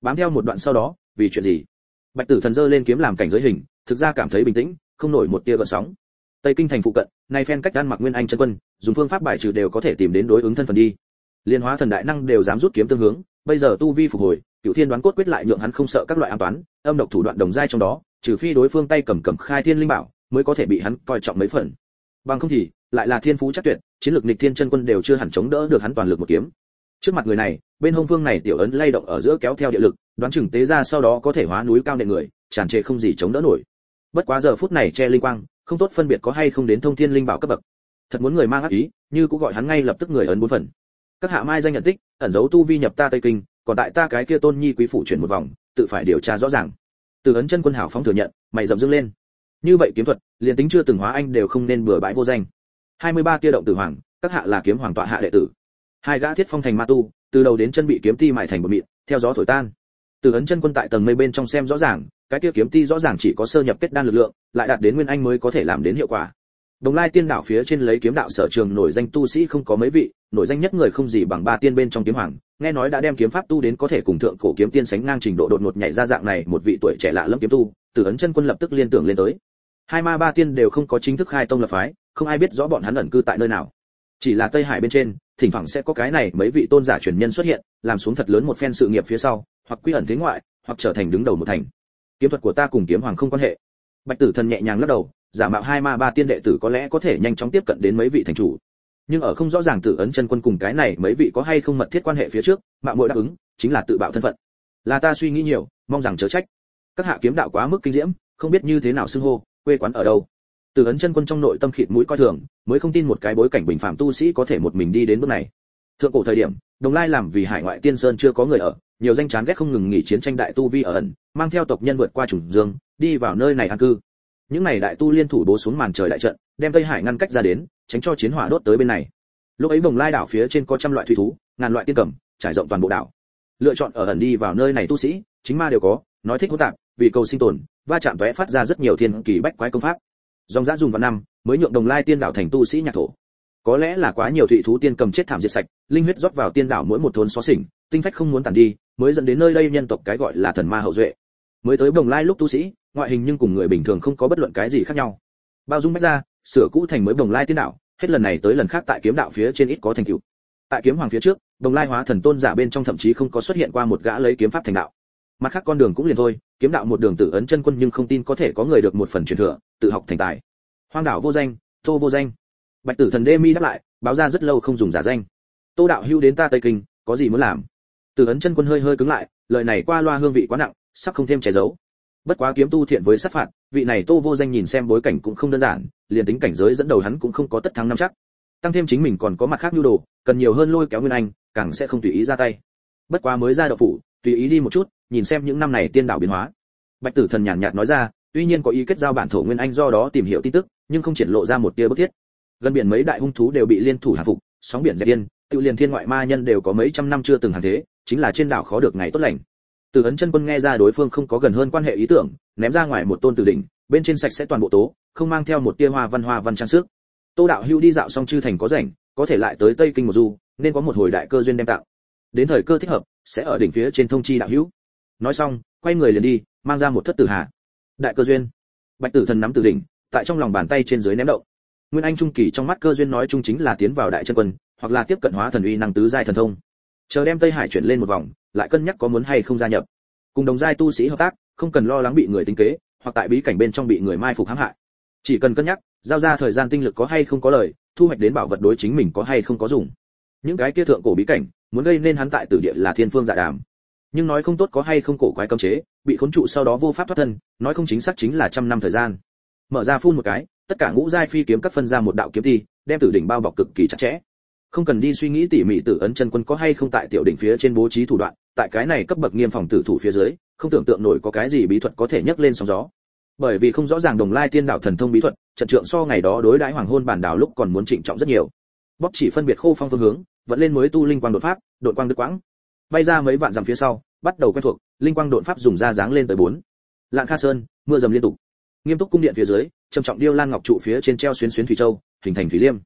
Bám theo một đoạn sau đó, vì chuyện gì? Bạch tử thần dơ lên kiếm làm cảnh giới hình, thực ra cảm thấy bình tĩnh, không nổi một tia gợn sóng. Tây kinh thành phụ cận, nay phen cách đan mặc nguyên anh chân quân, dùng phương pháp bài trừ đều có thể tìm đến đối ứng thân phần đi. Liên hóa thần đại năng đều dám rút kiếm tương hướng, bây giờ tu vi phục hồi cựu thiên đoán cốt quyết lại nhượng hắn không sợ các loại an toán, âm độc thủ đoạn đồng giai trong đó, trừ phi đối phương tay cầm cầm khai thiên linh bảo, mới có thể bị hắn coi trọng mấy phần bằng không thì, lại là thiên phú chắc tuyệt, chiến lược nịch thiên chân quân đều chưa hẳn chống đỡ được hắn toàn lực một kiếm. Trước mặt người này, bên hông phương này tiểu ấn lay động ở giữa kéo theo địa lực, đoán chừng tế ra sau đó có thể hóa núi cao nệ người, tràn trề không gì chống đỡ nổi. Bất quá giờ phút này che linh quang, không tốt phân biệt có hay không đến thông thiên linh bảo cấp bậc. Thật muốn người mang ác ý, như cũng gọi hắn ngay lập tức người ấn bốn phần. Các hạ mai danh nhận tích, ẩn giấu tu vi nhập ta tây kinh, còn tại ta cái kia tôn nhi quý phủ chuyển một vòng, tự phải điều tra rõ ràng. Từ ấn chân quân hảo phóng thừa nhận, mày dậm dưng lên như vậy kiếm thuật, liền tính chưa từng hóa anh đều không nên bừa bãi vô danh. 23 tia động tử hoàng, các hạ là kiếm hoàng tọa hạ đệ tử. Hai gã thiết phong thành ma tu, từ đầu đến chân bị kiếm ti mại thành bột mịn, theo gió thổi tan. Từ ấn chân quân tại tầng mây bên trong xem rõ ràng, cái kia kiếm ti rõ ràng chỉ có sơ nhập kết đan lực lượng, lại đạt đến nguyên anh mới có thể làm đến hiệu quả. Đồng lai tiên đạo phía trên lấy kiếm đạo sở trường nổi danh tu sĩ không có mấy vị, nổi danh nhất người không gì bằng ba tiên bên trong kiếm hoàng, nghe nói đã đem kiếm pháp tu đến có thể cùng thượng cổ kiếm tiên sánh ngang trình độ đột ngột nhảy ra dạng này, một vị tuổi trẻ lạ lẫm kiếm tu, từ ấn chân quân lập tức liên tưởng lên tới hai ma ba tiên đều không có chính thức khai tông lập phái, không ai biết rõ bọn hắn ẩn cư tại nơi nào. Chỉ là tây hải bên trên, thỉnh thoảng sẽ có cái này mấy vị tôn giả truyền nhân xuất hiện, làm xuống thật lớn một phen sự nghiệp phía sau, hoặc quy ẩn thế ngoại, hoặc trở thành đứng đầu một thành. Kiếm thuật của ta cùng kiếm hoàng không quan hệ. Bạch tử thần nhẹ nhàng lắc đầu, giả mạo hai ma ba tiên đệ tử có lẽ có thể nhanh chóng tiếp cận đến mấy vị thành chủ. Nhưng ở không rõ ràng tự ấn chân quân cùng cái này mấy vị có hay không mật thiết quan hệ phía trước mạng mội đáp ứng, chính là tự bạo thân phận. Là ta suy nghĩ nhiều, mong rằng chớ trách. Các hạ kiếm đạo quá mức kinh diễm, không biết như thế nào xưng hô quê quán ở đâu. Từ ấn chân quân trong nội tâm khịt mũi coi thường, mới không tin một cái bối cảnh bình phạm tu sĩ có thể một mình đi đến bước này. Thượng cổ thời điểm, đồng lai làm vì hải ngoại tiên sơn chưa có người ở, nhiều danh chán ghét không ngừng nghỉ chiến tranh đại tu vi ở ẩn, mang theo tộc nhân vượt qua trùng dương, đi vào nơi này an cư. Những này đại tu liên thủ bố xuống màn trời đại trận, đem tây hải ngăn cách ra đến, tránh cho chiến hỏa đốt tới bên này. Lúc ấy đồng lai đảo phía trên có trăm loại thủy thú, ngàn loại tiên cầm, trải rộng toàn bộ đảo. Lựa chọn ở ẩn đi vào nơi này tu sĩ, chính ma đều có, nói thích hỗn tạp vì cầu sinh tồn, va chạm vẽ phát ra rất nhiều thiên kỳ bách quái công pháp. Dòng dã dùng vào năm, mới nhượng đồng lai tiên đảo thành tu sĩ nhạc thổ. Có lẽ là quá nhiều thụy thú tiên cầm chết thảm diệt sạch, linh huyết rót vào tiên đảo mỗi một thôn xó xỉnh, tinh phách không muốn tàn đi, mới dẫn đến nơi đây nhân tộc cái gọi là thần ma hậu duệ. Mới tới đồng lai lúc tu sĩ, ngoại hình nhưng cùng người bình thường không có bất luận cái gì khác nhau. Bao dung bách ra sửa cũ thành mới đồng lai tiên đảo, hết lần này tới lần khác tại kiếm đạo phía trên ít có thành tựu. Tại kiếm hoàng phía trước, đồng lai hóa thần tôn giả bên trong thậm chí không có xuất hiện qua một gã lấy kiếm pháp thành đạo mặt khác con đường cũng liền thôi, kiếm đạo một đường tự ấn chân quân nhưng không tin có thể có người được một phần truyền thừa, tự học thành tài. Hoang đảo vô danh, tô vô danh. Bạch tử thần đê mi đáp lại, báo ra rất lâu không dùng giả danh. Tô đạo hưu đến ta tây kinh, có gì muốn làm? Tử ấn chân quân hơi hơi cứng lại, lời này qua loa hương vị quá nặng, sắp không thêm che giấu. Bất quá kiếm tu thiện với sát phạt, vị này tô vô danh nhìn xem bối cảnh cũng không đơn giản, liền tính cảnh giới dẫn đầu hắn cũng không có tất thắng năm chắc. Tăng thêm chính mình còn có mặt khác nhu đồ, cần nhiều hơn lôi kéo nguyên anh, càng sẽ không tùy ý ra tay. Bất quá mới ra đậu phủ tùy ý đi một chút, nhìn xem những năm này tiên đảo biến hóa. Bạch tử thần nhàn nhạt nói ra, tuy nhiên có ý kết giao bản thổ nguyên anh do đó tìm hiểu tin tức, nhưng không triển lộ ra một tia bất thiết. Gần biển mấy đại hung thú đều bị liên thủ hạ phục, sóng biển dẹp điên tự liền thiên ngoại ma nhân đều có mấy trăm năm chưa từng hàng thế, chính là trên đảo khó được ngày tốt lành. Từ ấn chân quân nghe ra đối phương không có gần hơn quan hệ ý tưởng, ném ra ngoài một tôn tử đỉnh, bên trên sạch sẽ toàn bộ tố, không mang theo một tia hoa văn hoa văn trang sức. Tô đạo hưu đi dạo xong chư thành có rảnh, có thể lại tới tây kinh một du, nên có một hồi đại cơ duyên đem tạo đến thời cơ thích hợp sẽ ở đỉnh phía trên thông chi đạo hữu. Nói xong, quay người liền đi, mang ra một thất tử hà. Đại cơ duyên. Bạch tử thần nắm tử đỉnh, tại trong lòng bàn tay trên dưới ném động. Nguyên anh trung kỳ trong mắt cơ duyên nói chung chính là tiến vào đại chân quân, hoặc là tiếp cận hóa thần uy năng tứ giai thần thông. Chờ đem tây hải chuyển lên một vòng, lại cân nhắc có muốn hay không gia nhập. Cùng đồng giai tu sĩ hợp tác, không cần lo lắng bị người tính kế, hoặc tại bí cảnh bên trong bị người mai phục hãm hại. Chỉ cần cân nhắc, giao ra thời gian tinh lực có hay không có lời, thu hoạch đến bảo vật đối chính mình có hay không có dùng. Những cái kia thượng cổ bí cảnh muốn gây nên hắn tại tử địa là thiên phương dạ đàm. Nhưng nói không tốt có hay không cổ quái cấm chế, bị khốn trụ sau đó vô pháp thoát thân, nói không chính xác chính là trăm năm thời gian. Mở ra phun một cái, tất cả ngũ giai phi kiếm các phân ra một đạo kiếm thi, đem tử đỉnh bao bọc cực kỳ chặt chẽ. Không cần đi suy nghĩ tỉ mỉ tử ấn chân quân có hay không tại tiểu đỉnh phía trên bố trí thủ đoạn, tại cái này cấp bậc nghiêm phòng tử thủ phía dưới, không tưởng tượng nổi có cái gì bí thuật có thể nhấc lên sóng gió. Bởi vì không rõ ràng đồng lai tiên đạo thần thông bí thuật, trận trượng so ngày đó đối đãi hoàng hôn bản đảo lúc còn muốn trịnh trọng rất nhiều. Bóc chỉ phân biệt khô phong phương hướng vẫn lên mới tu linh quang đột pháp, đột quang đứt quãng. Bay ra mấy vạn dặm phía sau, bắt đầu quen thuộc, linh quang đột pháp dùng ra dáng lên tới bốn. Lạng kha sơn, mưa dầm liên tục. Nghiêm túc cung điện phía dưới, trầm trọng điêu lan ngọc trụ phía trên treo xuyến xuyến thủy châu, hình thành thủy liêm.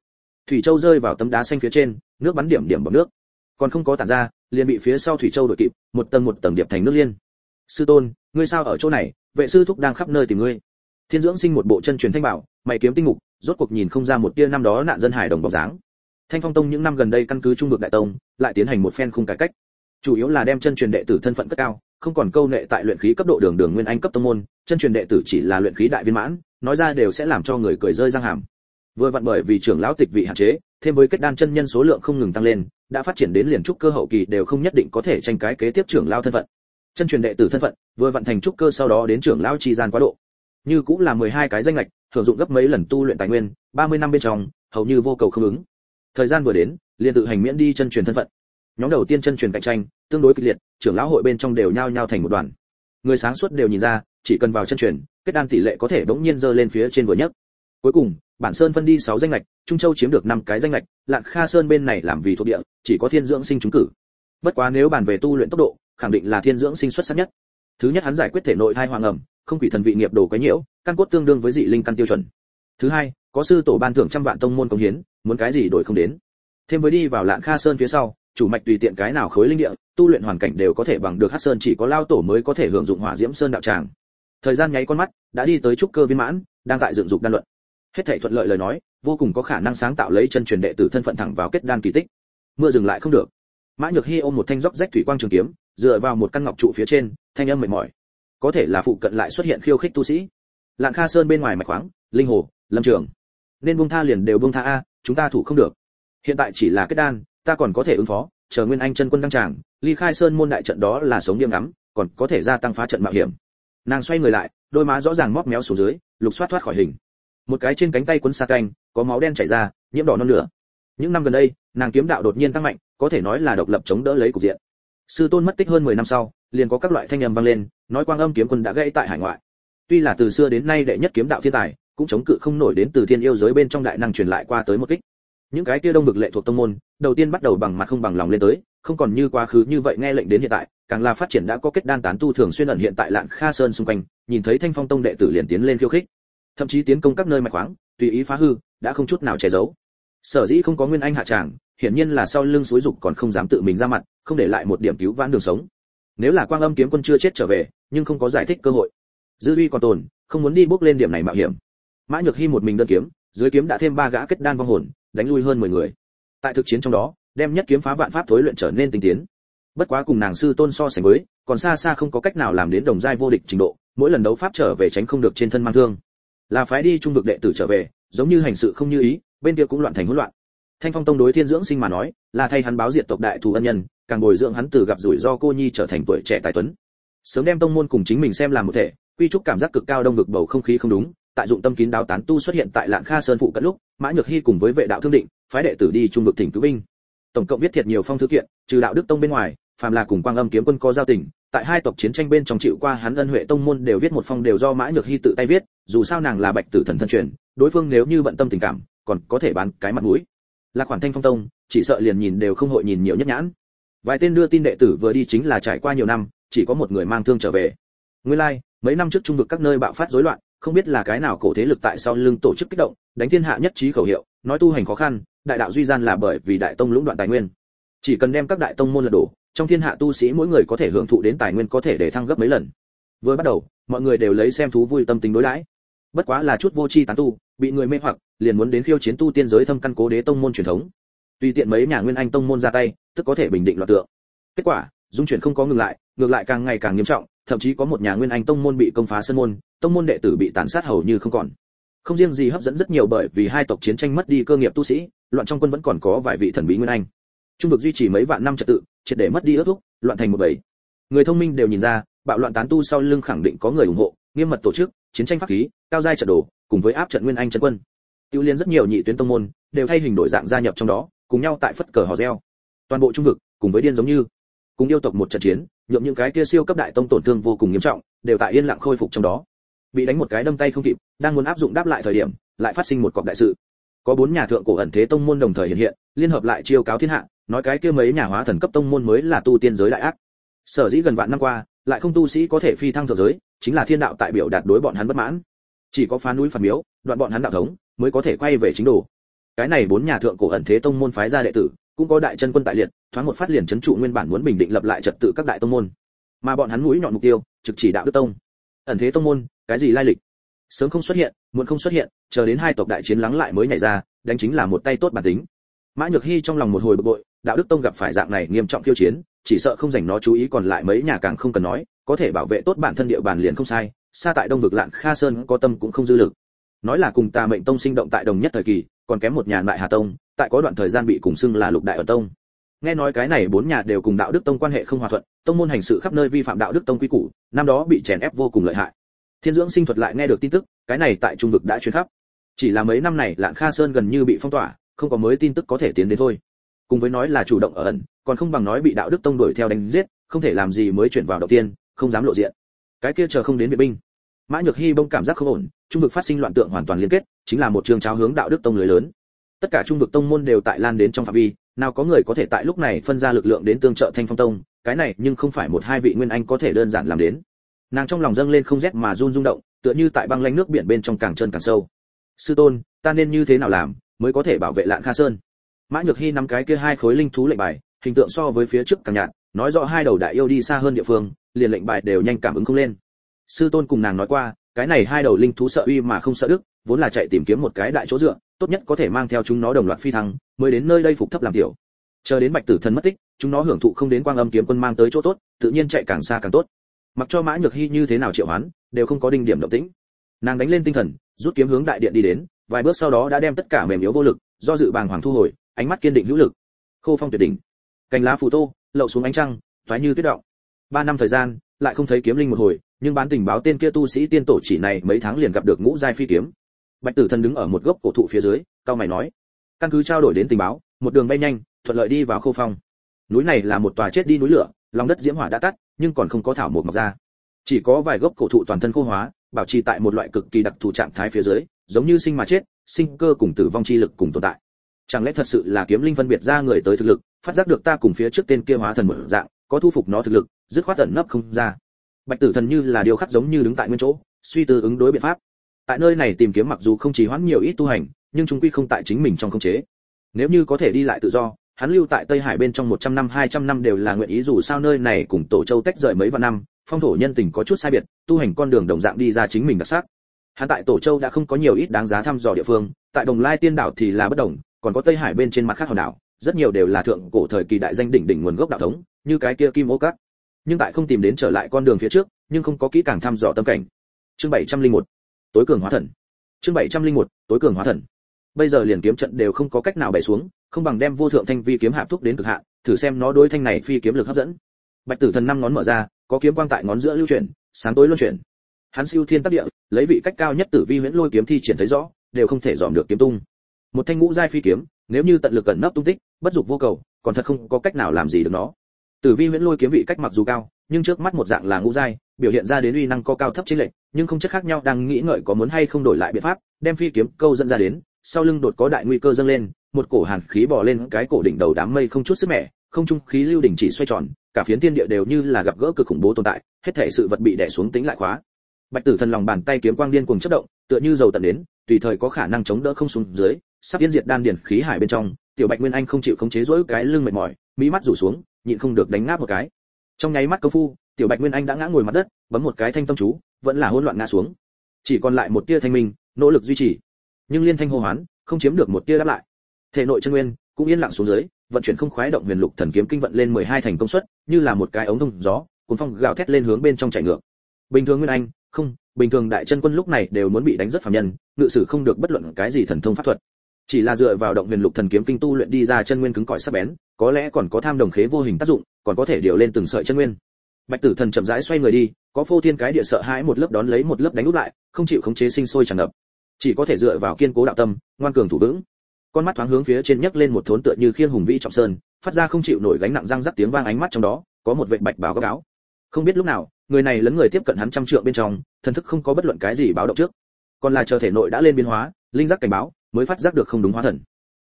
Thủy châu rơi vào tấm đá xanh phía trên, nước bắn điểm điểm bọt nước. Còn không có tản ra, liền bị phía sau thủy châu đội kịp, một tầng một tầng điệp thành nước liên. Sư tôn, ngươi sao ở chỗ này? Vệ sư thúc đang khắp nơi tìm ngươi. Thiên dưỡng sinh một bộ chân truyền thanh bảo, mày kiếm tinh mục, rốt cuộc nhìn không ra một tia năm đó nạn dân hải đồng bóng dáng thanh phong tông những năm gần đây căn cứ trung vực đại tông lại tiến hành một phen khung cải cách. Chủ yếu là đem chân truyền đệ tử thân phận cất cao không còn câu nệ tại luyện khí cấp độ đường đường nguyên anh cấp tông môn chân truyền đệ tử chỉ là luyện khí đại viên mãn nói ra đều sẽ làm cho người cười rơi răng hàm. Vừa vặn bởi vì trưởng lão tịch vị hạn chế thêm với kết đan chân nhân số lượng không ngừng tăng lên đã phát triển đến liền trúc cơ hậu kỳ đều không nhất định có thể tranh cái kế tiếp trưởng lão thân phận. Chân truyền đệ tử thân phận vừa vận thành trúc cơ sau đó đến trưởng lão chi gian quá độ. Như cũng là 12 cái danh ngạch, hưởng dụng gấp mấy lần tu luyện tài nguyên 30 năm bên trong hầu như vô cầu không ứng thời gian vừa đến, liền tự hành miễn đi chân truyền thân phận. Nhóm đầu tiên chân truyền cạnh tranh, tương đối kịch liệt, trưởng lão hội bên trong đều nhao nhao thành một đoàn. Người sáng suốt đều nhìn ra, chỉ cần vào chân truyền, kết đan tỷ lệ có thể đống nhiên dơ lên phía trên vừa nhất. Cuối cùng, bản sơn phân đi 6 danh lệch trung châu chiếm được 5 cái danh lệch lạng kha sơn bên này làm vì thuộc địa, chỉ có thiên dưỡng sinh trúng cử. Bất quá nếu bàn về tu luyện tốc độ, khẳng định là thiên dưỡng sinh xuất sắc nhất. Thứ nhất hắn giải quyết thể nội thai hoàng ẩm, không quỷ thần vị nghiệp đồ quấy nhiễu, căn cốt tương đương với dị linh căn tiêu chuẩn. Thứ hai có sư tổ ban thưởng trăm vạn tông môn công hiến, muốn cái gì đổi không đến. Thêm với đi vào lạng kha sơn phía sau, chủ mạch tùy tiện cái nào khối linh địa, tu luyện hoàn cảnh đều có thể bằng được hắc sơn chỉ có lao tổ mới có thể hưởng dụng hỏa diễm sơn đạo tràng. Thời gian nháy con mắt, đã đi tới trúc cơ viên mãn, đang tại dựng dục đan luận. Hết thảy thuận lợi lời nói, vô cùng có khả năng sáng tạo lấy chân truyền đệ tử thân phận thẳng vào kết đan kỳ tích. Mưa dừng lại không được. Mã nhược hy ôm một thanh dốc rách thủy quang trường kiếm, dựa vào một căn ngọc trụ phía trên, thanh âm mệt mỏi. Có thể là phụ cận lại xuất hiện khiêu khích tu sĩ. Lạng kha sơn bên ngoài mạch khoáng, linh hồ, lâm trường nên buông tha liền đều buông tha a, chúng ta thủ không được. Hiện tại chỉ là kết đan, ta còn có thể ứng phó, chờ nguyên anh chân quân đăng tràng, ly khai sơn môn đại trận đó là sống điềm ngắm còn có thể gia tăng phá trận mạo hiểm. Nàng xoay người lại, đôi má rõ ràng móc méo xuống dưới, lục xoát thoát khỏi hình. Một cái trên cánh tay quấn sa canh, có máu đen chảy ra, nhiễm đỏ non lửa. Những năm gần đây, nàng kiếm đạo đột nhiên tăng mạnh, có thể nói là độc lập chống đỡ lấy cục diện. Sư tôn mất tích hơn 10 năm sau, liền có các loại thanh âm vang lên, nói quang âm kiếm quân đã gãy tại hải ngoại. Tuy là từ xưa đến nay đệ nhất kiếm đạo thiên tài cũng chống cự không nổi đến từ thiên yêu giới bên trong đại năng truyền lại qua tới một kích. Những cái kia đông bực lệ thuộc tông môn, đầu tiên bắt đầu bằng mặt không bằng lòng lên tới, không còn như quá khứ như vậy nghe lệnh đến hiện tại, càng là phát triển đã có kết đan tán tu thường xuyên ẩn hiện tại lạn kha sơn xung quanh, nhìn thấy thanh phong tông đệ tử liền tiến lên khiêu khích. Thậm chí tiến công các nơi mạch khoáng, tùy ý phá hư, đã không chút nào che giấu. Sở dĩ không có nguyên anh hạ tràng, hiển nhiên là sau lưng suối dục còn không dám tự mình ra mặt, không để lại một điểm cứu vãn đường sống. Nếu là quang âm kiếm quân chưa chết trở về, nhưng không có giải thích cơ hội. Dư uy còn tồn, không muốn đi bước lên điểm này mạo hiểm mã nhược hy một mình đơn kiếm, dưới kiếm đã thêm ba gã kết đan vong hồn, đánh lui hơn 10 người. Tại thực chiến trong đó, đem nhất kiếm phá vạn pháp thối luyện trở nên tinh tiến. Bất quá cùng nàng sư tôn so sánh với, còn xa xa không có cách nào làm đến đồng giai vô địch trình độ, mỗi lần đấu pháp trở về tránh không được trên thân mang thương. Là phái đi trung vực đệ tử trở về, giống như hành sự không như ý, bên kia cũng loạn thành hỗn loạn. Thanh phong tông đối thiên dưỡng sinh mà nói, là thay hắn báo diệt tộc đại thù ân nhân, càng bồi dưỡng hắn từ gặp rủi do cô nhi trở thành tuổi trẻ tài tuấn. Sớm đem tông môn cùng chính mình xem làm một thể, quy trúc cảm giác cực cao đông vực bầu không khí không đúng tại dụng tâm kín đáo tán tu xuất hiện tại lạng kha sơn phụ cận lúc mã nhược hy cùng với vệ đạo thương định phái đệ tử đi trung vực tỉnh cứu binh. Tổng cộng viết thiệt nhiều phong thư kiện trừ đạo đức tông bên ngoài phàm là cùng quang âm kiếm quân có giao tình tại hai tộc chiến tranh bên trong chịu qua hắn ân huệ tông môn đều viết một phong đều do mã nhược hy tự tay viết dù sao nàng là bạch tử thần thân truyền đối phương nếu như bận tâm tình cảm còn có thể bán cái mặt mũi. Là khoản thanh phong tông chỉ sợ liền nhìn đều không hội nhìn nhiều nhất nhãn. Vài tên đưa tin đệ tử vừa đi chính là trải qua nhiều năm chỉ có một người mang thương trở về. Nguyên lai like, mấy năm trước trung vực các nơi bạo phát rối loạn không biết là cái nào cổ thế lực tại sau lưng tổ chức kích động, đánh thiên hạ nhất trí khẩu hiệu, nói tu hành khó khăn, đại đạo duy gian là bởi vì đại tông lũng đoạn tài nguyên. Chỉ cần đem các đại tông môn là đổ, trong thiên hạ tu sĩ mỗi người có thể hưởng thụ đến tài nguyên có thể để thăng gấp mấy lần. Vừa bắt đầu, mọi người đều lấy xem thú vui tâm tính đối đãi. Bất quá là chút vô tri tán tu, bị người mê hoặc, liền muốn đến khiêu chiến tu tiên giới thâm căn cố đế tông môn truyền thống. Tùy tiện mấy nhà nguyên anh tông môn ra tay, tức có thể bình định loạn tượng. Kết quả, dung chuyển không có ngừng lại, ngược lại càng ngày càng nghiêm trọng thậm chí có một nhà nguyên anh tông môn bị công phá sân môn, tông môn đệ tử bị tàn sát hầu như không còn. Không riêng gì hấp dẫn rất nhiều bởi vì hai tộc chiến tranh mất đi cơ nghiệp tu sĩ, loạn trong quân vẫn còn có vài vị thần bí nguyên anh. Trung vực duy trì mấy vạn năm trật tự, triệt để mất đi ước thúc, loạn thành một bầy. Người thông minh đều nhìn ra, bạo loạn tán tu sau lưng khẳng định có người ủng hộ, nghiêm mật tổ chức, chiến tranh pháp khí, cao giai trận đồ, cùng với áp trận nguyên anh chân quân. Tiêu liên rất nhiều nhị tuyến tông môn đều thay hình đổi dạng gia nhập trong đó, cùng nhau tại phất cờ hò reo. Toàn bộ trung vực cùng với điên giống như cùng yêu tộc một trận chiến, nhượng những cái kia siêu cấp đại tông tổn thương vô cùng nghiêm trọng, đều tại yên lặng khôi phục trong đó. Bị đánh một cái đâm tay không kịp, đang muốn áp dụng đáp lại thời điểm, lại phát sinh một cọc đại sự. Có bốn nhà thượng cổ ẩn thế tông môn đồng thời hiện hiện, liên hợp lại chiêu cáo thiên hạ, nói cái kia mấy nhà hóa thần cấp tông môn mới là tu tiên giới đại ác. Sở dĩ gần vạn năm qua, lại không tu sĩ có thể phi thăng thượng giới, chính là thiên đạo tại biểu đạt đối bọn hắn bất mãn. Chỉ có phá núi phản miếu, đoạn bọn hắn đạo thống, mới có thể quay về chính đồ. Cái này bốn nhà thượng cổ ẩn thế tông môn phái ra đệ tử cũng có đại chân quân tại liệt, thoáng một phát liền chấn trụ nguyên bản muốn bình định lập lại trật tự các đại tông môn. Mà bọn hắn mũi nhọn mục tiêu, trực chỉ đạo đức tông. Ẩn thế tông môn, cái gì lai lịch? Sớm không xuất hiện, muộn không xuất hiện, chờ đến hai tộc đại chiến lắng lại mới nhảy ra, đánh chính là một tay tốt bản tính. Mã nhược hy trong lòng một hồi bực bội, đạo đức tông gặp phải dạng này nghiêm trọng khiêu chiến, chỉ sợ không dành nó chú ý còn lại mấy nhà càng không cần nói, có thể bảo vệ tốt bản thân địa bàn liền không sai, xa tại đông vực lạn kha sơn có tâm cũng không dư lực. Nói là cùng ta mệnh tông sinh động tại đồng nhất thời kỳ, còn kém một nhà lại hà tông tại có đoạn thời gian bị cùng xưng là lục đại ở tông. Nghe nói cái này bốn nhà đều cùng đạo đức tông quan hệ không hòa thuận, tông môn hành sự khắp nơi vi phạm đạo đức tông quy củ, năm đó bị chèn ép vô cùng lợi hại. Thiên dưỡng sinh thuật lại nghe được tin tức, cái này tại trung vực đã truyền khắp. Chỉ là mấy năm này, lạng kha sơn gần như bị phong tỏa, không có mới tin tức có thể tiến đến thôi. Cùng với nói là chủ động ở ẩn, còn không bằng nói bị đạo đức tông đuổi theo đánh giết, không thể làm gì mới chuyển vào đầu tiên, không dám lộ diện. Cái kia chờ không đến viện binh. Mã nhược hy bông cảm giác không ổn, trung vực phát sinh loạn tượng hoàn toàn liên kết, chính là một trường cháo hướng đạo đức tông lưới lớn tất cả trung vực tông môn đều tại lan đến trong phạm vi, nào có người có thể tại lúc này phân ra lực lượng đến tương trợ thanh phong tông, cái này nhưng không phải một hai vị nguyên anh có thể đơn giản làm đến. Nàng trong lòng dâng lên không rét mà run rung động, tựa như tại băng lanh nước biển bên trong càng trơn càng sâu. Sư tôn, ta nên như thế nào làm mới có thể bảo vệ lạng kha sơn? Mã nhược hy nắm cái kia hai khối linh thú lệnh bài, hình tượng so với phía trước càng nhạt, nói rõ hai đầu đại yêu đi xa hơn địa phương, liền lệnh bài đều nhanh cảm ứng không lên. Sư tôn cùng nàng nói qua, cái này hai đầu linh thú sợ uy mà không sợ đức, vốn là chạy tìm kiếm một cái đại chỗ dựa tốt nhất có thể mang theo chúng nó đồng loạt phi thăng, mới đến nơi đây phục thấp làm tiểu. Chờ đến bạch tử thần mất tích, chúng nó hưởng thụ không đến quang âm kiếm quân mang tới chỗ tốt, tự nhiên chạy càng xa càng tốt. Mặc cho mã nhược hy như thế nào triệu hoán, đều không có đinh điểm động tĩnh. Nàng đánh lên tinh thần, rút kiếm hướng đại điện đi đến, vài bước sau đó đã đem tất cả mềm yếu vô lực, do dự bàng hoàng thu hồi, ánh mắt kiên định hữu lực. Khô phong tuyệt đỉnh. Cành lá phù tô, lậu xuống ánh trăng, thoái như tuyết động. Ba năm thời gian, lại không thấy kiếm linh một hồi, nhưng bán tình báo tên kia tu sĩ tiên tổ chỉ này mấy tháng liền gặp được ngũ giai phi kiếm bạch tử thần đứng ở một gốc cổ thụ phía dưới, cao mày nói, căn cứ trao đổi đến tình báo, một đường bay nhanh, thuận lợi đi vào khâu phong. Núi này là một tòa chết đi núi lửa, lòng đất diễm hỏa đã tắt, nhưng còn không có thảo mộc mọc ra. Chỉ có vài gốc cổ thụ toàn thân khô hóa, bảo trì tại một loại cực kỳ đặc thù trạng thái phía dưới, giống như sinh mà chết, sinh cơ cùng tử vong chi lực cùng tồn tại. Chẳng lẽ thật sự là kiếm linh phân biệt ra người tới thực lực, phát giác được ta cùng phía trước tên kia hóa thần mở dạng, có thu phục nó thực lực, dứt khoát ẩn nấp không ra? Bạch tử thần như là điều khắc giống như đứng tại nguyên chỗ, suy tư ứng đối biện pháp tại nơi này tìm kiếm mặc dù không chỉ hoãn nhiều ít tu hành, nhưng chúng quy không tại chính mình trong khống chế. Nếu như có thể đi lại tự do, hắn lưu tại tây hải bên trong 100 năm 200 năm đều là nguyện ý dù sao nơi này cùng tổ châu tách rời mấy vạn năm, phong thổ nhân tình có chút sai biệt, tu hành con đường đồng dạng đi ra chính mình đặc sắc. Hắn tại tổ châu đã không có nhiều ít đáng giá thăm dò địa phương, tại đồng lai tiên đảo thì là bất đồng, còn có tây hải bên trên mặt khác hòn đảo, rất nhiều đều là thượng cổ thời kỳ đại danh đỉnh đỉnh nguồn gốc đạo thống, như cái kia kim ô cát nhưng tại không tìm đến trở lại con đường phía trước, nhưng không có kỹ càng thăm dò tâm cảnh. Chương 701 tối cường hóa thần. Chương 701 tối cường hóa thần. Bây giờ liền kiếm trận đều không có cách nào bày xuống, không bằng đem vô thượng thanh vi kiếm hạ thúc đến cực hạn, thử xem nó đối thanh này phi kiếm lực hấp dẫn. Bạch tử thần năm ngón mở ra, có kiếm quang tại ngón giữa lưu chuyển, sáng tối luân chuyển. Hắn siêu thiên tác địa, lấy vị cách cao nhất tử vi huyễn lôi kiếm thi triển thấy rõ, đều không thể dòm được kiếm tung. Một thanh ngũ giai phi kiếm, nếu như tận lực cẩn nấp tung tích, bất dục vô cầu, còn thật không có cách nào làm gì được nó. Tử vi huyễn lôi kiếm vị cách mặc dù cao, nhưng trước mắt một dạng là ngũ giai biểu hiện ra đến uy năng có cao thấp chênh lệch, nhưng không chất khác nhau, đang nghĩ ngợi có muốn hay không đổi lại biện pháp, đem phi kiếm câu dẫn ra đến, sau lưng đột có đại nguy cơ dâng lên, một cổ hàn khí bò lên, cái cổ đỉnh đầu đám mây không chút sức mẻ, không trung khí lưu đỉnh chỉ xoay tròn, cả phiến thiên địa đều như là gặp gỡ cực khủng bố tồn tại, hết thể sự vật bị đè xuống tính lại khóa. Bạch tử thần lòng bàn tay kiếm quang điên cuồng chớp động, tựa như dầu tận đến, tùy thời có khả năng chống đỡ không xuống dưới, sắp yên diệt đan điển khí hải bên trong, tiểu bạch nguyên anh không chịu khống chế rỗi cái lưng mệt mỏi mỹ mắt rủ xuống, nhịn không được đánh ngáp một cái. Trong nháy mắt cơ phu tiểu bạch nguyên anh đã ngã ngồi mặt đất, bấm một cái thanh tâm chú, vẫn là hỗn loạn ngã xuống. Chỉ còn lại một tia thanh minh, nỗ lực duy trì. Nhưng liên thanh hô hoán, không chiếm được một tia đáp lại. Thể nội chân nguyên cũng yên lặng xuống dưới, vận chuyển không khoái động huyền lục thần kiếm kinh vận lên 12 thành công suất, như là một cái ống thông gió, cuốn phong gào thét lên hướng bên trong chạy ngược. Bình thường nguyên anh, không, bình thường đại chân quân lúc này đều muốn bị đánh rất phàm nhân, ngự sử không được bất luận cái gì thần thông pháp thuật. Chỉ là dựa vào động huyền lục thần kiếm kinh tu luyện đi ra chân nguyên cứng cỏi sắc bén, có lẽ còn có tham đồng khế vô hình tác dụng, còn có thể điều lên từng sợi chân nguyên bạch tử thần chậm rãi xoay người đi, có phô thiên cái địa sợ hãi một lớp đón lấy một lớp đánh úp lại, không chịu khống chế sinh sôi tràn ngập. Chỉ có thể dựa vào kiên cố đạo tâm, ngoan cường thủ vững. Con mắt thoáng hướng phía trên nhấc lên một thốn tựa như khiên hùng vĩ trọng sơn, phát ra không chịu nổi gánh nặng răng rắc tiếng vang ánh mắt trong đó, có một vệt bạch báo gấp áo không biết lúc nào, người này lấn người tiếp cận hắn trăm trượng bên trong, thần thức không có bất luận cái gì báo động trước. Còn là chờ thể nội đã lên biến hóa, linh giác cảnh báo, mới phát giác được không đúng hóa thần.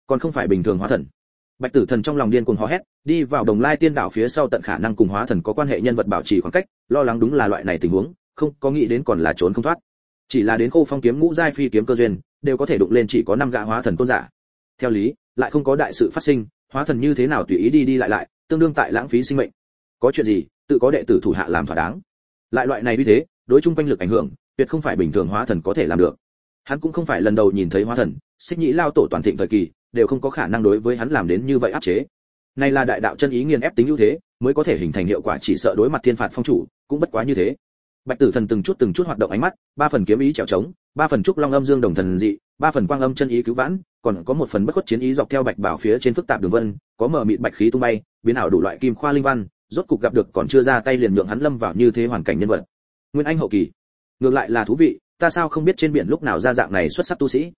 Còn không phải bình thường hóa thần bạch tử thần trong lòng điên cuồng hò hét, đi vào đồng lai tiên đảo phía sau tận khả năng cùng hóa thần có quan hệ nhân vật bảo trì khoảng cách, lo lắng đúng là loại này tình huống, không có nghĩ đến còn là trốn không thoát. Chỉ là đến khô phong kiếm ngũ giai phi kiếm cơ duyên, đều có thể đụng lên chỉ có năm gã hóa thần tôn giả. Theo lý, lại không có đại sự phát sinh, hóa thần như thế nào tùy ý đi đi lại lại, tương đương tại lãng phí sinh mệnh. Có chuyện gì, tự có đệ tử thủ hạ làm thỏa đáng. Lại loại này như thế, đối chung quanh lực ảnh hưởng, tuyệt không phải bình thường hóa thần có thể làm được. Hắn cũng không phải lần đầu nhìn thấy hóa thần, xích nhĩ lao tổ toàn thịnh thời kỳ đều không có khả năng đối với hắn làm đến như vậy áp chế. Này là đại đạo chân ý nghiền ép tính ưu thế, mới có thể hình thành hiệu quả chỉ sợ đối mặt thiên phạt phong chủ, cũng bất quá như thế. Bạch tử thần từng chút từng chút hoạt động ánh mắt, ba phần kiếm ý trèo trống, ba phần trúc long âm dương đồng thần dị, ba phần quang âm chân ý cứu vãn, còn có một phần bất khuất chiến ý dọc theo bạch bảo phía trên phức tạp đường vân, có mở mịt bạch khí tung bay, biến ảo đủ loại kim khoa linh văn, rốt cục gặp được còn chưa ra tay liền nhượng hắn lâm vào như thế hoàn cảnh nhân vật. Nguyên anh hậu kỳ. Ngược lại là thú vị, ta sao không biết trên biển lúc nào ra dạng này xuất sắc tu sĩ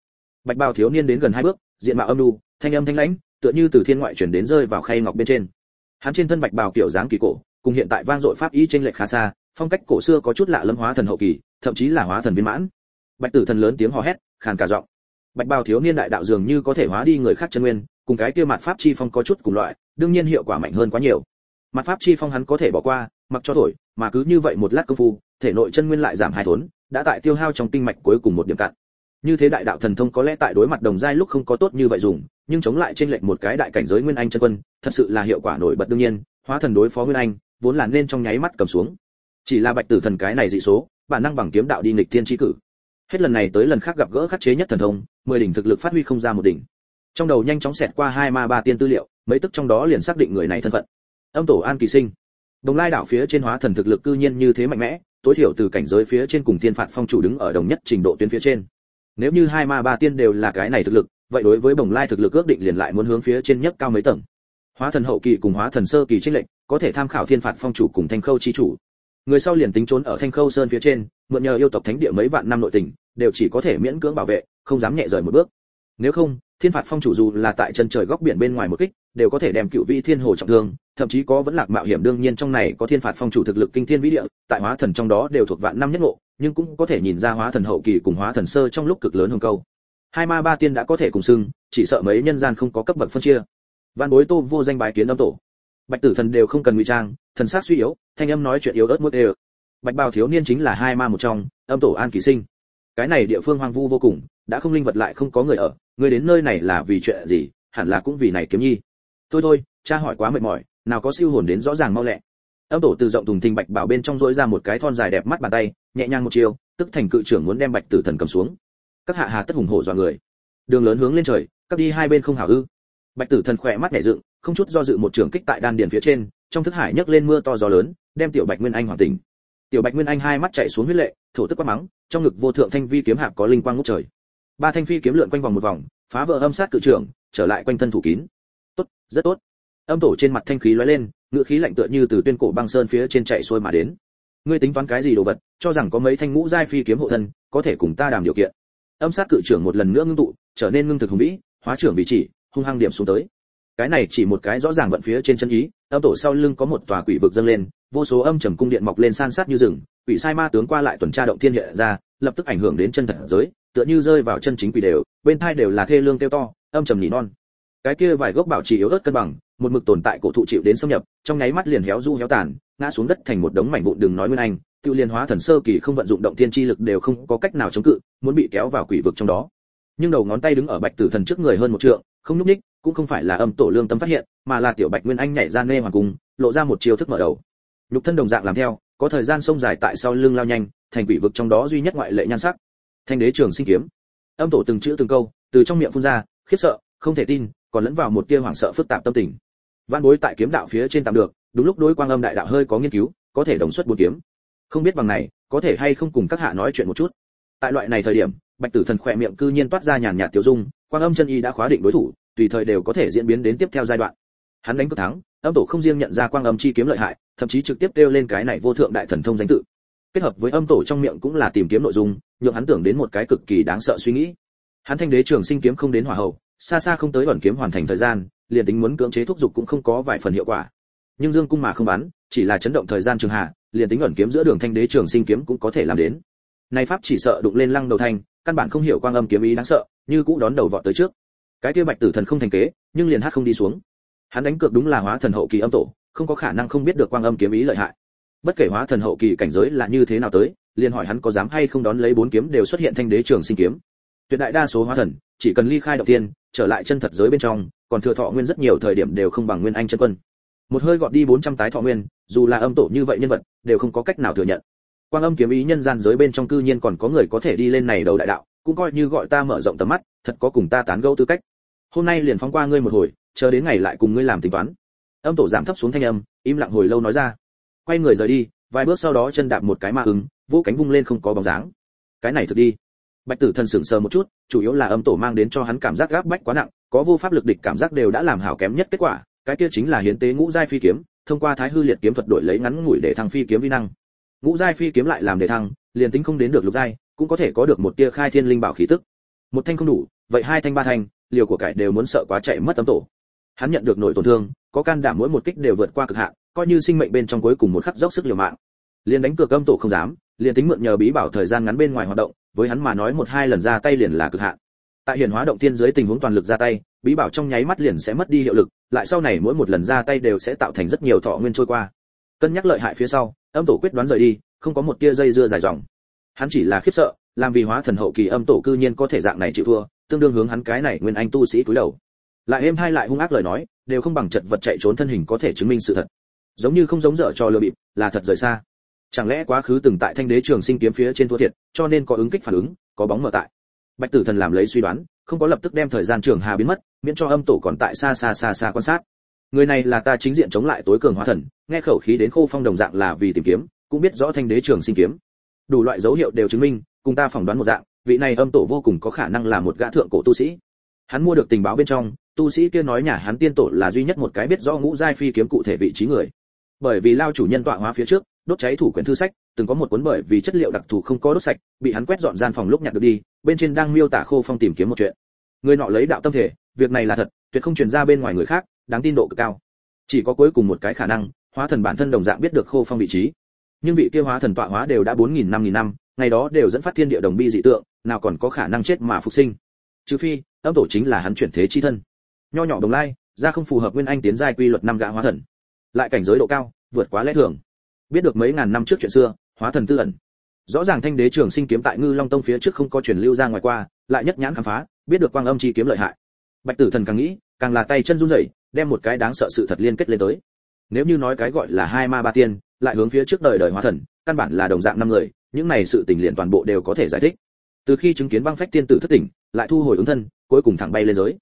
bạch bào thiếu niên đến gần hai bước, diện mạo âm đu thanh âm thanh lãnh, tựa như từ thiên ngoại chuyển đến rơi vào khay ngọc bên trên. Hắn trên thân bạch bào kiểu dáng kỳ cổ, cùng hiện tại vang dội pháp y trên lệch khá xa, phong cách cổ xưa có chút lạ lâm hóa thần hậu kỳ, thậm chí là hóa thần viên mãn. Bạch tử thần lớn tiếng hò hét, khàn cả giọng. Bạch bào thiếu niên đại đạo dường như có thể hóa đi người khác chân nguyên, cùng cái kia mặt pháp chi phong có chút cùng loại, đương nhiên hiệu quả mạnh hơn quá nhiều. Mặt pháp chi phong hắn có thể bỏ qua, mặc cho thổi, mà cứ như vậy một lát công phu, thể nội chân nguyên lại giảm hai thốn, đã tại tiêu hao trong kinh mạch cuối cùng một điểm cạn như thế đại đạo thần thông có lẽ tại đối mặt đồng giai lúc không có tốt như vậy dùng, nhưng chống lại trên lệnh một cái đại cảnh giới nguyên anh chân quân, thật sự là hiệu quả nổi bật đương nhiên, hóa thần đối phó nguyên anh, vốn là nên trong nháy mắt cầm xuống. Chỉ là bạch tử thần cái này dị số, bản năng bằng kiếm đạo đi nghịch thiên chi cử. Hết lần này tới lần khác gặp gỡ khắc chế nhất thần thông, mười đỉnh thực lực phát huy không ra một đỉnh. Trong đầu nhanh chóng xẹt qua hai ma ba tiên tư liệu, mấy tức trong đó liền xác định người này thân phận. Âm tổ an kỳ sinh. Đồng lai đảo phía trên hóa thần thực lực cư nhiên như thế mạnh mẽ, tối thiểu từ cảnh giới phía trên cùng thiên phạt phong chủ đứng ở đồng nhất trình độ tuyến phía trên nếu như hai ma ba tiên đều là cái này thực lực, vậy đối với bồng lai thực lực ước định liền lại muốn hướng phía trên nhất cao mấy tầng. Hóa thần hậu kỳ cùng hóa thần sơ kỳ trinh lệnh có thể tham khảo thiên phạt phong chủ cùng thanh khâu chi chủ. Người sau liền tính trốn ở thanh khâu sơn phía trên, mượn nhờ yêu tộc thánh địa mấy vạn năm nội tình, đều chỉ có thể miễn cưỡng bảo vệ, không dám nhẹ rời một bước. Nếu không, thiên phạt phong chủ dù là tại chân trời góc biển bên ngoài một kích, đều có thể đem cựu vị thiên hồ trọng thương, thậm chí có vẫn lạc mạo hiểm đương nhiên trong này có thiên phạt phong chủ thực lực kinh thiên vĩ địa, tại hóa thần trong đó đều thuộc vạn năm nhất ngộ nhưng cũng có thể nhìn ra hóa thần hậu kỳ cùng hóa thần sơ trong lúc cực lớn hơn câu. Hai ma ba tiên đã có thể cùng xưng, chỉ sợ mấy nhân gian không có cấp bậc phân chia. Văn bối tô vô danh bài kiến âm tổ. Bạch tử thần đều không cần ngụy trang, thần sát suy yếu, thanh âm nói chuyện yếu ớt muốt đều bạch bào thiếu niên chính là hai ma một trong, âm tổ an kỳ sinh. Cái này địa phương hoang vu vô cùng, đã không linh vật lại không có người ở, người đến nơi này là vì chuyện gì, hẳn là cũng vì này kiếm nhi. Thôi thôi, cha hỏi quá mệt mỏi, nào có siêu hồn đến rõ ràng mau lẹ âm tổ từ rộng thùng thình bạch bảo bên trong rỗi ra một cái thon dài đẹp mắt bàn tay, nhẹ nhàng một chiều tức thành cự trưởng muốn đem bạch tử thần cầm xuống. Các hạ hà tất hùng hổ dọa người. Đường lớn hướng lên trời, các đi hai bên không hảo ư. Bạch tử thần khỏe mắt nhẹ dựng, không chút do dự một trường kích tại đan điền phía trên, trong thức hải nhấc lên mưa to gió lớn, đem tiểu bạch nguyên anh hoàn tỉnh. Tiểu bạch nguyên anh hai mắt chạy xuống huyết lệ, thổ tức quát mắng, trong ngực vô thượng thanh vi kiếm hạp có linh quang ngút trời. Ba thanh phi kiếm lượn quanh vòng một vòng, phá vỡ âm sát cự trưởng, trở lại quanh thân thủ kín. Tốt, rất tốt âm tổ trên mặt thanh khí lóe lên ngựa khí lạnh tựa như từ tuyên cổ băng sơn phía trên chạy xuôi mà đến. Ngươi tính toán cái gì đồ vật, cho rằng có mấy thanh ngũ giai phi kiếm hộ thân, có thể cùng ta đàm điều kiện. Âm sát cự trưởng một lần nữa ngưng tụ, trở nên ngưng thực hùng vĩ, hóa trưởng vị chỉ, hung hăng điểm xuống tới. Cái này chỉ một cái rõ ràng vận phía trên chân ý, âm tổ sau lưng có một tòa quỷ vực dâng lên, vô số âm trầm cung điện mọc lên san sát như rừng, quỷ sai ma tướng qua lại tuần tra động thiên hiện ra, lập tức ảnh hưởng đến chân thật giới, tựa như rơi vào chân chính quỷ đều, bên thai đều là thê lương kêu to, âm trầm nỉ non. Cái kia vài gốc bảo trì yếu ớt cân bằng một mực tồn tại cổ thụ chịu đến xâm nhập, trong nháy mắt liền héo du héo tàn, ngã xuống đất thành một đống mảnh vụn đừng nói nguyên anh tiêu liên hóa thần sơ kỳ không vận dụng động thiên chi lực đều không có cách nào chống cự, muốn bị kéo vào quỷ vực trong đó. Nhưng đầu ngón tay đứng ở bạch tử thần trước người hơn một trượng, không núp ních cũng không phải là âm tổ lương tâm phát hiện, mà là tiểu bạch nguyên anh nhảy ra nê hoàng cung, lộ ra một chiêu thức mở đầu. Nhục thân đồng dạng làm theo, có thời gian sông dài tại sau lưng lao nhanh, thành quỷ vực trong đó duy nhất ngoại lệ nhan sắc. Thanh đế trường sinh kiếm. Âm tổ từng chữ từng câu, từ trong miệng phun ra, khiếp sợ, không thể tin còn lẫn vào một tia hoảng sợ phức tạp tâm tình. Văn bối tại kiếm đạo phía trên tạm được, đúng lúc đối quang âm đại đạo hơi có nghiên cứu, có thể đồng xuất bốn kiếm. Không biết bằng này, có thể hay không cùng các hạ nói chuyện một chút. Tại loại này thời điểm, bạch tử thần khỏe miệng cư nhiên toát ra nhàn nhạt tiểu dung, quang âm chân y đã khóa định đối thủ, tùy thời đều có thể diễn biến đến tiếp theo giai đoạn. Hắn đánh cược thắng, âm tổ không riêng nhận ra quang âm chi kiếm lợi hại, thậm chí trực tiếp kêu lên cái này vô thượng đại thần thông danh tự. Kết hợp với âm tổ trong miệng cũng là tìm kiếm nội dung, nhượng hắn tưởng đến một cái cực kỳ đáng sợ suy nghĩ. Hắn thanh đế trường sinh kiếm không đến hỏa hậu xa xa không tới ẩn kiếm hoàn thành thời gian, liền tính muốn cưỡng chế thúc dục cũng không có vài phần hiệu quả. Nhưng dương cung mà không bắn, chỉ là chấn động thời gian trường hạ, liền tính ẩn kiếm giữa đường thanh đế trường sinh kiếm cũng có thể làm đến. Nay pháp chỉ sợ đụng lên lăng đầu thanh, căn bản không hiểu quang âm kiếm ý đáng sợ, như cũ đón đầu vọt tới trước. Cái kia bạch tử thần không thành kế, nhưng liền hát không đi xuống. Hắn đánh cược đúng là hóa thần hậu kỳ âm tổ, không có khả năng không biết được quang âm kiếm ý lợi hại. Bất kể hóa thần hậu kỳ cảnh giới là như thế nào tới, liền hỏi hắn có dám hay không đón lấy bốn kiếm đều xuất hiện thanh đế trường sinh kiếm. Tuyệt đại đa số hóa thần, chỉ cần ly khai đầu tiên trở lại chân thật giới bên trong, còn thừa thọ nguyên rất nhiều thời điểm đều không bằng nguyên anh chân quân. Một hơi gọt đi 400 tái thọ nguyên, dù là âm tổ như vậy nhân vật, đều không có cách nào thừa nhận. Quang âm kiếm ý nhân gian giới bên trong cư nhiên còn có người có thể đi lên này đầu đại đạo, cũng coi như gọi ta mở rộng tầm mắt, thật có cùng ta tán gẫu tư cách. Hôm nay liền phóng qua ngươi một hồi, chờ đến ngày lại cùng ngươi làm tính toán. Âm tổ giảm thấp xuống thanh âm, im lặng hồi lâu nói ra. Quay người rời đi, vài bước sau đó chân đạp một cái ma ứng, vũ cánh vung lên không có bóng dáng. Cái này thực đi bạch tử thần sững sờ một chút, chủ yếu là âm tổ mang đến cho hắn cảm giác gáp bách quá nặng, có vô pháp lực địch cảm giác đều đã làm hảo kém nhất kết quả, cái kia chính là hiến tế ngũ giai phi kiếm, thông qua thái hư liệt kiếm thuật đổi lấy ngắn ngủi để thăng phi kiếm vi năng. Ngũ giai phi kiếm lại làm để thăng, liền tính không đến được lục giai, cũng có thể có được một tia khai thiên linh bảo khí tức. Một thanh không đủ, vậy hai thanh ba thanh, liều của cải đều muốn sợ quá chạy mất âm tổ. Hắn nhận được nội tổn thương, có can đảm mỗi một kích đều vượt qua cực hạn, coi như sinh mệnh bên trong cuối cùng một khắc dốc sức liều mạng. Liền đánh cược âm tổ không dám, liền tính mượn nhờ bí bảo thời gian ngắn bên ngoài hoạt động với hắn mà nói một hai lần ra tay liền là cực hạn. Tại hiển hóa động tiên dưới tình huống toàn lực ra tay, bí bảo trong nháy mắt liền sẽ mất đi hiệu lực, lại sau này mỗi một lần ra tay đều sẽ tạo thành rất nhiều thọ nguyên trôi qua. Cân nhắc lợi hại phía sau, âm tổ quyết đoán rời đi, không có một tia dây dưa dài dòng. Hắn chỉ là khiếp sợ, làm vì hóa thần hậu kỳ âm tổ cư nhiên có thể dạng này chịu thua, tương đương hướng hắn cái này nguyên anh tu sĩ cúi đầu. Lại êm hai lại hung ác lời nói, đều không bằng chật vật chạy trốn thân hình có thể chứng minh sự thật. Giống như không giống dở cho lừa bịp, là thật rời xa chẳng lẽ quá khứ từng tại thanh đế trường sinh kiếm phía trên thua thiệt, cho nên có ứng kích phản ứng, có bóng mở tại. Bạch tử thần làm lấy suy đoán, không có lập tức đem thời gian trường hà biến mất, miễn cho âm tổ còn tại xa xa xa xa quan sát. Người này là ta chính diện chống lại tối cường hóa thần, nghe khẩu khí đến khô phong đồng dạng là vì tìm kiếm, cũng biết rõ thanh đế trường sinh kiếm. Đủ loại dấu hiệu đều chứng minh, cùng ta phỏng đoán một dạng, vị này âm tổ vô cùng có khả năng là một gã thượng cổ tu sĩ. Hắn mua được tình báo bên trong, tu sĩ kia nói nhà hắn tiên tổ là duy nhất một cái biết rõ ngũ giai phi kiếm cụ thể vị trí người. Bởi vì lao chủ nhân tọa hóa phía trước đốt cháy thủ quyển thư sách, từng có một cuốn bởi vì chất liệu đặc thù không có đốt sạch, bị hắn quét dọn gian phòng lúc nhặt được đi, bên trên đang miêu tả khô phong tìm kiếm một chuyện. Người nọ lấy đạo tâm thể, việc này là thật, tuyệt không truyền ra bên ngoài người khác, đáng tin độ cực cao. Chỉ có cuối cùng một cái khả năng, hóa thần bản thân đồng dạng biết được khô phong vị trí. Nhưng vị kia hóa thần tọa hóa đều đã bốn nghìn năm nghìn năm, ngày đó đều dẫn phát thiên địa đồng bi dị tượng, nào còn có khả năng chết mà phục sinh. Trừ phi, âm tổ chính là hắn chuyển thế chi thân. Nho nhỏ đồng lai, ra không phù hợp nguyên anh tiến giai quy luật năm gã hóa thần. Lại cảnh giới độ cao, vượt quá lẽ thường biết được mấy ngàn năm trước chuyện xưa, hóa thần tư ẩn. Rõ ràng thanh đế trường sinh kiếm tại ngư long tông phía trước không có truyền lưu ra ngoài qua, lại nhất nhãn khám phá, biết được quang âm chi kiếm lợi hại. Bạch tử thần càng nghĩ, càng là tay chân run rẩy, đem một cái đáng sợ sự thật liên kết lên tới. Nếu như nói cái gọi là hai ma ba tiên, lại hướng phía trước đời đời hóa thần, căn bản là đồng dạng năm người, những này sự tình liền toàn bộ đều có thể giải thích. Từ khi chứng kiến băng phách tiên tử thất tỉnh, lại thu hồi ứng thân, cuối cùng thẳng bay lên giới.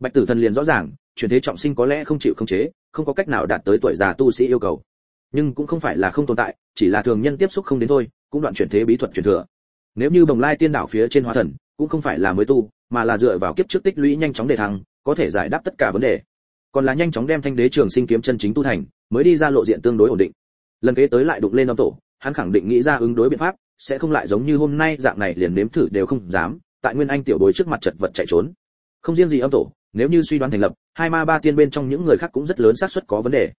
Bạch tử thần liền rõ ràng, chuyển thế trọng sinh có lẽ không chịu không chế, không có cách nào đạt tới tuổi già tu sĩ yêu cầu nhưng cũng không phải là không tồn tại, chỉ là thường nhân tiếp xúc không đến thôi, cũng đoạn chuyển thế bí thuật truyền thừa. Nếu như bồng lai tiên đảo phía trên hóa thần, cũng không phải là mới tu, mà là dựa vào kiếp trước tích lũy nhanh chóng để thăng, có thể giải đáp tất cả vấn đề. Còn là nhanh chóng đem thanh đế trường sinh kiếm chân chính tu thành, mới đi ra lộ diện tương đối ổn định. Lần kế tới lại đụng lên âm tổ, hắn khẳng định nghĩ ra ứng đối biện pháp, sẽ không lại giống như hôm nay dạng này liền nếm thử đều không dám, tại nguyên anh tiểu bối trước mặt chật vật chạy trốn. Không riêng gì âm tổ, nếu như suy đoán thành lập, hai ma ba tiên bên trong những người khác cũng rất lớn xác suất có vấn đề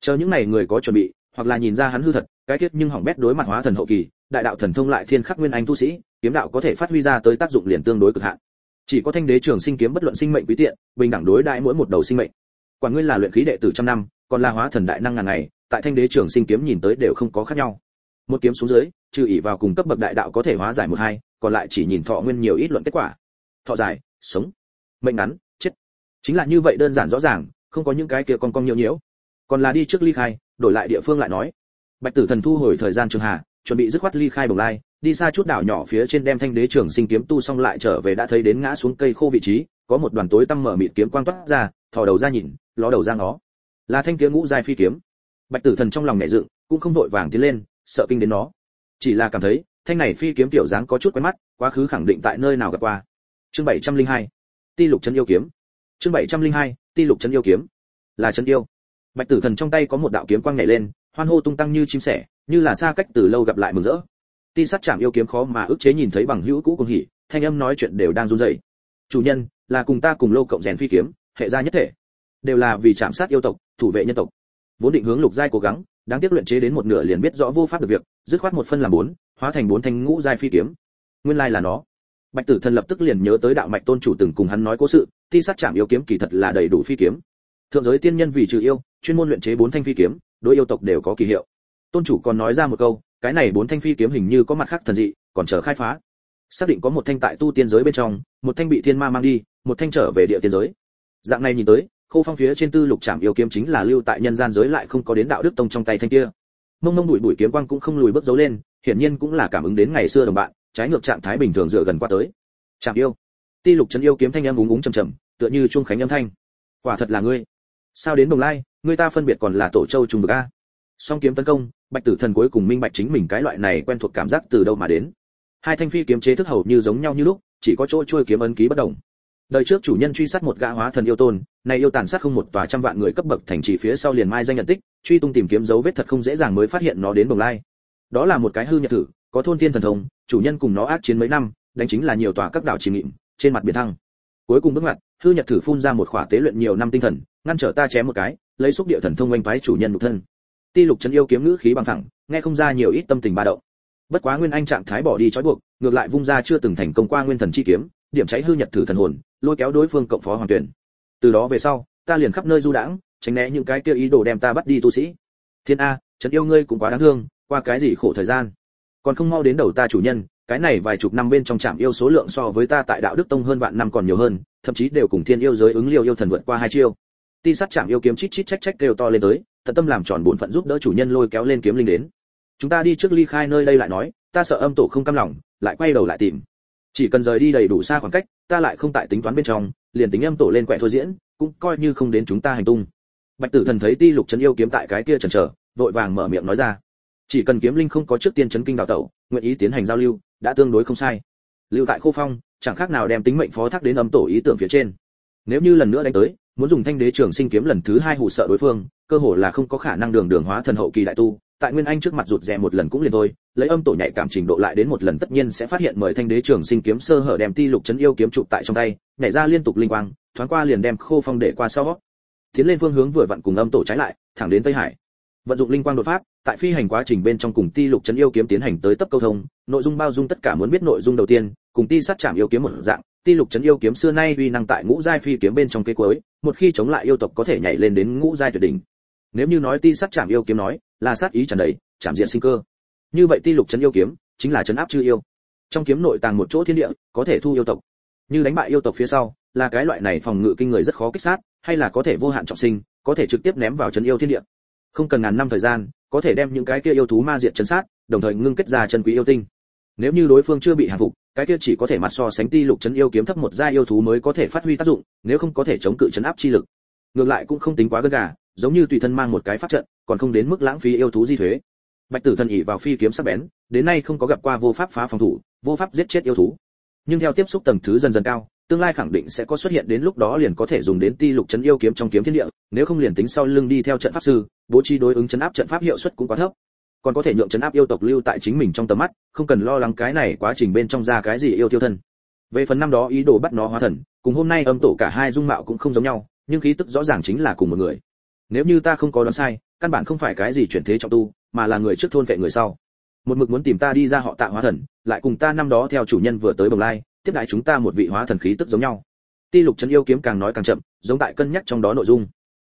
chờ những này người có chuẩn bị, hoặc là nhìn ra hắn hư thật, cái kết nhưng hỏng bét đối mặt hóa thần hậu kỳ, đại đạo thần thông lại thiên khắc nguyên anh tu sĩ, kiếm đạo có thể phát huy ra tới tác dụng liền tương đối cực hạn. Chỉ có thanh đế trường sinh kiếm bất luận sinh mệnh quý tiện, bình đẳng đối đại mỗi một đầu sinh mệnh. Quả nguyên là luyện khí đệ tử trăm năm, còn là hóa thần đại năng ngàn ngày, tại thanh đế trường sinh kiếm nhìn tới đều không có khác nhau. Một kiếm xuống dưới, trừ ỷ vào cùng cấp bậc đại đạo có thể hóa giải một hai, còn lại chỉ nhìn thọ nguyên nhiều ít luận kết quả. Thọ dài sống. Mệnh ngắn, chết. Chính là như vậy đơn giản rõ ràng, không có những cái kia con con nhiều nhiễu còn là đi trước ly khai, đổi lại địa phương lại nói. Bạch tử thần thu hồi thời gian trường hà, chuẩn bị dứt khoát ly khai bồng lai, đi xa chút đảo nhỏ phía trên đem thanh đế trường sinh kiếm tu xong lại trở về đã thấy đến ngã xuống cây khô vị trí, có một đoàn tối tăm mở mịt kiếm quang toát ra, thò đầu ra nhìn, ló đầu ra ngó. Là thanh kiếm ngũ giai phi kiếm. Bạch tử thần trong lòng nhẹ dựng, cũng không vội vàng tiến lên, sợ kinh đến nó. Chỉ là cảm thấy, thanh này phi kiếm tiểu dáng có chút quen mắt, quá khứ khẳng định tại nơi nào gặp qua. Chương 702 ti lục chân yêu kiếm. Chương 702 ti lục chân yêu kiếm. Là chân yêu bạch tử thần trong tay có một đạo kiếm quang nhảy lên, hoan hô tung tăng như chim sẻ, như là xa cách từ lâu gặp lại mừng rỡ. Ti sát chạm yêu kiếm khó mà ức chế nhìn thấy bằng hữu cũ cùng hỉ, thanh âm nói chuyện đều đang run rẩy. Chủ nhân, là cùng ta cùng lâu cộng rèn phi kiếm, hệ gia nhất thể. Đều là vì chạm sát yêu tộc, thủ vệ nhân tộc. Vốn định hướng lục giai cố gắng, đáng tiếc luyện chế đến một nửa liền biết rõ vô pháp được việc, dứt khoát một phân làm bốn, hóa thành bốn thanh ngũ giai phi kiếm. Nguyên lai là nó. Bạch tử thần lập tức liền nhớ tới đạo mạch tôn chủ từng cùng hắn nói cố sự, ti sát chạm yêu kiếm kỳ thật là đầy đủ phi kiếm thượng giới tiên nhân vì trừ yêu, chuyên môn luyện chế bốn thanh phi kiếm, đối yêu tộc đều có kỳ hiệu. Tôn chủ còn nói ra một câu, cái này bốn thanh phi kiếm hình như có mặt khác thần dị, còn chờ khai phá. Xác định có một thanh tại tu tiên giới bên trong, một thanh bị thiên ma mang đi, một thanh trở về địa tiên giới. Dạng này nhìn tới khô phong phía trên tư lục trạm yêu kiếm chính là lưu tại nhân gian giới lại không có đến đạo đức tông trong tay thanh kia. Mông mông đuổi đuổi kiếm quang cũng không lùi bước dấu lên, hiển nhiên cũng là cảm ứng đến ngày xưa đồng bạn, trái ngược trạng thái bình thường dựa gần qua tới. Trạm yêu. Ti lục trấn yêu kiếm thanh em úng úng trầm trầm, tựa như chuông khánh âm thanh. Quả thật là ngươi sao đến đồng lai, người ta phân biệt còn là tổ châu trùng vực a. Song kiếm tấn công, bạch tử thần cuối cùng minh bạch chính mình cái loại này quen thuộc cảm giác từ đâu mà đến. Hai thanh phi kiếm chế thức hầu như giống nhau như lúc, chỉ có chỗ trôi kiếm ấn ký bất đồng đời trước chủ nhân truy sát một gã hóa thần yêu tôn này yêu tàn sát không một tòa trăm vạn người cấp bậc thành trì phía sau liền mai danh nhận tích, truy tung tìm kiếm dấu vết thật không dễ dàng mới phát hiện nó đến bồng lai. Đó là một cái hư nhật thử có thôn tiên thần thông, chủ nhân cùng nó ác chiến mấy năm, đánh chính là nhiều tòa các đảo chìm nghịm, trên mặt biển thăng cuối cùng bước ngoặt, hư nhật thử phun ra một khỏa tế luyện nhiều năm tinh thần, ngăn trở ta chém một cái, lấy xúc địa thần thông oanh phái chủ nhân nhục thân. Ti lục trấn yêu kiếm ngữ khí bằng thẳng, nghe không ra nhiều ít tâm tình ba động. Bất quá nguyên anh trạng thái bỏ đi trói buộc, ngược lại vung ra chưa từng thành công qua nguyên thần chi kiếm, điểm cháy hư nhật thử thần hồn, lôi kéo đối phương cộng phó hoàng tuyển. Từ đó về sau, ta liền khắp nơi du đãng, tránh né những cái kia ý đồ đem ta bắt đi tu sĩ. Thiên a, trấn yêu ngươi cũng quá đáng thương, qua cái gì khổ thời gian. Còn không mau đến đầu ta chủ nhân cái này vài chục năm bên trong trạm yêu số lượng so với ta tại đạo đức tông hơn vạn năm còn nhiều hơn, thậm chí đều cùng thiên yêu giới ứng liêu yêu thần vượt qua hai chiêu. Ti sát trạm yêu kiếm chít chít trách trách kêu to lên tới tận tâm làm tròn bổn phận giúp đỡ chủ nhân lôi kéo lên kiếm linh đến. Chúng ta đi trước ly khai nơi đây lại nói, ta sợ âm tổ không cam lòng, lại quay đầu lại tìm. Chỉ cần rời đi đầy đủ xa khoảng cách, ta lại không tại tính toán bên trong, liền tính âm tổ lên quẹ thôi diễn, cũng coi như không đến chúng ta hành tung. Bạch tử thần thấy ti lục trấn yêu kiếm tại cái kia chần chờ, vội vàng mở miệng nói ra. Chỉ cần kiếm linh không có trước tiên chấn kinh đào tẩu, nguyện ý tiến hành giao lưu đã tương đối không sai. Lưu tại khô phong, chẳng khác nào đem tính mệnh phó thác đến âm tổ ý tưởng phía trên. Nếu như lần nữa đánh tới, muốn dùng thanh đế trường sinh kiếm lần thứ hai hù sợ đối phương, cơ hồ là không có khả năng đường đường hóa thần hậu kỳ đại tu, tại nguyên anh trước mặt rụt rè một lần cũng liền thôi, lấy âm tổ nhạy cảm trình độ lại đến một lần tất nhiên sẽ phát hiện mời thanh đế trường sinh kiếm sơ hở đem ti lục chấn yêu kiếm trụ tại trong tay, nhảy ra liên tục linh quang, thoáng qua liền đem khô phong để qua sau. Tiến lên phương hướng vừa vặn cùng âm tổ trái lại, thẳng đến tây hải. Vận dụng linh quang đột pháp tại phi hành quá trình bên trong cùng ti lục chấn yêu kiếm tiến hành tới tấp câu thông, nội dung bao dung tất cả muốn biết nội dung đầu tiên, cùng ti sát chạm yêu kiếm một dạng, ti lục chấn yêu kiếm xưa nay uy năng tại ngũ giai phi kiếm bên trong cây cuối, một khi chống lại yêu tộc có thể nhảy lên đến ngũ giai tuyệt đỉnh. Nếu như nói ti sát chạm yêu kiếm nói, là sát ý tràn đầy chạm diện sinh cơ. Như vậy ti lục chấn yêu kiếm, chính là chấn áp chư yêu. Trong kiếm nội tàng một chỗ thiên địa, có thể thu yêu tộc. Như đánh bại yêu tộc phía sau, là cái loại này phòng ngự kinh người rất khó kích sát, hay là có thể vô hạn trọng sinh, có thể trực tiếp ném vào chấn yêu thiên địa. Không cần ngàn năm thời gian có thể đem những cái kia yêu thú ma diệt chấn sát, đồng thời ngưng kết ra chân quý yêu tinh. Nếu như đối phương chưa bị hàng phục, cái kia chỉ có thể mặt so sánh ti lục chấn yêu kiếm thấp một gia yêu thú mới có thể phát huy tác dụng, nếu không có thể chống cự chấn áp chi lực. Ngược lại cũng không tính quá gân gà, giống như tùy thân mang một cái pháp trận, còn không đến mức lãng phí yêu thú di thuế. Bạch tử thần ỉ vào phi kiếm sắc bén, đến nay không có gặp qua vô pháp phá phòng thủ, vô pháp giết chết yêu thú. Nhưng theo tiếp xúc tầng thứ dần dần cao tương lai khẳng định sẽ có xuất hiện đến lúc đó liền có thể dùng đến ti lục chấn yêu kiếm trong kiếm thiên địa, nếu không liền tính sau lưng đi theo trận pháp sư, bố trí đối ứng chấn áp trận pháp hiệu suất cũng quá thấp. Còn có thể nhượng chấn áp yêu tộc lưu tại chính mình trong tầm mắt, không cần lo lắng cái này quá trình bên trong ra cái gì yêu tiêu thân. Về phần năm đó ý đồ bắt nó hóa thần, cùng hôm nay âm tổ cả hai dung mạo cũng không giống nhau, nhưng khí tức rõ ràng chính là cùng một người. Nếu như ta không có đoán sai, căn bản không phải cái gì chuyển thế trọng tu, mà là người trước thôn vệ người sau. Một mực muốn tìm ta đi ra họ tạ hóa thần, lại cùng ta năm đó theo chủ nhân vừa tới bồng lai tiếp đãi chúng ta một vị hóa thần khí tức giống nhau. Ti lục chân yêu kiếm càng nói càng chậm, giống tại cân nhắc trong đó nội dung.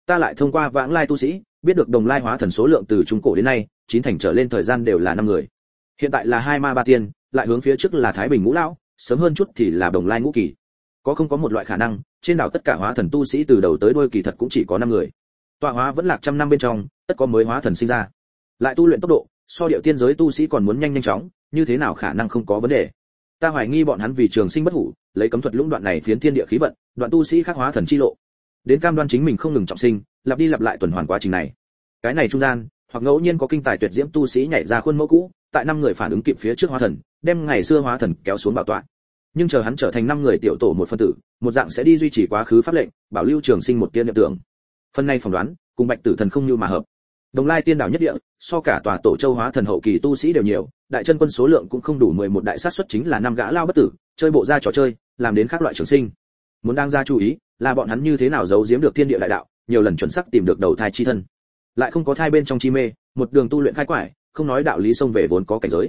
Ta lại thông qua vãng lai tu sĩ, biết được đồng lai hóa thần số lượng từ trung cổ đến nay, chín thành trở lên thời gian đều là năm người. Hiện tại là hai ma ba tiên, lại hướng phía trước là thái bình ngũ lão, sớm hơn chút thì là đồng lai ngũ kỳ. Có không có một loại khả năng, trên đảo tất cả hóa thần tu sĩ từ đầu tới đuôi kỳ thật cũng chỉ có năm người. Tọa hóa vẫn lạc trăm năm bên trong, tất có mới hóa thần sinh ra. Lại tu luyện tốc độ, so điệu tiên giới tu sĩ còn muốn nhanh nhanh chóng, như thế nào khả năng không có vấn đề ta hoài nghi bọn hắn vì trường sinh bất hủ, lấy cấm thuật lũng đoạn này phiến thiên địa khí vận, đoạn tu sĩ khắc hóa thần chi lộ. Đến cam đoan chính mình không ngừng trọng sinh, lặp đi lặp lại tuần hoàn quá trình này. Cái này trung gian, hoặc ngẫu nhiên có kinh tài tuyệt diễm tu sĩ nhảy ra khuôn mẫu cũ, tại năm người phản ứng kịp phía trước hóa thần, đem ngày xưa hóa thần kéo xuống bảo tọa. Nhưng chờ hắn trở thành năm người tiểu tổ một phân tử, một dạng sẽ đi duy trì quá khứ pháp lệnh, bảo lưu trường sinh một tiên niệm tưởng. Phần này phỏng đoán, cùng bạch tử thần không như mà hợp đồng lai tiên đảo nhất địa, so cả tòa tổ châu hóa thần hậu kỳ tu sĩ đều nhiều, đại chân quân số lượng cũng không đủ 11 đại sát xuất chính là năm gã lao bất tử, chơi bộ ra trò chơi, làm đến các loại trường sinh. Muốn đang ra chú ý, là bọn hắn như thế nào giấu giếm được thiên địa đại đạo, nhiều lần chuẩn xác tìm được đầu thai chi thân. Lại không có thai bên trong chi mê, một đường tu luyện khai quải, không nói đạo lý xông về vốn có cảnh giới.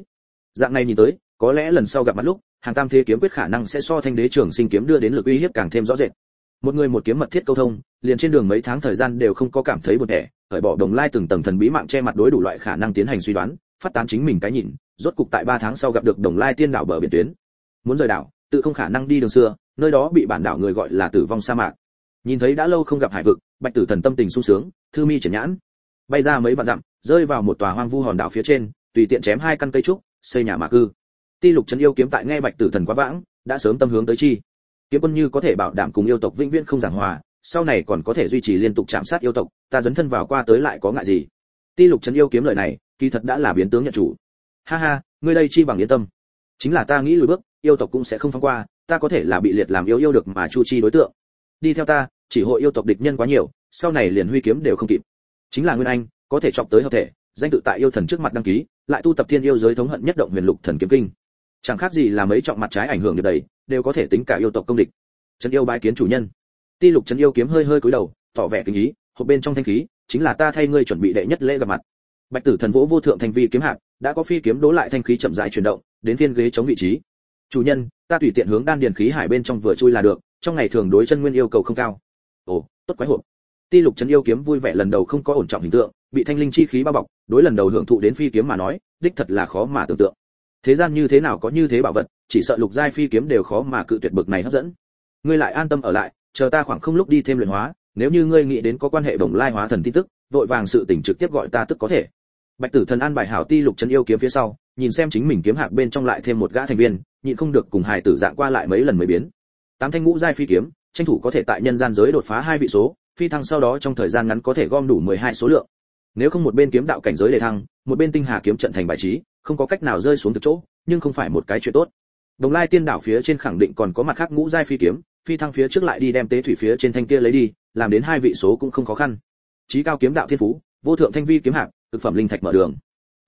Dạng này nhìn tới, có lẽ lần sau gặp mặt lúc, hàng tam thế kiếm quyết khả năng sẽ so thanh đế trường sinh kiếm đưa đến lực uy hiếp càng thêm rõ rệt một người một kiếm mật thiết câu thông, liền trên đường mấy tháng thời gian đều không có cảm thấy buồn tẻ khởi bỏ đồng lai từng tầng thần bí mạng che mặt đối đủ loại khả năng tiến hành suy đoán, phát tán chính mình cái nhìn, rốt cục tại ba tháng sau gặp được đồng lai tiên đảo bờ biển tuyến. Muốn rời đảo, tự không khả năng đi đường xưa, nơi đó bị bản đảo người gọi là tử vong sa mạc. Nhìn thấy đã lâu không gặp hải vực, bạch tử thần tâm tình sung sướng, thư mi triển nhãn. Bay ra mấy vạn dặm, rơi vào một tòa hoang vu hòn đảo phía trên, tùy tiện chém hai căn cây trúc, xây nhà mạc cư. Ti lục trấn yêu kiếm tại nghe bạch tử thần quá vãng, đã sớm tâm hướng tới chi kiếm quân như có thể bảo đảm cùng yêu tộc vĩnh viễn không giảng hòa, sau này còn có thể duy trì liên tục chạm sát yêu tộc, ta dấn thân vào qua tới lại có ngại gì? Ti lục trấn yêu kiếm lời này, kỳ thật đã là biến tướng nhận chủ. Ha ha, ngươi đây chi bằng yên tâm. Chính là ta nghĩ lùi bước, yêu tộc cũng sẽ không phăng qua, ta có thể là bị liệt làm yêu yêu được mà chu chi đối tượng. Đi theo ta, chỉ hội yêu tộc địch nhân quá nhiều, sau này liền huy kiếm đều không kịp. Chính là nguyên anh, có thể chọc tới hợp thể, danh tự tại yêu thần trước mặt đăng ký, lại tu tập thiên yêu giới thống hận nhất động huyền lục thần kiếm kinh chẳng khác gì là mấy trọng mặt trái ảnh hưởng được đầy, đều có thể tính cả yêu tộc công địch. Trấn yêu bái kiến chủ nhân. Ti lục trấn yêu kiếm hơi hơi cúi đầu, tỏ vẻ kinh ý, hộp bên trong thanh khí, chính là ta thay ngươi chuẩn bị đệ nhất lễ gặp mặt. Bạch tử thần vỗ vô thượng thanh vi kiếm hạc đã có phi kiếm đố lại thanh khí chậm rãi chuyển động, đến phiên ghế chống vị trí. Chủ nhân, ta tùy tiện hướng đan điền khí hải bên trong vừa chui là được, trong ngày thường đối chân nguyên yêu cầu không cao. Ồ, tốt quái hộp. Ti lục trấn yêu kiếm vui vẻ lần đầu không có ổn trọng hình tượng, bị thanh linh chi khí bao bọc, đối lần đầu hưởng thụ đến phi kiếm mà nói, đích thật là khó mà tưởng tượng thế gian như thế nào có như thế bảo vật, chỉ sợ lục giai phi kiếm đều khó mà cự tuyệt bực này hấp dẫn. Ngươi lại an tâm ở lại, chờ ta khoảng không lúc đi thêm luyện hóa, nếu như ngươi nghĩ đến có quan hệ đồng lai hóa thần tin tức, vội vàng sự tỉnh trực tiếp gọi ta tức có thể. Bạch tử thần an bài hảo ti lục chân yêu kiếm phía sau, nhìn xem chính mình kiếm hạc bên trong lại thêm một gã thành viên, nhịn không được cùng hài tử dạng qua lại mấy lần mới biến. Tám thanh ngũ giai phi kiếm, tranh thủ có thể tại nhân gian giới đột phá hai vị số, phi thăng sau đó trong thời gian ngắn có thể gom đủ 12 số lượng. Nếu không một bên kiếm đạo cảnh giới để thăng, một bên tinh hà kiếm trận thành bài trí không có cách nào rơi xuống từ chỗ, nhưng không phải một cái chuyện tốt. Đồng lai tiên đảo phía trên khẳng định còn có mặt khác ngũ giai phi kiếm, phi thăng phía trước lại đi đem tế thủy phía trên thanh kia lấy đi, làm đến hai vị số cũng không khó khăn. Chí cao kiếm đạo thiên phú, vô thượng thanh vi kiếm hạng thực phẩm linh thạch mở đường.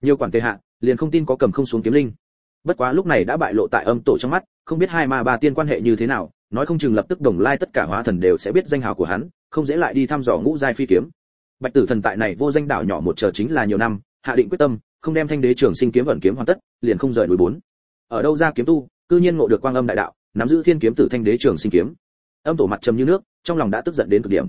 Nhiều quản tề hạ, liền không tin có cầm không xuống kiếm linh. Bất quá lúc này đã bại lộ tại âm tổ trong mắt, không biết hai ma ba tiên quan hệ như thế nào, nói không chừng lập tức đồng lai tất cả hóa thần đều sẽ biết danh hào của hắn, không dễ lại đi thăm dò ngũ giai phi kiếm. Bạch tử thần tại này vô danh đảo nhỏ một chờ chính là nhiều năm, hạ định quyết tâm không đem thanh đế trường sinh kiếm ẩn kiếm hoàn tất, liền không rời núi bốn. Ở đâu ra kiếm tu, cư nhiên ngộ được quang âm đại đạo, nắm giữ thiên kiếm tử thanh đế trường sinh kiếm. Âm tổ mặt trầm như nước, trong lòng đã tức giận đến cực điểm.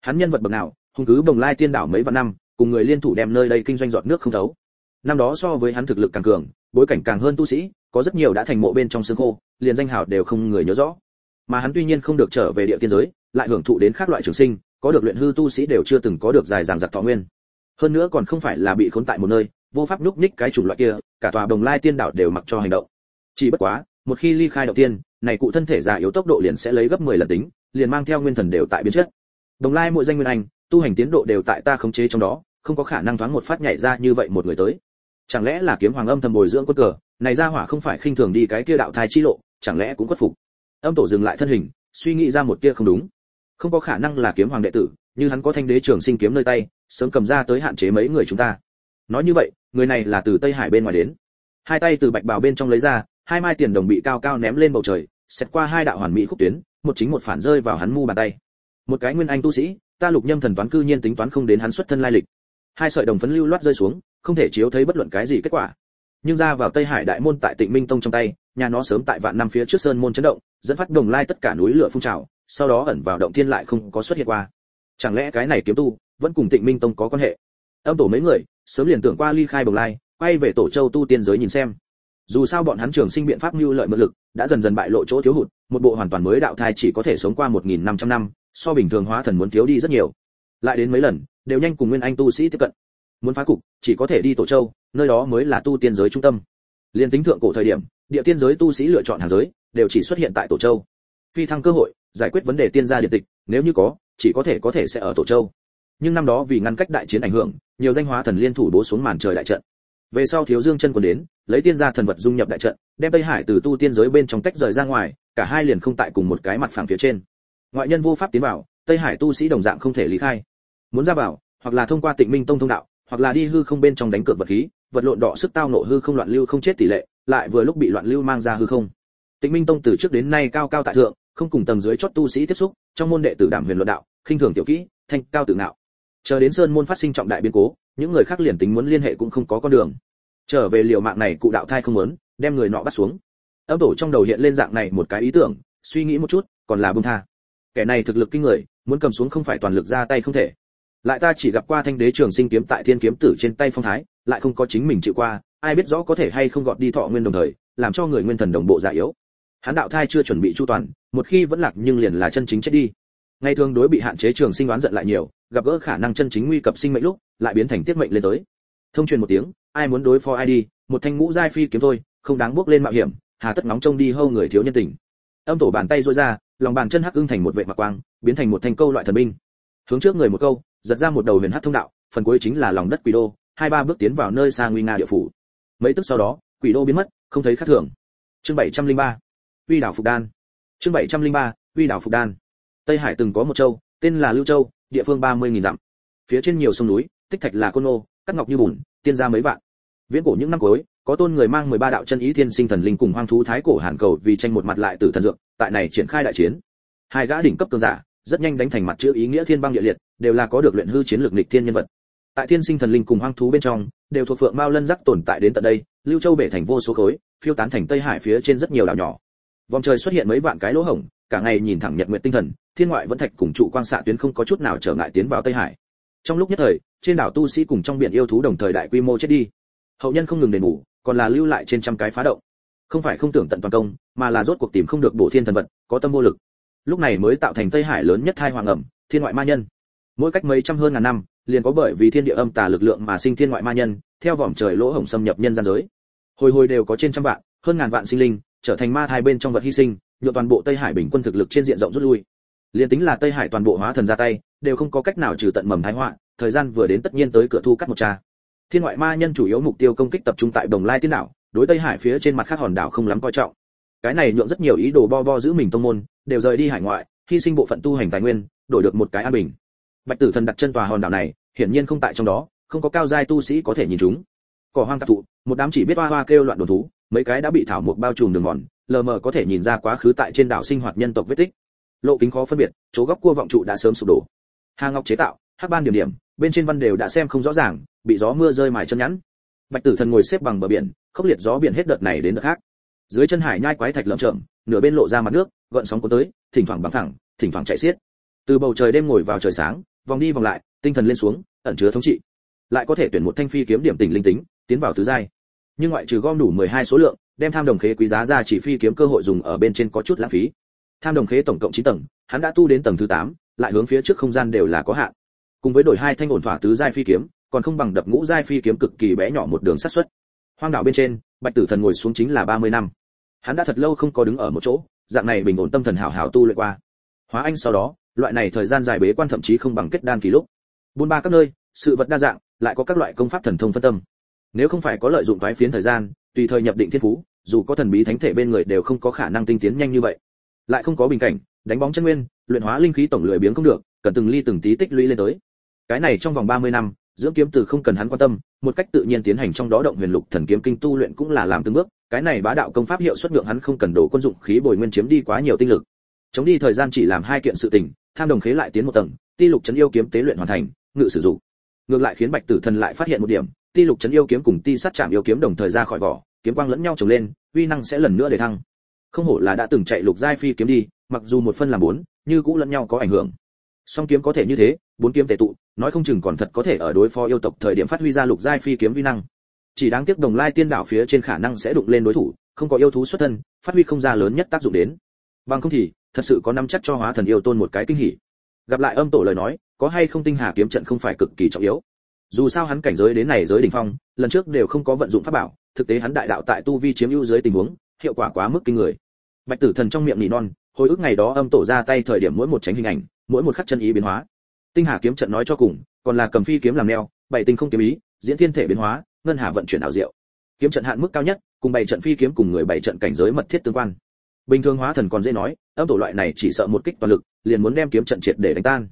Hắn nhân vật bậc nào, hung cứ bồng lai tiên đảo mấy vạn năm, cùng người liên thủ đem nơi đây kinh doanh giọt nước không thấu. Năm đó so với hắn thực lực càng cường, bối cảnh càng hơn tu sĩ, có rất nhiều đã thành mộ bên trong xương khô, liền danh hào đều không người nhớ rõ. Mà hắn tuy nhiên không được trở về địa tiên giới, lại hưởng thụ đến khác loại trường sinh, có được luyện hư tu sĩ đều chưa từng có được dài dàng giặc thọ nguyên. Hơn nữa còn không phải là bị khốn tại một nơi vô pháp núp ních cái chủng loại kia, cả tòa đồng lai tiên đảo đều mặc cho hành động. Chỉ bất quá, một khi ly khai đầu tiên, này cụ thân thể già yếu tốc độ liền sẽ lấy gấp 10 lần tính, liền mang theo nguyên thần đều tại biến chất. Đồng lai mỗi danh nguyên anh, tu hành tiến độ đều tại ta khống chế trong đó, không có khả năng thoáng một phát nhảy ra như vậy một người tới. Chẳng lẽ là kiếm hoàng âm thầm bồi dưỡng quân cờ, này ra hỏa không phải khinh thường đi cái kia đạo thai chi lộ, chẳng lẽ cũng khuất phục. Âm tổ dừng lại thân hình, suy nghĩ ra một tia không đúng. Không có khả năng là kiếm hoàng đệ tử, như hắn có thanh đế trường sinh kiếm nơi tay, sớm cầm ra tới hạn chế mấy người chúng ta nói như vậy, người này là từ tây hải bên ngoài đến. Hai tay từ bạch bào bên trong lấy ra, hai mai tiền đồng bị cao cao ném lên bầu trời xét qua hai đạo hoàn mỹ khúc tuyến, một chính một phản rơi vào hắn mu bàn tay. Một cái nguyên anh tu sĩ, ta lục nhâm thần toán cư nhiên tính toán không đến hắn xuất thân lai lịch. Hai sợi đồng phấn lưu loát rơi xuống, không thể chiếu thấy bất luận cái gì kết quả. Nhưng ra vào tây hải đại môn tại tịnh minh tông trong tay, nhà nó sớm tại vạn năm phía trước sơn môn chấn động, dẫn phát đồng lai tất cả núi lửa phun trào, sau đó ẩn vào động thiên lại không có xuất hiện qua. Chẳng lẽ cái này kiếm tu vẫn cùng tịnh minh tông có quan hệ? Âm tổ mấy người, sớm liền tưởng qua ly khai bồng lai, quay về tổ châu tu tiên giới nhìn xem. Dù sao bọn hắn trường sinh biện pháp mưu lợi mượn lực, đã dần dần bại lộ chỗ thiếu hụt, một bộ hoàn toàn mới đạo thai chỉ có thể sống qua một nghìn năm trăm năm, so bình thường hóa thần muốn thiếu đi rất nhiều. Lại đến mấy lần, đều nhanh cùng nguyên anh tu sĩ tiếp cận. Muốn phá cục, chỉ có thể đi tổ châu, nơi đó mới là tu tiên giới trung tâm. Liên tính thượng cổ thời điểm, địa tiên giới tu sĩ lựa chọn hàng giới, đều chỉ xuất hiện tại tổ châu. Phi thăng cơ hội, giải quyết vấn đề tiên gia điện tịch, nếu như có, chỉ có thể có thể sẽ ở tổ châu nhưng năm đó vì ngăn cách đại chiến ảnh hưởng, nhiều danh hóa thần liên thủ bố xuống màn trời đại trận. Về sau thiếu dương chân còn đến, lấy tiên gia thần vật dung nhập đại trận, đem tây hải từ tu tiên giới bên trong tách rời ra ngoài, cả hai liền không tại cùng một cái mặt phẳng phía trên. Ngoại nhân vô pháp tiến vào, tây hải tu sĩ đồng dạng không thể lý khai. Muốn ra vào, hoặc là thông qua tịnh minh tông thông đạo, hoặc là đi hư không bên trong đánh cược vật khí, vật lộn đỏ sức tao nộ hư không loạn lưu không chết tỷ lệ, lại vừa lúc bị loạn lưu mang ra hư không. Tịnh minh tông từ trước đến nay cao cao tại thượng, không cùng tầng dưới chót tu sĩ tiếp xúc, trong môn đệ tử đảm huyền luận đạo, khinh thường tiểu kỹ, thanh cao tự ngạo chờ đến sơn môn phát sinh trọng đại biến cố, những người khác liền tính muốn liên hệ cũng không có con đường. Trở về liều mạng này, cụ đạo thai không muốn, đem người nọ bắt xuống. Âm tổ trong đầu hiện lên dạng này một cái ý tưởng, suy nghĩ một chút, còn là bông tha. Kẻ này thực lực kinh người, muốn cầm xuống không phải toàn lực ra tay không thể. Lại ta chỉ gặp qua thanh đế trường sinh kiếm tại thiên kiếm tử trên tay phong thái, lại không có chính mình chịu qua, ai biết rõ có thể hay không gọt đi thọ nguyên đồng thời, làm cho người nguyên thần đồng bộ già yếu. Hắn đạo thai chưa chuẩn bị chu toàn, một khi vẫn lạc nhưng liền là chân chính chết đi ngày thường đối bị hạn chế trường sinh đoán giận lại nhiều, gặp gỡ khả năng chân chính nguy cập sinh mệnh lúc, lại biến thành tiết mệnh lên tới. Thông truyền một tiếng, ai muốn đối phó ai đi, một thanh ngũ giai phi kiếm thôi, không đáng bước lên mạo hiểm, hà tất nóng trông đi hâu người thiếu nhân tình. Âm tổ bàn tay duỗi ra, lòng bàn chân hắc ưng thành một vệ mặc quang, biến thành một thanh câu loại thần binh. Hướng trước người một câu, giật ra một đầu huyền hắc thông đạo, phần cuối chính là lòng đất quỷ đô, hai ba bước tiến vào nơi xa nguy nga địa phủ. Mấy tức sau đó, quỷ đô biến mất, không thấy khác thường. Chương 703 uy đảo phục đan. Chương 703 uy đảo phục đan tây hải từng có một châu, tên là lưu châu, địa phương ba mươi nghìn dặm. Phía trên nhiều sông núi, tích thạch là côn ô, cắt ngọc như bùn, tiên gia mấy vạn. Viễn cổ những năm cuối, có tôn người mang 13 đạo chân ý thiên sinh thần linh cùng hoang thú thái cổ hàn cầu vì tranh một mặt lại tử thần dược, tại này triển khai đại chiến. Hai gã đỉnh cấp cường giả, rất nhanh đánh thành mặt chữ ý nghĩa thiên băng địa liệt, đều là có được luyện hư chiến lược nghịch thiên nhân vật. Tại thiên sinh thần linh cùng hoang thú bên trong, đều thuộc phượng mao lân giác tồn tại đến tận đây, lưu châu bể thành vô số khối, phiêu tán thành tây hải phía trên rất nhiều đảo nhỏ. Vòng trời xuất hiện mấy vạn cái lỗ hổng, cả ngày nhìn thẳng nhật nguyện tinh thần thiên ngoại vẫn thạch cùng trụ quang xạ tuyến không có chút nào trở ngại tiến vào tây hải. Trong lúc nhất thời, trên đảo tu sĩ cùng trong biển yêu thú đồng thời đại quy mô chết đi. Hậu nhân không ngừng đền bù, còn là lưu lại trên trăm cái phá động. Không phải không tưởng tận toàn công, mà là rốt cuộc tìm không được bổ thiên thần vật, có tâm vô lực. Lúc này mới tạo thành tây hải lớn nhất hai hoàng ẩm, thiên ngoại ma nhân. Mỗi cách mấy trăm hơn ngàn năm, liền có bởi vì thiên địa âm tà lực lượng mà sinh thiên ngoại ma nhân, theo vòm trời lỗ hổng xâm nhập nhân gian giới. Hồi hồi đều có trên trăm vạn, hơn ngàn vạn sinh linh, trở thành ma thai bên trong vật hy sinh nhựa toàn bộ tây hải bình quân thực lực trên diện rộng rút lui liền tính là tây hải toàn bộ hóa thần ra tay, đều không có cách nào trừ tận mầm thái họa, thời gian vừa đến tất nhiên tới cửa thu cắt một cha. Thiên ngoại ma nhân chủ yếu mục tiêu công kích tập trung tại đồng lai tiên đảo, đối tây hải phía trên mặt khác hòn đảo không lắm coi trọng. Cái này nhượng rất nhiều ý đồ bo bo giữ mình tông môn, đều rời đi hải ngoại, hy sinh bộ phận tu hành tài nguyên, đổi được một cái an bình. Bạch tử thần đặt chân tòa hòn đảo này, hiển nhiên không tại trong đó, không có cao giai tu sĩ có thể nhìn chúng. Cỏ hoang tạp thụ, một đám chỉ biết hoa hoa kêu loạn đồn thú, mấy cái đã bị thảo mộc bao trùm đường mòn, lờ mờ có thể nhìn ra quá khứ tại trên đảo sinh hoạt nhân tộc vết tích lộ kính khó phân biệt, chỗ góc cua vọng trụ đã sớm sụp đổ. Hà ngọc chế tạo hắc ban điểm điểm, bên trên văn đều đã xem không rõ ràng, bị gió mưa rơi mài chân nhẵn. Bạch tử thần ngồi xếp bằng bờ biển, khốc liệt gió biển hết đợt này đến đợt khác. Dưới chân hải nhai quái thạch lởm chởm, nửa bên lộ ra mặt nước, gợn sóng cuốn tới, thỉnh thoảng bằng thẳng, thỉnh thoảng chạy xiết. Từ bầu trời đêm ngồi vào trời sáng, vòng đi vòng lại, tinh thần lên xuống, ẩn chứa thống trị. Lại có thể tuyển một thanh phi kiếm điểm tỉnh linh tính, tiến vào tứ giai. Nhưng ngoại trừ gom đủ 12 số lượng, đem tham đồng khế quý giá ra chỉ phi kiếm cơ hội dùng ở bên trên có chút lãng phí tham đồng khế tổng cộng 9 tầng hắn đã tu đến tầng thứ 8, lại hướng phía trước không gian đều là có hạn. Cùng với đổi hai thanh ổn thỏa tứ giai phi kiếm còn không bằng đập ngũ giai phi kiếm cực kỳ bé nhỏ một đường sát xuất. Hoang đảo bên trên bạch tử thần ngồi xuống chính là 30 năm. Hắn đã thật lâu không có đứng ở một chỗ dạng này bình ổn tâm thần hảo hảo tu luyện qua. Hóa anh sau đó loại này thời gian dài bế quan thậm chí không bằng kết đan kỳ lúc. Buôn ba các nơi sự vật đa dạng lại có các loại công pháp thần thông phân tâm. Nếu không phải có lợi dụng toái phiến thời gian tùy thời nhập định thiên phú dù có thần bí thánh thể bên người đều không có khả năng tinh tiến nhanh như vậy lại không có bình cảnh, đánh bóng chân nguyên, luyện hóa linh khí tổng lười biếng không được, cần từng ly từng tí tích lũy lên tới. Cái này trong vòng 30 năm, dưỡng kiếm từ không cần hắn quan tâm, một cách tự nhiên tiến hành trong đó động huyền lục thần kiếm kinh tu luyện cũng là làm từng bước, cái này bá đạo công pháp hiệu suất lượng hắn không cần đổ quân dụng khí bồi nguyên chiếm đi quá nhiều tinh lực. Chống đi thời gian chỉ làm hai kiện sự tình, tham đồng khế lại tiến một tầng, ti lục chấn yêu kiếm tế luyện hoàn thành, ngự sử dụng. Ngược lại khiến bạch tử thần lại phát hiện một điểm, ti lục chấn yêu kiếm cùng ti sát chạm yêu kiếm đồng thời ra khỏi vỏ, kiếm quang lẫn nhau trồng lên, uy năng sẽ lần nữa để thăng không hổ là đã từng chạy lục giai phi kiếm đi, mặc dù một phân làm bốn, như cũng lẫn nhau có ảnh hưởng. Song kiếm có thể như thế, bốn kiếm tệ tụ, nói không chừng còn thật có thể ở đối phó yêu tộc thời điểm phát huy ra lục giai phi kiếm vi năng. Chỉ đáng tiếc đồng lai tiên đảo phía trên khả năng sẽ đụng lên đối thủ, không có yêu thú xuất thân, phát huy không ra lớn nhất tác dụng đến. Bằng không thì, thật sự có nắm chắc cho hóa thần yêu tôn một cái kinh hỉ. Gặp lại âm tổ lời nói, có hay không tinh hà kiếm trận không phải cực kỳ trọng yếu. Dù sao hắn cảnh giới đến này giới đỉnh phong, lần trước đều không có vận dụng pháp bảo, thực tế hắn đại đạo tại tu vi chiếm ưu dưới tình huống, hiệu quả quá mức kinh người bạch tử thần trong miệng nỉ non, hồi ức ngày đó âm tổ ra tay thời điểm mỗi một tránh hình ảnh, mỗi một khắc chân ý biến hóa. Tinh hà kiếm trận nói cho cùng, còn là cầm phi kiếm làm neo, bảy tinh không kiếm ý, diễn thiên thể biến hóa, ngân hà vận chuyển ảo diệu. Kiếm trận hạn mức cao nhất, cùng bảy trận phi kiếm cùng người bảy trận cảnh giới mật thiết tương quan. Bình thường hóa thần còn dễ nói, âm tổ loại này chỉ sợ một kích toàn lực, liền muốn đem kiếm trận triệt để đánh tan.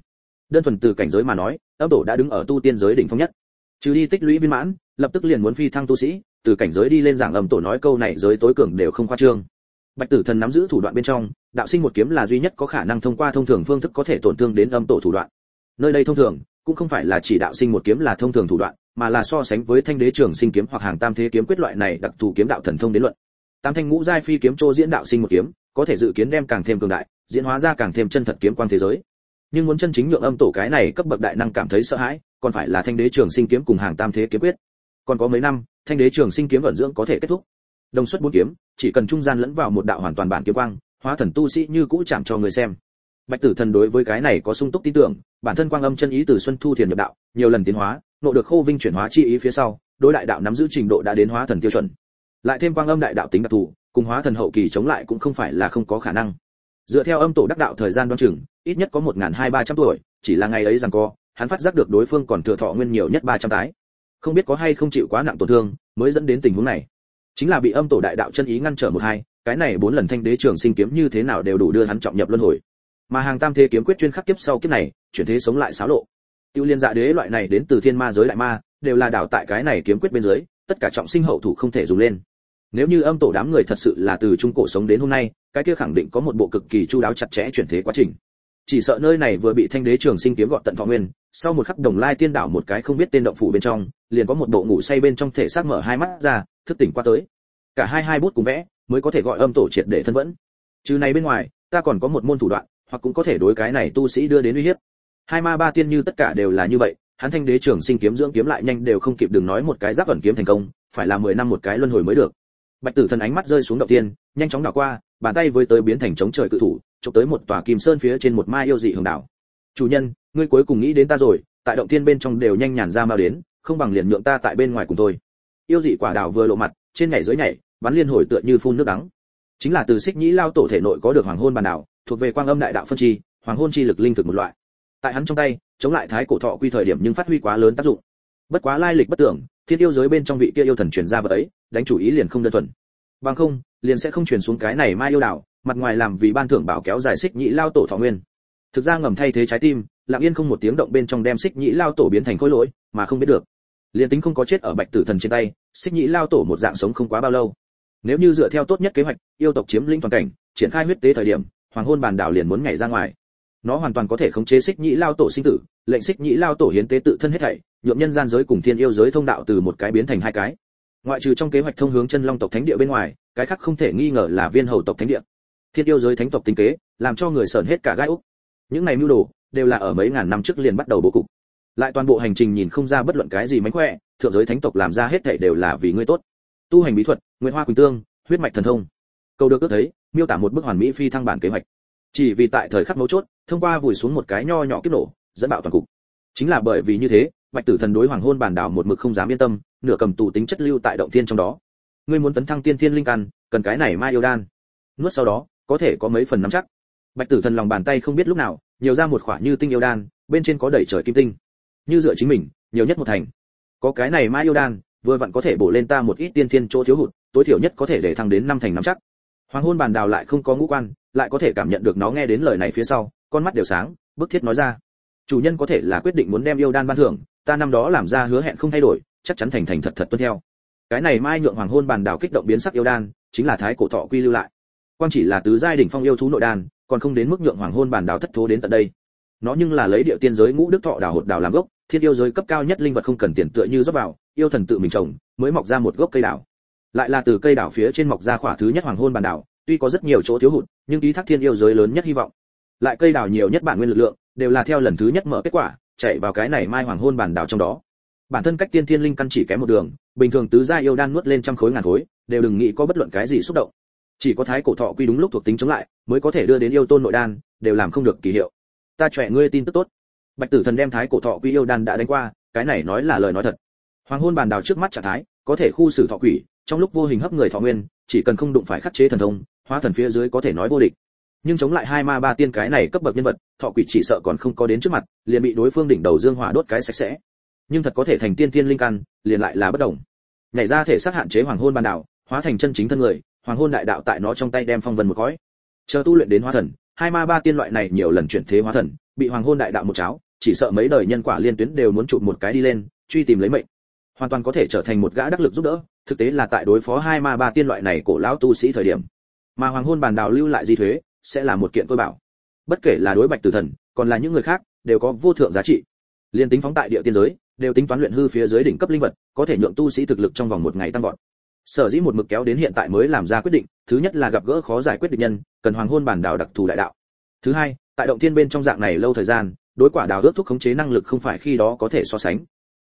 Đơn thuần từ cảnh giới mà nói, âm tổ đã đứng ở tu tiên giới đỉnh phong nhất. Trừ đi tích lũy viên mãn, lập tức liền muốn phi thăng tu sĩ, từ cảnh giới đi lên giảng âm tổ nói câu này giới tối cường đều không khoa trương bạch tử thần nắm giữ thủ đoạn bên trong, đạo sinh một kiếm là duy nhất có khả năng thông qua thông thường phương thức có thể tổn thương đến âm tổ thủ đoạn. Nơi đây thông thường, cũng không phải là chỉ đạo sinh một kiếm là thông thường thủ đoạn, mà là so sánh với thanh đế trường sinh kiếm hoặc hàng tam thế kiếm quyết loại này đặc thù kiếm đạo thần thông đến luận. Tam thanh ngũ giai phi kiếm trô diễn đạo sinh một kiếm, có thể dự kiến đem càng thêm cường đại, diễn hóa ra càng thêm chân thật kiếm quan thế giới. Nhưng muốn chân chính nhượng âm tổ cái này cấp bậc đại năng cảm thấy sợ hãi, còn phải là thanh đế trường sinh kiếm cùng hàng tam thế kiếm quyết. Còn có mấy năm, thanh đế trường sinh kiếm vận dưỡng có thể kết thúc đồng xuất bốn kiếm, chỉ cần trung gian lẫn vào một đạo hoàn toàn bản kiếm quang, hóa thần tu sĩ như cũ chạm cho người xem. Bạch tử thần đối với cái này có sung túc tin tưởng, bản thân quang âm chân ý từ xuân thu thiền nhập đạo, nhiều lần tiến hóa nộ được khô vinh chuyển hóa chi ý phía sau, đối đại đạo nắm giữ trình độ đã đến hóa thần tiêu chuẩn. Lại thêm quang âm đại đạo tính đặc thù, cùng hóa thần hậu kỳ chống lại cũng không phải là không có khả năng. Dựa theo âm tổ đắc đạo thời gian đoan chừng, ít nhất có một ngàn hai ba trăm tuổi, chỉ là ngày ấy rằng co, hắn phát giác được đối phương còn thừa thọ nguyên nhiều nhất ba trăm tái. Không biết có hay không chịu quá nặng tổn thương, mới dẫn đến tình huống này chính là bị âm tổ đại đạo chân ý ngăn trở một hai, cái này bốn lần thanh đế trường sinh kiếm như thế nào đều đủ đưa hắn trọng nhập luân hồi. Mà hàng tam thế kiếm quyết chuyên khắc kiếp sau kiếp này, chuyển thế sống lại xáo lộ. Tiêu liên dạ đế loại này đến từ thiên ma giới đại ma, đều là đảo tại cái này kiếm quyết bên dưới, tất cả trọng sinh hậu thủ không thể dùng lên. Nếu như âm tổ đám người thật sự là từ trung cổ sống đến hôm nay, cái kia khẳng định có một bộ cực kỳ chu đáo chặt chẽ chuyển thế quá trình. Chỉ sợ nơi này vừa bị thanh đế trường sinh kiếm gọt tận thọ nguyên, sau một khắc đồng lai tiên đảo một cái không biết tên động phủ bên trong liền có một bộ ngủ say bên trong thể xác mở hai mắt ra, thức tỉnh qua tới. Cả hai hai bút cùng vẽ mới có thể gọi âm tổ triệt để thân vẫn. Chứ này bên ngoài, ta còn có một môn thủ đoạn, hoặc cũng có thể đối cái này tu sĩ đưa đến uy hiếp. Hai ma ba tiên như tất cả đều là như vậy, hắn thanh đế trưởng sinh kiếm dưỡng kiếm lại nhanh đều không kịp đừng nói một cái giáp ẩn kiếm thành công, phải là mười năm một cái luân hồi mới được. Bạch tử thần ánh mắt rơi xuống đầu tiên, nhanh chóng đảo qua, bàn tay với tới biến thành chống trời cự thủ, chụp tới một tòa kim sơn phía trên một mai yêu dị hồng đảo. Chủ nhân, ngươi cuối cùng nghĩ đến ta rồi, tại động tiên bên trong đều nhanh nhàn ra mau đến không bằng liền nhượng ta tại bên ngoài cùng tôi yêu dị quả đào vừa lộ mặt, trên nhảy dưới nhảy, bắn liên hồi tựa như phun nước đắng. Chính là từ xích nhĩ lao tổ thể nội có được hoàng hôn bàn đảo, thuộc về quang âm đại đạo phân chi, hoàng hôn chi lực linh thực một loại. Tại hắn trong tay, chống lại thái cổ thọ quy thời điểm nhưng phát huy quá lớn tác dụng. Bất quá lai lịch bất tưởng, thiên yêu giới bên trong vị kia yêu thần truyền ra vật ấy, đánh chủ ý liền không đơn thuần. Bằng không, liền sẽ không truyền xuống cái này mai yêu đạo mặt ngoài làm vì ban thưởng bảo kéo dài xích nhĩ lao tổ thọ nguyên. Thực ra ngầm thay thế trái tim lặng yên không một tiếng động bên trong đem xích nhĩ lao tổ biến thành khối lỗi, mà không biết được. Liền tính không có chết ở bạch tử thần trên tay xích nhĩ lao tổ một dạng sống không quá bao lâu. Nếu như dựa theo tốt nhất kế hoạch, yêu tộc chiếm lĩnh toàn cảnh, triển khai huyết tế thời điểm, hoàng hôn bàn đảo liền muốn nhảy ra ngoài. Nó hoàn toàn có thể khống chế xích nhĩ lao tổ sinh tử, lệnh xích nhĩ lao tổ hiến tế tự thân hết thảy, nhuộm nhân gian giới cùng thiên yêu giới thông đạo từ một cái biến thành hai cái. Ngoại trừ trong kế hoạch thông hướng chân long tộc thánh địa bên ngoài, cái khác không thể nghi ngờ là viên hầu tộc thánh địa. Thiên yêu giới thánh tộc tinh kế, làm cho người sờn hết cả gai úc. Những này mưu đồ đều là ở mấy ngàn năm trước liền bắt đầu bố cục. Lại toàn bộ hành trình nhìn không ra bất luận cái gì mánh khỏe, thượng giới thánh tộc làm ra hết thảy đều là vì ngươi tốt. Tu hành bí thuật nguyễn hoa quỳnh tương, huyết mạch thần thông. Câu được ước thấy, miêu tả một bức hoàn mỹ phi thăng bản kế hoạch. Chỉ vì tại thời khắc mấu chốt, thông qua vùi xuống một cái nho nhỏ kiếp nổ, dẫn bạo toàn cục. Chính là bởi vì như thế, bạch tử thần đối hoàng hôn bản đảo một mực không dám yên tâm, nửa cầm tù tính chất lưu tại động thiên trong đó. Ngươi muốn tấn thăng tiên thiên linh căn, cần cái này mai yêu đan. Nuốt sau đó, có thể có mấy phần nắm chắc. Bạch tử thần lòng bàn tay không biết lúc nào nhiều ra một khỏa như tinh yêu đan, bên trên có đẩy trời kim tinh. Như dựa chính mình, nhiều nhất một thành. Có cái này mai yêu đan, vừa vặn có thể bổ lên ta một ít tiên thiên chỗ thiếu hụt, tối thiểu nhất có thể để thăng đến năm thành nắm chắc. Hoàng hôn bàn đào lại không có ngũ quan, lại có thể cảm nhận được nó nghe đến lời này phía sau, con mắt đều sáng, bức thiết nói ra. Chủ nhân có thể là quyết định muốn đem yêu đan ban thưởng, ta năm đó làm ra hứa hẹn không thay đổi, chắc chắn thành thành thật thật tuân theo. Cái này mai nhượng hoàng hôn bàn đào kích động biến sắc yêu đan, chính là thái cổ thọ quy lưu lại. Quan chỉ là tứ giai đỉnh phong yêu thú nội đan còn không đến mức nhượng hoàng hôn bàn đào thất thố đến tận đây. Nó nhưng là lấy địa tiên giới ngũ đức thọ đào hột đào làm gốc, thiên yêu giới cấp cao nhất linh vật không cần tiền tựa như rót vào, yêu thần tự mình trồng, mới mọc ra một gốc cây đào lại là từ cây đào phía trên mọc ra khỏa thứ nhất hoàng hôn bàn đào tuy có rất nhiều chỗ thiếu hụt, nhưng ký thác thiên yêu giới lớn nhất hy vọng. Lại cây đào nhiều nhất bản nguyên lực lượng, đều là theo lần thứ nhất mở kết quả, chạy vào cái này mai hoàng hôn bản đào trong đó. Bản thân cách tiên thiên linh căn chỉ kém một đường, bình thường tứ gia yêu đan nuốt lên trăm khối ngàn khối, đều đừng nghĩ có bất luận cái gì xúc động chỉ có thái cổ thọ quy đúng lúc thuộc tính chống lại, mới có thể đưa đến yêu tôn nội đan, đều làm không được kỳ hiệu. Ta trẻ ngươi tin tức tốt. Bạch tử thần đem thái cổ thọ quy yêu đan đã đánh qua, cái này nói là lời nói thật. Hoàng hôn bàn đào trước mắt trạng thái, có thể khu xử thọ quỷ, trong lúc vô hình hấp người thọ nguyên, chỉ cần không đụng phải khắc chế thần thông, hóa thần phía dưới có thể nói vô địch. Nhưng chống lại hai ma ba tiên cái này cấp bậc nhân vật, thọ quỷ chỉ sợ còn không có đến trước mặt, liền bị đối phương đỉnh đầu dương hỏa đốt cái sạch sẽ. Nhưng thật có thể thành tiên tiên linh căn, liền lại là bất đồng nhảy ra thể sát hạn chế hoàng hôn ban đảo hóa thành chân chính thân người hoàng hôn đại đạo tại nó trong tay đem phong vân một cõi chờ tu luyện đến hóa thần, hai ma ba tiên loại này nhiều lần chuyển thế hóa thần, bị hoàng hôn đại đạo một cháo, chỉ sợ mấy đời nhân quả liên tuyến đều muốn chụp một cái đi lên, truy tìm lấy mệnh. Hoàn toàn có thể trở thành một gã đắc lực giúp đỡ, thực tế là tại đối phó hai ma ba tiên loại này cổ lão tu sĩ thời điểm. Mà hoàng hôn bàn đào lưu lại di thuế, sẽ là một kiện tôi bảo. Bất kể là đối bạch tử thần, còn là những người khác, đều có vô thượng giá trị. Liên tính phóng tại địa tiên giới, đều tính toán luyện hư phía dưới đỉnh cấp linh vật, có thể nhượng tu sĩ thực lực trong vòng một ngày tăng vọt sở dĩ một mực kéo đến hiện tại mới làm ra quyết định, thứ nhất là gặp gỡ khó giải quyết địch nhân, cần hoàng hôn bản đảo đặc thù đại đạo. Thứ hai, tại động thiên bên trong dạng này lâu thời gian, đối quả đào ước thúc khống chế năng lực không phải khi đó có thể so sánh.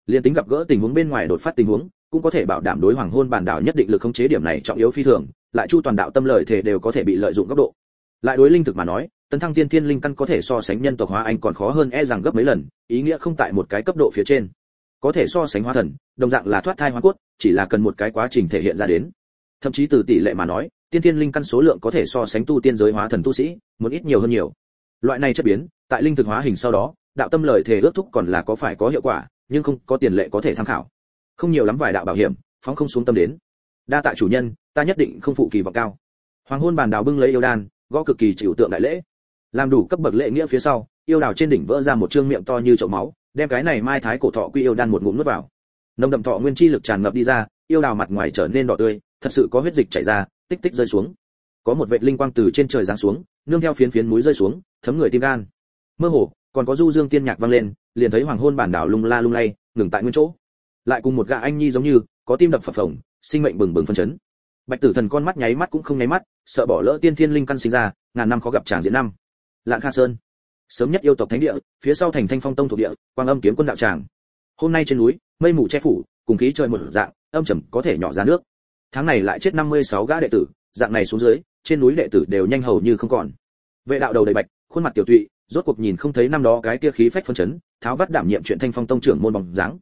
Liên tính gặp gỡ tình huống bên ngoài đột phát tình huống, cũng có thể bảo đảm đối hoàng hôn bản đảo nhất định lực khống chế điểm này trọng yếu phi thường, lại chu toàn đạo tâm lợi thể đều có thể bị lợi dụng góc độ. Lại đối linh thực mà nói, tấn thăng tiên thiên linh căn có thể so sánh nhân tộc hóa anh còn khó hơn e rằng gấp mấy lần, ý nghĩa không tại một cái cấp độ phía trên có thể so sánh hóa thần, đồng dạng là thoát thai hóa cốt, chỉ là cần một cái quá trình thể hiện ra đến. Thậm chí từ tỷ lệ mà nói, tiên thiên linh căn số lượng có thể so sánh tu tiên giới hóa thần tu sĩ muốn ít nhiều hơn nhiều. Loại này chất biến, tại linh thực hóa hình sau đó, đạo tâm lời thể ước thúc còn là có phải có hiệu quả, nhưng không có tiền lệ có thể tham khảo. Không nhiều lắm vài đạo bảo hiểm, phóng không xuống tâm đến. Đa tạ chủ nhân, ta nhất định không phụ kỳ vọng cao. Hoàng hôn bàn đào bưng lấy yêu đan, gõ cực kỳ chịu tượng đại lễ. Làm đủ cấp bậc lễ nghĩa phía sau, yêu đào trên đỉnh vỡ ra một trương miệng to như chậu máu đem cái này mai thái cổ thọ quy yêu đan một ngụm nuốt vào. Nồng đậm thọ nguyên chi lực tràn ngập đi ra, yêu đào mặt ngoài trở nên đỏ tươi, thật sự có huyết dịch chảy ra, tích tích rơi xuống. Có một vệt linh quang từ trên trời giáng xuống, nương theo phiến phiến mũi rơi xuống, thấm người tim gan. Mơ hồ, còn có du dương tiên nhạc vang lên, liền thấy hoàng hôn bản đảo lung la lung lay, ngừng tại nguyên chỗ. Lại cùng một gã anh nhi giống như, có tim đập phập phồng, sinh mệnh bừng bừng phân chấn. Bạch tử thần con mắt nháy mắt cũng không nháy mắt, sợ bỏ lỡ tiên thiên linh căn sinh ra, ngàn năm khó gặp tràng diễn năm. Lạng kha sơn sớm nhất yêu tộc thánh địa, phía sau thành thanh phong tông thuộc địa, quang âm kiếm quân đạo tràng. Hôm nay trên núi, mây mù che phủ, cùng khí trời một dạng, âm trầm có thể nhỏ ra nước. Tháng này lại chết 56 gã đệ tử, dạng này xuống dưới, trên núi đệ tử đều nhanh hầu như không còn. Vệ đạo đầu đầy bạch, khuôn mặt tiểu tụy, rốt cuộc nhìn không thấy năm đó cái kia khí phách phân chấn, tháo vắt đảm nhiệm chuyện thanh phong tông trưởng môn bóng dáng.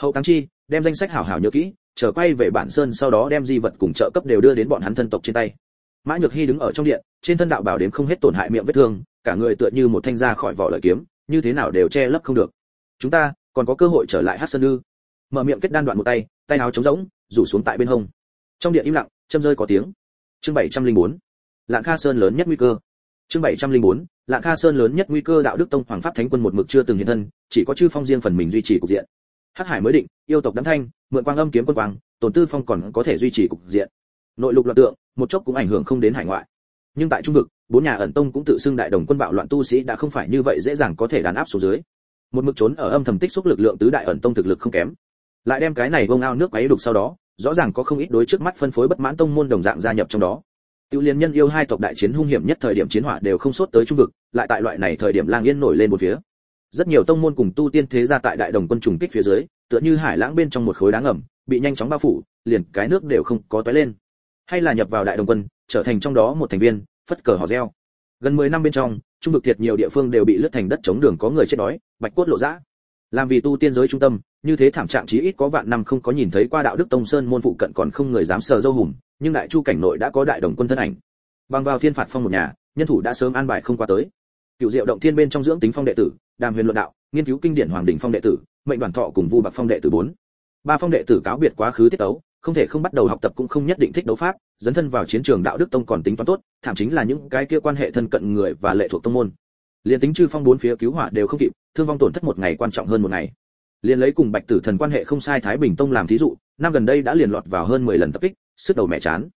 Hậu tăng chi, đem danh sách hảo hảo nhớ kỹ, chờ quay về bản sơn sau đó đem di vật cùng trợ cấp đều đưa đến bọn hắn thân tộc trên tay. Mã nhược hy đứng ở trong điện, trên thân đạo bảo đến không hết tổn hại miệng vết thương cả người tựa như một thanh ra khỏi vỏ lợi kiếm, như thế nào đều che lấp không được. Chúng ta, còn có cơ hội trở lại hát sơn ư. Mở miệng kết đan đoạn một tay tay áo trống rỗng, rủ xuống tại bên hông. Trong điện im lặng, châm rơi có tiếng. Chương 704 lạng kha sơn lớn nhất nguy cơ. Chương 704 lạng kha sơn lớn nhất nguy cơ đạo đức tông hoàng pháp thánh quân một mực chưa từng hiện thân, chỉ có chư phong riêng phần mình duy trì cục diện. Hắc hải mới định, yêu tộc đám thanh, mượn quang âm kiếm quân quang, tổn tư phong còn có thể duy trì cục diện. Nội lục loạn tượng, một chốc cũng ảnh hưởng không đến hải ngoại. Nhưng tại trung vực bốn nhà ẩn tông cũng tự xưng đại đồng quân bạo loạn tu sĩ đã không phải như vậy dễ dàng có thể đàn áp xuống dưới một mực trốn ở âm thầm tích xúc lực lượng tứ đại ẩn tông thực lực không kém lại đem cái này vông ao nước quấy đục sau đó rõ ràng có không ít đối trước mắt phân phối bất mãn tông môn đồng dạng gia nhập trong đó Tiêu Liên Nhân yêu hai tộc đại chiến hung hiểm nhất thời điểm chiến hỏa đều không sốt tới trung vực, lại tại loại này thời điểm lang yên nổi lên một phía. Rất nhiều tông môn cùng tu tiên thế gia tại đại đồng quân trùng kích phía dưới, tựa như hải lãng bên trong một khối đá ngầm, bị nhanh chóng bao phủ, liền cái nước đều không có tóe lên. Hay là nhập vào đại đồng quân, trở thành trong đó một thành viên, phất cờ họ reo. Gần 10 năm bên trong, trung vực thiệt nhiều địa phương đều bị lướt thành đất chống đường có người chết đói, bạch cốt lộ ra. Làm vì tu tiên giới trung tâm, như thế thảm trạng chí ít có vạn năm không có nhìn thấy qua đạo đức tông sơn môn phụ cận còn không người dám sờ dâu hùm, nhưng đại chu cảnh nội đã có đại đồng quân thân ảnh. Bằng vào thiên phạt phong một nhà, nhân thủ đã sớm an bài không qua tới. Cựu Diệu động thiên bên trong dưỡng tính phong đệ tử, đàm huyền luận đạo, nghiên cứu kinh điển hoàng đỉnh phong đệ tử, mệnh đoàn thọ cùng vu bạc phong đệ tử bốn. Ba phong đệ tử cáo biệt quá khứ tiết tấu, không thể không bắt đầu học tập cũng không nhất định thích đấu pháp, dấn thân vào chiến trường đạo đức tông còn tính toán tốt, thậm chính là những cái kia quan hệ thân cận người và lệ thuộc tông môn. Liên tính chư phong bốn phía cứu hỏa đều không kịp, thương vong tổn thất một ngày quan trọng hơn một ngày. Liên lấy cùng Bạch Tử Thần quan hệ không sai Thái Bình Tông làm thí dụ, năm gần đây đã liền lọt vào hơn 10 lần tập kích, sức đầu mẹ chán.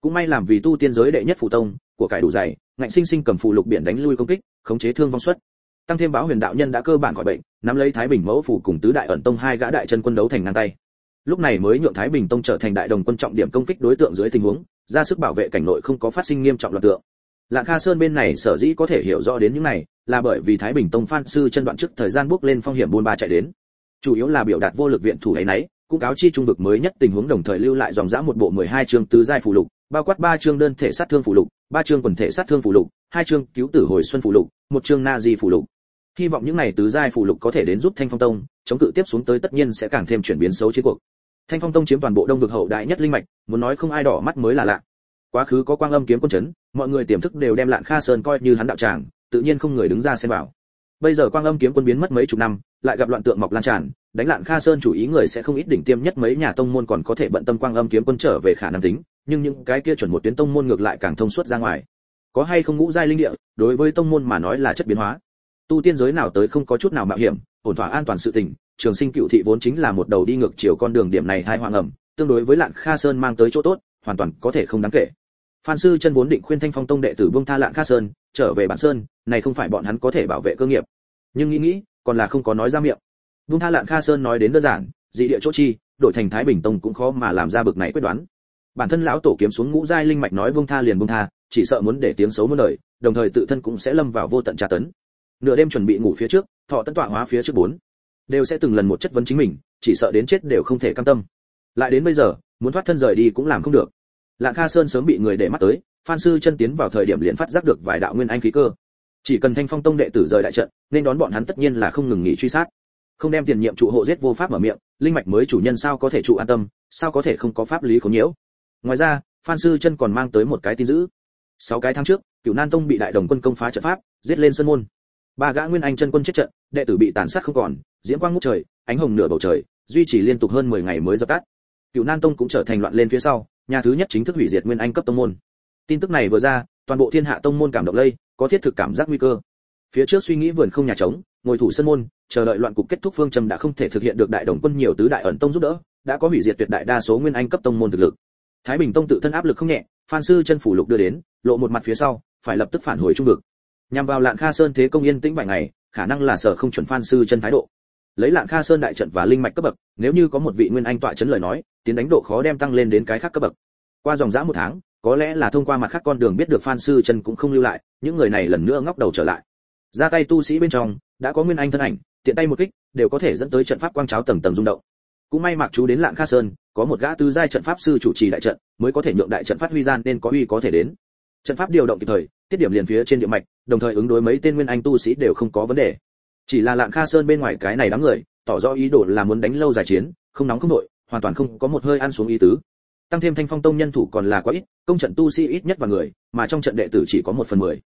Cũng may làm vì tu tiên giới đệ nhất phụ tông, của cải đủ dày, ngạnh sinh sinh cầm phụ lục biển đánh lui công kích, khống chế thương vong suất. Tăng thêm báo huyền đạo nhân đã cơ bản khỏi bệnh, nắm lấy Thái Bình mẫu phủ cùng tứ đại ẩn tông hai gã đại chân quân đấu thành ngang tay. Lúc này mới nhượng Thái Bình tông trở thành đại đồng quân trọng điểm công kích đối tượng dưới tình huống, ra sức bảo vệ cảnh nội không có phát sinh nghiêm trọng loạn tượng. Lạng Kha Sơn bên này sở dĩ có thể hiểu rõ đến những này, là bởi vì Thái Bình Tông Phan sư chân đoạn trước thời gian bước lên phong hiểm buôn ba chạy đến. Chủ yếu là biểu đạt vô lực viện thủ ấy nấy, cũng cáo chi trung vực mới nhất tình huống đồng thời lưu lại dòng dã một bộ 12 chương tứ giai phụ lục, bao quát ba chương đơn thể sát thương phụ lục, ba chương quần thể sát thương phụ lục, hai chương cứu tử hồi xuân phụ lục, một chương na di phụ lục. Hy vọng những này tứ giai phụ lục có thể đến giúp Thanh Phong Tông, chống cự tiếp xuống tới tất nhiên sẽ càng thêm chuyển biến xấu chiến cuộc. Thanh Phong Tông chiếm toàn bộ đông vực hậu đại nhất linh mạch, muốn nói không ai đỏ mắt mới là lạ. Quá khứ có quang âm kiếm quân chấn, mọi người tiềm thức đều đem Lạn Kha Sơn coi như hắn đạo tràng, tự nhiên không người đứng ra xem bảo. Bây giờ quang âm kiếm quân biến mất mấy chục năm, lại gặp loạn tượng mọc lan tràn, đánh Lạn Kha Sơn chủ ý người sẽ không ít đỉnh tiêm nhất mấy nhà tông môn còn có thể bận tâm quang âm kiếm quân trở về khả năng tính, nhưng những cái kia chuẩn một tuyến tông môn ngược lại càng thông suốt ra ngoài. Có hay không ngũ giai linh địa, đối với tông môn mà nói là chất biến hóa. Tu tiên giới nào tới không có chút nào mạo hiểm, ổn thỏa an toàn sự tình, trường sinh cựu thị vốn chính là một đầu đi ngược chiều con đường điểm này hai hoang ẩm, tương đối với Lạn Kha Sơn mang tới chỗ tốt, hoàn toàn có thể không đáng kể. Phan sư chân vốn định khuyên Thanh Phong tông đệ tử buông tha Lạn Kha Sơn, trở về bản sơn, này không phải bọn hắn có thể bảo vệ cơ nghiệp. Nhưng nghĩ nghĩ, còn là không có nói ra miệng. Buông tha Lạn Kha Sơn nói đến đơn giản, dị địa chỗ chi, đổi thành Thái Bình tông cũng khó mà làm ra bực này quyết đoán. Bản thân lão tổ kiếm xuống ngũ giai linh mạch nói buông tha liền buông tha, chỉ sợ muốn để tiếng xấu muôn đời, đồng thời tự thân cũng sẽ lâm vào vô tận tra tấn. Nửa đêm chuẩn bị ngủ phía trước, thọ tấn tọa hóa phía trước bốn, đều sẽ từng lần một chất vấn chính mình, chỉ sợ đến chết đều không thể cam tâm. Lại đến bây giờ, muốn thoát thân rời đi cũng làm không được. Lạng Kha Sơn sớm bị người để mắt tới, Phan sư chân tiến vào thời điểm liền phát giác được vài đạo nguyên anh khí cơ. Chỉ cần Thanh Phong tông đệ tử rời đại trận, nên đón bọn hắn tất nhiên là không ngừng nghỉ truy sát. Không đem tiền nhiệm trụ hộ giết vô pháp mở miệng, linh mạch mới chủ nhân sao có thể trụ an tâm, sao có thể không có pháp lý khốn nhiễu. Ngoài ra, Phan sư chân còn mang tới một cái tin dữ. Sáu cái tháng trước, Cửu Nan tông bị đại đồng quân công phá trận pháp, giết lên sân môn. Ba gã nguyên anh chân quân chết trận, đệ tử bị tàn sát không còn, diễm quang ngút trời, ánh hồng nửa bầu trời, duy trì liên tục hơn 10 ngày mới dập tắt. Cửu Nan tông cũng trở thành loạn lên phía sau, nhà thứ nhất chính thức hủy diệt nguyên anh cấp tông môn. Tin tức này vừa ra, toàn bộ thiên hạ tông môn cảm động lây, có thiết thực cảm giác nguy cơ. Phía trước suy nghĩ vườn không nhà trống, ngồi thủ sân môn, chờ đợi loạn cục kết thúc phương trầm đã không thể thực hiện được đại đồng quân nhiều tứ đại ẩn tông giúp đỡ, đã có hủy diệt tuyệt đại đa số nguyên anh cấp tông môn thực lực. Thái Bình tông tự thân áp lực không nhẹ, Phan sư chân phủ lục đưa đến, lộ một mặt phía sau, phải lập tức phản hồi trung vực. Nhằm vào Lạn Kha Sơn thế công yên tĩnh vài ngày, khả năng là sở không chuẩn Phan sư chân thái độ. Lấy Lạn Kha Sơn đại trận và linh mạch cấp bậc, nếu như có một vị nguyên anh tọa chấn lời nói, tiến đánh độ khó đem tăng lên đến cái khác cấp bậc. Qua dòng dã một tháng, có lẽ là thông qua mặt khác con đường biết được Phan sư chân cũng không lưu lại, những người này lần nữa ngóc đầu trở lại. Ra tay tu sĩ bên trong, đã có nguyên anh thân ảnh, tiện tay một kích, đều có thể dẫn tới trận pháp quang cháo tầng tầng rung động. Cũng may Mạc chú đến lạng Kha Sơn, có một gã tư giai trận pháp sư chủ trì đại trận, mới có thể nhượng đại trận phát huy gian nên có uy có thể đến. Trận pháp điều động kịp thời, tiết điểm liền phía trên địa mạch, đồng thời ứng đối mấy tên nguyên anh tu sĩ đều không có vấn đề. chỉ là lạng kha sơn bên ngoài cái này đám người tỏ rõ ý đồ là muốn đánh lâu dài chiến không nóng không nội hoàn toàn không có một hơi ăn xuống ý tứ. Tăng thêm thanh phong tông nhân thủ còn là quá ít công trận tu sĩ ít nhất và người mà trong trận đệ tử chỉ có một phần mười.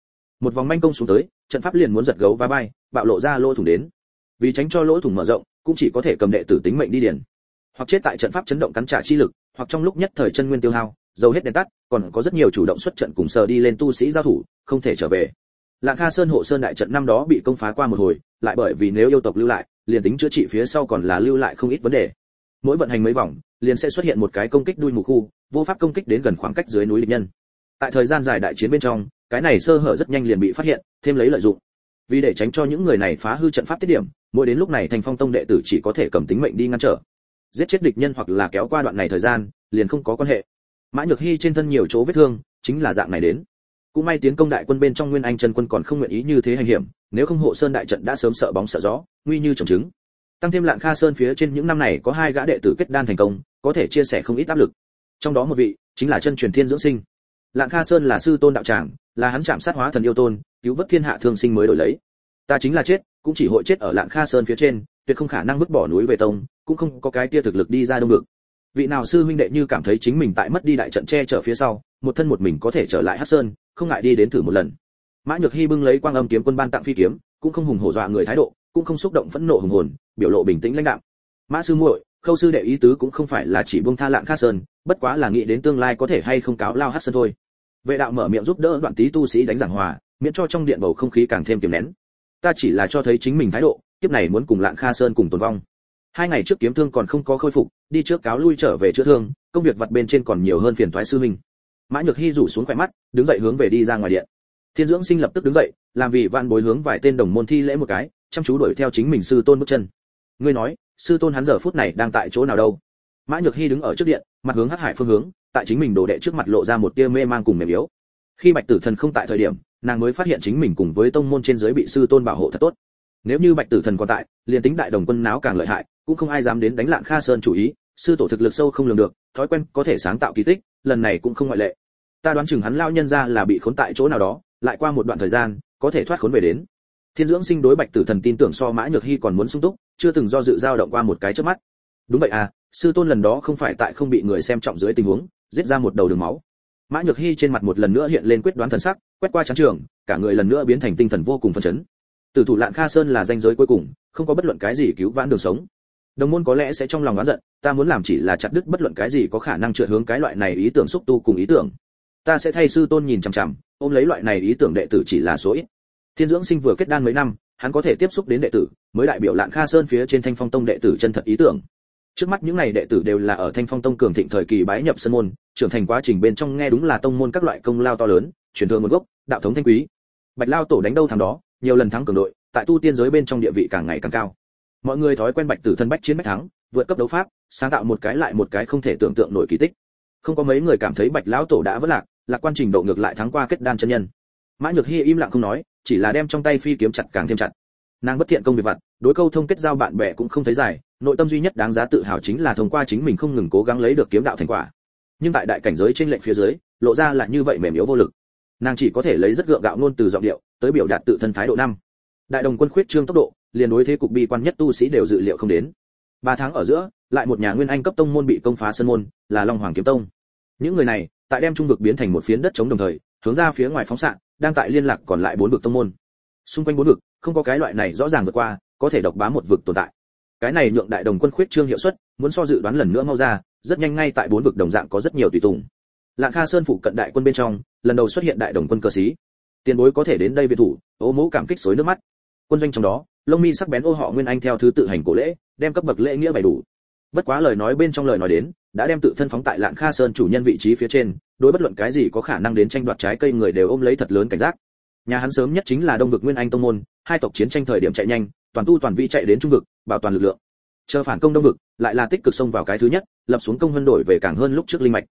Một vòng manh công xuống tới trận pháp liền muốn giật gấu va vai bạo lộ ra lỗ thủng đến. Vì tránh cho lỗ thủng mở rộng cũng chỉ có thể cầm đệ tử tính mệnh đi điền. Hoặc chết tại trận pháp chấn động cắn trả chi lực hoặc trong lúc nhất thời chân nguyên tiêu hao dầu hết đèn tắt, còn có rất nhiều chủ động xuất trận cùng sờ đi lên tu sĩ giao thủ, không thể trở về. Lạng kha sơn hộ sơn đại trận năm đó bị công phá qua một hồi, lại bởi vì nếu yêu tộc lưu lại, liền tính chữa trị phía sau còn là lưu lại không ít vấn đề. Mỗi vận hành mấy vòng, liền sẽ xuất hiện một cái công kích đuôi mù khu, vô pháp công kích đến gần khoảng cách dưới núi địch nhân. Tại thời gian dài đại chiến bên trong, cái này sơ hở rất nhanh liền bị phát hiện, thêm lấy lợi dụng. Vì để tránh cho những người này phá hư trận pháp tiết điểm, mỗi đến lúc này thành phong tông đệ tử chỉ có thể cầm tính mệnh đi ngăn trở. Giết chết địch nhân hoặc là kéo qua đoạn này thời gian, liền không có quan hệ mã nhược hy trên thân nhiều chỗ vết thương, chính là dạng này đến. Cũng may tiến công đại quân bên trong nguyên anh chân quân còn không nguyện ý như thế hành hiểm, nếu không hộ sơn đại trận đã sớm sợ bóng sợ gió, nguy như trồng trứng. Tăng thêm lạng kha sơn phía trên những năm này có hai gã đệ tử kết đan thành công, có thể chia sẻ không ít áp lực. Trong đó một vị, chính là chân truyền thiên dưỡng sinh. Lạng kha sơn là sư tôn đạo tràng, là hắn chạm sát hóa thần yêu tôn, cứu vớt thiên hạ thương sinh mới đổi lấy. Ta chính là chết, cũng chỉ hội chết ở lạng kha sơn phía trên, tuyệt không khả năng vứt bỏ núi về tông, cũng không có cái tia thực lực đi ra đông được vị nào sư huynh đệ như cảm thấy chính mình tại mất đi đại trận che chở phía sau, một thân một mình có thể trở lại hắc sơn, không ngại đi đến thử một lần. Mã nhược hy bưng lấy quang âm kiếm quân ban tặng phi kiếm, cũng không hùng hổ dọa người thái độ, cũng không xúc động phẫn nộ hùng hồn, biểu lộ bình tĩnh lãnh đạm. Mã sư muội, khâu sư đệ ý tứ cũng không phải là chỉ buông tha lạng khát sơn, bất quá là nghĩ đến tương lai có thể hay không cáo lao hắc sơn thôi. Vệ đạo mở miệng giúp đỡ đoạn tí tu sĩ đánh giảng hòa, miễn cho trong điện bầu không khí càng thêm kiềm nén. Ta chỉ là cho thấy chính mình thái độ, kiếp này muốn cùng lạng kha sơn cùng tồn vong hai ngày trước kiếm thương còn không có khôi phục, đi trước cáo lui trở về chữa thương, công việc vặt bên trên còn nhiều hơn phiền toái sư mình mã nhược hy rủ xuống khỏe mắt, đứng dậy hướng về đi ra ngoài điện. Thiên dưỡng sinh lập tức đứng dậy, làm vì vạn bối hướng vài tên đồng môn thi lễ một cái, chăm chú đuổi theo chính mình sư tôn bước chân. Ngươi nói, sư tôn hắn giờ phút này đang tại chỗ nào đâu? Mã nhược hy đứng ở trước điện, mặt hướng hắc hải phương hướng, tại chính mình đồ đệ trước mặt lộ ra một tia mê mang cùng mềm yếu. Khi bạch tử thần không tại thời điểm, nàng mới phát hiện chính mình cùng với tông môn trên dưới bị sư tôn bảo hộ thật tốt. Nếu như bạch tử thần còn tại, liền tính đại đồng quân náo càng lợi hại cũng không ai dám đến đánh lạn kha sơn chủ ý, sư tổ thực lực sâu không lường được, thói quen có thể sáng tạo kỳ tích, lần này cũng không ngoại lệ. Ta đoán chừng hắn lao nhân ra là bị khốn tại chỗ nào đó, lại qua một đoạn thời gian, có thể thoát khốn về đến. Thiên dưỡng sinh đối bạch tử thần tin tưởng so mã nhược hy còn muốn sung túc, chưa từng do dự dao động qua một cái trước mắt. Đúng vậy à sư tôn lần đó không phải tại không bị người xem trọng dưới tình huống, giết ra một đầu đường máu. Mã nhược hy trên mặt một lần nữa hiện lên quyết đoán thần sắc, quét qua chán trường, cả người lần nữa biến thành tinh thần vô cùng phấn chấn. Tử thủ lạn kha sơn là danh giới cuối cùng, không có bất luận cái gì cứu vãn đường sống đồng môn có lẽ sẽ trong lòng oán giận, ta muốn làm chỉ là chặt đứt bất luận cái gì có khả năng trượt hướng cái loại này ý tưởng xúc tu cùng ý tưởng. Ta sẽ thay sư tôn nhìn chằm chằm, ôm lấy loại này ý tưởng đệ tử chỉ là số ít. Thiên dưỡng sinh vừa kết đan mấy năm, hắn có thể tiếp xúc đến đệ tử, mới đại biểu lạng kha sơn phía trên thanh phong tông đệ tử chân thật ý tưởng. Trước mắt những này đệ tử đều là ở thanh phong tông cường thịnh thời kỳ bái nhập sân môn, trưởng thành quá trình bên trong nghe đúng là tông môn các loại công lao to lớn, truyền thừa nguồn gốc, đạo thống thanh quý. Bạch lao tổ đánh đâu thằng đó, nhiều lần thắng cường đội, tại tu tiên giới bên trong địa vị càng ngày càng cao mọi người thói quen bạch tử thân bách chiến bách thắng, vượt cấp đấu pháp, sáng tạo một cái lại một cái không thể tưởng tượng nổi kỳ tích. Không có mấy người cảm thấy bạch lão tổ đã vất lạc lạc quan trình độ ngược lại thắng qua kết đan chân nhân. Mã nhược hy im lặng không nói, chỉ là đem trong tay phi kiếm chặt càng thêm chặt. Nàng bất thiện công việc vặt, đối câu thông kết giao bạn bè cũng không thấy dài, nội tâm duy nhất đáng giá tự hào chính là thông qua chính mình không ngừng cố gắng lấy được kiếm đạo thành quả. Nhưng tại đại cảnh giới trên lệnh phía dưới, lộ ra là như vậy mềm yếu vô lực. Nàng chỉ có thể lấy rất gượng gạo ngôn từ giọng điệu, tới biểu đạt tự thân thái độ năm. Đại đồng quân khuyết trương tốc độ liền đối thế cục bi quan nhất tu sĩ đều dự liệu không đến. Ba tháng ở giữa, lại một nhà nguyên anh cấp tông môn bị công phá sân môn, là long hoàng kiếm tông. Những người này, tại đem trung vực biến thành một phiến đất chống đồng thời, hướng ra phía ngoài phóng xạ, đang tại liên lạc còn lại bốn vực tông môn. Xung quanh bốn vực, không có cái loại này rõ ràng vượt qua, có thể độc bá một vực tồn tại. Cái này nhượng đại đồng quân khuyết trương hiệu suất, muốn so dự đoán lần nữa mau ra, rất nhanh ngay tại bốn vực đồng dạng có rất nhiều tùy tùng. Lạng kha sơn phụ cận đại quân bên trong, lần đầu xuất hiện đại đồng quân cơ sĩ. Tiền bối có thể đến đây viện thủ, ô mũ cảm kích xối nước mắt. Quân doanh trong đó lông mi sắc bén ô họ nguyên anh theo thứ tự hành cổ lễ, đem cấp bậc lễ nghĩa bày đủ. Bất quá lời nói bên trong lời nói đến, đã đem tự thân phóng tại lạng kha sơn chủ nhân vị trí phía trên, đối bất luận cái gì có khả năng đến tranh đoạt trái cây người đều ôm lấy thật lớn cảnh giác. Nhà hắn sớm nhất chính là đông vực nguyên anh tông môn, hai tộc chiến tranh thời điểm chạy nhanh, toàn tu toàn vi chạy đến trung vực, bảo toàn lực lượng. Chờ phản công đông vực, lại là tích cực xông vào cái thứ nhất, lập xuống công hơn đổi về càng hơn lúc trước linh mạch.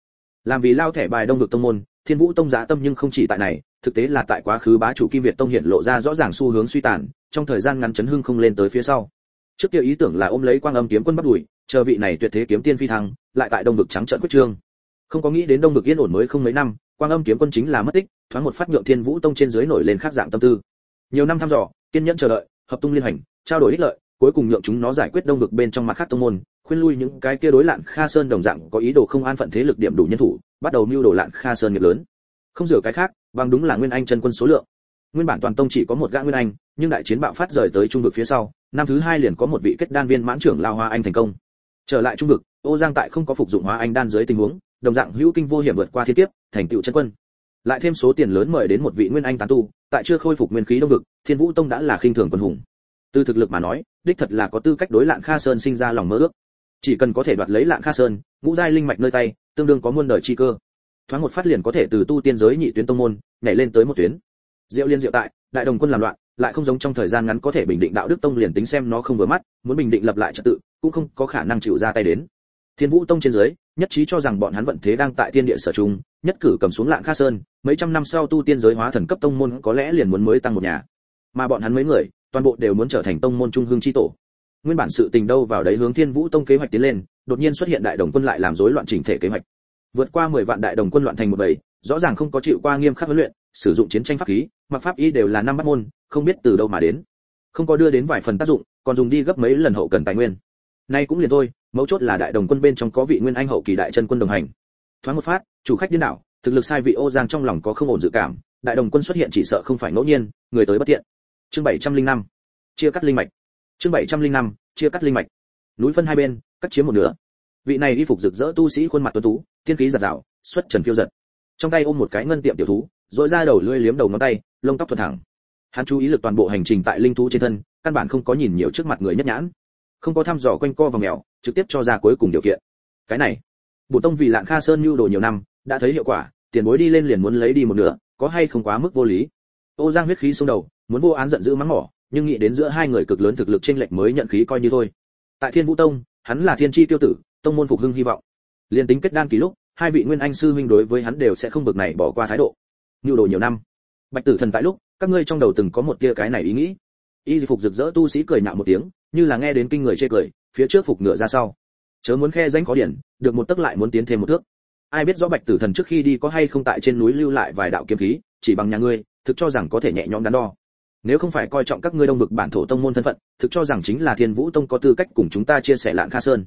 Làm vì lao thẻ bài đông vực tông môn, thiên vũ tông giá tâm nhưng không chỉ tại này, thực tế là tại quá khứ bá chủ kim việt tông hiện lộ ra rõ ràng xu hướng suy tàn trong thời gian ngắn chấn hưng không lên tới phía sau. Trước kia ý tưởng là ôm lấy quang âm kiếm quân bắt đuổi, chờ vị này tuyệt thế kiếm tiên phi thăng, lại tại đông vực trắng trận quyết trương. Không có nghĩ đến đông vực yên ổn mới không mấy năm, quang âm kiếm quân chính là mất tích, thoáng một phát nhượng thiên vũ tông trên dưới nổi lên khác dạng tâm tư. Nhiều năm thăm dò, kiên nhẫn chờ đợi, hợp tung liên hành, trao đổi ích lợi, cuối cùng nhượng chúng nó giải quyết đông vực bên trong mặt khác tông môn, khuyên lui những cái kia đối lạn kha sơn đồng dạng có ý đồ không an phận thế lực điểm đủ nhân thủ, bắt đầu mưu đồ lạn kha sơn nghiệp lớn. Không rửa cái khác bằng đúng là nguyên anh chân quân số lượng nguyên bản toàn tông chỉ có một gã nguyên anh, nhưng đại chiến bạo phát rời tới trung vực phía sau, năm thứ hai liền có một vị kết đan viên mãn trưởng lao hoa anh thành công. Trở lại trung vực, ô giang tại không có phục dụng hóa anh đan dưới tình huống, đồng dạng hữu kinh vô hiểm vượt qua thiên kiếp, thành tựu chân quân. Lại thêm số tiền lớn mời đến một vị nguyên anh tán tu, tại chưa khôi phục nguyên khí đông vực, thiên vũ tông đã là khinh thường quân hùng. Từ thực lực mà nói, đích thật là có tư cách đối lạn kha sơn sinh ra lòng mơ ước. Chỉ cần có thể đoạt lấy lạn kha sơn, ngũ giai linh mạch nơi tay, tương đương có muôn đời chi cơ. Thoáng một phát liền có thể từ tu tiên giới nhị tuyến tông môn, nhảy lên tới một tuyến diệu liên diệu tại, đại đồng quân làm loạn, lại không giống trong thời gian ngắn có thể bình định đạo đức tông liền tính xem nó không vừa mắt, muốn bình định lập lại trật tự, cũng không có khả năng chịu ra tay đến. Thiên vũ tông trên dưới, nhất trí cho rằng bọn hắn vận thế đang tại tiên địa sở trung, nhất cử cầm xuống lạng kha sơn, mấy trăm năm sau tu tiên giới hóa thần cấp tông môn có lẽ liền muốn mới tăng một nhà. Mà bọn hắn mấy người, toàn bộ đều muốn trở thành tông môn trung hương chi tổ. Nguyên bản sự tình đâu vào đấy hướng thiên vũ tông kế hoạch tiến lên, đột nhiên xuất hiện đại đồng quân lại làm rối loạn chỉnh thể kế hoạch. Vượt qua 10 vạn đại đồng quân loạn thành một bầy, rõ ràng không có chịu qua nghiêm khắc huấn luyện sử dụng chiến tranh pháp khí, mặc pháp y đều là năm bắt môn, không biết từ đâu mà đến. Không có đưa đến vài phần tác dụng, còn dùng đi gấp mấy lần hậu cần tài nguyên. Nay cũng liền thôi, mấu chốt là đại đồng quân bên trong có vị nguyên anh hậu kỳ đại chân quân đồng hành. Thoáng một phát, chủ khách điên đảo, thực lực sai vị ô giang trong lòng có không ổn dự cảm, đại đồng quân xuất hiện chỉ sợ không phải ngẫu nhiên, người tới bất tiện. Chương 705 chia cắt linh mạch. Chương 705 chia cắt linh mạch. Núi phân hai bên, cắt chiếm một nửa. Vị này y phục rực rỡ tu sĩ khuôn mặt tuấn tú thiên khí giật rào, xuất trần phiêu giật. Trong tay ôm một cái ngân tiệm tiểu thú rồi ra đầu lưỡi liếm đầu ngón tay, lông tóc thuận thẳng. Hắn chú ý lực toàn bộ hành trình tại linh thú trên thân, căn bản không có nhìn nhiều trước mặt người nhất nhãn. Không có thăm dò quanh co và mèo, trực tiếp cho ra cuối cùng điều kiện. Cái này, bổ tông vì lạng kha sơn nhu đồ nhiều năm, đã thấy hiệu quả, tiền bối đi lên liền muốn lấy đi một nửa, có hay không quá mức vô lý. Ô giang huyết khí xuống đầu, muốn vô án giận dữ mắng mỏ, nhưng nghĩ đến giữa hai người cực lớn thực lực trên lệch mới nhận khí coi như thôi. Tại thiên vũ tông, hắn là thiên chi tiêu tử, tông môn phục hưng hy vọng. Liên tính kết đan kỳ lúc, hai vị nguyên anh sư huynh đối với hắn đều sẽ không bực này bỏ qua thái độ nhu đồ nhiều năm. Bạch tử thần tại lúc, các ngươi trong đầu từng có một tia cái này ý nghĩ. Y phục rực rỡ tu sĩ cười nhạo một tiếng, như là nghe đến kinh người chê cười, phía trước phục ngựa ra sau. Chớ muốn khe danh có điển, được một tức lại muốn tiến thêm một thước. Ai biết rõ bạch tử thần trước khi đi có hay không tại trên núi lưu lại vài đạo kiếm khí, chỉ bằng nhà ngươi, thực cho rằng có thể nhẹ nhõm đắn đo. Nếu không phải coi trọng các ngươi đông vực bản thổ tông môn thân phận, thực cho rằng chính là thiên vũ tông có tư cách cùng chúng ta chia sẻ lạng kha sơn.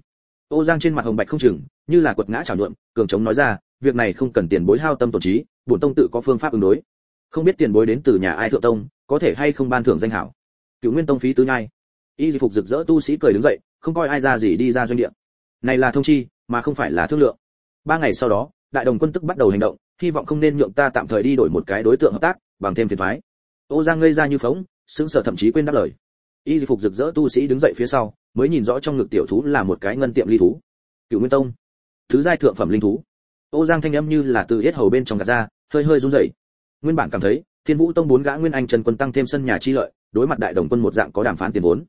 Ô giang trên mặt hồng bạch không chừng, như là quật ngã trào nhuộm, cường trống nói ra việc này không cần tiền bối hao tâm tổn trí, bổn tông tự có phương pháp ứng đối. Không biết tiền bối đến từ nhà ai thượng tông, có thể hay không ban thưởng danh hảo. Cựu nguyên tông phí tứ nhai. Y phục rực rỡ tu sĩ cười đứng dậy, không coi ai ra gì đi ra doanh địa. Này là thông chi, mà không phải là thương lượng. Ba ngày sau đó, đại đồng quân tức bắt đầu hành động, hy vọng không nên nhượng ta tạm thời đi đổi một cái đối tượng hợp tác, bằng thêm phiền thoái. Ô giang ngây ra như phóng, sững sờ thậm chí quên đáp lời. Y phục rực rỡ tu sĩ đứng dậy phía sau, mới nhìn rõ trong ngực tiểu thú là một cái ngân tiệm ly thú. Cựu nguyên tông. Thứ giai thượng phẩm linh thú ô giang thanh âm như là từ yết hầu bên trong gạt ra, hơi hơi run rẩy. Nguyên bản cảm thấy, thiên vũ tông bốn gã nguyên anh trần quân tăng thêm sân nhà chi lợi, đối mặt đại đồng quân một dạng có đàm phán tiền vốn.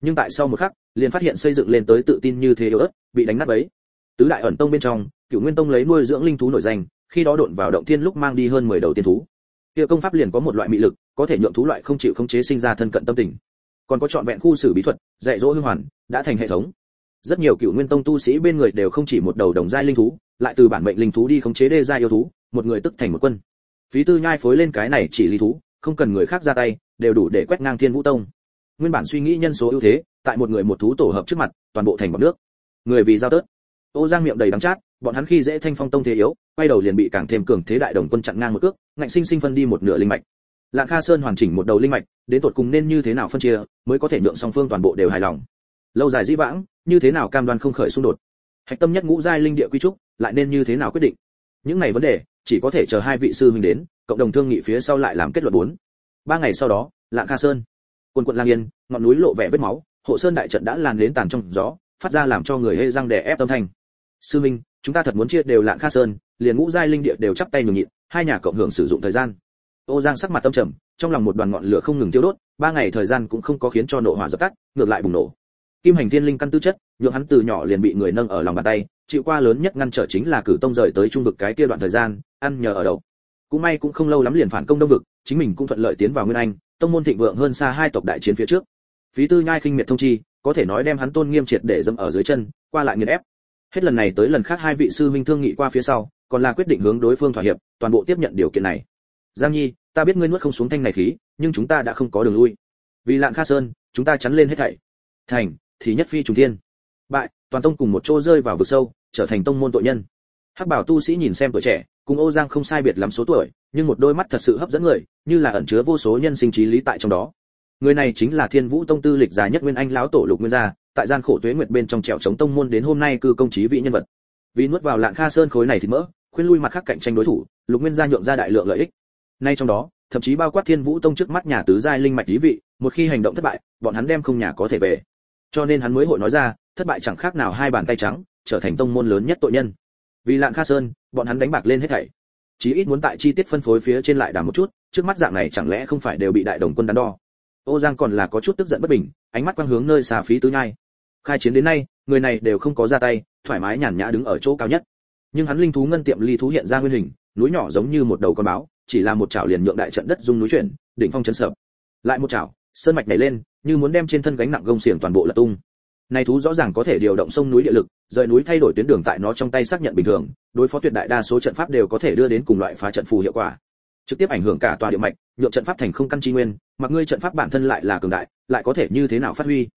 Nhưng tại sau một khắc, liền phát hiện xây dựng lên tới tự tin như thế yếu ớt, bị đánh nát bấy. Tứ đại ẩn tông bên trong cựu nguyên tông lấy nuôi dưỡng linh thú nổi danh, khi đó độn vào động thiên lúc mang đi hơn 10 đầu tiên thú. Kia công pháp liền có một loại mị lực, có thể nhượng thú loại không chịu khống chế sinh ra thân cận tâm tình. Còn có chọn vẹn khu xử bí thuật, dạy dỗ hương hoàn, đã thành hệ thống. Rất nhiều cựu nguyên tông tu sĩ bên người đều không chỉ một đầu đồng giai linh thú lại từ bản mệnh linh thú đi khống chế đê gia yêu thú, một người tức thành một quân. Phí tư nhai phối lên cái này chỉ lý thú, không cần người khác ra tay, đều đủ để quét ngang thiên vũ tông. Nguyên bản suy nghĩ nhân số ưu thế, tại một người một thú tổ hợp trước mặt, toàn bộ thành bọt nước. Người vì giao tớt. Ô giang miệng đầy đắng chát, bọn hắn khi dễ thanh phong tông thế yếu, quay đầu liền bị càng thêm cường thế đại đồng quân chặn ngang một cước, ngạnh sinh sinh phân đi một nửa linh mạch. Lạc kha sơn hoàn chỉnh một đầu linh mạch, đến tột cùng nên như thế nào phân chia, mới có thể nhượng song phương toàn bộ đều hài lòng. Lâu dài dĩ vãng, như thế nào cam đoan không khởi xung đột. Hạch tâm nhất ngũ giai linh địa quy trúc lại nên như thế nào quyết định? Những này vấn đề, chỉ có thể chờ hai vị sư huynh đến, cộng đồng thương nghị phía sau lại làm kết luận bốn. Ba ngày sau đó, lạng kha sơn quân quận lang yên, ngọn núi lộ vẻ vết máu, hộ sơn đại trận đã lan đến tàn trong gió, phát ra làm cho người hê răng đè ép tâm thanh. Sư minh chúng ta thật muốn chia đều lạng kha sơn, liền ngũ giai linh địa đều chắp tay nhường nhịn, hai nhà cộng hưởng sử dụng thời gian. Ô giang sắc mặt tâm trầm, trong lòng một đoàn ngọn lửa không ngừng tiêu đốt, ba ngày thời gian cũng không có khiến cho nộ hỏa dập tắt, ngược lại bùng nổ. Kim hành thiên linh căn tư chất, nhượng hắn từ nhỏ liền bị người nâng ở lòng bàn tay chịu qua lớn nhất ngăn trở chính là cử tông rời tới trung vực cái kia đoạn thời gian, ăn nhờ ở đậu. Cũng may cũng không lâu lắm liền phản công đông vực, chính mình cũng thuận lợi tiến vào nguyên anh, tông môn thịnh vượng hơn xa hai tộc đại chiến phía trước. Phí tư nhai khinh miệt thông chi, có thể nói đem hắn tôn nghiêm triệt để dẫm ở dưới chân, qua lại nghiền ép. Hết lần này tới lần khác hai vị sư minh thương nghị qua phía sau, còn là quyết định hướng đối phương thỏa hiệp, toàn bộ tiếp nhận điều kiện này. Giang nhi, ta biết ngươi nuốt không xuống thanh này khí, nhưng chúng ta đã không có đường lui. Vì lạng kha sơn, chúng ta chắn lên hết thảy. Thành, thì nhất phi trùng thiên bại, toàn tông cùng một chỗ rơi vào vực sâu, trở thành tông môn tội nhân. Hắc bảo tu sĩ nhìn xem tuổi trẻ, cùng ô giang không sai biệt lắm số tuổi, nhưng một đôi mắt thật sự hấp dẫn người, như là ẩn chứa vô số nhân sinh trí lý tại trong đó. Người này chính là thiên vũ tông tư lịch dài nhất nguyên anh lão tổ lục nguyên gia, tại gian khổ tuế nguyệt bên trong trèo chống tông môn đến hôm nay cư công trí vị nhân vật. Vì nuốt vào lạng kha sơn khối này thì mỡ, khuyên lui mặt khác cạnh tranh đối thủ, lục nguyên gia nhượng ra đại lượng lợi ích. Nay trong đó, thậm chí bao quát thiên vũ tông trước mắt nhà tứ giai linh mạch lý vị, một khi hành động thất bại, bọn hắn đem không nhà có thể về cho nên hắn mới hội nói ra, thất bại chẳng khác nào hai bàn tay trắng, trở thành tông môn lớn nhất tội nhân. Vì lạng kha sơn, bọn hắn đánh bạc lên hết thảy. Chí ít muốn tại chi tiết phân phối phía trên lại đảm một chút, trước mắt dạng này chẳng lẽ không phải đều bị đại đồng quân đắn đo. Ô giang còn là có chút tức giận bất bình, ánh mắt quang hướng nơi xà phí tứ nhai. Khai chiến đến nay, người này đều không có ra tay, thoải mái nhàn nhã đứng ở chỗ cao nhất. Nhưng hắn linh thú ngân tiệm ly thú hiện ra nguyên hình, núi nhỏ giống như một đầu con báo, chỉ là một chảo liền nhượng đại trận đất dung núi chuyển, đỉnh phong chấn sập. lại một chảo sơn mạch nhảy lên, như muốn đem trên thân gánh nặng gông xiềng toàn bộ lật tung. Này thú rõ ràng có thể điều động sông núi địa lực, rời núi thay đổi tuyến đường tại nó trong tay xác nhận bình thường, đối phó tuyệt đại đa số trận pháp đều có thể đưa đến cùng loại phá trận phù hiệu quả. Trực tiếp ảnh hưởng cả tòa địa mạch, nhượng trận pháp thành không căn chi nguyên, mặc ngươi trận pháp bản thân lại là cường đại, lại có thể như thế nào phát huy?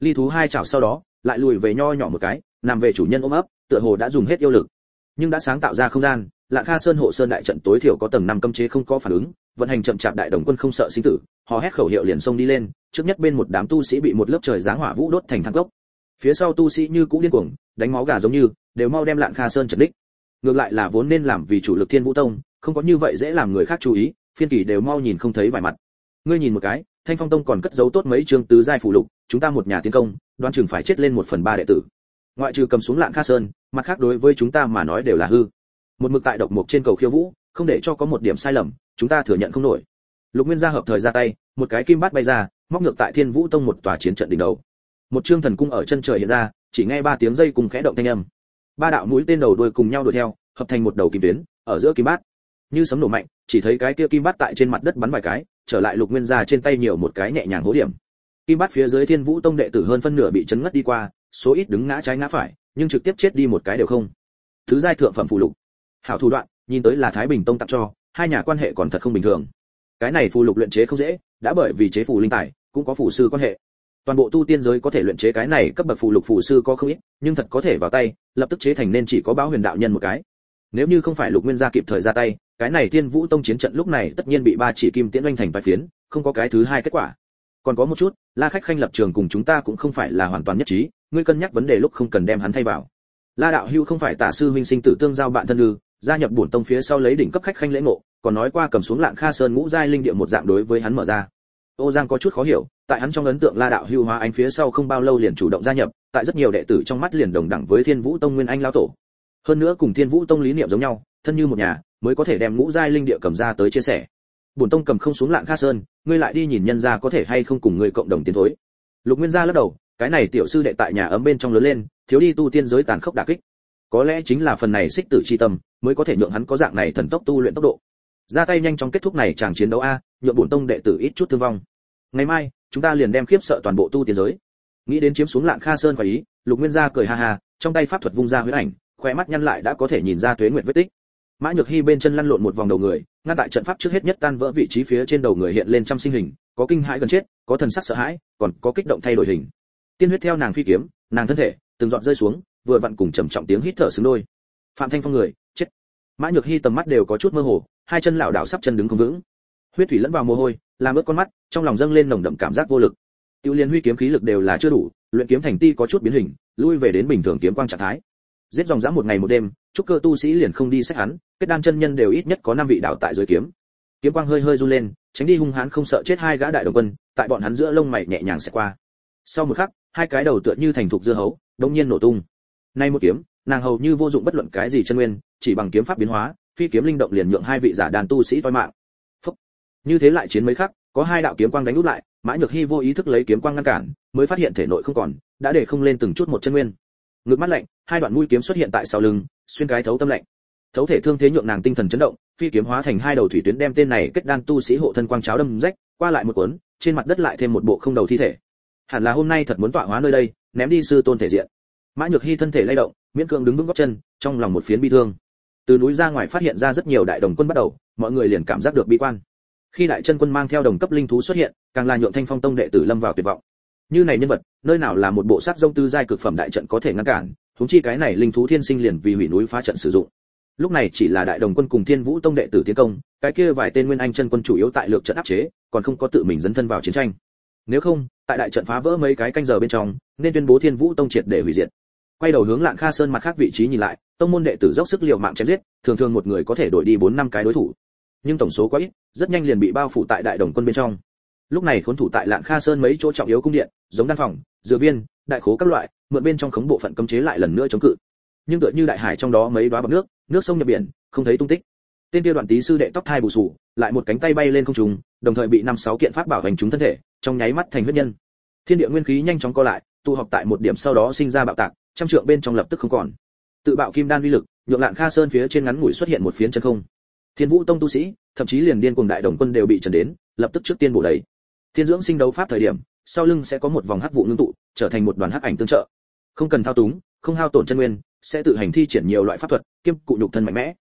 Ly thú hai chảo sau đó, lại lùi về nho nhỏ một cái, nằm về chủ nhân ôm ấp, tựa hồ đã dùng hết yêu lực. Nhưng đã sáng tạo ra không gian lạng kha sơn hộ sơn đại trận tối thiểu có tầng năm cấm chế không có phản ứng, vận hành chậm chạp đại đồng quân không sợ sinh tử họ hét khẩu hiệu liền xông đi lên, trước nhất bên một đám tu sĩ bị một lớp trời giáng hỏa vũ đốt thành thang gốc phía sau tu sĩ như cũ điên cuồng, đánh máu gà giống như, đều mau đem lạng kha sơn trận đích ngược lại là vốn nên làm vì chủ lực thiên vũ tông, không có như vậy dễ làm người khác chú ý, phiên kỳ đều mau nhìn không thấy vài mặt. Ngươi nhìn một cái, thanh phong tông còn cất giấu tốt mấy chương tứ giai phụ lục, chúng ta một nhà tiến công đoan chừng phải chết lên một phần ba đệ tử. Ngoại trừ cầm xuống lạng kha sơn, mặt khác đối với chúng ta mà nói đều là hư một mực tại độc mục trên cầu khiêu vũ, không để cho có một điểm sai lầm, chúng ta thừa nhận không nổi. Lục nguyên gia hợp thời ra tay, một cái kim bát bay ra, móc ngược tại thiên vũ tông một tòa chiến trận đỉnh đầu. Một trương thần cung ở chân trời hiện ra, chỉ nghe ba tiếng dây cùng khẽ động thanh âm. Ba đạo mũi tên đầu đuôi cùng nhau đuổi theo, hợp thành một đầu kim tuyến, ở giữa kim bát. Như sấm nổ mạnh, chỉ thấy cái kia kim bát tại trên mặt đất bắn vài cái, trở lại lục nguyên gia trên tay nhiều một cái nhẹ nhàng hố điểm. Kim bát phía dưới thiên vũ tông đệ tử hơn phân nửa bị chấn ngất đi qua, số ít đứng ngã trái ngã phải, nhưng trực tiếp chết đi một cái đều không. Thứ giai thượng phẩm phù lục hảo thủ đoạn, nhìn tới là thái bình tông tặng cho, hai nhà quan hệ còn thật không bình thường. Cái này phù lục luyện chế không dễ, đã bởi vì chế phù linh tài, cũng có phù sư quan hệ. Toàn bộ tu tiên giới có thể luyện chế cái này cấp bậc phù lục phù sư có không ít, nhưng thật có thể vào tay, lập tức chế thành nên chỉ có báo huyền đạo nhân một cái. Nếu như không phải lục nguyên gia kịp thời ra tay, cái này thiên vũ tông chiến trận lúc này tất nhiên bị ba chỉ kim tiễn oanh thành bại phiến, không có cái thứ hai kết quả. Còn có một chút, la khách khanh lập trường cùng chúng ta cũng không phải là hoàn toàn nhất trí, ngươi cân nhắc vấn đề lúc không cần đem hắn thay vào. La đạo hưu không phải tả sư huynh sinh tử tương giao bạn thân ư gia nhập bổn tông phía sau lấy đỉnh cấp khách khanh lễ ngộ, còn nói qua cầm xuống lạng kha sơn ngũ giai linh địa một dạng đối với hắn mở ra. Ô giang có chút khó hiểu, tại hắn trong ấn tượng la đạo hưu hóa anh phía sau không bao lâu liền chủ động gia nhập, tại rất nhiều đệ tử trong mắt liền đồng đẳng với thiên vũ tông nguyên anh lão tổ. Hơn nữa cùng thiên vũ tông lý niệm giống nhau, thân như một nhà, mới có thể đem ngũ giai linh địa cầm ra tới chia sẻ. Bổn tông cầm không xuống lạng kha sơn, ngươi lại đi nhìn nhân gia có thể hay không cùng ngươi cộng đồng tiến thối. Lục nguyên gia lắc đầu, cái này tiểu sư đệ tại nhà ấm bên trong lớn lên, thiếu đi tu tiên giới tàn khốc đả kích. Có lẽ chính là phần này xích tử chi tâm mới có thể nhượng hắn có dạng này thần tốc tu luyện tốc độ. Ra tay nhanh trong kết thúc này chàng chiến đấu a, nhượng bổn tông đệ tử ít chút thương vong. Ngày mai, chúng ta liền đem khiếp sợ toàn bộ tu tiên giới. Nghĩ đến chiếm xuống lạng kha sơn khỏi ý, lục nguyên gia cười ha ha, trong tay pháp thuật vung ra huyết ảnh, khóe mắt nhăn lại đã có thể nhìn ra tuế nguyệt vết tích. Mã nhược hy bên chân lăn lộn một vòng đầu người, ngăn tại trận pháp trước hết nhất tan vỡ vị trí phía trên đầu người hiện lên trăm sinh hình, có kinh hãi gần chết, có thần sắc sợ hãi, còn có kích động thay đổi hình. Tiên huyết theo nàng phi kiếm, nàng thân thể, từng dọn rơi xuống, vừa vặn cùng trầm trọng tiếng hít thở xứng đôi phạm thanh phong người, chết. Mã nhược hy tầm mắt đều có chút mơ hồ, hai chân lảo đảo sắp chân đứng không vững. Huyết thủy lẫn vào mồ hôi, làm ướt con mắt, trong lòng dâng lên nồng đậm cảm giác vô lực. Tiêu liên huy kiếm khí lực đều là chưa đủ, luyện kiếm thành ti có chút biến hình, lui về đến bình thường kiếm quang trạng thái. Giết dòng dã một ngày một đêm trúc cơ tu sĩ liền không đi xét hắn, kết đan chân nhân đều ít nhất có năm vị đạo tại dưới kiếm. Kiếm quang hơi hơi run lên, tránh đi hung hãn không sợ chết hai gã đại đồng quân, tại bọn hắn giữa lông mày nhẹ nhàng sẽ qua. Sau một khắc, hai cái đầu tựa như thành thục dưa hấu đống nhiên nổ tung. Nay một kiếm nàng hầu như vô dụng bất luận cái gì chân nguyên, chỉ bằng kiếm pháp biến hóa, phi kiếm linh động liền nhượng hai vị giả đàn tu sĩ toi mạng. Phúc. như thế lại chiến mấy khắc, có hai đạo kiếm quang đánh úp lại, mã nhược hy vô ý thức lấy kiếm quang ngăn cản, mới phát hiện thể nội không còn, đã để không lên từng chút một chân nguyên. Ngực mắt lạnh, hai đoạn mũi kiếm xuất hiện tại sau lưng, xuyên cái thấu tâm lạnh. Thấu thể thương thế nhượng nàng tinh thần chấn động, phi kiếm hóa thành hai đầu thủy tuyến đem tên này kết đan tu sĩ hộ thân quang cháo đâm rách, qua lại một cuốn, trên mặt đất lại thêm một bộ không đầu thi thể. Hẳn là hôm nay thật muốn tọa hóa nơi đây, ném đi sư tôn thể diện. Mã nhược hy thân thể lay động miễn cưỡng đứng vững góc chân, trong lòng một phiến bi thương. Từ núi ra ngoài phát hiện ra rất nhiều đại đồng quân bắt đầu, mọi người liền cảm giác được bi quan. Khi đại chân quân mang theo đồng cấp linh thú xuất hiện, càng là nhượng thanh phong tông đệ tử lâm vào tuyệt vọng. Như này nhân vật, nơi nào là một bộ sắc dông tư giai cực phẩm đại trận có thể ngăn cản thúng chi cái này linh thú thiên sinh liền vì hủy núi phá trận sử dụng. Lúc này chỉ là đại đồng quân cùng thiên vũ tông đệ tử tiến công, cái kia vài tên nguyên anh chân quân chủ yếu tại lược trận áp chế, còn không có tự mình dấn thân vào chiến tranh. Nếu không, tại đại trận phá vỡ mấy cái canh giờ bên trong, nên tuyên bố thiên vũ tông triệt để hủy diệt quay đầu hướng lạng kha sơn mặt khác vị trí nhìn lại, tông môn đệ tử dốc sức liều mạng chém giết, thường thường một người có thể đổi đi bốn năm cái đối thủ. Nhưng tổng số quá ít, rất nhanh liền bị bao phủ tại đại đồng quân bên trong. Lúc này khốn thủ tại lạng kha sơn mấy chỗ trọng yếu cung điện, giống đan phòng dựa viên, đại khố các loại, mượn bên trong khống bộ phận cấm chế lại lần nữa chống cự. Nhưng tựa như đại hải trong đó mấy đóa bọt nước nước sông nhập biển, không thấy tung tích. Tên kia đoạn tý sư đệ tóc thai bù sù, lại một cánh tay bay lên không trung, đồng thời bị năm sáu kiện pháp bảo hành chúng thân thể, trong nháy mắt thành huyết nhân. Thiên địa nguyên khí nhanh chóng co lại, tụ họp tại một điểm sau đó sinh ra bạo tạc trăm trượng bên trong lập tức không còn. Tự bạo kim đan uy lực, nhượng lạn kha sơn phía trên ngắn mũi xuất hiện một phiến chân không. Thiên vũ tông tu sĩ, thậm chí liền điên cuồng đại đồng quân đều bị trần đến, lập tức trước tiên bổ đầy. Thiên dưỡng sinh đấu pháp thời điểm, sau lưng sẽ có một vòng hắc vụ ngưng tụ, trở thành một đoàn hắc ảnh tương trợ. Không cần thao túng, không hao tổn chân nguyên, sẽ tự hành thi triển nhiều loại pháp thuật, kiêm cụ nhục thân mạnh mẽ.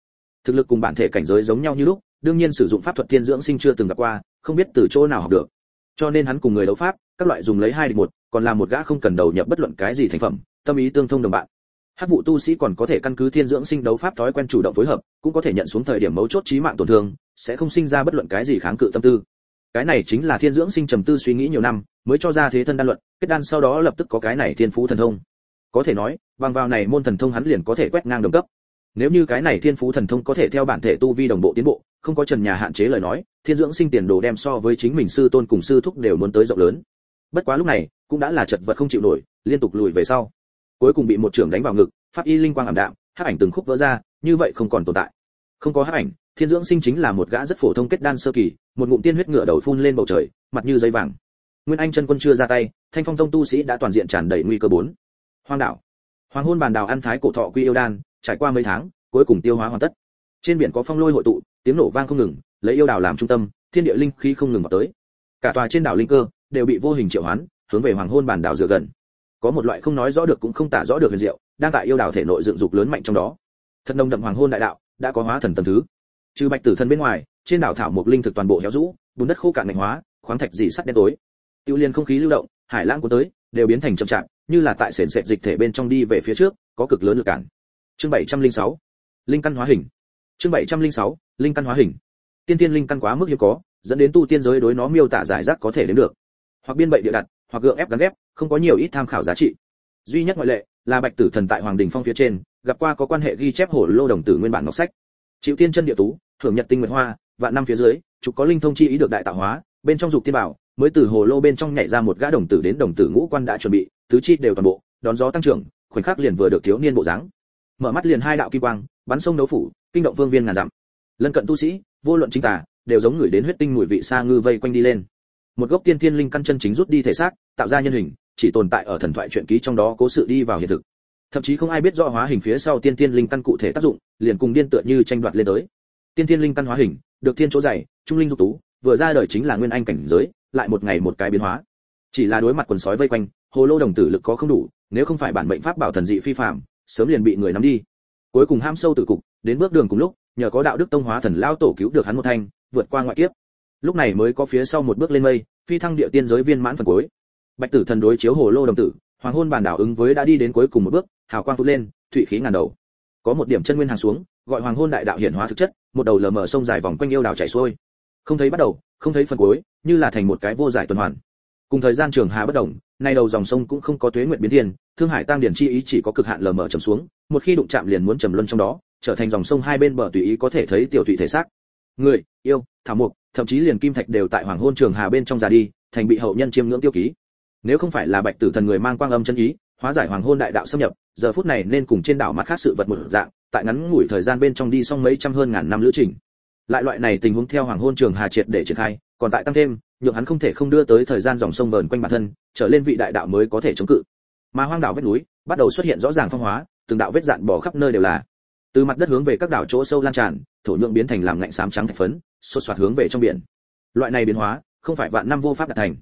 Thực lực cùng bản thể cảnh giới giống nhau như lúc, đương nhiên sử dụng pháp thuật thiên dưỡng sinh chưa từng gặp qua, không biết từ chỗ nào học được. Cho nên hắn cùng người đấu pháp, các loại dùng lấy hai địch một, còn là một gã không cần đầu nhập bất luận cái gì thành phẩm tâm ý tương thông đồng bạn hát vụ tu sĩ còn có thể căn cứ thiên dưỡng sinh đấu pháp thói quen chủ động phối hợp, cũng có thể nhận xuống thời điểm mấu chốt trí mạng tổn thương, sẽ không sinh ra bất luận cái gì kháng cự tâm tư. Cái này chính là thiên dưỡng sinh trầm tư suy nghĩ nhiều năm, mới cho ra thế thân đan luận, kết đan sau đó lập tức có cái này thiên phú thần thông. Có thể nói, bằng vào này môn thần thông hắn liền có thể quét ngang đồng cấp. Nếu như cái này thiên phú thần thông có thể theo bản thể tu vi đồng bộ tiến bộ, không có trần nhà hạn chế lời nói, thiên dưỡng sinh tiền đồ đem so với chính mình sư tôn cùng sư thúc đều muốn tới rộng lớn. Bất quá lúc này, cũng đã là chật vật không chịu nổi, liên tục lùi về sau cuối cùng bị một trưởng đánh vào ngực, pháp y linh quang ảm đạm, hắc ảnh từng khúc vỡ ra, như vậy không còn tồn tại. Không có hắc ảnh, thiên dưỡng sinh chính là một gã rất phổ thông kết đan sơ kỳ, một ngụm tiên huyết ngựa đầu phun lên bầu trời, mặt như giấy vàng. Nguyên anh chân quân chưa ra tay, thanh phong tông tu sĩ đã toàn diện tràn đầy nguy cơ bốn. Hoang đảo. Hoàng hôn bàn đảo ăn thái cổ thọ quy yêu đan, trải qua mấy tháng, cuối cùng tiêu hóa hoàn tất. Trên biển có phong lôi hội tụ, tiếng nổ vang không ngừng, lấy yêu đảo làm trung tâm, thiên địa linh khí không ngừng vào tới. Cả tòa trên đảo linh cơ đều bị vô hình triệu hoán, hướng về hoàng hôn bàn đảo dựa gần có một loại không nói rõ được cũng không tả rõ được huyền diệu, đang tại yêu đảo thể nội dựng dục lớn mạnh trong đó. Thật nông đậm hoàng hôn đại đạo, đã có hóa thần tầm thứ. Trừ bạch tử thần bên ngoài, trên đảo thảo một linh thực toàn bộ héo rũ, bùn đất khô cạn ngành hóa, khoáng thạch dị sắt đen tối. Tiêu liên không khí lưu động, hải lãng của tới, đều biến thành chậm chạp, như là tại sền sệt dịch thể bên trong đi về phía trước, có cực lớn lực cản. Chương 706 linh căn hóa hình. Chương 706 linh căn hóa hình. Tiên tiên linh căn quá mức hiếm có, dẫn đến tu tiên giới đối nó miêu tả giải rác có thể đến được. Hoặc biên bậy địa đặt hoặc gượng ép gắn ghép, không có nhiều ít tham khảo giá trị. Duy nhất ngoại lệ là bạch tử thần tại hoàng đình phong phía trên, gặp qua có quan hệ ghi chép hổ lô đồng tử nguyên bản ngọc sách. Chịu tiên chân địa tú, thưởng nhật tinh nguyệt hoa, vạn năm phía dưới trục có linh thông chi ý được đại tạo hóa, bên trong dục tiên bảo, mới từ hồ lô bên trong nhảy ra một gã đồng tử đến đồng tử ngũ quan đã chuẩn bị, tứ chi đều toàn bộ, đón gió tăng trưởng, khoảnh khắc liền vừa được thiếu niên bộ dáng. Mở mắt liền hai đạo kim quang, bắn sông đấu phủ, kinh động vương viên ngàn dặm. Lân cận tu sĩ, vô luận chính tà, đều giống người đến huyết tinh mùi vị xa ngư vây quanh đi lên một gốc tiên thiên linh căn chân chính rút đi thể xác, tạo ra nhân hình, chỉ tồn tại ở thần thoại truyện ký trong đó cố sự đi vào hiện thực. Thậm chí không ai biết rõ hóa hình phía sau tiên thiên linh căn cụ thể tác dụng, liền cùng điên tựa như tranh đoạt lên tới. Tiên thiên linh căn hóa hình, được thiên chỗ dày, trung linh dục tú, vừa ra đời chính là nguyên anh cảnh giới, lại một ngày một cái biến hóa. Chỉ là đối mặt quần sói vây quanh, hồ lô đồng tử lực có không đủ, nếu không phải bản mệnh pháp bảo thần dị phi phạm sớm liền bị người nắm đi. Cuối cùng ham sâu tử cục, đến bước đường cùng lúc, nhờ có đạo đức tông hóa thần lao tổ cứu được hắn một thanh, vượt qua ngoại kiếp lúc này mới có phía sau một bước lên mây, phi thăng địa tiên giới viên mãn phần cuối. Bạch tử thần đối chiếu hồ lô đồng tử, hoàng hôn bản đảo ứng với đã đi đến cuối cùng một bước, hào quang phút lên, thụy khí ngàn đầu. Có một điểm chân nguyên hàng xuống, gọi hoàng hôn đại đạo hiển hóa thực chất, một đầu lờ mờ sông dài vòng quanh yêu đảo chảy xuôi. Không thấy bắt đầu, không thấy phần cuối, như là thành một cái vô giải tuần hoàn. Cùng thời gian trường hà bất động nay đầu dòng sông cũng không có tuế nguyện biến thiên, thương hải tăng điển chi ý chỉ có cực hạn lờ mờ trầm xuống, một khi đụng chạm liền muốn trầm luân trong đó, trở thành dòng sông hai bên bờ tùy ý có thể thấy tiểu thủy thể xác người yêu, thảo mục thậm chí liền kim thạch đều tại hoàng hôn trường hà bên trong già đi, thành bị hậu nhân chiêm ngưỡng tiêu ký. Nếu không phải là bạch tử thần người mang quang âm chân ý, hóa giải hoàng hôn đại đạo xâm nhập, giờ phút này nên cùng trên đảo mặt khác sự vật một dạng, tại ngắn ngủi thời gian bên trong đi xong mấy trăm hơn ngàn năm lữ trình. Lại loại này tình huống theo hoàng hôn trường hà triệt để triển khai, còn tại tăng thêm, nhượng hắn không thể không đưa tới thời gian dòng sông vờn quanh bản thân, trở lên vị đại đạo mới có thể chống cự. Mà hoang đảo vết núi bắt đầu xuất hiện rõ ràng phong hóa, từng đạo vết dạn bỏ khắp nơi đều là từ mặt đất hướng về các đảo chỗ sâu lan tràn, thổ nhượng biến thành làm ngạnh xám trắng thạch phấn sốt soạt hướng về trong biển. Loại này biến hóa, không phải vạn năm vô pháp đạt thành.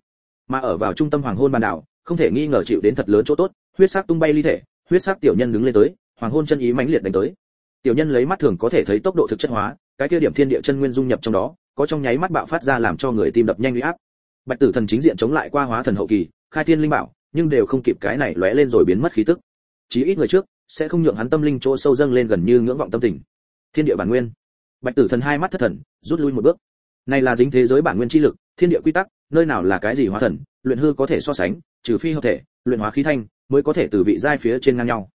Mà ở vào trung tâm hoàng hôn bàn đảo, không thể nghi ngờ chịu đến thật lớn chỗ tốt, huyết sắc tung bay ly thể, huyết sắc tiểu nhân đứng lên tới, hoàng hôn chân ý mãnh liệt đánh tới. Tiểu nhân lấy mắt thường có thể thấy tốc độ thực chất hóa, cái kia điểm thiên địa chân nguyên dung nhập trong đó, có trong nháy mắt bạo phát ra làm cho người tim đập nhanh uy áp. Bạch tử thần chính diện chống lại qua hóa thần hậu kỳ, khai thiên linh bảo, nhưng đều không kịp cái này lóe lên rồi biến mất khí tức. Chí ít người trước sẽ không nhượng hắn tâm linh chỗ sâu dâng lên gần như ngưỡng vọng tâm tình. Thiên địa bản nguyên. Bạch tử thần hai mắt thất thần, rút lui một bước. Này là dính thế giới bản nguyên chi lực, thiên địa quy tắc, nơi nào là cái gì hóa thần, luyện hư có thể so sánh, trừ phi hợp thể, luyện hóa khí thanh, mới có thể từ vị giai phía trên ngang nhau.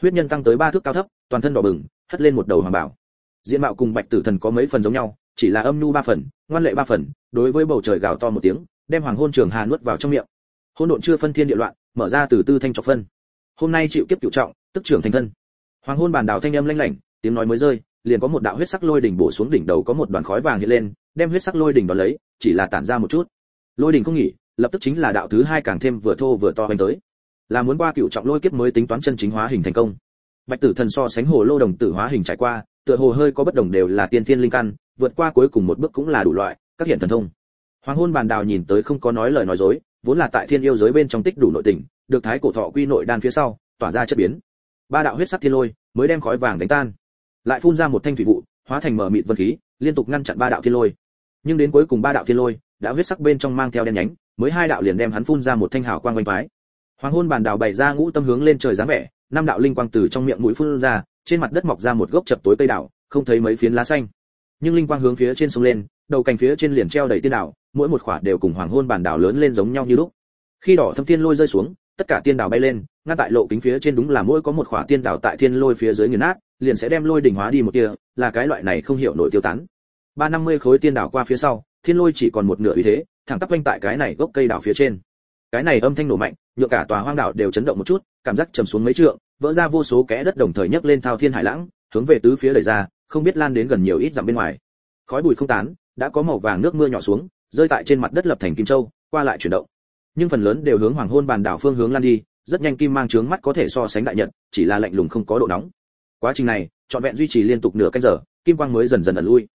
Huyết nhân tăng tới ba thước cao thấp, toàn thân đỏ bừng, hất lên một đầu hoàng bảo. Diện mạo cùng bạch tử thần có mấy phần giống nhau, chỉ là âm nhu ba phần, ngoan lệ ba phần, đối với bầu trời gào to một tiếng, đem hoàng hôn trường hà nuốt vào trong miệng. Hôn độn chưa phân thiên địa loạn, mở ra từ tư thanh trọc phân. Hôm nay chịu kiếp cựu trọng tức trưởng thành thân. Hoàng hôn bàn đảo thanh âm lanh lảnh, tiếng nói mới rơi, liền có một đạo huyết sắc lôi đỉnh bổ xuống đỉnh đầu có một đoàn khói vàng hiện lên, đem huyết sắc lôi đỉnh đó lấy, chỉ là tản ra một chút. Lôi đỉnh không nghỉ, lập tức chính là đạo thứ hai càng thêm vừa thô vừa to hành tới. Là muốn qua cựu trọng lôi kiếp mới tính toán chân chính hóa hình thành công. Bạch tử thần so sánh hồ lô đồng tử hóa hình trải qua, tựa hồ hơi có bất đồng đều là tiên thiên linh căn, vượt qua cuối cùng một bước cũng là đủ loại, các hiện thần thông. Hoàng hôn bàn đào nhìn tới không có nói lời nói dối, vốn là tại thiên yêu giới bên trong tích đủ nội tình, được thái cổ thọ quy nội đan phía sau, tỏa ra chất biến ba đạo huyết sắc thiên lôi mới đem khói vàng đánh tan. Lại phun ra một thanh thủy vụ, hóa thành mở mịt vân khí, liên tục ngăn chặn ba đạo thiên lôi. Nhưng đến cuối cùng ba đạo thiên lôi đã huyết sắc bên trong mang theo đen nhánh, mới hai đạo liền đem hắn phun ra một thanh hào quang quanh phái hoàng hôn bàn đào bày ra ngũ tâm hướng lên trời dáng vẻ, năm đạo linh quang từ trong miệng mũi phun ra, trên mặt đất mọc ra một gốc chập tối cây đảo không thấy mấy phiến lá xanh. Nhưng linh quang hướng phía trên sông lên, đầu cành phía trên liền treo đầy tiên đảo mỗi một khỏa đều cùng hoàng hôn bàn đảo lớn lên giống nhau như lúc. Khi đỏ thâm thiên lôi rơi xuống tất cả tiên đảo bay lên, ngăn tại lộ kính phía trên đúng là mỗi có một khỏa tiên đảo tại thiên lôi phía dưới nghiền nát, liền sẽ đem lôi đỉnh hóa đi một tia, là cái loại này không hiểu nổi tiêu tán. Ba năm mươi khối tiên đảo qua phía sau, thiên lôi chỉ còn một nửa uy thế, thẳng tắp quanh tại cái này gốc cây đảo phía trên. Cái này âm thanh nổ mạnh, nhựa cả tòa hoang đảo đều chấn động một chút, cảm giác trầm xuống mấy trượng, vỡ ra vô số kẽ đất đồng thời nhấc lên thao thiên hải lãng, hướng về tứ phía đẩy ra, không biết lan đến gần nhiều ít dặm bên ngoài. Khói bụi không tán, đã có màu vàng nước mưa nhỏ xuống, rơi tại trên mặt đất lập thành kim châu, qua lại chuyển động nhưng phần lớn đều hướng hoàng hôn bàn đảo phương hướng lan đi, rất nhanh kim mang trướng mắt có thể so sánh đại nhật, chỉ là lạnh lùng không có độ nóng. Quá trình này, trọn vẹn duy trì liên tục nửa canh giờ, kim quang mới dần dần ẩn lui.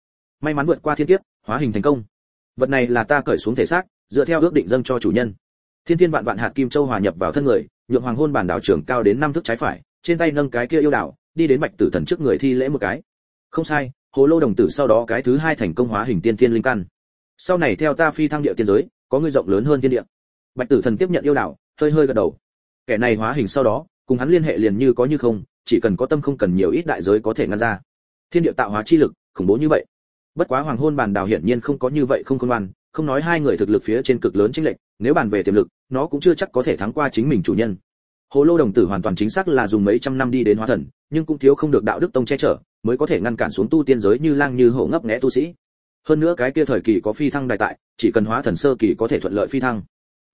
May mắn vượt qua thiên kiếp, hóa hình thành công. Vật này là ta cởi xuống thể xác, dựa theo ước định dâng cho chủ nhân. Thiên thiên vạn vạn hạt kim châu hòa nhập vào thân người, nhượng hoàng hôn bàn đảo trưởng cao đến năm thước trái phải, trên tay nâng cái kia yêu đảo, đi đến bạch tử thần trước người thi lễ một cái. Không sai, hồ lô đồng tử sau đó cái thứ hai thành công hóa hình tiên thiên linh căn. Sau này theo ta phi thăng địa tiên giới, có người rộng lớn hơn thiên địa bạch tử thần tiếp nhận yêu đảo hơi hơi gật đầu. Kẻ này hóa hình sau đó, cùng hắn liên hệ liền như có như không, chỉ cần có tâm không cần nhiều ít đại giới có thể ngăn ra. Thiên địa tạo hóa chi lực, khủng bố như vậy. Bất quá hoàng hôn bàn đào hiển nhiên không có như vậy không khôn ngoan, không nói hai người thực lực phía trên cực lớn chính lệnh nếu bàn về tiềm lực, nó cũng chưa chắc có thể thắng qua chính mình chủ nhân. Hồ lô đồng tử hoàn toàn chính xác là dùng mấy trăm năm đi đến hóa thần, nhưng cũng thiếu không được đạo đức tông che chở, mới có thể ngăn cản xuống tu tiên giới như lang như hổ ngấp nghé tu sĩ. Hơn nữa cái kia thời kỳ có phi thăng đại tại, chỉ cần hóa thần sơ kỳ có thể thuận lợi phi thăng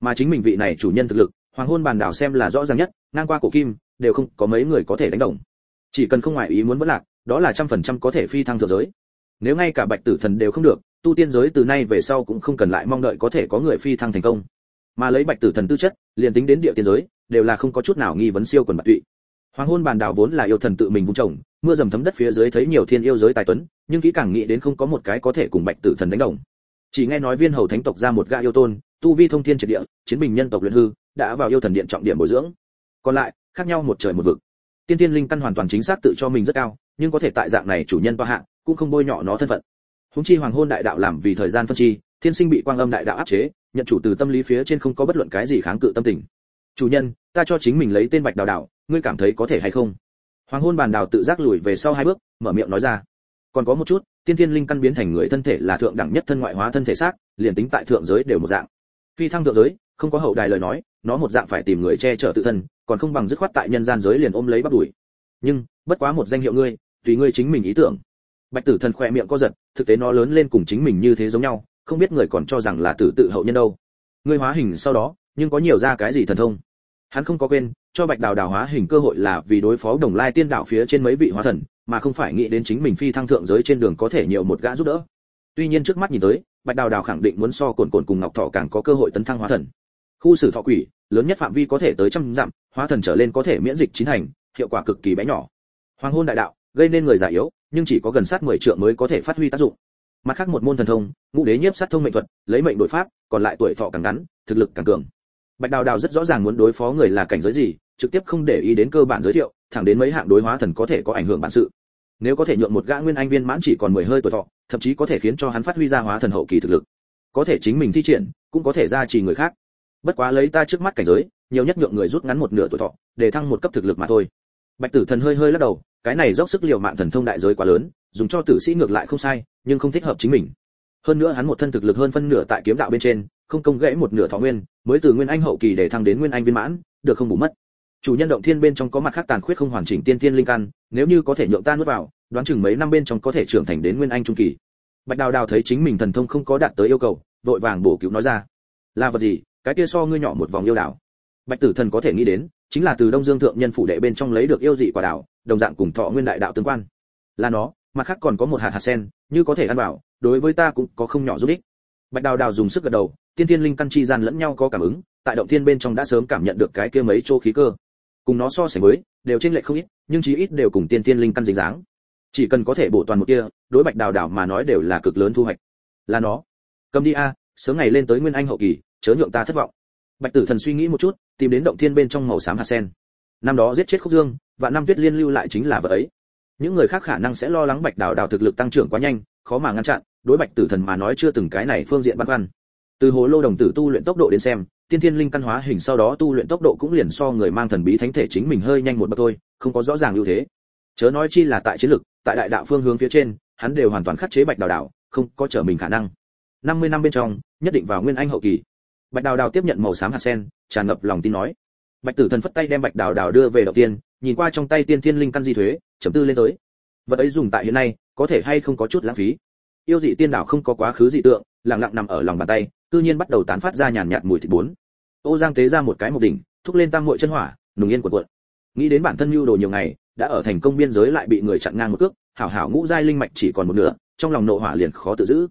mà chính mình vị này chủ nhân thực lực, hoàng hôn bàn đảo xem là rõ ràng nhất, ngang qua cổ kim, đều không có mấy người có thể đánh đồng. Chỉ cần không ngoại ý muốn vẫn lạc, đó là trăm phần trăm có thể phi thăng thượng giới. Nếu ngay cả bạch tử thần đều không được, tu tiên giới từ nay về sau cũng không cần lại mong đợi có thể có người phi thăng thành công. Mà lấy bạch tử thần tư chất, liền tính đến địa tiên giới, đều là không có chút nào nghi vấn siêu quần bạch tụy. Hoàng hôn bàn đảo vốn là yêu thần tự mình vung trồng, mưa dầm thấm đất phía dưới thấy nhiều thiên yêu giới tài tuấn, nhưng kỹ càng nghĩ đến không có một cái có thể cùng bạch tử thần đánh đồng. Chỉ nghe nói viên hầu thánh tộc ra một gã yêu tôn tu vi thông thiên triệt địa chiến bình nhân tộc luyện hư đã vào yêu thần điện trọng điểm bồi dưỡng. Còn lại khác nhau một trời một vực. Tiên tiên linh căn hoàn toàn chính xác tự cho mình rất cao nhưng có thể tại dạng này chủ nhân toa hạng, cũng không bôi nhọ nó thân phận. Húng chi hoàng hôn đại đạo làm vì thời gian phân chi thiên sinh bị quang âm đại đạo áp chế nhận chủ từ tâm lý phía trên không có bất luận cái gì kháng cự tâm tình. Chủ nhân ta cho chính mình lấy tên bạch đào đạo ngươi cảm thấy có thể hay không? Hoàng hôn bàn đào tự giác lùi về sau hai bước mở miệng nói ra. Còn có một chút tiên thiên linh căn biến thành người thân thể là thượng đẳng nhất thân ngoại hóa thân thể xác liền tính tại thượng giới đều một dạng phi thăng thượng giới, không có hậu đài lời nói, nó một dạng phải tìm người che chở tự thân, còn không bằng dứt khoát tại nhân gian giới liền ôm lấy bắt đuổi nhưng, bất quá một danh hiệu ngươi, tùy ngươi chính mình ý tưởng. Bạch tử thần khỏe miệng co giật, thực tế nó lớn lên cùng chính mình như thế giống nhau, không biết người còn cho rằng là tử tự hậu nhân đâu. Ngươi hóa hình sau đó, nhưng có nhiều ra cái gì thần thông? Hắn không có quên, cho bạch đào đào hóa hình cơ hội là vì đối phó đồng lai tiên đạo phía trên mấy vị hóa thần, mà không phải nghĩ đến chính mình phi thăng thượng giới trên đường có thể nhiều một gã giúp đỡ. Tuy nhiên trước mắt nhìn tới bạch đào đào khẳng định muốn so cồn cồn cùng ngọc thọ càng có cơ hội tấn thăng hóa thần. Khu xử thọ quỷ, lớn nhất phạm vi có thể tới trăm dặm, hóa thần trở lên có thể miễn dịch chín thành, hiệu quả cực kỳ bé nhỏ. Hoàng hôn đại đạo, gây nên người già yếu, nhưng chỉ có gần sát 10 trượng mới có thể phát huy tác dụng. Mặt khác một môn thần thông, ngũ đế nhiếp sát thông mệnh thuật, lấy mệnh đội pháp, còn lại tuổi thọ càng ngắn, thực lực càng cường. Bạch đào đào rất rõ ràng muốn đối phó người là cảnh giới gì, trực tiếp không để ý đến cơ bản giới thiệu, thẳng đến mấy hạng đối hóa thần có thể có ảnh hưởng bản sự nếu có thể nhượng một gã nguyên anh viên mãn chỉ còn mười hơi tuổi thọ, thậm chí có thể khiến cho hắn phát huy ra hóa thần hậu kỳ thực lực. Có thể chính mình thi triển, cũng có thể ra chỉ người khác. Bất quá lấy ta trước mắt cảnh giới, nhiều nhất nhượng người rút ngắn một nửa tuổi thọ, để thăng một cấp thực lực mà thôi. Bạch tử thần hơi hơi lắc đầu, cái này dốc sức liều mạng thần thông đại giới quá lớn, dùng cho tử sĩ ngược lại không sai, nhưng không thích hợp chính mình. Hơn nữa hắn một thân thực lực hơn phân nửa tại kiếm đạo bên trên, không công gãy một nửa thọ nguyên, mới từ nguyên anh hậu kỳ để thăng đến nguyên anh viên mãn, được không bù mất chủ nhân động thiên bên trong có mặt khác tàn khuyết không hoàn chỉnh tiên tiên linh căn, nếu như có thể nhượng ta nuốt vào, đoán chừng mấy năm bên trong có thể trưởng thành đến nguyên anh trung kỳ. Bạch đào đào thấy chính mình thần thông không có đạt tới yêu cầu, vội vàng bổ cứu nói ra. Là vật gì? Cái kia so ngươi nhỏ một vòng yêu đảo bạch tử thần có thể nghĩ đến, chính là từ đông dương thượng nhân phủ đệ bên trong lấy được yêu dị quả đảo đồng dạng cùng thọ nguyên đại đạo tương quan. Là nó, mặt khác còn có một hạt hạt sen, như có thể ăn vào, đối với ta cũng có không nhỏ giúp ích. Bạch đào đào dùng sức gật đầu, tiên thiên linh căn chi gian lẫn nhau có cảm ứng, tại động thiên bên trong đã sớm cảm nhận được cái kia mấy chỗ khí cơ cùng nó so sánh với, đều trên lệch không ít, nhưng chí ít đều cùng tiên tiên linh căn dính dáng. Chỉ cần có thể bổ toàn một kia đối bạch đào đào mà nói đều là cực lớn thu hoạch. Là nó. Cầm đi a, sớm ngày lên tới nguyên anh hậu kỳ, chớ nhượng ta thất vọng. Bạch tử thần suy nghĩ một chút, tìm đến động thiên bên trong màu xám hạt sen. Năm đó giết chết khúc dương, và năm tuyết liên lưu lại chính là vợ ấy. Những người khác khả năng sẽ lo lắng bạch đào đào thực lực tăng trưởng quá nhanh, khó mà ngăn chặn, đối bạch tử thần mà nói chưa từng cái này phương diện băn khoăn từ hồ lô đồng tử tu luyện tốc độ đến xem, tiên thiên linh căn hóa hình sau đó tu luyện tốc độ cũng liền so người mang thần bí thánh thể chính mình hơi nhanh một bậc thôi, không có rõ ràng ưu thế. Chớ nói chi là tại chiến lực tại đại đạo phương hướng phía trên, hắn đều hoàn toàn khắc chế bạch đào đào, không có trở mình khả năng. 50 năm bên trong, nhất định vào nguyên anh hậu kỳ. Bạch đào đào tiếp nhận màu xám hạt sen, tràn ngập lòng tin nói. Bạch tử thần phất tay đem bạch đào đào đưa về đầu tiên, nhìn qua trong tay tiên thiên linh căn di thuế, chấm tư lên tới. Vật ấy dùng tại hiện nay, có thể hay không có chút lãng phí? Yêu dị tiên đảo không có quá khứ dị tượng, lặng lặng nằm ở lòng bàn tay cư nhiên bắt đầu tán phát ra nhàn nhạt mùi thịt bốn. Ô giang tế ra một cái một đỉnh, thúc lên tam muội chân hỏa, nùng yên cuộn cuộn. Nghĩ đến bản thân mưu đồ nhiều ngày, đã ở thành công biên giới lại bị người chặn ngang một cước, hảo hảo ngũ giai linh mạch chỉ còn một nửa, trong lòng nộ hỏa liền khó tự giữ.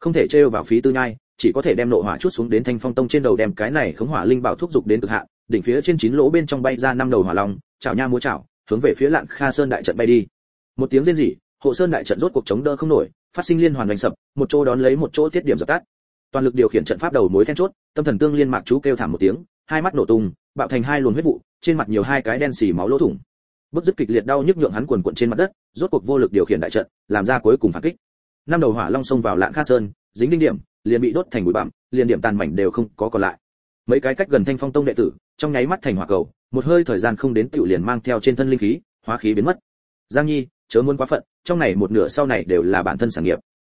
Không thể trêu vào phí tư nhai, chỉ có thể đem nộ hỏa chút xuống đến thanh phong tông trên đầu đem cái này khống hỏa linh bảo thúc dục đến cực hạn, đỉnh phía trên chín lỗ bên trong bay ra năm đầu hỏa long, chảo nha múa chảo, hướng về phía lạn kha sơn đại trận bay đi. Một tiếng rên rỉ, hộ sơn đại trận rốt cuộc chống đỡ không nổi, phát sinh liên hoàn đánh sập, một chỗ đón lấy một chỗ tiết điểm dập tắt toàn lực điều khiển trận pháp đầu mối then chốt, tâm thần tương liên mạc chú kêu thảm một tiếng, hai mắt nổ tung, bạo thành hai luồng huyết vụ, trên mặt nhiều hai cái đen xì máu lỗ thủng. Bức dứt kịch liệt đau nhức nhượng hắn quần quận trên mặt đất, rốt cuộc vô lực điều khiển đại trận, làm ra cuối cùng phản kích. Năm đầu hỏa long xông vào lạng kha sơn, dính đinh điểm, liền bị đốt thành bụi bặm, liền điểm tàn mảnh đều không có còn lại. Mấy cái cách gần thanh phong tông đệ tử, trong nháy mắt thành hỏa cầu, một hơi thời gian không đến tiểu liền mang theo trên thân linh khí, hóa khí biến mất. Giang nhi, chớ muốn quá phận, trong này một nửa sau này đều là bản thân sản nghiệp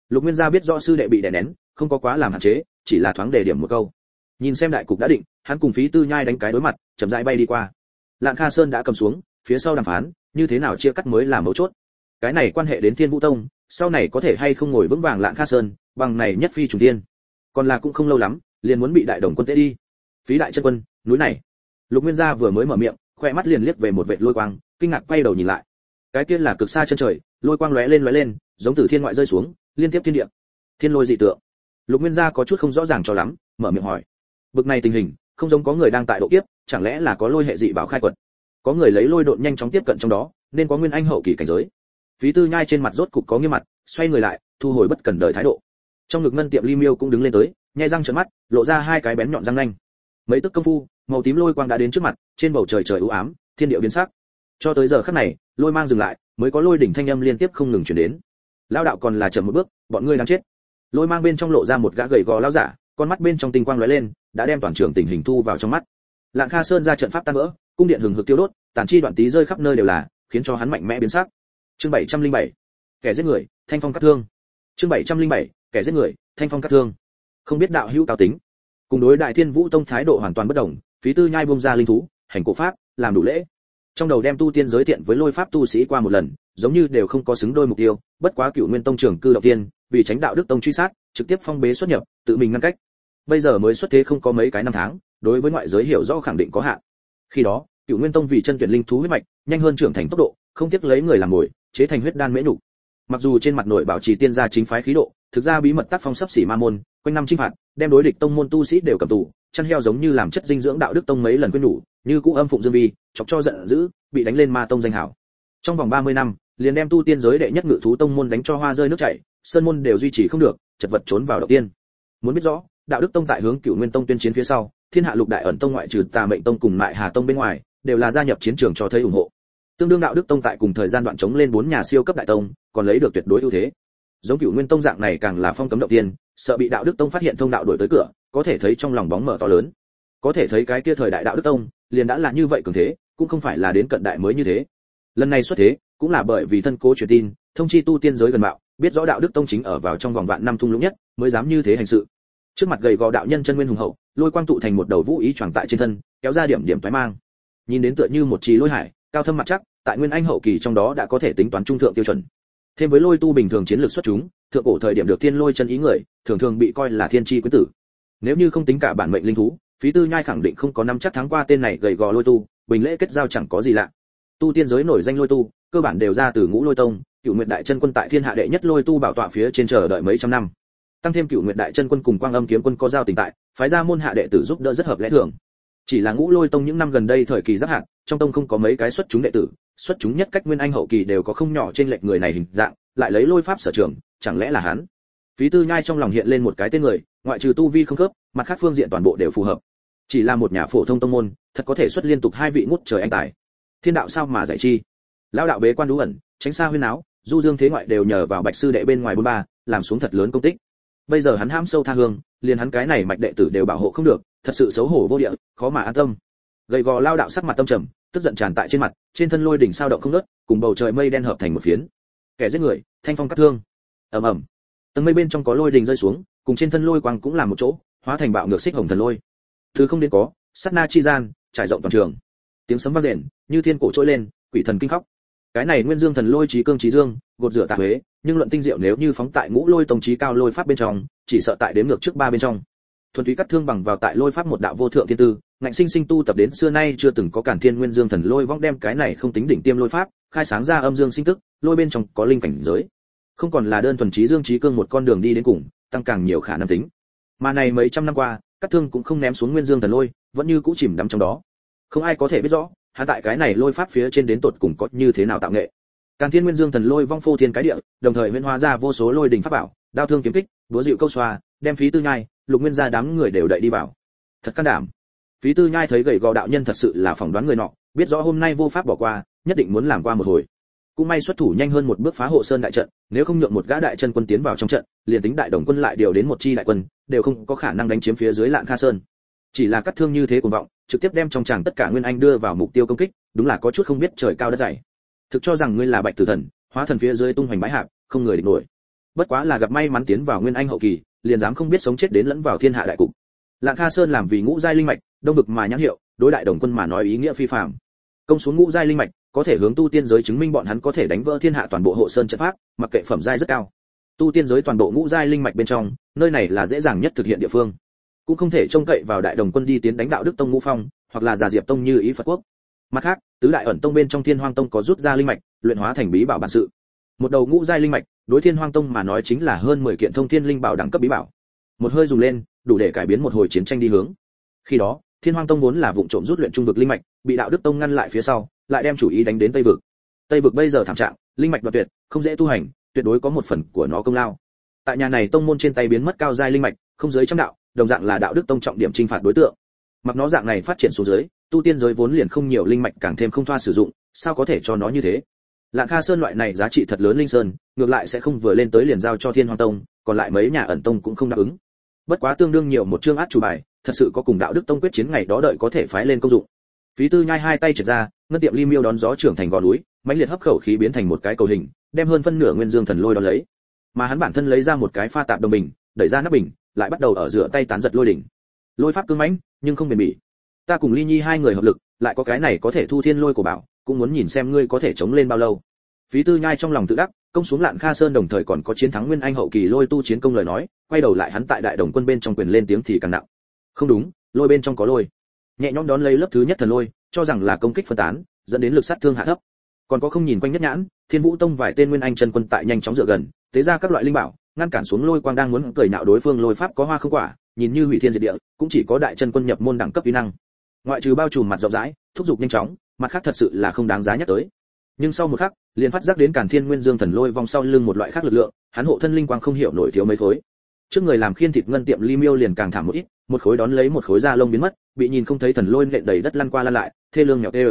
lục nguyên gia biết rõ sư đệ bị đè nén, không có quá làm hạn chế, chỉ là thoáng đề điểm một câu. Nhìn xem đại cục đã định, hắn cùng phí tư nhai đánh cái đối mặt, chậm rãi bay đi qua. Lạng kha sơn đã cầm xuống, phía sau đàm phán, như thế nào chia cắt mới là mấu chốt. Cái này quan hệ đến thiên vũ tông, sau này có thể hay không ngồi vững vàng lạng kha sơn, bằng này nhất phi trùng tiên. Còn là cũng không lâu lắm, liền muốn bị đại đồng quân tế đi. Phí đại chân quân, núi này. Lục nguyên gia vừa mới mở miệng khoe mắt liền liếc về một vệt lôi quang, kinh ngạc quay đầu nhìn lại. Cái kia là cực xa chân trời, lôi quang lóe lên lóe lên, giống từ thiên ngoại rơi xuống liên tiếp thiên địa. Thiên lôi dị tượng. Lục nguyên gia có chút không rõ ràng cho lắm, mở miệng hỏi. Bực này tình hình, không giống có người đang tại độ kiếp, chẳng lẽ là có lôi hệ dị bảo khai quật? Có người lấy lôi độn nhanh chóng tiếp cận trong đó, nên có nguyên anh hậu kỳ cảnh giới. Phí tư nhai trên mặt rốt cục có nghiêm mặt, xoay người lại, thu hồi bất cần đời thái độ. Trong ngực ngân tiệm ly miêu cũng đứng lên tới, nhai răng trợn mắt, lộ ra hai cái bén nhọn răng nanh. Mấy tức công phu, màu tím lôi quang đã đến trước mặt, trên bầu trời trời u ám, thiên địa biến sắc. Cho tới giờ khắc này, lôi mang dừng lại, mới có lôi đỉnh thanh âm liên tiếp không ngừng chuyển đến lao đạo còn là chậm một bước, bọn ngươi đang chết. Lôi mang bên trong lộ ra một gã gầy gò lao giả, con mắt bên trong tinh quang lóe lên, đã đem toàn trường tình hình thu vào trong mắt. Lạng kha sơn ra trận pháp tan vỡ, cung điện hừng hực tiêu đốt, tàn chi đoạn tí rơi khắp nơi đều là, khiến cho hắn mạnh mẽ biến sắc. Chương 707 kẻ giết người, thanh phong cắt thương. Chương 707 kẻ giết người, thanh phong cắt thương. Không biết đạo hữu cao tính. Cùng đối đại thiên vũ tông thái độ hoàn toàn bất đồng, phí tư nhai bông ra linh thú, hành cổ pháp, làm đủ lễ trong đầu đem tu tiên giới thiện với lôi pháp tu sĩ qua một lần, giống như đều không có xứng đôi mục tiêu, bất quá cựu nguyên tông trưởng cư đầu tiên, vì tránh đạo đức tông truy sát, trực tiếp phong bế xuất nhập, tự mình ngăn cách. Bây giờ mới xuất thế không có mấy cái năm tháng, đối với ngoại giới hiểu rõ khẳng định có hạn. Khi đó, cựu nguyên tông vì chân tuyển linh thú huyết mạch, nhanh hơn trưởng thành tốc độ, không tiếc lấy người làm mồi, chế thành huyết đan mễ nhục. Mặc dù trên mặt nội bảo trì tiên gia chính phái khí độ, thực ra bí mật tác phong sắp xỉ ma môn, quanh năm chinh phạt, đem đối địch tông môn tu sĩ đều cầm tù, chăn heo giống như làm chất dinh dưỡng đạo đức tông mấy lần quên nhủ như cũ âm phụng dương vi, chọc cho giận dữ, bị đánh lên ma tông danh hảo. Trong vòng 30 năm, liền đem tu tiên giới đệ nhất ngự thú tông môn đánh cho hoa rơi nước chảy, sơn môn đều duy trì không được, chật vật trốn vào đầu tiên. Muốn biết rõ, đạo đức tông tại hướng cửu nguyên tông tuyên chiến phía sau, thiên hạ lục đại ẩn tông ngoại trừ tà mệnh tông cùng mại hà tông bên ngoài, đều là gia nhập chiến trường cho thấy ủng hộ. Tương đương đạo đức tông tại cùng thời gian đoạn chống lên bốn nhà siêu cấp đại tông, còn lấy được tuyệt đối ưu thế. Giống cửu nguyên tông dạng này càng là phong cấm động tiên, sợ bị đạo đức tông phát hiện thông đạo đổi tới cửa, có thể thấy trong lòng bóng mở to lớn. Có thể thấy cái kia thời đại đạo đức tông liền đã là như vậy cường thế cũng không phải là đến cận đại mới như thế. Lần này xuất thế cũng là bởi vì thân cố truyền tin thông chi tu tiên giới gần mạo, biết rõ đạo đức tông chính ở vào trong vòng vạn năm thung lũng nhất mới dám như thế hành sự. Trước mặt gầy gò đạo nhân chân nguyên hùng hậu lôi quang tụ thành một đầu vũ ý choàng tại trên thân kéo ra điểm điểm toái mang. Nhìn đến tựa như một trì lôi hải cao thâm mặt chắc tại nguyên anh hậu kỳ trong đó đã có thể tính toán trung thượng tiêu chuẩn. Thêm với lôi tu bình thường chiến lược xuất chúng thượng cổ thời điểm được thiên lôi chân ý người thường thường bị coi là thiên chi quý tử. Nếu như không tính cả bản mệnh linh thú phí tư nhai khẳng định không có năm chắc thắng qua tên này gầy gò lôi tu, bình lễ kết giao chẳng có gì lạ. Tu tiên giới nổi danh lôi tu, cơ bản đều ra từ ngũ lôi tông cựu nguyện đại chân quân tại thiên hạ đệ nhất lôi tu bảo tọa phía trên chờ đợi mấy trăm năm. Tăng thêm cựu nguyện đại chân quân cùng quang âm kiếm quân có giao tình tại, phái ra môn hạ đệ tử giúp đỡ rất hợp lẽ thường. Chỉ là ngũ lôi tông những năm gần đây thời kỳ giáp hạn trong tông không có mấy cái xuất chúng đệ tử, xuất chúng nhất cách nguyên anh hậu kỳ đều có không nhỏ trên lệch người này hình dạng, lại lấy lôi pháp sở trường, chẳng lẽ là hắn? Phí tư nhai trong lòng hiện lên một cái tên người, ngoại trừ tu vi không khớp, mặt khác phương diện toàn bộ đều phù hợp chỉ là một nhà phổ thông tông môn, thật có thể xuất liên tục hai vị ngút trời anh tài. Thiên đạo sao mà giải chi? Lao đạo bế quan đú ẩn, tránh xa huyên áo du dương thế ngoại đều nhờ vào bạch sư đệ bên ngoài bốn ba, làm xuống thật lớn công tích. Bây giờ hắn ham sâu tha hương, liền hắn cái này mạch đệ tử đều bảo hộ không được, thật sự xấu hổ vô địa, khó mà an tâm. Gầy gò lao đạo sắc mặt tâm trầm, tức giận tràn tại trên mặt, trên thân lôi đỉnh sao động không nớt cùng bầu trời mây đen hợp thành một phiến. Kẻ giết người, thanh phong cắt thương. Ầm ầm. Tầng mây bên trong có lôi đỉnh rơi xuống, cùng trên thân lôi quang cũng là một chỗ, hóa thành bạo ngược xích hồng thần lôi thứ không đến có, sát na chi gian, trải rộng toàn trường. Tiếng sấm vang rền, như thiên cổ trỗi lên, quỷ thần kinh khóc. Cái này nguyên dương thần lôi trí cương trí dương, gột rửa tạ huế, nhưng luận tinh diệu nếu như phóng tại ngũ lôi tổng trí cao lôi pháp bên trong, chỉ sợ tại đếm ngược trước ba bên trong. Thuần túy cắt thương bằng vào tại lôi pháp một đạo vô thượng thiên tư, ngạnh sinh sinh tu tập đến xưa nay chưa từng có cản thiên nguyên dương thần lôi vong đem cái này không tính đỉnh tiêm lôi pháp, khai sáng ra âm dương sinh tức, lôi bên trong có linh cảnh giới. Không còn là đơn thuần trí dương trí cương một con đường đi đến cùng, tăng càng nhiều khả năng tính. Mà này mấy trăm năm qua cắt thương cũng không ném xuống nguyên dương thần lôi, vẫn như cũ chìm đắm trong đó. Không ai có thể biết rõ hạ tại cái này lôi pháp phía trên đến tột cùng có như thế nào tạo nghệ. Càn thiên nguyên dương thần lôi vong phô thiên cái địa, đồng thời huyễn hóa ra vô số lôi đỉnh pháp bảo, đao thương kiếm kích, búa dịu câu xoa, đem phí tư nhai, lục nguyên gia đám người đều đậy đi vào. Thật can đảm. Phí tư nhai thấy gầy gò đạo nhân thật sự là phỏng đoán người nọ, biết rõ hôm nay vô pháp bỏ qua, nhất định muốn làm qua một hồi cũng may xuất thủ nhanh hơn một bước phá hộ sơn đại trận, nếu không nhượng một gã đại chân quân tiến vào trong trận, liền tính đại đồng quân lại điều đến một chi đại quân, đều không có khả năng đánh chiếm phía dưới lạng kha sơn. Chỉ là cắt thương như thế cuồng vọng, trực tiếp đem trong chàng tất cả nguyên anh đưa vào mục tiêu công kích, đúng là có chút không biết trời cao đất dày. Thực cho rằng ngươi là bạch tử thần, hóa thần phía dưới tung hoành bãi hạp, không người địch nổi. Bất quá là gặp may mắn tiến vào nguyên anh hậu kỳ, liền dám không biết sống chết đến lẫn vào thiên hạ đại cục. Lạng kha sơn làm vì ngũ giai linh mạch, đông vực mà nhãn hiệu, đối đại đồng quân mà nói ý nghĩa phi phàm. Công xuống ngũ giai linh mạch có thể hướng tu tiên giới chứng minh bọn hắn có thể đánh vỡ thiên hạ toàn bộ hộ sơn trận pháp, mặc kệ phẩm giai rất cao. Tu tiên giới toàn bộ ngũ giai linh mạch bên trong, nơi này là dễ dàng nhất thực hiện địa phương. Cũng không thể trông cậy vào đại đồng quân đi tiến đánh đạo đức tông ngũ phong, hoặc là giả diệp tông như ý phật quốc. Mặt khác, tứ đại ẩn tông bên trong thiên hoang tông có rút ra linh mạch, luyện hóa thành bí bảo bản sự. Một đầu ngũ giai linh mạch, đối thiên hoang tông mà nói chính là hơn 10 kiện thông thiên linh bảo đẳng cấp bí bảo. Một hơi dùng lên, đủ để cải biến một hồi chiến tranh đi hướng. Khi đó, thiên hoang tông vốn là vụng trộm rút luyện trung vực linh mạch, bị đạo đức tông ngăn lại phía sau lại đem chủ ý đánh đến tây vực. Tây vực bây giờ thảm trạng, linh mạch đoạn tuyệt, không dễ tu hành, tuyệt đối có một phần của nó công lao. Tại nhà này tông môn trên tay biến mất cao giai linh mạch, không giới trăm đạo, đồng dạng là đạo đức tông trọng điểm trinh phạt đối tượng. Mặc nó dạng này phát triển xuống dưới, tu tiên giới vốn liền không nhiều linh mạch càng thêm không thoa sử dụng, sao có thể cho nó như thế? Lạng kha sơn loại này giá trị thật lớn linh sơn, ngược lại sẽ không vừa lên tới liền giao cho thiên hoàng tông, còn lại mấy nhà ẩn tông cũng không đáp ứng. Bất quá tương đương nhiều một chương át chủ bài, thật sự có cùng đạo đức tông quyết chiến ngày đó đợi có thể phái lên công dụng phí tư nhai hai tay trượt ra, ngân tiệm ly miêu đón gió trưởng thành gò núi, mãnh liệt hấp khẩu khí biến thành một cái cầu hình, đem hơn phân nửa nguyên dương thần lôi đón lấy. Mà hắn bản thân lấy ra một cái pha tạp đồng bình, đẩy ra nắp bình, lại bắt đầu ở giữa tay tán giật lôi đỉnh. Lôi pháp cứng mãnh, nhưng không bền bỉ. Ta cùng ly nhi hai người hợp lực, lại có cái này có thể thu thiên lôi của bảo, cũng muốn nhìn xem ngươi có thể chống lên bao lâu. Phí tư nhai trong lòng tự đắc, công xuống lạn kha sơn đồng thời còn có chiến thắng nguyên anh hậu kỳ lôi tu chiến công lời nói, quay đầu lại hắn tại đại đồng quân bên trong quyền lên tiếng thì càng nặng. Không đúng, lôi bên trong có lôi nhẹ nhõm đón lấy lớp thứ nhất thần lôi, cho rằng là công kích phân tán, dẫn đến lực sát thương hạ thấp. Còn có không nhìn quanh nhất nhãn, thiên vũ tông vài tên nguyên anh chân quân tại nhanh chóng dựa gần, tế ra các loại linh bảo, ngăn cản xuống lôi quang đang muốn cười nạo đối phương lôi pháp có hoa không quả, nhìn như hủy thiên diệt địa, cũng chỉ có đại chân quân nhập môn đẳng cấp kỹ năng. Ngoại trừ bao trùm mặt rộng rãi, thúc giục nhanh chóng, mặt khác thật sự là không đáng giá nhắc tới. Nhưng sau một khắc, liền phát giác đến cản thiên nguyên dương thần lôi vòng sau lưng một loại khác lực lượng, hắn hộ thân linh quang không hiểu nổi thiếu mấy khối trước người làm khiên thịt ngân tiệm ly miêu liền càng thảm một ít, một khối đón lấy một khối da lông biến mất, bị nhìn không thấy thần lôi nện đầy đất lăn qua lăn lại, thê lương nhỏ tê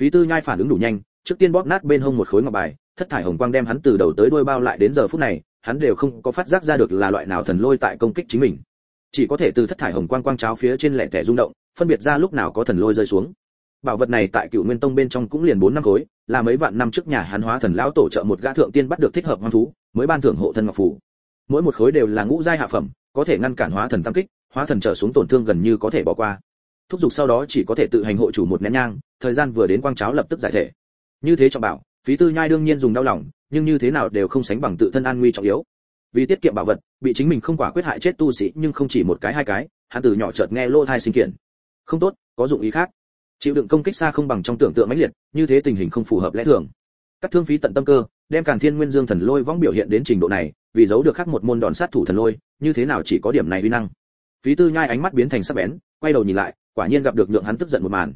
phí tư nhai phản ứng đủ nhanh, trước tiên bóp nát bên hông một khối ngọc bài, thất thải hồng quang đem hắn từ đầu tới đuôi bao lại đến giờ phút này, hắn đều không có phát giác ra được là loại nào thần lôi tại công kích chính mình. Chỉ có thể từ thất thải hồng quang quang cháo phía trên lẻ tẻ rung động, phân biệt ra lúc nào có thần lôi rơi xuống. Bảo vật này tại cựu nguyên tông bên trong cũng liền bốn năm khối, là mấy vạn năm trước nhà hán hóa thần lão tổ trợ một gã thượng tiên bắt được thích hợp hoang thú, mới ban thưởng hộ thân ngọc phủ mỗi một khối đều là ngũ giai hạ phẩm, có thể ngăn cản hóa thần tam kích, hóa thần trở xuống tổn thương gần như có thể bỏ qua. Thúc giục sau đó chỉ có thể tự hành hộ chủ một nén nhang, thời gian vừa đến quang cháo lập tức giải thể. Như thế trọng bảo, phí tư nhai đương nhiên dùng đau lòng, nhưng như thế nào đều không sánh bằng tự thân an nguy trọng yếu. Vì tiết kiệm bảo vật, bị chính mình không quả quyết hại chết tu sĩ, nhưng không chỉ một cái hai cái, hắn từ nhỏ chợt nghe lô thai sinh kiện. Không tốt, có dụng ý khác. Chịu đựng công kích xa không bằng trong tưởng tượng mãnh liệt, như thế tình hình không phù hợp lẽ thường. Các thương phí tận tâm cơ đem càn thiên nguyên dương thần lôi võng biểu hiện đến trình độ này, vì giấu được khắc một môn đòn sát thủ thần lôi, như thế nào chỉ có điểm này uy năng? Phí tư nhai ánh mắt biến thành sắc bén, quay đầu nhìn lại, quả nhiên gặp được nhượng hắn tức giận một màn.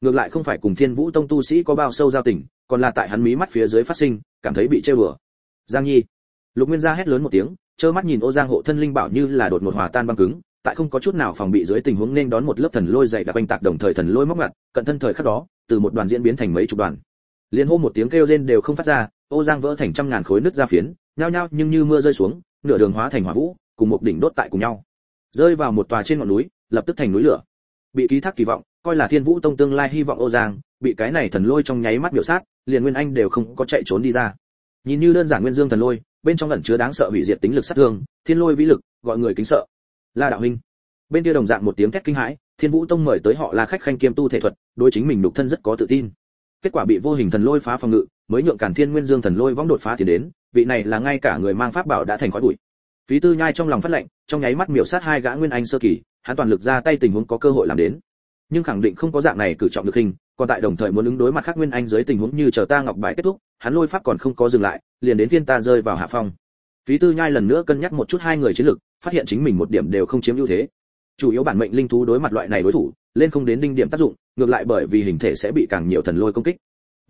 Ngược lại không phải cùng thiên vũ tông tu sĩ có bao sâu giao tình, còn là tại hắn mí mắt phía dưới phát sinh, cảm thấy bị trêu đùa giang nhi. Lục nguyên gia hét lớn một tiếng, trơ mắt nhìn ô giang hộ thân linh bảo như là đột một hòa tan băng cứng, tại không có chút nào phòng bị dưới tình huống nên đón một lớp thần lôi dày đặc quanh tạc đồng thời thần lôi móc ngặt, cận thân thời khắc đó, từ một đoàn diễn biến thành mấy chục đoàn. Liên hô một tiếng kêu rên đều không phát ra ô giang vỡ thành trăm ngàn khối nứt ra phiến, nhao nhao nhưng như mưa rơi xuống, nửa đường hóa thành hỏa vũ, cùng một đỉnh đốt tại cùng nhau. Rơi vào một tòa trên ngọn núi, lập tức thành núi lửa. Bị ký thác kỳ vọng, coi là thiên vũ tông tương lai hy vọng ô giang, bị cái này thần lôi trong nháy mắt biểu sát, liền nguyên anh đều không có chạy trốn đi ra. Nhìn như đơn giản nguyên dương thần lôi, bên trong ẩn chứa đáng sợ hủy diệt tính lực sát thương, thiên lôi vĩ lực, gọi người kính sợ. La đạo huynh. Bên kia đồng dạng một tiếng thét kinh hãi, thiên vũ tông mời tới họ là khách khanh kiêm tu thể thuật, đối chính mình đục thân rất có tự tin. Kết quả bị vô hình thần lôi phá phòng ngự mới nhượng cản thiên nguyên dương thần lôi võng đột phá thì đến, vị này là ngay cả người mang pháp bảo đã thành khói bụi. Phí tư nhai trong lòng phát lệnh, trong nháy mắt miểu sát hai gã nguyên anh sơ kỳ, hắn toàn lực ra tay tình huống có cơ hội làm đến. Nhưng khẳng định không có dạng này cử trọng được hình, còn tại đồng thời muốn ứng đối mặt khác nguyên anh dưới tình huống như chờ ta ngọc bài kết thúc, hắn lôi pháp còn không có dừng lại, liền đến phiên ta rơi vào hạ phong. Phí tư nhai lần nữa cân nhắc một chút hai người chiến lực, phát hiện chính mình một điểm đều không chiếm ưu thế. Chủ yếu bản mệnh linh thú đối mặt loại này đối thủ, lên không đến đinh điểm tác dụng, ngược lại bởi vì hình thể sẽ bị càng nhiều thần lôi công kích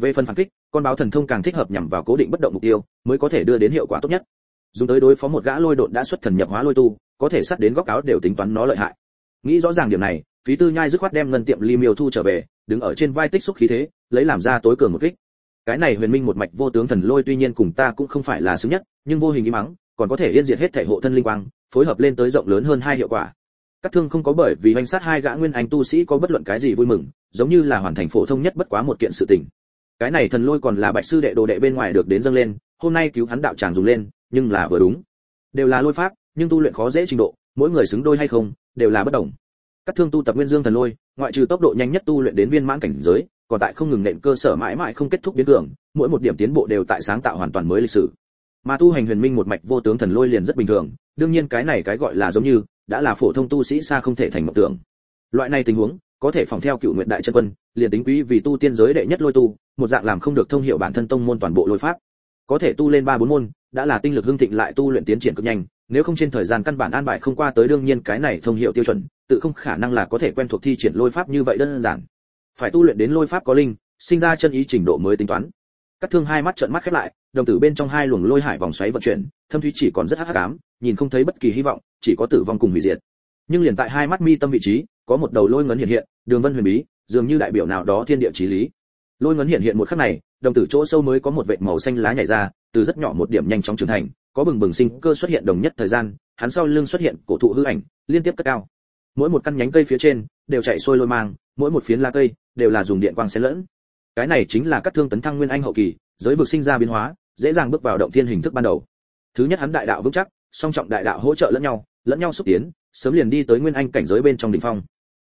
về phần phản kích, con báo thần thông càng thích hợp nhằm vào cố định bất động mục tiêu, mới có thể đưa đến hiệu quả tốt nhất. Dùng tới đối phó một gã lôi độn đã xuất thần nhập hóa lôi tu, có thể sát đến góc áo đều tính toán nó lợi hại. Nghĩ rõ ràng điểm này, phí tư nhai dứt khoát đem ngân tiệm ly miêu thu trở về, đứng ở trên vai tích xúc khí thế, lấy làm ra tối cường một kích. Cái này huyền minh một mạch vô tướng thần lôi tuy nhiên cùng ta cũng không phải là xứng nhất, nhưng vô hình ý mắng, còn có thể yên diệt hết thể hộ thân linh quang, phối hợp lên tới rộng lớn hơn hai hiệu quả. Các thương không có bởi vì hành sát hai gã nguyên anh tu sĩ có bất luận cái gì vui mừng, giống như là hoàn thành phổ thông nhất bất quá một kiện sự tình cái này thần lôi còn là bạch sư đệ đồ đệ bên ngoài được đến dâng lên, hôm nay cứu hắn đạo tràng dùng lên, nhưng là vừa đúng. Đều là lôi pháp, nhưng tu luyện khó dễ trình độ, mỗi người xứng đôi hay không, đều là bất đồng. Các thương tu tập nguyên dương thần lôi, ngoại trừ tốc độ nhanh nhất tu luyện đến viên mãn cảnh giới, còn tại không ngừng nện cơ sở mãi mãi không kết thúc biến tưởng mỗi một điểm tiến bộ đều tại sáng tạo hoàn toàn mới lịch sử. Mà tu hành huyền minh một mạch vô tướng thần lôi liền rất bình thường, đương nhiên cái này cái gọi là giống như, đã là phổ thông tu sĩ xa không thể thành mộng tưởng. Loại này tình huống, có thể phòng theo cựu nguyện đại chân quân liền tính quý vì tu tiên giới đệ nhất lôi tu, một dạng làm không được thông hiệu bản thân tông môn toàn bộ lôi pháp. Có thể tu lên ba bốn môn, đã là tinh lực hưng thịnh lại tu luyện tiến triển cực nhanh, nếu không trên thời gian căn bản an bài không qua tới đương nhiên cái này thông hiệu tiêu chuẩn, tự không khả năng là có thể quen thuộc thi triển lôi pháp như vậy đơn giản. Phải tu luyện đến lôi pháp có linh, sinh ra chân ý trình độ mới tính toán. Cắt thương hai mắt trợn mắt khép lại, đồng tử bên trong hai luồng lôi hải vòng xoáy vận chuyển, thâm thúy chỉ còn rất hắc ám, nhìn không thấy bất kỳ hy vọng, chỉ có tử vong cùng hủy diệt. Nhưng liền tại hai mắt mi tâm vị trí có một đầu lôi ngấn hiện hiện, đường vân huyền bí, dường như đại biểu nào đó thiên địa chí lý. Lôi ngấn hiện hiện một khắc này, đồng tử chỗ sâu mới có một vệt màu xanh lá nhảy ra, từ rất nhỏ một điểm nhanh chóng trưởng thành, có bừng bừng sinh cơ xuất hiện đồng nhất thời gian, hắn sau lưng xuất hiện cổ thụ hư ảnh, liên tiếp cất cao. Mỗi một căn nhánh cây phía trên, đều chạy sôi lôi mang, mỗi một phiến lá cây, đều là dùng điện quang xen lẫn. Cái này chính là các thương tấn thăng nguyên anh hậu kỳ, giới vực sinh ra biến hóa, dễ dàng bước vào động thiên hình thức ban đầu. Thứ nhất hắn đại đạo vững chắc, song trọng đại đạo hỗ trợ lẫn nhau lẫn nhau xúc tiến, sớm liền đi tới nguyên anh cảnh giới bên trong đỉnh phong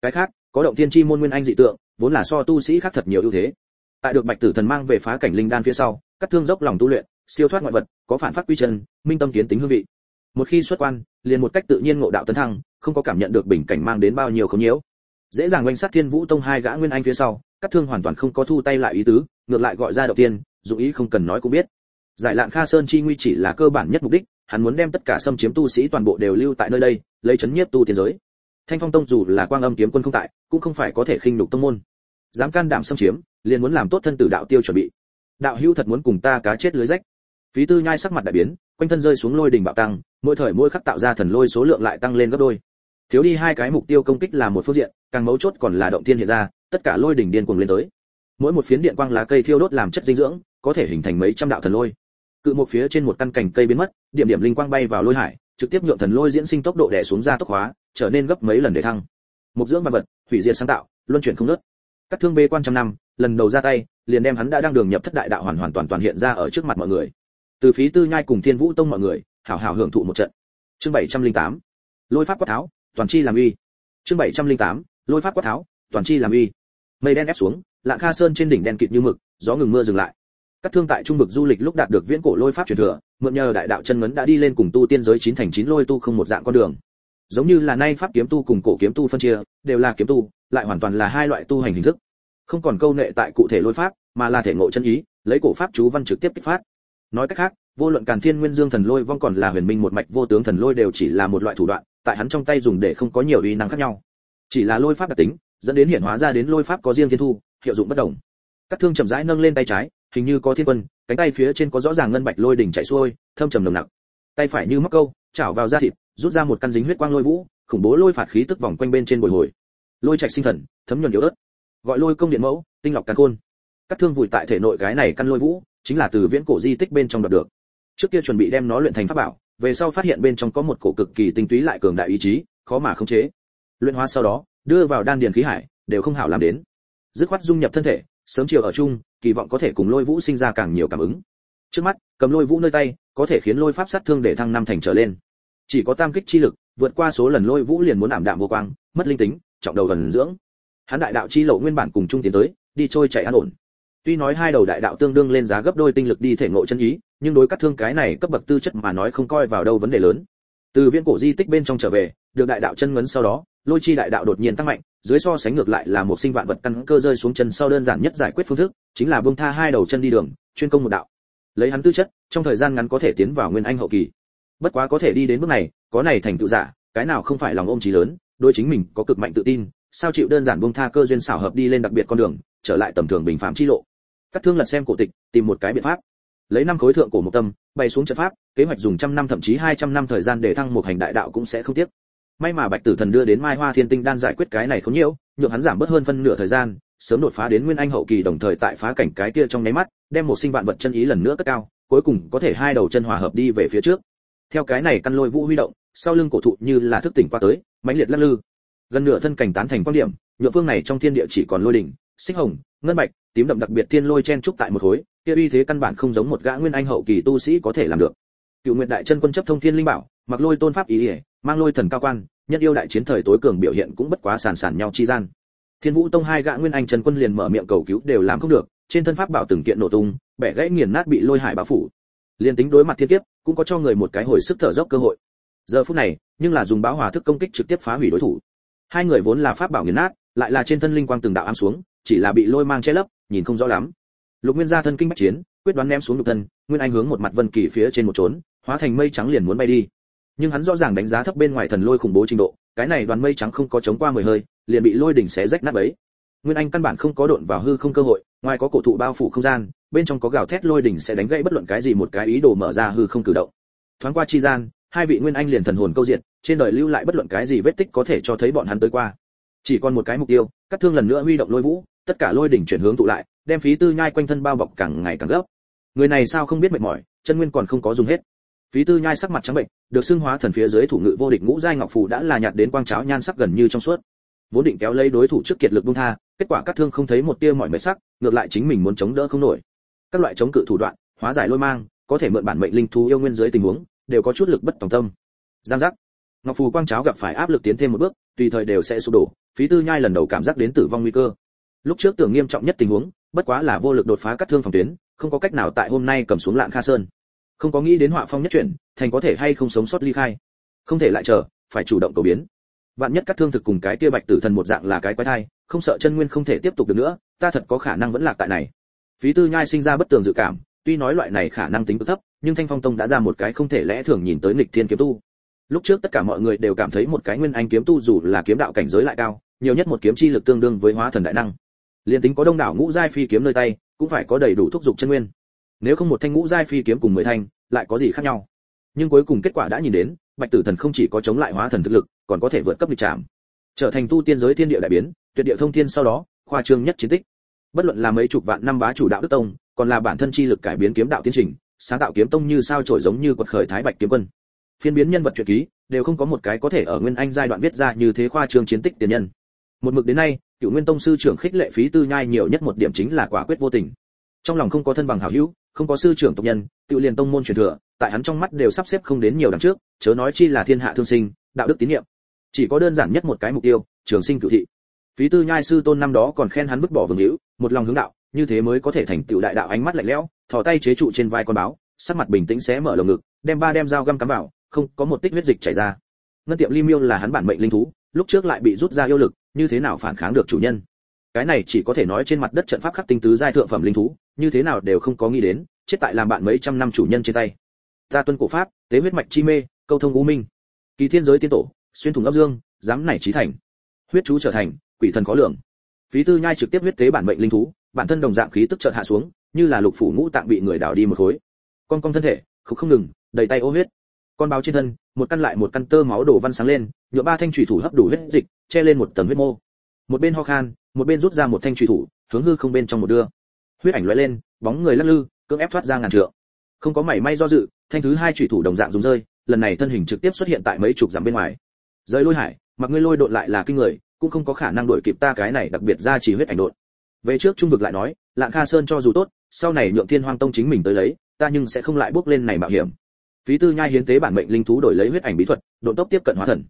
cái khác, có động thiên chi môn nguyên anh dị tượng, vốn là so tu sĩ khác thật nhiều ưu thế. Tại được bạch tử thần mang về phá cảnh linh đan phía sau cắt thương dốc lòng tu luyện, siêu thoát ngoại vật, có phản phát quy chân, minh tâm kiến tính hương vị. Một khi xuất quan, liền một cách tự nhiên ngộ đạo tấn thăng, không có cảm nhận được bình cảnh mang đến bao nhiêu không nhiễu. Dễ dàng oanh sát thiên vũ tông hai gã nguyên anh phía sau, các thương hoàn toàn không có thu tay lại ý tứ, ngược lại gọi ra đầu tiên dụng ý không cần nói cũng biết. Giải lạn kha sơn chi nguy chỉ là cơ bản nhất mục đích, hắn muốn đem tất cả xâm chiếm tu sĩ toàn bộ đều lưu tại nơi đây, lấy chấn nhiếp tu tiên giới thanh phong tông dù là quang âm kiếm quân không tại, cũng không phải có thể khinh nhục tông môn. Dám can đảm xâm chiếm, liền muốn làm tốt thân tử đạo tiêu chuẩn bị. Đạo hữu thật muốn cùng ta cá chết lưới rách. Phí tư nhai sắc mặt đại biến, quanh thân rơi xuống lôi đỉnh bạo tăng, mỗi thời mỗi khắc tạo ra thần lôi số lượng lại tăng lên gấp đôi. Thiếu đi hai cái mục tiêu công kích là một phương diện, càng mấu chốt còn là động thiên hiện ra, tất cả lôi đỉnh điên cuồng lên tới. Mỗi một phiến điện quang lá cây thiêu đốt làm chất dinh dưỡng, có thể hình thành mấy trăm đạo thần lôi. Cự một phía trên một căn cành cây biến mất, điểm điểm linh quang bay vào lôi hải trực tiếp nhượng thần lôi diễn sinh tốc độ đè xuống ra tốc hóa, trở nên gấp mấy lần để thăng. Một dưỡng văn vật, hủy diệt sáng tạo, luân chuyển không ngớt. Các thương bê quan trăm năm, lần đầu ra tay, liền đem hắn đã đang đường nhập thất đại đạo hoàn hoàn toàn toàn hiện ra ở trước mặt mọi người. Từ phí tư nhai cùng thiên vũ tông mọi người, hảo hảo hưởng thụ một trận. Chương 708 lôi pháp quát tháo, toàn chi làm uy. Chương 708 lôi pháp quát tháo, toàn chi làm uy. Mây đen ép xuống, lạng kha sơn trên đỉnh đen kịt như mực, gió ngừng mưa dừng lại. Các thương tại trung vực du lịch lúc đạt được viễn cổ lôi pháp truyền thừa mượn nhờ đại đạo chân ngấn đã đi lên cùng tu tiên giới chín thành chín lôi tu không một dạng con đường. Giống như là nay pháp kiếm tu cùng cổ kiếm tu phân chia, đều là kiếm tu, lại hoàn toàn là hai loại tu hành hình thức. Không còn câu nệ tại cụ thể lôi pháp, mà là thể ngộ chân ý, lấy cổ pháp chú văn trực tiếp kích phát. Nói cách khác, vô luận càn thiên nguyên dương thần lôi vong còn là huyền minh một mạch vô tướng thần lôi đều chỉ là một loại thủ đoạn, tại hắn trong tay dùng để không có nhiều uy năng khác nhau. Chỉ là lôi pháp đặc tính, dẫn đến hiện hóa ra đến lôi pháp có riêng thiên thu, hiệu dụng bất đồng. Các thương chậm rãi nâng lên tay trái, hình như có thiên quân cánh tay phía trên có rõ ràng ngân bạch lôi đỉnh chạy xuôi, thâm trầm nồng nặc. Tay phải như móc câu, chảo vào da thịt, rút ra một căn dính huyết quang lôi vũ, khủng bố lôi phạt khí tức vòng quanh bên trên bồi hồi. Lôi trạch sinh thần, thấm nhuần yếu ớt. Gọi lôi công điện mẫu, tinh lọc càn khôn. Các thương vùi tại thể nội cái này căn lôi vũ, chính là từ viễn cổ di tích bên trong đoạt được. Trước kia chuẩn bị đem nó luyện thành pháp bảo, về sau phát hiện bên trong có một cổ cực kỳ tinh túy lại cường đại ý chí, khó mà khống chế. Luyện hóa sau đó, đưa vào đan điền khí hải, đều không hảo làm đến. Dứt khoát dung nhập thân thể, sớm chiều ở chung kỳ vọng có thể cùng lôi vũ sinh ra càng nhiều cảm ứng. Trước mắt, cầm lôi vũ nơi tay, có thể khiến lôi pháp sát thương để thăng năm thành trở lên. Chỉ có tam kích chi lực, vượt qua số lần lôi vũ liền muốn ảm đạm vô quang, mất linh tính, trọng đầu gần dưỡng. Hắn đại đạo chi lộ nguyên bản cùng trung tiến tới, đi trôi chạy an ổn. Tuy nói hai đầu đại đạo tương đương lên giá gấp đôi tinh lực đi thể ngộ chân ý, nhưng đối cắt thương cái này cấp bậc tư chất mà nói không coi vào đâu vấn đề lớn. Từ viên cổ di tích bên trong trở về, được đại đạo chân ngấn sau đó, lôi chi đại đạo đột nhiên tăng mạnh dưới so sánh ngược lại là một sinh vạn vật căn cơ rơi xuống chân sau đơn giản nhất giải quyết phương thức, chính là buông tha hai đầu chân đi đường, chuyên công một đạo. Lấy hắn tư chất, trong thời gian ngắn có thể tiến vào nguyên anh hậu kỳ. Bất quá có thể đi đến bước này, có này thành tựu giả, cái nào không phải lòng ôm chí lớn đôi chính mình có cực mạnh tự tin, sao chịu đơn giản buông tha cơ duyên xảo hợp đi lên đặc biệt con đường, trở lại tầm thường bình phạm chi lộ. Các thương lật xem cổ tịch, tìm một cái biện pháp. Lấy năm khối thượng cổ một tâm, bay xuống trận pháp, kế hoạch dùng trăm năm thậm chí hai trăm năm thời gian để thăng một hành đại đạo cũng sẽ không tiếc may mà bạch tử thần đưa đến mai hoa thiên tinh đan giải quyết cái này không nhiễu nhượng hắn giảm bớt hơn phân nửa thời gian, sớm đột phá đến nguyên anh hậu kỳ đồng thời tại phá cảnh cái kia trong nháy mắt, đem một sinh vạn vật chân ý lần nữa cất cao, cuối cùng có thể hai đầu chân hòa hợp đi về phía trước. Theo cái này căn lôi vũ huy động, sau lưng cổ thụ như là thức tỉnh qua tới, mãnh liệt lắc lư. Gần nửa thân cảnh tán thành quan điểm nhựa phương này trong thiên địa chỉ còn lôi đỉnh, xích hồng, ngân bạch tím đậm đặc biệt thiên lôi chen trúc tại một khối, kia uy thế căn bản không giống một gã nguyên anh hậu kỳ tu sĩ có thể làm được. Cựu nguyện đại chân quân chấp thông thiên linh bảo mặc lôi tôn pháp ý ỉa, mang lôi thần cao quan nhân yêu đại chiến thời tối cường biểu hiện cũng bất quá sàn sàn nhau chi gian. Thiên vũ tông hai gã nguyên anh trần quân liền mở miệng cầu cứu đều làm không được, trên thân pháp bảo từng kiện nổ tung, bẻ gãy nghiền nát bị lôi hải bao phủ. Liền tính đối mặt thiên kiếp, cũng có cho người một cái hồi sức thở dốc cơ hội. Giờ phút này, nhưng là dùng báo hòa thức công kích trực tiếp phá hủy đối thủ. Hai người vốn là pháp bảo nghiền nát, lại là trên thân linh quang từng đạo ám xuống, chỉ là bị lôi mang che lấp, nhìn không rõ lắm. Lục nguyên gia thân kinh bách chiến, quyết đoán ném xuống lục thân, nguyên anh hướng một mặt vân kỳ phía trên một trốn, hóa thành mây trắng liền muốn bay đi nhưng hắn rõ ràng đánh giá thấp bên ngoài thần lôi khủng bố trình độ, cái này đoàn mây trắng không có chống qua mười hơi, liền bị lôi đỉnh xé rách nát ấy. nguyên anh căn bản không có độn vào hư không cơ hội, ngoài có cổ thụ bao phủ không gian, bên trong có gào thét lôi đỉnh sẽ đánh gãy bất luận cái gì một cái ý đồ mở ra hư không cử động. Thoáng qua chi gian, hai vị nguyên anh liền thần hồn câu diện, trên đời lưu lại bất luận cái gì vết tích có thể cho thấy bọn hắn tới qua. Chỉ còn một cái mục tiêu cắt thương lần nữa huy động lôi vũ, tất cả lôi đỉnh chuyển hướng tụ lại, đem phí tư nhai quanh thân bao bọc càng ngày càng gấp. Người này sao không biết mệt mỏi, chân nguyên còn không có dùng hết phí tư nhai sắc mặt trắng bệnh, được xưng hóa thần phía dưới thủ ngự vô địch ngũ giai ngọc phù đã là nhạt đến quang cháo nhan sắc gần như trong suốt. Vốn định kéo lấy đối thủ trước kiệt lực buông tha, kết quả các thương không thấy một tia mỏi mệt sắc, ngược lại chính mình muốn chống đỡ không nổi. Các loại chống cự thủ đoạn, hóa giải lôi mang, có thể mượn bản mệnh linh thú yêu nguyên dưới tình huống, đều có chút lực bất tòng tâm. Giang giác. Ngọc phù quang cháo gặp phải áp lực tiến thêm một bước, tùy thời đều sẽ sụp đổ, phí tư nhai lần đầu cảm giác đến tử vong nguy cơ. Lúc trước tưởng nghiêm trọng nhất tình huống, bất quá là vô lực đột phá cắt thương phòng tuyến, không có cách nào tại hôm nay cầm xuống lạng kha sơn không có nghĩ đến họa phong nhất chuyển, thành có thể hay không sống sót ly khai. Không thể lại chờ, phải chủ động cầu biến. Vạn nhất cắt thương thực cùng cái kia bạch tử thần một dạng là cái quái thai, không sợ chân nguyên không thể tiếp tục được nữa, ta thật có khả năng vẫn lạc tại này. Phí tư nhai sinh ra bất tường dự cảm, tuy nói loại này khả năng tính cực thấp, nhưng thanh phong tông đã ra một cái không thể lẽ thường nhìn tới nghịch thiên kiếm tu. Lúc trước tất cả mọi người đều cảm thấy một cái nguyên anh kiếm tu dù là kiếm đạo cảnh giới lại cao, nhiều nhất một kiếm chi lực tương đương với hóa thần đại năng. Liền tính có đông đảo ngũ giai phi kiếm nơi tay, cũng phải có đầy đủ thúc dục chân nguyên nếu không một thanh ngũ giai phi kiếm cùng mười thanh, lại có gì khác nhau? Nhưng cuối cùng kết quả đã nhìn đến, bạch tử thần không chỉ có chống lại hóa thần thực lực, còn có thể vượt cấp lịch trạm, trở thành tu tiên giới thiên địa đại biến, tuyệt địa thông thiên sau đó, khoa trương nhất chiến tích. Bất luận là mấy chục vạn năm bá chủ đạo đức tông, còn là bản thân chi lực cải biến kiếm đạo tiến trình, sáng tạo kiếm tông như sao trổi giống như quật khởi thái bạch kiếm quân. Phiên biến nhân vật truyện ký, đều không có một cái có thể ở nguyên anh giai đoạn viết ra như thế khoa trương chiến tích tiền nhân. Một mực đến nay, cựu nguyên tông sư trưởng khích lệ phí tư nhai nhiều nhất một điểm chính là quả quyết vô tình. Trong lòng không có thân bằng hảo hữu không có sư trưởng tộc nhân tự liền tông môn truyền thừa, tại hắn trong mắt đều sắp xếp không đến nhiều đằng trước, chớ nói chi là thiên hạ thương sinh, đạo đức tín niệm chỉ có đơn giản nhất một cái mục tiêu, trường sinh cửu thị. Phí tư nhai sư tôn năm đó còn khen hắn vứt bỏ vương hữu, một lòng hướng đạo, như thế mới có thể thành tựu đại đạo ánh mắt lạnh lẽo, thò tay chế trụ trên vai con báo, sắc mặt bình tĩnh xé mở lồng ngực, đem ba đem dao găm cắm vào, không có một tích huyết dịch chảy ra. Ngân tiệm ly miêu là hắn bản mệnh linh thú, lúc trước lại bị rút ra yêu lực, như thế nào phản kháng được chủ nhân? Cái này chỉ có thể nói trên mặt đất trận pháp khắc tinh tứ giai thượng phẩm linh thú, như thế nào đều không có nghĩ đến, chết tại làm bạn mấy trăm năm chủ nhân trên tay. Ta tuân cổ pháp, tế huyết mạch chi mê, câu thông u minh. Kỳ thiên giới tiên tổ, xuyên thủng ấp dương, dám nảy trí thành. Huyết chú trở thành, quỷ thần có lượng phí tư nhai trực tiếp huyết tế bản mệnh linh thú, bản thân đồng dạng khí tức chợt hạ xuống, như là lục phủ ngũ tạng bị người đảo đi một khối. Con con thân thể không không ngừng, đầy tay ô huyết. Con báo trên thân, một căn lại một căn tơ máu đổ văn sáng lên nhựa ba thanh thủy thủ hấp đủ huyết dịch, che lên một tầng huyết mô. Một bên ho khan một bên rút ra một thanh truy thủ, hướng hư không bên trong một đưa. Huyết ảnh lóe lên, bóng người lắc lư, cưỡng ép thoát ra ngàn trượng. Không có mảy may do dự, thanh thứ hai truy thủ đồng dạng dùng rơi, lần này thân hình trực tiếp xuất hiện tại mấy chục dặm bên ngoài. Rơi lôi hải, mặc ngươi lôi độn lại là kinh người, cũng không có khả năng đuổi kịp ta cái này đặc biệt ra chỉ huyết ảnh độn. Về trước trung vực lại nói, lạng kha sơn cho dù tốt, sau này nhượng thiên hoang tông chính mình tới lấy, ta nhưng sẽ không lại bước lên này mạo hiểm. Phí tư nhai hiến tế bản mệnh linh thú đổi lấy huyết ảnh bí thuật độ tốc tiếp cận hóa thần.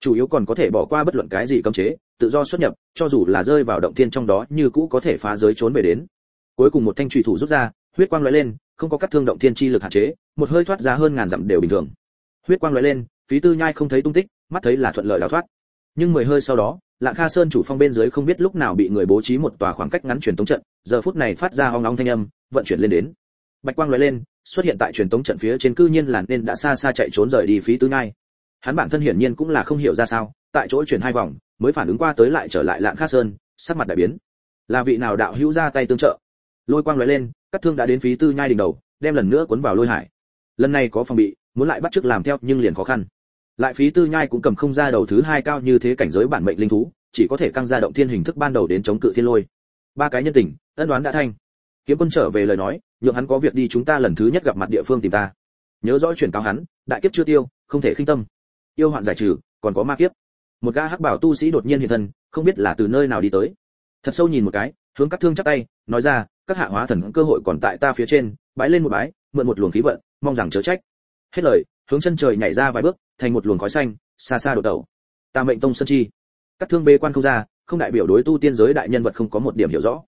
Chủ yếu còn có thể bỏ qua bất luận cái gì cấm chế tự do xuất nhập, cho dù là rơi vào động thiên trong đó như cũ có thể phá giới trốn về đến. Cuối cùng một thanh trùy thủ rút ra, huyết quang lóe lên, không có cắt thương động thiên chi lực hạn chế, một hơi thoát ra hơn ngàn dặm đều bình thường. Huyết quang lóe lên, phí tư nhai không thấy tung tích, mắt thấy là thuận lợi đào thoát. Nhưng mười hơi sau đó, lạng kha sơn chủ phong bên dưới không biết lúc nào bị người bố trí một tòa khoảng cách ngắn truyền tống trận, giờ phút này phát ra hoang ngóng thanh âm, vận chuyển lên đến. Bạch quang lóe lên, xuất hiện tại truyền tống trận phía trên cư nhiên là nên đã xa xa chạy trốn rời đi phí tư nhai. Hắn bản thân hiển nhiên cũng là không hiểu ra sao, tại chỗ chuyển hai vòng mới phản ứng qua tới lại trở lại lạng kha sơn, sắc mặt đại biến. Là vị nào đạo hữu ra tay tương trợ? Lôi quang lóe lên cắt thương đã đến phí tư nhai đỉnh đầu, đem lần nữa cuốn vào lôi hải. Lần này có phòng bị, muốn lại bắt chước làm theo, nhưng liền khó khăn. Lại phí tư nhai cũng cầm không ra đầu thứ hai cao như thế cảnh giới bản mệnh linh thú, chỉ có thể căng ra động thiên hình thức ban đầu đến chống cự thiên lôi. Ba cái nhân tình, ân đoán đã thanh kiếm quân trở về lời nói, nhượng hắn có việc đi chúng ta lần thứ nhất gặp mặt địa phương tìm ta. Nhớ rõ chuyển cáo hắn, đại kiếp chưa tiêu, không thể khinh tâm. Yêu hoạn giải trừ, còn có ma kiếp một gã hắc bảo tu sĩ đột nhiên hiện thân, không biết là từ nơi nào đi tới. Thật sâu nhìn một cái, hướng các thương chắp tay, nói ra, các hạ hóa thần cơ hội còn tại ta phía trên, bái lên một bái, mượn một luồng khí vận, mong rằng chớ trách. Hết lời, hướng chân trời nhảy ra vài bước, thành một luồng khói xanh, xa xa đổ đầu ta mệnh tông sơn chi. Các thương bê quan không ra, không đại biểu đối tu tiên giới đại nhân vật không có một điểm hiểu rõ.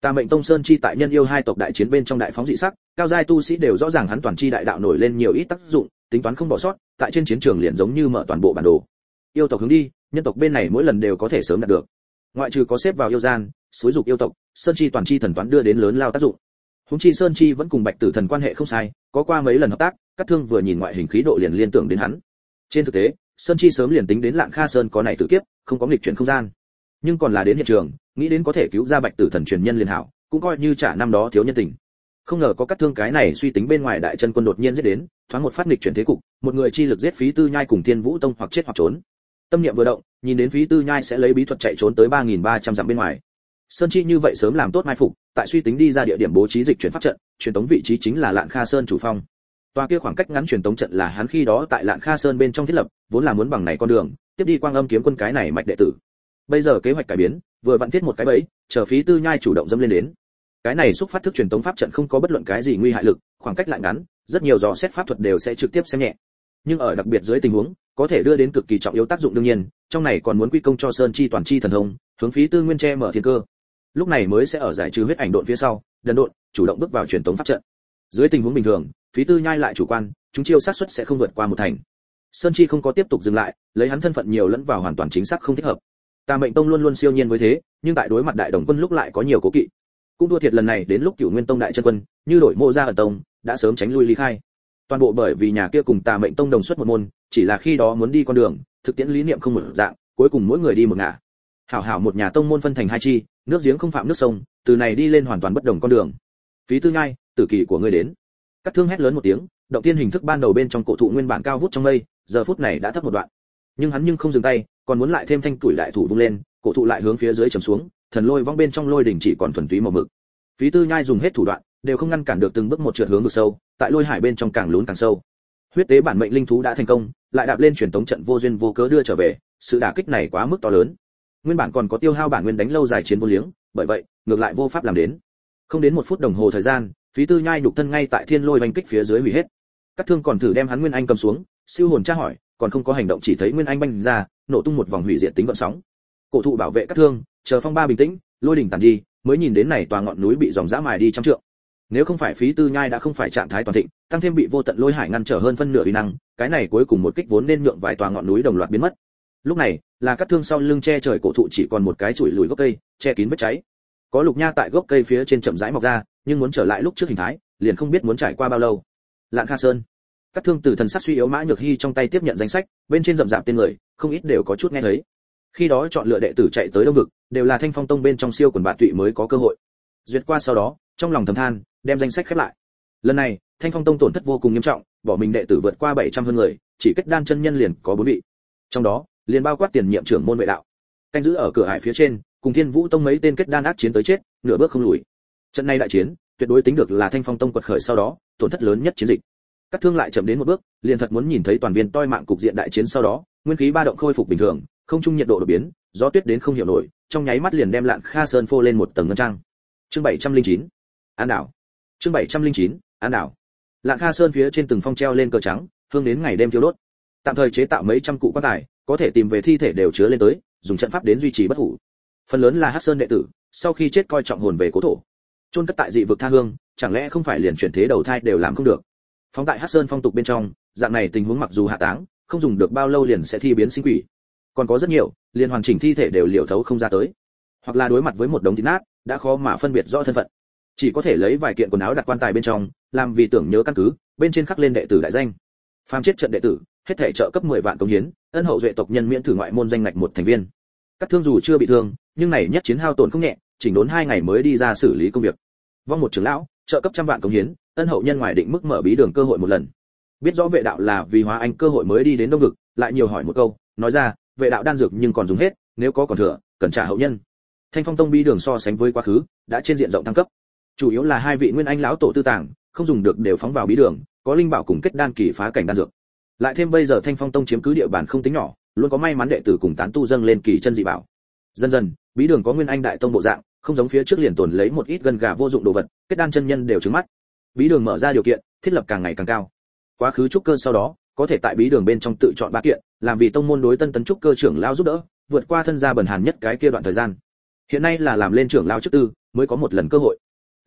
Ta mệnh tông sơn chi tại nhân yêu hai tộc đại chiến bên trong đại phóng dị sắc, cao giai tu sĩ đều rõ ràng hắn toàn chi đại đạo nổi lên nhiều ít tác dụng, tính toán không bỏ sót, tại trên chiến trường liền giống như mở toàn bộ bản đồ. Yêu tộc hướng đi nhân tộc bên này mỗi lần đều có thể sớm đạt được. Ngoại trừ có xếp vào yêu gian, xúi dục yêu tộc, sơn chi toàn chi thần toán đưa đến lớn lao tác dụng. Húng chi sơn chi vẫn cùng bạch tử thần quan hệ không sai, có qua mấy lần hợp tác các thương vừa nhìn ngoại hình khí độ liền liên tưởng đến hắn. Trên thực tế, sơn chi sớm liền tính đến lạng kha sơn có này tự kiếp, không có nghịch chuyển không gian. Nhưng còn là đến hiện trường, nghĩ đến có thể cứu ra bạch tử thần truyền nhân liền hảo, cũng coi như trả năm đó thiếu nhân tình. Không ngờ có các thương cái này suy tính bên ngoài đại chân quân đột nhiên giết đến, thoáng một phát nghịch chuyển thế cục, một người chi lực giết phí tư nhai cùng thiên vũ tông hoặc chết hoặc trốn tâm niệm vừa động, nhìn đến phí tư nhai sẽ lấy bí thuật chạy trốn tới ba nghìn ba trăm dặm bên ngoài. Sơn chi như vậy sớm làm tốt mai phục, tại suy tính đi ra địa điểm bố trí dịch chuyển pháp trận, truyền tống vị trí chính là lạng kha sơn chủ phong. Tòa kia khoảng cách ngắn truyền tống trận là hắn khi đó tại lạng kha sơn bên trong thiết lập, vốn là muốn bằng này con đường, tiếp đi quang âm kiếm quân cái này mạch đệ tử. Bây giờ kế hoạch cải biến, vừa vặn thiết một cái bẫy, chờ phí tư nhai chủ động dâm lên đến. Cái này xúc phát thức truyền tống pháp trận không có bất luận cái gì nguy hại lực, khoảng cách lại ngắn, rất nhiều dò xét pháp thuật đều sẽ trực tiếp xem nhẹ. Nhưng ở đặc biệt dưới tình huống có thể đưa đến cực kỳ trọng yếu tác dụng đương nhiên, trong này còn muốn quy công cho sơn chi toàn chi thần thông, hướng phí tư nguyên che mở thiên cơ. Lúc này mới sẽ ở giải trừ huyết ảnh độn phía sau, đần độn, chủ động bước vào truyền tống pháp trận. Dưới tình huống bình thường, phí tư nhai lại chủ quan, chúng chiêu sát suất sẽ không vượt qua một thành. Sơn chi không có tiếp tục dừng lại, lấy hắn thân phận nhiều lẫn vào hoàn toàn chính xác không thích hợp. Tà mệnh tông luôn luôn siêu nhiên với thế, nhưng tại đối mặt đại đồng quân lúc lại có nhiều cố kỵ. Cũng đua thiệt lần này đến lúc cửu nguyên tông đại chân quân, như đổi mộ ra ở tông, đã sớm tránh lui ly khai toàn bộ bởi vì nhà kia cùng tà mệnh tông đồng xuất một môn, chỉ là khi đó muốn đi con đường, thực tiễn lý niệm không một dạng, cuối cùng mỗi người đi một ngả. Hảo hảo một nhà tông môn phân thành hai chi, nước giếng không phạm nước sông, từ này đi lên hoàn toàn bất đồng con đường. Phí tư nhai, tử kỳ của ngươi đến. Các thương hét lớn một tiếng, động tiên hình thức ban đầu bên trong cổ thụ nguyên bản cao vút trong mây, giờ phút này đã thấp một đoạn. Nhưng hắn nhưng không dừng tay, còn muốn lại thêm thanh tuổi đại thủ vung lên, cổ thụ lại hướng phía dưới trầm xuống, thần lôi vong bên trong lôi đỉnh chỉ còn thuần túy màu mực. Phí tư nhai dùng hết thủ đoạn đều không ngăn cản được từng bước một trượt hướng vực sâu, tại lôi hải bên trong càng lún càng sâu. Huyết tế bản mệnh linh thú đã thành công, lại đạp lên truyền tống trận vô duyên vô cớ đưa trở về, sự đả kích này quá mức to lớn. Nguyên bản còn có tiêu hao bản nguyên đánh lâu dài chiến vô liếng, bởi vậy, ngược lại vô pháp làm đến. Không đến một phút đồng hồ thời gian, phí tư nhai nhục thân ngay tại thiên lôi oanh kích phía dưới hủy hết. Các thương còn thử đem hắn nguyên anh cầm xuống, siêu hồn tra hỏi, còn không có hành động chỉ thấy nguyên anh banh ra, nổ tung một vòng hủy diệt tính gợn sóng. Cổ thụ bảo vệ các thương, chờ phong ba bình tĩnh, lôi đỉnh tàn đi, mới nhìn đến này tòa ngọn núi bị dòng dã mài đi trăm trượng nếu không phải phí tư nhai đã không phải trạng thái toàn thịnh, tăng thêm bị vô tận lôi hải ngăn trở hơn phân nửa uy năng, cái này cuối cùng một kích vốn nên nhượng vài tòa ngọn núi đồng loạt biến mất. Lúc này, là các thương sau lưng che trời cổ thụ chỉ còn một cái chuỗi lùi gốc cây, che kín vết cháy. Có lục nha tại gốc cây phía trên chậm rãi mọc ra, nhưng muốn trở lại lúc trước hình thái, liền không biết muốn trải qua bao lâu. Lạn kha sơn. Các thương từ thần sắc suy yếu mã nhược hy trong tay tiếp nhận danh sách, bên trên rậm rạp tên người, không ít đều có chút nghe thấy. Khi đó chọn lựa đệ tử chạy tới đông vực, đều là thanh phong tông bên trong siêu quần bạn tụy mới có cơ hội. Duyệt qua sau đó, trong lòng thầm than đem danh sách khép lại. Lần này, thanh phong tông tổn thất vô cùng nghiêm trọng, bỏ mình đệ tử vượt qua 700 hơn người, chỉ kết đan chân nhân liền có bốn vị. Trong đó, liền bao quát tiền nhiệm trưởng môn vệ đạo. Canh giữ ở cửa hải phía trên, cùng thiên vũ tông mấy tên kết đan ác chiến tới chết, nửa bước không lùi. Trận này đại chiến, tuyệt đối tính được là thanh phong tông quật khởi sau đó, tổn thất lớn nhất chiến dịch. Các thương lại chậm đến một bước, liền thật muốn nhìn thấy toàn viên toi mạng cục diện đại chiến sau đó, nguyên khí ba động khôi phục bình thường, không trung nhiệt độ đột biến, gió tuyết đến không hiểu nổi, trong nháy mắt liền đem lạn kha sơn phô lên một tầng ngân trang. Chương 709 an đảo chương 709 an đảo. Lạng kha sơn phía trên từng phong treo lên cờ trắng, hương đến ngày đêm thiêu đốt. Tạm thời chế tạo mấy trăm cụ quan tài, có thể tìm về thi thể đều chứa lên tới, dùng trận pháp đến duy trì bất hủ. Phần lớn là hắc sơn đệ tử, sau khi chết coi trọng hồn về cố thổ. Chôn cất tại dị vực tha hương, chẳng lẽ không phải liền chuyển thế đầu thai đều làm không được? Phóng tại hắc sơn phong tục bên trong, dạng này tình huống mặc dù hạ táng, không dùng được bao lâu liền sẽ thi biến sinh quỷ. Còn có rất nhiều, liền hoàn chỉnh thi thể đều liều thấu không ra tới. Hoặc là đối mặt với một đống thịt nát, đã khó mà phân biệt rõ thân phận chỉ có thể lấy vài kiện quần áo đặt quan tài bên trong, làm vì tưởng nhớ căn cứ, bên trên khắc lên đệ tử đại danh. Phàm chết trận đệ tử, hết thể trợ cấp 10 vạn công hiến, ân hậu duệ tộc nhân miễn thử ngoại môn danh ngạch một thành viên. Các thương dù chưa bị thương, nhưng này nhất chiến hao tổn không nhẹ, chỉnh đốn hai ngày mới đi ra xử lý công việc. Vong một trưởng lão, trợ cấp trăm vạn công hiến, ân hậu nhân ngoài định mức mở bí đường cơ hội một lần. Biết rõ vệ đạo là vì hóa anh cơ hội mới đi đến đông vực, lại nhiều hỏi một câu, nói ra, vệ đạo đan dược nhưng còn dùng hết, nếu có còn thừa, cần trả hậu nhân. Thanh phong tông bí đường so sánh với quá khứ, đã trên diện rộng thăng cấp chủ yếu là hai vị nguyên anh lão tổ tư tàng, không dùng được đều phóng vào bí đường, có linh bảo cùng kết đan kỳ phá cảnh đan dược. Lại thêm bây giờ thanh phong tông chiếm cứ địa bàn không tính nhỏ, luôn có may mắn đệ tử cùng tán tu dâng lên kỳ chân dị bảo. Dần dần, bí đường có nguyên anh đại tông bộ dạng, không giống phía trước liền tồn lấy một ít gần gà vô dụng đồ vật, kết đan chân nhân đều trứng mắt. Bí đường mở ra điều kiện, thiết lập càng ngày càng cao. Quá khứ trúc cơ sau đó, có thể tại bí đường bên trong tự chọn ba kiện, làm vì tông môn đối tân tấn trúc cơ trưởng lao giúp đỡ, vượt qua thân gia bần hàn nhất cái kia đoạn thời gian. Hiện nay là làm lên trưởng lao chức tư, mới có một lần cơ hội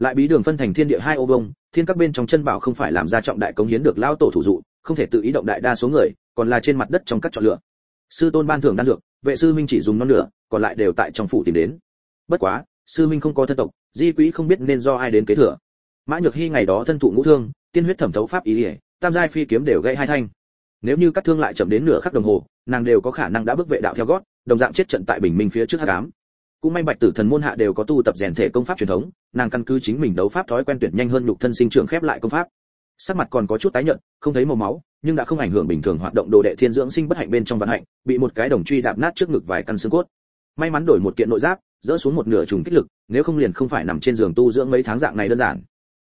lại bí đường phân thành thiên địa hai ô vông thiên các bên trong chân bảo không phải làm ra trọng đại công hiến được lao tổ thủ dụ không thể tự ý động đại đa số người còn là trên mặt đất trong các chọn lựa. Sư tôn ban thưởng đan dược vệ sư minh chỉ dùng non lửa, còn lại đều tại trong phủ tìm đến. Bất quá sư minh không có thân tộc di quý không biết nên do ai đến kế thừa. Mã nhược hy ngày đó thân thụ ngũ thương tiên huyết thẩm thấu pháp ý ỉa tam giai phi kiếm đều gây hai thanh. Nếu như các thương lại chậm đến nửa khắc đồng hồ nàng đều có khả năng đã bước vệ đạo theo gót đồng dạng chết trận tại bình minh phía trước hắc ám cũng may bạch tử thần môn hạ đều có tu tập rèn thể công pháp truyền thống, nàng căn cứ chính mình đấu pháp thói quen tuyển nhanh hơn nhục thân sinh trưởng khép lại công pháp. Sắc mặt còn có chút tái nhợt, không thấy màu máu, nhưng đã không ảnh hưởng bình thường hoạt động đồ đệ thiên dưỡng sinh bất hạnh bên trong vận hạnh, bị một cái đồng truy đạp nát trước ngực vài căn xương cốt. May mắn đổi một kiện nội giáp, dỡ xuống một nửa trùng kích lực, nếu không liền không phải nằm trên giường tu dưỡng mấy tháng dạng này đơn giản.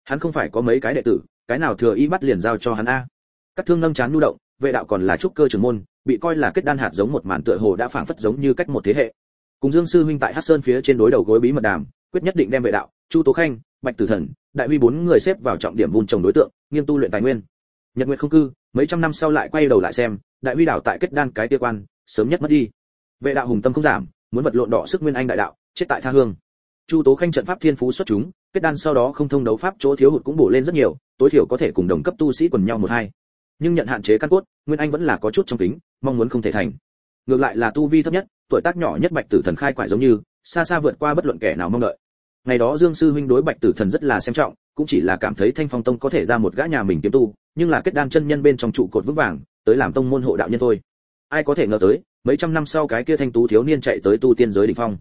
Hắn không phải có mấy cái đệ tử, cái nào thừa y bắt liền giao cho hắn a. Các thương nâng chán nu động, vệ đạo còn là trúc cơ trưởng môn, bị coi là kết đan hạt giống một màn tựa hồ đã phảng phất giống như cách một thế hệ cùng dương sư huynh tại hắc sơn phía trên đối đầu gối bí mật đàm, quyết nhất định đem vệ đạo, chu tố khanh, bạch tử thần, đại huy bốn người xếp vào trọng điểm vun trồng đối tượng nghiên tu luyện tài nguyên. Nhật nguyện không cư, mấy trăm năm sau lại quay đầu lại xem, đại huy đảo tại kết đan cái tia quan, sớm nhất mất đi. Vệ đạo hùng tâm không giảm, muốn vật lộn đỏ sức nguyên anh đại đạo, chết tại tha hương. Chu tố khanh trận pháp thiên phú xuất chúng, kết đan sau đó không thông đấu pháp, chỗ thiếu hụt cũng bổ lên rất nhiều, tối thiểu có thể cùng đồng cấp tu sĩ quần nhau một hai. Nhưng nhận hạn chế căn cốt, nguyên anh vẫn là có chút trong kính, mong muốn không thể thành. Ngược lại là tu vi thấp nhất tuổi tác nhỏ nhất bạch tử thần khai quải giống như, xa xa vượt qua bất luận kẻ nào mong đợi. Ngày đó dương sư huynh đối bạch tử thần rất là xem trọng, cũng chỉ là cảm thấy thanh phong tông có thể ra một gã nhà mình kiếm tu, nhưng là kết đan chân nhân bên trong trụ cột vững vàng, tới làm tông môn hộ đạo nhân thôi. Ai có thể ngờ tới, mấy trăm năm sau cái kia thanh tú thiếu niên chạy tới tu tiên giới đỉnh phong.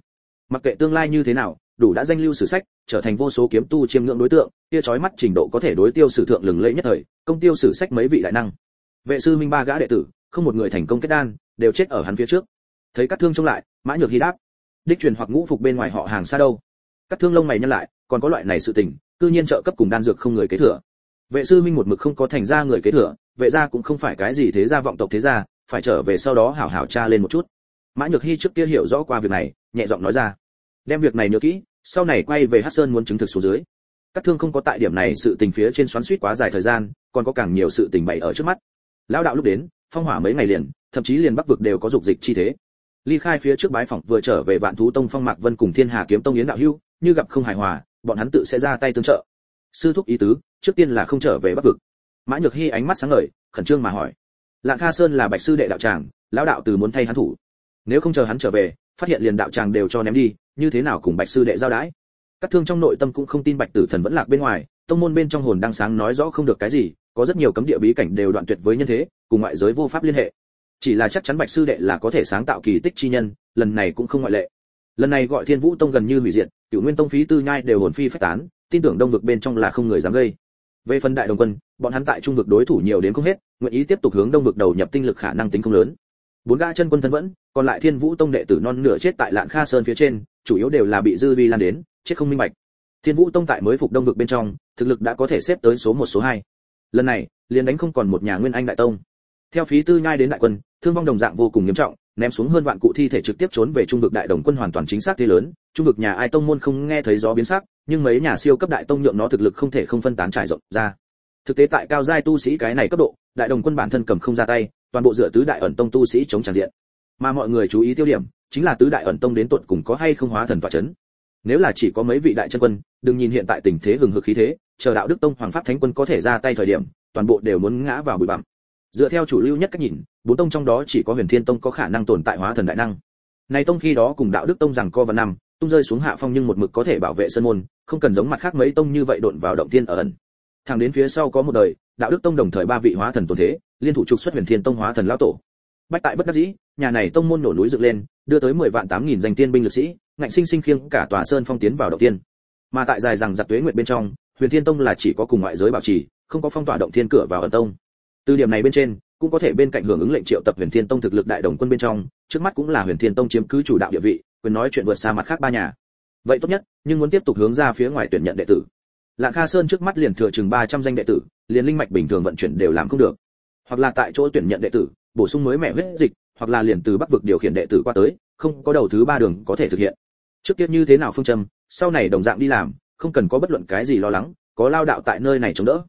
Mặc kệ tương lai như thế nào, đủ đã danh lưu sử sách, trở thành vô số kiếm tu chiêm ngưỡng đối tượng, kia chói mắt trình độ có thể đối tiêu sử thượng lừng lẫy nhất thời, công tiêu sử sách mấy vị đại năng. Vệ sư minh ba gã đệ tử, không một người thành công kết đan, đều chết ở hắn phía trước thấy các thương trông lại, mã nhược hy đáp, đích truyền hoặc ngũ phục bên ngoài họ hàng xa đâu? Các thương lông mày nhăn lại, còn có loại này sự tình, cư nhiên trợ cấp cùng đan dược không người kế thừa. Vệ sư minh một mực không có thành ra người kế thừa, vệ gia cũng không phải cái gì thế gia vọng tộc thế gia, phải trở về sau đó hảo hảo tra lên một chút. Mã nhược hy trước kia hiểu rõ qua việc này, nhẹ giọng nói ra, đem việc này nhớ kỹ, sau này quay về hát sơn muốn chứng thực số dưới. Các thương không có tại điểm này sự tình phía trên xoắn suýt quá dài thời gian, còn có càng nhiều sự tình bày ở trước mắt. Lão đạo lúc đến, phong hỏa mấy ngày liền, thậm chí liền bắc vực đều có dục dịch chi thế ly khai phía trước bái phỏng, vừa trở về vạn thú tông phong mạc vân cùng thiên hà kiếm tông yến đạo hưu, như gặp không hài hòa, bọn hắn tự sẽ ra tay tương trợ. Sư thúc ý tứ, trước tiên là không trở về bắc vực. Mã nhược hy ánh mắt sáng ngời, khẩn trương mà hỏi. Lạng kha sơn là bạch sư đệ đạo tràng, lão đạo từ muốn thay hắn thủ. Nếu không chờ hắn trở về, phát hiện liền đạo tràng đều cho ném đi, như thế nào cùng bạch sư đệ giao đãi các thương trong nội tâm cũng không tin bạch tử thần vẫn lạc bên ngoài, tông môn bên trong hồn đang sáng nói rõ không được cái gì, có rất nhiều cấm địa bí cảnh đều đoạn tuyệt với nhân thế, cùng ngoại giới vô pháp liên hệ chỉ là chắc chắn bạch sư đệ là có thể sáng tạo kỳ tích chi nhân, lần này cũng không ngoại lệ. Lần này gọi thiên vũ tông gần như hủy diệt cựu nguyên tông phí tư nhai đều hồn phi phách tán, tin tưởng đông vực bên trong là không người dám gây. Về phần đại đồng quân, bọn hắn tại trung vực đối thủ nhiều đến không hết, nguyện ý tiếp tục hướng đông vực đầu nhập tinh lực khả năng tính không lớn. Bốn gã chân quân thân vẫn, còn lại thiên vũ tông đệ tử non nửa chết tại lạn kha sơn phía trên, chủ yếu đều là bị dư vi lan đến, chết không minh bạch. Thiên vũ tông tại mới phục đông vực bên trong, thực lực đã có thể xếp tới số một, số hai. Lần này, liền đánh không còn một nhà nguyên anh đại tông. Theo phí tư nhai đến đại quân thương vong đồng dạng vô cùng nghiêm trọng, ném xuống hơn vạn cụ thi thể trực tiếp trốn về trung vực đại đồng quân hoàn toàn chính xác thế lớn. Trung vực nhà ai tông môn không nghe thấy gió biến sắc, nhưng mấy nhà siêu cấp đại tông nhượng nó thực lực không thể không phân tán trải rộng ra. Thực tế tại cao giai tu sĩ cái này cấp độ, đại đồng quân bản thân cầm không ra tay, toàn bộ dựa tứ đại ẩn tông tu sĩ chống tràn diện. Mà mọi người chú ý tiêu điểm, chính là tứ đại ẩn tông đến tuột cùng có hay không hóa thần tọa chấn. Nếu là chỉ có mấy vị đại chân quân, đừng nhìn hiện tại tình thế hừng hực khí thế, chờ đạo đức tông hoàng pháp thánh quân có thể ra tay thời điểm, toàn bộ đều muốn ngã vào bụi bặm dựa theo chủ lưu nhất cách nhìn, bốn tông trong đó chỉ có huyền thiên tông có khả năng tồn tại hóa thần đại năng. Này tông khi đó cùng đạo đức tông rằng co và năm, tung rơi xuống hạ phong nhưng một mực có thể bảo vệ sân môn, không cần giống mặt khác mấy tông như vậy độn vào động thiên ở ẩn. Thẳng đến phía sau có một đời, đạo đức tông đồng thời ba vị hóa thần tồn thế, liên thủ trục xuất huyền thiên tông hóa thần lão tổ. Bách tại bất đắc dĩ, nhà này tông môn nổ núi dựng lên, đưa tới 10 vạn tám nghìn danh tiên binh lực sĩ, ngạnh sinh sinh khiêng cả tòa sơn phong tiến vào động tiên mà tại dài rằng giặc tuế nguyện bên trong, huyền thiên tông là chỉ có cùng ngoại giới bảo trì, không có phong tỏa động thiên cửa vào ẩn tông từ điểm này bên trên, cũng có thể bên cạnh hưởng ứng lệnh triệu tập huyền thiên tông thực lực đại đồng quân bên trong, trước mắt cũng là huyền thiên tông chiếm cứ chủ đạo địa vị, quyền nói chuyện vượt xa mặt khác ba nhà. Vậy tốt nhất, nhưng muốn tiếp tục hướng ra phía ngoài tuyển nhận đệ tử. Lạng kha sơn trước mắt liền thừa chừng 300 danh đệ tử, liền linh mạch bình thường vận chuyển đều làm không được. Hoặc là tại chỗ tuyển nhận đệ tử, bổ sung mới mẹ huyết dịch, hoặc là liền từ bắc vực điều khiển đệ tử qua tới, không có đầu thứ ba đường có thể thực hiện. Trước tiết như thế nào phương châm, sau này đồng dạng đi làm, không cần có bất luận cái gì lo lắng, có lao đạo tại nơi này chống đỡ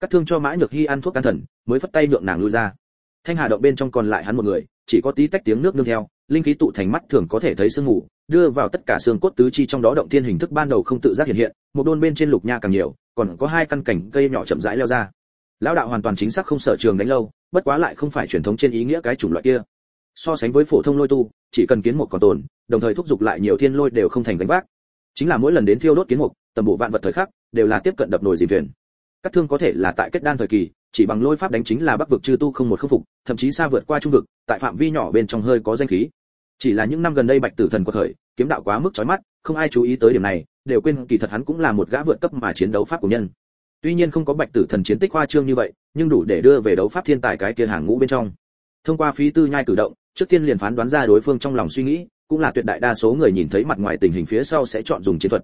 cắt thương cho mã nhược hy ăn thuốc can thần, mới phất tay nhượng nàng lui ra. Thanh hà động bên trong còn lại hắn một người, chỉ có tí tách tiếng nước nương theo, linh khí tụ thành mắt thường có thể thấy sương mù, đưa vào tất cả xương cốt tứ chi trong đó động thiên hình thức ban đầu không tự giác hiện hiện, một đôn bên trên lục nha càng nhiều, còn có hai căn cảnh cây nhỏ chậm rãi leo ra. Lão đạo hoàn toàn chính xác không sở trường đánh lâu, bất quá lại không phải truyền thống trên ý nghĩa cái chủng loại kia. So sánh với phổ thông lôi tu, chỉ cần kiến một còn tồn, đồng thời thúc giục lại nhiều thiên lôi đều không thành gánh vác. Chính là mỗi lần đến thiêu đốt kiến mục, tầm bộ vạn vật thời khắc, đều là tiếp cận đập nồi dìm thuyền các thương có thể là tại kết đan thời kỳ, chỉ bằng lôi pháp đánh chính là bắc vực chư tu không một khắc phục, thậm chí xa vượt qua trung vực, tại phạm vi nhỏ bên trong hơi có danh khí. Chỉ là những năm gần đây bạch tử thần quật khởi, kiếm đạo quá mức chói mắt, không ai chú ý tới điểm này, đều quên kỳ thật hắn cũng là một gã vượt cấp mà chiến đấu pháp của nhân. Tuy nhiên không có bạch tử thần chiến tích hoa trương như vậy, nhưng đủ để đưa về đấu pháp thiên tài cái kia hàng ngũ bên trong. Thông qua phí tư nhai cử động, trước tiên liền phán đoán ra đối phương trong lòng suy nghĩ, cũng là tuyệt đại đa số người nhìn thấy mặt ngoài tình hình phía sau sẽ chọn dùng chiến thuật.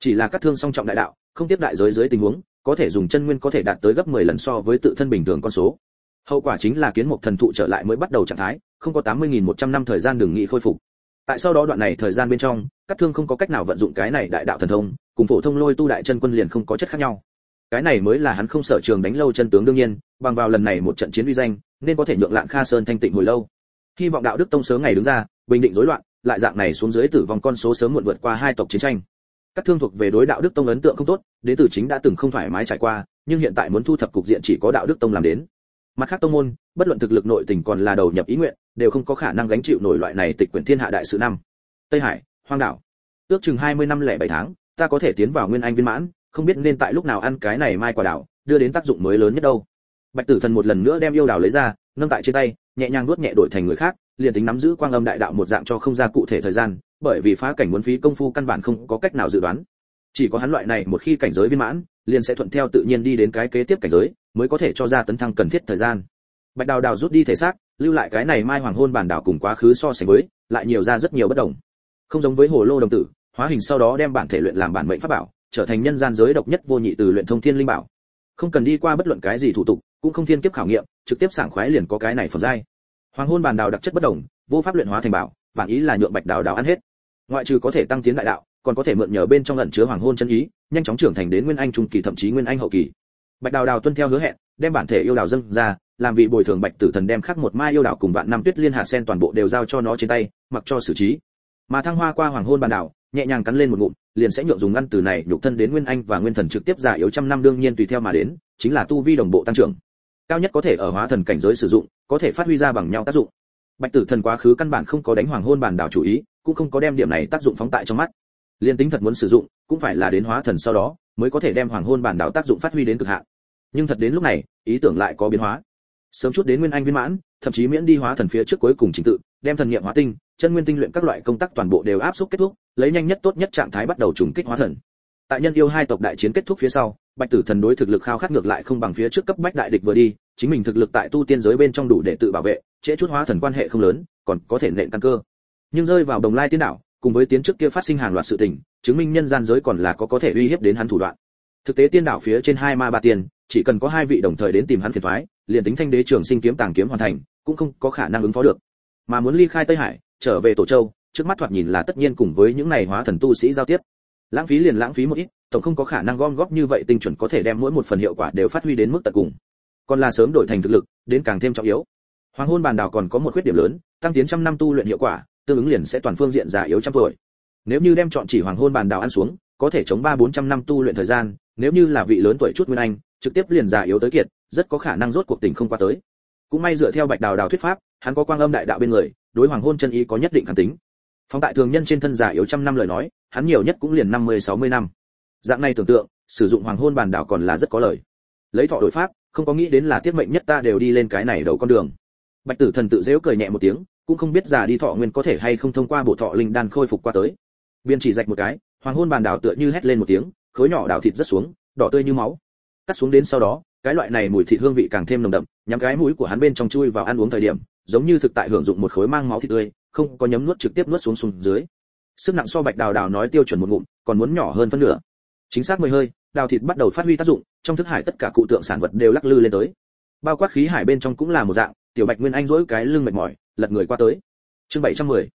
Chỉ là các thương song trọng đại đạo, không tiếp đại giới dưới tình huống có thể dùng chân nguyên có thể đạt tới gấp 10 lần so với tự thân bình thường con số. Hậu quả chính là kiến mục thần thụ trở lại mới bắt đầu trạng thái, không có 80.100 năm thời gian đừng nghị khôi phục. Tại sau đó đoạn này thời gian bên trong, các thương không có cách nào vận dụng cái này đại đạo thần thông, cùng phổ thông lôi tu đại chân quân liền không có chất khác nhau. Cái này mới là hắn không sở trường đánh lâu chân tướng đương nhiên, bằng vào lần này một trận chiến uy danh, nên có thể nhượng lạng kha sơn thanh tịnh hồi lâu. Hy vọng đạo đức tông sớm ngày đứng ra, bình định rối loạn, lại dạng này xuống dưới tử vong con số sớm muộn vượt qua hai tộc chiến tranh các thương thuộc về đối đạo đức tông ấn tượng không tốt, đến từ chính đã từng không thoải mái trải qua, nhưng hiện tại muốn thu thập cục diện chỉ có đạo đức tông làm đến. Mặt khác tông môn, bất luận thực lực nội tình còn là đầu nhập ý nguyện, đều không có khả năng gánh chịu nổi loại này tịch quyển thiên hạ đại sự năm. Tây hải, hoang đảo. Ước chừng 20 năm lẻ bảy tháng, ta có thể tiến vào nguyên anh viên mãn, không biết nên tại lúc nào ăn cái này mai quả đảo, đưa đến tác dụng mới lớn nhất đâu. Bạch tử thần một lần nữa đem yêu đảo lấy ra, nâng tại trên tay, nhẹ nhàng nuốt nhẹ đổi thành người khác, liền tính nắm giữ quang âm đại đạo một dạng cho không ra cụ thể thời gian bởi vì phá cảnh muốn phí công phu căn bản không có cách nào dự đoán. Chỉ có hắn loại này, một khi cảnh giới viên mãn, liền sẽ thuận theo tự nhiên đi đến cái kế tiếp cảnh giới, mới có thể cho ra tấn thăng cần thiết thời gian. Bạch đào đào rút đi thể xác, lưu lại cái này mai hoàng hôn bản đảo cùng quá khứ so sánh với, lại nhiều ra rất nhiều bất đồng. Không giống với hồ lô đồng tử, hóa hình sau đó đem bản thể luyện làm bản mệnh pháp bảo, trở thành nhân gian giới độc nhất vô nhị từ luyện thông thiên linh bảo. Không cần đi qua bất luận cái gì thủ tục, cũng không thiên kiếp khảo nghiệm, trực tiếp sảng khoái liền có cái này phẩm giai. Hoàng hôn bản đào đặc chất bất đồng, vô pháp luyện hóa thành bảo, bản ý là nhượng bạch đào đào ăn hết ngoại trừ có thể tăng tiến đại đạo, còn có thể mượn nhờ bên trong ẩn chứa hoàng hôn chân ý, nhanh chóng trưởng thành đến nguyên anh trung kỳ, thậm chí nguyên anh hậu kỳ. Bạch đào đào tuân theo hứa hẹn, đem bản thể yêu đào dâng ra, làm vị bồi thường bạch tử thần đem khắc một mai yêu đào cùng vạn năm tuyết liên hạ sen toàn bộ đều giao cho nó trên tay, mặc cho xử trí. Mà thăng hoa qua hoàng hôn bàn đảo, nhẹ nhàng cắn lên một ngụm, liền sẽ nhượng dùng ngăn từ này nhục thân đến nguyên anh và nguyên thần trực tiếp giả yếu trăm năm đương nhiên tùy theo mà đến, chính là tu vi đồng bộ tăng trưởng. Cao nhất có thể ở hóa thần cảnh giới sử dụng, có thể phát huy ra bằng nhau tác dụng bạch tử thần quá khứ căn bản không có đánh hoàng hôn bản đảo chủ ý, cũng không có đem điểm này tác dụng phóng tại trong mắt. Liên tính thật muốn sử dụng, cũng phải là đến hóa thần sau đó, mới có thể đem hoàng hôn bản đảo tác dụng phát huy đến cực hạn. Nhưng thật đến lúc này, ý tưởng lại có biến hóa. Sớm chút đến nguyên anh viên mãn, thậm chí miễn đi hóa thần phía trước cuối cùng trình tự, đem thần niệm hóa tinh, chân nguyên tinh luyện các loại công tác toàn bộ đều áp suất kết thúc, lấy nhanh nhất tốt nhất trạng thái bắt đầu trùng kích hóa thần. Tại nhân yêu hai tộc đại chiến kết thúc phía sau, bạch tử thần đối thực lực khao khát ngược lại không bằng phía trước cấp bách đại địch vừa đi chính mình thực lực tại tu tiên giới bên trong đủ để tự bảo vệ, trễ chút hóa thần quan hệ không lớn, còn có thể nện căn cơ. Nhưng rơi vào đồng lai tiên đảo cùng với tiến trước kia phát sinh hàng loạt sự tình, chứng minh nhân gian giới còn là có có thể uy hiếp đến hắn thủ đoạn. Thực tế tiên đảo phía trên hai ma ba tiền chỉ cần có hai vị đồng thời đến tìm hắn phiền thoái liền tính thanh đế trường sinh kiếm tàng kiếm hoàn thành, cũng không có khả năng ứng phó được. Mà muốn ly khai tây hải, trở về tổ châu, trước mắt thoạt nhìn là tất nhiên cùng với những này hóa thần tu sĩ giao tiếp. Lãng phí liền lãng phí một ít, tổng không có khả năng gom góp như vậy tinh chuẩn có thể đem mỗi một phần hiệu quả đều phát huy đến mức tận cùng còn là sớm đổi thành thực lực, đến càng thêm trọng yếu. Hoàng hôn bàn đảo còn có một khuyết điểm lớn, tăng tiến trăm năm tu luyện hiệu quả, tương ứng liền sẽ toàn phương diện già yếu trăm tuổi. Nếu như đem chọn chỉ hoàng hôn bàn đảo ăn xuống, có thể chống ba bốn trăm năm tu luyện thời gian, nếu như là vị lớn tuổi chút nguyên anh, trực tiếp liền già yếu tới kiệt, rất có khả năng rốt cuộc tình không qua tới. Cũng may dựa theo bạch đào đào thuyết pháp, hắn có quang âm đại đạo bên người, đối hoàng hôn chân ý có nhất định khẳng tính. Phong tại thường nhân trên thân già yếu trăm năm lời nói, hắn nhiều nhất cũng liền năm mươi, sáu mươi năm. Dạng này tưởng tượng, sử dụng hoàng hôn bàn đảo còn là rất có lời. Lấy thọ đổi pháp không có nghĩ đến là tiết mệnh nhất ta đều đi lên cái này đầu con đường. Bạch tử thần tự dễu cười nhẹ một tiếng, cũng không biết già đi thọ nguyên có thể hay không thông qua bộ thọ linh đan khôi phục qua tới. Biên chỉ rạch một cái, hoàng hôn bàn đảo tựa như hét lên một tiếng, khối nhỏ đảo thịt rất xuống, đỏ tươi như máu. Cắt xuống đến sau đó, cái loại này mùi thịt hương vị càng thêm nồng đậm, nhắm cái mũi của hắn bên trong chui vào ăn uống thời điểm, giống như thực tại hưởng dụng một khối mang máu thịt tươi, không có nhấm nuốt trực tiếp nuốt xuống xuống dưới. Sức nặng so bạch đào đào nói tiêu chuẩn một ngụm, còn muốn nhỏ hơn phân nửa chính xác mười hơi, đào thịt bắt đầu phát huy tác dụng, trong thức hải tất cả cụ tượng sản vật đều lắc lư lên tới. Bao quát khí hải bên trong cũng là một dạng, tiểu bạch nguyên anh dỗi cái lưng mệt mỏi, lật người qua tới. Chương 710.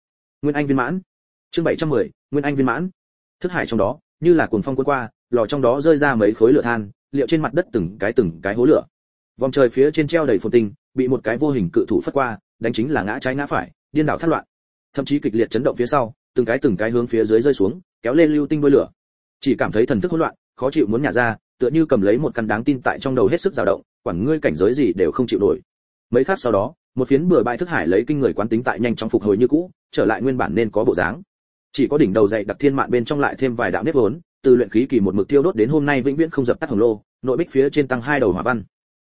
nguyên anh viên mãn. Chương 710. nguyên anh viên mãn. Thức hải trong đó, như là cuồng phong cuốn qua, lò trong đó rơi ra mấy khối lửa than, liệu trên mặt đất từng cái từng cái hố lửa. Vòng trời phía trên treo đầy phồn tinh, bị một cái vô hình cự thủ phất qua, đánh chính là ngã trái ngã phải, điên đảo thất loạn. Thậm chí kịch liệt chấn động phía sau, từng cái từng cái hướng phía dưới rơi xuống, kéo lên lưu tinh đôi lửa chỉ cảm thấy thần thức hỗn loạn, khó chịu muốn nhả ra, tựa như cầm lấy một căn đáng tin tại trong đầu hết sức dao động, quản ngươi cảnh giới gì đều không chịu nổi. Mấy khắc sau đó, một phiến bừa bãi thức hải lấy kinh người quán tính tại nhanh chóng phục hồi như cũ, trở lại nguyên bản nên có bộ dáng. Chỉ có đỉnh đầu dậy đặc thiên mạn bên trong lại thêm vài đạo nếp vốn, từ luyện khí kỳ một mực tiêu đốt đến hôm nay vĩnh viễn không dập tắt hồng lô, nội bích phía trên tăng hai đầu hỏa văn.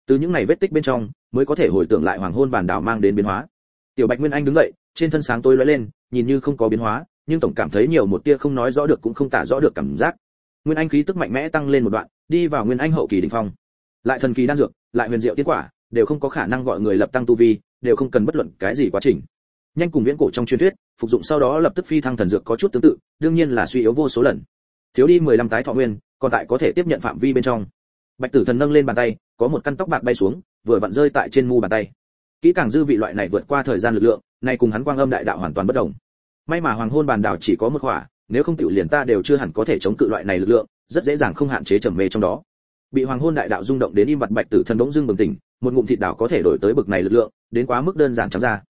Từ những ngày vết tích bên trong, mới có thể hồi tưởng lại hoàng hôn bản đảo mang đến biến hóa. Tiểu bạch nguyên anh đứng dậy, trên thân sáng tối lóe lên, nhìn như không có biến hóa nhưng tổng cảm thấy nhiều một tia không nói rõ được cũng không tả rõ được cảm giác. Nguyên anh khí tức mạnh mẽ tăng lên một đoạn, đi vào nguyên anh hậu kỳ đỉnh phong. Lại thần kỳ đan dược, lại huyền diệu tiến quả, đều không có khả năng gọi người lập tăng tu vi, đều không cần bất luận cái gì quá trình. Nhanh cùng viễn cổ trong truyền thuyết, phục dụng sau đó lập tức phi thăng thần dược có chút tương tự, đương nhiên là suy yếu vô số lần. Thiếu đi 15 tái thọ nguyên, còn tại có thể tiếp nhận phạm vi bên trong. Bạch tử thần nâng lên bàn tay, có một căn tóc bạc bay xuống, vừa vặn rơi tại trên mu bàn tay. Kỹ càng dư vị loại này vượt qua thời gian lực lượng, nay cùng hắn quang âm đại đạo hoàn toàn bất đồng may mà hoàng hôn bàn đảo chỉ có một khỏa, nếu không tiểu liền ta đều chưa hẳn có thể chống cự loại này lực lượng, rất dễ dàng không hạn chế trầm mê trong đó. Bị hoàng hôn đại đạo rung động đến im bặt bạch tử thần đống dưng bừng tỉnh, một ngụm thịt đảo có thể đổi tới bực này lực lượng, đến quá mức đơn giản trắng ra.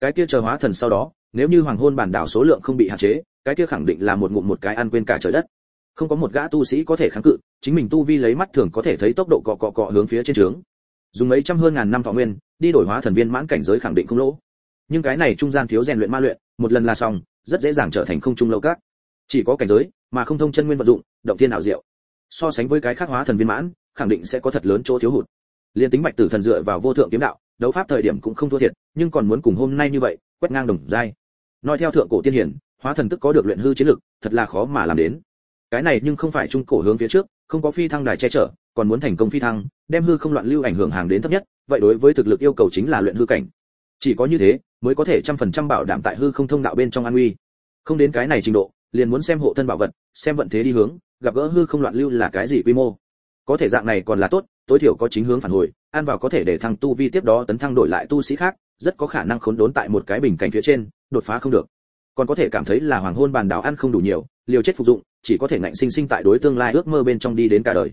Cái kia chờ hóa thần sau đó, nếu như hoàng hôn bản đảo số lượng không bị hạn chế, cái kia khẳng định là một ngụm một cái ăn quên cả trời đất. Không có một gã tu sĩ có thể kháng cự, chính mình tu vi lấy mắt thường có thể thấy tốc độ cọ cọ cọ hướng phía trên trướng. Dùng mấy trăm hơn ngàn năm thọ nguyên, đi đổi hóa thần viên mãn cảnh giới khẳng định không lỗ. Nhưng cái này trung gian thiếu rèn luyện ma luyện một lần là xong, rất dễ dàng trở thành không trung lâu các. Chỉ có cảnh giới, mà không thông chân nguyên vận dụng, động thiên ảo diệu. So sánh với cái khác hóa thần viên mãn, khẳng định sẽ có thật lớn chỗ thiếu hụt. Liên tính bạch tử thần dựa vào vô thượng kiếm đạo, đấu pháp thời điểm cũng không thua thiệt, nhưng còn muốn cùng hôm nay như vậy, quét ngang đồng giai. Nói theo thượng cổ tiên hiển, hóa thần tức có được luyện hư chiến lực, thật là khó mà làm đến. Cái này nhưng không phải trung cổ hướng phía trước, không có phi thăng đài che chở, còn muốn thành công phi thăng, đem hư không loạn lưu ảnh hưởng hàng đến thấp nhất, vậy đối với thực lực yêu cầu chính là luyện hư cảnh chỉ có như thế, mới có thể trăm phần trăm bảo đảm tại hư không thông đạo bên trong an nguy. Không đến cái này trình độ, liền muốn xem hộ thân bảo vật, xem vận thế đi hướng, gặp gỡ hư không loạn lưu là cái gì quy mô. Có thể dạng này còn là tốt, tối thiểu có chính hướng phản hồi, an vào có thể để thăng tu vi tiếp đó tấn thăng đổi lại tu sĩ khác, rất có khả năng khốn đốn tại một cái bình cảnh phía trên, đột phá không được. Còn có thể cảm thấy là hoàng hôn bàn đảo ăn không đủ nhiều, liều chết phục dụng, chỉ có thể ngạnh sinh sinh tại đối tương lai ước mơ bên trong đi đến cả đời.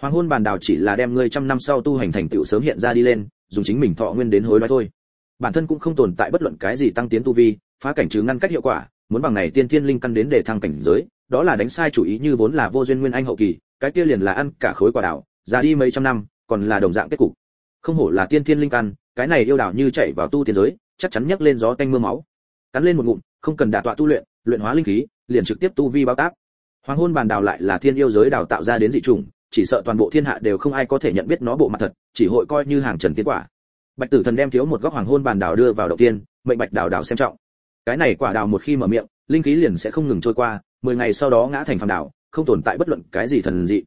Hoàng hôn bàn đảo chỉ là đem ngươi trăm năm sau tu hành thành tựu sớm hiện ra đi lên, dùng chính mình thọ nguyên đến hối đoái thôi bản thân cũng không tồn tại bất luận cái gì tăng tiến tu vi, phá cảnh trừ ngăn cách hiệu quả, muốn bằng này tiên thiên linh căn đến để thăng cảnh giới, đó là đánh sai chủ ý như vốn là vô duyên nguyên anh hậu kỳ, cái kia liền là ăn cả khối quả đảo già đi mấy trăm năm, còn là đồng dạng kết cục. Không hổ là tiên thiên linh căn, cái này yêu đảo như chạy vào tu tiên giới, chắc chắn nhấc lên gió tanh mưa máu. Cắn lên một ngụm, không cần đả tọa tu luyện luyện hóa linh khí, liền trực tiếp tu vi bao tác hoàng hôn bàn đào lại là thiên yêu giới đào tạo ra đến dị trùng chỉ sợ toàn bộ thiên hạ đều không ai có thể nhận biết nó bộ mặt thật, chỉ hội coi như hàng trần tiến quả bạch tử thần đem thiếu một góc hoàng hôn bàn đào đưa vào đầu tiên mệnh bạch đào đào xem trọng. Cái này quả đào một khi mở miệng linh khí liền sẽ không ngừng trôi qua mười ngày sau đó ngã thành phàm đào không tồn tại bất luận cái gì thần dị.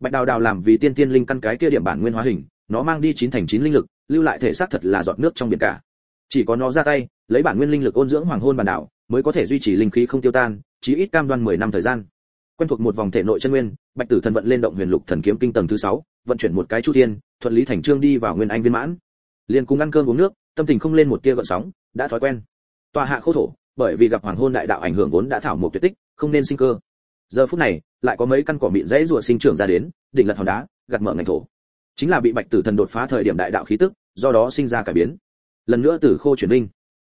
Bạch đào đào làm vì tiên tiên linh căn cái kia điểm bản nguyên hóa hình nó mang đi chín thành chín linh lực lưu lại thể xác thật là giọt nước trong biển cả. Chỉ có nó ra tay lấy bản nguyên linh lực ôn dưỡng hoàng hôn bản đảo mới có thể duy trì linh khí không tiêu tan chí ít cam đoan 10 năm thời gian. Quen thuộc một vòng thể nội chân nguyên bạch tử thần vận lên động huyền lục thần kiếm kinh tầng thứ sáu, vận chuyển một cái chu thiên thuận lý thành trương đi vào nguyên anh viên mãn liền cùng ăn cơm uống nước, tâm tình không lên một tia gợn sóng, đã thói quen. Tòa hạ khô thổ, bởi vì gặp hoàng hôn đại đạo ảnh hưởng vốn đã thảo một tuyệt tích, không nên sinh cơ. Giờ phút này, lại có mấy căn cỏ mịn dãy rùa sinh trưởng ra đến, đỉnh lật hòn đá, gạt mở ngành thổ. Chính là bị bạch tử thần đột phá thời điểm đại đạo khí tức, do đó sinh ra cải biến. Lần nữa từ khô chuyển linh.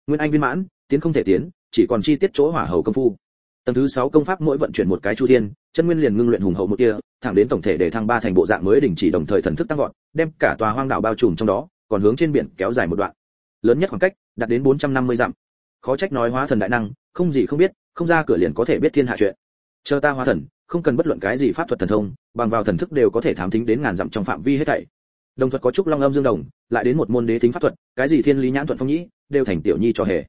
Nguyên anh viên mãn, tiến không thể tiến, chỉ còn chi tiết chỗ hỏa hầu công phu. Tầng thứ sáu công pháp mỗi vận chuyển một cái chu thiên, chân nguyên liền ngưng luyện hùng hậu một tia, thẳng đến tổng thể để thăng ba thành bộ dạng mới đình chỉ đồng thời thần thức tăng vọt, đem cả tòa hoang đảo bao trùm trong đó còn hướng trên biển kéo dài một đoạn. Lớn nhất khoảng cách, đạt đến 450 dặm. Khó trách nói hóa thần đại năng, không gì không biết, không ra cửa liền có thể biết thiên hạ chuyện. Chờ ta hóa thần, không cần bất luận cái gì pháp thuật thần thông, bằng vào thần thức đều có thể thám thính đến ngàn dặm trong phạm vi hết thảy. Đồng thuật có chút long âm dương đồng, lại đến một môn đế thính pháp thuật, cái gì thiên lý nhãn thuận phong nhĩ, đều thành tiểu nhi cho hề.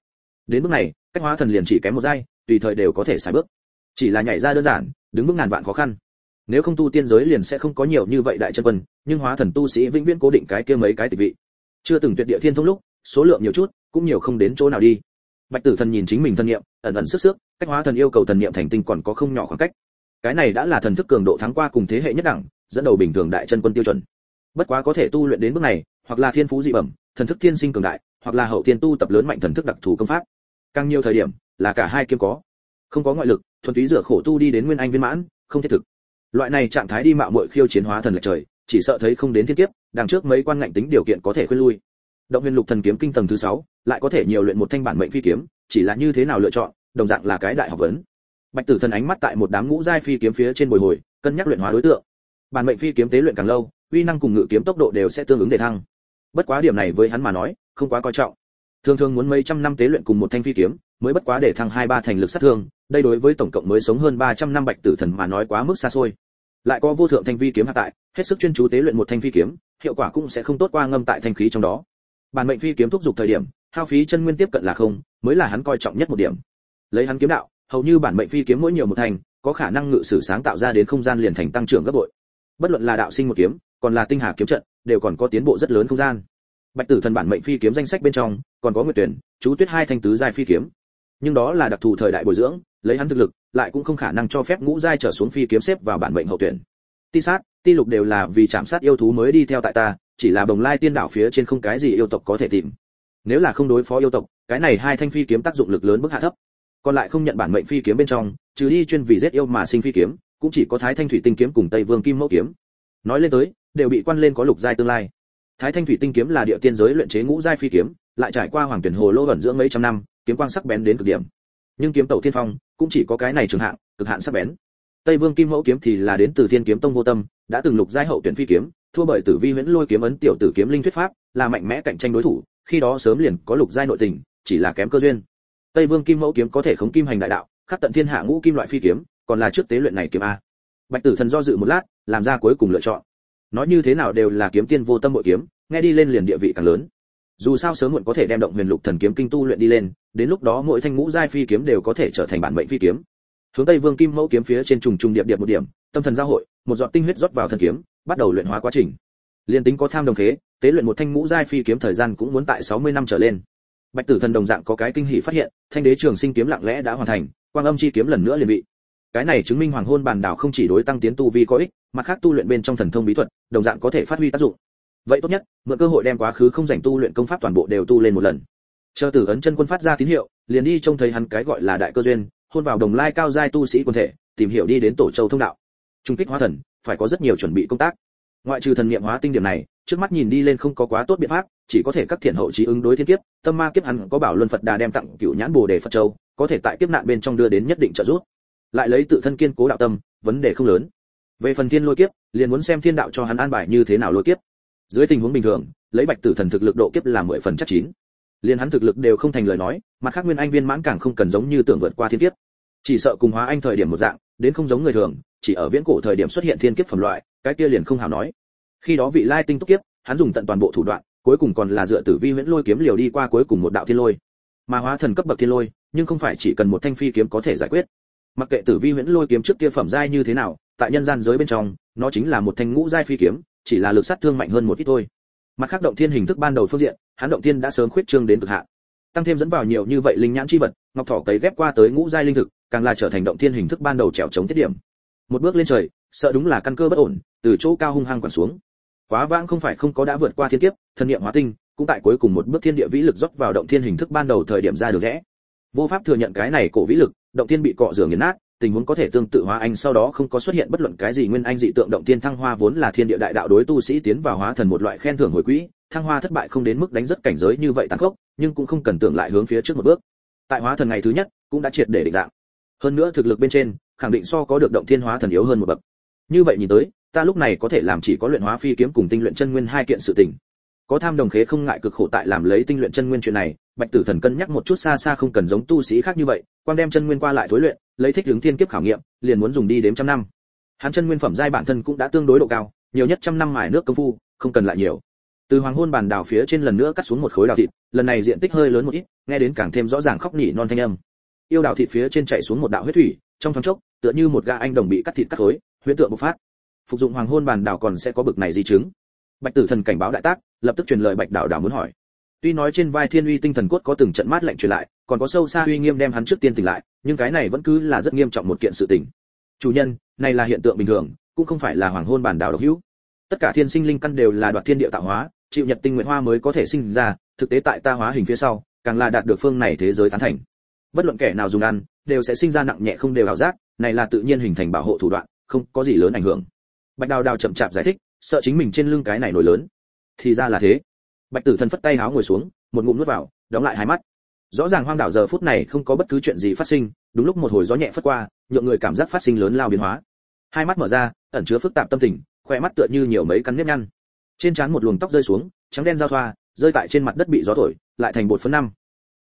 Đến bước này, cách hóa thần liền chỉ kém một giai, tùy thời đều có thể xài bước. Chỉ là nhảy ra đơn giản, đứng bước ngàn vạn khó khăn. Nếu không tu tiên giới liền sẽ không có nhiều như vậy đại chân quân, nhưng hóa thần tu sĩ vĩnh viễn cố định cái kia mấy cái tịch vị chưa từng tuyệt địa thiên thông lúc, số lượng nhiều chút, cũng nhiều không đến chỗ nào đi. Bạch tử thần nhìn chính mình thân niệm, ẩn ẩn sức sức cách hóa thần yêu cầu thần niệm thành tinh còn có không nhỏ khoảng cách. Cái này đã là thần thức cường độ thắng qua cùng thế hệ nhất đẳng, dẫn đầu bình thường đại chân quân tiêu chuẩn. Bất quá có thể tu luyện đến bước này, hoặc là thiên phú dị bẩm, thần thức thiên sinh cường đại, hoặc là hậu thiên tu tập lớn mạnh thần thức đặc thù công pháp. Càng nhiều thời điểm, là cả hai kiếm có. Không có ngoại lực, thuần túy dựa khổ tu đi đến nguyên anh viên mãn, không thiết thực. Loại này trạng thái đi mạo muội khiêu chiến hóa thần lệch trời, chỉ sợ thấy không đến thiên kiếp đằng trước mấy quan ngạnh tính điều kiện có thể khuyên lui. Động huyền lục thần kiếm kinh tầng thứ sáu, lại có thể nhiều luyện một thanh bản mệnh phi kiếm, chỉ là như thế nào lựa chọn, đồng dạng là cái đại học vấn. Bạch tử thần ánh mắt tại một đám ngũ giai phi kiếm phía trên bồi hồi, cân nhắc luyện hóa đối tượng. Bản mệnh phi kiếm tế luyện càng lâu, uy năng cùng ngự kiếm tốc độ đều sẽ tương ứng để thăng. Bất quá điểm này với hắn mà nói, không quá coi trọng. Thường thường muốn mấy trăm năm tế luyện cùng một thanh phi kiếm, mới bất quá để thăng hai ba thành lực sát thương, đây đối với tổng cộng mới sống hơn 300 năm bạch tử thần mà nói quá mức xa xôi lại có vô thượng thanh vi kiếm hạ tại, hết sức chuyên chú tế luyện một thanh phi kiếm, hiệu quả cũng sẽ không tốt qua ngâm tại thanh khí trong đó. Bản mệnh phi kiếm thúc giục thời điểm, hao phí chân nguyên tiếp cận là không, mới là hắn coi trọng nhất một điểm. Lấy hắn kiếm đạo, hầu như bản mệnh phi kiếm mỗi nhiều một thành, có khả năng ngự sử sáng tạo ra đến không gian liền thành tăng trưởng gấp bội. Bất luận là đạo sinh một kiếm, còn là tinh hà kiếm trận, đều còn có tiến bộ rất lớn không gian. Bạch tử thần bản mệnh phi kiếm danh sách bên trong, còn có nguyệt tuyển, chú tuyết hai thanh tứ giai phi kiếm. Nhưng đó là đặc thù thời đại bồi dưỡng, lấy hắn thực lực lại cũng không khả năng cho phép ngũ giai trở xuống phi kiếm xếp vào bản mệnh hậu tuyển. Ti sát, ti lục đều là vì chạm sát yêu thú mới đi theo tại ta, chỉ là bồng lai tiên đảo phía trên không cái gì yêu tộc có thể tìm. Nếu là không đối phó yêu tộc, cái này hai thanh phi kiếm tác dụng lực lớn bức hạ thấp. Còn lại không nhận bản mệnh phi kiếm bên trong, trừ đi chuyên vì giết yêu mà sinh phi kiếm, cũng chỉ có thái thanh thủy tinh kiếm cùng tây vương kim mẫu kiếm. Nói lên tới, đều bị quan lên có lục giai tương lai. Thái thanh thủy tinh kiếm là địa tiên giới luyện chế ngũ giai phi kiếm, lại trải qua hoàng tuyển hồ lô ẩn dưỡng mấy trăm năm, kiếm quang sắc bén đến cực điểm nhưng kiếm tẩu thiên phong cũng chỉ có cái này trường hạng, cực hạn sắc bén. Tây vương kim mẫu kiếm thì là đến từ thiên kiếm tông vô tâm, đã từng lục giai hậu tuyển phi kiếm, thua bởi tử vi huyễn lôi kiếm ấn tiểu tử kiếm linh thuyết pháp, là mạnh mẽ cạnh tranh đối thủ, khi đó sớm liền có lục giai nội tình, chỉ là kém cơ duyên. Tây vương kim mẫu kiếm có thể khống kim hành đại đạo, khắc tận thiên hạ ngũ kim loại phi kiếm, còn là trước tế luyện này kiếm a. Bạch tử thần do dự một lát, làm ra cuối cùng lựa chọn. Nói như thế nào đều là kiếm tiên vô tâm bội kiếm, nghe đi lên liền địa vị càng lớn dù sao sớm muộn có thể đem động huyền lục thần kiếm kinh tu luyện đi lên, đến lúc đó mỗi thanh ngũ giai phi kiếm đều có thể trở thành bản mệnh phi kiếm. Hướng tây vương kim mẫu kiếm phía trên trùng trùng điệp điệp một điểm, tâm thần giao hội, một giọt tinh huyết rót vào thần kiếm, bắt đầu luyện hóa quá trình. Liên tính có tham đồng thế tế luyện một thanh ngũ giai phi kiếm thời gian cũng muốn tại 60 năm trở lên. Bạch tử thần đồng dạng có cái kinh hỉ phát hiện, thanh đế trường sinh kiếm lặng lẽ đã hoàn thành, quang âm chi kiếm lần nữa liền bị. Cái này chứng minh hoàng hôn bản đảo không chỉ đối tăng tiến tu vi có ích, mà khác tu luyện bên trong thần thông bí thuật, đồng dạng có thể phát huy tác dụng vậy tốt nhất, mượn cơ hội đem quá khứ không dành tu luyện công pháp toàn bộ đều tu lên một lần. Chờ tử ấn chân quân phát ra tín hiệu, liền đi trông thấy hắn cái gọi là đại cơ duyên, hôn vào đồng lai cao giai tu sĩ quân thể, tìm hiểu đi đến tổ châu thông đạo. Trung kích hóa thần, phải có rất nhiều chuẩn bị công tác. Ngoại trừ thần niệm hóa tinh điểm này, trước mắt nhìn đi lên không có quá tốt biện pháp, chỉ có thể các thiện hậu trí ứng đối thiên kiếp, tâm ma kiếp hắn có bảo luân phật đà đem tặng cựu nhãn bồ đề phật châu, có thể tại kiếp nạn bên trong đưa đến nhất định trợ giúp. Lại lấy tự thân kiên cố đạo tâm, vấn đề không lớn. Về phần thiên lôi kiếp, liền muốn xem thiên đạo cho hắn an bài như thế nào lôi kiếp dưới tình huống bình thường, lấy bạch tử thần thực lực độ kiếp là mười phần chắc chín. Liền hắn thực lực đều không thành lời nói mặt khác nguyên anh viên mãn càng không cần giống như tưởng vượt qua thiên kiếp. Chỉ sợ cùng hóa anh thời điểm một dạng, đến không giống người thường, chỉ ở viễn cổ thời điểm xuất hiện thiên kiếp phẩm loại, cái kia liền không hào nói. Khi đó vị lai tinh túc kiếp, hắn dùng tận toàn bộ thủ đoạn, cuối cùng còn là dựa tử vi huyễn lôi kiếm liều đi qua cuối cùng một đạo thiên lôi. Mà hóa thần cấp bậc thiên lôi, nhưng không phải chỉ cần một thanh phi kiếm có thể giải quyết. Mặc kệ tử vi huyễn lôi kiếm trước kia phẩm giai như thế nào, tại nhân gian giới bên trong, nó chính là một thanh ngũ giai phi kiếm chỉ là lực sát thương mạnh hơn một ít thôi. Mặt khác động thiên hình thức ban đầu phương diện, hắn động thiên đã sớm khuyết trương đến cực hạn. Tăng thêm dẫn vào nhiều như vậy linh nhãn chi vật, ngọc thỏ cấy ghép qua tới ngũ giai linh thực, càng là trở thành động thiên hình thức ban đầu trèo chống tiết điểm. Một bước lên trời, sợ đúng là căn cơ bất ổn, từ chỗ cao hung hăng quẳng xuống. Quá vãng không phải không có đã vượt qua thiên kiếp thần niệm hóa tinh, cũng tại cuối cùng một bước thiên địa vĩ lực dốc vào động thiên hình thức ban đầu thời điểm ra được rẽ. Vô pháp thừa nhận cái này cổ vĩ lực, động thiên bị cọ rửa nghiền nát tình huống có thể tương tự hóa anh, sau đó không có xuất hiện bất luận cái gì nguyên anh dị tượng động thiên thăng hoa vốn là thiên địa đại đạo đối tu sĩ tiến vào hóa thần một loại khen thưởng hồi quỹ, thăng hoa thất bại không đến mức đánh rất cảnh giới như vậy tàn khốc, nhưng cũng không cần tưởng lại hướng phía trước một bước. Tại hóa thần ngày thứ nhất, cũng đã triệt để định dạng. Hơn nữa thực lực bên trên, khẳng định so có được động thiên hóa thần yếu hơn một bậc. Như vậy nhìn tới, ta lúc này có thể làm chỉ có luyện hóa phi kiếm cùng tinh luyện chân nguyên hai kiện sự tình có tham đồng khế không ngại cực khổ tại làm lấy tinh luyện chân nguyên chuyện này, bạch tử thần cân nhắc một chút xa xa không cần giống tu sĩ khác như vậy quan đem chân nguyên qua lại thối luyện, lấy thích ứng thiên kiếp khảo nghiệm, liền muốn dùng đi đến trăm năm. Hắn chân nguyên phẩm giai bản thân cũng đã tương đối độ cao, nhiều nhất trăm năm mài nước công phu, không cần lại nhiều. Từ hoàng hôn bàn đào phía trên lần nữa cắt xuống một khối đào thịt, lần này diện tích hơi lớn một ít, nghe đến càng thêm rõ ràng khóc nỉ non thanh âm. Yêu đào thịt phía trên chạy xuống một đạo huyết thủy, trong thoáng chốc, tựa như một gã anh đồng bị cắt thịt cắt khối, huyễn tượng bộc phát. Phục dụng hoàng hôn bàn đào còn sẽ có bực này di chứng. Bạch tử thần cảnh báo đại tác lập tức truyền lời bạch đảo đảo muốn hỏi. Tuy nói trên vai thiên uy tinh thần cốt có từng trận mát lạnh truyền lại, còn có sâu xa uy nghiêm đem hắn trước tiên tỉnh lại, nhưng cái này vẫn cứ là rất nghiêm trọng một kiện sự tình. Chủ nhân, này là hiện tượng bình thường, cũng không phải là hoàng hôn bản đảo độc hữu. Tất cả thiên sinh linh căn đều là đoạt thiên địa tạo hóa, chịu nhật tinh nguyện hoa mới có thể sinh ra, thực tế tại ta hóa hình phía sau, càng là đạt được phương này thế giới tán thành. Bất luận kẻ nào dùng ăn, đều sẽ sinh ra nặng nhẹ không đều ảo giác, này là tự nhiên hình thành bảo hộ thủ đoạn, không có gì lớn ảnh hưởng. Bạch đào đào chậm chạp giải thích, sợ chính mình trên lưng cái này nổi lớn thì ra là thế. Bạch tử thần phất tay háo ngồi xuống, một ngụm nuốt vào, đóng lại hai mắt. Rõ ràng hoang đảo giờ phút này không có bất cứ chuyện gì phát sinh, đúng lúc một hồi gió nhẹ phất qua, nhượng người cảm giác phát sinh lớn lao biến hóa. Hai mắt mở ra, ẩn chứa phức tạp tâm tình khoe mắt tựa như nhiều mấy căn nếp nhăn. Trên trán một luồng tóc rơi xuống, trắng đen giao thoa, rơi tại trên mặt đất bị gió thổi, lại thành bột phấn năm.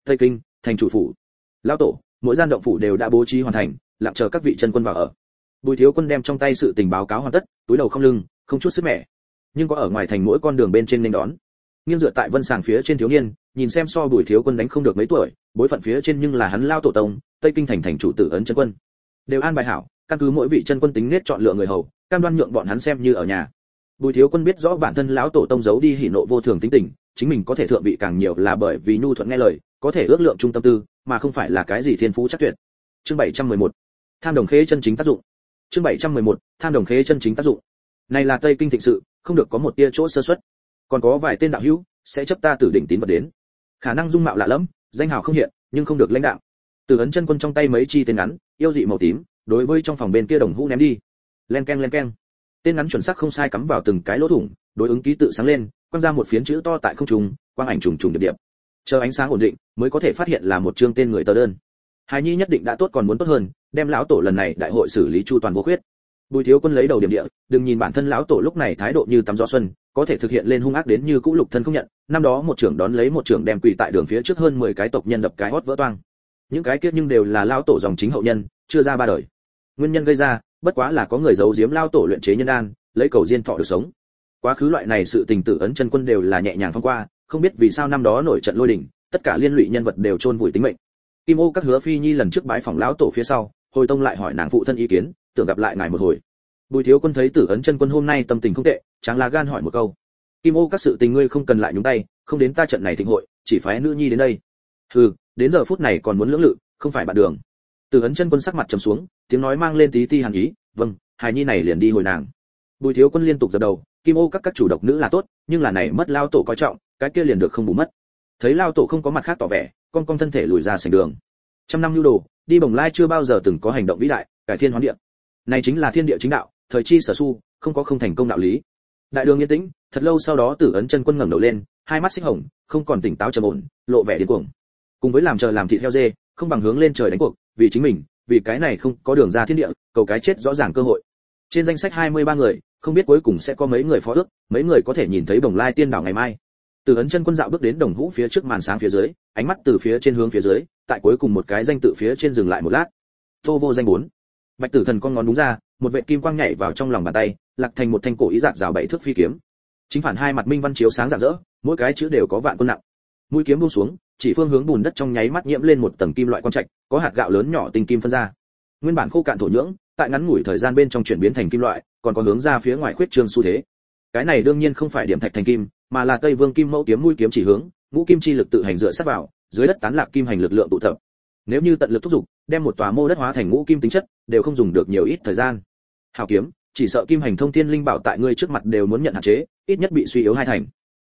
Tây kinh, thành chủ phủ. Lao tổ, mỗi gian động phủ đều đã bố trí hoàn thành, lặng chờ các vị chân quân vào ở. Bùi thiếu quân đem trong tay sự tình báo cáo hoàn tất, túi đầu không lưng, không chút sức mẻ nhưng có ở ngoài thành mỗi con đường bên trên nên đón. Nghiêng dựa tại vân sàng phía trên thiếu niên, nhìn xem so bùi thiếu quân đánh không được mấy tuổi, bối phận phía trên nhưng là hắn lao tổ tông, tây kinh thành thành chủ tử ấn chân quân. Đều an bài hảo, căn cứ mỗi vị chân quân tính nết chọn lựa người hầu, cam đoan nhượng bọn hắn xem như ở nhà. Bùi thiếu quân biết rõ bản thân lão tổ tông giấu đi hỉ nộ vô thường tính tình, chính mình có thể thượng vị càng nhiều là bởi vì nhu thuận nghe lời, có thể ước lượng trung tâm tư, mà không phải là cái gì thiên phú chắc tuyệt. Chương 711 tham đồng khế chân chính tác dụng. Chương 711 tham đồng khế chân chính tác dụng này là tây kinh thịnh sự, không được có một tia chỗ sơ suất. Còn có vài tên đạo hữu, sẽ chấp ta tử đỉnh tín vật đến. Khả năng dung mạo lạ lẫm, danh hào không hiện, nhưng không được lãnh đạo. Từ ấn chân quân trong tay mấy chi tên ngắn, yêu dị màu tím, đối với trong phòng bên kia đồng hũ ném đi. Len ken len ken tên ngắn chuẩn xác không sai cắm vào từng cái lỗ thủng, đối ứng ký tự sáng lên, quăng ra một phiến chữ to tại không trung, quang ảnh trùng trùng điệp điệp. Chờ ánh sáng ổn định, mới có thể phát hiện là một chương tên người tờ đơn. Hài nhi nhất định đã tốt còn muốn tốt hơn, đem lão tổ lần này đại hội xử lý chu toàn vô khuyết bùi thiếu quân lấy đầu điểm địa, đừng nhìn bản thân lão tổ lúc này thái độ như tắm gió xuân, có thể thực hiện lên hung ác đến như cũ lục thân không nhận. Năm đó một trưởng đón lấy một trưởng đem quỳ tại đường phía trước hơn 10 cái tộc nhân đập cái hót vỡ toang. Những cái kiết nhưng đều là lão tổ dòng chính hậu nhân, chưa ra ba đời. Nguyên nhân gây ra, bất quá là có người giấu giếm lao tổ luyện chế nhân đan, lấy cầu diên thọ được sống. Quá khứ loại này sự tình tử ấn chân quân đều là nhẹ nhàng phong qua, không biết vì sao năm đó nổi trận lôi đình, tất cả liên lụy nhân vật đều chôn vùi tính mệnh. Kim ô các hứa phi nhi lần trước bái phòng lão tổ phía sau, hồi tông lại hỏi nàng phụ thân ý kiến tưởng gặp lại ngài một hồi. Bùi thiếu quân thấy tử ấn chân quân hôm nay tâm tình không tệ, tráng lá gan hỏi một câu. Kim ô, các sự tình ngươi không cần lại nhúng tay, không đến ta trận này thịnh hội, chỉ phái nữ nhi đến đây. Hừ, đến giờ phút này còn muốn lưỡng lự, không phải bạn đường. Tử ấn chân quân sắc mặt trầm xuống, tiếng nói mang lên tí ti hàn ý vâng hài nhi này liền đi hồi nàng. Bùi thiếu quân liên tục dập đầu, kim ô, các các chủ độc nữ là tốt, nhưng là này mất lao tổ coi trọng, cái kia liền được không bù mất. Thấy lao tổ không có mặt khác tỏ vẻ, con con thân thể lùi ra sảnh đường. Trăm năm lưu đồ, đi bồng lai chưa bao giờ từng có hành động vĩ đại, cải thiên hoán địa này chính là thiên địa chính đạo, thời chi sở su, không có không thành công đạo lý. Đại đường yên tĩnh, thật lâu sau đó tử ấn chân quân ngẩng đầu lên, hai mắt xích hồng, không còn tỉnh táo trầm ổn, lộ vẻ điên cuồng. Cùng với làm chờ làm thịt theo dê, không bằng hướng lên trời đánh cuộc, vì chính mình, vì cái này không có đường ra thiên địa, cầu cái chết rõ ràng cơ hội. Trên danh sách 23 người, không biết cuối cùng sẽ có mấy người phó ước, mấy người có thể nhìn thấy bồng lai tiên đảo ngày mai. Từ ấn chân quân dạo bước đến đồng hũ phía trước màn sáng phía dưới, ánh mắt từ phía trên hướng phía dưới, tại cuối cùng một cái danh tự phía trên dừng lại một lát. Tô vô danh bốn bạch tử thần con ngón đúng ra, một vệ kim quang nhảy vào trong lòng bàn tay, lạc thành một thanh cổ ý giạt rào bảy thước phi kiếm. Chính phản hai mặt minh văn chiếu sáng rạng rỡ, mỗi cái chữ đều có vạn quân nặng. Mũi kiếm buông xuống, chỉ phương hướng bùn đất trong nháy mắt nhiễm lên một tầng kim loại quang trạch, có hạt gạo lớn nhỏ tinh kim phân ra. Nguyên bản khô cạn thổ nhưỡng, tại ngắn ngủi thời gian bên trong chuyển biến thành kim loại, còn có hướng ra phía ngoài khuyết trương xu thế. Cái này đương nhiên không phải điểm thạch thành kim, mà là tây vương kim mẫu kiếm mũi kiếm chỉ hướng, ngũ kim chi lực tự hành dựa sát vào, dưới đất tán lạc kim hành lực lượng tụ tập nếu như tận lực thúc giục, đem một tòa mô đất hóa thành ngũ kim tính chất, đều không dùng được nhiều ít thời gian. Hào kiếm, chỉ sợ kim hành thông thiên linh bảo tại ngươi trước mặt đều muốn nhận hạn chế, ít nhất bị suy yếu hai thành.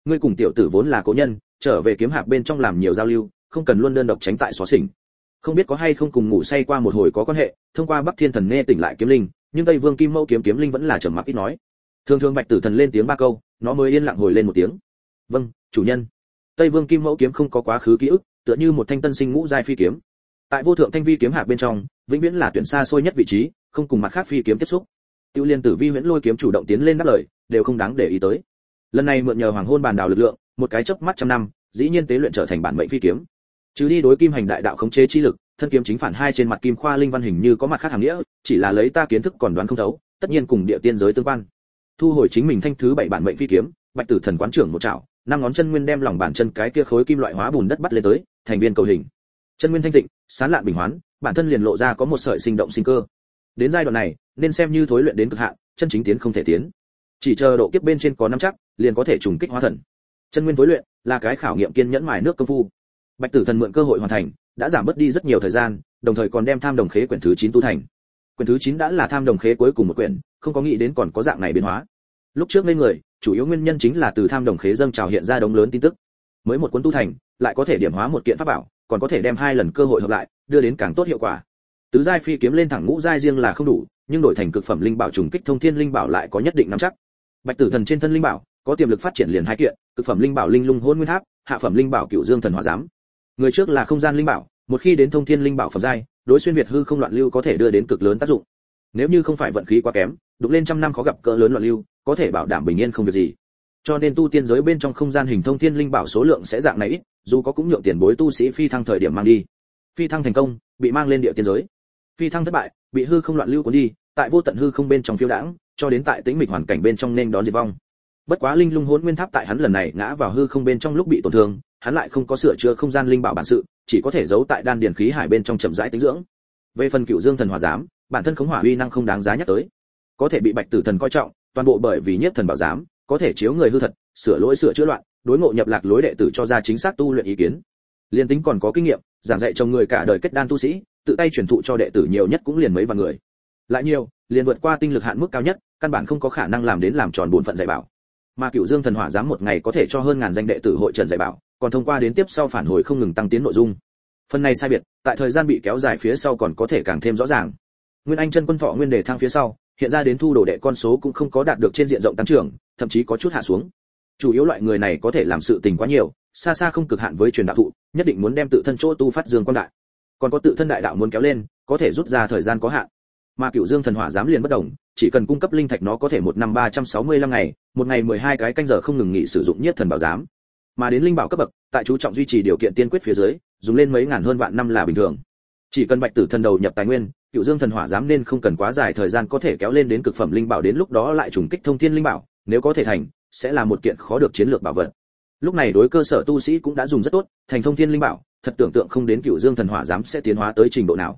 Ngươi cùng tiểu tử vốn là cố nhân, trở về kiếm hạp bên trong làm nhiều giao lưu, không cần luôn đơn độc tránh tại xóa xỉnh. Không biết có hay không cùng ngủ say qua một hồi có quan hệ, thông qua bắc thiên thần nghe tỉnh lại kiếm linh, nhưng tây vương kim mẫu kiếm kiếm linh vẫn là trầm mặc ít nói. Thường thường bạch tử thần lên tiếng ba câu, nó mới yên lặng hồi lên một tiếng. Vâng chủ nhân. Tây vương kim mẫu kiếm không có quá khứ ký ức, tựa như một thanh tân sinh ngũ giai phi kiếm tại vô thượng thanh vi kiếm hạc bên trong, vĩnh viễn là tuyển xa xôi nhất vị trí, không cùng mặt khác phi kiếm tiếp xúc. Tiêu liên tử vi huyễn lôi kiếm chủ động tiến lên đáp lời, đều không đáng để ý tới. Lần này mượn nhờ hoàng hôn bàn đào lực lượng, một cái chớp mắt trăm năm, dĩ nhiên tế luyện trở thành bản mệnh phi kiếm. Chứ đi đối kim hành đại đạo khống chế chi lực, thân kiếm chính phản hai trên mặt kim khoa linh văn hình như có mặt khác hàng nghĩa, chỉ là lấy ta kiến thức còn đoán không thấu, tất nhiên cùng địa tiên giới tương quan. Thu hồi chính mình thanh thứ bảy bản mệnh phi kiếm, bạch tử thần quán trưởng một chảo, năm ngón chân nguyên đem lòng bàn chân cái kia khối kim loại hóa bùn đất bắt lên tới, thành viên cầu hình chân nguyên thanh tịnh, sán lạn bình hoán, bản thân liền lộ ra có một sợi sinh động sinh cơ. Đến giai đoạn này, nên xem như thối luyện đến cực hạn, chân chính tiến không thể tiến. Chỉ chờ độ kiếp bên trên có năm chắc, liền có thể trùng kích hóa thần. Chân nguyên thối luyện là cái khảo nghiệm kiên nhẫn mài nước công phu. Bạch tử thần mượn cơ hội hoàn thành, đã giảm bớt đi rất nhiều thời gian, đồng thời còn đem tham đồng khế quyển thứ 9 tu thành. Quyển thứ 9 đã là tham đồng khế cuối cùng một quyển, không có nghĩ đến còn có dạng này biến hóa. Lúc trước lên người, chủ yếu nguyên nhân chính là từ tham đồng khế dâng trào hiện ra đống lớn tin tức. Mới một cuốn tu thành, lại có thể điểm hóa một kiện pháp bảo còn có thể đem hai lần cơ hội hợp lại, đưa đến càng tốt hiệu quả. Tứ giai phi kiếm lên thẳng ngũ giai riêng là không đủ, nhưng đổi thành cực phẩm linh bảo trùng kích thông thiên linh bảo lại có nhất định nắm chắc. Bạch tử thần trên thân linh bảo, có tiềm lực phát triển liền hai kiện, cực phẩm linh bảo linh lung hôn nguyên tháp, hạ phẩm linh bảo cửu dương thần hỏa giám. Người trước là không gian linh bảo, một khi đến thông thiên linh bảo phẩm giai, đối xuyên việt hư không loạn lưu có thể đưa đến cực lớn tác dụng. Nếu như không phải vận khí quá kém, đụng lên trăm năm khó gặp cỡ lớn loạn lưu, có thể bảo đảm bình yên không việc gì. Cho nên tu tiên giới bên trong không gian hình thông thiên linh bảo số lượng sẽ dạng này ít dù có cũng nhượng tiền bối tu sĩ phi thăng thời điểm mang đi. Phi thăng thành công, bị mang lên địa tiên giới. Phi thăng thất bại, bị hư không loạn lưu cuốn đi, tại vô tận hư không bên trong phiêu đãng, cho đến tại tĩnh mịch hoàn cảnh bên trong nên đón diệt vong. Bất quá linh lung hỗn nguyên tháp tại hắn lần này ngã vào hư không bên trong lúc bị tổn thương, hắn lại không có sửa chữa không gian linh bảo bản sự, chỉ có thể giấu tại đan điền khí hải bên trong chậm rãi tính dưỡng. Về phần cựu dương thần hỏa giám, bản thân khống hỏa uy năng không đáng giá nhắc tới. Có thể bị bạch tử thần coi trọng, toàn bộ bởi vì nhất thần bảo giám, có thể chiếu người hư thật, sửa lỗi sửa chữa loạn đối ngộ nhập lạc lối đệ tử cho ra chính xác tu luyện ý kiến. Liên tính còn có kinh nghiệm, giảng dạy cho người cả đời kết đan tu sĩ, tự tay truyền thụ cho đệ tử nhiều nhất cũng liền mấy vạn người. Lại nhiều, liền vượt qua tinh lực hạn mức cao nhất, căn bản không có khả năng làm đến làm tròn bổn phận dạy bảo. Mà cựu dương thần hỏa giám một ngày có thể cho hơn ngàn danh đệ tử hội trần dạy bảo, còn thông qua đến tiếp sau phản hồi không ngừng tăng tiến nội dung. Phần này sai biệt, tại thời gian bị kéo dài phía sau còn có thể càng thêm rõ ràng. Nguyên anh chân quân thọ nguyên đề thang phía sau, hiện ra đến thu đồ đệ con số cũng không có đạt được trên diện rộng tăng trưởng, thậm chí có chút hạ xuống chủ yếu loại người này có thể làm sự tình quá nhiều, xa xa không cực hạn với truyền đạo thụ, nhất định muốn đem tự thân chỗ tu phát dương quan đại. Còn có tự thân đại đạo muốn kéo lên, có thể rút ra thời gian có hạn. Mà cựu dương thần hỏa dám liền bất động, chỉ cần cung cấp linh thạch nó có thể một năm ba trăm sáu mươi lăm ngày, một ngày mười hai cái canh giờ không ngừng nghỉ sử dụng nhất thần bảo giám. Mà đến linh bảo cấp bậc, tại chú trọng duy trì điều kiện tiên quyết phía dưới, dùng lên mấy ngàn hơn vạn năm là bình thường. Chỉ cần bạch tử thần đầu nhập tài nguyên, cựu dương thần hỏa dám nên không cần quá dài thời gian có thể kéo lên đến cực phẩm linh bảo đến lúc đó lại trùng kích thông thiên linh bảo, nếu có thể thành sẽ là một kiện khó được chiến lược bảo vật. Lúc này đối cơ sở tu sĩ cũng đã dùng rất tốt, thành thông thiên linh bảo, thật tưởng tượng không đến cựu dương thần hỏa dám sẽ tiến hóa tới trình độ nào.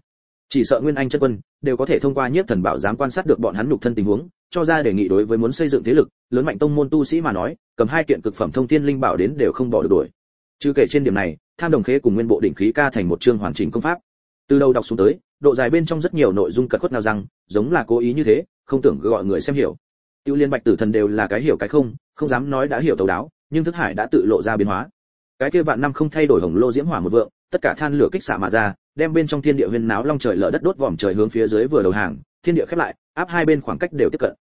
Chỉ sợ nguyên anh chân quân đều có thể thông qua nhiếp thần bảo dám quan sát được bọn hắn nhục thân tình huống, cho ra đề nghị đối với muốn xây dựng thế lực, lớn mạnh tông môn tu sĩ mà nói, cầm hai kiện cực phẩm thông thiên linh bảo đến đều không bỏ được đuổi. Chứ kể trên điểm này, tham đồng khế cùng nguyên bộ đỉnh khí ca thành một chương hoàn chỉnh công pháp. Từ đầu đọc xuống tới, độ dài bên trong rất nhiều nội dung cật khuất nào rằng, giống là cố ý như thế, không tưởng gọi người xem hiểu. Tiêu liên bạch tử thần đều là cái hiểu cái không không dám nói đã hiểu tấu đáo, nhưng thức hải đã tự lộ ra biến hóa. Cái kia vạn năm không thay đổi hồng lô diễm hỏa một vượng, tất cả than lửa kích xạ mà ra, đem bên trong thiên địa huyên náo long trời lở đất đốt vòm trời hướng phía dưới vừa đầu hàng, thiên địa khép lại, áp hai bên khoảng cách đều tiếp cận.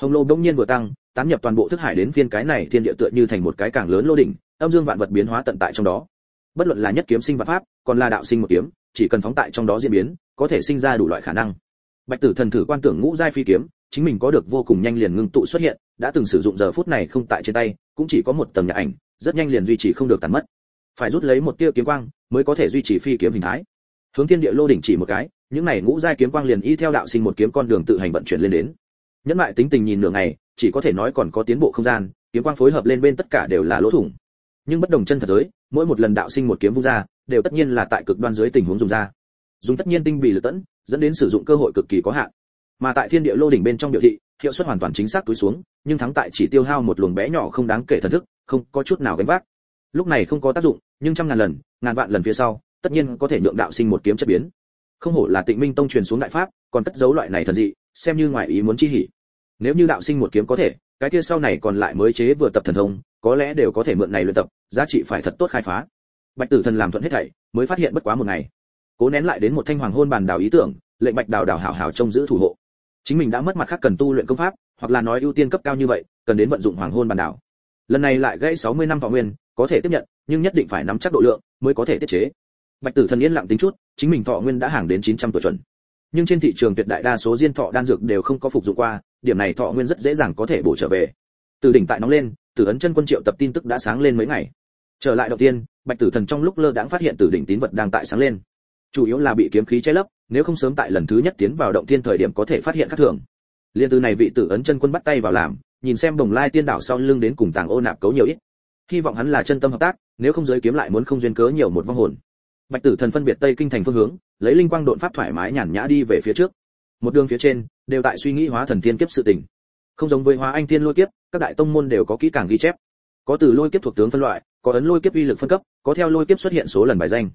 Hồng lô đông nhiên vừa tăng, tán nhập toàn bộ thức hải đến phiên cái này thiên địa tựa như thành một cái càng lớn lô đỉnh, âm dương vạn vật biến hóa tận tại trong đó. Bất luận là nhất kiếm sinh vạn pháp, còn là đạo sinh một kiếm, chỉ cần phóng tại trong đó diễn biến, có thể sinh ra đủ loại khả năng. Bạch tử thần thử quan tưởng ngũ giai phi kiếm chính mình có được vô cùng nhanh liền ngưng tụ xuất hiện đã từng sử dụng giờ phút này không tại trên tay cũng chỉ có một tầng nhạc ảnh rất nhanh liền duy trì không được tàn mất. Phải rút lấy một tia kiếm quang mới có thể duy trì phi kiếm hình thái. Hướng thiên địa lô đỉnh chỉ một cái những này ngũ giai kiếm quang liền y theo đạo sinh một kiếm con đường tự hành vận chuyển lên đến. Nhẫn lại tính tình nhìn nửa ngày chỉ có thể nói còn có tiến bộ không gian kiếm quang phối hợp lên bên tất cả đều là lỗ thủng. Nhưng bất đồng chân thật giới mỗi một lần đạo sinh một kiếm vung ra đều tất nhiên là tại cực đoan dưới tình huống dùng ra. Dùng tất nhiên tinh bì lực tận, dẫn đến sử dụng cơ hội cực kỳ có hạn mà tại thiên địa lô đỉnh bên trong biểu thị, hiệu suất hoàn toàn chính xác túi xuống, nhưng thắng tại chỉ tiêu hao một luồng bé nhỏ không đáng kể thần thức, không có chút nào gánh vác. Lúc này không có tác dụng, nhưng trăm ngàn lần, ngàn vạn lần phía sau, tất nhiên có thể nhượng đạo sinh một kiếm chất biến. Không hổ là tịnh minh tông truyền xuống đại pháp, còn cất giấu loại này thần dị, xem như ngoại ý muốn chi hỉ. Nếu như đạo sinh một kiếm có thể, cái kia sau này còn lại mới chế vừa tập thần thông, có lẽ đều có thể mượn này luyện tập, giá trị phải thật tốt khai phá. Bạch tử thần làm thuận hết thảy, mới phát hiện bất quá một ngày. Cố nén lại đến một thanh hoàng hôn bàn đào ý tưởng, lệnh bạch đào đào hảo hảo trông giữ thủ hộ chính mình đã mất mặt khác cần tu luyện công pháp, hoặc là nói ưu tiên cấp cao như vậy, cần đến vận dụng hoàng hôn bàn đảo. Lần này lại gãy 60 năm võ nguyên, có thể tiếp nhận, nhưng nhất định phải nắm chắc độ lượng, mới có thể tiết chế. Bạch tử thần yên lặng tính chút, chính mình thọ nguyên đã hàng đến 900 tuổi chuẩn. Nhưng trên thị trường tuyệt đại đa số diên thọ đan dược đều không có phục dụng qua, điểm này thọ nguyên rất dễ dàng có thể bổ trở về. Từ đỉnh tại nóng lên, tử ấn chân quân triệu tập tin tức đã sáng lên mấy ngày. Trở lại đầu tiên, bạch tử thần trong lúc lơ đãng phát hiện tử đỉnh tín vật đang tại sáng lên. Chủ yếu là bị kiếm khí che lấp nếu không sớm tại lần thứ nhất tiến vào động thiên thời điểm có thể phát hiện các thường. Liên từ này vị tử ấn chân quân bắt tay vào làm, nhìn xem đồng lai tiên đảo sau lưng đến cùng tàng ô nạp cấu nhiều ít. Hy vọng hắn là chân tâm hợp tác, nếu không giới kiếm lại muốn không duyên cớ nhiều một vong hồn. Bạch tử thần phân biệt tây kinh thành phương hướng, lấy linh quang độn pháp thoải mái nhàn nhã đi về phía trước. Một đường phía trên, đều tại suy nghĩ hóa thần tiên kiếp sự tình. Không giống với hóa anh tiên lôi kiếp, các đại tông môn đều có kỹ càng ghi chép. Có từ lôi kiếp thuộc tướng phân loại, có ấn lôi kiếp uy lực phân cấp, có theo lôi kiếp xuất hiện số lần bài danh.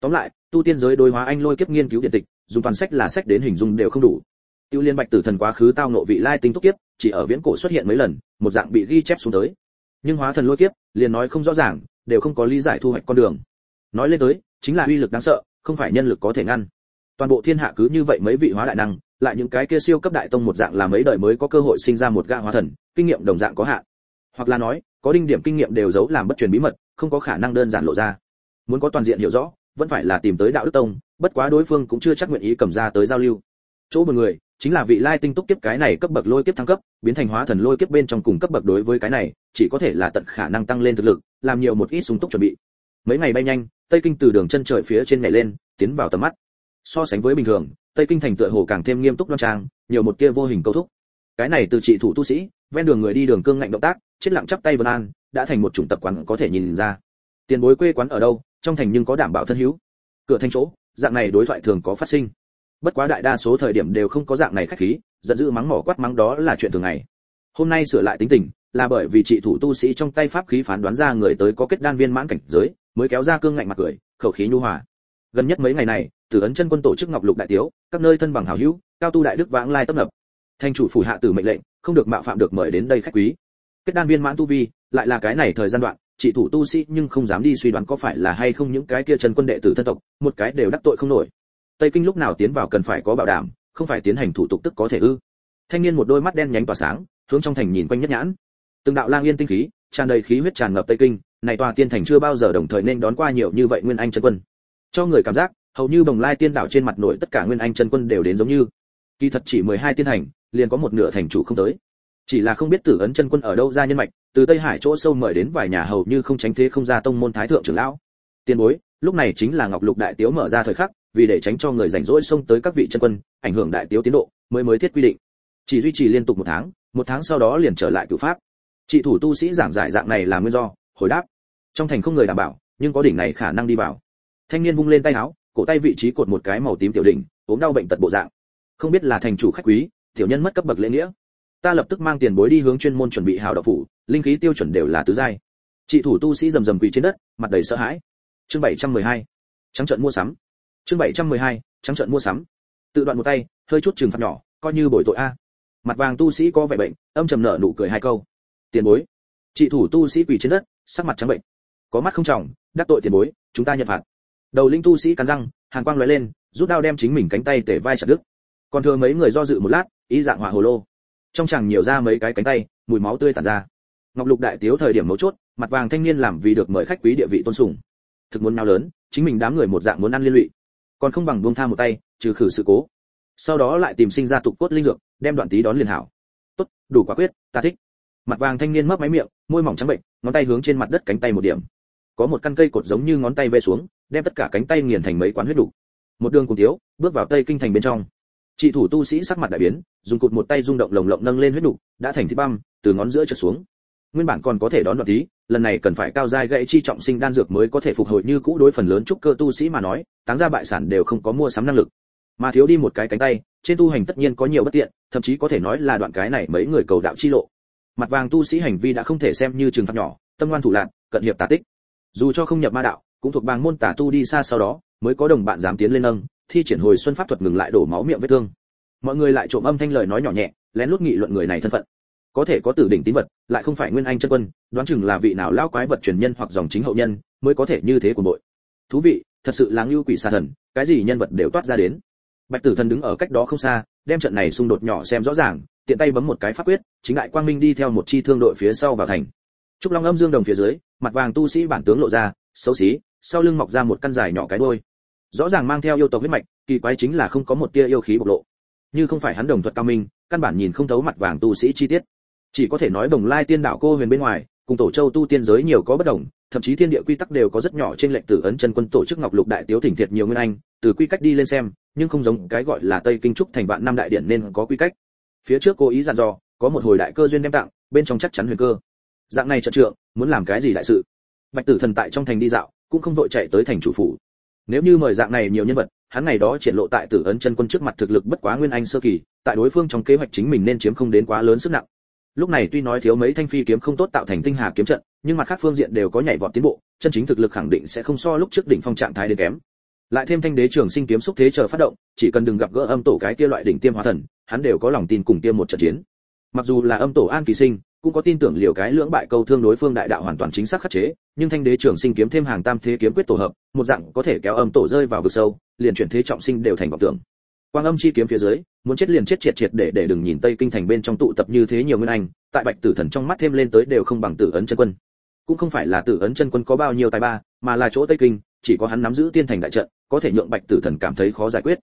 Tóm lại, tu tiên giới đối hóa anh lôi kiếp nghiên cứu điện tịch dùng toàn sách là sách đến hình dung đều không đủ. Tiêu liên bạch tử thần quá khứ tao nộ vị lai tinh túc kiếp, chỉ ở viễn cổ xuất hiện mấy lần, một dạng bị ghi chép xuống tới. Nhưng hóa thần lôi kiếp, liền nói không rõ ràng, đều không có lý giải thu hoạch con đường. Nói lên tới, chính là uy lực đáng sợ, không phải nhân lực có thể ngăn. Toàn bộ thiên hạ cứ như vậy mấy vị hóa đại năng, lại những cái kia siêu cấp đại tông một dạng là mấy đời mới có cơ hội sinh ra một gã hóa thần, kinh nghiệm đồng dạng có hạn. Hoặc là nói, có đinh điểm kinh nghiệm đều giấu làm bất truyền bí mật, không có khả năng đơn giản lộ ra. Muốn có toàn diện hiểu rõ, vẫn phải là tìm tới đạo đức tông bất quá đối phương cũng chưa chắc nguyện ý cầm ra tới giao lưu. Chỗ một người, chính là vị lai tinh túc kiếp cái này cấp bậc lôi kiếp thăng cấp, biến thành hóa thần lôi kiếp bên trong cùng cấp bậc đối với cái này, chỉ có thể là tận khả năng tăng lên thực lực, làm nhiều một ít súng túc chuẩn bị. Mấy ngày bay nhanh, tây kinh từ đường chân trời phía trên nhảy lên, tiến vào tầm mắt. So sánh với bình thường, tây kinh thành tựa hồ càng thêm nghiêm túc đoan trang, nhiều một kia vô hình câu thúc. Cái này từ trị thủ tu sĩ, ven đường người đi đường cương ngạnh động tác, chết lặng chắp tay vân an, đã thành một chủng tập quán có thể nhìn ra. Tiền bối quê quán ở đâu, trong thành nhưng có đảm bảo thân hữu. Cửa thành chỗ dạng này đối thoại thường có phát sinh. Bất quá đại đa số thời điểm đều không có dạng này khách khí, giận dữ mắng mỏ quát mắng đó là chuyện thường ngày. Hôm nay sửa lại tính tình, là bởi vì chị thủ tu sĩ trong tay pháp khí phán đoán ra người tới có kết đan viên mãn cảnh giới, mới kéo ra cương ngạnh mặt cười, khẩu khí nhu hòa. Gần nhất mấy ngày này, tử ấn chân quân tổ chức ngọc lục đại tiếu, các nơi thân bằng hảo hữu, cao tu đại đức vãng lai tấp nập. Thanh chủ phủ hạ tử mệnh lệnh, không được mạo phạm được mời đến đây khách quý. Kết đan viên mãn tu vi, lại là cái này thời gian đoạn chỉ thủ tu sĩ nhưng không dám đi suy đoán có phải là hay không những cái kia chân quân đệ tử thân tộc, một cái đều đắc tội không nổi. Tây kinh lúc nào tiến vào cần phải có bảo đảm, không phải tiến hành thủ tục tức có thể ư. Thanh niên một đôi mắt đen nhánh tỏa sáng, hướng trong thành nhìn quanh nhất nhãn. Từng đạo lang yên tinh khí, tràn đầy khí huyết tràn ngập tây kinh, này tòa tiên thành chưa bao giờ đồng thời nên đón qua nhiều như vậy nguyên anh chân quân. Cho người cảm giác, hầu như bồng lai tiên đảo trên mặt nổi tất cả nguyên anh chân quân đều đến giống như. Kỳ thật chỉ 12 tiên thành, liền có một nửa thành chủ không tới chỉ là không biết tử ấn chân quân ở đâu ra nhân mạch, từ tây hải chỗ sâu mời đến vài nhà hầu như không tránh thế không ra tông môn thái thượng trưởng lão. Tiên bối, lúc này chính là ngọc lục đại tiếu mở ra thời khắc, vì để tránh cho người rảnh rỗi xông tới các vị chân quân, ảnh hưởng đại tiếu tiến độ, mới mới thiết quy định. Chỉ duy trì liên tục một tháng một tháng sau đó liền trở lại cựu pháp. Chị thủ tu sĩ giảng giải dạng này là nguyên do, hồi đáp. Trong thành không người đảm bảo, nhưng có đỉnh này khả năng đi vào. Thanh niên vung lên tay áo, cổ tay vị trí cột một cái màu tím tiểu đỉnh, ốm đau bệnh tật bộ dạng. Không biết là thành chủ khách quý, tiểu nhân mất cấp bậc lễ nghĩa ta lập tức mang tiền bối đi hướng chuyên môn chuẩn bị hào đạo phủ, linh khí tiêu chuẩn đều là tứ giai. Chị thủ tu sĩ rầm rầm quỳ trên đất, mặt đầy sợ hãi. Chương 712. trắng trợn mua sắm. Chương 712. trắng trợn mua sắm. Tự đoạn một tay, hơi chút trừng phạt nhỏ, coi như bồi tội a. Mặt vàng tu sĩ có vẻ bệnh, âm trầm nở nụ cười hai câu. Tiền bối. Chị thủ tu sĩ quỳ trên đất, sắc mặt trắng bệnh. Có mắt không trọng, đắc tội tiền bối, chúng ta nhận phạt. Đầu linh tu sĩ cắn răng hàng quang lóe lên, rút đao đem chính mình cánh tay tể vai chặt đứt. Còn thừa mấy người do dự một lát, ý dạng hỏa hồ lô trong chàng nhiều ra mấy cái cánh tay, mùi máu tươi tản ra. Ngọc lục đại tiếu thời điểm mấu chốt, mặt vàng thanh niên làm vì được mời khách quý địa vị tôn sùng. Thực muốn nào lớn, chính mình đám người một dạng muốn ăn liên lụy. Còn không bằng buông tha một tay, trừ khử sự cố. Sau đó lại tìm sinh ra tục cốt linh dược, đem đoạn tí đón liền hảo. Tốt, đủ quả quyết, ta thích. Mặt vàng thanh niên mấp máy miệng, môi mỏng trắng bệnh, ngón tay hướng trên mặt đất cánh tay một điểm. Có một căn cây cột giống như ngón tay ve xuống, đem tất cả cánh tay nghiền thành mấy quán huyết đủ. Một đường cùng thiếu bước vào tây kinh thành bên trong chị thủ tu sĩ sắc mặt đại biến, dùng cụt một tay rung động lồng lộng nâng lên huyết đủ đã thành thịt băm, từ ngón giữa trượt xuống. Nguyên bản còn có thể đón đoạn tí lần này cần phải cao giai gãy chi trọng sinh đan dược mới có thể phục hồi như cũ đối phần lớn trúc cơ tu sĩ mà nói, táng ra bại sản đều không có mua sắm năng lực. Mà thiếu đi một cái cánh tay, trên tu hành tất nhiên có nhiều bất tiện, thậm chí có thể nói là đoạn cái này mấy người cầu đạo chi lộ. Mặt vàng tu sĩ hành vi đã không thể xem như trường phạt nhỏ, tâm ngoan thủ lạc cận hiệp tà tích. Dù cho không nhập ma đạo, cũng thuộc bang môn tà tu đi xa sau đó, mới có đồng bạn dám tiến lên nâng thi triển hồi xuân pháp thuật ngừng lại đổ máu miệng vết thương. Mọi người lại trộm âm thanh lời nói nhỏ nhẹ, lén lút nghị luận người này thân phận. Có thể có tử đỉnh tín vật, lại không phải nguyên anh chân quân, đoán chừng là vị nào lão quái vật truyền nhân hoặc dòng chính hậu nhân, mới có thể như thế của bội. Thú vị, thật sự là ngưu quỷ xa thần, cái gì nhân vật đều toát ra đến. Bạch tử thần đứng ở cách đó không xa, đem trận này xung đột nhỏ xem rõ ràng, tiện tay bấm một cái pháp quyết, chính đại quang minh đi theo một chi thương đội phía sau vào thành. Trúc long âm dương đồng phía dưới, mặt vàng tu sĩ bản tướng lộ ra, xấu xí, sau lưng mọc ra một căn dài nhỏ cái đuôi rõ ràng mang theo yêu tộc huyết mạch, kỳ quái chính là không có một tia yêu khí bộc lộ. Như không phải hắn đồng thuật cao minh, căn bản nhìn không thấu mặt vàng tu sĩ chi tiết. Chỉ có thể nói đồng lai tiên đạo cô huyền bên ngoài, cùng tổ châu tu tiên giới nhiều có bất đồng, thậm chí thiên địa quy tắc đều có rất nhỏ trên lệnh tử ấn chân quân tổ chức ngọc lục đại tiếu thỉnh thiệt nhiều nguyên anh, từ quy cách đi lên xem, nhưng không giống cái gọi là tây kinh trúc thành vạn năm đại điển nên có quy cách. Phía trước cố ý dặn dò, có một hồi đại cơ duyên đem tặng, bên trong chắc chắn huyền cơ. Dạng này trận trượng, muốn làm cái gì đại sự? Bạch tử thần tại trong thành đi dạo, cũng không vội chạy tới thành chủ phủ nếu như mời dạng này nhiều nhân vật, hắn ngày đó triển lộ tại tử ấn chân quân trước mặt thực lực bất quá nguyên anh sơ kỳ, tại đối phương trong kế hoạch chính mình nên chiếm không đến quá lớn sức nặng. Lúc này tuy nói thiếu mấy thanh phi kiếm không tốt tạo thành tinh hà kiếm trận, nhưng mặt khác phương diện đều có nhảy vọt tiến bộ, chân chính thực lực khẳng định sẽ không so lúc trước đỉnh phong trạng thái đến kém. Lại thêm thanh đế trường sinh kiếm xúc thế chờ phát động, chỉ cần đừng gặp gỡ âm tổ cái kia loại đỉnh tiêm hóa thần, hắn đều có lòng tin cùng tiêm một trận chiến. Mặc dù là âm tổ an kỳ sinh cũng có tin tưởng liều cái lưỡng bại câu thương đối phương đại đạo hoàn toàn chính xác khắc chế, nhưng thanh đế trưởng sinh kiếm thêm hàng tam thế kiếm quyết tổ hợp, một dạng có thể kéo âm tổ rơi vào vực sâu, liền chuyển thế trọng sinh đều thành vọng tưởng. Quang âm chi kiếm phía dưới, muốn chết liền chết triệt triệt để để đừng nhìn tây kinh thành bên trong tụ tập như thế nhiều nguyên anh, tại bạch tử thần trong mắt thêm lên tới đều không bằng tử ấn chân quân. Cũng không phải là tử ấn chân quân có bao nhiêu tài ba, mà là chỗ tây kinh, chỉ có hắn nắm giữ tiên thành đại trận, có thể nhượng bạch tử thần cảm thấy khó giải quyết.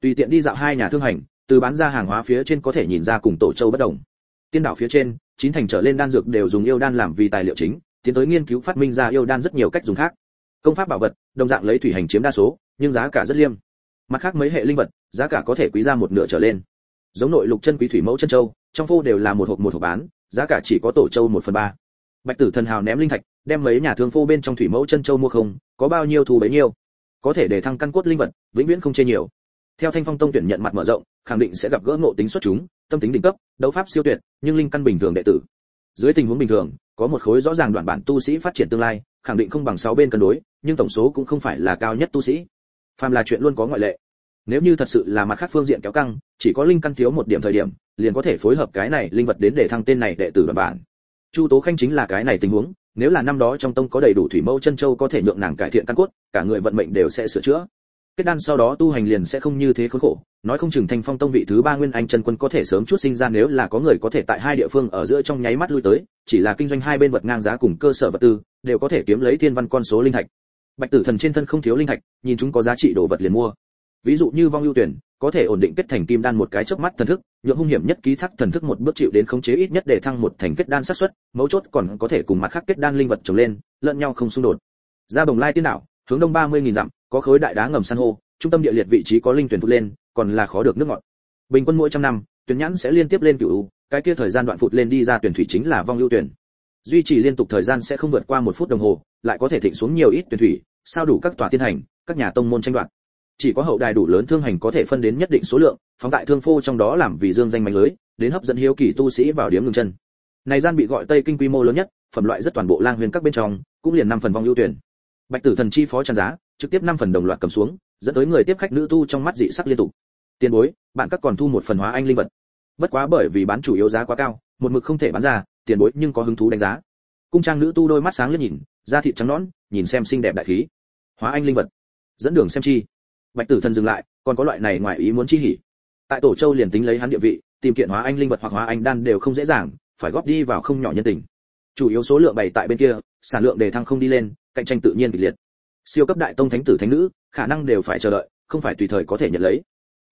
Tùy tiện đi dạo hai nhà thương hành, từ bán ra hàng hóa phía trên có thể nhìn ra cùng tổ châu bất đồng. Tiên đảo phía trên chín thành trở lên đan dược đều dùng yêu đan làm vì tài liệu chính, tiến tới nghiên cứu phát minh ra yêu đan rất nhiều cách dùng khác. Công pháp bảo vật, đồng dạng lấy thủy hành chiếm đa số, nhưng giá cả rất liêm. Mặt khác mấy hệ linh vật, giá cả có thể quý ra một nửa trở lên. Giống nội lục chân quý thủy mẫu chân châu, trong phô đều là một hộp một hộp bán, giá cả chỉ có tổ châu một phần ba. Bạch tử thần hào ném linh thạch, đem mấy nhà thương phô bên trong thủy mẫu chân châu mua không, có bao nhiêu thu bấy nhiêu. Có thể để thăng căn cốt linh vật, vĩnh viễn không chê nhiều. Theo thanh phong tông tuyển nhận mặt mở rộng, khẳng định sẽ gặp gỡ ngộ tính xuất chúng tâm tính đỉnh cấp, đấu pháp siêu tuyệt, nhưng linh căn bình thường đệ tử. Dưới tình huống bình thường, có một khối rõ ràng đoạn bản tu sĩ phát triển tương lai, khẳng định không bằng sáu bên cân đối, nhưng tổng số cũng không phải là cao nhất tu sĩ. Phàm là chuyện luôn có ngoại lệ. Nếu như thật sự là mặt khác phương diện kéo căng, chỉ có linh căn thiếu một điểm thời điểm, liền có thể phối hợp cái này linh vật đến để thăng tên này đệ tử đoạn bản. Chu tố khanh chính là cái này tình huống, nếu là năm đó trong tông có đầy đủ thủy mâu chân châu có thể nhượng nàng cải thiện căn cốt, cả người vận mệnh đều sẽ sửa chữa kết đan sau đó tu hành liền sẽ không như thế khốn khổ. Nói không chừng thanh phong tông vị thứ ba nguyên anh chân quân có thể sớm chút sinh ra nếu là có người có thể tại hai địa phương ở giữa trong nháy mắt lui tới, chỉ là kinh doanh hai bên vật ngang giá cùng cơ sở vật tư, đều có thể kiếm lấy thiên văn con số linh thạch. Bạch tử thần trên thân không thiếu linh thạch, nhìn chúng có giá trị đồ vật liền mua. Ví dụ như vong ưu tuyển, có thể ổn định kết thành kim đan một cái chớp mắt thần thức, nhượng hung hiểm nhất ký thác thần thức một bước chịu đến khống chế ít nhất để thăng một thành kết đan sát suất, mấu chốt còn có thể cùng mặt khác kết đan linh vật trồng lên, lẫn nhau không xung đột. Ra bồng lai tiên đảo hướng đông ba mươi nghìn dặm, có khối đại đá ngầm san hô, trung tâm địa liệt vị trí có linh tuyển phụt lên, còn là khó được nước ngọt. Bình quân mỗi trăm năm, tuyển nhãn sẽ liên tiếp lên cựu cái kia thời gian đoạn phụt lên đi ra tuyển thủy chính là vong ưu tuyển. Duy trì liên tục thời gian sẽ không vượt qua một phút đồng hồ, lại có thể thịnh xuống nhiều ít tuyển thủy, sao đủ các tòa tiên hành, các nhà tông môn tranh đoạt. Chỉ có hậu đài đủ lớn thương hành có thể phân đến nhất định số lượng, phóng đại thương phô trong đó làm vì dương danh mạnh lưới, đến hấp dẫn hiếu kỳ tu sĩ vào điểm ngừng chân. Này gian bị gọi tây kinh quy mô lớn nhất, phẩm loại rất toàn bộ lang huyền các bên trong, cũng liền năm phần vong ưu tuyển bạch tử thần chi phó tràn giá, trực tiếp năm phần đồng loạt cầm xuống, dẫn tới người tiếp khách nữ tu trong mắt dị sắc liên tục. Tiền bối, bạn các còn thu một phần hóa anh linh vật. Bất quá bởi vì bán chủ yếu giá quá cao, một mực không thể bán ra, tiền bối nhưng có hứng thú đánh giá. Cung trang nữ tu đôi mắt sáng lên nhìn, da thịt trắng nõn, nhìn xem xinh đẹp đại khí. Hóa anh linh vật. Dẫn đường xem chi. Bạch tử thần dừng lại, còn có loại này ngoài ý muốn chi hỉ. Tại tổ châu liền tính lấy hắn địa vị, tìm kiện hóa anh linh vật hoặc hóa anh đan đều không dễ dàng, phải góp đi vào không nhỏ nhân tình. Chủ yếu số lượng bày tại bên kia, sản lượng đề thăng không đi lên cạnh tranh tự nhiên kịch liệt. Siêu cấp đại tông thánh tử thánh nữ, khả năng đều phải chờ đợi, không phải tùy thời có thể nhận lấy.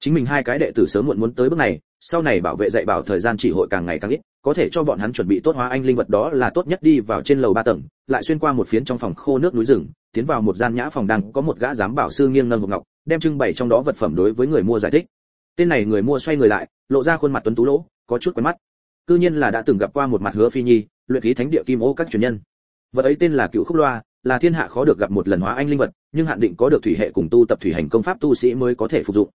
Chính mình hai cái đệ tử sớm muộn muốn tới bước này, sau này bảo vệ dạy bảo thời gian chỉ hội càng ngày càng ít, có thể cho bọn hắn chuẩn bị tốt hóa anh linh vật đó là tốt nhất đi vào trên lầu ba tầng, lại xuyên qua một phiến trong phòng khô nước núi rừng, tiến vào một gian nhã phòng đang có một gã giám bảo sư nghiêng nâng một ngọc, đem trưng bày trong đó vật phẩm đối với người mua giải thích. Tên này người mua xoay người lại, lộ ra khuôn mặt tuấn tú lỗ, có chút quen mắt. Cư nhiên là đã từng gặp qua một mặt hứa phi nhi, luyện khí thánh địa kim ô các truyền nhân. Vật ấy tên là cựu khúc loa là thiên hạ khó được gặp một lần hóa anh linh vật, nhưng hạn định có được thủy hệ cùng tu tập thủy hành công pháp tu sĩ mới có thể phục dụng.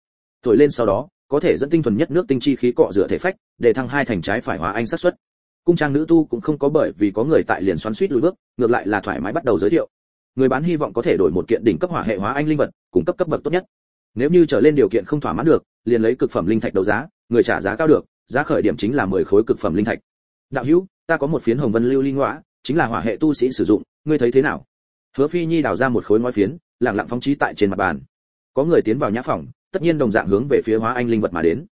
Thổi lên sau đó, có thể dẫn tinh thuần nhất nước tinh chi khí cọ rửa thể phách, để thăng hai thành trái phải hóa anh sát xuất cung trang nữ tu cũng không có bởi vì có người tại liền xoắn suýt lùi bước, ngược lại là thoải mái bắt đầu giới thiệu. Người bán hy vọng có thể đổi một kiện đỉnh cấp hỏa hệ hóa anh linh vật, cung cấp cấp bậc tốt nhất. Nếu như trở lên điều kiện không thỏa mãn được, liền lấy cực phẩm linh thạch đấu giá, người trả giá cao được, giá khởi điểm chính là 10 khối cực phẩm linh thạch. Đạo hữu, ta có một phiến hồng vân lưu linh ngõa chính là hỏa hệ tu sĩ sử dụng, ngươi thấy thế nào? Hứa phi nhi đào ra một khối ngói phiến, lặng lặng phóng trí tại trên mặt bàn. Có người tiến vào nhã phòng, tất nhiên đồng dạng hướng về phía hóa anh linh vật mà đến.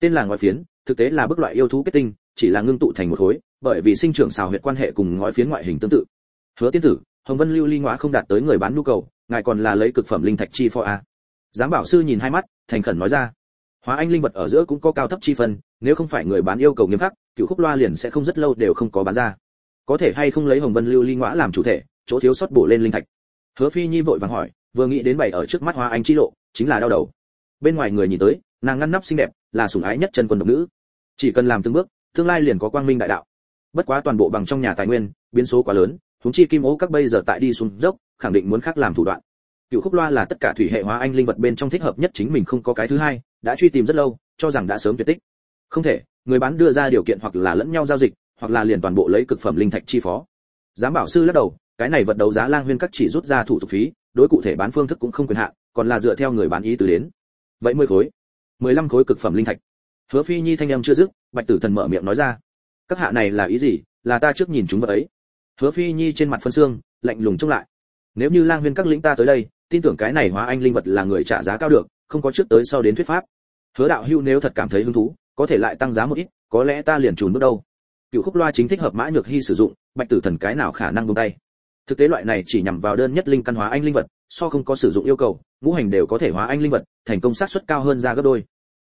Tên là ngói phiến, thực tế là bức loại yêu thú kết tinh, chỉ là ngưng tụ thành một khối, bởi vì sinh trưởng xào huyệt quan hệ cùng ngói phiến ngoại hình tương tự. Hứa tiên tử, hồng vân lưu ly ngõa không đạt tới người bán nhu cầu, ngài còn là lấy cực phẩm linh thạch chi phò a. Giám bảo sư nhìn hai mắt, thành khẩn nói ra. Hóa anh linh vật ở giữa cũng có cao thấp chi phân, nếu không phải người bán yêu cầu nghiêm khắc, cựu khúc loa liền sẽ không rất lâu đều không có bán ra. Có thể hay không lấy hồng vân lưu ly ngõa làm chủ thể chỗ thiếu sót bổ lên linh thạch. Hứa phi nhi vội vàng hỏi, vừa nghĩ đến bày ở trước mắt hoa anh chi lộ, chính là đau đầu. Bên ngoài người nhìn tới, nàng ngăn nắp xinh đẹp, là sủng ái nhất chân quân độc nữ. Chỉ cần làm từng bước, tương lai liền có quang minh đại đạo. Bất quá toàn bộ bằng trong nhà tài nguyên, biến số quá lớn, huống chi kim ố các bây giờ tại đi xuống dốc, khẳng định muốn khác làm thủ đoạn. Cựu khúc loa là tất cả thủy hệ hóa anh linh vật bên trong thích hợp nhất chính mình không có cái thứ hai, đã truy tìm rất lâu, cho rằng đã sớm tuyệt tích. Không thể, người bán đưa ra điều kiện hoặc là lẫn nhau giao dịch, hoặc là liền toàn bộ lấy cực phẩm linh thạch chi phó. Giám bảo sư lắc đầu cái này vật đấu giá lang huyên các chỉ rút ra thủ tục phí, đối cụ thể bán phương thức cũng không quyền hạn, còn là dựa theo người bán ý từ đến. Vậy mười khối. mười lăm khối cực phẩm linh thạch. Hứa phi nhi thanh âm chưa dứt, bạch tử thần mở miệng nói ra. Các hạ này là ý gì? Là ta trước nhìn chúng vật ấy. Hứa phi nhi trên mặt phân xương, lạnh lùng trông lại. Nếu như lang huyên các lĩnh ta tới đây, tin tưởng cái này hóa anh linh vật là người trả giá cao được, không có trước tới sau đến thuyết pháp. Hứa đạo hưu nếu thật cảm thấy hứng thú, có thể lại tăng giá một ít, có lẽ ta liền trùn bước đâu. Cựu khúc loa chính thích hợp mã nhược hy sử dụng, bạch tử thần cái nào khả năng buông tay? Thực tế loại này chỉ nhằm vào đơn nhất linh căn hóa anh linh vật, so không có sử dụng yêu cầu, ngũ hành đều có thể hóa anh linh vật, thành công xác suất cao hơn ra gấp đôi.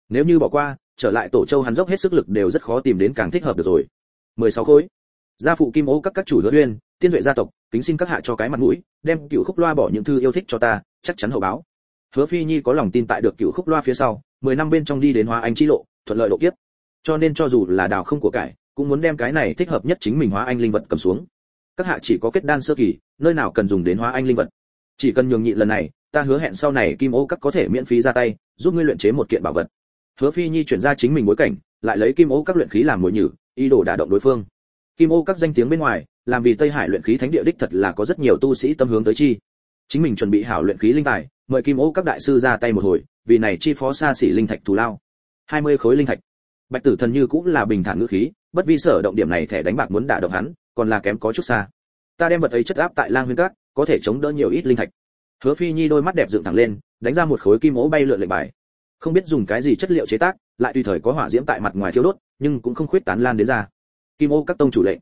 Nếu như bỏ qua, trở lại tổ châu hắn dốc hết sức lực đều rất khó tìm đến càng thích hợp được rồi. 16 khối. Gia phụ kim ô các các chủ hứa uyên tiên duệ gia tộc, kính xin các hạ cho cái mặt mũi, đem cựu khúc loa bỏ những thư yêu thích cho ta, chắc chắn hậu báo. Hứa phi nhi có lòng tin tại được cựu khúc loa phía sau 10 năm bên trong đi đến hóa anh chi lộ, thuận lợi độ kiếp. Cho nên cho dù là đào không của cải, cũng muốn đem cái này thích hợp nhất chính mình hóa anh linh vật cầm xuống các hạ chỉ có kết đan sơ kỳ, nơi nào cần dùng đến hóa anh linh vật. Chỉ cần nhường nhị lần này, ta hứa hẹn sau này kim ô các có thể miễn phí ra tay, giúp ngươi luyện chế một kiện bảo vật. Hứa phi nhi chuyển ra chính mình bối cảnh, lại lấy kim ô các luyện khí làm mồi nhử, ý đồ đả động đối phương. Kim ô các danh tiếng bên ngoài, làm vì tây hải luyện khí thánh địa đích thật là có rất nhiều tu sĩ tâm hướng tới chi. Chính mình chuẩn bị hảo luyện khí linh tài, mời kim ô các đại sư ra tay một hồi, vì này chi phó xa xỉ linh thạch thù lao. 20 khối linh thạch. Bạch tử thần như cũng là bình thản ngữ khí bất vi sở động điểm này thẻ đánh bạc muốn đả động hắn, còn là kém có chút xa. Ta đem vật ấy chất áp tại lang huyên cát có thể chống đỡ nhiều ít linh thạch. Hứa phi nhi đôi mắt đẹp dựng thẳng lên, đánh ra một khối kim ố bay lượn lệnh bài. Không biết dùng cái gì chất liệu chế tác, lại tùy thời có hỏa diễm tại mặt ngoài thiêu đốt, nhưng cũng không khuyết tán lan đến ra. Kim ô các tông chủ lệnh.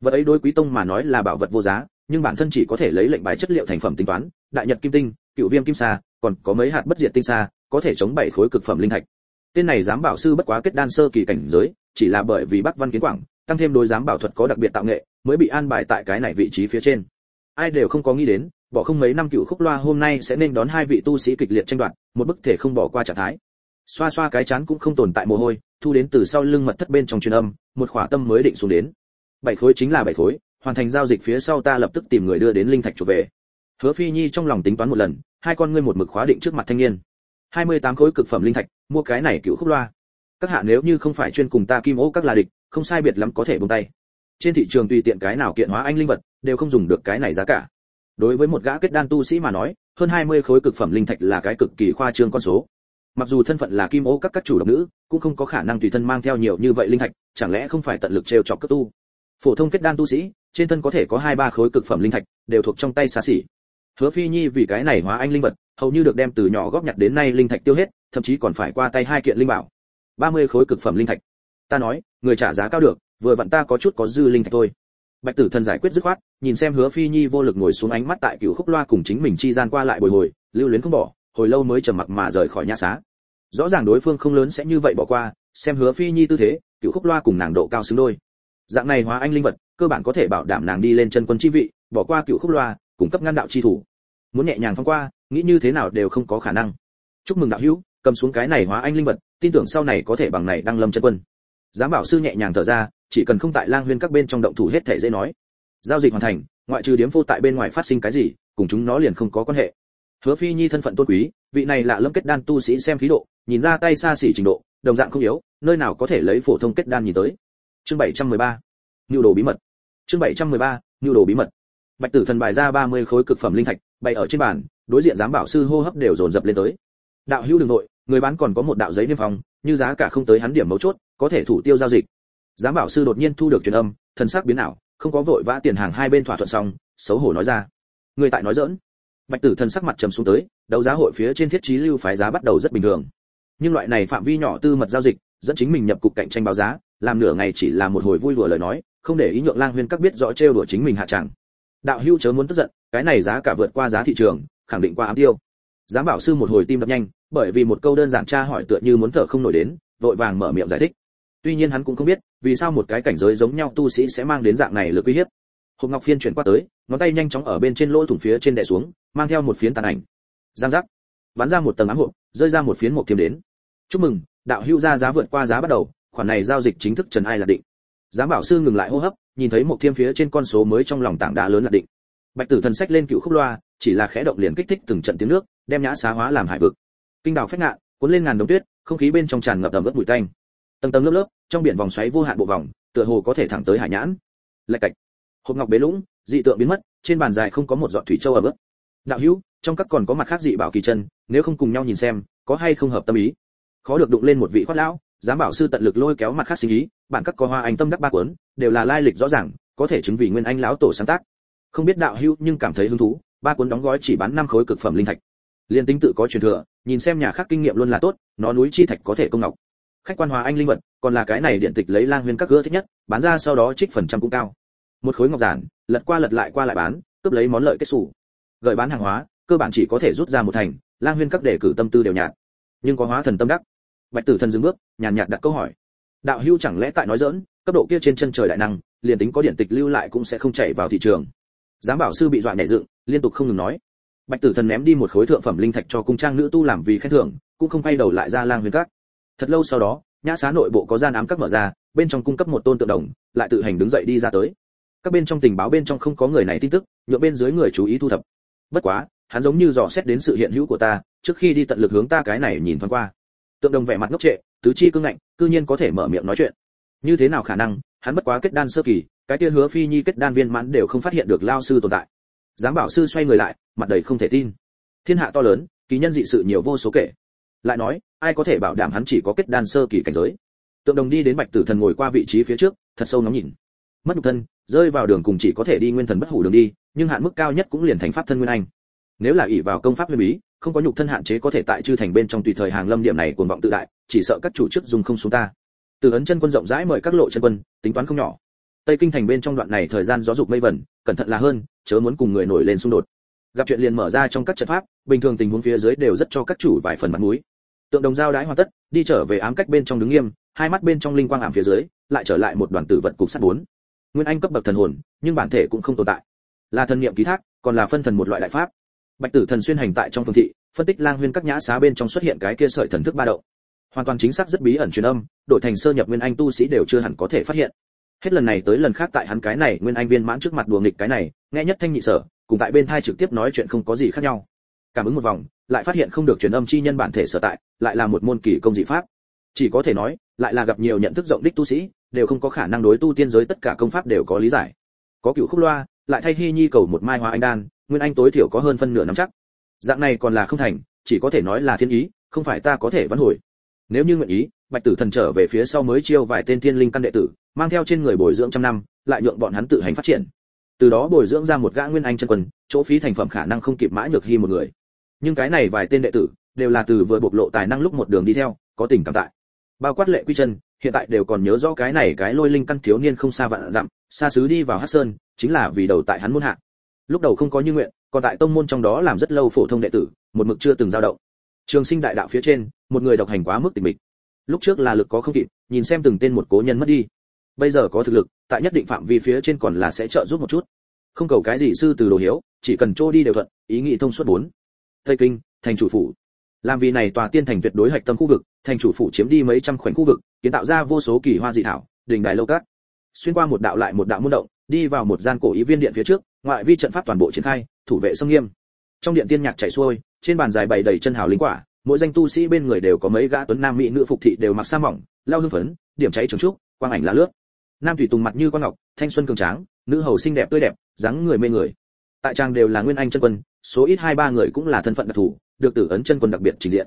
Vật ấy đối quý tông mà nói là bảo vật vô giá, nhưng bản thân chỉ có thể lấy lệnh bài chất liệu thành phẩm tính toán, đại nhật kim tinh, cựu viêm kim sa, còn có mấy hạt bất diệt tinh sa, có thể chống bảy khối cực phẩm linh thạch tên này giám bảo sư bất quá kết đan sơ kỳ cảnh giới, chỉ là bởi vì bắc văn kiến quảng, tăng thêm đối giám bảo thuật có đặc biệt tạo nghệ, mới bị an bài tại cái này vị trí phía trên. Ai đều không có nghĩ đến, bỏ không mấy năm cựu khúc loa hôm nay sẽ nên đón hai vị tu sĩ kịch liệt tranh đoạt, một bức thể không bỏ qua trạng thái. Xoa xoa cái chán cũng không tồn tại mồ hôi, thu đến từ sau lưng mật thất bên trong truyền âm, một khỏa tâm mới định xuống đến. Bảy khối chính là bảy khối, hoàn thành giao dịch phía sau ta lập tức tìm người đưa đến linh thạch chuột về. Hứa phi nhi trong lòng tính toán một lần, hai con ngươi một mực khóa định trước mặt thanh niên. 28 khối cực phẩm linh thạch mua cái này cựu khúc loa. Các hạ nếu như không phải chuyên cùng ta kim ô các là địch, không sai biệt lắm có thể buông tay. Trên thị trường tùy tiện cái nào kiện hóa anh linh vật, đều không dùng được cái này giá cả. Đối với một gã kết đan tu sĩ mà nói, hơn 20 khối cực phẩm linh thạch là cái cực kỳ khoa trương con số. Mặc dù thân phận là kim ô các các chủ độc nữ, cũng không có khả năng tùy thân mang theo nhiều như vậy linh thạch, chẳng lẽ không phải tận lực trêu chọc cấp tu. Phổ thông kết đan tu sĩ, trên thân có thể có hai ba khối cực phẩm linh thạch, đều thuộc trong tay xa xỉ. Hứa phi nhi vì cái này hóa anh linh vật hầu như được đem từ nhỏ góp nhặt đến nay linh thạch tiêu hết, thậm chí còn phải qua tay hai kiện linh bảo. 30 khối cực phẩm linh thạch. Ta nói, người trả giá cao được, vừa vặn ta có chút có dư linh thạch thôi. Bạch tử thần giải quyết dứt khoát, nhìn xem hứa phi nhi vô lực ngồi xuống ánh mắt tại cựu khúc loa cùng chính mình chi gian qua lại bồi hồi, lưu luyến không bỏ, hồi lâu mới trầm mặc mà rời khỏi nhà xá. Rõ ràng đối phương không lớn sẽ như vậy bỏ qua, xem hứa phi nhi tư thế cựu khúc loa cùng nàng độ cao xứng đôi. Dạng này hóa anh linh vật, cơ bản có thể bảo đảm nàng đi lên chân quân chi vị, bỏ qua cựu khúc loa, cung cấp ngăn đạo chi thủ. Muốn nhẹ nhàng phong qua nghĩ như thế nào đều không có khả năng. Chúc mừng đạo hữu, cầm xuống cái này hóa anh linh vật, tin tưởng sau này có thể bằng này đăng lâm chân quân. Giám bảo sư nhẹ nhàng thở ra, chỉ cần không tại lang huyên các bên trong động thủ hết thể dễ nói. Giao dịch hoàn thành, ngoại trừ điếm phô tại bên ngoài phát sinh cái gì, cùng chúng nó liền không có quan hệ. Hứa phi nhi thân phận tôn quý, vị này là lâm kết đan tu sĩ xem khí độ, nhìn ra tay xa xỉ trình độ, đồng dạng không yếu, nơi nào có thể lấy phổ thông kết đan nhìn tới. Chương 713. nhu đồ bí mật. Chương 713. nhu đồ bí mật bạch tử thần bài ra 30 khối cực phẩm linh thạch, bày ở trên bàn, đối diện giám bảo sư hô hấp đều dồn dập lên tới. Đạo hữu đường nội người bán còn có một đạo giấy niêm phong, như giá cả không tới hắn điểm mấu chốt, có thể thủ tiêu giao dịch. Giám bảo sư đột nhiên thu được truyền âm, thần sắc biến ảo, không có vội vã tiền hàng hai bên thỏa thuận xong, xấu hổ nói ra. Người tại nói dỡn bạch tử thần sắc mặt trầm xuống tới, đấu giá hội phía trên thiết trí lưu phái giá bắt đầu rất bình thường. Nhưng loại này phạm vi nhỏ tư mật giao dịch, dẫn chính mình nhập cục cạnh tranh báo giá, làm nửa ngày chỉ là một hồi vui đùa lời nói, không để ý nhượng lang huyên các biết rõ trêu đùa chính mình hạ chẳng đạo hữu chớ muốn tức giận, cái này giá cả vượt qua giá thị trường, khẳng định qua ám tiêu. Giám bảo sư một hồi tim đập nhanh, bởi vì một câu đơn giản tra hỏi tựa như muốn thở không nổi đến, vội vàng mở miệng giải thích. Tuy nhiên hắn cũng không biết, vì sao một cái cảnh giới giống nhau tu sĩ sẽ mang đến dạng này lực uy hiếp. Hộp ngọc phiên chuyển qua tới, ngón tay nhanh chóng ở bên trên lỗ thủng phía trên đè xuống, mang theo một phiến tàn ảnh. Giang giác. Bắn ra một tầng ám hộp, rơi ra một phiến một thiêm đến. Chúc mừng, đạo hữu ra giá vượt qua giá bắt đầu, khoản này giao dịch chính thức trần ai là định. Giám bảo sư ngừng lại hô hấp nhìn thấy một thiêm phía trên con số mới trong lòng tảng đá lớn là định. Bạch tử thần sách lên cựu khúc loa, chỉ là khẽ động liền kích thích từng trận tiếng nước, đem nhã xá hóa làm hải vực. Kinh đảo phách ngạn, cuốn lên ngàn đống tuyết, không khí bên trong tràn ngập ẩm ướt bụi tanh. Tầng tầng lớp lớp, trong biển vòng xoáy vô hạn bộ vòng, tựa hồ có thể thẳng tới hải nhãn. Lạch cạch. Hộp ngọc bế lũng, dị tượng biến mất, trên bàn dài không có một giọt thủy châu ở bước đạo hữu, trong các còn có mặt khác dị bảo kỳ chân, nếu không cùng nhau nhìn xem, có hay không hợp tâm ý? Khó được đụng lên một vị khoát lão giám bảo sư tận lực lôi kéo mặt khác sinh ý, bản các có hoa anh tâm đắc ba cuốn, đều là lai lịch rõ ràng, có thể chứng vì nguyên anh lão tổ sáng tác. Không biết đạo hữu nhưng cảm thấy hứng thú, ba cuốn đóng gói chỉ bán năm khối cực phẩm linh thạch. Liên tính tự có truyền thừa, nhìn xem nhà khác kinh nghiệm luôn là tốt, nó núi chi thạch có thể công ngọc. Khách quan hòa anh linh vật, còn là cái này điện tịch lấy lang huyên các gỡ thích nhất, bán ra sau đó trích phần trăm cũng cao. Một khối ngọc giản, lật qua lật lại qua lại bán, cướp lấy món lợi kết xù. Gợi bán hàng hóa, cơ bản chỉ có thể rút ra một thành, lang huyên các đề cử tâm tư đều nhạt. Nhưng có hóa thần tâm đắc bạch tử thần dừng bước, nhàn nhạt đặt câu hỏi. Đạo hưu chẳng lẽ tại nói dỡn cấp độ kia trên chân trời đại năng, liền tính có điện tịch lưu lại cũng sẽ không chảy vào thị trường. Giám bảo sư bị dọa nhảy dựng, liên tục không ngừng nói. Bạch tử thần ném đi một khối thượng phẩm linh thạch cho cung trang nữ tu làm vì khen thưởng, cũng không quay đầu lại ra lang huyền các. Thật lâu sau đó, nhã xá nội bộ có gian ám các mở ra, bên trong cung cấp một tôn tượng đồng, lại tự hành đứng dậy đi ra tới. Các bên trong tình báo bên trong không có người này tin tức nhựa bên dưới người chú ý thu thập. Bất quá, hắn giống như dò xét đến sự hiện hữu của ta, trước khi đi tận lực hướng ta cái này nhìn thoáng qua tượng đồng vẻ mặt ngốc trệ, tứ chi cương ngạnh, cư nhiên có thể mở miệng nói chuyện. Như thế nào khả năng, hắn bất quá kết đan sơ kỳ, cái kia hứa phi nhi kết đan viên mãn đều không phát hiện được lao sư tồn tại. Giám bảo sư xoay người lại, mặt đầy không thể tin. Thiên hạ to lớn, kỳ nhân dị sự nhiều vô số kể. Lại nói, ai có thể bảo đảm hắn chỉ có kết đan sơ kỳ cảnh giới? Tượng đồng đi đến bạch tử thần ngồi qua vị trí phía trước, thật sâu ngắm nhìn. Mất nhục thân, rơi vào đường cùng chỉ có thể đi nguyên thần bất hủ đường đi, nhưng hạn mức cao nhất cũng liền thành pháp thân nguyên anh nếu là ỷ vào công pháp huyền bí, không có nhục thân hạn chế có thể tại chư thành bên trong tùy thời hàng lâm điểm này cuồng vọng tự đại, chỉ sợ các chủ chức dùng không xuống ta. Từ ấn chân quân rộng rãi mời các lộ chân quân, tính toán không nhỏ. Tây kinh thành bên trong đoạn này thời gian gió dục mây vẩn, cẩn thận là hơn, chớ muốn cùng người nổi lên xung đột. Gặp chuyện liền mở ra trong các trận pháp, bình thường tình huống phía dưới đều rất cho các chủ vài phần mặt mũi. Tượng đồng giao đái hoàn tất, đi trở về ám cách bên trong đứng nghiêm, hai mắt bên trong linh quang ảm phía dưới, lại trở lại một đoàn tử vật cục sắt bốn. Nguyên anh cấp bậc thần hồn, nhưng bản thể cũng không tồn tại. Là thần niệm ký thác, còn là phân thần một loại đại pháp bạch tử thần xuyên hành tại trong phương thị, phân tích lang huyên các nhã xá bên trong xuất hiện cái kia sợi thần thức ba động. Hoàn toàn chính xác rất bí ẩn truyền âm, đổi thành sơ nhập nguyên anh tu sĩ đều chưa hẳn có thể phát hiện. Hết lần này tới lần khác tại hắn cái này nguyên anh viên mãn trước mặt đùa nghịch cái này, nghe nhất thanh nhị sở, cùng tại bên thai trực tiếp nói chuyện không có gì khác nhau. Cảm ứng một vòng, lại phát hiện không được truyền âm chi nhân bản thể sở tại, lại là một môn kỳ công dị pháp. Chỉ có thể nói, lại là gặp nhiều nhận thức rộng đích tu sĩ, đều không có khả năng đối tu tiên giới tất cả công pháp đều có lý giải. Có cựu khúc loa, lại thay hy nhi cầu một mai hoa anh đan nguyên anh tối thiểu có hơn phân nửa nắm chắc. Dạng này còn là không thành, chỉ có thể nói là thiên ý, không phải ta có thể vãn hồi. Nếu như nguyện ý, bạch tử thần trở về phía sau mới chiêu vài tên thiên linh căn đệ tử, mang theo trên người bồi dưỡng trăm năm, lại nhượng bọn hắn tự hành phát triển. Từ đó bồi dưỡng ra một gã nguyên anh chân quân, chỗ phí thành phẩm khả năng không kịp mã nhược hy một người. Nhưng cái này vài tên đệ tử, đều là từ vừa bộc lộ tài năng lúc một đường đi theo, có tình cảm tại. Bao quát lệ quy chân, hiện tại đều còn nhớ rõ cái này cái lôi linh căn thiếu niên không xa vạn dặm, xa xứ đi vào hắc sơn, chính là vì đầu tại hắn muốn hạ lúc đầu không có như nguyện, còn tại tông môn trong đó làm rất lâu phổ thông đệ tử, một mực chưa từng dao động. Trường sinh đại đạo phía trên, một người độc hành quá mức tịch mịch. Lúc trước là lực có không kịp, nhìn xem từng tên một cố nhân mất đi. Bây giờ có thực lực, tại nhất định phạm vi phía trên còn là sẽ trợ giúp một chút. Không cầu cái gì sư từ đồ hiếu, chỉ cần trô đi đều thuận, ý nghĩ thông suốt bốn. Tây kinh, thành chủ phủ. Làm vì này tòa tiên thành tuyệt đối hạch tâm khu vực, thành chủ phủ chiếm đi mấy trăm khoảnh khu vực, kiến tạo ra vô số kỳ hoa dị thảo, đình đài lâu cát. Xuyên qua một đạo lại một đạo môn động, đi vào một gian cổ ý viên điện phía trước ngoại vi trận pháp toàn bộ triển khai, thủ vệ sông nghiêm. Trong điện tiên nhạc chảy xuôi, trên bàn dài bày đầy chân hào linh quả, mỗi danh tu sĩ bên người đều có mấy gã tuấn nam mỹ nữ phục thị đều mặc sa mỏng lao hương phấn, điểm cháy trường trúc, quang ảnh lá lướt. Nam thủy tùng mặt như quan ngọc, thanh xuân cường tráng, nữ hầu xinh đẹp tươi đẹp, dáng người mê người. Tại trang đều là nguyên anh chân quân, số ít hai ba người cũng là thân phận đặc thù, được tử ấn chân quân đặc biệt trình diện.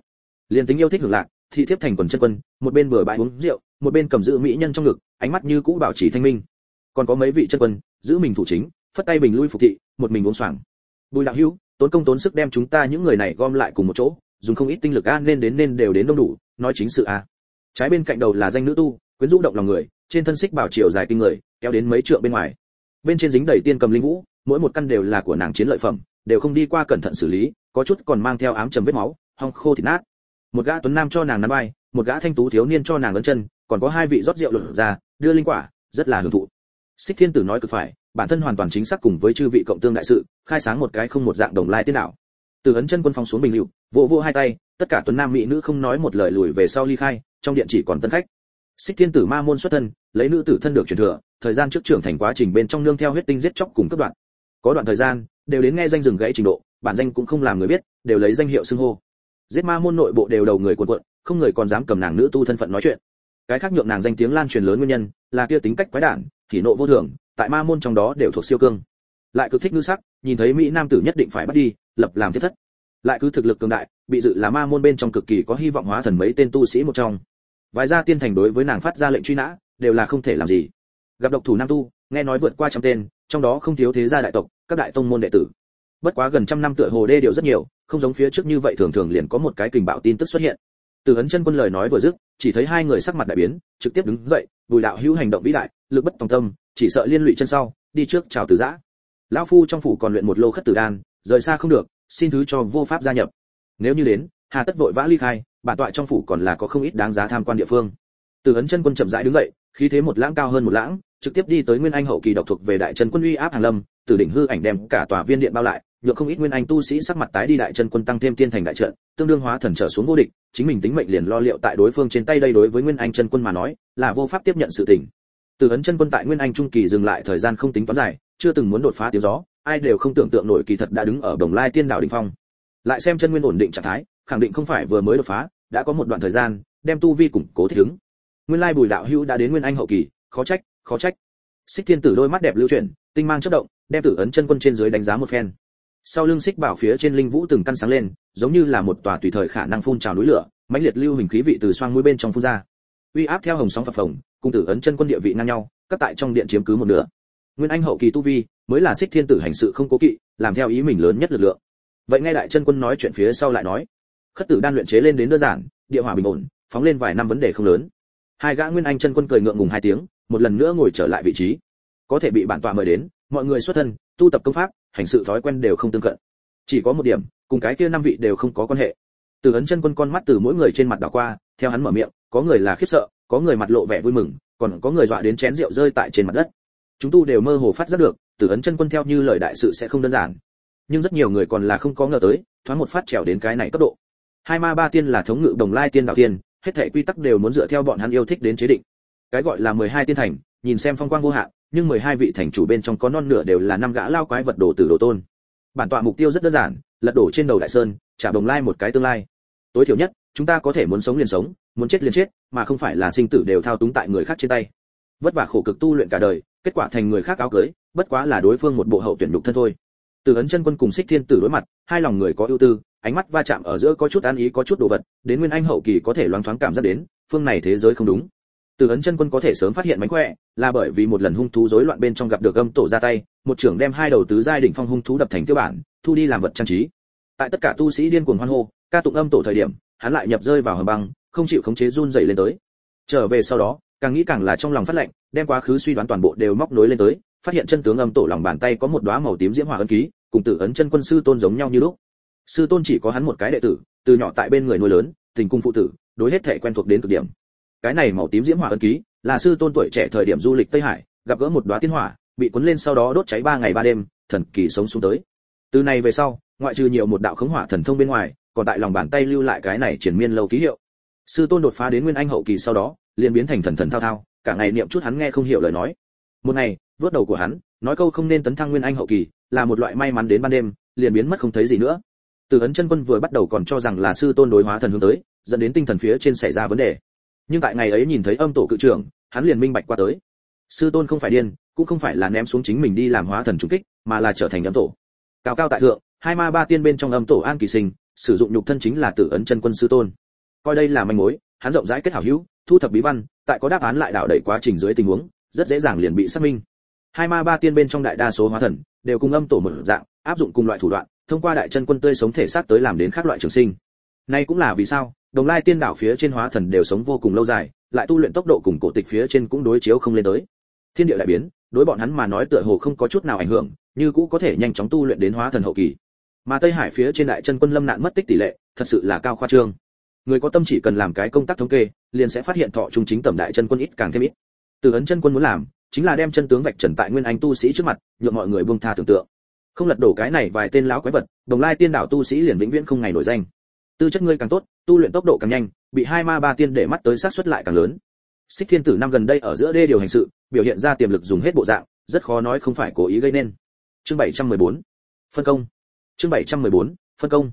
Liền tính yêu thích hưởng lạc, thị thiếp thành quần chân quân, một bên bừa bãi uống rượu, một bên cầm giữ mỹ nhân trong ngực, ánh mắt như cũ bảo trì thanh minh. Còn có mấy vị chân quân, giữ mình thủ chính phất tay bình lui phục thị, một mình uống xoàng bùi đạo hữu, tốn công tốn sức đem chúng ta những người này gom lại cùng một chỗ, dùng không ít tinh lực a, nên đến nên đều đến đông đủ, nói chính sự a. Trái bên cạnh đầu là danh nữ tu, quyến rũ động lòng người, trên thân xích bảo chiều dài kinh người, kéo đến mấy trượng bên ngoài. Bên trên dính đầy tiên cầm linh vũ, mỗi một căn đều là của nàng chiến lợi phẩm, đều không đi qua cẩn thận xử lý, có chút còn mang theo ám trầm vết máu, hong khô thịt nát. Một gã tuấn nam cho nàng nắm bay một gã thanh tú thiếu niên cho nàng ấn chân, còn có hai vị rót rượu lột ra, đưa linh quả, rất là hưởng thụ. Xích thiên tử nói cực phải bản thân hoàn toàn chính xác cùng với chư vị cộng tương đại sự, khai sáng một cái không một dạng đồng lai tiên đạo. Từ ấn chân quân phong xuống bình lưu vỗ vỗ hai tay, tất cả tuấn nam mỹ nữ không nói một lời lùi về sau ly khai, trong điện chỉ còn tân khách. Xích thiên tử ma môn xuất thân, lấy nữ tử thân được truyền thừa, thời gian trước trưởng thành quá trình bên trong nương theo huyết tinh giết chóc cùng cấp đoạn. Có đoạn thời gian, đều đến nghe danh rừng gãy trình độ, bản danh cũng không làm người biết, đều lấy danh hiệu xưng hô. Giết ma môn nội bộ đều đầu người cuộn cuộn, không người còn dám cầm nàng nữ tu thân phận nói chuyện. Cái khác nhượng nàng danh tiếng lan truyền lớn nguyên nhân, là kia tính cách quái đản thì nộ vô thường tại ma môn trong đó đều thuộc siêu cương. Lại cứ thích ngư sắc, nhìn thấy mỹ nam tử nhất định phải bắt đi, lập làm thiết thất. Lại cứ thực lực cường đại, bị dự là ma môn bên trong cực kỳ có hy vọng hóa thần mấy tên tu sĩ một trong. Vài gia tiên thành đối với nàng phát ra lệnh truy nã, đều là không thể làm gì. Gặp độc thủ nam tu, nghe nói vượt qua trăm tên, trong đó không thiếu thế gia đại tộc, các đại tông môn đệ tử. Bất quá gần trăm năm tựa hồ đê điều rất nhiều, không giống phía trước như vậy thường thường liền có một cái kình bạo tin tức xuất hiện từ ấn chân quân lời nói vừa dứt, chỉ thấy hai người sắc mặt đại biến, trực tiếp đứng dậy, bùi đạo hữu hành động vĩ đại, lực bất tòng tâm, chỉ sợ liên lụy chân sau, đi trước chào từ giã. Lão phu trong phủ còn luyện một lô khất tử đan, rời xa không được, xin thứ cho vô pháp gia nhập. Nếu như đến, hà tất vội vã ly khai bản tọa trong phủ còn là có không ít đáng giá tham quan địa phương. Từ ấn chân quân chậm rãi đứng dậy, khí thế một lãng cao hơn một lãng, trực tiếp đi tới nguyên anh hậu kỳ độc thuộc về đại chân quân uy áp hàng lâm, từ đỉnh hư ảnh đem cả tòa viên điện bao lại nhượng không ít nguyên anh tu sĩ sắc mặt tái đi đại chân quân tăng thêm tiên thành đại trận, tương đương hóa thần trở xuống vô địch, chính mình tính mệnh liền lo liệu tại đối phương trên tay đây đối với nguyên anh chân quân mà nói, là vô pháp tiếp nhận sự tình. Từ ấn chân quân tại nguyên anh trung kỳ dừng lại thời gian không tính toán dài, chưa từng muốn đột phá tiếng gió, ai đều không tưởng tượng nổi kỳ thật đã đứng ở đồng lai tiên đảo đỉnh phong. Lại xem chân nguyên ổn định trạng thái, khẳng định không phải vừa mới đột phá, đã có một đoạn thời gian, đem tu vi củng cố thích ứng. Nguyên lai bùi đạo hữu đã đến nguyên anh hậu kỳ, khó trách khó trách. Xích thiên tử đôi mắt đẹp lưu chuyển, tinh mang chớp động, đem tử ấn chân quân trên dưới đánh giá một phen sau lưng xích bảo phía trên linh vũ từng căn sáng lên, giống như là một tòa tùy thời khả năng phun trào núi lửa, mãnh liệt lưu hình khí vị từ xoang mũi bên trong phun ra. Uy áp theo hồng sóng phập phồng, cùng tử ấn chân quân địa vị ngang nhau, các tại trong điện chiếm cứ một nửa. Nguyên anh hậu kỳ tu vi, mới là xích thiên tử hành sự không cố kỵ, làm theo ý mình lớn nhất lực lượng. Vậy ngay đại chân quân nói chuyện phía sau lại nói, khất tử đan luyện chế lên đến đơn giản, địa hỏa bình ổn, phóng lên vài năm vấn đề không lớn. Hai gã nguyên anh chân quân cười ngượng ngùng hai tiếng, một lần nữa ngồi trở lại vị trí. Có thể bị bản tọa mời đến, mọi người xuất thân, tu tập công pháp hành sự thói quen đều không tương cận. Chỉ có một điểm, cùng cái kia năm vị đều không có quan hệ. Từ ấn chân quân con mắt từ mỗi người trên mặt đảo qua, theo hắn mở miệng, có người là khiếp sợ, có người mặt lộ vẻ vui mừng, còn có người dọa đến chén rượu rơi tại trên mặt đất. Chúng tu đều mơ hồ phát giác được, từ ấn chân quân theo như lời đại sự sẽ không đơn giản. Nhưng rất nhiều người còn là không có ngờ tới, thoáng một phát trèo đến cái này cấp độ. Hai ma ba tiên là thống ngự đồng lai tiên đạo tiên, hết thảy quy tắc đều muốn dựa theo bọn hắn yêu thích đến chế định. Cái gọi là 12 tiên thành, nhìn xem phong quang vô hạn nhưng 12 vị thành chủ bên trong có non nửa đều là năm gã lao quái vật đồ tử đồ tôn. Bản tọa mục tiêu rất đơn giản, lật đổ trên đầu đại sơn, trả đồng lai một cái tương lai. Tối thiểu nhất, chúng ta có thể muốn sống liền sống, muốn chết liền chết, mà không phải là sinh tử đều thao túng tại người khác trên tay. Vất vả khổ cực tu luyện cả đời, kết quả thành người khác áo cưới, bất quá là đối phương một bộ hậu tuyển đục thân thôi. Từ ấn chân quân cùng xích thiên tử đối mặt, hai lòng người có ưu tư, ánh mắt va chạm ở giữa có chút an ý có chút đồ vật, đến nguyên anh hậu kỳ có thể loáng thoáng cảm giác đến, phương này thế giới không đúng từ ấn chân quân có thể sớm phát hiện mánh khỏe, là bởi vì một lần hung thú rối loạn bên trong gặp được âm tổ ra tay, một trưởng đem hai đầu tứ giai đỉnh phong hung thú đập thành tiêu bản, thu đi làm vật trang trí. Tại tất cả tu sĩ điên cuồng hoan hô, ca tụng âm tổ thời điểm, hắn lại nhập rơi vào hầm băng, không chịu khống chế run dậy lên tới. Trở về sau đó, càng nghĩ càng là trong lòng phát lệnh đem quá khứ suy đoán toàn bộ đều móc nối lên tới, phát hiện chân tướng âm tổ lòng bàn tay có một đóa màu tím diễm hỏa ấn ký, cùng tử ấn chân quân sư tôn giống nhau như lúc. Sư tôn chỉ có hắn một cái đệ tử, từ nhỏ tại bên người nuôi lớn, tình cung phụ tử, đối hết thể quen thuộc đến cực điểm cái này màu tím diễm hỏa ân ký, là sư tôn tuổi trẻ thời điểm du lịch tây hải, gặp gỡ một đóa tiên hỏa, bị cuốn lên sau đó đốt cháy ba ngày ba đêm, thần kỳ sống xuống tới. Từ này về sau, ngoại trừ nhiều một đạo khống hỏa thần thông bên ngoài, còn tại lòng bàn tay lưu lại cái này triển miên lâu ký hiệu. Sư tôn đột phá đến nguyên anh hậu kỳ sau đó, liền biến thành thần thần thao thao, cả ngày niệm chút hắn nghe không hiểu lời nói. Một ngày, vớt đầu của hắn, nói câu không nên tấn thăng nguyên anh hậu kỳ, là một loại may mắn đến ban đêm, liền biến mất không thấy gì nữa. Từ ấn chân quân vừa bắt đầu còn cho rằng là sư tôn đối hóa thần hướng tới, dẫn đến tinh thần phía trên xảy ra vấn đề nhưng tại ngày ấy nhìn thấy âm tổ cự trưởng, hắn liền minh bạch qua tới. Sư tôn không phải điên, cũng không phải là ném xuống chính mình đi làm hóa thần trung kích, mà là trở thành âm tổ. Cao cao tại thượng, hai ma ba tiên bên trong âm tổ an kỳ sinh, sử dụng nhục thân chính là tử ấn chân quân sư tôn. Coi đây là manh mối, hắn rộng rãi kết hảo hữu, thu thập bí văn, tại có đáp án lại đảo đẩy quá trình dưới tình huống, rất dễ dàng liền bị xác minh. Hai ma ba tiên bên trong đại đa số hóa thần, đều cùng âm tổ một dạng, áp dụng cùng loại thủ đoạn, thông qua đại chân quân tươi sống thể xác tới làm đến các loại trường sinh nay cũng là vì sao, đồng lai tiên đảo phía trên hóa thần đều sống vô cùng lâu dài, lại tu luyện tốc độ cùng cổ tịch phía trên cũng đối chiếu không lên tới. Thiên địa đại biến, đối bọn hắn mà nói tựa hồ không có chút nào ảnh hưởng, như cũ có thể nhanh chóng tu luyện đến hóa thần hậu kỳ. Mà tây hải phía trên đại chân quân lâm nạn mất tích tỷ lệ, thật sự là cao khoa trương. Người có tâm chỉ cần làm cái công tác thống kê, liền sẽ phát hiện thọ trung chính tầm đại chân quân ít càng thêm ít. Từ ấn chân quân muốn làm, chính là đem chân tướng vạch trần tại nguyên anh tu sĩ trước mặt, nhượng mọi người buông tha tưởng tượng. Không lật đổ cái này vài tên lão quái vật, đồng lai tiên đảo tu sĩ liền vĩnh viễn không ngày nổi danh tư chất ngươi càng tốt, tu luyện tốc độ càng nhanh, bị hai ma ba tiên để mắt tới sát suất lại càng lớn. Xích thiên tử năm gần đây ở giữa đê điều hành sự, biểu hiện ra tiềm lực dùng hết bộ dạng, rất khó nói không phải cố ý gây nên. Chương 714 phân công. Chương 714 phân công.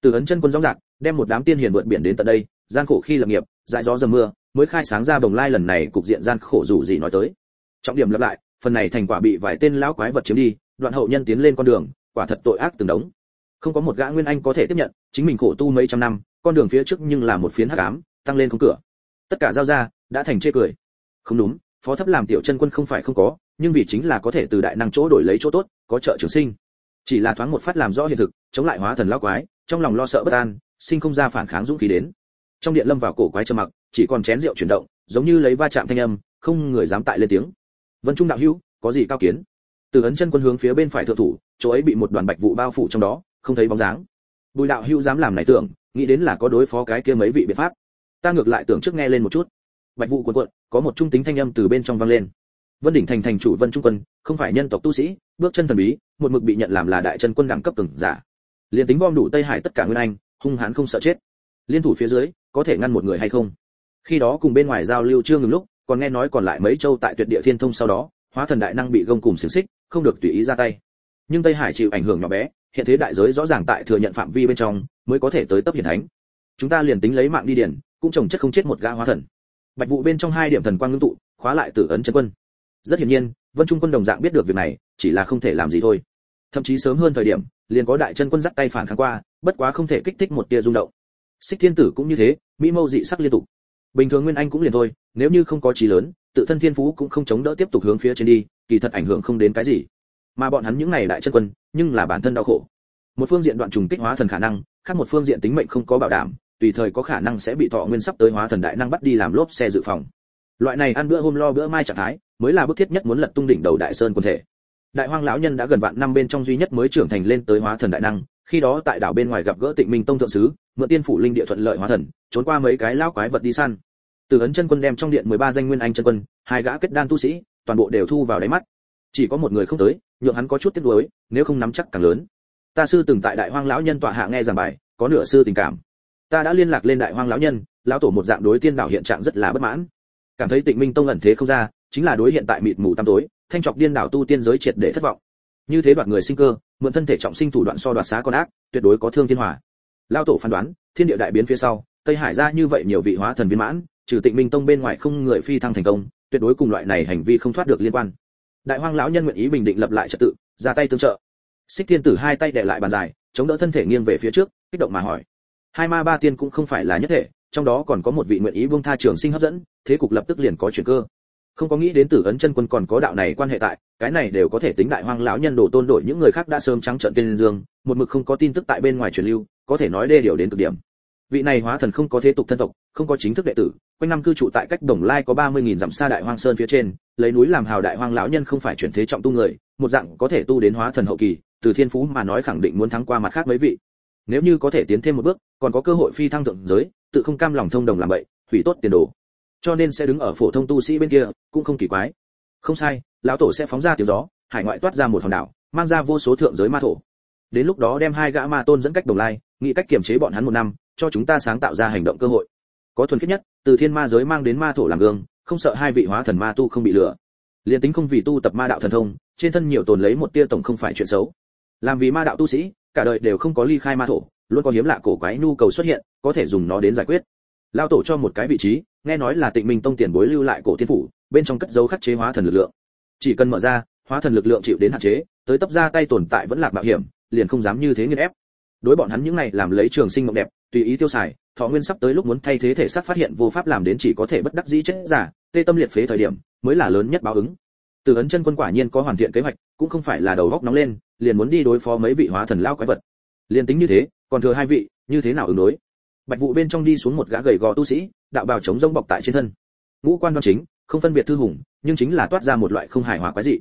Từ ấn chân quân rõ rạc đem một đám tiên hiền vượt biển đến tận đây, gian khổ khi lập nghiệp, dại gió dầm mưa, mới khai sáng ra bồng lai lần này cục diện gian khổ dù gì nói tới. Trọng điểm lặp lại, phần này thành quả bị vài tên lão quái vật chiếm đi, đoạn hậu nhân tiến lên con đường, quả thật tội ác từng đống không có một gã nguyên anh có thể tiếp nhận, chính mình khổ tu mấy trăm năm, con đường phía trước nhưng là một phiến hắc ám, tăng lên không cửa. Tất cả giao ra, đã thành chê cười. Không đúng, phó thấp làm tiểu chân quân không phải không có, nhưng vì chính là có thể từ đại năng chỗ đổi lấy chỗ tốt, có trợ trường sinh. Chỉ là thoáng một phát làm rõ hiện thực, chống lại hóa thần lão quái, trong lòng lo sợ bất an, sinh không ra phản kháng dũng khí đến. Trong điện lâm vào cổ quái trầm mặc, chỉ còn chén rượu chuyển động, giống như lấy va chạm thanh âm, không người dám tại lên tiếng. Vân trung đạo hữu, có gì cao kiến? Từ ấn chân quân hướng phía bên phải thượng thủ, chỗ ấy bị một đoàn bạch vụ bao phủ trong đó không thấy bóng dáng. Bùi đạo hữu dám làm này tưởng, nghĩ đến là có đối phó cái kia mấy vị biện pháp. Ta ngược lại tưởng trước nghe lên một chút. Bạch vụ cuộn cuộn, có một trung tính thanh âm từ bên trong vang lên. Vân đỉnh thành thành chủ vân trung quân, không phải nhân tộc tu sĩ, bước chân thần bí, một mực bị nhận làm là đại chân quân đẳng cấp từng giả. Liền tính bom đủ tây hải tất cả nguyên anh, hung hãn không sợ chết. Liên thủ phía dưới, có thể ngăn một người hay không? Khi đó cùng bên ngoài giao lưu chưa ngừng lúc, còn nghe nói còn lại mấy châu tại tuyệt địa thiên thông sau đó, hóa thần đại năng bị gông cùng xiềng xích, không được tùy ý ra tay. Nhưng tây hải chịu ảnh hưởng nhỏ bé hiện thế đại giới rõ ràng tại thừa nhận phạm vi bên trong, mới có thể tới tấp hiển thánh. Chúng ta liền tính lấy mạng đi điển cũng trồng chất không chết một gã hóa thần. Bạch vụ bên trong hai điểm thần quang ngưng tụ, khóa lại tử ấn chân quân. Rất hiển nhiên, vân trung quân đồng dạng biết được việc này, chỉ là không thể làm gì thôi. Thậm chí sớm hơn thời điểm, liền có đại chân quân dắt tay phản kháng qua, bất quá không thể kích thích một tia rung động. Xích thiên tử cũng như thế, mỹ mâu dị sắc liên tục. Bình thường nguyên anh cũng liền thôi, nếu như không có trí lớn, tự thân thiên phú cũng không chống đỡ tiếp tục hướng phía trên đi, kỳ thật ảnh hưởng không đến cái gì mà bọn hắn những này đại chân quân, nhưng là bản thân đau khổ. Một phương diện đoạn trùng kích hóa thần khả năng, khác một phương diện tính mệnh không có bảo đảm, tùy thời có khả năng sẽ bị thọ nguyên sắp tới hóa thần đại năng bắt đi làm lốp xe dự phòng. Loại này ăn bữa hôm lo bữa mai trạng thái, mới là bức thiết nhất muốn lật tung đỉnh đầu đại sơn quân thể. Đại hoang lão nhân đã gần vạn năm bên trong duy nhất mới trưởng thành lên tới hóa thần đại năng, khi đó tại đảo bên ngoài gặp gỡ tịnh minh tông thượng sứ, mượn tiên phủ linh địa thuận lợi hóa thần, trốn qua mấy cái lão quái vật đi săn. Từ ấn chân quân đem trong điện 13 danh nguyên anh chân quân, hai gã kết đan tu sĩ, toàn bộ đều thu vào đáy mắt chỉ có một người không tới, nhượng hắn có chút tiếc nuối, nếu không nắm chắc càng lớn. Ta sư từng tại đại hoang lão nhân tọa hạ nghe giảng bài, có nửa sư tình cảm. Ta đã liên lạc lên đại hoang lão nhân, lão tổ một dạng đối tiên đảo hiện trạng rất là bất mãn. Cảm thấy tịnh minh tông ẩn thế không ra, chính là đối hiện tại mịt mù tăm tối, thanh trọc điên đảo tu tiên giới triệt để thất vọng. Như thế đoạt người sinh cơ, mượn thân thể trọng sinh thủ đoạn so đoạt xá con ác, tuyệt đối có thương thiên hòa. Lão tổ phán đoán, thiên địa đại biến phía sau, tây hải ra như vậy nhiều vị hóa thần viên mãn, trừ tịnh minh tông bên ngoài không người phi thăng thành công, tuyệt đối cùng loại này hành vi không thoát được liên quan đại hoang lão nhân nguyện ý bình định lập lại trật tự, ra tay tương trợ. Xích thiên tử hai tay đè lại bàn dài, chống đỡ thân thể nghiêng về phía trước, kích động mà hỏi. Hai ma ba tiên cũng không phải là nhất thể, trong đó còn có một vị nguyện ý buông tha trường sinh hấp dẫn, thế cục lập tức liền có chuyển cơ. Không có nghĩ đến tử ấn chân quân còn có đạo này quan hệ tại, cái này đều có thể tính đại hoang lão nhân đồ tôn đổi những người khác đã sớm trắng trợn tên dương, một mực không có tin tức tại bên ngoài truyền lưu, có thể nói đê điều đến cực điểm. Vị này hóa thần không có thế tục thân tộc, không có chính thức đệ tử quanh năm cư trụ tại cách đồng lai có ba mươi nghìn dặm xa đại hoang sơn phía trên, lấy núi làm hào đại hoang lão nhân không phải chuyển thế trọng tu người, một dạng có thể tu đến hóa thần hậu kỳ, từ thiên phú mà nói khẳng định muốn thắng qua mặt khác mấy vị. Nếu như có thể tiến thêm một bước, còn có cơ hội phi thăng thượng giới, tự không cam lòng thông đồng làm vậy hủy tốt tiền đồ. Cho nên sẽ đứng ở phổ thông tu sĩ bên kia, cũng không kỳ quái. Không sai, lão tổ sẽ phóng ra tiếng gió, hải ngoại toát ra một hòn đảo, mang ra vô số thượng giới ma thổ. Đến lúc đó đem hai gã ma tôn dẫn cách đồng lai, nghĩ cách kiềm chế bọn hắn một năm, cho chúng ta sáng tạo ra hành động cơ hội có thuần khiết nhất, từ thiên ma giới mang đến ma thổ làm gương, không sợ hai vị hóa thần ma tu không bị lừa. Liền tính không vì tu tập ma đạo thần thông, trên thân nhiều tồn lấy một tia tổng không phải chuyện xấu. Làm vì ma đạo tu sĩ, cả đời đều không có ly khai ma thổ, luôn có hiếm lạ cổ quái nhu cầu xuất hiện, có thể dùng nó đến giải quyết. Lao tổ cho một cái vị trí, nghe nói là tịnh minh tông tiền bối lưu lại cổ thiên phủ, bên trong cất dấu khắc chế hóa thần lực lượng. Chỉ cần mở ra, hóa thần lực lượng chịu đến hạn chế, tới tấp ra tay tồn tại vẫn lạc mạo hiểm, liền không dám như thế nghiên ép đối bọn hắn những này làm lấy trường sinh mộng đẹp, tùy ý tiêu xài, thọ nguyên sắp tới lúc muốn thay thế thể xác phát hiện vô pháp làm đến chỉ có thể bất đắc dĩ chết giả, tê tâm liệt phế thời điểm, mới là lớn nhất báo ứng. Từ ấn chân quân quả nhiên có hoàn thiện kế hoạch, cũng không phải là đầu góc nóng lên, liền muốn đi đối phó mấy vị hóa thần lao quái vật. Liền tính như thế, còn thừa hai vị, như thế nào ứng đối? Bạch vụ bên trong đi xuống một gã gầy gò tu sĩ, đạo bào chống rông bọc tại trên thân. Ngũ quan đoan chính, không phân biệt thư hùng, nhưng chính là toát ra một loại không hài hòa quái dị.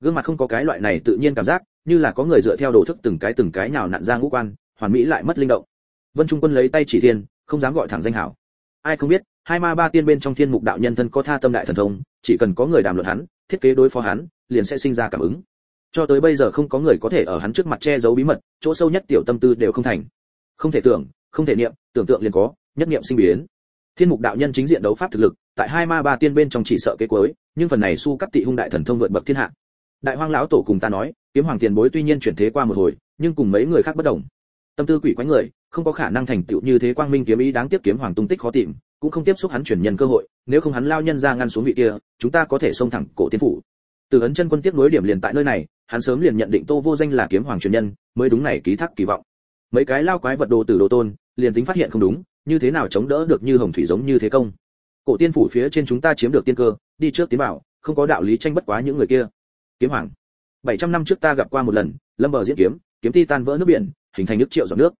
Gương mặt không có cái loại này tự nhiên cảm giác, như là có người dựa theo đồ thức từng cái từng cái nào nặn ra ngũ quan hoàn mỹ lại mất linh động. Vân trung quân lấy tay chỉ thiên, không dám gọi thẳng danh hảo. Ai không biết, hai ma ba tiên bên trong thiên mục đạo nhân thân có tha tâm đại thần thông, chỉ cần có người đàm luận hắn, thiết kế đối phó hắn, liền sẽ sinh ra cảm ứng. Cho tới bây giờ không có người có thể ở hắn trước mặt che giấu bí mật, chỗ sâu nhất tiểu tâm tư đều không thành. Không thể tưởng, không thể niệm, tưởng tượng liền có, nhất niệm sinh biến. Thiên mục đạo nhân chính diện đấu pháp thực lực, tại hai ma ba tiên bên trong chỉ sợ kế cuối, nhưng phần này su cấp tị hung đại thần thông vượt bậc thiên hạ. Đại hoang lão tổ cùng ta nói, kiếm hoàng tiền bối tuy nhiên chuyển thế qua một hồi, nhưng cùng mấy người khác bất đồng tâm tư quỷ quái người, không có khả năng thành tựu như thế quang minh kiếm ý đáng tiếc kiếm hoàng tung tích khó tìm, cũng không tiếp xúc hắn chuyển nhân cơ hội, nếu không hắn lao nhân ra ngăn xuống vị kia, chúng ta có thể xông thẳng cổ tiên phủ. Từ ấn chân quân tiếp nối điểm liền tại nơi này, hắn sớm liền nhận định tô vô danh là kiếm hoàng truyền nhân, mới đúng này ký thác kỳ vọng. Mấy cái lao quái vật đồ từ đồ tôn, liền tính phát hiện không đúng, như thế nào chống đỡ được như hồng thủy giống như thế công? Cổ tiên phủ phía trên chúng ta chiếm được tiên cơ, đi trước tiến bảo không có đạo lý tranh bất quá những người kia. Kiếm hoàng. 700 năm trước ta gặp qua một lần, lâm bờ diễn kiếm kiếm ti tan vỡ nước biển hình thành nước triệu dòng nước.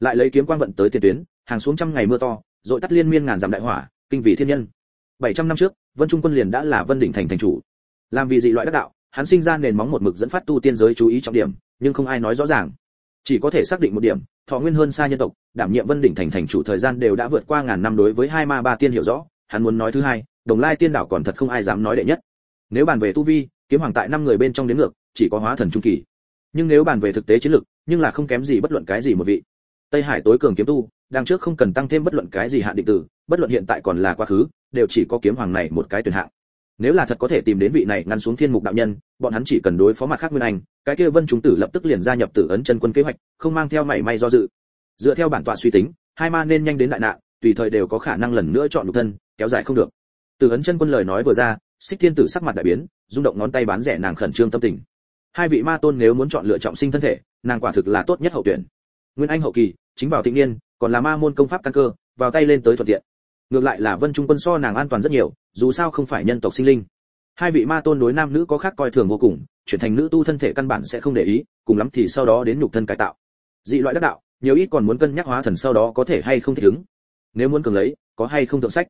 Lại lấy kiếm quang vận tới tiền tuyến, hàng xuống trăm ngày mưa to rồi tắt liên miên ngàn dặm đại hỏa, kinh vị thiên nhân. 700 năm trước, vân trung quân liền đã là vân đỉnh thành thành chủ. Làm vì dị loại đắc đạo, hắn sinh ra nền móng một mực dẫn phát tu tiên giới chú ý trọng điểm, nhưng không ai nói rõ ràng. Chỉ có thể xác định một điểm, thọ nguyên hơn xa nhân tộc, đảm nhiệm vân đỉnh thành thành chủ thời gian đều đã vượt qua ngàn năm đối với hai ma ba tiên hiểu rõ, hắn muốn nói thứ hai, đồng lai tiên đảo còn thật không ai dám nói đệ nhất. Nếu bàn về tu vi, kiếm hoàng tại năm người bên trong đến ngược, chỉ có hóa thần trung kỳ. Nhưng nếu bàn về thực tế chiến lực nhưng là không kém gì bất luận cái gì một vị. Tây hải tối cường kiếm tu đang trước không cần tăng thêm bất luận cái gì hạn định tử, bất luận hiện tại còn là quá khứ, đều chỉ có kiếm hoàng này một cái tuyển hạng. Nếu là thật có thể tìm đến vị này ngăn xuống thiên mục đạo nhân, bọn hắn chỉ cần đối phó mặt khác nguyên anh, cái kia vân chúng tử lập tức liền gia nhập tử ấn chân quân kế hoạch, không mang theo mảy may do dự. Dựa theo bản tọa suy tính, hai ma nên nhanh đến đại nạn, tùy thời đều có khả năng lần nữa chọn lục thân, kéo dài không được. Tử ấn chân quân lời nói vừa ra, xích thiên tử sắc mặt đại biến, rung động ngón tay bán rẻ nàng khẩn trương tâm tình. Hai vị ma tôn nếu muốn chọn lựa trọng sinh thân thể nàng quả thực là tốt nhất hậu tuyển. Nguyên anh hậu kỳ, chính vào thịnh niên, còn là ma môn công pháp căn cơ, vào tay lên tới thuận tiện. Ngược lại là vân trung quân so nàng an toàn rất nhiều, dù sao không phải nhân tộc sinh linh. Hai vị ma tôn đối nam nữ có khác coi thường vô cùng, chuyển thành nữ tu thân thể căn bản sẽ không để ý, cùng lắm thì sau đó đến nhục thân cải tạo. Dị loại đắc đạo, nhiều ít còn muốn cân nhắc hóa thần sau đó có thể hay không thích ứng. Nếu muốn cường lấy, có hay không thượng sách?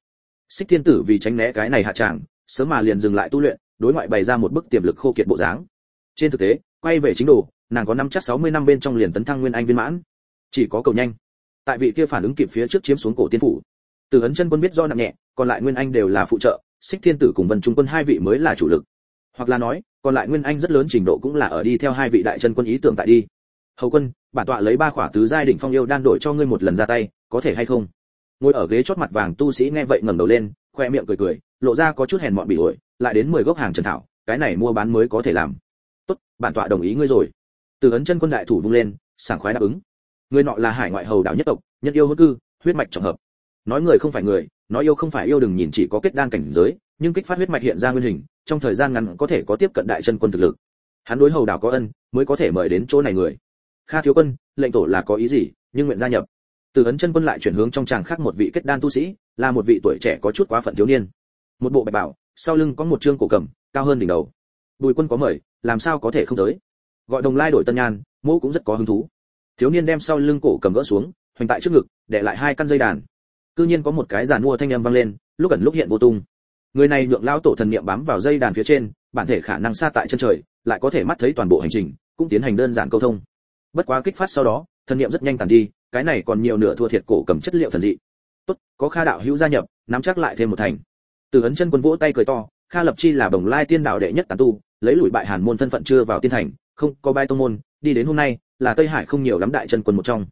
Xích thiên tử vì tránh né cái này hạ tràng, sớm mà liền dừng lại tu luyện, đối ngoại bày ra một bức tiềm lực khô kiệt bộ dáng. Trên thực tế, quay về chính đồ nàng có năm chắc 60 năm bên trong liền tấn thăng nguyên anh viên mãn. Chỉ có cầu nhanh. Tại vị kia phản ứng kịp phía trước chiếm xuống cổ tiên phủ. Từ ấn chân quân biết do nặng nhẹ, còn lại nguyên anh đều là phụ trợ, xích thiên tử cùng vân trung quân hai vị mới là chủ lực. Hoặc là nói, còn lại nguyên anh rất lớn trình độ cũng là ở đi theo hai vị đại chân quân ý tưởng tại đi. Hầu quân, bản tọa lấy ba khỏa tứ giai đỉnh phong yêu đan đổi cho ngươi một lần ra tay, có thể hay không? Ngồi ở ghế chót mặt vàng tu sĩ nghe vậy ngẩng đầu lên, khoe miệng cười cười, lộ ra có chút hèn mọn bị ổi, lại đến mười gốc hàng trần thảo, cái này mua bán mới có thể làm. Tốt, bản tọa đồng ý ngươi rồi từ ấn chân quân đại thủ vung lên, sảng khoái đáp ứng. Người nọ là hải ngoại hầu đảo nhất tộc nhân yêu hữu cư, huyết mạch trọng hợp. Nói người không phải người, nói yêu không phải yêu đừng nhìn chỉ có kết đan cảnh giới, nhưng kích phát huyết mạch hiện ra nguyên hình, trong thời gian ngắn có thể có tiếp cận đại chân quân thực lực. Hắn đối hầu đảo có ân, mới có thể mời đến chỗ này người. Kha thiếu quân, lệnh tổ là có ý gì, nhưng nguyện gia nhập. Từ ấn chân quân lại chuyển hướng trong chàng khác một vị kết đan tu sĩ, là một vị tuổi trẻ có chút quá phận thiếu niên. Một bộ bạch bảo, sau lưng có một trương cổ cầm, cao hơn đỉnh đầu. Bùi quân có mời, làm sao có thể không tới? Gọi đồng lai đổi tân nhan, mô cũng rất có hứng thú. Thiếu niên đem sau lưng cổ cầm gỡ xuống, hoành tại trước ngực, để lại hai căn dây đàn. Cư nhiên có một cái giàn mua thanh âm vang lên, lúc ẩn lúc hiện vô tung. Người này nhượng lão tổ thần niệm bám vào dây đàn phía trên, bản thể khả năng xa tại chân trời, lại có thể mắt thấy toàn bộ hành trình, cũng tiến hành đơn giản câu thông. Bất quá kích phát sau đó, thần niệm rất nhanh tàn đi, cái này còn nhiều nửa thua thiệt cổ cầm chất liệu thần dị. Tốt, có kha đạo hữu gia nhập, nắm chắc lại thêm một thành. Từ ấn chân quân vỗ tay cười to, kha lập chi là bồng lai tiên đạo đệ nhất tán tu, lấy lùi bại hàn môn thân phận chưa vào tiên thành không có bai tông môn, đi đến hôm nay, là tây hải không nhiều lắm đại chân quân một trong.